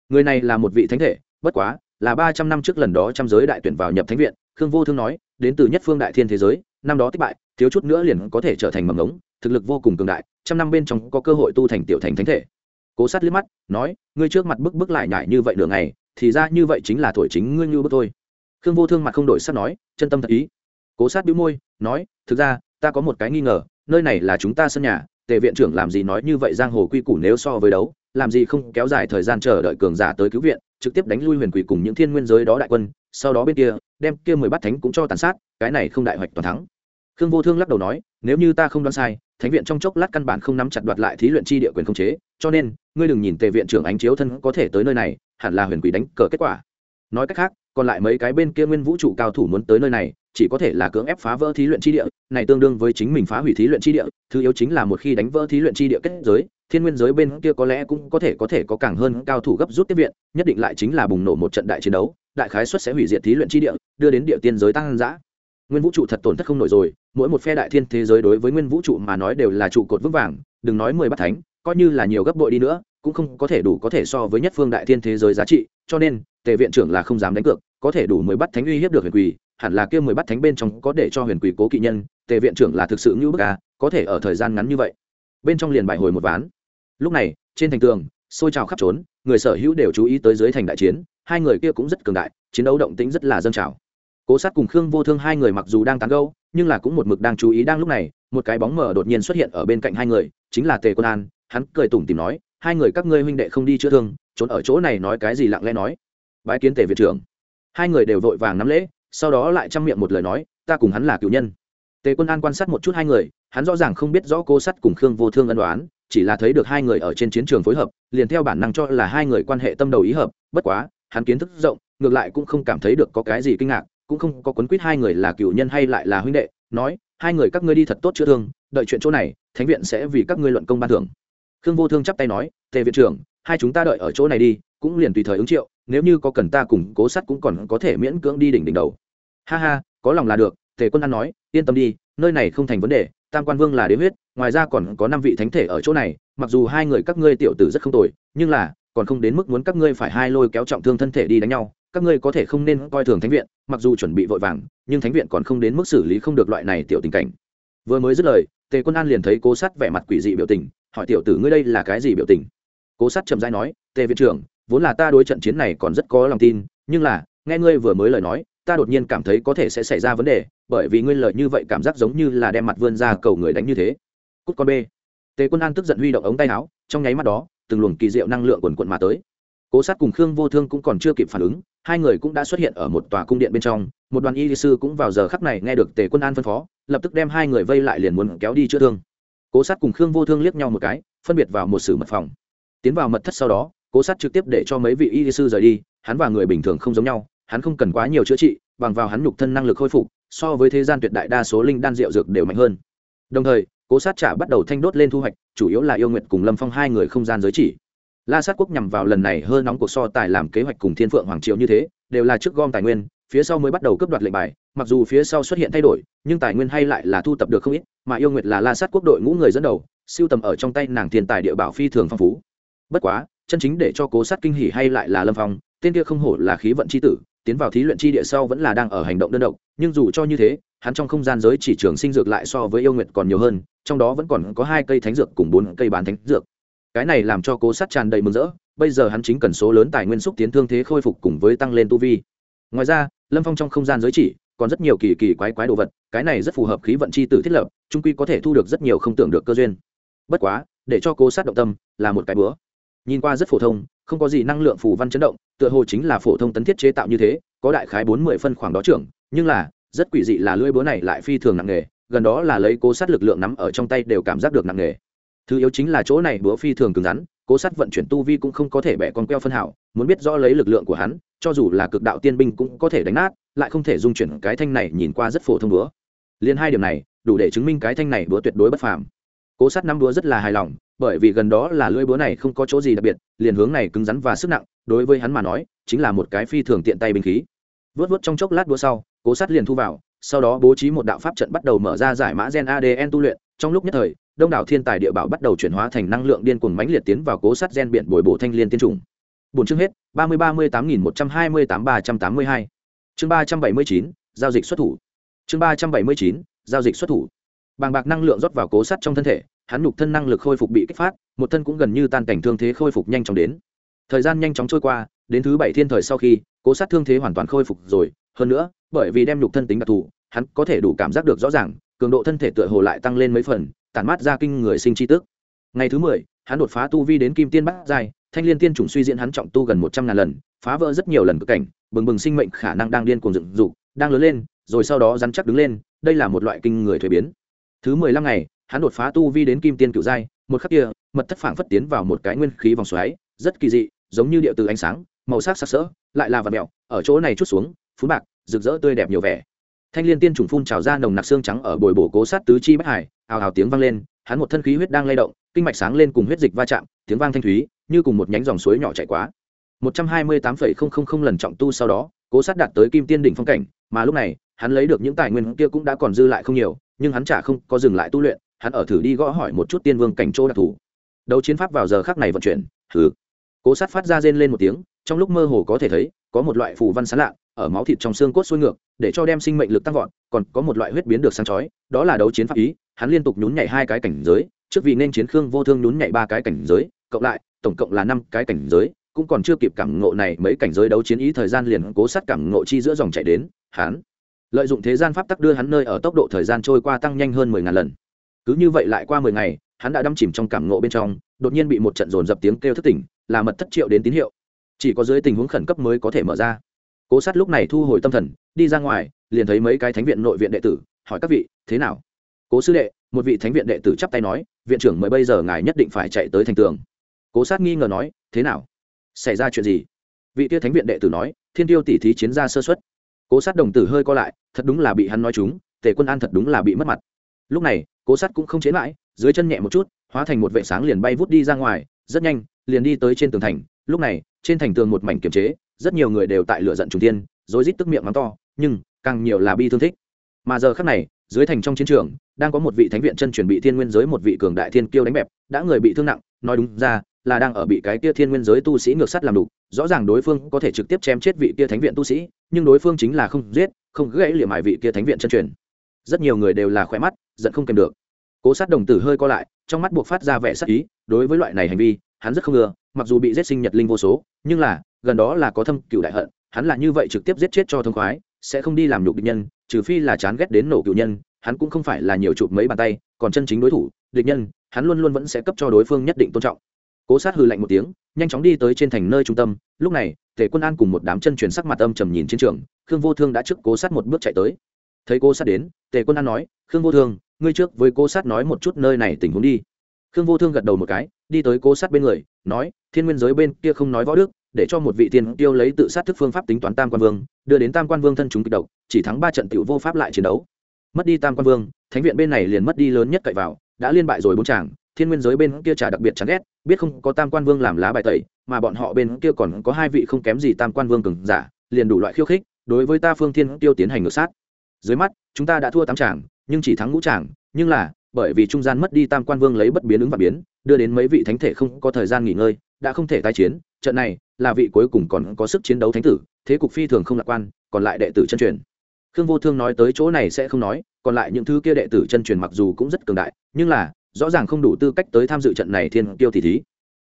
Người này là một vị thánh thể, bất quá, là ba trăm năm trước lần đó trăm giới đại tuyển vào nhập thánh viện, khương vô thương nói, đến từ nhất phương đại thiên thế giới, năm đó thất bại, thiếu chút nữa liền có thể trở thành mầm ngống, thực lực vô cùng cường đại, trăm năm bên trong có cơ hội tu thành tiểu thành thánh thể. Cố sát liếc mắt, nói, ngươi trước mặt bức bức lại nhại như vậy nửa ngày, thì ra như vậy chính là thổi chính ngươi như bức thôi. Khương vô thương mặt không đổi sắc nói, chân tâm thật ý. Cố sát bĩu môi nói, thực ra, ta có một cái nghi ngờ, nơi này là chúng ta sân nhà, tề viện trưởng làm gì nói như vậy giang hồ quy củ nếu so với đấu, làm gì không kéo dài thời gian chờ đợi cường giả tới cứu viện, trực tiếp đánh lui huyền quỷ cùng những thiên nguyên giới đó đại quân, sau đó bên kia, đem kia mười bát thánh cũng cho tàn sát, cái này không đại hoạch toàn thắng. Khương vô thương lắc đầu nói, nếu như ta không đoán sai, thánh viện trong chốc lát căn bản không nắm chặt đoạt lại thí luyện chi địa quyền không chế, cho nên, ngươi đừng nhìn tề viện trưởng ánh chiếu thân có thể tới nơi này, hẳn là huyền quỷ đánh cờ kết quả. Nói cách khác, còn lại mấy cái bên kia nguyên vũ trụ cao thủ muốn tới nơi này chỉ có thể là cưỡng ép phá vỡ thí luyện chi địa, này tương đương với chính mình phá hủy thí luyện chi địa, thứ yếu chính là một khi đánh vỡ thí luyện chi địa kết giới, thiên nguyên giới bên kia có lẽ cũng có thể có thể có càng hơn cao thủ gấp rút tiếp viện, nhất định lại chính là bùng nổ một trận đại chiến đấu, đại khái suất sẽ hủy diệt thí luyện chi địa, đưa đến địa tiên giới tăng dã. Nguyên vũ trụ thật tổn thất không nổi rồi, mỗi một phe đại thiên thế giới đối với nguyên vũ trụ mà nói đều là trụ cột vững vàng, đừng nói mười bát thánh, coi như là nhiều gấp bội đi nữa, cũng không có thể đủ có thể so với nhất phương đại thiên thế giới giá trị, cho nên, tề viện trưởng là không dám đánh cược, có thể đủ mười bát thánh uy hiếp được huyền quỳ hẳn là kia mười bát thánh bên trong có để cho huyền quỷ cố kỵ nhân, tề viện trưởng là thực sự như bức à có thể ở thời gian ngắn như vậy. Bên trong liền bài hồi một ván. Lúc này, trên thành tường, xôi trào khắp trốn, người sở hữu đều chú ý tới dưới thành đại chiến, hai người kia cũng rất cường đại, chiến đấu động tĩnh rất là dâng trào. Cố sát cùng khương vô thương hai người mặc dù đang tán gâu nhưng là cũng một mực đang chú ý đang lúc này, một cái bóng mờ đột nhiên xuất hiện ở bên cạnh hai người, chính là tề quân an, hắn cười tủm tìm nói, hai người các ngươi huynh đệ không đi chữa thương, trốn ở chỗ này nói cái gì lặng lẽ nói. Bái kiến tề viện trưởng. Hai người đều vội vàng nắm lễ sau đó lại chăm miệng một lời nói, ta cùng hắn là cựu nhân. Tề quân an quan sát một chút hai người, hắn rõ ràng không biết rõ cô sắt cùng khương vô thương ân đoán chỉ là thấy được hai người ở trên chiến trường phối hợp, liền theo bản năng cho là hai người quan hệ tâm đầu ý hợp, bất quá, hắn kiến thức rộng, ngược lại cũng không cảm thấy được có cái gì kinh ngạc, cũng không có quấn quýt hai người là cựu nhân hay lại là huynh đệ, nói, hai người các ngươi đi thật tốt chữa thương, đợi chuyện chỗ này, thánh viện sẽ vì các ngươi luận công ban thưởng. Khương vô thương chắp tay nói, tề viện trưởng, hai chúng ta đợi ở chỗ này đi, cũng liền tùy thời ứng triệu, nếu như có cần ta cùng cố sắt cũng còn có thể miễn cưỡng đi đỉnh đỉnh đầu ha ha, có lòng là được, tề quân an nói, yên tâm đi, nơi này không thành vấn đề, tam quan vương là đế huyết, ngoài ra còn có năm vị thánh thể ở chỗ này, mặc dù hai người các ngươi tiểu tử rất không tồi, nhưng là, còn không đến mức muốn các ngươi phải hai lôi kéo trọng thương thân thể đi đánh nhau, các ngươi có thể không nên coi thường thánh viện, mặc dù chuẩn bị vội vàng, nhưng thánh viện còn không đến mức xử lý không được loại này tiểu tình cảnh. Vừa mới dứt lời, tề quân an liền thấy cố sát vẻ mặt quỷ dị biểu tình, hỏi tiểu tử ngươi đây là cái gì biểu tình? Cố sát chậm rãi nói, tề viện trưởng, vốn là ta đối trận chiến này còn rất có lòng tin, nhưng là, nghe ngươi vừa mới lời nói ta đột nhiên cảm thấy có thể sẽ xảy ra vấn đề, bởi vì ngươi lợi như vậy cảm giác giống như là đem mặt vươn ra cầu người đánh như thế. Cút con b tề quân an tức giận huy động ống tay áo, trong nháy mắt đó, từng luồng kỳ diệu năng lượng quần quận mà tới. Cố sát cùng khương vô thương cũng còn chưa kịp phản ứng, hai người cũng đã xuất hiện ở một tòa cung điện bên trong, một đoàn y sư cũng vào giờ khắc này nghe được tề quân an phân phó, lập tức đem hai người vây lại liền muốn kéo đi chữa thương. Cố sát cùng khương vô thương liếc nhau một cái, phân biệt vào một sử mật phòng. Tiến vào mật thất sau đó, cố sát trực tiếp để cho mấy vị y sư rời đi, hắn và người bình thường không giống nhau hắn không cần quá nhiều chữa trị, bằng vào hắn nhục thân năng lực khôi phục, so với thế gian tuyệt đại đa số linh đan rượu dược đều mạnh hơn. Đồng thời, cố sát trả bắt đầu thanh đốt lên thu hoạch, chủ yếu là yêu nguyện cùng lâm phong hai người không gian giới chỉ. La sát quốc nhằm vào lần này hơn nóng cuộc so tài làm kế hoạch cùng thiên phượng hoàng triệu như thế, đều là trước gom tài nguyên, phía sau mới bắt đầu cướp đoạt lệnh bài, mặc dù phía sau xuất hiện thay đổi, nhưng tài nguyên hay lại là thu tập được không ít, mà yêu nguyệt là la sát quốc đội ngũ người dẫn đầu, siêu tầm ở trong tay nàng thiên tài địa bảo phi thường phong phú. Bất quá, chân chính để cho cố sát kinh hỉ hay lại là lâm phong, tên kia không hổ là khí vận c h i tử tiến vào thí luyện chi địa sau vẫn là đang ở hành động đơn độc, nhưng dù cho như thế, hắn trong không gian giới chỉ trường sinh dược lại so với yêu nguyệt còn nhiều hơn, trong đó vẫn còn có hai cây thánh dược cùng bốn cây bán thánh dược. Cái này làm cho cố sát tràn đầy mừng rỡ, bây giờ hắn chính cần số lớn tài nguyên xúc tiến thương thế khôi phục cùng với tăng lên tu vi. Ngoài ra, lâm phong trong không gian giới chỉ còn rất nhiều kỳ kỳ quái quái đồ vật, cái này rất phù hợp khí vận c h i tử thiết lập, trung quy có thể thu được rất nhiều không tưởng được cơ duyên. Bất quá, để cho cố sát động tâm là một cái bữa. Nhìn qua rất phổ thông không có gì năng lượng phù văn chấn động, tựa hồ chính là phổ thông tấn thiết chế tạo như thế, có đại khái bốn mươi phân khoảng đó trưởng, nhưng là, rất quỷ dị là lưỡi búa này lại phi thường nặng nghề gần đó là lấy cố sát lực lượng nắm ở trong tay đều cảm giác được nặng nghề thứ yếu chính là chỗ này búa phi thường cứng rắn, cố sát vận chuyển tu vi cũng không có thể bẻ con queo phân hảo, muốn biết rõ lấy lực lượng của hắn, cho dù là cực đạo tiên binh cũng có thể đánh nát, lại không thể dung chuyển cái thanh này nhìn qua rất phổ thông búa. Liền hai điểm này, đủ để chứng minh cái thanh này búa tuyệt đối bất phàm. Cố sát năm búa rất là hài lòng bởi vì gần đó là lưỡi búa này không có chỗ gì đặc biệt, liền hướng này cứng rắn và sức nặng, đối với hắn mà nói, chính là một cái phi thường tiện tay binh khí. Vớt vớt trong chốc lát búa sau, cố sát liền thu vào, sau đó bố trí một đạo pháp trận bắt đầu mở ra giải mã gen adn tu luyện, trong lúc nhất thời, đông đảo thiên tài địa bảo bắt đầu chuyển hóa thành năng lượng điên cuồng mãnh liệt tiến vào cố sát gen biển bồi bổ thanh liên tiên trùng. Bốn chương hết, ba mươi ba mươi tám nghìn một trăm hai mươi tám ba trăm tám mươi hai. Chương ba trăm bảy mươi chín, giao dịch xuất thủ. Chương ba trăm bảy mươi chín, giao dịch xuất thủ. Bàng bạc năng lượng rót vào cố sắt trong thân thể hắn nhục thân năng lực khôi phục bị kích phát, một thân cũng gần như tan cảnh thương thế khôi phục nhanh chóng đến. Thời gian nhanh chóng trôi qua, đến thứ bảy thiên thời sau khi, cố sát thương thế hoàn toàn khôi phục rồi. Hơn nữa, bởi vì đem nhục thân tính đặc thù, hắn có thể đủ cảm giác được rõ ràng, cường độ thân thể tựa hồ lại tăng lên mấy phần, tản mát ra kinh người sinh chi tức. Ngày thứ mười, hắn đột phá tu vi đến kim tiên bát giai, thanh liên tiên chủng suy diễn hắn trọng tu gần một trăm ngàn lần, phá vỡ rất nhiều lần cực cảnh, bừng bừng sinh mệnh khả năng đang điên cuồng dựng dục, đang lớn lên, rồi sau đó rắn chắc đứng lên, đây là một loại kinh người thuế biến. Thứ mười lăm ngày hắn đột phá tu vi đến kim tiên cựu giai, một khắc kia, mật thất phảng phất tiến vào một cái nguyên khí vòng xoáy, rất kỳ dị, giống như địa từ ánh sáng, màu sắc sặc sỡ, lại là vật mẹo ở chỗ này chút xuống phú bạc, rực rỡ tươi đẹp nhiều vẻ. Thanh liên tiên trùng phun trào ra nồng nặc xương trắng ở bồi bổ cố sát tứ chi bất hải, ào ào tiếng vang lên, hắn một thân khí huyết đang lay động, kinh mạch sáng lên cùng huyết dịch va chạm, tiếng vang thanh thúy, như cùng một nhánh dòng suối nhỏ chảy quá. Một trăm hai mươi tám phẩy không không không lần trọng tu sau đó, cố sát đạt tới kim tiên đỉnh phong cảnh, mà lúc này, hắn lấy được những tài nguyên kia cũng đã còn dư lại không nhiều, nhưng hắn chả không có dừng lại tu luyện hắn ở thử đi gõ hỏi một chút tiên vương cảnh chỗ đặc thù. Đấu chiến pháp vào giờ khác này vận chuyển, thử. Cố sát phát ra rên lên một tiếng, trong lúc mơ hồ có thể thấy, có một loại phù văn sán lạ, ở máu thịt trong xương cốt xuôi ngược, để cho đem sinh mệnh lực tăng vọt, còn có một loại huyết biến được sáng chói, đó là đấu chiến pháp ý, hắn liên tục nhún nhảy hai cái cảnh giới, trước vì nên chiến khương vô thương nhún nhảy ba cái cảnh giới, cộng lại, tổng cộng là năm cái cảnh giới, cũng còn chưa kịp cảm ngộ này mấy cảnh giới đấu chiến ý thời gian liền cố sát cảm ngộ chi giữa dòng chạy đến, hắn lợi dụng thế gian pháp tắc đưa hắn nơi ở tốc độ thời gian trôi qua tăng nhanh hơn mười ngàn lần cứ như vậy lại qua mười ngày, hắn đã đâm chìm trong cảm ngộ bên trong, đột nhiên bị một trận dồn dập tiếng kêu thất tỉnh, là mật thất triệu đến tín hiệu. Chỉ có dưới tình huống khẩn cấp mới có thể mở ra. Cố sát lúc này thu hồi tâm thần, đi ra ngoài, liền thấy mấy cái thánh viện nội viện đệ tử, hỏi các vị, thế nào? Cố sư đệ, một vị thánh viện đệ tử chắp tay nói, viện trưởng mới bây giờ ngài nhất định phải chạy tới thành tường. Cố sát nghi ngờ nói, thế nào? Xảy ra chuyện gì? Vị tia thánh viện đệ tử nói, thiên tiêu tỷ thí chiến ra sơ xuất cố sát đồng tử hơi co lại, thật đúng là bị hắn nói chúng tề quân an thật đúng là bị mất mặt. Lúc này cố sắt cũng không chế mãi, dưới chân nhẹ một chút, hóa thành một vệ sáng liền bay vút đi ra ngoài, rất nhanh, liền đi tới trên tường thành. Lúc này, trên thành tường một mảnh kiềm chế, rất nhiều người đều tại lửa giận trung tiên rối rít tức miệng mắng to, nhưng, càng nhiều là bi thương thích. Mà giờ khắc này, dưới thành trong chiến trường, đang có một vị thánh viện chân chuẩn bị thiên nguyên giới một vị cường đại thiên kiêu đánh bẹp, đã người bị thương nặng, nói đúng ra, là đang ở bị cái kia thiên nguyên giới tu sĩ ngược sắt làm đủ rõ ràng đối phương có thể trực tiếp chém chết vị kia thánh viện tu sĩ, nhưng đối phương chính là không giết, không gãy liệm mại vị kia thánh viện chân truyền. Rất nhiều người đều là khỏe mắt giận không kèm được. Cố sát đồng tử hơi co lại, trong mắt buộc phát ra vẻ sắc ý, đối với loại này hành vi, hắn rất không ưa mặc dù bị giết sinh nhật linh vô số, nhưng là, gần đó là có thâm cựu đại hận, hắn là như vậy trực tiếp giết chết cho thông khoái, sẽ không đi làm nhục địch nhân, trừ phi là chán ghét đến nổ cựu nhân, hắn cũng không phải là nhiều chụp mấy bàn tay, còn chân chính đối thủ, địch nhân, hắn luôn luôn vẫn sẽ cấp cho đối phương nhất định tôn trọng. Cố sát hư lạnh một tiếng, nhanh chóng đi tới trên thành nơi trung tâm, lúc này, tề quân an cùng một đám chân truyền sắc mặt âm trầm nhìn chiến trường, khương vô thương đã trước cố sát một bước chạy tới. Thấy cố sát đến, tề quân an nói khương vô thương, ngươi trước với cô sát nói một chút nơi này tình huống đi. Khương vô thương gật đầu một cái, đi tới cô sát bên người, nói, thiên nguyên giới bên kia không nói võ đức, để cho một vị tiên tiêu lấy tự sát thức phương pháp tính toán tam quan vương, đưa đến tam quan vương thân chúng kịch độc, chỉ thắng ba trận tiểu vô pháp lại chiến đấu. Mất đi tam quan vương, thánh viện bên này liền mất đi lớn nhất cậy vào, đã liên bại rồi bốn chàng, thiên nguyên giới bên kia trả đặc biệt chán ghét, biết không có tam quan vương làm lá bài tẩy, mà bọn họ bên kia còn có hai vị không kém gì tam quan vương cường giả, liền đủ loại khiêu khích, đối với ta phương thiên tiêu tiến hành ngược sát. Dưới mắt, chúng ta đã thua tám chàng nhưng chỉ thắng ngũ tràng, nhưng là, bởi vì trung gian mất đi tam quan vương lấy bất biến ứng và biến, đưa đến mấy vị thánh thể không có thời gian nghỉ ngơi, đã không thể tái chiến, trận này là vị cuối cùng còn có sức chiến đấu thánh tử, thế cục phi thường không lạc quan, còn lại đệ tử chân truyền. Khương vô thương nói tới chỗ này sẽ không nói, còn lại những thứ kia đệ tử chân truyền mặc dù cũng rất cường đại, nhưng là, rõ ràng không đủ tư cách tới tham dự trận này thiên tiêu thị thí.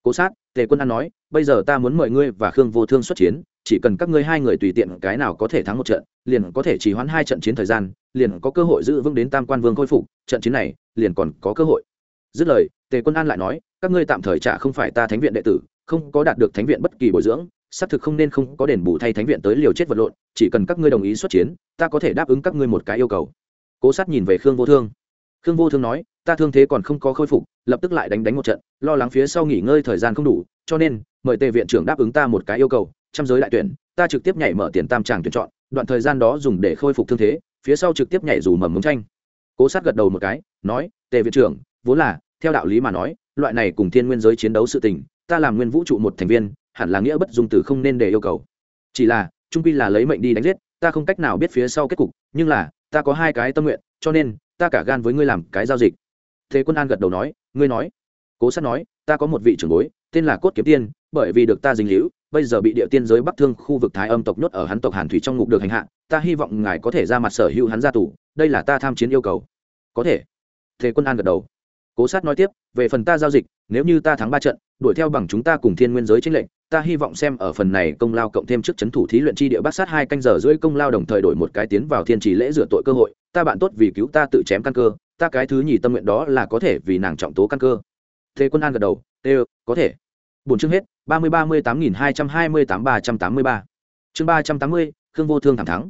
Cố sát, tề quân an nói, bây giờ ta muốn mời ngươi và khương vô thương xuất chiến chỉ cần các ngươi hai người tùy tiện cái nào có thể thắng một trận, liền có thể chỉ hoãn hai trận chiến thời gian, liền có cơ hội giữ vững đến tam quan vương khôi phục, trận chiến này liền còn có cơ hội. Dứt lời, tề quân an lại nói, các ngươi tạm thời trả không phải ta thánh viện đệ tử, không có đạt được thánh viện bất kỳ bồi dưỡng, xác thực không nên không có đền bù thay thánh viện tới liều chết vật lộn, chỉ cần các ngươi đồng ý xuất chiến, ta có thể đáp ứng các ngươi một cái yêu cầu. Cố sát nhìn về khương vô thương. Khương vô thương nói, ta thương thế còn không có khôi phục, lập tức lại đánh đánh một trận, lo lắng phía sau nghỉ ngơi thời gian không đủ, cho nên, mời tề viện trưởng đáp ứng ta một cái yêu cầu trăm giới đại tuyển, ta trực tiếp nhảy mở tiền tam tràng tuyển chọn, đoạn thời gian đó dùng để khôi phục thương thế, phía sau trực tiếp nhảy dù mầm mống tranh. Cố sát gật đầu một cái, nói, tề viện trưởng, vốn là, theo đạo lý mà nói, loại này cùng thiên nguyên giới chiến đấu sự tình, ta làm nguyên vũ trụ một thành viên, hẳn là nghĩa bất dung từ không nên để yêu cầu. Chỉ là, trung quy là lấy mệnh đi đánh giết, ta không cách nào biết phía sau kết cục, nhưng là, ta có hai cái tâm nguyện, cho nên, ta cả gan với ngươi làm cái giao dịch. Thế quân an gật đầu nói, ngươi nói. Cố sát nói, ta có một vị trưởng bối, tên là cốt kiếm tiên, bởi vì được ta dính hữu bây giờ bị địa tiên giới bắc thương khu vực thái âm tộc nhốt ở hắn tộc hàn thủy trong ngục được hành hạ, ta hy vọng ngài có thể ra mặt sở hữu hắn ra tù, đây là ta tham chiến yêu cầu. Có thể. Thế quân an gật đầu. Cố sát nói tiếp, về phần ta giao dịch, nếu như ta thắng ba trận, đuổi theo bằng chúng ta cùng thiên nguyên giới chính lệnh ta hy vọng xem ở phần này công lao cộng thêm trước c h ấ n thủ thí luyện chi địa bát sát hai canh giờ rưỡi công lao đồng thời đổi một cái tiến vào thiên trì lễ rửa tội cơ hội, ta bạn tốt vì cứu ta tự chém căn cơ, ta cái thứ nhì tâm nguyện đó là có thể vì nàng trọng tố căn cơ. Thế quân an gật đầu, tê có thể. Bốn chương hết ba mươi ba mươi tám nghìn hai trăm hai mươi tám ba trăm tám mươi ba. Chương ba trăm tám mươi, khương vô thương thẳng thắng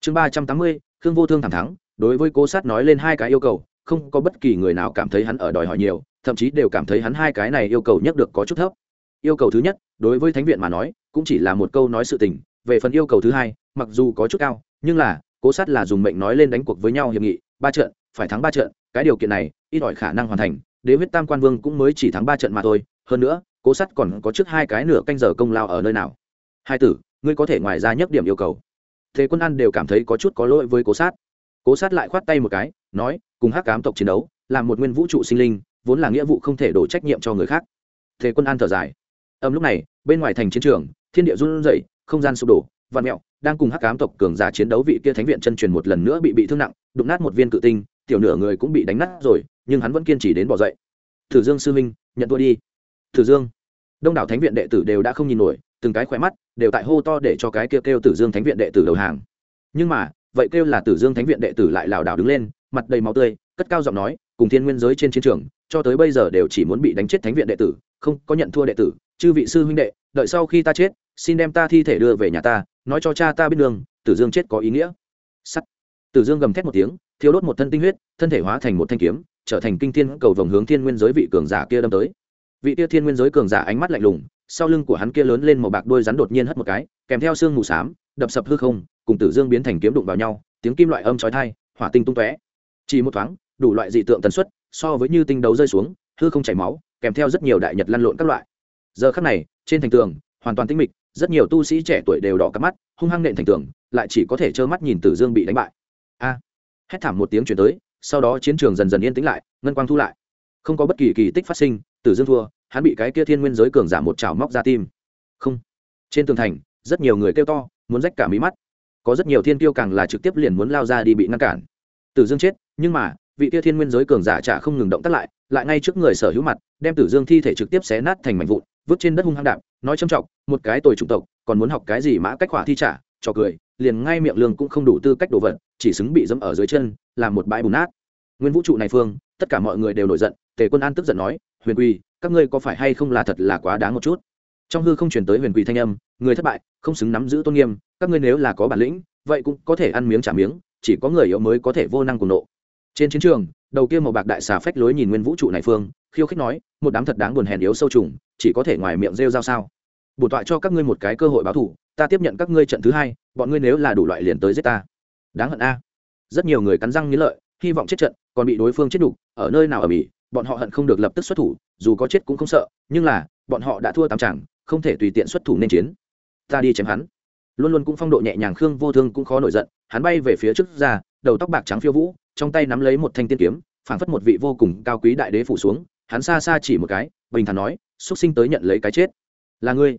chương ba trăm tám mươi, khương vô thương thẳng thắng đối với cố sát nói lên hai cái yêu cầu, không có bất kỳ người nào cảm thấy hắn ở đòi hỏi nhiều, thậm chí đều cảm thấy hắn hai cái này yêu cầu nhất được có chút thấp. Yêu cầu thứ nhất, đối với thánh viện mà nói, cũng chỉ là một câu nói sự tình, về phần yêu cầu thứ hai, mặc dù có chút cao, nhưng là, cố sát là dùng mệnh nói lên đánh cuộc với nhau hiệp nghị, ba trận, phải thắng ba trận, cái điều kiện này, ít ỏi khả năng hoàn thành, đế huyết tam quan vương cũng mới chỉ thắng ba trận mà thôi, hơn nữa cố sát còn có trước hai cái nửa canh giờ công lao ở nơi nào? Hai tử, ngươi có thể ngoài ra nhắc điểm yêu cầu. Thế quân an đều cảm thấy có chút có lỗi với cố sát. Cố sát lại khoát tay một cái, nói, cùng hắc cám tộc chiến đấu làm một nguyên vũ trụ sinh linh, vốn là nghĩa vụ không thể đổ trách nhiệm cho người khác. Thế quân an thở dài. Âm lúc này, bên ngoài thành chiến trường, thiên địa run rẩy, không gian sụp đổ, vạn mẹo, đang cùng hắc cám tộc cường giả chiến đấu vị kia thánh viện chân truyền một lần nữa bị bị thương nặng, đụng nát một viên cự tinh, tiểu nửa người cũng bị đánh nát rồi, nhưng hắn vẫn kiên trì đến bỏ dậy. Thử dương sư minh nhận thua đi. Tử dương. Đông đảo thánh viện đệ tử đều đã không nhìn nổi, từng cái khỏe mắt đều tại hô to để cho cái kêu kêu tử dương thánh viện đệ tử đầu hàng. Nhưng mà, vậy kêu là tử dương thánh viện đệ tử lại lảo đảo đứng lên, mặt đầy máu tươi, cất cao giọng nói, cùng thiên nguyên giới trên chiến trường, cho tới bây giờ đều chỉ muốn bị đánh chết thánh viện đệ tử, không có nhận thua đệ tử, chư vị sư huynh đệ, đợi sau khi ta chết, xin đem ta thi thể đưa về nhà ta, nói cho cha ta biết đường, tử dương chết có ý nghĩa. Sắt. Tử dương gầm thét một tiếng thiếu đốt một thân tinh huyết, thân thể hóa thành một thanh kiếm, trở thành kinh thiên cầu vòng hướng thiên nguyên giới vị cường giả kia đâm tới vị kia thiên nguyên giới cường giả ánh mắt lạnh lùng, sau lưng của hắn kia lớn lên màu bạc đôi rắn đột nhiên hất một cái, kèm theo xương mù xám, đập sập hư không, cùng tử dương biến thành kiếm đụng vào nhau, tiếng kim loại âm chói thai hỏa tinh tung tóe. Chỉ một thoáng, đủ loại dị tượng tần suất, so với như tinh đấu rơi xuống, hư không chảy máu, kèm theo rất nhiều đại nhật lăn lộn các loại. Giờ khắc này, trên thành tường, hoàn toàn tĩnh mịch, rất nhiều tu sĩ trẻ tuổi đều đỏ cắp mắt, hung hăng nện thành tường, lại chỉ có thể trơ mắt nhìn tử dương bị đánh bại. A! Hét thảm một tiếng chuyển tới, sau đó chiến trường dần dần yên tĩnh lại, ngân quang thu lại. Không có bất kỳ kỳ tích phát sinh, tử dương thua hắn bị cái kia thiên nguyên giới cường giả một chảo móc ra tim. Không. Trên tường thành, rất nhiều người kêu to, muốn rách cả mí mắt. Có rất nhiều thiên tiêu càng là trực tiếp liền muốn lao ra đi bị ngăn cản. Tử dương chết, nhưng mà, vị tia thiên nguyên giới cường giả chả không ngừng động tác lại lại ngay trước người sở hữu mặt, đem tử dương thi thể trực tiếp xé nát thành mảnh vụn, vứt trên đất hung hăng đạp, nói trầm trọng một cái tồi chủng tộc, còn muốn học cái gì mã cách hỏa thi trả? Cho cười, liền ngay miệng lương cũng không đủ tư cách đồ vật, chỉ xứng bị dẫm ở dưới chân, làm một bãi bùn nát. Nguyên vũ trụ này phương, tất cả mọi người đều nổi giận, tề quân an tức giận nói huyền quỳ, các ngươi có phải hay không là thật là quá đáng một chút? Trong hư không truyền tới huyền quỳ thanh âm, người thất bại, không xứng nắm giữ tôn nghiêm, các ngươi nếu là có bản lĩnh, vậy cũng có thể ăn miếng trả miếng, chỉ có người yếu mới có thể vô năng cùng nộ. Trên chiến trường, đầu kia màu bạc đại xà phách lối nhìn nguyên vũ trụ này phương, khiêu khích nói, một đám thật đáng buồn hèn yếu sâu trùng, chỉ có thể ngoài miệng rêu ra sao? Bổn tọa cho các ngươi một cái cơ hội báo thủ, ta tiếp nhận các ngươi trận thứ hai, bọn ngươi nếu là đủ loại liền tới giết ta. Đáng hận a. Rất nhiều người cắn răng nghĩ lợi, hy vọng chết trận, còn bị đối phương chết đục, ở nơi nào ở bỉ? Bọn họ hận không được lập tức xuất thủ, dù có chết cũng không sợ, nhưng là, bọn họ đã thua tám chẳng không thể tùy tiện xuất thủ nên chiến. Ta đi chém hắn. Luôn luôn cũng phong độ nhẹ nhàng, khương vô thương cũng khó nổi giận, hắn bay về phía trước ra, đầu tóc bạc trắng phiêu vũ, trong tay nắm lấy một thanh tiên kiếm, phảng phất một vị vô cùng cao quý đại đế phủ xuống, hắn xa xa chỉ một cái, bình thản nói xuất sinh tới nhận lấy cái chết. Là ngươi.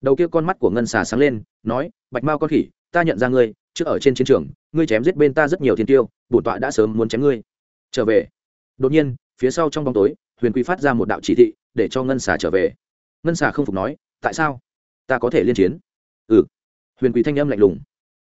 Đầu kia con mắt của ngân xà sáng lên, nói, bạch mao con khỉ, ta nhận ra ngươi, trước ở trên chiến trường, ngươi chém giết bên ta rất nhiều thiên tiêu, bổn tọa đã sớm muốn chém ngươi. Trở về. Đột nhiên phía sau trong bóng tối, huyền quy phát ra một đạo chỉ thị, để cho ngân xà trở về. Ngân xà không phục nói, tại sao? Ta có thể liên chiến. Ừ. Huyền quy thanh âm lạnh lùng.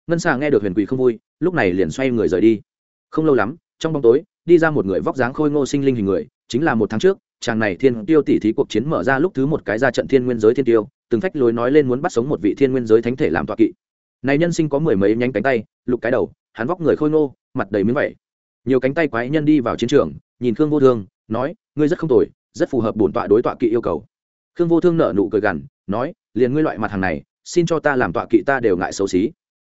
Ngân xà nghe được huyền quy không vui, lúc này liền xoay người rời đi. Không lâu lắm, trong bóng tối, đi ra một người vóc dáng khôi ngô sinh linh hình người, chính là một tháng trước, chàng này thiên tiêu tỷ thí cuộc chiến mở ra lúc thứ một cái ra trận thiên nguyên giới thiên tiêu, từng phách lối nói lên muốn bắt sống một vị thiên nguyên giới thánh thể làm tọa kỵ. Này nhân sinh có mười mấy nhánh cánh tay, lục cái đầu, hắn vóc người khôi ngô, mặt đầy miếng vẩy nhiều cánh tay quái nhân đi vào chiến trường nhìn khương vô thương, nói, ngươi rất không tồi, rất phù hợp bổn tọa đối tọa kỵ yêu cầu. Khương vô thương nợ nụ cười gằn, nói, liền ngươi loại mặt hàng này, xin cho ta làm tọa kỵ ta đều ngại xấu xí.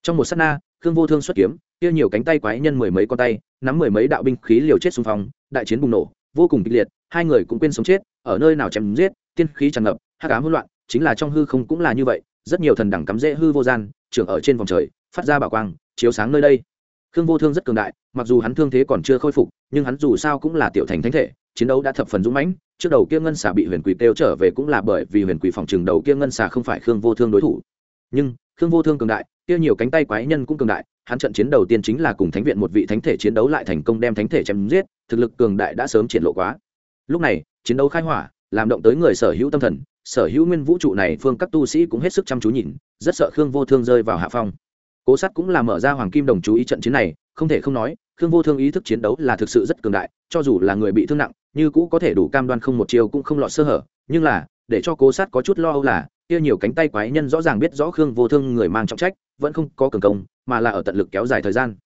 Trong một s á t na, khương vô thương xuất kiếm, kia nhiều cánh tay quái nhân mười mấy con tay, nắm mười mấy đạo binh khí liều chết xung phong, đại chiến bùng nổ, vô cùng kịch liệt, hai người cũng quên sống chết, ở nơi nào chém giết, tiên khí tràn ngập, hắc ám hỗn loạn, chính là trong hư không cũng là như vậy, rất nhiều thần đẳng cắm rễ hư vô gian, trưởng ở trên vòng trời, phát ra bảo quang, chiếu sáng nơi đây khương vô thương rất cường đại, mặc dù hắn thương thế còn chưa khôi phục, nhưng hắn dù sao cũng là tiểu thành thánh thể, chiến đấu đã thập phần dũng mãnh, trước đầu kia ngân xà bị huyền quỷ têu trở về cũng là bởi vì huyền quỷ phòng trường đầu kia ngân xà không phải khương vô thương đối thủ. Nhưng, khương vô thương cường đại, kia nhiều cánh tay quái nhân cũng cường đại, hắn trận chiến đầu tiên chính là cùng thánh viện một vị thánh thể chiến đấu lại thành công đem thánh thể chém giết, thực lực cường đại đã sớm triển lộ quá. Lúc này, chiến đấu khai hỏa, làm động tới người sở hữu tâm thần, sở hữu nguyên vũ trụ này, phương các tu sĩ cũng hết sức chăm chú nhìn, rất sợ khương vô thương rơi vào hạ phong cố sát cũng là mở ra hoàng kim đồng chú ý trận chiến này, không thể không nói, khương vô thương ý thức chiến đấu là thực sự rất cường đại, cho dù là người bị thương nặng, như cũ có thể đủ cam đoan không một chiều cũng không lọt sơ hở. Nhưng là, để cho cố sát có chút lo âu là, kia nhiều cánh tay quái nhân rõ ràng biết rõ khương vô thương người mang trọng trách, vẫn không có cường công, mà là ở tận lực kéo dài thời gian.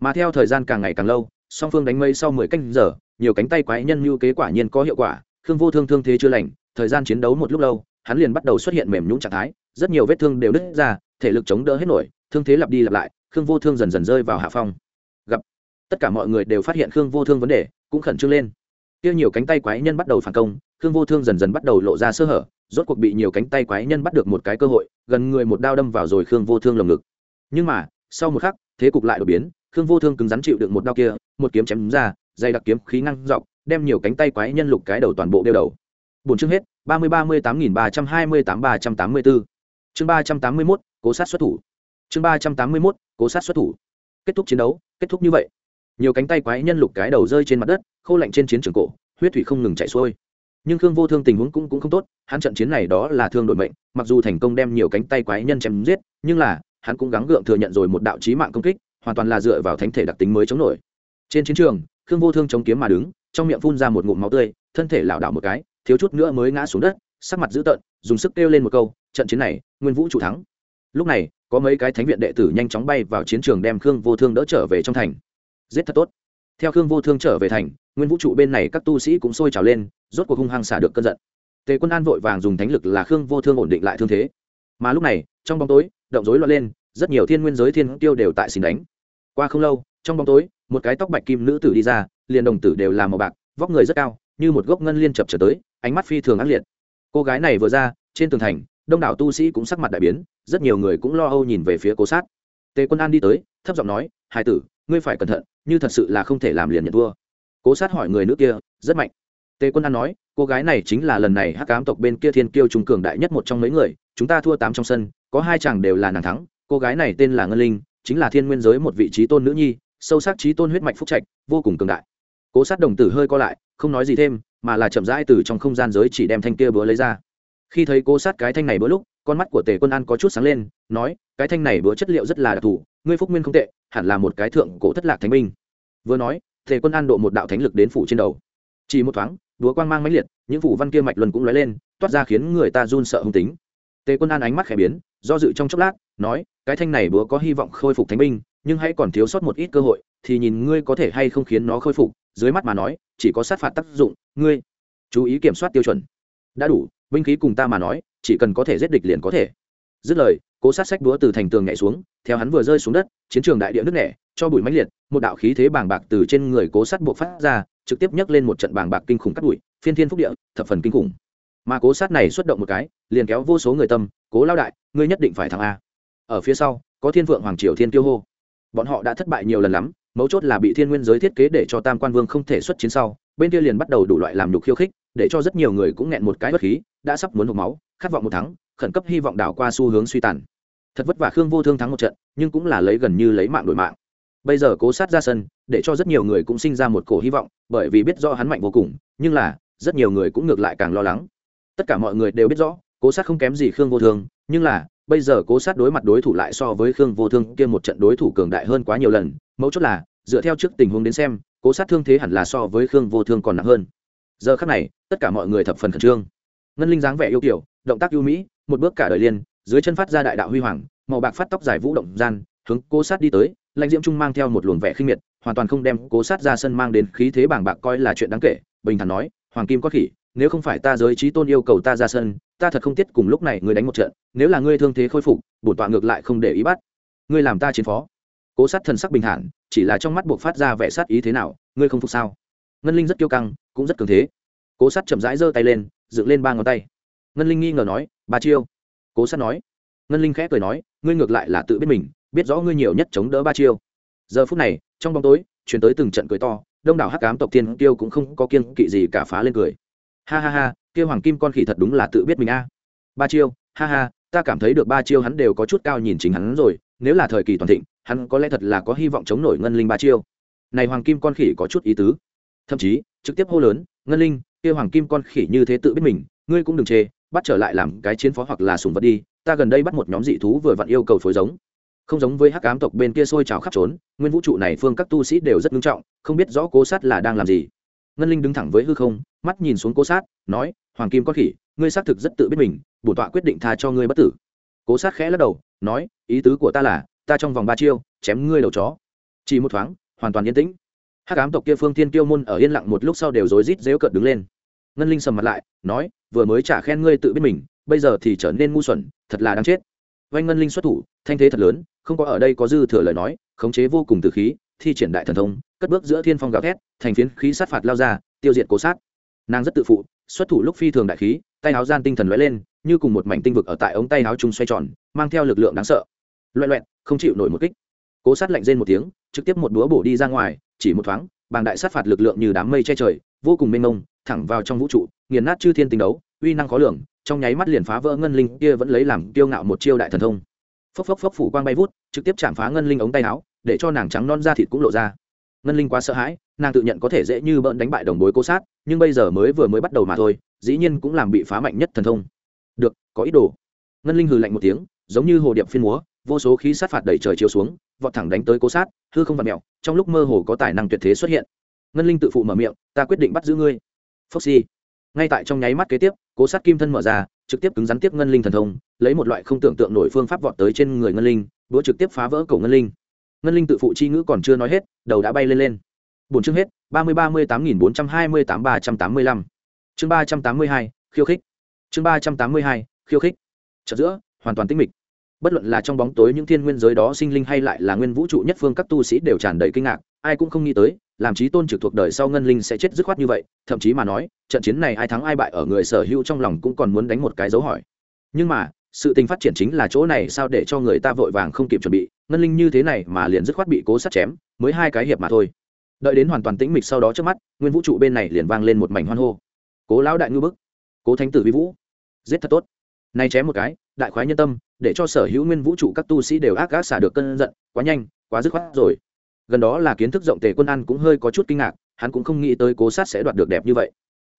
Mà theo thời gian càng ngày càng lâu, song phương đánh mây sau mười canh giờ, nhiều cánh tay quái nhân như kế quả nhiên có hiệu quả, khương vô thương thương thế chưa lành, thời gian chiến đấu một lúc lâu, hắn liền bắt đầu xuất hiện mềm nhũng trạng thái, rất nhiều vết thương đều đứt ra, thể lực chống đỡ hết nổi thương thế lặp đi lặp lại, khương vô thương dần dần rơi vào hạ phong. Gặp, tất cả mọi người đều phát hiện khương vô thương vấn đề, cũng khẩn trương lên. Kia nhiều cánh tay quái nhân bắt đầu phản công, khương vô thương dần dần bắt đầu lộ ra sơ hở, rốt cuộc bị nhiều cánh tay quái nhân bắt được một cái cơ hội, gần người một đao đâm vào rồi khương vô thương lồng ngực. Nhưng mà, sau một khắc, thế cục lại đột biến, khương vô thương cứng rắn chịu được một đao kia, một kiếm chém ra, dày đặc kiếm khí năng dọc, đem nhiều cánh tay quái nhân lục cái đầu toàn bộ đeo đầu. Bốn chương hết, ba mươi ba mươi tám nghìn ba trăm hai mươi tám ba trăm tám mươi bốn. Chương ba trăm tám mươi mốt, cố sát xuất thủ chương ba trăm tám mươi mốt cố sát xuất thủ. Kết thúc chiến đấu kết thúc như vậy. Nhiều cánh tay quái nhân lục cái đầu rơi trên mặt đất khô lạnh trên chiến trường cổ huyết thủy không ngừng chạy xuôi. Nhưng khương vô thương tình huống cũng, cũng không tốt hắn trận chiến này đó là thương đội mệnh mặc dù thành công đem nhiều cánh tay quái nhân chém giết nhưng là hắn cũng gắng gượng thừa nhận rồi một đạo chí mạng công kích hoàn toàn là dựa vào thánh thể đặc tính mới chống nổi. Trên chiến trường khương vô thương chống kiếm mà đứng trong miệng phun ra một ngụm máu tươi thân thể lảo đảo một cái thiếu chút nữa mới ngã xuống đất sắc mặt dữ tợn dùng sức kêu lên một câu trận chiến này nguyên vũ chủ thắng. Lúc này có mấy cái thánh viện đệ tử nhanh chóng bay vào chiến trường đem khương vô thương đỡ trở về trong thành. Giết thật tốt. Theo khương vô thương trở về thành, nguyên vũ trụ bên này các tu sĩ cũng sôi trào lên, rốt cuộc hung hăng xả được cơn giận. Tề quân an vội vàng dùng thánh lực là khương vô thương ổn định lại thương thế. Mà lúc này, trong bóng tối, động rối loạn lên, rất nhiều thiên nguyên giới thiên tiêu đều tại xin đánh. Qua không lâu, trong bóng tối, một cái tóc bạch kim nữ tử đi ra, liền đồng tử đều là màu bạc, vóc người rất cao, như một gốc ngân liên chập trở tới, ánh mắt phi thường ác liệt. Cô gái này vừa ra, trên tường thành, đông đảo tu sĩ cũng sắc mặt đại biến rất nhiều người cũng lo âu nhìn về phía cố sát. Tề quân an đi tới, thấp giọng nói hai tử, ngươi phải cẩn thận, như thật sự là không thể làm liền nhận thua. Cố sát hỏi người nữ kia, rất mạnh. Tề quân an nói, cô gái này chính là lần này hắc cám tộc bên kia thiên kiêu trung cường đại nhất một trong mấy người, chúng ta thua tám trong sân, có hai chàng đều là nàng thắng, cô gái này tên là ngân linh, chính là thiên nguyên giới một vị trí tôn nữ nhi, sâu sắc trí tôn huyết mạch phúc trạch, vô cùng cường đại. Cố sát đồng tử hơi co lại, không nói gì thêm, mà là chậm rãi từ trong không gian giới chỉ đem thanh kia búa lấy ra. Khi thấy cố sát cái thanh này bữa lúc con mắt của tề quân an có chút sáng lên nói cái thanh này bữa chất liệu rất là đặc thù ngươi phúc nguyên không tệ hẳn là một cái thượng cổ thất lạc thánh binh. vừa nói tề quân an độ một đạo thánh lực đến phủ trên đầu. Chỉ một thoáng đúa quang mang mãnh liệt những phủ văn kia mạch luân cũng lóe lên toát ra khiến người ta run sợ hung tính. Tề quân an ánh mắt khẽ biến do dự trong chốc lát nói cái thanh này búa có hy vọng khôi phục thánh binh, nhưng hãy còn thiếu sót một ít cơ hội thì nhìn ngươi có thể hay không khiến nó khôi phục. Dưới mắt mà nói chỉ có sát phạt tác dụng ngươi chú ý kiểm soát tiêu chuẩn. Đã đủ binh khí cùng ta mà nói chỉ cần có thể giết địch liền có thể. Dứt lời, cố sát sách búa từ thành tường nhảy xuống, theo hắn vừa rơi xuống đất, chiến trường đại địa nước nẻ, cho bụi mãnh liệt, một đạo khí thế bàng bạc từ trên người cố sát buộc phát ra, trực tiếp nhấc lên một trận bàng bạc kinh khủng cắt bụi, phiên thiên phúc địa, thập phần kinh khủng. Mà cố sát này xuất động một cái, liền kéo vô số người tâm, cố lao đại, ngươi nhất định phải thắng a. Ở phía sau, có thiên vượng hoàng triều thiên tiêu hô. Bọn họ đã thất bại nhiều lần lắm, mấu chốt là bị thiên nguyên giới thiết kế để cho tam quan vương không thể xuất chiến sau, bên kia liền bắt đầu đủ loại làm nhục khiêu khích, để cho rất nhiều người cũng nghẹn một cái bất khí, đã sắp muốn hộp máu khát vọng một thắng, khẩn cấp hy vọng đảo qua xu hướng suy tàn. Thật vất vả khương vô thương thắng một trận, nhưng cũng là lấy gần như lấy mạng đổi mạng. Bây giờ cố sát ra sân, để cho rất nhiều người cũng sinh ra một cổ hy vọng, bởi vì biết rõ hắn mạnh vô cùng, nhưng là, rất nhiều người cũng ngược lại càng lo lắng. Tất cả mọi người đều biết rõ, cố sát không kém gì khương vô thương, nhưng là, bây giờ cố sát đối mặt đối thủ lại so với khương vô thương kia một trận đối thủ cường đại hơn quá nhiều lần, mấu chốt là, dựa theo trước tình huống đến xem, cố sát thương thế hẳn là so với khương vô thương còn nặng hơn. Giờ khắc này, tất cả mọi người thập phần khẩn trương. Ngân linh dáng vẻ yêu kiểu động tác ưu mỹ, một bước cả đời liên, dưới chân phát ra đại đạo huy hoàng, màu bạc phát tóc dài vũ động gian, hướng cố sát đi tới, lãnh diễm trung mang theo một luồng vẻ khinh miệt, hoàn toàn không đem cố sát ra sân mang đến khí thế bảng bạc coi là chuyện đáng kể, bình thản nói, hoàng kim có khỉ, nếu không phải ta giới trí tôn yêu cầu ta ra sân, ta thật không tiếc cùng lúc này ngươi đánh một trận, nếu là ngươi thương thế khôi phục, bổn tọa ngược lại không để ý bắt. Ngươi làm ta chiến phó. Cố sát thần sắc bình thản, chỉ là trong mắt buộc phát ra vẻ sát ý thế nào, ngươi không phục sao? Ngân linh rất kiêu căng, cũng rất cường thế. Cố sát chậm rãi giơ tay lên, dựng lên ba ngón tay ngân linh nghi ngờ nói, ba chiêu. Cố sát nói. Ngân linh khẽ cười nói, ngươi ngược lại là tự biết mình, biết rõ ngươi nhiều nhất chống đỡ ba chiêu. Giờ phút này, trong bóng tối chuyển tới từng trận cười to, đông đảo hắc cám tộc tiên tiêu cũng không có kiên kỵ gì cả phá lên cười. Ha ha ha, kia hoàng kim con khỉ thật đúng là tự biết mình a. Ba chiêu, ha ha, ta cảm thấy được ba chiêu hắn đều có chút cao nhìn chính hắn rồi, nếu là thời kỳ toàn thịnh, hắn có lẽ thật là có hy vọng chống nổi ngân linh ba chiêu. Này hoàng kim con khỉ có chút ý tứ. Thậm chí, trực tiếp hô lớn, ngân linh, kia hoàng kim con khỉ như thế tự biết mình, ngươi cũng đừng chê bắt trở lại làm cái chiến phó hoặc là sùng vật đi, ta gần đây bắt một nhóm dị thú vừa vặn yêu cầu phối giống. Không giống với hắc ám tộc bên kia sôi trào khắp trốn, nguyên vũ trụ này phương các tu sĩ đều rất nghiêm trọng, không biết rõ cố sát là đang làm gì. Ngân linh đứng thẳng với hư không, mắt nhìn xuống cố sát, nói, hoàng kim có khỉ, ngươi xác thực rất tự biết mình, bổ tọa quyết định tha cho ngươi bất tử. Cố sát khẽ lắc đầu, nói, ý tứ của ta là, ta trong vòng ba chiêu, chém ngươi đầu chó. Chỉ một thoáng, hoàn toàn yên tĩnh. Hắc ám tộc kia phương thiên tiêu môn ở yên lặng một lúc sau đều rối rít dễu cợt đứng lên. Ngân linh sầm mặt lại, nói vừa mới trả khen ngươi tự biết mình, bây giờ thì trở nên ngu xuẩn, thật là đáng chết. Vanh ngân linh xuất thủ, thanh thế thật lớn, không có ở đây có dư thừa lời nói, khống chế vô cùng từ khí, thi triển đại thần thông, cất bước giữa thiên phong gào thét, thành phiến khí sát phạt lao ra, tiêu diệt cố sát. Nàng rất tự phụ, xuất thủ lúc phi thường đại khí, tay áo gian tinh thần lóe lên, như cùng một mảnh tinh vực ở tại ống tay áo trung xoay tròn, mang theo lực lượng đáng sợ. Loẹ loẹt, không chịu nổi một kích. Cố sát lạnh rên một tiếng, trực tiếp một đũa bổ đi ra ngoài, chỉ một thoáng, bàng đại sát phạt lực lượng như đám mây che trời, vô cùng mênh mông thẳng vào trong vũ trụ, nghiền nát chư thiên tinh đấu, uy năng khó lường, trong nháy mắt liền phá vỡ ngân linh kia vẫn lấy làm kiêu ngạo một chiêu đại thần thông. Phốc phốc phốc phủ quang bay vút, trực tiếp chạm phá ngân linh ống tay áo, để cho nàng trắng non da thịt cũng lộ ra. Ngân linh quá sợ hãi, nàng tự nhận có thể dễ như bỡn đánh bại đồng bối cố sát, nhưng bây giờ mới vừa mới bắt đầu mà thôi, dĩ nhiên cũng làm bị phá mạnh nhất thần thông. Được, có ý đồ. Ngân linh hừ lạnh một tiếng, giống như hồ điệp phiên múa, vô số khí sát phạt đẩy trời chiều xuống, vọt thẳng đánh tới cố sát, hư không vặt mẹo, trong lúc mơ hồ có tài năng tuyệt thế xuất hiện. Ngân linh tự phụ mở miệng, ta quyết định bắt giữ ngươi foxy. Ngay tại trong nháy mắt kế tiếp, cố sát kim thân mở ra, trực tiếp cứng rắn tiếp ngân linh thần thông, lấy một loại không tưởng tượng nổi phương pháp vọt tới trên người ngân linh đũa trực tiếp phá vỡ cổ ngân linh. Ngân linh tự phụ chi ngữ còn chưa nói hết, đầu đã bay lên lên. Buồn chương hết, ba mươi ba mươi tám nghìn bốn trăm hai mươi tám ba trăm tám mươi lăm. Chương ba trăm tám mươi hai, khiêu khích. Chương ba trăm tám mươi hai, khiêu khích. Chợt giữa, hoàn toàn tĩnh mịch. Bất luận là trong bóng tối những thiên nguyên giới đó sinh linh hay lại là nguyên vũ trụ nhất phương, các tu sĩ đều tràn đầy kinh ngạc, ai cũng không nghĩ tới làm chí tôn trực thuộc đời sau ngân linh sẽ chết dứt khoát như vậy, thậm chí mà nói, trận chiến này ai thắng ai bại ở người sở hữu trong lòng cũng còn muốn đánh một cái dấu hỏi. Nhưng mà, sự tình phát triển chính là chỗ này sao để cho người ta vội vàng không kịp chuẩn bị, ngân linh như thế này mà liền dứt khoát bị cố sát chém, mới hai cái hiệp mà thôi. Đợi đến hoàn toàn tĩnh mịch sau đó trước mắt, nguyên vũ trụ bên này liền vang lên một mảnh hoan hô. Cố lão đại ngư bức, cố thánh tử vi vũ, giết thật tốt. Nay chém một cái, đại khoái nhân tâm, để cho sở hữu nguyên vũ trụ các tu sĩ đều ác gác xả được cơn giận, quá nhanh, quá dứt khoát rồi gần đó là kiến thức rộng tề quân ăn cũng hơi có chút kinh ngạc, hắn cũng không nghĩ tới cố sát sẽ đoạt được đẹp như vậy.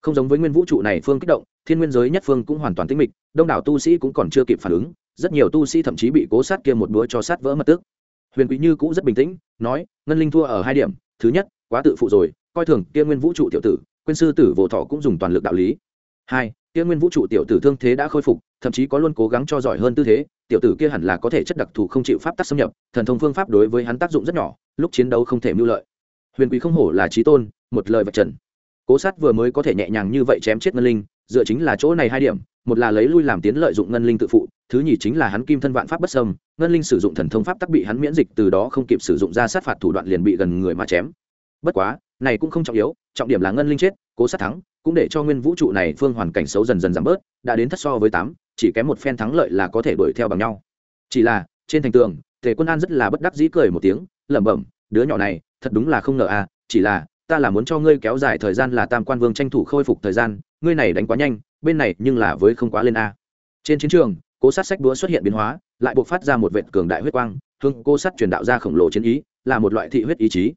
Không giống với nguyên vũ trụ này phương kích động, thiên nguyên giới nhất phương cũng hoàn toàn tĩnh mịch, đông đảo tu sĩ cũng còn chưa kịp phản ứng, rất nhiều tu sĩ thậm chí bị cố sát kia một búa cho sát vỡ mật tức huyền quý như cũng rất bình tĩnh, nói, ngân linh thua ở hai điểm, thứ nhất, quá tự phụ rồi, coi thường kia nguyên vũ trụ tiểu tử, quên sư tử vô thọ cũng dùng toàn lực đạo lý. Hai, kia nguyên vũ trụ tiểu tử thương thế đã khôi phục, thậm chí có luôn cố gắng cho giỏi hơn tư thế tiểu tử kia hẳn là có thể chất đặc thù không chịu pháp tắc xâm nhập, thần thông phương pháp đối với hắn tác dụng rất nhỏ, lúc chiến đấu không thể mưu lợi. Huyền quý không hổ là trí tôn, một lời vạch trần. Cố sát vừa mới có thể nhẹ nhàng như vậy chém chết ngân linh, dựa chính là chỗ này hai điểm, một là lấy lui làm tiến lợi dụng ngân linh tự phụ, thứ nhì chính là hắn kim thân vạn pháp bất sâm ngân linh sử dụng thần thông pháp tắc bị hắn miễn dịch, từ đó không kịp sử dụng ra sát phạt thủ đoạn liền bị gần người mà chém. Bất quá, này cũng không trọng yếu, trọng điểm là ngân linh chết, cố sát thắng cũng để cho nguyên vũ trụ này phương hoàn cảnh xấu dần dần giảm bớt, đã đến thất so với tám, chỉ kém một phen thắng lợi là có thể đuổi theo bằng nhau. Chỉ là, trên thành tường, tề quân an rất là bất đắc dĩ cười một tiếng, lẩm bẩm, đứa nhỏ này, thật đúng là không ngờ à chỉ là, ta là muốn cho ngươi kéo dài thời gian là tam quan vương tranh thủ khôi phục thời gian, ngươi này đánh quá nhanh, bên này nhưng là với không quá lên a. Trên chiến trường, cố sát sách búa xuất hiện biến hóa, lại buộc phát ra một vệt cường đại huyết quang hương cố sát truyền đạo ra khổng lồ chiến ý, là một loại thị huyết ý chí.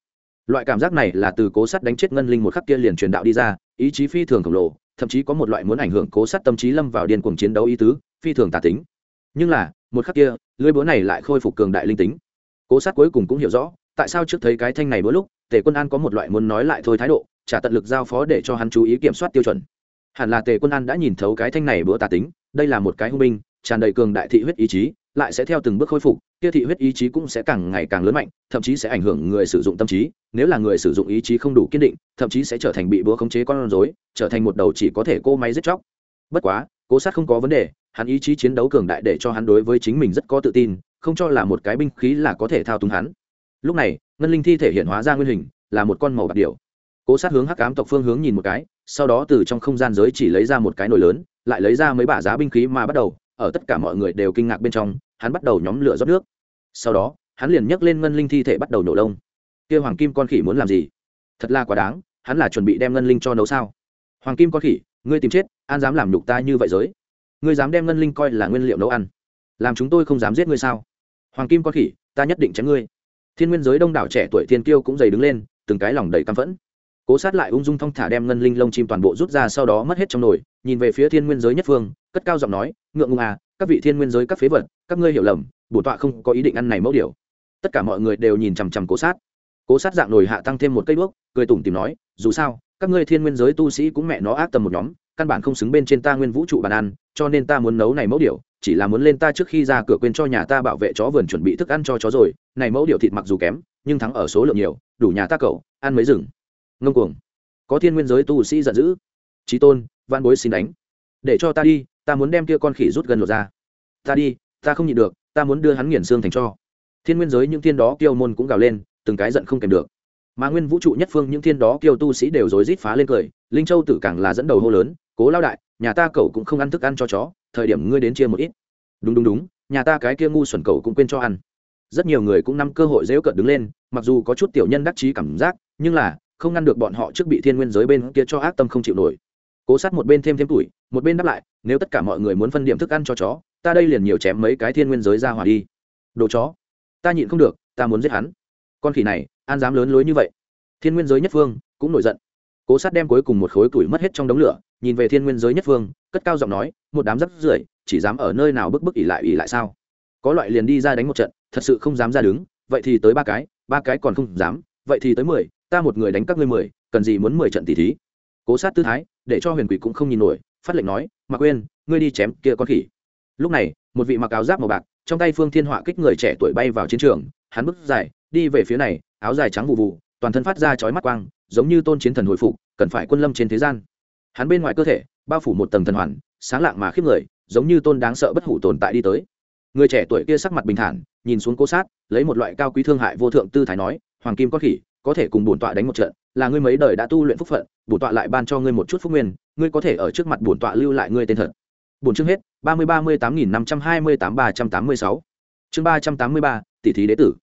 Loại cảm giác này là từ cố sát đánh chết ngân linh một khắc kia liền truyền đạo đi ra ý chí phi thường khổng lồ, thậm chí có một loại muốn ảnh hưởng cố sát tâm trí lâm vào điên cuồng chiến đấu ý tứ, phi thường tà tính. Nhưng là, một khắc kia lưỡi búa này lại khôi phục cường đại linh tính. Cố sát cuối cùng cũng hiểu rõ, tại sao trước thấy cái thanh này bữa lúc, tề quân an có một loại muốn nói lại thôi thái độ, trả tận lực giao phó để cho hắn chú ý kiểm soát tiêu chuẩn. Hẳn là tề quân an đã nhìn thấu cái thanh này bữa tà tính, đây là một cái hung binh, tràn đầy cường đại thị huyết ý chí lại sẽ theo từng bước khôi phục, kia thị huyết ý chí cũng sẽ càng ngày càng lớn mạnh, thậm chí sẽ ảnh hưởng người sử dụng tâm trí. Nếu là người sử dụng ý chí không đủ kiên định, thậm chí sẽ trở thành bị búa khống chế con rối, trở thành một đầu chỉ có thể cô máy giết chóc. Bất quá, cố sát không có vấn đề, hắn ý chí chiến đấu cường đại để cho hắn đối với chính mình rất có tự tin, không cho là một cái binh khí là có thể thao túng hắn. Lúc này, ngân linh thi thể hiện hóa ra nguyên hình, là một con màu bạc điểu. Cố sát hướng hắc ám tộc phương hướng nhìn một cái, sau đó từ trong không gian giới chỉ lấy ra một cái nồi lớn, lại lấy ra mấy bả giá binh khí mà bắt đầu ở tất cả mọi người đều kinh ngạc bên trong, hắn bắt đầu nhóm lửa rót nước. Sau đó, hắn liền nhấc lên ngân linh thi thể bắt đầu nổ lông. Kia hoàng kim con khỉ muốn làm gì? Thật là quá đáng, hắn là chuẩn bị đem ngân linh cho nấu sao? Hoàng kim con khỉ, ngươi tìm chết, an dám làm nhục ta như vậy giới? Ngươi dám đem ngân linh coi là nguyên liệu nấu ăn? Làm chúng tôi không dám giết ngươi sao? Hoàng kim con khỉ, ta nhất định chém ngươi. Thiên nguyên giới đông đảo trẻ tuổi thiên kiêu cũng dày đứng lên, từng cái lòng đầy căm phẫn. Cố sát lại ung dung thong thả đem ngân linh lông chim toàn bộ rút ra sau đó mất hết trong nồi, nhìn về phía thiên nguyên giới nhất phương cất cao giọng nói, ngượng ngùng à các vị thiên nguyên giới các phế vật, các ngươi hiểu lầm bổn tọa không có ý định ăn này mẫu điều. Tất cả mọi người đều nhìn chằm chằm cố sát. Cố sát dạng nồi hạ tăng thêm một cây đuốc, cười tủm tìm nói, dù sao, các ngươi thiên nguyên giới tu sĩ cũng mẹ nó ác tầm một nhóm, căn bản không xứng bên trên ta nguyên vũ trụ bàn ăn, cho nên ta muốn nấu này mẫu điều, chỉ là muốn lên ta trước khi ra cửa quên cho nhà ta bảo vệ chó vườn chuẩn bị thức ăn cho chó rồi, này mẫu điều thịt mặc dù kém, nhưng thắng ở số lượng nhiều, đủ nhà ta cậu, ăn mấy rừng ngông cuồng. Có thiên nguyên giới tu sĩ giận dữ. Trí tôn văn bối xin đánh. Để cho ta đi ta muốn đem kia con khỉ rút gần lột ra. Ta đi, ta không nhịn được, ta muốn đưa hắn nghiền xương thành cho. Thiên nguyên giới những thiên đó kiêu môn cũng gào lên, từng cái giận không kèm được. Mà nguyên vũ trụ nhất phương những thiên đó kiêu tu sĩ đều rối rít phá lên cười, linh châu tử càng là dẫn đầu hô lớn, cố lao đại, nhà ta cậu cũng không ăn thức ăn cho chó, thời điểm ngươi đến chia một ít. Đúng đúng đúng, nhà ta cái kia ngu xuẩn cậu cũng quên cho ăn. Rất nhiều người cũng nắm cơ hội dễu cợt đứng lên, mặc dù có chút tiểu nhân đắc chí cảm giác, nhưng là, không ngăn được bọn họ trước bị thiên nguyên giới bên kia cho ác tâm không chịu nổi cố sát một bên thêm thêm tuổi, một bên đáp lại, nếu tất cả mọi người muốn phân điểm thức ăn cho chó, ta đây liền nhiều chém mấy cái thiên nguyên giới ra hỏa đi. Đồ chó, ta nhịn không được, ta muốn giết hắn. Con khỉ này, an dám lớn lối như vậy. Thiên nguyên giới nhất phương, cũng nổi giận. Cố sát đem cuối cùng một khối tuổi mất hết trong đống lửa, nhìn về thiên nguyên giới nhất phương, cất cao giọng nói, một đám rắp rưởi, chỉ dám ở nơi nào bức bức ỉ lại ỉ lại sao? Có loại liền đi ra đánh một trận, thật sự không dám ra đứng, vậy thì tới ba cái ba cái còn không dám, vậy thì tới mười, ta một người đánh các ngươi mười, cần gì muốn mười trận tỷ thí? Cố sát tư thái, để cho huyền quỷ cũng không nhìn nổi, phát lệnh nói mà quên ngươi đi chém kia con khỉ. Lúc này, một vị mặc áo giáp màu bạc, trong tay phương thiên họa kích người trẻ tuổi bay vào chiến trường, hắn bước dài, đi về phía này, áo dài trắng vụ vụ toàn thân phát ra chói mắt quang, giống như tôn chiến thần hồi phục, cần phải quân lâm trên thế gian. Hắn bên ngoài cơ thể, bao phủ một tầng thần hoàn, sáng lạng mà khiếp người, giống như tôn đáng sợ bất hủ tồn tại đi tới. Người trẻ tuổi kia sắc mặt bình thản, nhìn xuống cố sát, lấy một loại cao quý thương hại vô thượng tư thái nói, hoàng kim có khỉ, có thể cùng bổn tọa đánh một trận là ngươi mấy đời đã tu luyện phúc phận, bổn tọa lại ban cho ngươi một chút phúc nguyên, ngươi có thể ở trước mặt bổn tọa lưu lại ngươi tên thật. Bổn chương hết, ba mươi ba mươi tám nghìn năm trăm hai mươi tám ba trăm tám mươi sáu. Chương ba trăm tám mươi ba, tỷ thí đế tử.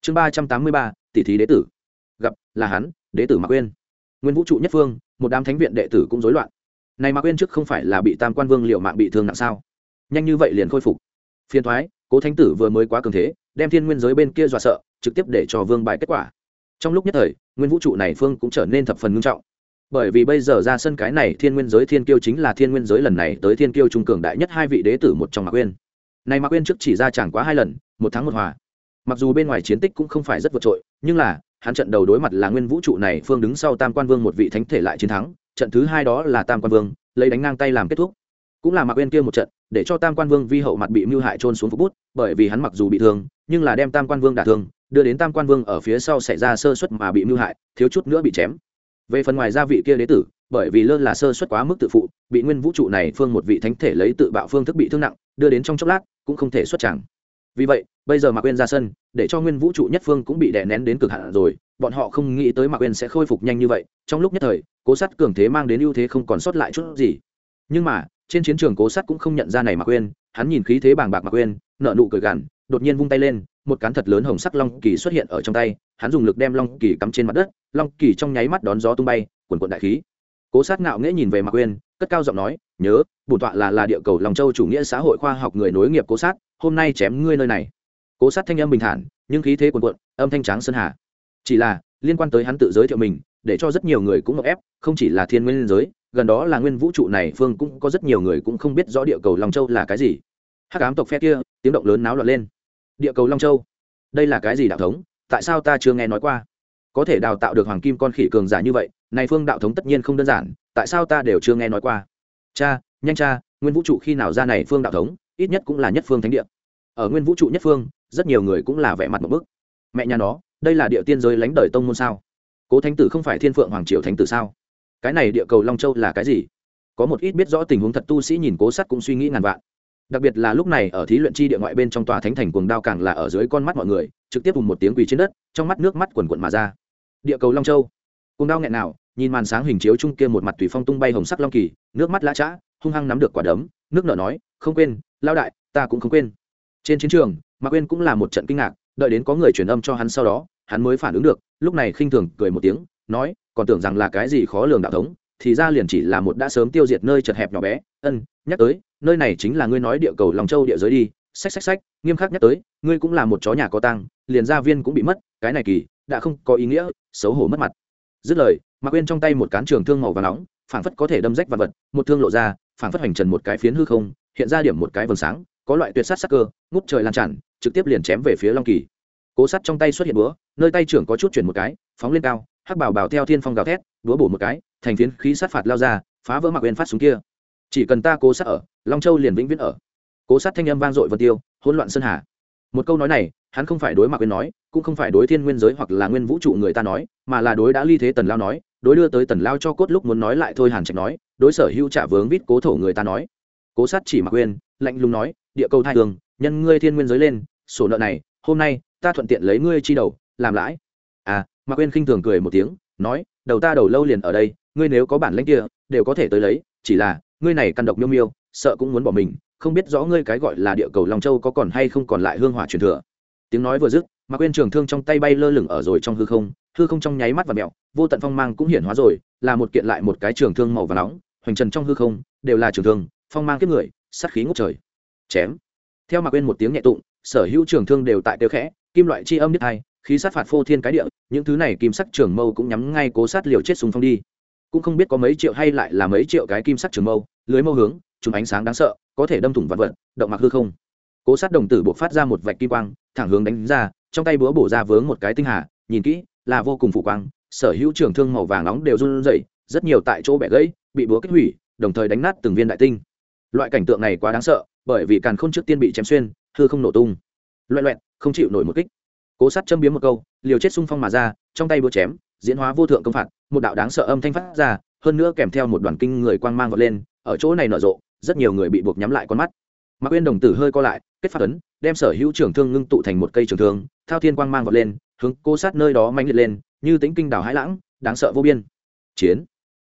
Chương ba trăm tám mươi ba, tỷ thí đế tử. Gặp, là hắn, đế tử mạc uyên. Nguyên vũ trụ nhất phương, một đám thánh viện đệ tử cũng rối loạn. Này mạc uyên trước không phải là bị tam quan vương liệu mạng bị thương nặng sao? Nhanh như vậy liền khôi phục. Phiên thoái, cố thánh tử vừa mới quá cường thế, đem thiên nguyên giới bên kia dọa sợ, trực tiếp để cho vương bài kết quả trong lúc nhất thời, nguyên vũ trụ này phương cũng trở nên thập phần nghiêm trọng. Bởi vì bây giờ ra sân cái này thiên nguyên giới thiên kiêu chính là thiên nguyên giới lần này tới thiên kiêu trung cường đại nhất hai vị đế tử một trong mạc uyên. Này mạc uyên trước chỉ ra chẳng quá hai lần, một tháng một hòa. Mặc dù bên ngoài chiến tích cũng không phải rất vượt trội, nhưng là, hắn trận đầu đối mặt là nguyên vũ trụ này phương đứng sau tam quan vương một vị thánh thể lại chiến thắng, trận thứ hai đó là tam quan vương, lấy đánh ngang tay làm kết thúc. Cũng là mạc uyên kia một trận, để cho tam quan vương vi hậu mặt bị mưu hại trôn xuống phục bút, bởi vì hắn mặc dù bị thương, nhưng là đem tam quan vương đả thương đưa đến tam quan vương ở phía sau xảy ra sơ suất mà bị mưu hại, thiếu chút nữa bị chém. Về phần ngoài gia vị kia đế tử, bởi vì lơ là sơ suất quá mức tự phụ, bị nguyên vũ trụ này phương một vị thánh thể lấy tự bạo phương thức bị thương nặng, đưa đến trong chốc lát, cũng không thể xuất chẳng vì vậy, bây giờ mạc quên ra sân, để cho nguyên vũ trụ nhất phương cũng bị đè nén đến cực hạn rồi, bọn họ không nghĩ tới mạc quên sẽ khôi phục nhanh như vậy, trong lúc nhất thời, cố sắt cường thế mang đến ưu thế không còn sót lại chút gì. Nhưng mà, trên chiến trường cố sắt cũng không nhận ra này mạc quên hắn nhìn khí thế bàng bạc mạc quên nợ nụ cười gằn đột nhiên vung tay lên, một cán thật lớn hồng sắc long kỳ xuất hiện ở trong tay, hắn dùng lực đem long kỳ cắm trên mặt đất, long kỳ trong nháy mắt đón gió tung bay quần quận đại khí. Cố sát ngạo nghễ nhìn về mạc quên cất cao giọng nói, nhớ, bổn tọa là là địa cầu lòng châu chủ nghĩa xã hội khoa học người nối nghiệp cố sát, hôm nay chém ngươi nơi này. Cố sát thanh âm bình thản, nhưng khí thế quần quận âm thanh tráng sơn hà. Chỉ là, liên quan tới hắn tự giới thiệu mình, để cho rất nhiều người cũng ngọc ép, không chỉ là thiên nguyên giới, gần đó là nguyên vũ trụ này phương cũng có rất nhiều người cũng không biết rõ địa cầu long châu là cái gì. Hắc ám tộc phe kia, tiếng động lớn náo loạn lên địa cầu long châu. Đây là cái gì đạo thống? Tại sao ta chưa nghe nói qua? Có thể đào tạo được hoàng kim con khỉ cường giả như vậy, này phương đạo thống tất nhiên không đơn giản, tại sao ta đều chưa nghe nói qua? Cha, nhanh cha, nguyên vũ trụ khi nào ra này phương đạo thống, ít nhất cũng là nhất phương thánh địa. Ở nguyên vũ trụ nhất phương, rất nhiều người cũng là vẻ mặt một bức. Mẹ nhà nó, đây là địa tiên giới lánh đời tông môn sao? Cố thánh tử không phải thiên phượng hoàng triều thánh tử sao? Cái này địa cầu long châu là cái gì? Có một ít biết rõ tình huống thật tu sĩ nhìn cố sắt cũng suy nghĩ ngàn vạn đặc biệt là lúc này ở thí luyện chi địa ngoại bên trong tòa thánh thành cuồng đao càng là ở dưới con mắt mọi người, trực tiếp cùng một tiếng quỳ trên đất, trong mắt nước mắt quần quận mà ra. Địa cầu long châu. Cuồng đao nghẹn nào, nhìn màn sáng hình chiếu chung kia một mặt tùy phong tung bay hồng sắc long kỳ, nước mắt lã chã hung hăng nắm được quả đấm, nước nở nói, không quên lao đại, ta cũng không quên. Trên chiến trường mà quên cũng là một trận kinh ngạc, đợi đến có người truyền âm cho hắn sau đó, hắn mới phản ứng được, lúc này khinh thường cười một tiếng, nói, còn tưởng rằng là cái gì khó lường đạo thống, thì ra liền chỉ là một đã sớm tiêu diệt nơi chật hẹp nhỏ bé, ân, nhắc tới nơi này chính là ngươi nói địa cầu lòng châu địa giới đi, xách xách xách, nghiêm khắc nhắc tới, ngươi cũng là một chó nhà có tăng liền gia viên cũng bị mất, cái này kỳ, đã không có ý nghĩa, xấu hổ mất mặt. Dứt lời, mạc quên trong tay một cán trường thương màu và nóng, phảng phất có thể đâm rách vật vật, một thương lộ ra, phảng phất hành trần một cái phiến hư không, hiện ra điểm một cái vầng sáng, có loại tuyệt sát sắc cơ, ngút trời lan tràn, trực tiếp liền chém về phía long kỳ. Cố sắt trong tay xuất hiện búa, nơi tay trưởng có chút chuyển một cái, phóng lên cao, hắc bảo bảo theo thiên phong gào thét, búa bổ một cái, thành phiến khí sát phạt lao ra, phá vỡ mạc quên phát súng kia chỉ cần ta cố sát ở, long châu liền vĩnh viễn ở. Cố sát thanh âm vang dội vân tiêu, hỗn loạn sơn hà. Một câu nói này, hắn không phải đối mặt với nói, cũng không phải đối thiên nguyên giới hoặc là nguyên vũ trụ người ta nói, mà là đối đã ly thế tần lao nói, đối đưa tới tần lao cho cốt lúc muốn nói lại thôi hàn trạch nói, đối sở hữu trả vướng vít cố thổ người ta nói. Cố sát chỉ mặc quên lạnh lùng nói, địa cầu thai thường nhân ngươi thiên nguyên giới lên, sổ nợ này, hôm nay, ta thuận tiện lấy ngươi chi đầu, làm lãi. À mặc quên khinh thường cười một tiếng, nói, đầu ta đầu lâu liền ở đây, ngươi nếu có bản lãnh kia, đều có thể tới lấy, chỉ là ngươi này căn độc miêu miêu, sợ cũng muốn bỏ mình, không biết rõ ngươi cái gọi là địa cầu long châu có còn hay không còn lại hương hỏa truyền thừa. Tiếng nói vừa dứt, mà quên trường thương trong tay bay lơ lửng ở rồi trong hư không hư không trong nháy mắt và mẹo, vô tận phong mang cũng hiển hóa rồi, là một kiện lại một cái trường thương màu và nóng, hoành trần trong hư không, đều là trường thương, phong mang kiếp người, sát khí ngút trời. Chém. Theo mà quên một tiếng nhẹ tụng, sở hữu trường thương đều tại tiêu khẽ, kim loại chi âm nhất hai, khí sát phạt phô thiên cái địa, những thứ này kim sắc trường mâu cũng nhắm ngay cố sát liều chết súng phong đi. Cũng không biết có mấy triệu hay lại là mấy triệu cái kim sắc trường mâu lưới mâu hướng chúng ánh sáng đáng sợ, có thể đâm thủng vật vật, động mặc hư không. Cố sát đồng tử buộc phát ra một vạch kim quang, thẳng hướng đánh ra, trong tay búa bổ ra vướng một cái tinh hà, nhìn kỹ, là vô cùng phủ quang, sở hữu trường thương màu vàng nóng đều run rẩy, rất nhiều tại chỗ bẻ gãy, bị búa kết hủy, đồng thời đánh nát từng viên đại tinh. Loại cảnh tượng này quá đáng sợ, bởi vì càn khôn trước tiên bị chém xuyên, hư không nổ tung. Loẹ loẹn không chịu nổi một kích. Cố sát châm biếm một câu, liều chết xung phong mà ra, trong tay búa chém, diễn hóa vô thượng công phạt, một đạo đáng sợ âm thanh phát ra, hơn nữa kèm theo một đoàn kinh người quang mang vọt lên ở chỗ này nở rộ, rất nhiều người bị buộc nhắm lại con mắt. Mạc quên đồng tử hơi co lại, kết phát ấn, đem sở hữu trường thương ngưng tụ thành một cây trường thương, thao thiên quang mang vọt lên, hướng cô sát nơi đó manh liệt lên, như tính kinh đảo hãi lãng, đáng sợ vô biên. Chiến.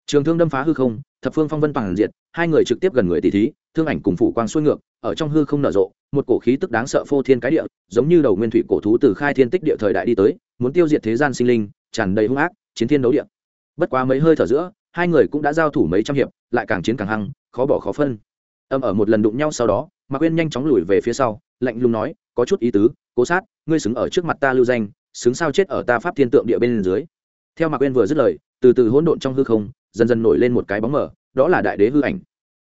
Trường thương đâm phá hư không, thập phương phong vân toàn diệt hai người trực tiếp gần người tỷ thí, thương ảnh cùng phủ quang xuôi ngược, ở trong hư không nở rộ, một cổ khí tức đáng sợ phô thiên cái địa, giống như đầu nguyên thủy cổ thú từ khai thiên tích địa thời đại đi tới, muốn tiêu diệt thế gian sinh linh, tràn đầy hung ác, chiến thiên đấu địa. Bất quá mấy hơi thở giữa hai người cũng đã giao thủ mấy trăm hiệp, lại càng chiến càng hăng, khó bỏ khó phân. Âm ở một lần đụng nhau sau đó, mạc quyên nhanh chóng lùi về phía sau, lạnh lùng nói, có chút ý tứ, cố sát, ngươi xứng ở trước mặt ta lưu danh, xứng sao chết ở ta pháp thiên tượng địa bên dưới. Theo mạc quyên vừa dứt lời, từ từ hỗn độn trong hư không, dần dần nổi lên một cái bóng mở đó là đại đế hư ảnh.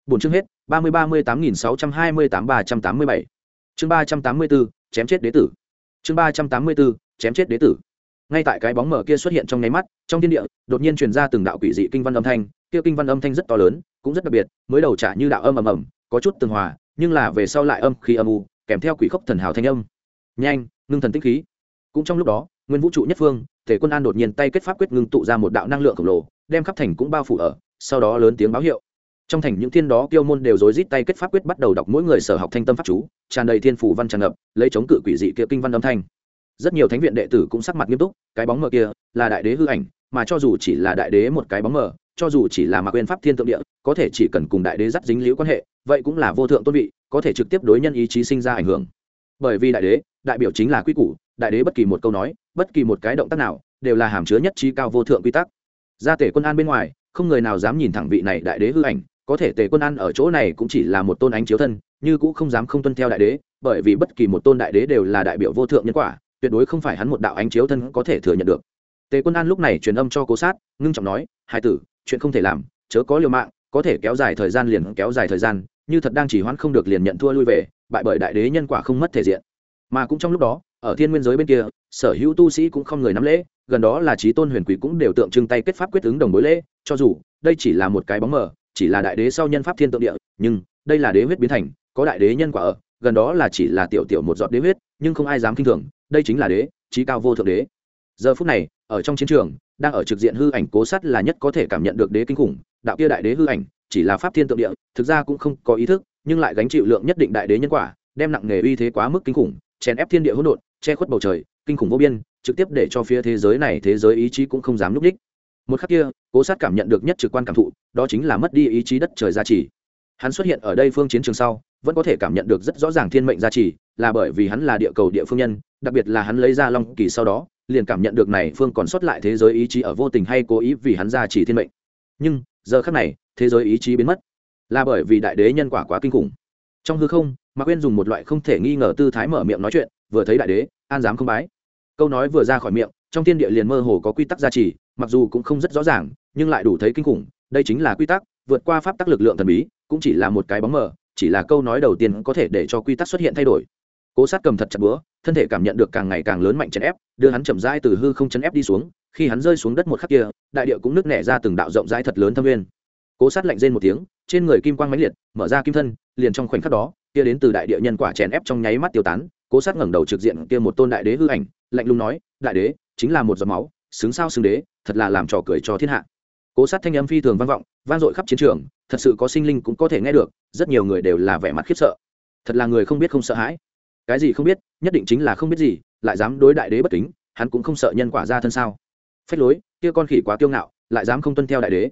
Bốn chương hết, ba mươi ba mươi tám nghìn sáu trăm hai mươi tám ba trăm tám mươi bảy. Chương ba trăm tám mươi bốn, chém chết đế tử. Chương ba trăm tám mươi bốn, chém chết đế tử ngay tại cái bóng mở kia xuất hiện trong nháy mắt, trong thiên địa, đột nhiên truyền ra từng đạo quỷ dị kinh văn âm thanh. Kia kinh văn âm thanh rất to lớn, cũng rất đặc biệt, mới đầu trả như đạo âm ầm ầm, có chút tường hòa, nhưng là về sau lại âm khi âm u, kèm theo quỷ khốc thần hào thanh âm. Nhanh, ngưng thần tích khí. Cũng trong lúc đó, nguyên vũ trụ nhất phương, thể quân an đột nhiên tay kết pháp quyết ngưng tụ ra một đạo năng lượng khổng lồ, đem khắp thành cũng bao phủ ở, sau đó lớn tiếng báo hiệu. Trong thành những thiên đó kiêu môn đều rối rít tay kết pháp quyết bắt đầu đọc mỗi người sở học thanh tâm pháp chú, tràn đầy thiên phủ văn tràn ngập, lấy chống cự quỷ dị kia kinh văn âm thanh rất nhiều thánh viện đệ tử cũng sắc mặt nghiêm túc, cái bóng mờ kia là đại đế hư ảnh, mà cho dù chỉ là đại đế một cái bóng mờ, cho dù chỉ là mạc quyền pháp thiên tượng địa, có thể chỉ cần cùng đại đế dắt dính liễu quan hệ, vậy cũng là vô thượng tôn vị, có thể trực tiếp đối nhân ý chí sinh ra ảnh hưởng. Bởi vì đại đế, đại biểu chính là quy củ, đại đế bất kỳ một câu nói, bất kỳ một cái động tác nào, đều là hàm chứa nhất trí cao vô thượng quy tắc. Ra tể quân an bên ngoài, không người nào dám nhìn thẳng vị này đại đế hư ảnh, có thể tề quân an ở chỗ này cũng chỉ là một tôn ánh chiếu thân, như cũng không dám không tuân theo đại đế, bởi vì bất kỳ một tôn đại đế đều là đại biểu vô thượng nhân quả tuyệt đối không phải hắn một đạo ánh chiếu thân có thể thừa nhận được. Tề quân an lúc này truyền âm cho cố sát, ngưng trọng nói hai tử, chuyện không thể làm, chớ có liều mạng, có thể kéo dài thời gian liền kéo dài thời gian, như thật đang chỉ hoãn không được liền nhận thua lui về, bại bởi đại đế nhân quả không mất thể diện. Mà cũng trong lúc đó, ở thiên nguyên giới bên kia, sở hữu tu sĩ cũng không người nắm lễ, gần đó là trí tôn huyền quý cũng đều tượng trưng tay kết pháp quyết ứng đồng đối lễ, cho dù đây chỉ là một cái bóng mờ, chỉ là đại đế sau nhân pháp thiên tượng địa, nhưng đây là đế huyết biến thành, có đại đế nhân quả ở, gần đó là chỉ là tiểu tiểu một giọt đế huyết, nhưng không ai dám kinh thường đây chính là đế trí cao vô thượng đế. Giờ phút này, ở trong chiến trường, đang ở trực diện hư ảnh cố sát là nhất có thể cảm nhận được đế kinh khủng, đạo kia đại đế hư ảnh, chỉ là pháp thiên tượng địa, thực ra cũng không có ý thức, nhưng lại gánh chịu lượng nhất định đại đế nhân quả, đem nặng nghề uy thế quá mức kinh khủng, chèn ép thiên địa hỗn độn, che khuất bầu trời, kinh khủng vô biên, trực tiếp để cho phía thế giới này thế giới ý chí cũng không dám núp đích một khắc kia, cố sát cảm nhận được nhất trực quan cảm thụ, đó chính là mất đi ý chí đất trời gia trì hắn xuất hiện ở đây phương chiến trường sau, vẫn có thể cảm nhận được rất rõ ràng thiên mệnh gia trì, là bởi vì hắn là địa cầu địa phương nhân, đặc biệt là hắn lấy ra long kỳ sau đó, liền cảm nhận được này phương còn sót lại thế giới ý chí ở vô tình hay cố ý vì hắn gia trì thiên mệnh. Nhưng, giờ khắc này, thế giới ý chí biến mất, là bởi vì đại đế nhân quả quá kinh khủng. Trong hư không, mạc quên dùng một loại không thể nghi ngờ tư thái mở miệng nói chuyện, vừa thấy đại đế, an dám không bái. Câu nói vừa ra khỏi miệng, trong thiên địa liền mơ hồ có quy tắc gia trì, mặc dù cũng không rất rõ ràng, nhưng lại đủ thấy kinh khủng, đây chính là quy tắc, vượt qua pháp tắc lực lượng thần bí cũng chỉ là một cái bóng mờ, chỉ là câu nói đầu tiên có thể để cho quy tắc xuất hiện thay đổi. Cố sát cầm thật chặt búa, thân thể cảm nhận được càng ngày càng lớn mạnh chấn ép, đưa hắn chậm rãi từ hư không chấn ép đi xuống, khi hắn rơi xuống đất một khắc kia, đại địa cũng nứt nẻ ra từng đạo rộng rãi thật lớn thâm nguyên. Cố sát lạnh rên một tiếng, trên người kim quang mãnh liệt, mở ra kim thân, liền trong khoảnh khắc đó, kia đến từ đại địa nhân quả chèn ép trong nháy mắt tiêu tán, cố sát ngẩng đầu trực diện kia một tôn đại đế hư ảnh, lạnh lùng nói, đại đế, chính là một giọt máu, xứng sao xứng đế, thật là làm trò cười cho thiên hạ cố sát thanh âm phi thường vang vọng, vang dội khắp chiến trường, thật sự có sinh linh cũng có thể nghe được, rất nhiều người đều là vẻ mặt khiếp sợ. Thật là người không biết không sợ hãi. Cái gì không biết, nhất định chính là không biết gì, lại dám đối đại đế bất kính, hắn cũng không sợ nhân quả ra thân sao. Phách lối, kia con khỉ quá kiêu ngạo, lại dám không tuân theo đại đế.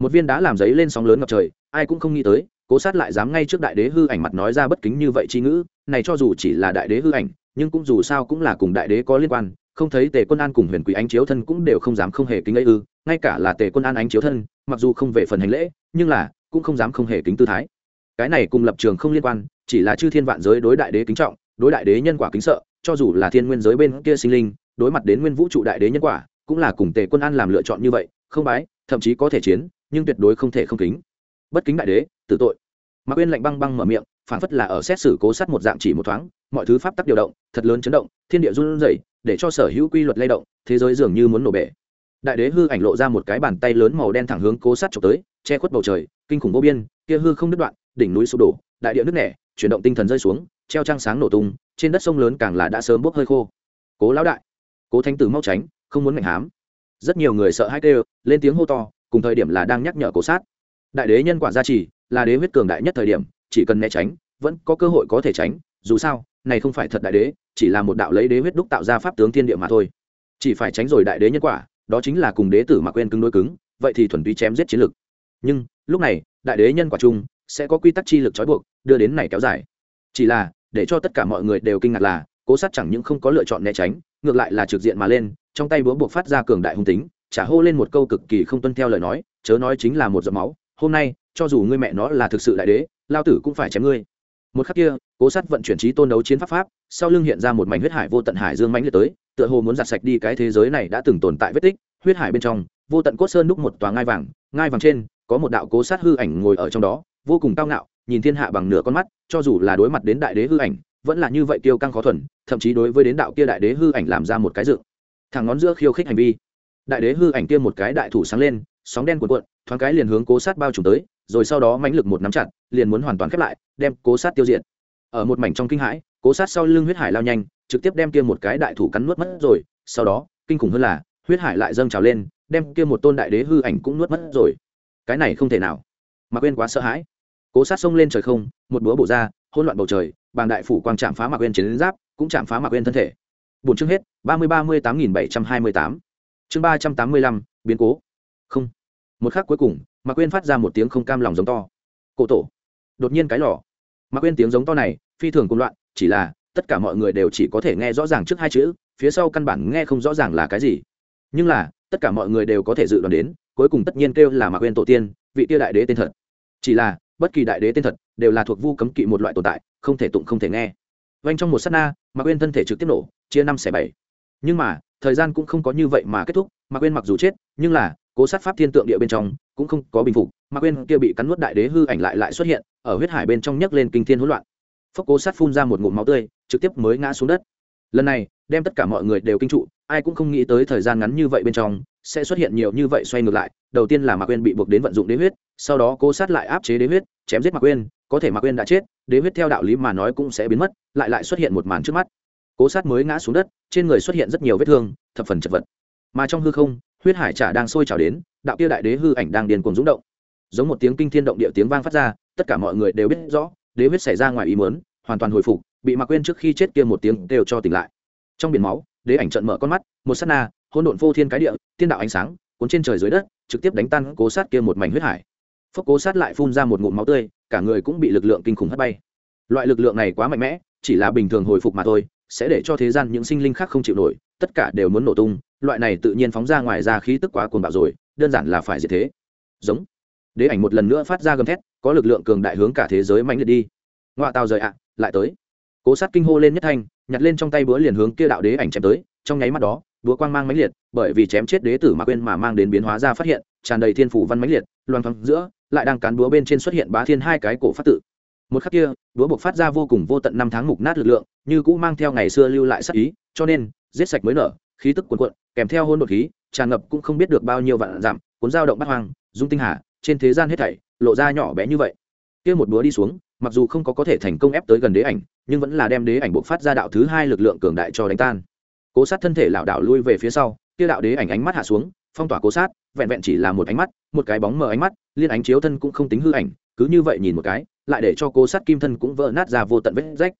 Một viên đá làm giấy lên sóng lớn ngập trời, ai cũng không nghĩ tới, cố sát lại dám ngay trước đại đế hư ảnh mặt nói ra bất kính như vậy chi ngữ, này cho dù chỉ là đại đế hư ảnh, nhưng cũng dù sao cũng là cùng đại đế có liên quan không thấy tề quân an cùng huyền quỷ ánh chiếu thân cũng đều không dám không hề kính ấy ư, ngay cả là tề quân an ánh chiếu thân, mặc dù không về phần hành lễ, nhưng là cũng không dám không hề kính tư thái. Cái này cùng lập trường không liên quan, chỉ là chư thiên vạn giới đối đại đế kính trọng, đối đại đế nhân quả kính sợ, cho dù là thiên nguyên giới bên kia sinh linh, đối mặt đến nguyên vũ trụ đại đế nhân quả, cũng là cùng tề quân an làm lựa chọn như vậy, không bái, thậm chí có thể chiến, nhưng tuyệt đối không thể không kính. Bất kính đại đế, tử tội. Mạc uyên lạnh băng băng mở miệng phản phất là ở xét xử cố sát một dạng chỉ một thoáng, mọi thứ pháp tắc điều động, thật lớn chấn động, thiên địa run rẩy, để cho sở hữu quy luật lay động, thế giới dường như muốn nổ bể. Đại đế hư ảnh lộ ra một cái bàn tay lớn màu đen thẳng hướng cố sát chụp tới, che khuất bầu trời, kinh khủng vô biên, kia hư không đứt đoạn, đỉnh núi sụp đổ, đại địa nứt nẻ, chuyển động tinh thần rơi xuống, treo trăng sáng nổ tung, trên đất sông lớn càng là đã sớm bốc hơi khô. Cố lão đại, cố thánh tử mau tránh, không muốn ngạnh hám. Rất nhiều người sợ hãi kêu, lên tiếng hô to, cùng thời điểm là đang nhắc nhở cố sát. Đại đế nhân quả gia trì, là đế huyết cường đại nhất thời điểm chỉ cần né tránh, vẫn có cơ hội có thể tránh, dù sao, này không phải thật đại đế, chỉ là một đạo lấy đế huyết đúc tạo ra pháp tướng thiên địa mà thôi. Chỉ phải tránh rồi đại đế nhân quả, đó chính là cùng đế tử mà quên cứng đối cứng, vậy thì thuần túy chém giết chiến lực. Nhưng, lúc này, đại đế nhân quả chung sẽ có quy tắc chi lực trói buộc, đưa đến này kéo dài. Chỉ là, để cho tất cả mọi người đều kinh ngạc là, cố sát chẳng những không có lựa chọn né tránh, ngược lại là trực diện mà lên, trong tay búa buộc phát ra cường đại hung tính trả hô lên một câu cực kỳ không tuân theo lời nói, chớ nói chính là một giọt máu. Hôm nay, cho dù ngươi mẹ nó là thực sự đại đế lao tử cũng phải chém ngươi. Một khắc kia, cố sát vận chuyển trí tôn đấu chiến pháp pháp, sau lưng hiện ra một mảnh huyết hải vô tận hải dương mãnh liệt tới, tựa hồ muốn giặt sạch đi cái thế giới này đã từng tồn tại vết tích, huyết hải bên trong, vô tận cốt sơn đúc một tòa ngai vàng ngai vàng trên, có một đạo cố sát hư ảnh ngồi ở trong đó, vô cùng cao ngạo, nhìn thiên hạ bằng nửa con mắt, cho dù là đối mặt đến đại đế hư ảnh, vẫn là như vậy tiêu căng khó thuần, thậm chí đối với đến đạo kia đại đế hư ảnh làm ra một cái dự thằng ngón giữa khiêu khích hành vi. Đại đế hư ảnh kia một cái đại thủ sáng lên, sóng đen cuộn cuộn, thoáng cái liền hướng cố sát bao trùm tới rồi sau đó mãnh lực một nắm chặt, liền muốn hoàn toàn khép lại, đem cố sát tiêu diệt. Ở một mảnh trong kinh hãi, cố sát sau lưng huyết hải lao nhanh, trực tiếp đem kia một cái đại thủ cắn nuốt mất rồi, sau đó, kinh khủng hơn là, huyết hải lại dâng trào lên, đem kia một tôn đại đế hư ảnh cũng nuốt mất rồi. Cái này không thể nào. Mạc quên quá sợ hãi. Cố sát xông lên trời không, một búa bổ ra, hỗn loạn bầu trời, bàng đại phủ quang chạm phá mạc quên chiến giáp, cũng chạm phá mạc quên thân thể. Bốn chương hết, ba mươi ba mươi tám nghìn bảy trăm hai mươi tám. Chương ba trăm tám mươi lăm, biến cố. Không. Một khắc cuối cùng mạc quên phát ra một tiếng không cam lòng giống to. Cổ tổ. Đột nhiên cái lò. Mạc quên tiếng giống to này, phi thường cùng loạn, chỉ là, tất cả mọi người đều chỉ có thể nghe rõ ràng trước hai chữ, phía sau căn bản nghe không rõ ràng là cái gì. Nhưng là, tất cả mọi người đều có thể dự đoán đến, cuối cùng tất nhiên kêu là mạc quên tổ tiên, vị tia đại đế tên thật. Chỉ là, bất kỳ đại đế tên thật, đều là thuộc vu cấm kỵ một loại tồn tại, không thể tụng không thể nghe. Vanh trong một s á t na mạc quên thân thể trực tiếp nổ, chia năm xẻ bảy. Nhưng mà, thời gian cũng không có như vậy mà kết thúc mạc quên mặc dù chết, nhưng là cố sát pháp thiên tượng địa bên trong, cũng không có bình phục, mà quên kia bị cắn nuốt đại đế hư ảnh lại lại xuất hiện, ở huyết hải bên trong nhấc lên kinh thiên hỗn loạn. Phốc cố sát phun ra một ngụm máu tươi, trực tiếp mới ngã xuống đất. Lần này, đem tất cả mọi người đều kinh trụ, ai cũng không nghĩ tới thời gian ngắn như vậy bên trong, sẽ xuất hiện nhiều như vậy xoay ngược lại. Đầu tiên là mạc quên bị buộc đến vận dụng đế huyết, sau đó cố sát lại áp chế đế huyết, chém giết mạc quên có thể mạc quên đã chết, đế huyết theo đạo lý mà nói cũng sẽ biến mất, lại lại xuất hiện một màn trước mắt. Cố sát mới ngã xuống đất, trên người xuất hiện rất nhiều vết thương, thập phần chật vật. Mà trong hư không huyết hải trả đang sôi trào đến, đạo kia đại đế hư ảnh đang điền cuồng rúng động. Giống một tiếng kinh thiên động địa tiếng vang phát ra, tất cả mọi người đều biết rõ, đế huyết xảy ra ngoài ý muốn, hoàn toàn hồi phục, bị mặc quên trước khi chết kia một tiếng đều cho tỉnh lại. Trong biển máu, đế ảnh trận mở con mắt, một sát na, hỗn độn vô thiên cái địa, tiên đạo ánh sáng, cuốn trên trời dưới đất, trực tiếp đánh tan cố sát kia một mảnh huyết hải. Phốc cố sát lại phun ra một ngụm máu tươi, cả người cũng bị lực lượng kinh khủng hất bay. Loại lực lượng này quá mạnh mẽ, chỉ là bình thường hồi phục mà thôi, sẽ để cho thế gian những sinh linh khác không chịu nổi tất cả đều muốn nổ tung, loại này tự nhiên phóng ra ngoài ra khí tức quá cuồng bạo rồi, đơn giản là phải diệt thế. Giống. Đế ảnh một lần nữa phát ra gầm thét, có lực lượng cường đại hướng cả thế giới mạnh liệt đi. Ngoại tàu rời ạ, lại tới. Cố sát kinh hô lên nhất thanh, nhặt lên trong tay búa liền hướng kia đạo đế ảnh chém tới, trong nháy mắt đó, búa quang mang mãnh liệt, bởi vì chém chết đế tử mà quên mà mang đến biến hóa ra phát hiện, tràn đầy thiên phủ văn mãnh liệt loan thoáng giữa, lại đang cán búa bên trên xuất hiện bá thiên hai cái cổ phát tự. Một khắc kia, búa buộc phát ra vô cùng vô tận năm tháng mục nát lực lượng, như cũ mang theo ngày xưa lưu lại sắc ý, cho nên giết sạch mới nở, khí tức cuồn cuộn, kèm theo hôn đột khí, tràn ngập cũng không biết được bao nhiêu vạn giảm cuốn dao động bắt hoang, dung tinh hà, trên thế gian hết thảy, lộ ra nhỏ bé như vậy. Kia một búa đi xuống, mặc dù không có có thể thành công ép tới gần đế ảnh, nhưng vẫn là đem đế ảnh buộc phát ra đạo thứ hai lực lượng cường đại cho đánh tan. Cố sát thân thể lảo đảo lui về phía sau, kia đạo đế ảnh ánh mắt hạ xuống, phong tỏa cố sát, vẹn vẹn chỉ là một ánh mắt, một cái bóng mờ ánh mắt, liên ánh chiếu thân cũng không tính hư ảnh, cứ như vậy nhìn một cái, lại để cho cố sát kim thân cũng vỡ nát ra vô tận vết rách.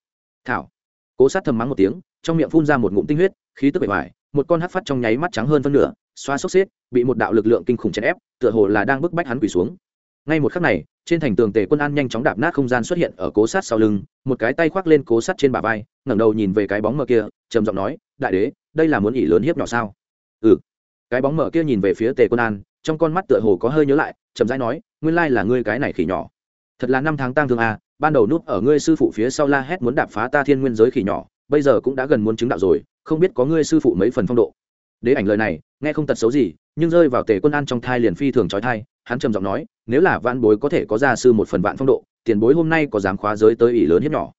Thảo. Cố sát thầm mắng một tiếng, trong miệng phun ra một ngụm tinh huyết khí tức bề ngoài, một con hát phát trong nháy mắt trắng hơn phân nửa, xoa sốc xếp, bị một đạo lực lượng kinh khủng chèn ép, tựa hồ là đang bức bách hắn quỳ xuống. Ngay một khắc này, trên thành tường tề quân an nhanh chóng đạp nát không gian xuất hiện ở cố sát sau lưng, một cái tay khoác lên cố sát trên bả vai, ngẩng đầu nhìn về cái bóng mờ kia, trầm giọng nói, đại đế, đây là muốn ỉ lớn hiếp nhỏ sao? Ừ. Cái bóng mờ kia nhìn về phía tề quân an, trong con mắt tựa hồ có hơi nhớ lại, chậm rãi nói, nguyên lai là ngươi cái này khỉ nhỏ. Thật là năm tháng tang thương à ban đầu núp ở ngươi sư phụ phía sau la hét muốn đạp phá ta thiên nguyên giới khỉ nhỏ, bây giờ cũng đã gần muốn chứng đạo rồi không biết có ngươi sư phụ mấy phần phong độ. Đế ảnh lời này, nghe không tật xấu gì, nhưng rơi vào tề quân an trong thai liền phi thường trói thai, hắn trầm giọng nói, nếu là vạn bối có thể có gia sư một phần vạn phong độ, tiền bối hôm nay có dám khóa giới tới ỷ lớn hiếp nhỏ.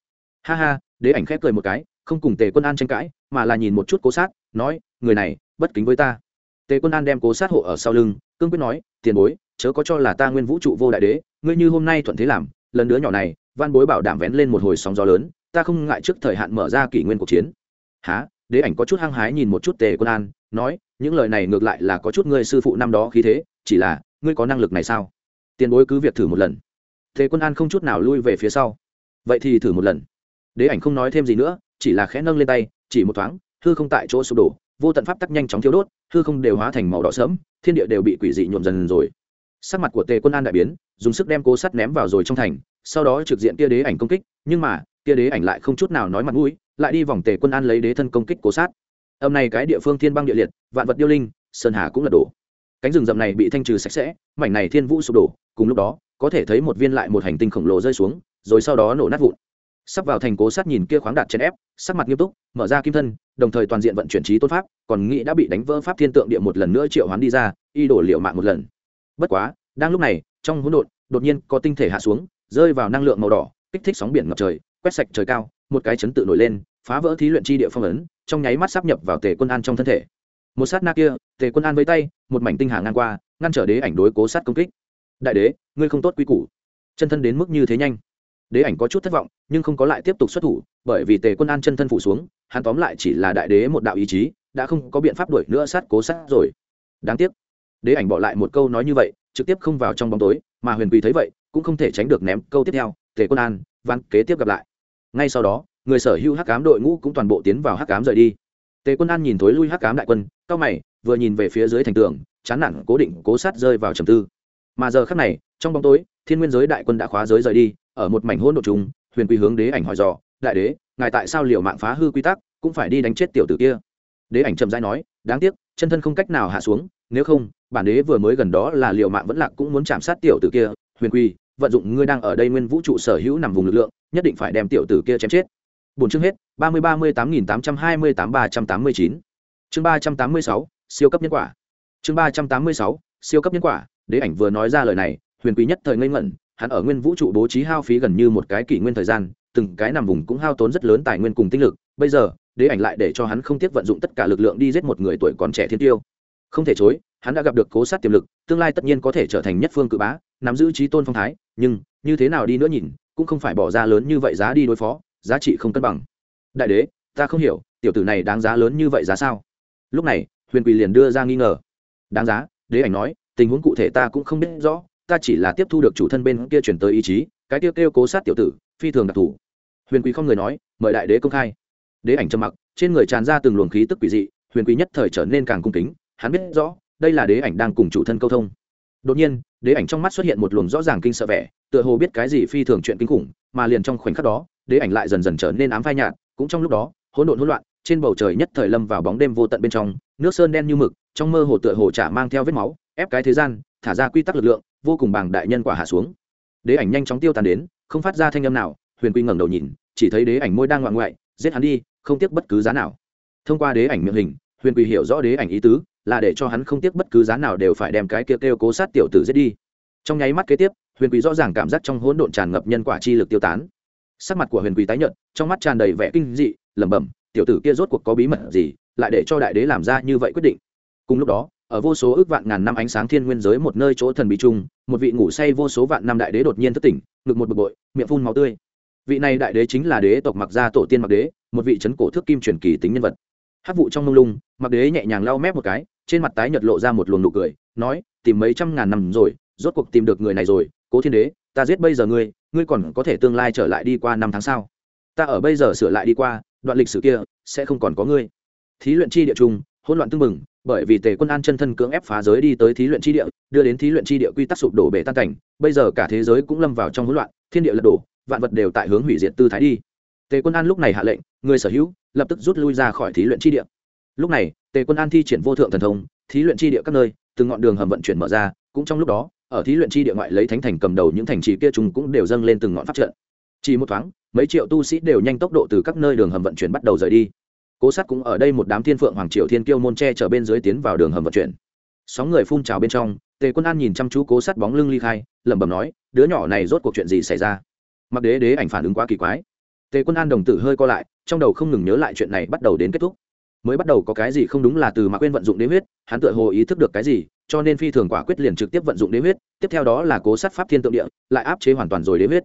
Ha ha, đế ảnh khép cười một cái, không cùng tề quân an tranh cãi, mà là nhìn một chút cố sát, nói, người này, bất kính với ta. Tề quân an đem cố sát hộ ở sau lưng, cương quyết nói, tiền bối, chớ có cho là ta nguyên vũ trụ vô đại đế, ngươi như hôm nay thuận thế làm, lần đứa nhỏ này văn bối bảo đảm vén lên một hồi sóng gió lớn, ta không ngại trước thời hạn mở ra kỷ nguyên cuộc chiến. Há đế ảnh có chút hăng hái nhìn một chút tề quân an, nói, những lời này ngược lại là có chút ngươi sư phụ năm đó khí thế, chỉ là, ngươi có năng lực này sao? Tiền bối cứ việc thử một lần. Tề quân an không chút nào lui về phía sau. Vậy thì thử một lần. Đế ảnh không nói thêm gì nữa, chỉ là khẽ nâng lên tay, chỉ một thoáng, hư không tại chỗ sụp đổ, vô tận pháp tắc nhanh chóng thiếu đốt, hư không đều hóa thành màu đỏ sớm thiên địa đều bị quỷ dị nhuộm dần rồi. Sắc mặt của tề quân an đại biến, dùng sức đem cố sắt ném vào rồi trong thành, sau đó trực diện tia đế ảnh công kích, nhưng mà tia đế ảnh lại không chút nào nói mặt mũi lại đi vòng tề quân an lấy đế thân công kích cố sát. Âm này cái địa phương thiên băng địa liệt, vạn vật điêu linh, sơn hà cũng lật đổ. Cánh rừng rậm này bị thanh trừ sạch sẽ, mảnh này thiên vũ sụp đổ, cùng lúc đó, có thể thấy một viên lại một hành tinh khổng lồ rơi xuống, rồi sau đó nổ nát vụn. Sắp vào thành cố sát nhìn kia khoáng đạt chèn ép, sắc mặt nghiêm túc, mở ra kim thân, đồng thời toàn diện vận chuyển trí tôn pháp, còn nghĩ đã bị đánh vỡ pháp thiên tượng địa một lần nữa triệu hoán đi ra, y đổ liệu mạng một lần. Bất quá, đang lúc này, trong hỗn độn, đột nhiên có tinh thể hạ xuống, rơi vào năng lượng màu đỏ, kích thích sóng biển ngập trời, quét sạch trời cao, một cái chấn tự nổi lên phá vỡ thí luyện chi địa phong ấn, trong nháy mắt sắp nhập vào tề quân an trong thân thể. Một sát na kia, tề quân an với tay, một mảnh tinh hà ngang qua, ngăn trở đế ảnh đối cố sát công kích. Đại đế, ngươi không tốt quy củ. Chân thân đến mức như thế nhanh. Đế ảnh có chút thất vọng, nhưng không có lại tiếp tục xuất thủ, bởi vì tề quân an chân thân phủ xuống, hắn tóm lại chỉ là đại đế một đạo ý chí, đã không có biện pháp đuổi nữa sát cố sát rồi. Đáng tiếc. Đế ảnh bỏ lại một câu nói như vậy, trực tiếp không vào trong bóng tối, mà huyền quỳ thấy vậy, cũng không thể tránh được ném câu tiếp theo, tề quân an văn kế tiếp gặp lại. Ngay sau đó người sở hữu hắc ám đội ngũ cũng toàn bộ tiến vào hắc ám rời đi. Tề quân an nhìn thối lui hắc ám đại quân cao mày, vừa nhìn về phía dưới thành tường, chán nản cố định cố sát rơi vào trầm tư. Mà giờ khắc này, trong bóng tối, thiên nguyên giới đại quân đã khóa giới rời đi, ở một mảnh hỗn độn chung, huyền quy hướng đế ảnh hỏi dò, đại đế, ngài tại sao liều mạng phá hư quy tắc, cũng phải đi đánh chết tiểu tử kia? Đế ảnh trầm rãi nói, đáng tiếc, chân thân không cách nào hạ xuống, nếu không, bản đế vừa mới gần đó là liều mạng vẫn lạc cũng muốn chạm sát tiểu tử kia. Huyền quy, vận dụng ngươi đang ở đây nguyên vũ trụ sở hữu nằm vùng lực lượng, nhất định phải đem tiểu tử kia chém chết bốn chương hết, ba mươi ba mươi tám nghìn tám trăm hai mươi tám ba trăm tám mươi chín. Chương ba trăm tám mươi sáu, siêu cấp nhân quả. Chương ba trăm tám mươi sáu, siêu cấp nhân quả. Đế ảnh vừa nói ra lời này, huyền quý nhất thời ngây ngẩn, hắn ở nguyên vũ trụ bố trí hao phí gần như một cái kỷ nguyên thời gian, từng cái nằm vùng cũng hao tốn rất lớn tài nguyên cùng tinh lực. Bây giờ, đế ảnh lại để cho hắn không tiếc vận dụng tất cả lực lượng đi giết một người tuổi còn trẻ thiên tiêu. Không thể chối, hắn đã gặp được cố sát tiềm lực, tương lai tất nhiên có thể trở thành nhất phương cự bá, nắm giữ trí tôn phong thái, nhưng như thế nào đi nữa nhìn, cũng không phải bỏ ra lớn như vậy giá đi đối phó giá trị không cân bằng. Đại đế, ta không hiểu, tiểu tử này đáng giá lớn như vậy giá sao? Lúc này, huyền quỳ liền đưa ra nghi ngờ. Đáng giá, đế ảnh nói, tình huống cụ thể ta cũng không biết rõ, ta chỉ là tiếp thu được chủ thân bên kia chuyển tới ý chí, cái tiêu kêu cố sát tiểu tử, phi thường đặc thù. Huyền quý không người nói, mời đại đế công khai. Đế ảnh trầm mặc, trên người tràn ra từng luồng khí tức quỷ dị, huyền quý nhất thời trở nên càng cung kính, hắn biết rõ, đây là đế ảnh đang cùng chủ thân câu thông. Đột nhiên, đế ảnh trong mắt xuất hiện một luồng rõ ràng kinh sợ vẻ, tựa hồ biết cái gì phi thường chuyện kinh khủng, mà liền trong khoảnh khắc đó đế ảnh lại dần dần trở nên ám phai nhạt, cũng trong lúc đó, hỗn độn hỗn loạn, trên bầu trời nhất thời lâm vào bóng đêm vô tận bên trong, nước sơn đen như mực, trong mơ hồ tựa hồ trả mang theo vết máu, ép cái thế gian, thả ra quy tắc lực lượng, vô cùng bằng đại nhân quả hạ xuống. Đế ảnh nhanh chóng tiêu tàn đến, không phát ra thanh âm nào, huyền quy ngẩng đầu nhìn, chỉ thấy đế ảnh môi đang ngoạn ngoại, giết hắn đi, không tiếc bất cứ giá nào. Thông qua đế ảnh miệng hình, huyền quy hiểu rõ đế ảnh ý tứ, là để cho hắn không tiếc bất cứ giá nào đều phải đem cái kia kêu cố sát tiểu tử giết đi. Trong nháy mắt kế tiếp, huyền quy rõ ràng cảm giác trong hỗn độn tràn ngập nhân quả chi lực tiêu tán sắc mặt của huyền quý tái nhợt, trong mắt tràn đầy vẻ kinh dị, lẩm bẩm, tiểu tử kia rốt cuộc có bí mật gì, lại để cho đại đế làm ra như vậy quyết định? Cùng lúc đó, ở vô số ước vạn ngàn năm ánh sáng thiên nguyên giới một nơi chỗ thần bí trung một vị ngủ say vô số vạn năm đại đế đột nhiên thức tỉnh, ngực một bực bội, miệng phun máu tươi. Vị này đại đế chính là đế tộc mặc gia tổ tiên mặc đế, một vị c cổ thước kim truyền kỳ tính nhân vật. Hát vụ trong mông lung, mặc đế nhẹ nhàng lau mép một cái, trên mặt tái nhật lộ ra một luồng nụ cười, nói, tìm mấy trăm ngàn năm rồi, rốt cuộc tìm được người này rồi, cố thiên đế ta giết bây giờ ngươi ngươi còn có thể tương lai trở lại đi qua năm tháng sau ta ở bây giờ sửa lại đi qua, đoạn lịch sử kia, sẽ không còn có ngươi. Thí luyện chi địa trung hỗn loạn tưng bừng, bởi vì tề quân an chân thân cưỡng ép phá giới đi tới thí luyện chi địa, đưa đến thí luyện chi địa quy tắc sụp đổ bể tan cảnh, bây giờ cả thế giới cũng lâm vào trong hỗn loạn, thiên địa lật đổ, vạn vật đều tại hướng hủy diệt tư thái đi. Tề quân an lúc này hạ lệnh, người sở hữu, lập tức rút lui ra khỏi thí luyện chi địa. Lúc này, tề quân an thi triển vô thượng thần thông, thí luyện chi địa các nơi, từng ngọn đường hầm vận chuyển mở ra, cũng trong lúc đó ở thí luyện chi địa ngoại lấy thánh thành cầm đầu những thành trì kia chúng cũng đều dâng lên từng ngọn pháp trận. Chỉ một thoáng, mấy triệu tu sĩ đều nhanh tốc độ từ các nơi đường hầm vận chuyển bắt đầu rời đi. Cố sát cũng ở đây một đám thiên phượng hoàng triều thiên kiêu môn tre chở bên dưới tiến vào đường hầm vận chuyển. Sóng người phun trào bên trong, tề quân an nhìn chăm chú cố sát bóng lưng ly khai, lẩm bẩm nói, đứa nhỏ này rốt cuộc chuyện gì xảy ra? Mặc đế đế ảnh phản ứng quá kỳ quái. Tề quân an đồng tử hơi co lại, trong đầu không ngừng nhớ lại chuyện này bắt đầu đến kết thúc. Mới bắt đầu có cái gì không đúng là từ mạc quên vận dụng đế huyết, hắn tựa hồ ý thức được cái gì cho nên phi thường quả quyết liền trực tiếp vận dụng đế huyết, tiếp theo đó là cố sát pháp thiên tượng địa, lại áp chế hoàn toàn rồi đế huyết.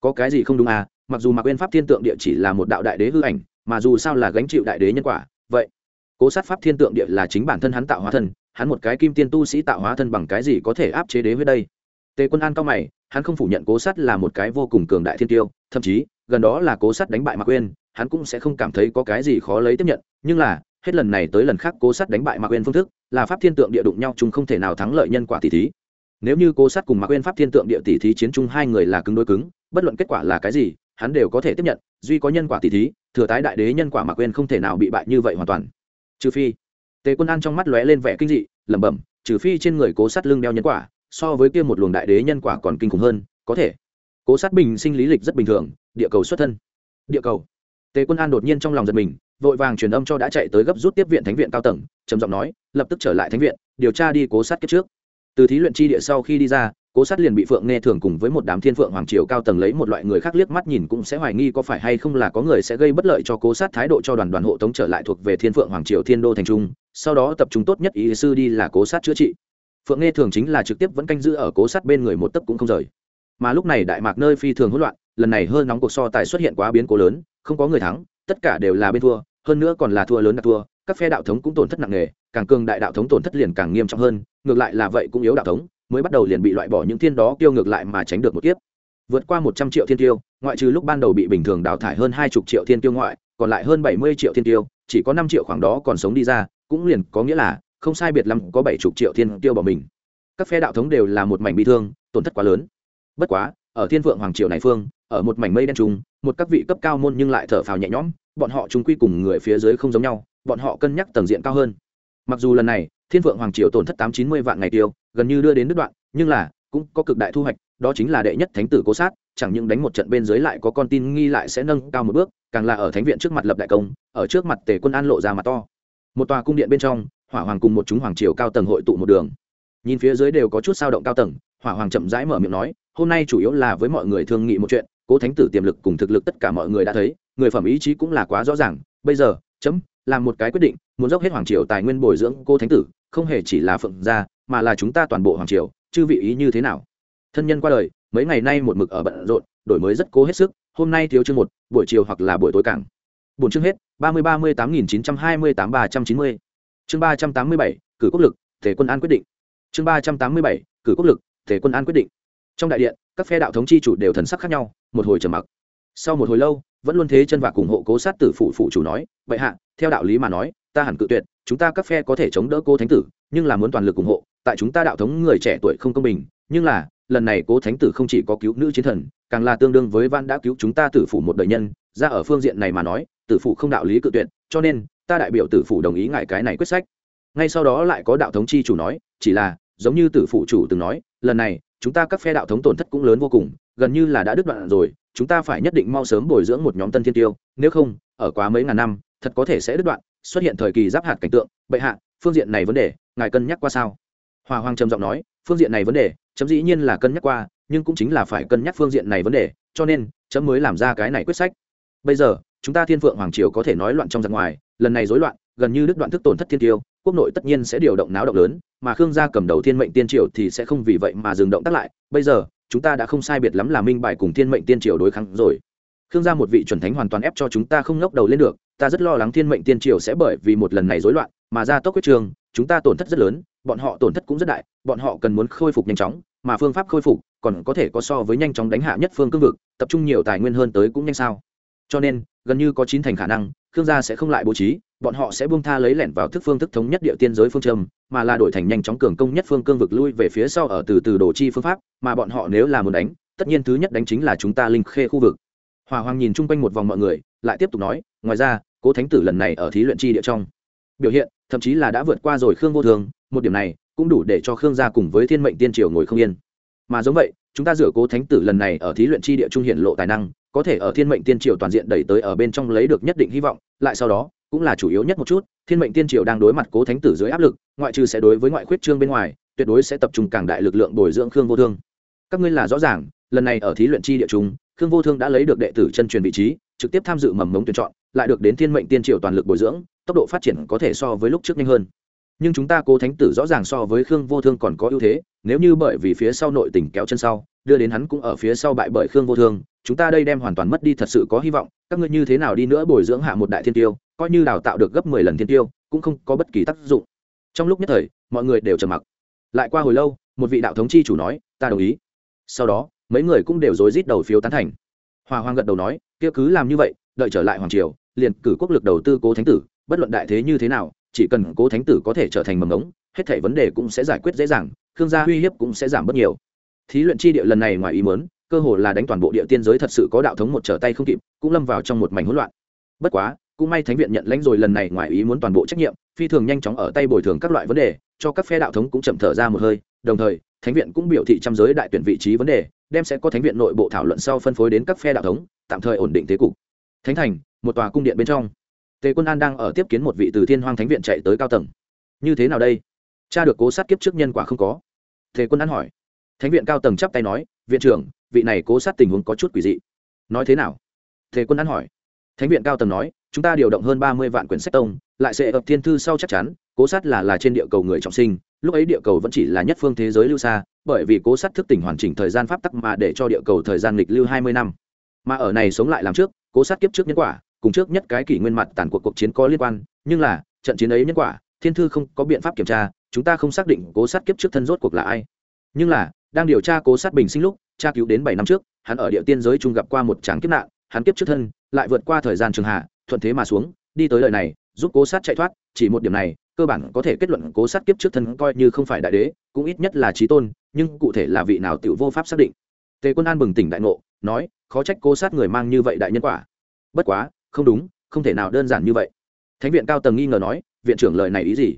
Có cái gì không đúng à? Mặc dù mạc quên pháp thiên tượng địa chỉ là một đạo đại đế hư ảnh, mà dù sao là gánh chịu đại đế nhân quả, vậy cố sát pháp thiên tượng địa là chính bản thân hắn tạo hóa thân, hắn một cái kim tiên tu sĩ tạo hóa thân bằng cái gì có thể áp chế đế huyết đây? Tề quân an cao mày, hắn không phủ nhận cố sát là một cái vô cùng cường đại thiên tiêu, thậm chí, gần đó là cố sát đánh bại mạc quên hắn cũng sẽ không cảm thấy có cái gì khó lấy tiếp nhận, nhưng là, hết lần này tới lần khác cố sát đánh bại mạc quên phương thức là pháp thiên tượng địa đụng nhau chung không thể nào thắng lợi nhân quả tỷ thí. Nếu như cố sát cùng mạc quên pháp thiên tượng địa tỷ thí chiến chung hai người là cứng đối cứng, bất luận kết quả là cái gì, hắn đều có thể tiếp nhận, duy có nhân quả tỷ thí, thừa tái đại đế nhân quả mạc quên không thể nào bị bại như vậy hoàn toàn. Trừ phi, tề quân an trong mắt lóe lên vẻ kinh dị, lẩm bẩm, trừ phi trên người cố sát lưng đeo nhân quả, so với kia một luồng đại đế nhân quả còn kinh khủng hơn, có thể. Cố sát bình sinh lý lịch rất bình thường, địa cầu xuất thân. Địa cầu tề quân an đột nhiên trong lòng giật mình, vội vàng truyền âm cho đã chạy tới gấp rút tiếp viện thánh viện cao tầng, trầm giọng nói, lập tức trở lại thánh viện, điều tra đi cố sát kết trước. Từ thí luyện chi địa sau khi đi ra, cố sát liền bị phượng nghe thường cùng với một đám thiên phượng hoàng triều cao tầng lấy một loại người khác liếc mắt nhìn cũng sẽ hoài nghi có phải hay không là có người sẽ gây bất lợi cho cố sát thái độ cho đoàn đoàn hộ tống trở lại thuộc về thiên phượng hoàng triều thiên đô thành trung, sau đó tập trung tốt nhất ý sư đi là cố sát chữa trị. Phượng nghe thường chính là trực tiếp vẫn canh giữ ở cố sát bên người một tấc cũng không rời. Mà lúc này đại mạc nơi phi thường hỗn loạn lần này hơn nóng cuộc so tài xuất hiện quá biến cố lớn, không có người thắng, tất cả đều là bên thua, hơn nữa còn là thua lớn đặc thua, các phe đạo thống cũng tổn thất nặng nề, càng cường đại đạo thống tổn thất liền càng nghiêm trọng hơn, ngược lại là vậy cũng yếu đạo thống, mới bắt đầu liền bị loại bỏ những thiên đó tiêu ngược lại mà tránh được một kiếp. Vượt qua một trăm triệu thiên tiêu, ngoại trừ lúc ban đầu bị bình thường đào thải hơn hai chục triệu thiên tiêu ngoại, còn lại hơn bảy mươi triệu thiên tiêu, chỉ có năm triệu khoảng đó còn sống đi ra, cũng liền có nghĩa là, không sai biệt lắm có bảy chục triệu thiên tiêu bỏ mình. Các phe đạo thống đều là một mảnh bị thương, tổn thất quá lớn. Bất quá ở thiên vượng hoàng triều này phương, ở một mảnh mây đen trùng, một các vị cấp cao môn nhưng lại thở phào nhẹ nhõm, bọn họ trung quy cùng người phía dưới không giống nhau, bọn họ cân nhắc tầng diện cao hơn. Mặc dù lần này, thiên vượng hoàng triều tổn thất tám chín mươi vạn ngày tiêu, gần như đưa đến đứt đoạn, nhưng là, cũng có cực đại thu hoạch, đó chính là đệ nhất thánh tử cố sát, chẳng những đánh một trận bên dưới lại có con tin nghi lại sẽ nâng cao một bước, càng là ở thánh viện trước mặt lập đại công, ở trước mặt tề quân an lộ ra mặt to. Một tòa cung điện bên trong, hỏa hoàng cùng một chúng hoàng triều cao tầng hội tụ một đường. Nhìn phía dưới đều có chút sao động cao tầng, hỏa hoàng chậm rãi mở miệng nói hôm nay chủ yếu là với mọi người thương nghị một chuyện, cố thánh tử tiềm lực cùng thực lực tất cả mọi người đã thấy, người phẩm ý chí cũng là quá rõ ràng. Bây giờ, chấm, làm một cái quyết định, muốn dốc hết hoàng triều tài nguyên bồi dưỡng cô thánh tử, không hề chỉ là phượng gia, mà là chúng ta toàn bộ hoàng triều, chư vị ý như thế nào? Thân nhân qua đời, mấy ngày nay một mực ở bận rộn, đổi mới rất cố hết sức, hôm nay thiếu chương một, buổi chiều hoặc là buổi tối cảng bốn chương hết, ba mươi ba mươi tám nghìn chín trăm hai mươi tám ba trăm chín mươi. Chương ba trăm tám mươi bảy, cử quốc lực, thể quân an quyết định. Chương ba trăm tám mươi bảy, cử quốc lực, thể quân an quyết định trong đại điện, các phe đạo thống chi chủ đều thần sắc khác nhau, một hồi trầm mặc. Sau một hồi lâu, vẫn luôn thế chân và cùng hộ cố sát tử phụ phụ chủ nói, vậy hạ, theo đạo lý mà nói, ta hẳn cự tuyệt, chúng ta các phe có thể chống đỡ cô thánh tử, nhưng là muốn toàn lực ủng hộ, tại chúng ta đạo thống người trẻ tuổi không công bình, nhưng là, lần này cố thánh tử không chỉ có cứu nữ chiến thần, càng là tương đương với văn đã cứu chúng ta tử phủ một đời nhân, ra ở phương diện này mà nói, tử phụ không đạo lý cự tuyệt, cho nên, ta đại biểu tử phụ đồng ý ngại cái này quyết sách. Ngay sau đó lại có đạo thống chi chủ nói, chỉ là, giống như tử phụ chủ từng nói, lần này chúng ta các phe đạo thống tổn thất cũng lớn vô cùng, gần như là đã đứt đoạn rồi, chúng ta phải nhất định mau sớm bồi dưỡng một nhóm tân thiên tiêu, nếu không, ở quá mấy ngàn năm, thật có thể sẽ đứt đoạn, xuất hiện thời kỳ giáp hạt cảnh tượng. Bệ hạ, phương diện này vấn đề, ngài cân nhắc qua sao? Hòa hoàng trầm giọng nói, phương diện này vấn đề, chấm dĩ nhiên là cân nhắc qua, nhưng cũng chính là phải cân nhắc phương diện này vấn đề, cho nên, chấm mới làm ra cái này quyết sách. Bây giờ, chúng ta thiên phượng hoàng triều có thể nói loạn trong giặc ngoài, lần này rối loạn, gần như đứt đoạn thức tổn thất thiên tiêu quốc nội tất nhiên sẽ điều động náo động lớn, mà khương gia cầm đầu thiên mệnh tiên triều thì sẽ không vì vậy mà dừng động tác lại. Bây giờ, chúng ta đã không sai biệt lắm là minh bài cùng thiên mệnh tiên triều đối kháng rồi. Khương gia một vị chuẩn thánh hoàn toàn ép cho chúng ta không ngóc đầu lên được, ta rất lo lắng thiên mệnh tiên triều sẽ bởi vì một lần này rối loạn mà ra tốc quyết trường, chúng ta tổn thất rất lớn, bọn họ tổn thất cũng rất đại, bọn họ cần muốn khôi phục nhanh chóng, mà phương pháp khôi phục còn có thể có so với nhanh chóng đánh hạ nhất phương cương vực, tập trung nhiều tài nguyên hơn tới cũng nhanh sao. Cho nên, gần như có chín thành khả năng khương gia sẽ không lại bố trí, bọn họ sẽ buông tha lấy lẻn vào thức phương thức thống nhất địa tiên giới phương châm, mà là đổi thành nhanh chóng cường công nhất phương cương vực lui về phía sau ở từ từ đồ chi phương pháp, mà bọn họ nếu là muốn đánh, tất nhiên thứ nhất đánh chính là chúng ta linh khê khu vực. Hòa hoàng nhìn chung quanh một vòng mọi người, lại tiếp tục nói, ngoài ra, cố thánh tử lần này ở thí luyện chi địa trong. Biểu hiện, thậm chí là đã vượt qua rồi khương vô thường, một điểm này cũng đủ để cho khương gia cùng với thiên mệnh tiên triều ngồi không yên. Mà giống vậy, chúng ta dựa cố thánh tử lần này ở thí luyện chi địa trung hiện lộ tài năng có thể ở thiên mệnh tiên triều toàn diện đẩy tới ở bên trong lấy được nhất định hy vọng, lại sau đó, cũng là chủ yếu nhất một chút, thiên mệnh tiên triều đang đối mặt cố thánh tử dưới áp lực, ngoại trừ sẽ đối với ngoại khuyết trương bên ngoài, tuyệt đối sẽ tập trung càng đại lực lượng bồi dưỡng khương vô thương. Các ngươi là rõ ràng, lần này ở thí luyện chi địa chúng, khương vô thương đã lấy được đệ tử chân truyền vị trí, trực tiếp tham dự mầm mống tuyển chọn, lại được đến thiên mệnh tiên triều toàn lực bồi dưỡng, tốc độ phát triển có thể so với lúc trước nhanh hơn nhưng chúng ta cố thánh tử rõ ràng so với khương vô thương còn có ưu thế, nếu như bởi vì phía sau nội tình kéo chân sau, đưa đến hắn cũng ở phía sau bại bởi khương vô thương, chúng ta đây đem hoàn toàn mất đi thật sự có hy vọng, các ngươi như thế nào đi nữa bồi dưỡng hạ một đại thiên tiêu, coi như đào tạo được gấp mười lần thiên tiêu, cũng không có bất kỳ tác dụng. Trong lúc nhất thời, mọi người đều trầm mặc. Lại qua hồi lâu, một vị đạo thống chi chủ nói, ta đồng ý. Sau đó, mấy người cũng đều rối rít đầu phiếu tán thành. Hòa hoàng gật đầu nói, kia cứ làm như vậy, đợi trở lại hoàng triều, liền cử quốc lực đầu tư cố thánh tử, bất luận đại thế như thế nào chỉ cần cố thánh tử có thể trở thành mầm ống hết thảy vấn đề cũng sẽ giải quyết dễ dàng, khương gia uy hiếp cũng sẽ giảm bớt nhiều. Thí luyện chi địa lần này ngoài ý mớn cơ hồ là đánh toàn bộ địa tiên giới thật sự có đạo thống một trở tay không kịp, cũng lâm vào trong một mảnh hỗn loạn. Bất quá, cũng may thánh viện nhận lãnh rồi lần này ngoài ý muốn toàn bộ trách nhiệm, phi thường nhanh chóng ở tay bồi thường các loại vấn đề, cho các phe đạo thống cũng chậm thở ra một hơi, đồng thời, thánh viện cũng biểu thị trăm giới đại tuyển vị trí vấn đề, đem sẽ có thánh viện nội bộ thảo luận sau phân phối đến các phe đạo thống, tạm thời ổn định thế cục. Thánh thành, một tòa cung điện bên trong tề quân an đang ở tiếp kiến một vị từ thiên hoang thánh viện chạy tới cao tầng. Như thế nào đây? Cha được cố sát kiếp trước nhân quả không có. Tề quân an hỏi. Thánh viện cao tầng chắp tay nói, viện trưởng, vị này cố sát tình huống có chút quỷ dị. Nói thế nào? Tề quân an hỏi. Thánh viện cao tầng nói, chúng ta điều động hơn ba mươi vạn quyển sách tông, lại sẽ ập thiên thư sau chắc chắn, cố sát là là trên địa cầu người trọng sinh, lúc ấy địa cầu vẫn chỉ là nhất phương thế giới lưu xa, bởi vì cố sát thức tỉnh hoàn chỉnh thời gian pháp tắc mà để cho địa cầu thời gian lịch lưu hai mươi năm. Mà ở này sống lại làm trước, cố sát kiếp trước nhân quả cùng trước nhất cái kỷ nguyên mặt tàn cuộc cuộc chiến có liên quan, nhưng là, trận chiến ấy nhân quả, thiên thư không có biện pháp kiểm tra, chúng ta không xác định cố sát kiếp trước thân rốt cuộc là ai. Nhưng là, đang điều tra cố sát bình sinh lúc, tra cứu đến bảy năm trước, hắn ở địa tiên giới chung gặp qua một tràng kiếp nạn, hắn kiếp trước thân, lại vượt qua thời gian trường hạ, thuận thế mà xuống, đi tới đời này, giúp cố sát chạy thoát, chỉ một điểm này, cơ bản có thể kết luận cố sát kiếp trước thân coi như không phải đại đế, cũng ít nhất là trí tôn, nhưng cụ thể là vị nào tự vô pháp xác định. Tề quân an bừng tỉnh đại ngộ, nói, khó trách cố sát người mang như vậy đại nhân quả. Bất quá không đúng, không thể nào đơn giản như vậy. Thánh viện cao tầng nghi ngờ nói, viện trưởng lời này ý gì?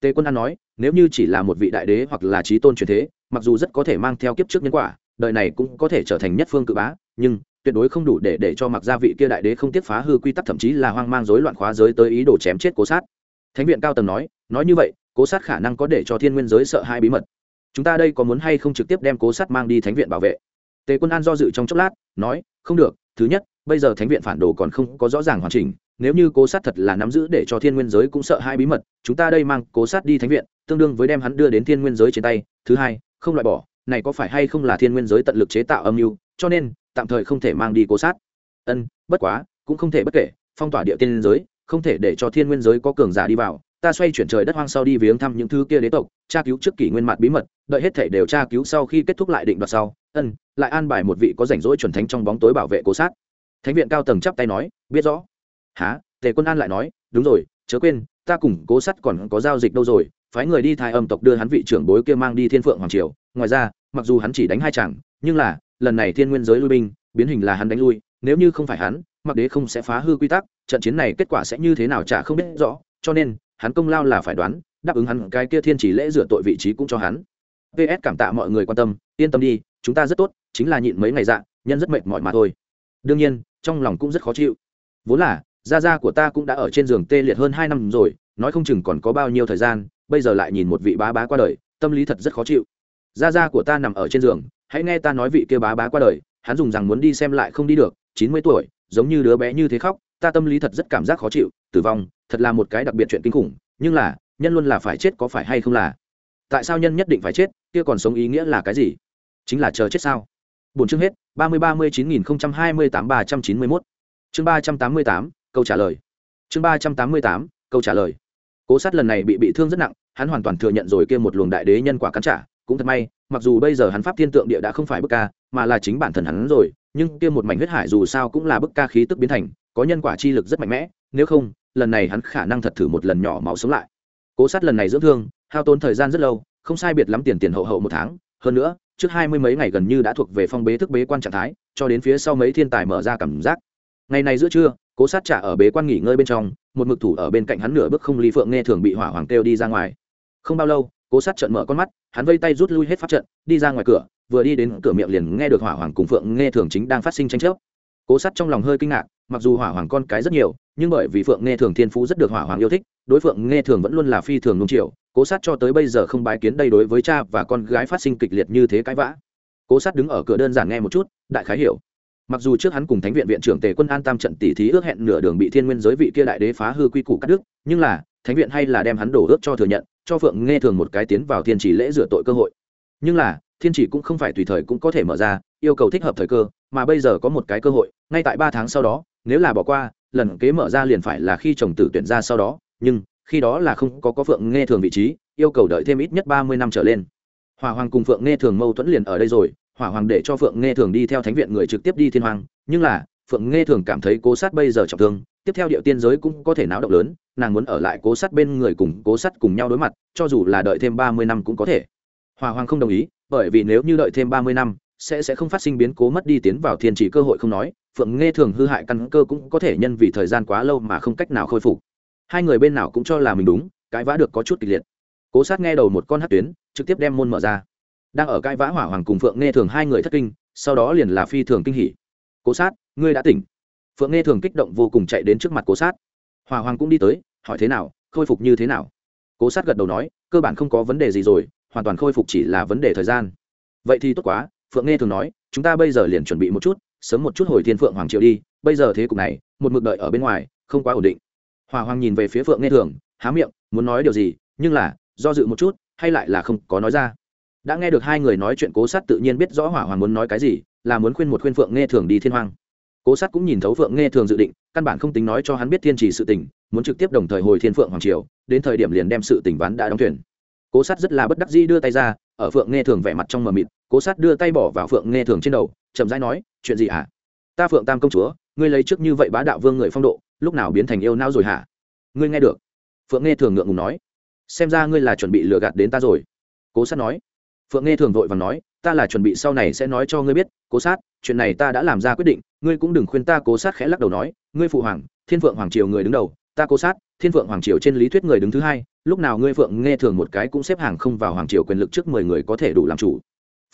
Tề quân an nói, nếu như chỉ là một vị đại đế hoặc là trí tôn truyền thế, mặc dù rất có thể mang theo kiếp trước nhân quả, đời này cũng có thể trở thành nhất phương cự bá, nhưng tuyệt đối không đủ để để cho mặc gia vị kia đại đế không tiếp phá hư quy tắc, thậm chí là hoang mang rối loạn khóa giới tới ý đồ chém chết cố sát. Thánh viện cao tầng nói nói như vậy, cố sát khả năng có để cho thiên nguyên giới sợ hai bí mật. Chúng ta đây có muốn hay không trực tiếp đem cố sát mang đi thánh viện bảo vệ? Tề quân an do dự trong chốc lát, nói, không được thứ nhất, bây giờ thánh viện phản đồ còn không có rõ ràng hoàn chỉnh, nếu như cố sát thật là nắm giữ để cho thiên nguyên giới cũng sợ hai bí mật, chúng ta đây mang cố sát đi thánh viện, tương đương với đem hắn đưa đến thiên nguyên giới trên tay. Thứ hai, không loại bỏ, này có phải hay không là thiên nguyên giới tận lực chế tạo âm mưu, cho nên, tạm thời không thể mang đi cố sát. Ân, bất quá, cũng không thể bất kể, phong tỏa địa tiên giới, không thể để cho thiên nguyên giới có cường giả đi vào, ta xoay chuyển trời đất hoang sau đi viếng thăm những thứ kia đế tộc, tra cứu trước kỷ nguyên mặt bí mật, đợi hết thể đều tra cứu sau khi kết thúc lại định đoạt sau ân, lại an bài một vị có rảnh rỗi chuẩn thánh trong bóng tối bảo vệ cố sát. Thánh viện cao tầng chắp tay nói, biết rõ. Há tề quân an lại nói, đúng rồi, chớ quên, ta cùng cố sát còn có giao dịch đâu rồi, phái người đi thái âm tộc đưa hắn vị trưởng bối kia mang đi thiên phượng hoàng triều. Ngoài ra, mặc dù hắn chỉ đánh hai chàng, nhưng là, lần này thiên nguyên giới lui binh, biến hình là hắn đánh lui, nếu như không phải hắn, mặc đế không sẽ phá hư quy tắc, trận chiến này kết quả sẽ như thế nào chả không biết rõ, cho nên, hắn công lao là phải đoán, đáp ứng hắn cái kia thiên chỉ lễ rửa tội vị trí cũng cho hắn. Ps cảm tạ mọi người quan tâm, yên tâm đi chúng ta rất tốt, chính là nhịn mấy ngày dạ nhân rất mệt mỏi mà thôi. Đương nhiên, trong lòng cũng rất khó chịu. Vốn là, gia gia của ta cũng đã ở trên giường tê liệt hơn hai năm rồi, nói không chừng còn có bao nhiêu thời gian, bây giờ lại nhìn một vị bá bá qua đời, tâm lý thật rất khó chịu. Gia gia của ta nằm ở trên giường, hãy nghe ta nói vị kia bá bá qua đời, hắn dùng rằng muốn đi xem lại không đi được, chín mươi tuổi, giống như đứa bé như thế khóc, ta tâm lý thật rất cảm giác khó chịu, tử vong, thật là một cái đặc biệt chuyện kinh khủng, nhưng là, nhân luôn là phải chết có phải hay không là? Tại sao nhân nhất định phải chết, kia còn sống ý nghĩa là cái gì? Chính là chờ chết sao? Bốn chương hết, ba mươi ba mươi chín nghìn không trăm hai mươi tám ba trăm chín mươi mốt. Chương ba trăm tám mươi tám, câu trả lời. Chương ba trăm tám mươi tám, câu trả lời. Cố sát lần này bị bị thương rất nặng, hắn hoàn toàn thừa nhận rồi kia một luồng đại đế nhân quả cắn trả. Cũng thật may, mặc dù bây giờ hắn pháp thiên tượng địa đã không phải bức ca, mà là chính bản thân hắn rồi, nhưng kia một mảnh huyết hải dù sao cũng là bức ca khí tức biến thành, có nhân quả chi lực rất mạnh mẽ, nếu không, lần này hắn khả năng thật thử một lần nhỏ máu sống lại. Cố sát lần này dưỡng thương, hao tốn thời gian rất lâu, không sai biệt lắm tiền tiền hậu hậu một tháng. Hơn nữa trước hai mươi mấy ngày gần như đã thuộc về phong bế thức bế quan trạng thái, cho đến phía sau mấy thiên tài mở ra cảm giác. Ngày này giữa trưa, cố sát trả ở bế quan nghỉ ngơi bên trong, một mực thủ ở bên cạnh hắn nửa bước không ly phượng nghe thường bị hỏa hoàng kêu đi ra ngoài. Không bao lâu, cố sát trận mở con mắt, hắn vây tay rút lui hết pháp trận, đi ra ngoài cửa, vừa đi đến cửa miệng liền nghe được hỏa hoàng cùng phượng nghe thường chính đang phát sinh tranh chấp. Cố sát trong lòng hơi kinh ngạc, mặc dù hỏa hoàng con cái rất nhiều, nhưng bởi vì phượng nghe thường thiên phú rất được hỏa hoàng yêu thích, đối phượng nghe thường vẫn luôn là phi thường nung triệu cố sát cho tới bây giờ không bái kiến đây đối với cha và con gái phát sinh kịch liệt như thế cãi vã. Cố sát đứng ở cửa đơn giản nghe một chút, đại khái hiểu. Mặc dù trước hắn cùng thánh viện viện trưởng tề quân an tam trận tỷ thí ước hẹn nửa đường bị thiên nguyên giới vị kia đại đế phá hư quy củ cắt đứt, nhưng là, thánh viện hay là đem hắn đổ ước cho thừa nhận, cho phượng nghe thường một cái tiến vào thiên chỉ lễ rửa tội cơ hội. Nhưng là, thiên chỉ cũng không phải tùy thời cũng có thể mở ra, yêu cầu thích hợp thời cơ, mà bây giờ có một cái cơ hội, ngay tại ba tháng sau đó, nếu là bỏ qua, lần kế mở ra liền phải là khi chồng tử tuyển ra sau đó, nhưng khi đó là không có có phượng nghe thường vị trí, yêu cầu đợi thêm ít nhất ba mươi năm trở lên. Hòa hoàng cùng phượng nghe thường mâu thuẫn liền ở đây rồi, hỏa hoàng để cho phượng nghe thường đi theo thánh viện người trực tiếp đi thiên hoàng, nhưng là, phượng nghe thường cảm thấy cố sát bây giờ trọng thương, tiếp theo điệu tiên giới cũng có thể náo động lớn, nàng muốn ở lại cố sát bên người cùng cố sát cùng nhau đối mặt, cho dù là đợi thêm ba mươi năm cũng có thể. Hòa hoàng không đồng ý, bởi vì nếu như đợi thêm ba mươi năm, sẽ sẽ không phát sinh biến cố mất đi tiến vào thiên chỉ cơ hội không nói, phượng nghe thường hư hại căn cơ cũng có thể nhân vì thời gian quá lâu mà không cách nào khôi phục hai người bên nào cũng cho là mình đúng cãi vã được có chút kịch liệt. Cố sát nghe đầu một con hát tuyến, trực tiếp đem môn mở ra. Đang ở cãi vã hỏa hoàng cùng phượng nghe thường hai người thất kinh, sau đó liền là phi thường kinh hỉ. Cố sát, ngươi đã tỉnh. Phượng nghe thường kích động vô cùng chạy đến trước mặt cố sát. Hỏa hoàng cũng đi tới, hỏi thế nào, khôi phục như thế nào? Cố sát gật đầu nói, cơ bản không có vấn đề gì rồi, hoàn toàn khôi phục chỉ là vấn đề thời gian. Vậy thì tốt quá, phượng nghe thường nói, chúng ta bây giờ liền chuẩn bị một chút, sớm một chút hồi thiên phượng hoàng triệu đi, bây giờ thế cục này, một mực đợi ở bên ngoài, không quá ổn định hòa hoàng nhìn về phía phượng nghe thường, há miệng, muốn nói điều gì, nhưng là, do dự một chút, hay lại là không có nói ra. Đã nghe được hai người nói chuyện, cố sát tự nhiên biết rõ hỏa hoàng muốn nói cái gì, là muốn khuyên một khuyên phượng nghe thường đi thiên hoàng cố sát cũng nhìn thấu phượng nghe thường dự định, căn bản không tính nói cho hắn biết thiên trì sự tình, muốn trực tiếp đồng thời hồi thiên phượng hoàng triều, đến thời điểm liền đem sự tình ván đã đóng thuyền. Cố sát rất là bất đắc dĩ đưa tay ra, ở phượng nghe thường vẻ mặt trong mờ mịt, cố sát đưa tay bỏ vào phượng nghe thường trên đầu, chậm rãi nói, chuyện gì à? ta phượng tam công chúa, ngươi lấy trước như vậy bá đạo vương người phong độ lúc nào biến thành yêu não rồi hả? Ngươi nghe được. Phượng nghe thường ngượng ngùng nói. Xem ra ngươi là chuẩn bị lừa gạt đến ta rồi. Cố sát nói. Phượng nghe thường vội và nói, ta là chuẩn bị sau này sẽ nói cho ngươi biết, cố sát, chuyện này ta đã làm ra quyết định, ngươi cũng đừng khuyên ta, cố sát khẽ lắc đầu nói, ngươi phụ hoàng, thiên phượng hoàng triều người đứng đầu, ta cố sát, thiên phượng hoàng triều trên lý thuyết người đứng thứ hai, lúc nào ngươi phượng nghe thường một cái cũng xếp hàng không vào hoàng triều quyền lực trước mười người có thể đủ làm chủ.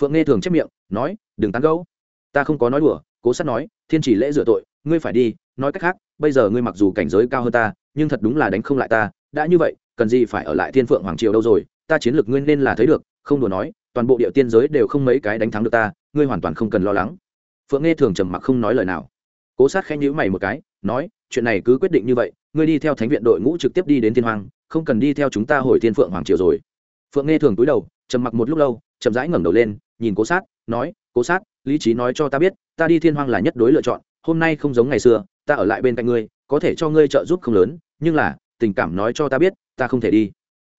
Phượng nghe thường chép miệng, nói, đừng tán gẫu. Ta không có nói đùa, cố sát nói, thiên chỉ lễ rửa tội, ngươi phải đi nói cách khác, bây giờ ngươi mặc dù cảnh giới cao hơn ta, nhưng thật đúng là đánh không lại ta. Đã như vậy, cần gì phải ở lại thiên phượng hoàng triều đâu rồi? Ta chiến lược ngươi nên là thấy được, không đùa nói, toàn bộ địa tiên giới đều không mấy cái đánh thắng được ta, ngươi hoàn toàn không cần lo lắng. Phượng nghe thường trầm mặc không nói lời nào. Cố sát khẽ nhữ mày một cái, nói, chuyện này cứ quyết định như vậy, ngươi đi theo thánh viện đội ngũ trực tiếp đi đến thiên hoàng không cần đi theo chúng ta hồi thiên phượng hoàng triều rồi. Phượng nghe thường túi đầu, trầm mặc một lúc lâu, chậm rãi ngẩng đầu lên, nhìn cố sát, nói, cố sát, lý trí nói cho ta biết, ta đi thiên hoàng là nhất đối lựa chọn, hôm nay không giống ngày xưa ta ở lại bên cạnh ngươi, có thể cho ngươi trợ giúp không lớn, nhưng là, tình cảm nói cho ta biết, ta không thể đi.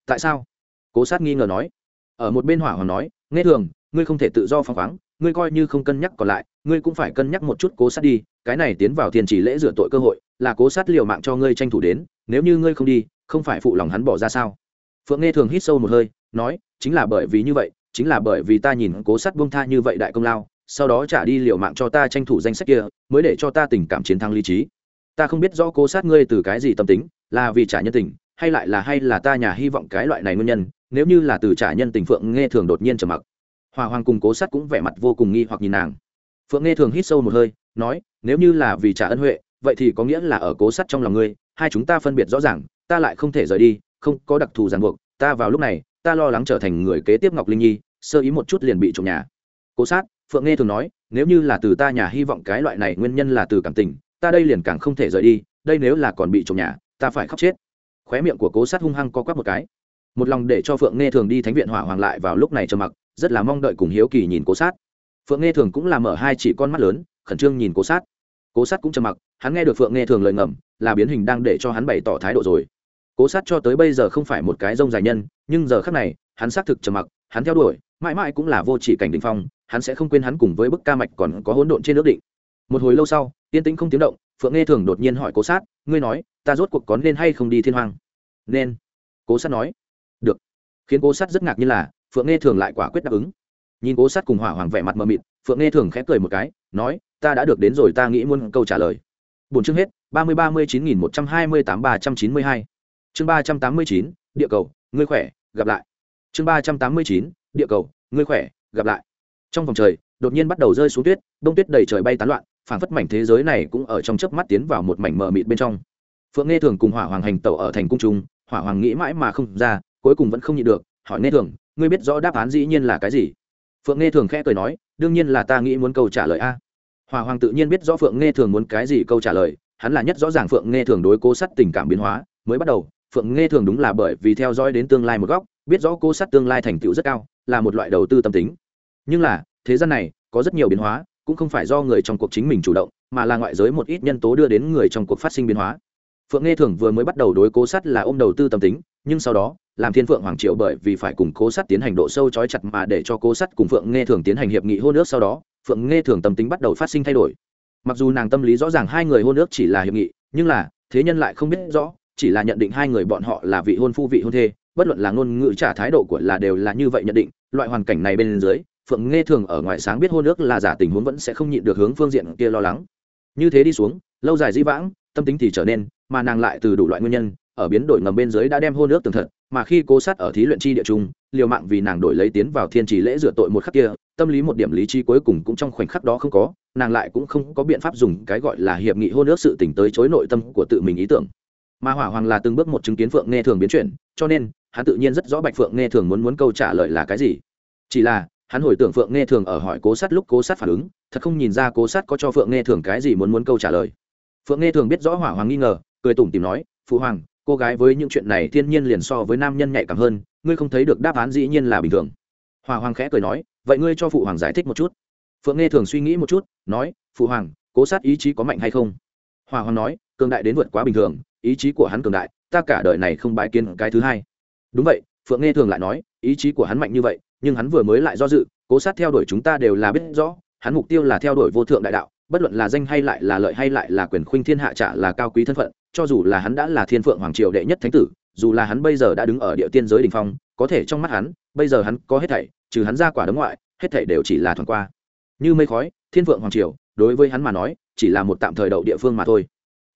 Tại sao? Cố sát nghi ngờ nói. Ở một bên hỏa hoàng nói, nghe thường, ngươi không thể tự do phăng khoáng, ngươi coi như không cân nhắc còn lại, ngươi cũng phải cân nhắc một chút cố sát đi, cái này tiến vào thiên chỉ lễ rửa tội cơ hội, là cố sát liều mạng cho ngươi tranh thủ đến, nếu như ngươi không đi, không phải phụ lòng hắn bỏ ra sao? Phượng nghe thường hít sâu một hơi, nói, chính là bởi vì như vậy, chính là bởi vì ta nhìn cố sát buông tha như vậy đại công lao sau đó trả đi liều mạng cho ta tranh thủ danh sách kia, mới để cho ta tình cảm chiến thắng lý trí. Ta không biết rõ cố sát ngươi từ cái gì tâm tính, là vì trả nhân tình, hay lại là hay là ta nhà hy vọng cái loại này nguyên nhân, nếu như là từ trả nhân tình phượng nghe thường đột nhiên trầm mặc. Hòa hoàng cùng cố sát cũng vẻ mặt vô cùng nghi hoặc nhìn nàng. Phượng nghe thường hít sâu một hơi, nói, nếu như là vì trả ân huệ, vậy thì có nghĩa là ở cố sát trong lòng ngươi, hai chúng ta phân biệt rõ ràng, ta lại không thể rời đi, không có đặc thù ràng buộc, ta vào lúc này, ta lo lắng trở thành người kế tiếp ngọc linh nhi, sơ ý một chút liền bị trộm nhà. Cố sát phượng nghe thường nói, nếu như là từ ta nhà hy vọng cái loại này nguyên nhân là từ cảm tình, ta đây liền càng không thể rời đi, đây nếu là còn bị trộm nhà, ta phải khóc chết. Khóe miệng của cố sát hung hăng co quắp một cái. Một lòng để cho phượng nghe thường đi thánh viện hỏa hoàng lại vào lúc này trầm mặc, rất là mong đợi cùng hiếu kỳ nhìn cố sát. Phượng nghe thường cũng là mở hai chỉ con mắt lớn, khẩn trương nhìn cố sát. Cố sát cũng trầm mặc, hắn nghe được phượng nghe thường lời ngầm, là biến hình đang để cho hắn bày tỏ thái độ rồi. Cố sát cho tới bây giờ không phải một cái rông dài nhân, nhưng giờ khác này, hắn xác thực trầm mặc, hắn theo đuổi, mãi mãi cũng là vô chỉ cảnh đình phong hắn sẽ không quên hắn cùng với bức ca mạch còn có hỗn độn trên nước định. Một hồi lâu sau, yên tĩnh không tiếng động, phượng nghe thường đột nhiên hỏi cố sát, ngươi nói, ta rốt cuộc có nên hay không đi thiên hoàng nên, cố sát nói. Được. Khiến cố sát rất ngạc nhiên là, phượng nghe thường lại quả quyết đáp ứng. Nhìn cố sát cùng hỏa hoàng vẻ mặt mờ mịt, phượng nghe thường khép cười một cái, nói, ta đã được đến rồi, ta nghĩ muôn câu trả lời. Bốn chương hết, ba mươi ba mươi chín nghìn một trăm hai mươi tám ba trăm chín mươi hai. Chương ba trăm tám mươi chín, địa cầu, ngươi khỏe, gặp lại. Chương ba trăm tám mươi chín, địa cầu, ngươi khỏe, gặp lại trong vòng trời, đột nhiên bắt đầu rơi xuống tuyết, đông tuyết đầy trời bay tán loạn, phảng phất mảnh thế giới này cũng ở trong chớp mắt tiến vào một mảnh mờ mịt bên trong. Phượng nghe thường cùng hỏa hoàng hành tẩu ở thành cung trung, hỏa hoàng nghĩ mãi mà không ra, cuối cùng vẫn không nhịn được, hỏi nghe thường, ngươi biết rõ đáp án dĩ nhiên là cái gì? Phượng nghe thường khẽ cười nói, đương nhiên là ta nghĩ muốn câu trả lời a. Hỏa hoàng tự nhiên biết rõ phượng nghe thường muốn cái gì câu trả lời, hắn là nhất rõ ràng phượng nghe thường đối cố sắt tình cảm biến hóa, mới bắt đầu, phượng nghe thường đúng là bởi vì theo dõi đến tương lai một góc, biết rõ cố sắt tương lai thành tựu rất cao, là một loại đầu tư tâm tính nhưng là, thế gian này, có rất nhiều biến hóa, cũng không phải do người trong cuộc chính mình chủ động, mà là ngoại giới một ít nhân tố đưa đến người trong cuộc phát sinh biến hóa. Phượng nghe thường vừa mới bắt đầu đối cố sắt là ôm đầu tư tâm tính, nhưng sau đó, làm thiên phượng hoàng triệu bởi vì phải cùng cố sắt tiến hành độ sâu trói chặt mà để cho cố sắt cùng phượng nghe thường tiến hành hiệp nghị hôn ước sau đó, phượng nghe thường tâm tính bắt đầu phát sinh thay đổi. Mặc dù nàng tâm lý rõ ràng hai người hôn ước chỉ là hiệp nghị, nhưng là, thế nhân lại không biết rõ, chỉ là nhận định hai người bọn họ là vị hôn phu vị hôn thê, bất luận là ngôn ngữ trả thái độ của là đều là như vậy nhận định, loại hoàn cảnh này bên dưới phượng nghe thường ở ngoài sáng biết hôn ước là giả tình huống vẫn sẽ không nhịn được hướng phương diện kia lo lắng. Như thế đi xuống, lâu dài di vãng, tâm tính thì trở nên, mà nàng lại từ đủ loại nguyên nhân, ở biến đổi ngầm bên dưới đã đem hôn ước tường thật, mà khi cố sát ở thí luyện chi địa trung, liều mạng vì nàng đổi lấy tiến vào thiên trì lễ rửa tội một khắc kia, tâm lý một điểm lý trí cuối cùng cũng trong khoảnh khắc đó không có, nàng lại cũng không có biện pháp dùng cái gọi là hiệp nghị hôn ước sự tỉnh tới chối nội tâm của tự mình ý tưởng. Mà hỏa hoàng là từng bước một chứng kiến phượng nghe thường biến chuyển, cho nên, hắn tự nhiên rất rõ bạch phượng nghe thường muốn muốn câu trả lời là cái gì. Chỉ là hắn hồi tưởng phượng nghe thường ở hỏi cố sát lúc cố sát phản ứng, thật không nhìn ra cố sát có cho phượng nghe thường cái gì muốn muốn câu trả lời. Phượng nghe thường biết rõ hỏa hoàng nghi ngờ, cười tủm tìm nói, phụ hoàng, cô gái với những chuyện này thiên nhiên liền so với nam nhân nhạy cảm hơn, ngươi không thấy được đáp án dĩ nhiên là bình thường. Hòa hoàng khẽ cười nói, vậy ngươi cho phụ hoàng giải thích một chút. Phượng nghe thường suy nghĩ một chút, nói, phụ hoàng, cố sát ý chí có mạnh hay không? Hòa hoàng nói, cường đại đến vượt quá bình thường, ý chí của hắn cường đại, ta cả đời này không bái kiến cái thứ hai. Đúng vậy, phượng nghe thường lại nói, ý chí của hắn mạnh như vậy nhưng hắn vừa mới lại do dự, cố sát theo đuổi chúng ta đều là biết rõ, hắn mục tiêu là theo đuổi vô thượng đại đạo, bất luận là danh hay lại là lợi hay lại là quyền khuynh thiên hạ trả là cao quý thân phận, cho dù là hắn đã là thiên phượng hoàng triều đệ nhất thánh tử, dù là hắn bây giờ đã đứng ở địa tiên giới đ ỉ n h phong, có thể trong mắt hắn, bây giờ hắn có hết thảy, trừ hắn ra quả đấm ngoại, hết thảy đều chỉ là thoảng qua. Như mây khói, thiên phượng hoàng triều, đối với hắn mà nói, chỉ là một tạm thời đậu địa phương mà thôi.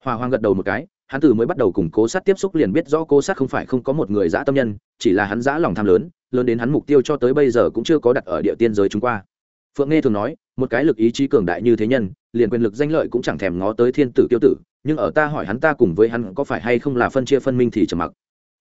Hòa hoàng gật đầu một cái, hắn từ mới bắt đầu cùng cố sát tiếp xúc liền biết rõ cố sát không phải không có một người dã tâm nhân, chỉ là hắn dã lòng tham lớn lớn đến hắn mục tiêu cho tới bây giờ cũng chưa có đặt ở địa tiên giới chúng qua. Phượng nghe thường nói, một cái lực ý chí cường đại như thế nhân, liền quyền lực danh lợi cũng chẳng thèm ngó tới thiên tử tiêu tử, nhưng ở ta hỏi hắn ta cùng với hắn có phải hay không là phân chia phân minh thì trầm mặc.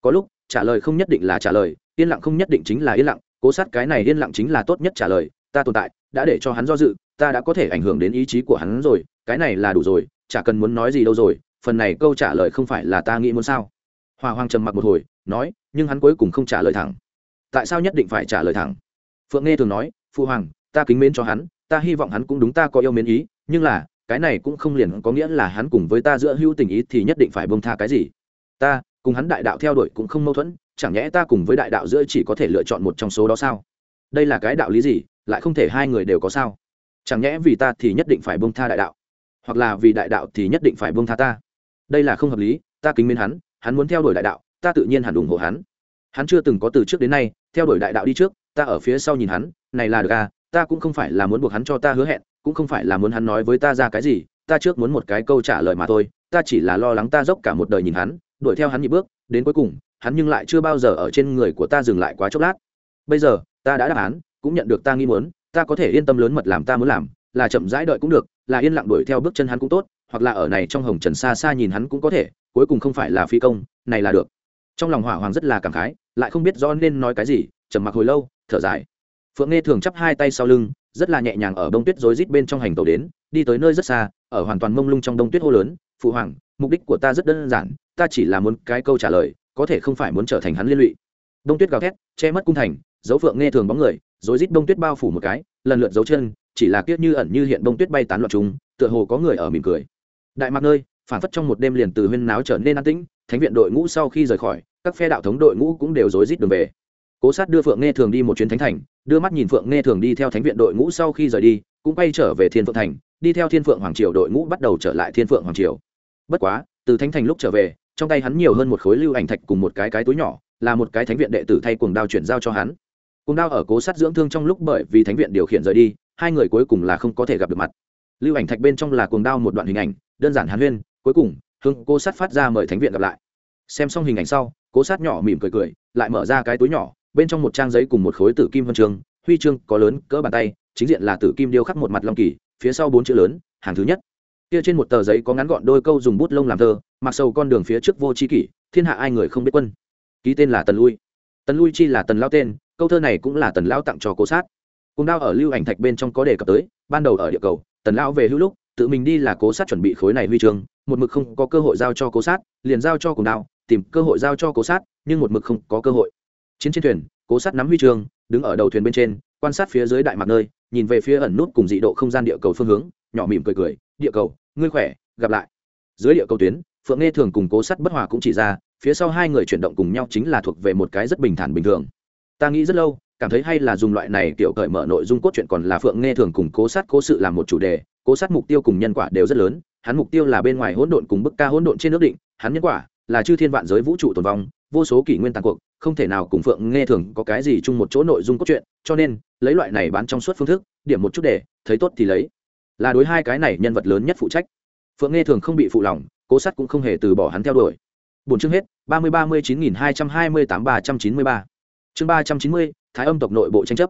Có lúc, trả lời không nhất định là trả lời, yên lặng không nhất định chính là yên lặng, cố sát cái này yên lặng chính là tốt nhất trả lời, ta tồn tại, đã để cho hắn do dự, ta đã có thể ảnh hưởng đến ý chí của hắn rồi, cái này là đủ rồi, chả cần muốn nói gì đâu rồi, phần này câu trả lời không phải là ta nghĩ muốn sao? Hòa hoàng trầm mặc một hồi, nói, nhưng hắn cuối cùng không trả lời thẳng tại sao nhất định phải trả lời thẳng? Phượng nghe thường nói phụ hoàng, ta kính mến cho hắn, ta hy vọng hắn cũng đúng ta có yêu mến ý, nhưng là, cái này cũng không liền có nghĩa là hắn cùng với ta giữa hữu tình ý thì nhất định phải bông tha cái gì. Ta, cùng hắn đại đạo theo đuổi cũng không mâu thuẫn, chẳng nhẽ ta cùng với đại đạo giữa chỉ có thể lựa chọn một trong số đó sao? Đây là cái đạo lý gì, lại không thể hai người đều có sao? Chẳng nhẽ vì ta thì nhất định phải bông tha đại đạo? Hoặc là vì đại đạo thì nhất định phải bông tha ta? Đây là không hợp lý, ta kính mến hắn hắn muốn theo đuổi đại đạo, ta tự nhiên hẳn ủng hộ hắn hắn chưa từng có từ trước đến nay, theo đuổi đại đạo đi trước, ta ở phía sau nhìn hắn, này là được à ta cũng không phải là muốn buộc hắn cho ta hứa hẹn, cũng không phải là muốn hắn nói với ta ra cái gì, ta trước muốn một cái câu trả lời mà thôi, ta chỉ là lo lắng ta dốc cả một đời nhìn hắn, đuổi theo hắn nhị bước, đến cuối cùng, hắn nhưng lại chưa bao giờ ở trên người của ta dừng lại quá chốc lát. Bây giờ, ta đã đáp án, cũng nhận được ta nghi muốn, ta có thể yên tâm lớn mật làm ta muốn làm, là chậm rãi đợi cũng được, là yên lặng đuổi theo bước chân hắn cũng tốt, hoặc là ở này trong hồng trần xa xa nhìn hắn cũng có thể, cuối cùng không phải là phi công, này là được trong lòng hỏa hoàng rất là cảm khái, lại không biết rõ nên nói cái gì, trầm mặc hồi lâu, thở dài. Phượng nghe thường chắp hai tay sau lưng, rất là nhẹ nhàng ở đông tuyết rối rít bên trong hành tàu đến, đi tới nơi rất xa, ở hoàn toàn mông lung trong đông tuyết hô lớn, phụ hoàng, mục đích của ta rất đơn giản, ta chỉ là muốn cái câu trả lời, có thể không phải muốn trở thành hắn liên lụy. Đông tuyết gào thét, che mất cung thành dấu phượng nghe thường bóng người, rối rít đông tuyết bao phủ một cái, lần lượt dấu chân, chỉ là kiết như ẩn như hiện đông tuyết bay tán loạn chúng, tựa hồ có người ở mỉm cười. Đại mạc nơi phản phất trong một đêm liền từ huyên náo trở nên an tĩnh thánh viện đội ngũ sau khi rời khỏi, các phe đạo thống đội ngũ cũng đều rối rít đường về. Cố sát đưa phượng nghe thường đi một chuyến thánh thành, đưa mắt nhìn phượng nghe thường đi theo thánh viện đội ngũ sau khi rời đi, cũng quay trở về thiên phượng thành, đi theo thiên phượng hoàng triều đội ngũ bắt đầu trở lại thiên phượng hoàng triều. Bất quá, từ thánh thành lúc trở về, trong tay hắn nhiều hơn một khối lưu ảnh thạch cùng một cái cái túi nhỏ, là một cái thánh viện đệ tử thay cuồng đao chuyển giao cho hắn. Cuồng đao ở cố sát dưỡng thương trong lúc bởi vì thánh viện điều khiển rời đi, hai người cuối cùng là không có thể gặp được mặt. Lưu ảnh thạch bên trong là cuồng đao một đoạn hình ảnh, đơn giản hàn huyên, cuối cùng hướng cố sát phát ra mời thánh viện gặp lại. Xem xong hình ảnh sau, cố sát nhỏ mỉm cười cười, lại mở ra cái túi nhỏ, bên trong một trang giấy cùng một khối tử kim huân chương, huy chương có lớn, cỡ bàn tay, chính diện là tử kim điêu khắc một mặt long kỳ, phía sau bốn chữ lớn, hàng thứ nhất. Kia trên một tờ giấy có ngắn gọn đôi câu dùng bút lông làm thơ, mặc sầu con đường phía trước vô tri kỷ, thiên hạ ai người không biết quân. Ký tên là tần lui. Tần lui chi là tần lao tên, câu thơ này cũng là tần lao tặng cho cố sát. Cùng đao ở lưu ảnh thạch bên trong có đề cập tới, ban đầu ở địa cầu, tần lao về hữu lúc tự mình đi là cố sát chuẩn bị khối này huy chương, một mực không có cơ hội giao cho cố sát, liền giao cho cùng đao, tìm cơ hội giao cho cố sát, nhưng một mực không có cơ hội. Chiến trên thuyền, cố sát nắm huy chương, đứng ở đầu thuyền bên trên, quan sát phía dưới đại mạc nơi, nhìn về phía ẩn nút cùng dị độ không gian địa cầu phương hướng, nhỏ mỉm cười cười, địa cầu, ngươi khỏe, gặp lại. Dưới địa cầu tuyến, phượng nghe thường cùng cố sát bất hòa cũng chỉ ra, phía sau hai người chuyển động cùng nhau chính là thuộc về một cái rất bình thản bình thường. Ta nghĩ rất lâu, cảm thấy hay là dùng loại này tiểu cởi mở nội dung cốt truyện còn là phượng nghe thường cùng cố sát cố sự làm một chủ đề cố sát mục tiêu cùng nhân quả đều rất lớn, hắn mục tiêu là bên ngoài hỗn độn cùng bức ca hỗn độn trên nước định, hắn nhân quả là chư thiên vạn giới vũ trụ tồn vong, vô số kỷ nguyên tàn cuộc, không thể nào cùng phượng nghe thường có cái gì chung một chỗ nội dung cốt truyện, cho nên, lấy loại này bán trong suốt phương thức, điểm một chút để, thấy tốt thì lấy. Là đối hai cái này nhân vật lớn nhất phụ trách. Phượng nghe thường không bị phụ lòng, cố sát cũng không hề từ bỏ hắn theo đuổi. Bốn chương hết, ba mươi ba mươi chín nghìn hai trăm hai mươi tám ba trăm chín mươi ba. Chương ba trăm chín mươi, thái âm tộc nội bộ tranh chấp.